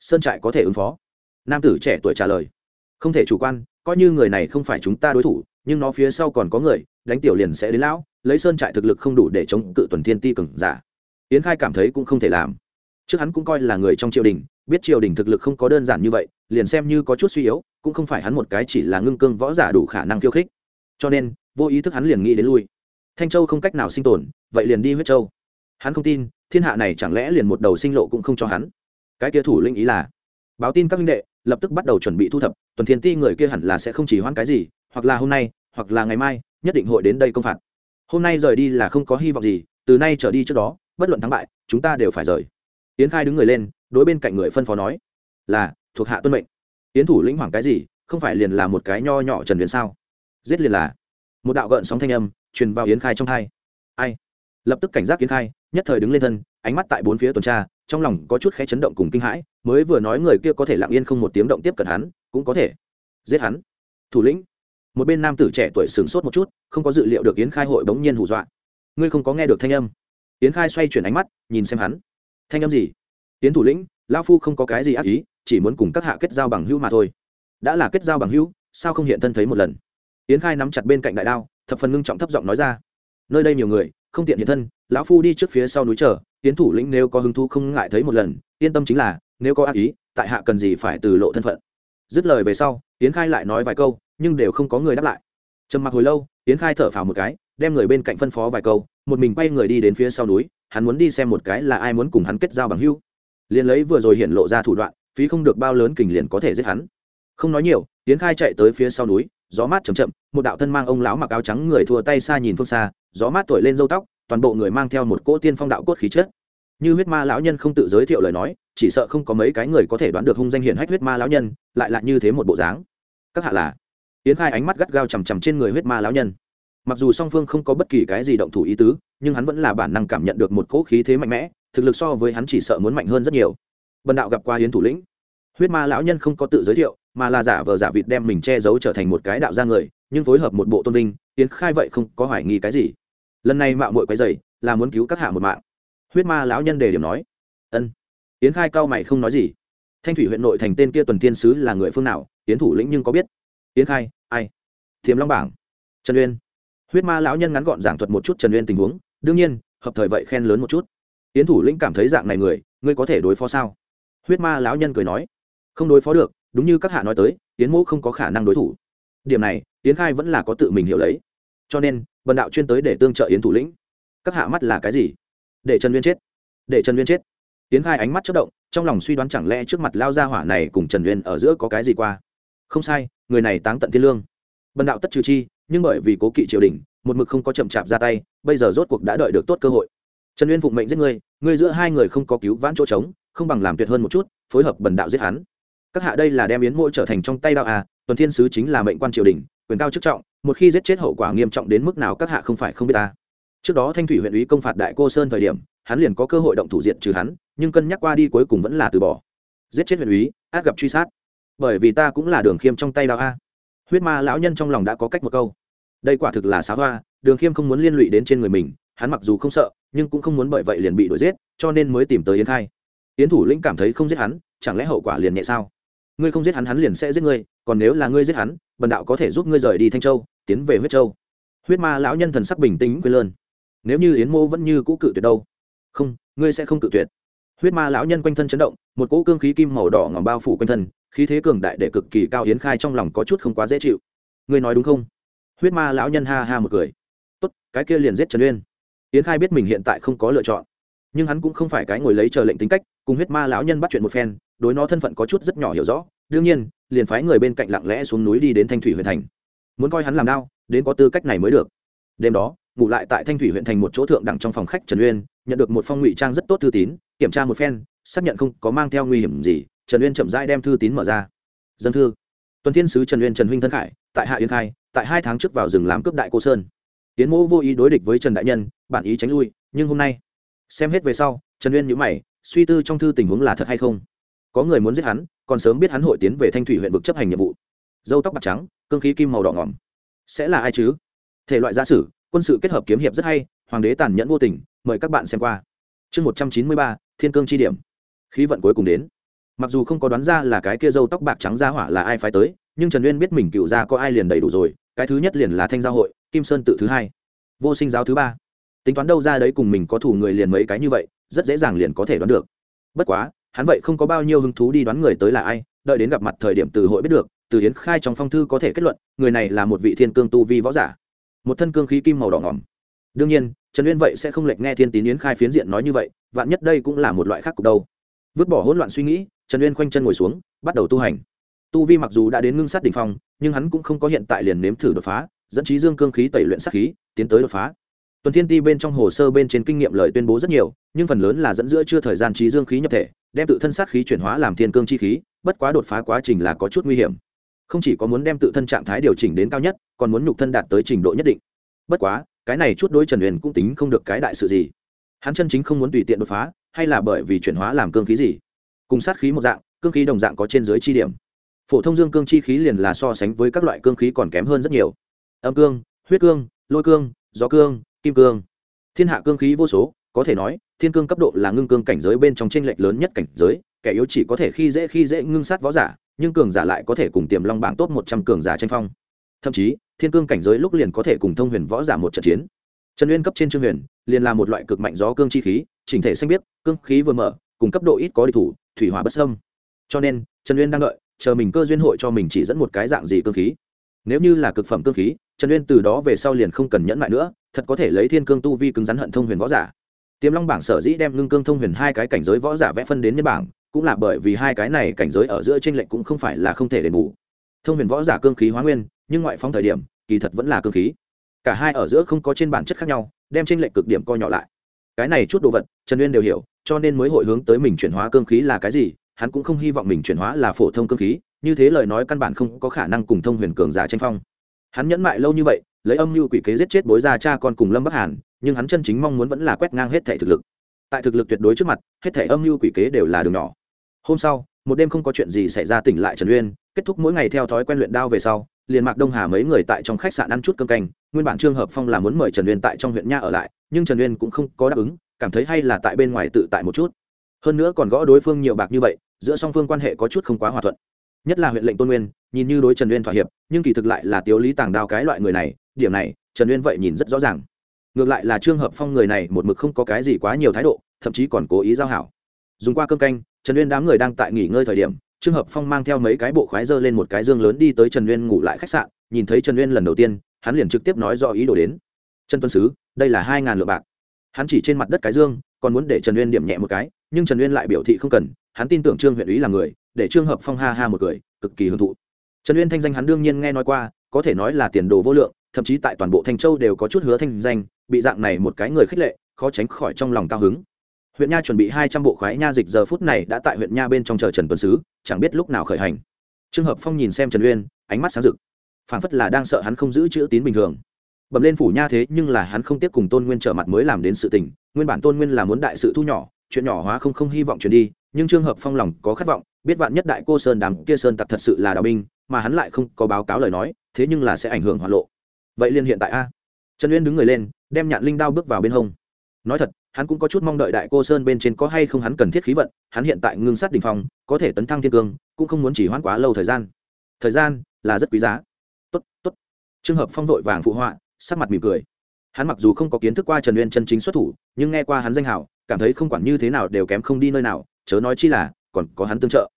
sơn trại có thể ứng phó. Nam tử trẻ tuổi trả lời. Không thể chủ quan, coi như người này không phải chúng ta đối thủ, nhưng nó phía sau còn có người, đánh tiểu liền sẽ đến lão, lấy sơn trại thực lực không đủ để chống cự tuần thiên ti cừng giả yến khai cảm thấy cũng không thể làm. Trước hắn cũng coi là người trong triều đình, biết triều đình thực lực không có đơn giản như vậy, liền xem như có chút suy yếu, cũng không phải hắn một cái chỉ là ngưng cương võ giả đủ khả năng khiêu khích. Cho nên, vô ý thức hắn liền nghĩ đến lui. Thanh châu không cách nào sinh tồn, vậy liền đi huyết châu. Hắn không tin, thiên hạ này chẳng lẽ liền một đầu sinh lộ cũng không cho hắn? Cái kia thủ linh ý là, báo tin các minh đệ, lập tức bắt đầu chuẩn bị thu thập, tuần thiên ti người kia hẳn là sẽ không chỉ hoãn cái gì, hoặc là hôm nay, hoặc là ngày mai, nhất định hội đến đây công phạt. Hôm nay rời đi là không có hy vọng gì, từ nay trở đi trước đó bất luận thắng bại, chúng ta đều phải rời. Yến khai đứng người lên, đối bên cạnh người phân phó nói, là, thuộc hạ tuân mệnh. Yến thủ lĩnh hoảng cái gì, không phải liền là một cái nho nhỏ trần huyền sao? Giết liền là. Một đạo gợn sóng thanh âm truyền vào yến khai trong thai. Ai? Lập tức cảnh giác yến khai, nhất thời đứng lên thân, ánh mắt tại bốn phía tuần tra, trong lòng có chút khẽ chấn động cùng kinh hãi, mới vừa nói người kia có thể lặng yên không một tiếng động tiếp cận hắn, cũng có thể giết hắn. Thủ lĩnh, một bên nam tử trẻ tuổi sửng sốt một chút, không có dự liệu được yến khai hội bỗng nhiên hù dọa. Ngươi không có nghe được thanh âm yến khai xoay chuyển ánh mắt, nhìn xem hắn. Thanh âm gì? Yến thủ lĩnh lao phu không có cái gì ác ý, chỉ muốn cùng các hạ kết giao bằng hữu mà thôi. Đã là kết giao bằng hữu, sao không hiện thân thấy một lần? Yến khai nắm chặt bên cạnh đại đao, thập phần ngưng trọng thấp giọng nói ra. Nơi đây nhiều người, không tiện hiện thân, lão phu đi trước phía sau núi chờ yến thủ lĩnh nếu có hứng thú không ngại thấy một lần, yên tâm chính là, nếu có ác ý, tại hạ cần gì phải từ lộ thân phận. Dứt lời về sau yến khai lại nói vài câu, nhưng đều không có người đáp lại. Trầm mặc hồi lâu yến khai thở phào một cái đem người bên cạnh phân phó vài câu, một mình quay người đi đến phía sau núi, hắn muốn đi xem một cái là ai muốn cùng hắn kết giao bằng hữu. Liền lấy vừa rồi hiện lộ ra thủ đoạn, phí không được bao lớn kình liền có thể giết hắn. Không nói nhiều tiến khai chạy tới phía sau núi, gió mát chầm chậm, một đạo thân mang ông lão mặc áo trắng người thua tay xa nhìn phương xa, gió mát thổi lên râu tóc, toàn bộ người mang theo một cỗ tiên phong đạo cốt khí chất. Như huyết ma lão nhân không tự giới thiệu lời nói, chỉ sợ không có mấy cái người có thể đoán được hung danh hiển hách huyết ma lão nhân, lại là như thế một bộ dáng. Các hạ là? Tiến khai ánh mắt gắt gao chằm chằm trên người huyết ma lão nhân mặc dù song phương không có bất kỳ cái gì động thủ ý tứ, nhưng hắn vẫn là bản năng cảm nhận được một cỗ khí thế mạnh mẽ, thực lực so với hắn chỉ sợ muốn mạnh hơn rất nhiều. Bần đạo gặp qua hiến thủ lĩnh. Huyết ma lão nhân không có tự giới thiệu, mà là giả vờ giả vịt đem mình che giấu trở thành một cái đạo gia người, nhưng phối hợp một bộ tôn vinh tiến khai vậy không có hoài nghi cái gì. Lần này mạo muội quấy dày là muốn cứu các hạ một mạng. Huyết ma lão nhân đề điểm nói. Ân. Tiến khai cao mày không nói gì. Thanh thủy huyện nội thành tên kia tuần tiên sứ là người phương nào tiến thủ lĩnh nhưng có biết. Tiến khai, ai? Thiềm long bảng. Trần uyên huyết ma lão nhân ngắn gọn giảng thuật một chút trần uyên tình huống. đương nhiên, hợp thời vậy khen lớn một chút. Tiến thủ lĩnh cảm thấy dạng này người, ngươi có thể đối phó sao? Huyết ma lão nhân cười nói. Không đối phó được, đúng như các hạ nói tới tiến mẫu không có khả năng đối thủ. Điểm này tiến khai vẫn là có tự mình hiểu lấy. Cho nên, bần đạo chuyên tới để tương trợ yến thủ lĩnh. Các hạ mắt là cái gì? Để trần viên chết. Để trần viên chết. Tiến khai ánh mắt chất động, trong lòng suy đoán chẳng lẽ trước mặt lao gia hỏa này cùng trần viên ở giữa có cái gì qua? Không sai, người này táng tận thiên lương. Bần đạo tất trừ chi nhưng bởi vì cố kỵ triều đình, một mực không có chậm chạp ra tay, bây giờ rốt cuộc đã đợi được tốt cơ hội. Trần uyên phụng mệnh giết ngươi ngươi giữa hai người không có cứu vãn chỗ trống, không bằng làm tuyệt hơn một chút, phối hợp bần đạo giết hắn. Các hạ đây là đem yến mỗi trở thành trong tay đạo à tuần thiên sứ chính là mệnh quan triều đình, quyền cao chức trọng, một khi giết chết hậu quả nghiêm trọng đến mức nào các hạ không phải không biết ta. Trước đó thanh thủy huyện ủy công phạt đại cô sơn thời điểm, hắn liền có cơ hội động thủ diện trừ hắn, nhưng cân nhắc qua đi cuối cùng vẫn là từ bỏ. Giết chết huyện ủy, át gặp truy sát. Bởi vì ta cũng là đường khiêm trong tay đạo a huyết ma lão nhân trong lòng đã có cách một câu. Đây quả thực là xá hoa, đường khiêm không muốn liên lụy đến trên người mình, hắn mặc dù không sợ, nhưng cũng không muốn bởi vậy liền bị đuổi giết, cho nên mới tìm tới yến khai. Yến thủ lĩnh cảm thấy không giết hắn, chẳng lẽ hậu quả liền nhẹ sao? Ngươi không giết hắn hắn liền sẽ giết ngươi, còn nếu là ngươi giết hắn, bần đạo có thể giúp ngươi rời đi thanh châu, tiến về huyết châu. Huyết ma lão nhân thần sắc bình tĩnh quê lơn. Nếu như yến mô vẫn như cũ cự tuyệt đâu? Không, ngươi sẽ không cự tuyệt. Huyết ma lão nhân quanh thân chấn động, một cỗ cương khí kim màu đỏ ngòm bao phủ quanh thân khí thế cường đại để cực kỳ cao yến khai trong lòng có chút không quá dễ chịu. Ngươi nói đúng không? Huyết ma lão nhân ha ha một cười. Tốt, cái kia liền giết trần uyên. Yến khai biết mình hiện tại không có lựa chọn. Nhưng hắn cũng không phải cái ngồi lấy chờ lệnh tính cách, cùng huyết ma lão nhân bắt chuyện một phen, đối nó thân phận có chút rất nhỏ hiểu rõ. Đương nhiên, liền phái người bên cạnh lặng lẽ xuống núi đi đến thanh thủy huyện thành. Muốn coi hắn làm đau đến có tư cách này mới được. Đêm đó, ngủ lại tại thanh thủy huyện thành một chỗ thượng đẳng trong phòng khách trần uyên, nhận được một phong ngụy trang rất tốt thư tín, kiểm tra một phen, xác nhận không có mang theo nguy hiểm gì trần uyên chậm rãi đem thư tín mở ra. Dân thư. Tuần thiên sứ trần uyên trần huynh thân khải, tại hạ yên khai, tại hai tháng trước vào rừng làm cướp đại cô sơn. Tiến mỗ vô ý đối địch với trần đại nhân, bản ý tránh lui, nhưng hôm nay, xem hết về sau, trần uyên nhữ mày, suy tư trong thư tình huống là thật hay không. Có người muốn giết hắn, còn sớm biết hắn hội tiến về thanh thủy huyện vực chấp hành nhiệm vụ. Dâu tóc bạc trắng, cương khí kim màu đỏ ngỏm. Sẽ là ai chứ? Thể loại gia sử, quân sự kết hợp kiếm hiệp rất hay, hoàng đế tàn nhẫn vô tình, mời các bạn xem qua. Chương một trăm chín mươi ba, thiên cương chi điểm. Khí vận cuối cùng đến mặc dù không có đoán ra là cái kia dâu tóc bạc trắng ra hỏa là ai phái tới, nhưng trần uyên biết mình cựu ra có ai liền đầy đủ rồi, cái thứ nhất liền là thanh Giao hội, kim sơn tự thứ hai, vô sinh giáo thứ ba. Tính toán đâu ra đấy cùng mình có thủ người liền mấy cái như vậy, rất dễ dàng liền có thể đoán được. Bất quá, hắn vậy không có bao nhiêu hứng thú đi đoán người tới là ai, đợi đến gặp mặt thời điểm từ hội biết được, từ hiến khai trong phong thư có thể kết luận, người này là một vị thiên cương tu vi võ giả. Một thân cương khí kim màu đỏ ngỏm. Đương nhiên, trần uyên vậy sẽ không lệch nghe thiên tín yến khai phiến diện nói như vậy, vạn nhất đây cũng là một loại khác cục đâu. Vứt bỏ hỗn loạn suy nghĩ trần uyên khoanh chân ngồi xuống, bắt đầu tu hành. Tu vi mặc dù đã đến ngưng sát đ ỉ n h phong, nhưng hắn cũng không có hiện tại liền nếm thử đột phá, dẫn trí dương cương khí tẩy luyện sát khí, tiến tới đột phá. Tuần thiên ti bên trong hồ sơ bên trên kinh nghiệm lời tuyên bố rất nhiều, nhưng phần lớn là dẫn giữa chưa thời gian trí dương khí nhập thể, đem tự thân sát khí chuyển hóa làm thiên cương chi khí, bất quá đột phá quá trình là có chút nguy hiểm. Không chỉ có muốn đem tự thân trạng thái điều chỉnh đến cao nhất, còn muốn nhục thân đạt tới trình độ nhất định. Bất quá, cái này chút đối trần huyền cũng tính không được cái đại sự gì. Hắn chân chính không muốn tùy tiện đột phá, hay là bởi vì chuyển hóa làm cương khí gì? Cùng sát khí một dạng, cương khí đồng dạng có trên dưới chi điểm. Phổ thông dương cương chi khí liền là so sánh với các loại cương khí còn kém hơn rất nhiều. Âm cương, huyết cương, lôi cương, gió cương, kim cương. Thiên hạ cương khí vô số, có thể nói, thiên cương cấp độ là ngưng cương cảnh giới bên trong tranh lệch lớn nhất cảnh giới, kẻ yếu chỉ có thể khi dễ khi dễ ngưng sát võ giả, nhưng cường giả lại có thể cùng tiềm long bảng tốt một trăm cường giả tranh phong. Thậm chí, thiên cương cảnh giới lúc liền có thể cùng thông huyền võ giả một trận chiến. Trần uyên cấp trên trương huyền, liền là một loại cực mạnh gió cương chi khí, chỉnh thể xanh biết cương khí vừa mở cùng cấp độ ít có địch thủ, thủy hỏa bất sâm cho nên, trần uyên đang đợi, chờ mình cơ duyên hội cho mình chỉ dẫn một cái dạng gì cương khí. Nếu như là cực phẩm cương khí, trần uyên từ đó về sau liền không cần nhẫn lại nữa, thật có thể lấy thiên cương tu vi cứng rắn hận thông huyền võ giả. Tiềm long bảng sở dĩ đem ngưng cương thông huyền hai cái cảnh giới võ giả vẽ phân đến nhân bảng, cũng là bởi vì hai cái này cảnh giới ở giữa tranh lệch cũng không phải là không thể đền bù. Thông huyền võ giả cương khí hóa nguyên, nhưng ngoại phong thời điểm, kỳ thật vẫn là cương khí. Cả hai ở giữa không có trên bản chất khác nhau, đem tranh lệch cực điểm co nhỏ lại cái này chút đồ vật, trần uyên đều hiểu, cho nên mới hội hướng tới mình chuyển hóa cương khí là cái gì, hắn cũng không hy vọng mình chuyển hóa là phổ thông cương khí, như thế lời nói căn bản không có khả năng cùng thông huyền cường giả tranh phong. Hắn nhẫn mại lâu như vậy, lấy âm mưu quỷ kế giết chết bối gia cha con cùng lâm bắc hàn, nhưng hắn chân chính mong muốn vẫn là quét ngang hết thể thực lực. Tại thực lực tuyệt đối trước mặt, hết thể âm mưu quỷ kế đều là đường nhỏ. Hôm sau, một đêm không có chuyện gì xảy ra tỉnh lại trần uyên, kết thúc mỗi ngày theo thói quen luyện đao về sau, liền mạc đông hà mấy người tại trong khách sạn ăn chút cơm canh nguyên bản trương hợp phong là muốn mời trần uyên tại trong huyện nha ở lại, nhưng trần uyên cũng không có đáp ứng, cảm thấy hay là tại bên ngoài tự tại một chút. Hơn nữa còn gõ đối phương nhiều bạc như vậy, giữa song phương quan hệ có chút không quá hòa thuận. Nhất là huyện lệnh tôn nguyên, nhìn như đối trần uyên thỏa hiệp, nhưng kỳ thực lại là tiếu lý tàng đao cái loại người này, điểm này, trần uyên vậy nhìn rất rõ ràng. Ngược lại là trương hợp phong người này một mực không có cái gì quá nhiều thái độ, thậm chí còn cố ý giao hảo. Dùng qua cơm canh, trần uyên đám người đang tại nghỉ ngơi thời điểm, trương hợp phong mang theo mấy cái bộ khoái dơ lên một cái dương lớn đi tới trần uyên ngủ lại khách sạn, nhìn thấy trần uyên lần đầu tiên hắn liền trực tiếp nói do ý đồ đến. Trần tuân sứ, đây là hai ngàn lượng bạc. Hắn chỉ trên mặt đất cái dương, còn muốn để trần uyên điểm nhẹ một cái, nhưng trần uyên lại biểu thị không cần, hắn tin tưởng trương huyện ý là người, để trương hợp phong ha ha một cười, cực kỳ hưởng thụ. Trần uyên thanh danh hắn đương nhiên nghe nói qua, có thể nói là tiền đồ vô lượng, thậm chí tại toàn bộ thanh châu đều có chút hứa thanh danh, bị dạng này một cái người khích lệ, khó tránh khỏi trong lòng cao hứng. Huyện nha chuẩn bị hai trăm bộ khoái nha dịch giờ phút này đã tại huyện nha bên trong chờ trần tuần sứ, chẳng biết lúc nào khởi hành. Trường hợp phong nhìn xem trần uyên, ánh mắt sáng rực phản phất là đang sợ hắn không giữ chữ tín bình thường. Bẩm lên phủ nha thế, nhưng là hắn không tiếp cùng tôn nguyên trở mặt mới làm đến sự tình. Nguyên bản tôn nguyên là muốn đại sự thu nhỏ, chuyện nhỏ hóa không không hy vọng chuyển đi, nhưng trường hợp phong lòng có khát vọng, biết vạn nhất đại cô sơn đàm kia sơn tặc thật sự là đào binh, mà hắn lại không có báo cáo lời nói, thế nhưng là sẽ ảnh hưởng hoạt lộ. Vậy liên hiện tại a? Trần uyên đứng người lên, đem nhạn linh đao bước vào bên hông. Nói thật, hắn cũng có chút mong đợi đại cô sơn bên trên có hay không hắn cần thiết khí vận, hắn hiện tại ngưng sát đ ỉ n h phong, có thể tấn thăng thiên cương, cũng không muốn chỉ hoãn quá lâu thời gian. Thời gian là rất quý giá tốt tốt. Trường hợp phong vội vàng phụ họa, sắc mặt mỉm cười. Hắn mặc dù không có kiến thức qua trần uyên chân chính xuất thủ, nhưng nghe qua hắn danh hào, cảm thấy không quản như thế nào đều kém không đi nơi nào, chớ nói chi là, còn có hắn tương trợ.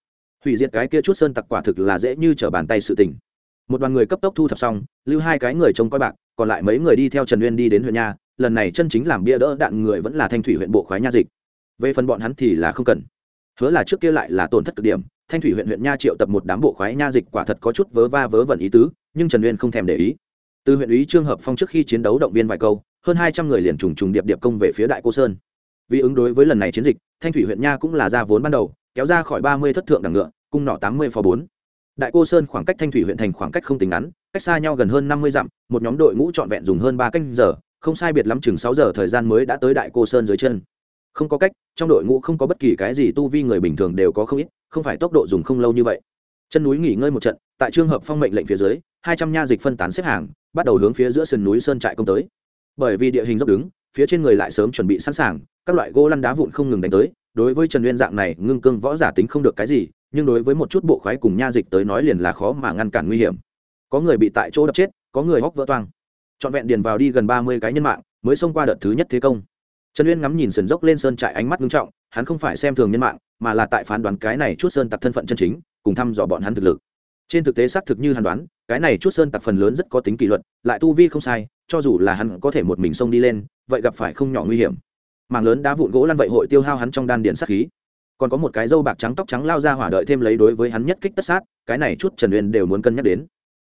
Hủy diệt cái kia chút sơn tặc quả thực là dễ như trở bàn tay sự tình. Một đoàn người cấp tốc thu thập xong, lưu hai cái người trông coi bạc, còn lại mấy người đi theo trần uyên đi đến huyện nha lần này chân chính làm bia đỡ đạn người vẫn là thanh thủy huyện bộ khoái nha dịch. Về phần bọn hắn thì là không cần. Hứa là trước kia lại là tổn thất cực điểm thanh thủy huyện huyện nha triệu tập một đám bộ khoái nha dịch quả thật có chút vớ va vớ vẩn ý tứ, nhưng trần uyên không thèm để ý. Từ huyện ủy trương hợp phong trước khi chiến đấu động viên vài câu, hơn hai trăm người liền trùng trùng điệp điệp công về phía đại cô sơn. Vì ứng đối với lần này chiến dịch, thanh thủy huyện nha cũng là ra vốn ban đầu, kéo ra khỏi ba mươi thất thượng đẳng ngựa, cung nọ tám mươi phó bốn. Đại cô sơn khoảng cách thanh thủy huyện thành khoảng cách không tính ngắn, cách xa nhau gần hơn năm mươi dặm, một nhóm đội ngũ trọn vẹn dùng hơn ba canh giờ, không sai biệt lắm chừng sáu giờ thời gian mới đã tới đại cô sơn dưới chân không có cách, trong đội ngũ không có bất kỳ cái gì tu vi người bình thường đều có không ít, không phải tốc độ dùng không lâu như vậy. Chân núi nghỉ ngơi một trận, tại trường hợp phong mệnh lệnh phía dưới, hai trăm nha dịch phân tán xếp hàng, bắt đầu hướng phía giữa sườn núi sơn trại công tới. Bởi vì địa hình dốc đứng, phía trên người lại sớm chuẩn bị sẵn sàng, các loại gỗ lăn đá vụn không ngừng đánh tới, đối với trần nguyên dạng này, ngưng cương võ giả tính không được cái gì, nhưng đối với một chút bộ khoái cùng nha dịch tới nói liền là khó mà ngăn cản nguy hiểm. Có người bị tại chỗ đập chết, có người hóc vỡ toang. Trọn vẹn điền vào đi gần ba mươi cái nhân mạng, mới xông qua đợt thứ nhất thế công trần uyên ngắm nhìn sườn dốc lên sơn trại ánh mắt nghiêm trọng, hắn không phải xem thường nhân mạng, mà là tại phán đoán cái này chút sơn tặc thân phận chân chính, cùng thăm dò bọn hắn thực lực. Trên thực tế xác thực như hắn đoán, cái này chút sơn tặc phần lớn rất có tính kỷ luật, lại tu vi không sai, cho dù là hắn có thể một mình xông đi lên, vậy gặp phải không nhỏ nguy hiểm. Mảng lớn đá vụn gỗ lăn vậy hội tiêu hao hắn trong đan điện sát khí. Còn có một cái dâu bạc trắng tóc trắng lao ra hỏa đợi thêm lấy đối với hắn nhất kích tất sát, cái này chút trần uyên đều muốn cân nhắc đến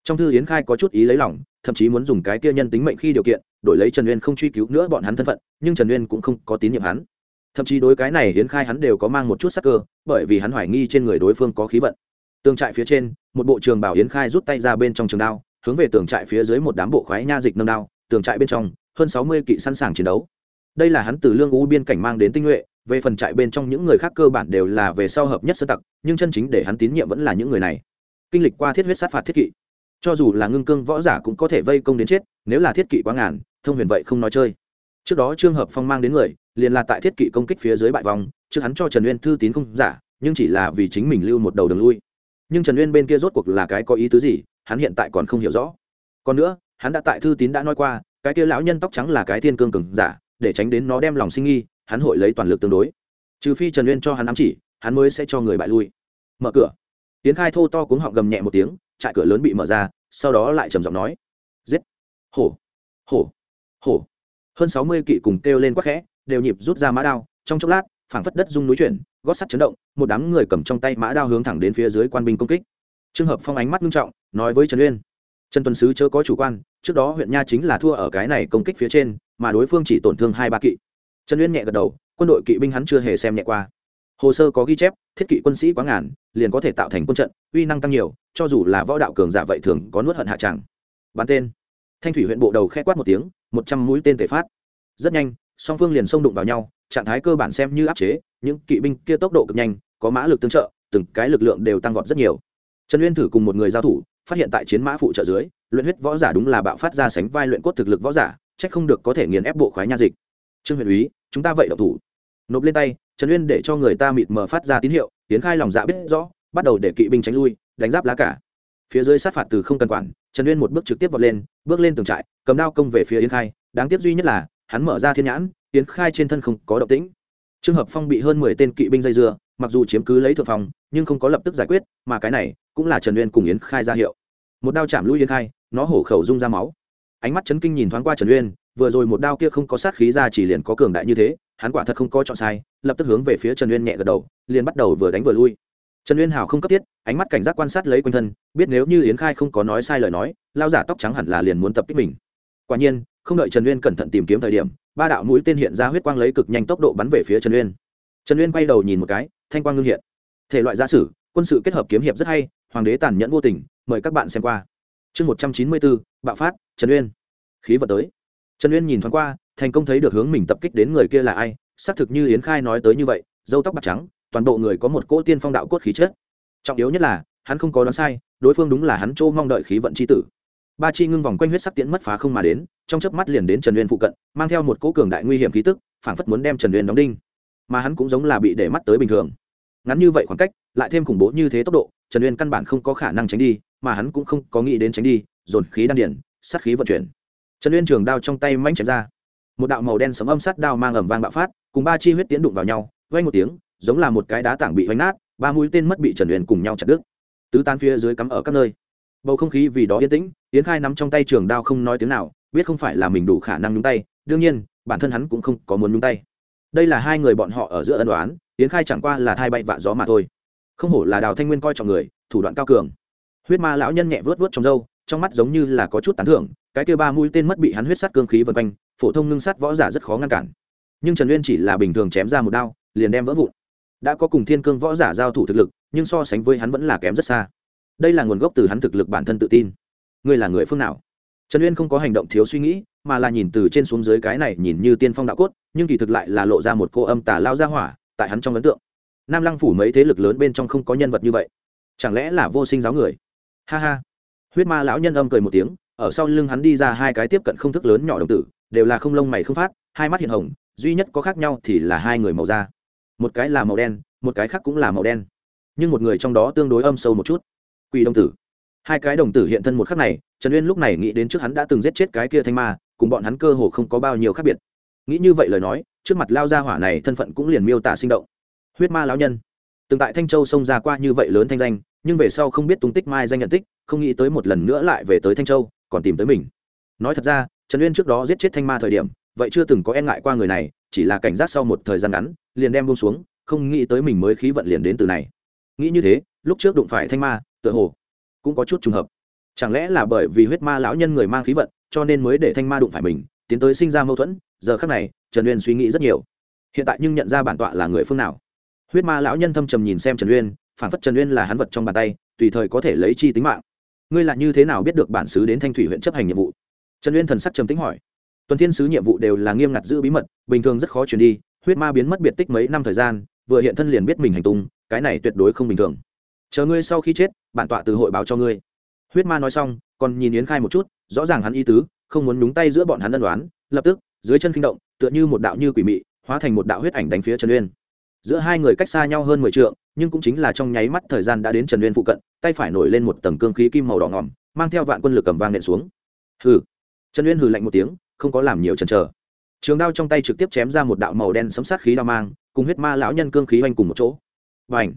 trong thư yến khai có chút ý lấy lòng, thậm chí muốn dùng cái kia nhân tính mệnh khi điều kiện, đổi lấy trần uyên không truy cứu nữa bọn hắn thân phận, nhưng trần uyên cũng không có tín nhiệm hắn. Thậm chí đối cái này yến khai hắn đều có mang một chút sắc cơ, bởi vì hắn hoài nghi trên người đối phương có khí vận. Tường trại phía trên, một bộ trường bảo yến khai rút tay ra bên trong trường đao, hướng về tường trại phía dưới một đám bộ khoái nha dịch nâng đao, tường trại bên trong, hơn sáu mươi kỵ sẵn sàng chiến đấu. Đây là hắn từ lương u biên cảnh mang đến tinh nhuệ, về phần trại bên trong những người khác cơ bản đều là về sau hợp nhất sơ tặc, nhưng chân chính để hắn tín nhiệm vẫn là những người này. Kinh lịch qua thiết huyết sát phạt thiết kỵ cho dù là ngưng cương võ giả cũng có thể vây công đến chết, nếu là thiết kỵ quá ngàn, thông huyền vậy không nói chơi. Trước đó trương hợp phong mang đến người, liền là tại thiết kỵ công kích phía dưới bại vòng trước hắn cho trần uyên thư tín không giả, nhưng chỉ là vì chính mình lưu một đầu đường lui. Nhưng trần uyên bên kia rốt cuộc là cái có ý tứ gì, hắn hiện tại còn không hiểu rõ. Còn nữa, hắn đã tại thư tín đã nói qua, cái kia lão nhân tóc trắng là cái thiên cương cường giả, để tránh đến nó đem lòng sinh nghi, hắn hội lấy toàn lực tương đối. Trừ phi trần uyên cho hắn ám chỉ, hắn mới sẽ cho người bại lui. Mở cửa. Tiến khai thô to cuống họng gầm nhẹ một tiếng trại cửa lớn bị mở ra, sau đó lại trầm giọng nói, giết! Hổ! Hổ! Hổ! Hơn sáu mươi kỵ cùng kêu lên quắc khẽ, đều nhịp rút ra mã đao, trong chốc lát, phảng phất đất rung núi chuyển, gót sắt chấn động, một đám người cầm trong tay mã đao hướng thẳng đến phía dưới quan binh công kích. Trường hợp phong ánh mắt nghiêm trọng, nói với trần uyên, trần tuấn sứ chớ có chủ quan, trước đó huyện nha chính là thua ở cái này công kích phía trên, mà đối phương chỉ tổn thương hai ba kỵ. Trần uyên nhẹ gật đầu, quân đội kỵ binh hắn chưa hề xem nhẹ qua hồ sơ có ghi chép, thiết kỵ quân sĩ quá ngàn, liền có thể tạo thành quân trận, uy năng tăng nhiều, cho dù là võ đạo cường giả vậy thường có nuốt hận hạ tràng bắn tên. Thanh thủy huyện bộ đầu khẽ quát một tiếng, một trăm mũi tên tể phát. Rất nhanh, song phương liền xông đụng vào nhau, trạng thái cơ bản xem như áp chế, những kỵ binh kia tốc độ cực nhanh, có mã lực tương trợ, từng cái lực lượng đều tăng vọt rất nhiều. Trần uyên thử cùng một người giao thủ, phát hiện tại chiến mã phụ trợ dưới, luyện huyết võ giả đúng là bạo phát ra sánh vai luyện cốt thực lực võ giả trách không được có thể nghiền ép bộ khoái nha dịch. Trương huyện úy, chúng ta vậy độc thủ. Nộp lên tay trần uyên để cho người ta mịt mờ phát ra tín hiệu tiến khai lòng dạ biết rõ, bắt đầu để kỵ binh tránh lui, đánh giáp lá cả. Phía dưới sát phạt từ không cần quản, trần uyên một bước trực tiếp vọt lên, bước lên tường trại, cầm đao công về phía yến khai. Đáng tiếc duy nhất là, hắn mở ra thiên nhãn, yến khai trên thân không có động tĩnh. Trường hợp phong bị hơn mười tên kỵ binh dây dưa, mặc dù chiếm cứ lấy thượng phòng, nhưng không có lập tức giải quyết, mà cái này cũng là trần uyên cùng yến khai ra hiệu. Một đao chạm lui yến khai, nó hổ khẩu rung ra máu. Ánh mắt chấn kinh nhìn thoáng qua trần uyên, vừa rồi một đao kia không có sát khí ra chỉ liền có cường đại như thế hắn quả thật không có chọn sai, lập tức hướng về phía trần uyên nhẹ gật đầu, liền bắt đầu vừa đánh vừa lui. Trần uyên hào không cấp thiết, ánh mắt cảnh giác quan sát lấy quanh thân, biết nếu như yến khai không có nói sai lời nói lao giả tóc trắng hẳn là liền muốn tập kích mình. Quả nhiên, không đợi trần uyên cẩn thận tìm kiếm thời điểm, ba đạo mũi tên hiện ra huyết quang lấy cực nhanh tốc độ bắn về phía trần uyên. Trần uyên quay đầu nhìn một cái, thanh quang ngưng hiện. Thể loại gia sử, quân sự kết hợp kiếm hiệp rất hay, hoàng đế tàn nhẫn vô tình, mời các bạn xem qua. Chương một trăm chín mươi bốn, bạo phát, trần uyên. Khí vật tới. Trần uyên nhìn thoáng qua thành công thấy được hướng mình tập kích đến người kia là ai, xác thực như yến khai nói tới như vậy dâu tóc bạc trắng, toàn bộ người có một cỗ tiên phong đạo cốt khí chất. Trọng yếu nhất là, hắn không có đoán sai, đối phương đúng là hắn chỗ mong đợi khí vận c h i tử. Ba chi ngưng vòng quanh huyết sắc tiễn mất phá không mà đến, trong chớp mắt liền đến trần uyên phụ cận, mang theo một cỗ cường đại nguy hiểm khí tức, phảng phất muốn đem trần uyên đóng đinh. Mà hắn cũng giống là bị để mắt tới bình thường. Ngắn như vậy khoảng cách, lại thêm khủng bố như thế tốc độ, trần uyên căn bản không có khả năng tránh đi, mà hắn cũng không có nghĩ đến tránh đi, dồn khí đan điển sát khí vận chuyển. Trần uyên trường đao trong tay manh chém ra một đạo màu đen sấm âm sát đao mang ầm vang bạo phát, cùng ba chi huyết tiến đụng vào nhau, vang một tiếng, giống là một cái đá tảng bị vánh nát, ba mũi tên mất bị trần uyên cùng nhau chặt đứt. Tứ tan phía dưới cắm ở các nơi. Bầu không khí vì đó yên tĩnh tiến khai nắm trong tay trường đao không nói tiếng nào, biết không phải là mình đủ khả năng nhúng tay, đương nhiên, bản thân hắn cũng không có muốn nhúng tay. Đây là hai người bọn họ ở giữa ân đoán tiến khai chẳng qua là thai bay vạ gió mà thôi. Không hổ là đào thanh nguyên coi trọng người, thủ đoạn cao cường. Huyết ma lão nhân nhẹ vớt vớt trong râu, trong mắt giống như là có chút tán thưởng, cái kia ba mũi tên mất bị hắn huyết sắt cương khí vân quanh phổ thông ngưng sát võ giả rất khó ngăn cản. Nhưng trần uyên chỉ là bình thường chém ra một đao, liền đem vỡ vụn. Đã có cùng thiên cương võ giả giao thủ thực lực, nhưng so sánh với hắn vẫn là kém rất xa. Đây là nguồn gốc từ hắn thực lực bản thân tự tin. Ngươi là người phương nào? Trần uyên không có hành động thiếu suy nghĩ, mà là nhìn từ trên xuống dưới cái này nhìn như tiên phong đạo cốt, nhưng kỳ thực lại là lộ ra một cô âm tả lao ra hỏa, tại hắn trong ấn tượng. Nam lăng phủ mấy thế lực lớn bên trong không có nhân vật như vậy. Chẳng lẽ là vô sinh giáo người? Ha ha. Huyết ma lão nhân âm cười một tiếng, ở sau lưng hắn đi ra hai cái tiếp cận không thức lớn nhỏ đồng tử đều là không lông mày không phát, hai mắt hiện hồng, duy nhất có khác nhau thì là hai người màu da. Một cái là màu đen, một cái khác cũng là màu đen. Nhưng một người trong đó tương đối âm sâu một chút. Quỷ đồng tử. Hai cái đồng tử hiện thân một khắc này, trần uyên lúc này nghĩ đến trước hắn đã từng giết chết cái kia thanh ma, cùng bọn hắn cơ hồ không có bao nhiêu khác biệt. Nghĩ như vậy lời nói, trước mặt lao ra hỏa này thân phận cũng liền miêu tả sinh động. Huyết ma lão nhân. Từng tại thanh châu xông ra qua như vậy lớn thanh danh, nhưng về sau không biết tung tích mai danh nhận tích, không nghĩ tới một lần nữa lại về tới thanh châu, còn tìm tới mình. Nói thật ra trần uyên trước đó giết chết thanh ma thời điểm, vậy chưa từng có e ngại qua người này, chỉ là cảnh giác sau một thời gian ngắn, liền đem buông xuống, không nghĩ tới mình mới khí vận liền đến từ này. Nghĩ như thế, lúc trước đụng phải thanh ma, tựa hồ cũng có chút trùng hợp. Chẳng lẽ là bởi vì huyết ma lão nhân người mang khí vận, cho nên mới để thanh ma đụng phải mình, tiến tới sinh ra mâu thuẫn, giờ khác này, trần uyên suy nghĩ rất nhiều. Hiện tại nhưng nhận ra bản tọa là người phương nào? Huyết ma lão nhân thâm trầm nhìn xem trần uyên, phản phất trần uyên là hắn vật trong bàn tay, tùy thời có thể lấy chi tính mạng. Ngươi là như thế nào biết được bản xứ đến thanh thủy huyện chấp hành nhiệm vụ? Trần uyên thần sắc trầm tính hỏi. Tuần thiên sứ nhiệm vụ đều là nghiêm ngặt giữ bí mật, bình thường rất khó chuyển đi, huyết ma biến mất biệt tích mấy năm thời gian, vừa hiện thân liền biết mình hành tung, cái này tuyệt đối không bình thường. Chờ ngươi sau khi chết, bản tọa từ hội báo cho ngươi. Huyết ma nói xong, còn nhìn yến khai một chút, rõ ràng hắn y tứ, không muốn nhúng tay giữa bọn hắn ân đoán lập tức, dưới chân kinh động, tựa như một đạo như quỷ mị, hóa thành một đạo huyết ảnh đánh phía trần uyên. Giữa hai người cách xa nhau hơn mười t nhưng cũng chính là trong nháy mắt thời gian đã đến trần uyên phụ cận, tay phải nổi lên một tầng cương khí kim màu đỏ ngỏm mang theo vạn quân lực cầm vang nện xuống. Hừ trần uyên hừ lạnh một tiếng, không có làm nhiều chần chờ. Trường đao trong tay trực tiếp chém ra một đạo màu đen sấm sát khí đao mang, cùng huyết ma lão nhân cương khí oanh cùng một chỗ. Và ảnh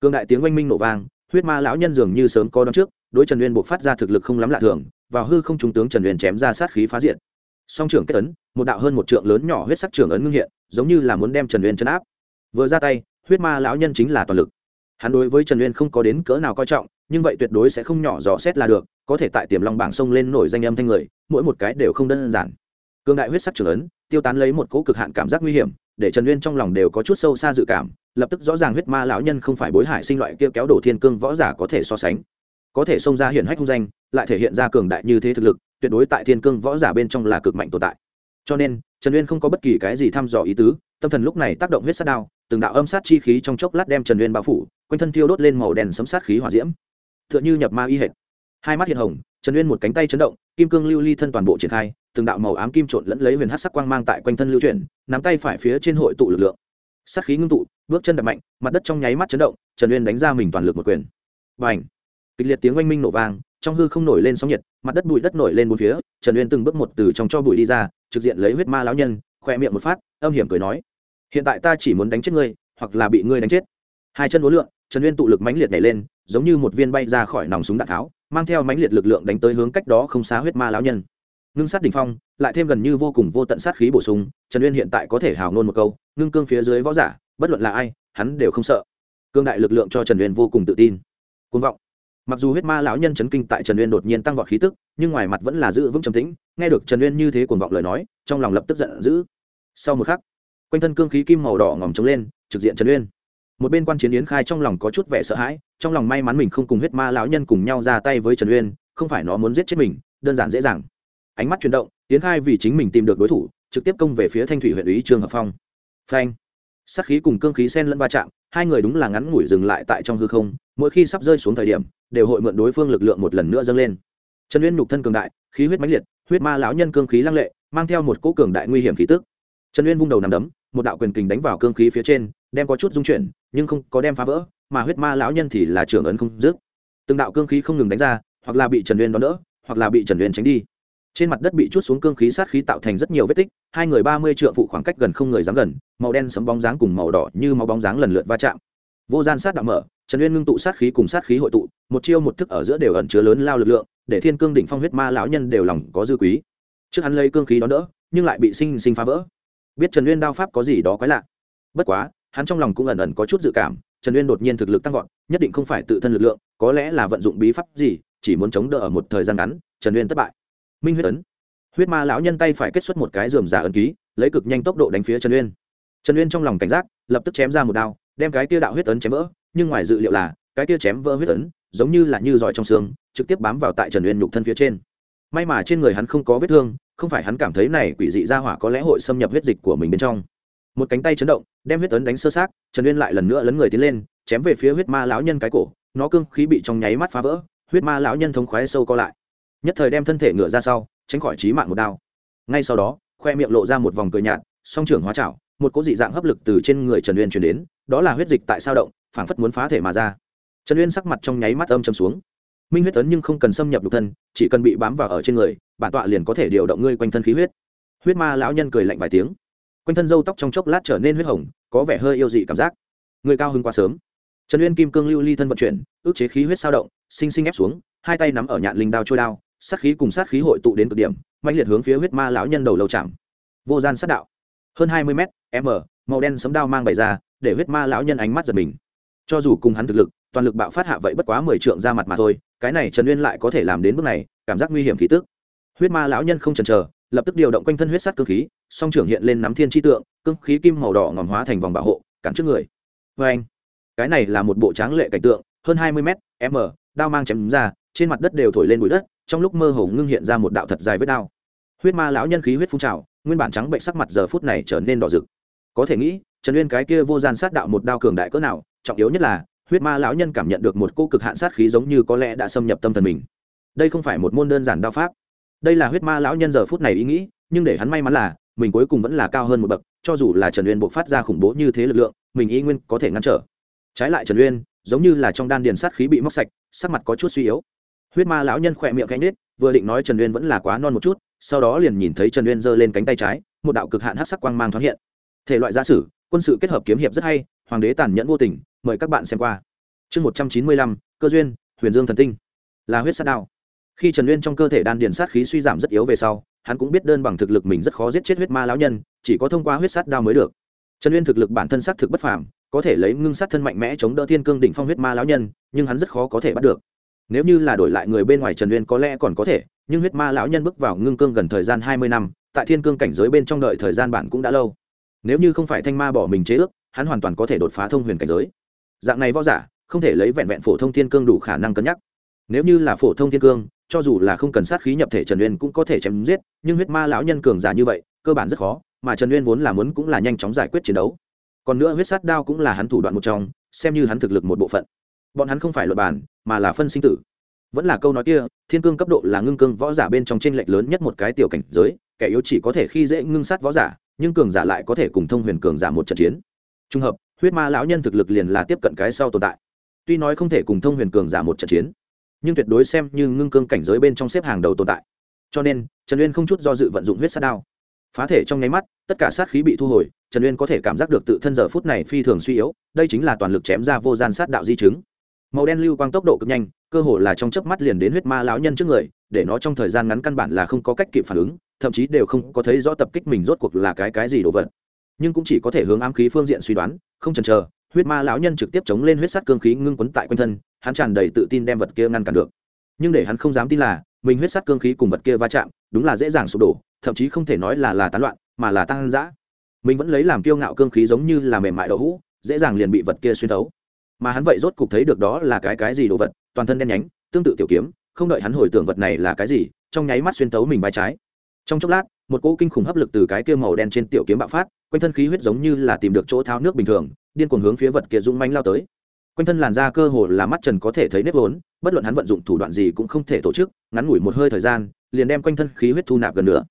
cương đại tiếng oanh minh nổ vang, huyết ma lão nhân dường như sớm có đón trước, đối trần uyên buộc phát ra thực lực không lắm lạ thường, vào hư không trung tướng trần uyên chém ra sát khí phá diện song trưởng kết ấn, một đạo hơn một trượng lớn nhỏ huyết sắc trưởng ấn ngưng hiện, giống như là muốn đem trần uyên chấn áp. Vừa ra tay, huyết ma lão nhân chính là toàn lực hắn đối với trần uyên không có đến cỡ nào coi trọng, nhưng vậy tuyệt đối sẽ không nhỏ dò xét là được, có thể tại tiềm long bảng sông lên nổi danh âm thanh người, mỗi một cái đều không đơn giản. Cương đại huyết sắc trưởng ấn, tiêu tán lấy một cỗ cực hạn cảm giác nguy hiểm, để trần uyên trong lòng đều có chút sâu xa dự cảm, lập tức rõ ràng huyết ma lão nhân không phải bối hải sinh loại kia kéo đổ thiên cương võ giả có thể so sánh. Có thể xông ra hiển hách hung danh, lại thể hiện ra cường đại như thế thực lực, tuyệt đối tại thiên cương võ giả bên trong là cực mạnh tồn tại. Cho nên, trần uyên không có bất kỳ cái gì thăm dò ý tứ tâm thần lúc này tác động huyết sát đao, từng đạo âm sát chi khí trong chốc lát đem trần uyên bao phủ, quanh thân thiêu đốt lên màu đen sấm sát khí hỏa diễm. T h ư ợ n h ư nhập ma y hệt. Hai mắt hiện hồng, trần uyên một cánh tay chấn động, kim cương lưu ly thân toàn bộ triển khai, từng đạo màu ám kim trộn lẫn lấy huyền hát sắc quang mang tại quanh thân lưu chuyển, nắm tay phải phía trên hội tụ lực lượng. Sát khí ngưng tụ, bước chân đập mạnh, mặt đất trong nháy mắt chấn động, trần uyên đánh ra mình toàn lực một quyền. B à n h kịch liệt tiếng oanh minh nổ vang, trong hư không nổi lên sóng nhiệt, mặt đất bụi đất nổi lên bốn phía, trần uyên từng bước một từ trong cho bụi đi ra, trực diện lấy huyết ma lão nhân khoe miệng một phát, âm hiểm cười nói, hiện tại ta chỉ muốn đánh chết ngươi, hoặc là bị ngươi đánh chết. Hai chân uốn lượn, trần uyên tụ lực mãnh liệt nhảy lên, giống như một viên bay ra khỏi nòng súng đạn tháo, mang theo mãnh liệt lực lượng đánh tới hướng cách đó không xa huyết ma lão nhân. Ngưng sát đỉnh phong, lại thêm gần như vô cùng vô tận sát khí bổ sung, trần uyên hiện tại có thể hào nôn một câu, ngưng cương phía dưới võ giả, bất luận là ai, hắn đều không sợ. Cương đại lực lượng cho trần uyên vô cùng tự tin. Côn vọng. Mặc dù huyết ma lão nhân chấn kinh tại trần uyên đột nhiên tăng vọt khí tức, nhưng ngoài mặt vẫn là giữ vững trầm tĩnh, nghe được trần uyên như thế cuồng vọng lời nói, trong lòng lập tức giận dữ sau một khắc, quanh thân cương khí kim màu đỏ ngòm trống lên, trực diện trần uyên. Một bên quan chiến yến khai trong lòng có chút vẻ sợ hãi, trong lòng may mắn mình không cùng huyết ma lão nhân cùng nhau ra tay với trần uyên, không phải nó muốn giết chết mình, đơn giản dễ dàng. Ánh mắt chuyển động, yến khai vì chính mình tìm được đối thủ, trực tiếp công về phía thanh thủy huyện ủy trương hợp phong. Phanh! Sắc khí cùng cương khí sen lẫn va chạm, hai người đúng là ngắn ngủi dừng lại tại trong hư không, mỗi khi sắp rơi xuống thời điểm, đều hội mượn đối phương lực lượng một lần nữa dâng lên. Trần uyên nhục thân cường đại, khí huyết mãnh liệt, huyết ma lão nhân cương khí lăng lệ, mang theo một cỗ cường đại nguy hiểm khí tức trần uyên vung đầu nằm đấm, một đạo quyền kình đánh vào cương khí phía trên, đem có chút dung chuyển, nhưng không có đem phá vỡ, mà huyết ma lão nhân thì là trưởng ấn không dứt. Từng đạo cương khí không ngừng đánh ra, hoặc là bị trần uyên đón đỡ, hoặc là bị trần uyên tránh đi. Trên mặt đất bị chút xuống cương khí sát khí tạo thành rất nhiều vết tích, hai người ba mươi trượng phụ khoảng cách gần không người dám gần, màu đen sấm bóng dáng cùng màu đỏ như máu bóng dáng lần lượt va chạm. Vô gian sát đạo mở, trần uyên ngưng tụ sát khí cùng sát khí hội tụ, một chiêu một thức ở giữa đều ẩn chứa lớn lao lực lượng, để thiên cương đỉnh phong huyết ma lão nhân đều lòng có dư quý. Trước hắn lấy cương khí đó đỡ, nhưng lại bị sinh sinh phá vỡ biết trần uyên đao pháp có gì đó quái lạ. Bất quá, hắn trong lòng cũng ẩn ẩn có chút dự cảm, trần uyên đột nhiên thực lực tăng vọt, nhất định không phải tự thân lực lượng, có lẽ là vận dụng bí pháp gì, chỉ muốn chống đỡ ở một thời gian ngắn, trần uyên thất bại. Minh huyết ấn. Huyết ma lão nhân tay phải kết xuất một cái dườm giả ấn ký, lấy cực nhanh tốc độ đánh phía trần uyên. Trần uyên trong lòng cảnh giác, lập tức chém ra một đao, đem cái kia đạo huyết ấn chém vỡ, nhưng ngoài dự liệu là, cái kia chém vỡ huyết ấn, giống như là như giỏi trong xương, trực tiếp bám vào tại trần uyên nhục thân phía trên. May mà trên người hắn không có vết thương không phải hắn cảm thấy này quỷ dị ra hỏa có lẽ hội xâm nhập huyết dịch của mình bên trong. Một cánh tay chấn động, đem huyết tấn đánh sơ sát trần uyên lại lần nữa lấn người tiến lên, chém về phía huyết ma lão nhân cái cổ, nó cương khí bị trong nháy mắt phá vỡ, huyết ma lão nhân thống khoái sâu co lại. Nhất thời đem thân thể ngựa ra sau, tránh khỏi trí mạng một đao. Ngay sau đó, khoe miệng lộ ra một vòng cười nhạt, song trưởng hóa chảo. một cỗ dị dạng hấp lực từ trên người trần uyên chuyển đến, đó là huyết dịch tại sao động, phảng phất muốn phá thể mà ra. Trần uyên sắc mặt trong nháy mắt âm chầm xuống minh huyết tấn nhưng không cần xâm nhập nhục thân, chỉ cần bị bám vào ở trên người, bản tọa liền có thể điều động ngươi quanh thân khí huyết. Huyết ma lão nhân cười lạnh vài tiếng. Quanh thân râu tóc trong chốc lát trở nên huyết hồng, có vẻ hơi yêu dị cảm giác. Người cao hứng quá sớm. Trần uyên kim cương lưu ly thân vận chuyển, ước chế khí huyết sao động, sinh sinh ép xuống, hai tay nắm ở nhạn linh đao trôi đao, sát khí cùng sát khí hội tụ đến cực điểm mạnh liệt hướng phía huyết ma lão nhân đầu lâu chạm. Vô gian sát đạo. Hơn hai mươi m m, màu đen sấm đao mang bày ra, để huyết ma lão nhân ánh mắt giật mình. Cho dù cùng hắn thực lực, toàn lực bạo phát hạ vậy bất quá mười trượng ra mặt mà thôi cái này trần uyên lại có thể làm đến bước này, cảm giác nguy hiểm khí tức. Huyết ma lão nhân không chần chờ, lập tức điều động quanh thân huyết sắt cơ khí, song trưởng hiện lên nắm thiên tri tượng cương khí kim màu đỏ ngòm hóa thành vòng bảo hộ, cản trước người. Vê anh cái này là một bộ tráng lệ cảnh tượng, hơn hai mươi m m, đao mang chém ra, trên mặt đất đều thổi lên bụi đất, trong lúc mơ hồ ngưng hiện ra một đạo thật dài vết đao. Huyết ma lão nhân khí huyết phun trào, nguyên bản trắng bệnh sắc mặt giờ phút này trở nên đỏ rực. Có thể nghĩ, trần uyên cái kia vô gian sát đạo một đao cường đại cỡ nào, trọng yếu nhất là huyết ma lão nhân cảm nhận được một cô cực hạn sát khí giống như có lẽ đã xâm nhập tâm thần mình. Đây không phải một môn đơn giản đao pháp. Đây là huyết ma lão nhân giờ phút này ý nghĩ, nhưng để hắn may mắn là, mình cuối cùng vẫn là cao hơn một bậc, cho dù là trần uyên buộc phát ra khủng bố như thế lực lượng, mình y nguyên có thể ngăn trở. Trái lại trần uyên, giống như là trong đan điền sát khí bị móc sạch, sắc mặt có chút suy yếu. Huyết ma lão nhân khỏe miệng cánh nết vừa định nói trần uyên vẫn là quá non một chút, sau đó liền nhìn thấy trần uyên giơ lên cánh tay trái, một đạo cực hạn hát sắc quang mang thoáng hiện. Thể loại gia sử, quân sự kết hợp kiếm hiệp rất hay, hoàng đế tàn nhẫn vô tình mời các bạn xem qua. Chương một trăm chín mươi lăm, cơ duyên, huyền dương thần tinh. Là huyết sát đao. Khi trần uyên trong cơ thể đan điền sát khí suy giảm rất yếu về sau, hắn cũng biết đơn bằng thực lực mình rất khó giết chết huyết ma lão nhân, chỉ có thông qua huyết sát đao mới được. Trần uyên thực lực bản thân xác thực bất phàm, có thể lấy ngưng sát thân mạnh mẽ chống đỡ thiên cương đỉnh phong huyết ma lão nhân, nhưng hắn rất khó có thể bắt được. Nếu như là đổi lại người bên ngoài trần uyên có lẽ còn có thể, nhưng huyết ma lão nhân bước vào ngưng cương gần thời gian hai mươi năm, tại thiên cương cảnh giới bên trong đợi thời gian bản cũng đã lâu. Nếu như không phải thanh ma bỏ mình chế ước, hắn hoàn toàn có thể đột phá thông huyền cảnh giới dạng này võ giả, không thể lấy vẹn vẹn phổ thông thiên cương đủ khả năng cân nhắc. Nếu như là phổ thông thiên cương, cho dù là không cần sát khí nhập thể trần uyên cũng có thể chém giết, nhưng huyết ma lão nhân cường giả như vậy, cơ bản rất khó, mà trần uyên vốn là muốn cũng là nhanh chóng giải quyết chiến đấu. Còn nữa huyết sát đao cũng là hắn thủ đoạn một trong, xem như hắn thực lực một bộ phận. Bọn hắn không phải luật bản, mà là phân sinh tử. Vẫn là câu nói kia, thiên cương cấp độ là ngưng cương võ giả bên trong t r ê n lệch lớn nhất một cái tiểu cảnh giới, kẻ yếu chỉ có thể khi dễ ngưng sát võ giả, nhưng cường giả lại có thể cùng thông huyền cường giả một trận chiến. Trùng hợp huyết ma lão nhân thực lực liền là tiếp cận cái sau tồn tại. Tuy nói không thể cùng thông huyền cường giả một trận chiến, nhưng tuyệt đối xem như ngưng cương cảnh giới bên trong xếp hàng đầu tồn tại. Cho nên, trần uyên không chút do dự vận dụng huyết sát đao. Phá thể trong nháy mắt, tất cả sát khí bị thu hồi, trần uyên có thể cảm giác được tự thân giờ phút này phi thường suy yếu, đây chính là toàn lực chém ra vô gian sát đạo di chứng. Màu đen lưu quang tốc độ cực nhanh, cơ hồ là trong chớp mắt liền đến huyết ma lão nhân trước người, để nó trong thời gian ngắn căn bản là không có cách kịp phản ứng, thậm chí đều không có thấy rõ tập kích mình rốt cuộc là cái cái gì đồ vật. Nhưng cũng chỉ có thể hướng ám khí phương diện suy đoán không chần chờ, huyết ma lão nhân trực tiếp chống lên huyết sắt cương khí ngưng quấn tại quanh thân, hắn tràn đầy tự tin đem vật kia ngăn cản được. Nhưng để hắn không dám tin là, mình huyết sắt cương khí cùng vật kia va chạm, đúng là dễ dàng sụp đổ, thậm chí không thể nói là là tán loạn, mà là tăng dã mình vẫn lấy làm kiêu ngạo cương khí giống như là mềm mại đậu hũ, dễ dàng liền bị vật kia xuyên thấu. Mà hắn vậy rốt cục thấy được đó là cái cái gì đồ vật, toàn thân đen nhánh, tương tự tiểu kiếm, không đợi hắn hồi tưởng vật này là cái gì, trong nháy mắt xuyên thấu mình vai trái trong chốc lát, một cỗ kinh khủng hấp lực từ cái kia màu đen trên tiểu kiếm bạo phát, quanh thân khí huyết giống như là tìm được chỗ tháo nước bình thường, điên cuồng hướng phía vật kia dũng manh lao tới. Quanh thân làn da cơ hồ là mắt trần có thể thấy nếp vốn, bất luận hắn vận dụng thủ đoạn gì cũng không thể tổ chức, ngắn ngủi một hơi thời gian, liền đem quanh thân khí huyết thu nạp gần nữa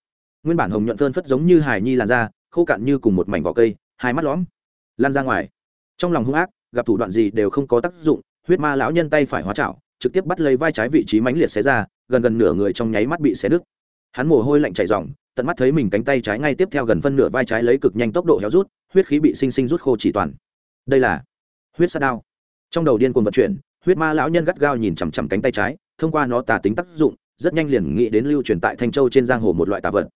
nguyên bản hồng nhuận phơn phất giống như hài nhi làn da, khô cạn như cùng một mảnh vỏ cây, hai mắt lõm, lan ra ngoài. Trong lòng hung ác, gặp thủ đoạn gì đều không có tác dụng, huyết ma lão nhân tay phải hóa chảo, trực tiếp bắt lấy vai trái vị trí mãnh liệt xé ra, gần gần nửa người trong nháy mắt bị xé đứt hắn mồ hôi lạnh chảy ròng, tận mắt thấy mình cánh tay trái ngay tiếp theo gần phân nửa vai trái lấy cực nhanh tốc độ héo rút, huyết khí bị sinh sinh rút khô chỉ toàn. Đây là huyết sát đao. Trong đầu điên cuồng vận chuyển, huyết ma lão nhân gắt gao nhìn chằm chằm cánh tay trái, thông qua nó tà tính tác dụng, rất nhanh liền nghĩ đến lưu truyền tại thanh châu trên giang hồ một loại tà vật.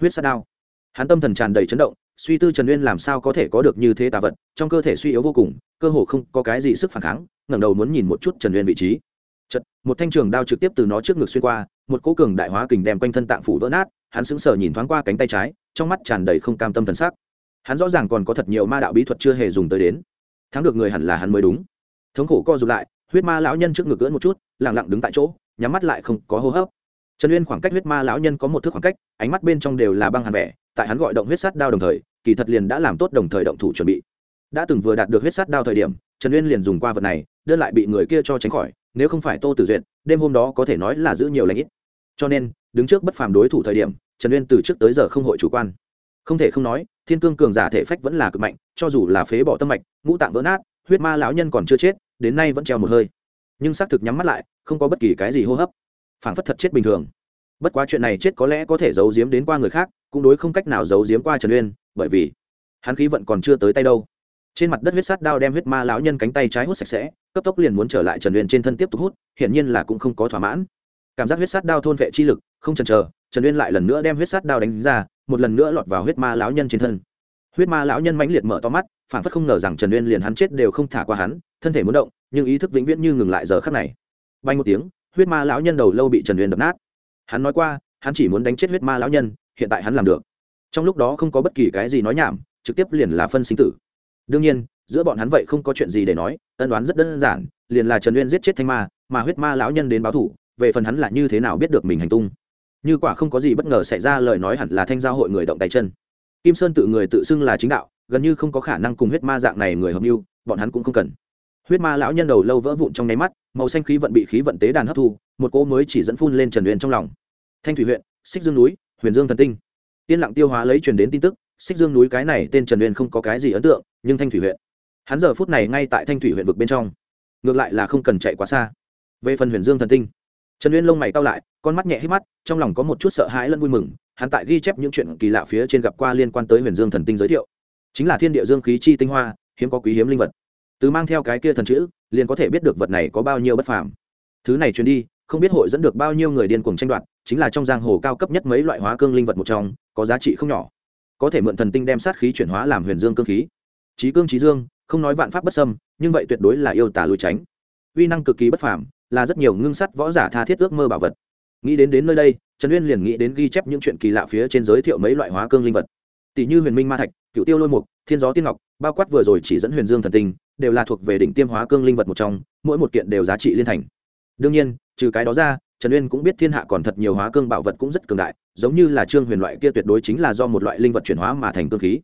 Huyết sát đao. Hắn tâm thần tràn đầy chấn động, suy tư trần uyên làm sao có thể có được như thế tà vật, trong cơ thể suy yếu vô cùng, cơ hồ không có cái gì sức phản kháng, ngẩng đầu muốn nhìn một chút trần uyên vị trí chật, một thanh trường đao trực tiếp từ nó trước ngực xuyên qua, một cỗ cường đại hóa kình đem quanh thân tạng phủ vỡ nát, hắn sững sờ nhìn thoáng qua cánh tay trái, trong mắt tràn đầy không cam tâm thần sắc. Hắn rõ ràng còn có thật nhiều ma đạo bí thuật chưa hề dùng tới đến. Thắng được người hẳn là hắn mới đúng. Thống khổ co rụt lại, huyết ma lão nhân trước ngực cưỡn một chút lẳng lặng đứng tại chỗ, nhắm mắt lại không có hô hấp. Trần uyên khoảng cách huyết ma lão nhân có một thước khoảng cách, ánh mắt bên trong đều là băng hàn vẻ, tại hắn gọi động huyết sát đao đồng thời, kỳ thật liền đã làm tốt đồng thời động thủ chuẩn bị. Đã từng vừa đạt được huyết sát đao thời điểm, trần uyên liền dùng qua vật này, đơn lại bị người kia cho tránh khỏi nếu không phải tô tử duyệt, đêm hôm đó có thể nói là giữ nhiều lãnh ít. Cho nên, đứng trước bất phàm đối thủ thời điểm, trần uyên từ trước tới giờ không hội chủ quan. Không thể không nói, thiên cương cường giả thể phách vẫn là cực mạnh, cho dù là phế bỏ tâm mạch, ngũ tạng vỡ nát, huyết ma lão nhân còn chưa chết, đến nay vẫn treo một hơi. Nhưng xác thực nhắm mắt lại, không có bất kỳ cái gì hô hấp. Phảng phất thật chết bình thường. Bất quá chuyện này chết có lẽ có thể giấu giếm đến qua người khác, cũng đối không cách nào giấu giếm qua trần uyên, bởi vì hắn khí vận còn chưa tới tay đâu. Trên mặt đất huyết sát đao đem huyết ma lão nhân cánh tay trái hút sạch sẽ cấp tốc liền muốn trở lại trần uyên trên thân tiếp tục hút, hiển nhiên là cũng không có thỏa mãn. Cảm giác huyết sát đao thôn vệ chi lực, không chần chờ, trần uyên lại lần nữa đem huyết sát đao đánh ra, một lần nữa lọt vào huyết ma lão nhân trên thân. Huyết ma lão nhân mãnh liệt mở to mắt, phản phất không ngờ rằng trần uyên liền hắn chết đều không thả qua hắn, thân thể muốn động, nhưng ý thức vĩnh viễn như ngừng lại giờ khắc này. Bay một tiếng, huyết ma lão nhân đầu lâu bị trần uyên đập nát. Hắn nói qua, hắn chỉ muốn đánh chết huyết ma lão nhân, hiện tại hắn làm được. Trong lúc đó không có bất kỳ cái gì nói nhảm, trực tiếp liền là phân sinh tử. Đương nhiên giữa bọn hắn vậy không có chuyện gì để nói, ân đoán rất đơn giản, liền là trần uyên giết chết thanh ma, mà huyết ma lão nhân đến báo thủ về phần hắn là như thế nào biết được mình hành tung. Như quả không có gì bất ngờ xảy ra lời nói hẳn là thanh giao hội người động tay chân. Kim sơn tự người tự xưng là chính đạo, gần như không có khả năng cùng huyết ma dạng này người hợp mưu, bọn hắn cũng không cần. Huyết ma lão nhân đầu lâu vỡ vụn trong nháy mắt, màu xanh khí vận bị khí vận tế đàn hấp thu, một cỗ mới chỉ dẫn phun lên trần Uyên trong lòng. Thanh thủy huyện, xích dương núi, huyền dương thần tinh. Yên lặng tiêu hóa lấy truyền đến tin tức, xích dương núi cái này tên trần Uyên không có cái gì ấn tượng, nhưng thanh thủy huyện hắn giờ phút này ngay tại thanh thủy huyện vực bên trong. Ngược lại là không cần chạy quá xa. Về phần huyền dương thần tinh, trần uyên lông mày cao lại, con mắt nhẹ hít mắt, trong lòng có một chút sợ hãi lẫn vui mừng, hắn tại ghi chép những chuyện kỳ lạ phía trên gặp qua liên quan tới huyền dương thần tinh giới thiệu. Chính là thiên địa dương khí chi tinh hoa, hiếm có quý hiếm linh vật. Từ mang theo cái kia thần chữ, liền có thể biết được vật này có bao nhiêu bất phàm. Thứ này truyền đi, không biết hội dẫn được bao nhiêu người điên cuồng tranh đoạt, chính là trong giang hồ cao cấp nhất mấy loại hóa cương linh vật một trong, có giá trị không nhỏ. Có thể mượn thần tinh đem sát khí chuyển hóa làm huyền dương cương khí. Trí cương trí dương không nói vạn pháp bất xâm, nhưng vậy tuyệt đối là yêu tả lùi tránh. Uy năng cực kỳ bất phàm, là rất nhiều ngưng sắt võ giả tha thiết ước mơ bảo vật. Nghĩ đến đến nơi đây, trần uyên liền nghĩ đến ghi chép những chuyện kỳ lạ phía trên giới thiệu mấy loại hóa cương linh vật. Tỷ như huyền minh ma thạch, cựu tiêu lôi mục, thiên gió tiên ngọc, bao quát vừa rồi chỉ dẫn huyền dương thần tinh, đều là thuộc về đỉnh tiêm hóa cương linh vật một trong, mỗi một kiện đều giá trị liên thành. Đương nhiên, trừ cái đó ra, trần uyên cũng biết thiên hạ còn thật nhiều hóa cương bảo vật cũng rất cường đại, giống như là trương huyền loại kia tuyệt đối chính là do một loại linh vật chuyển hóa mà thành cương khí.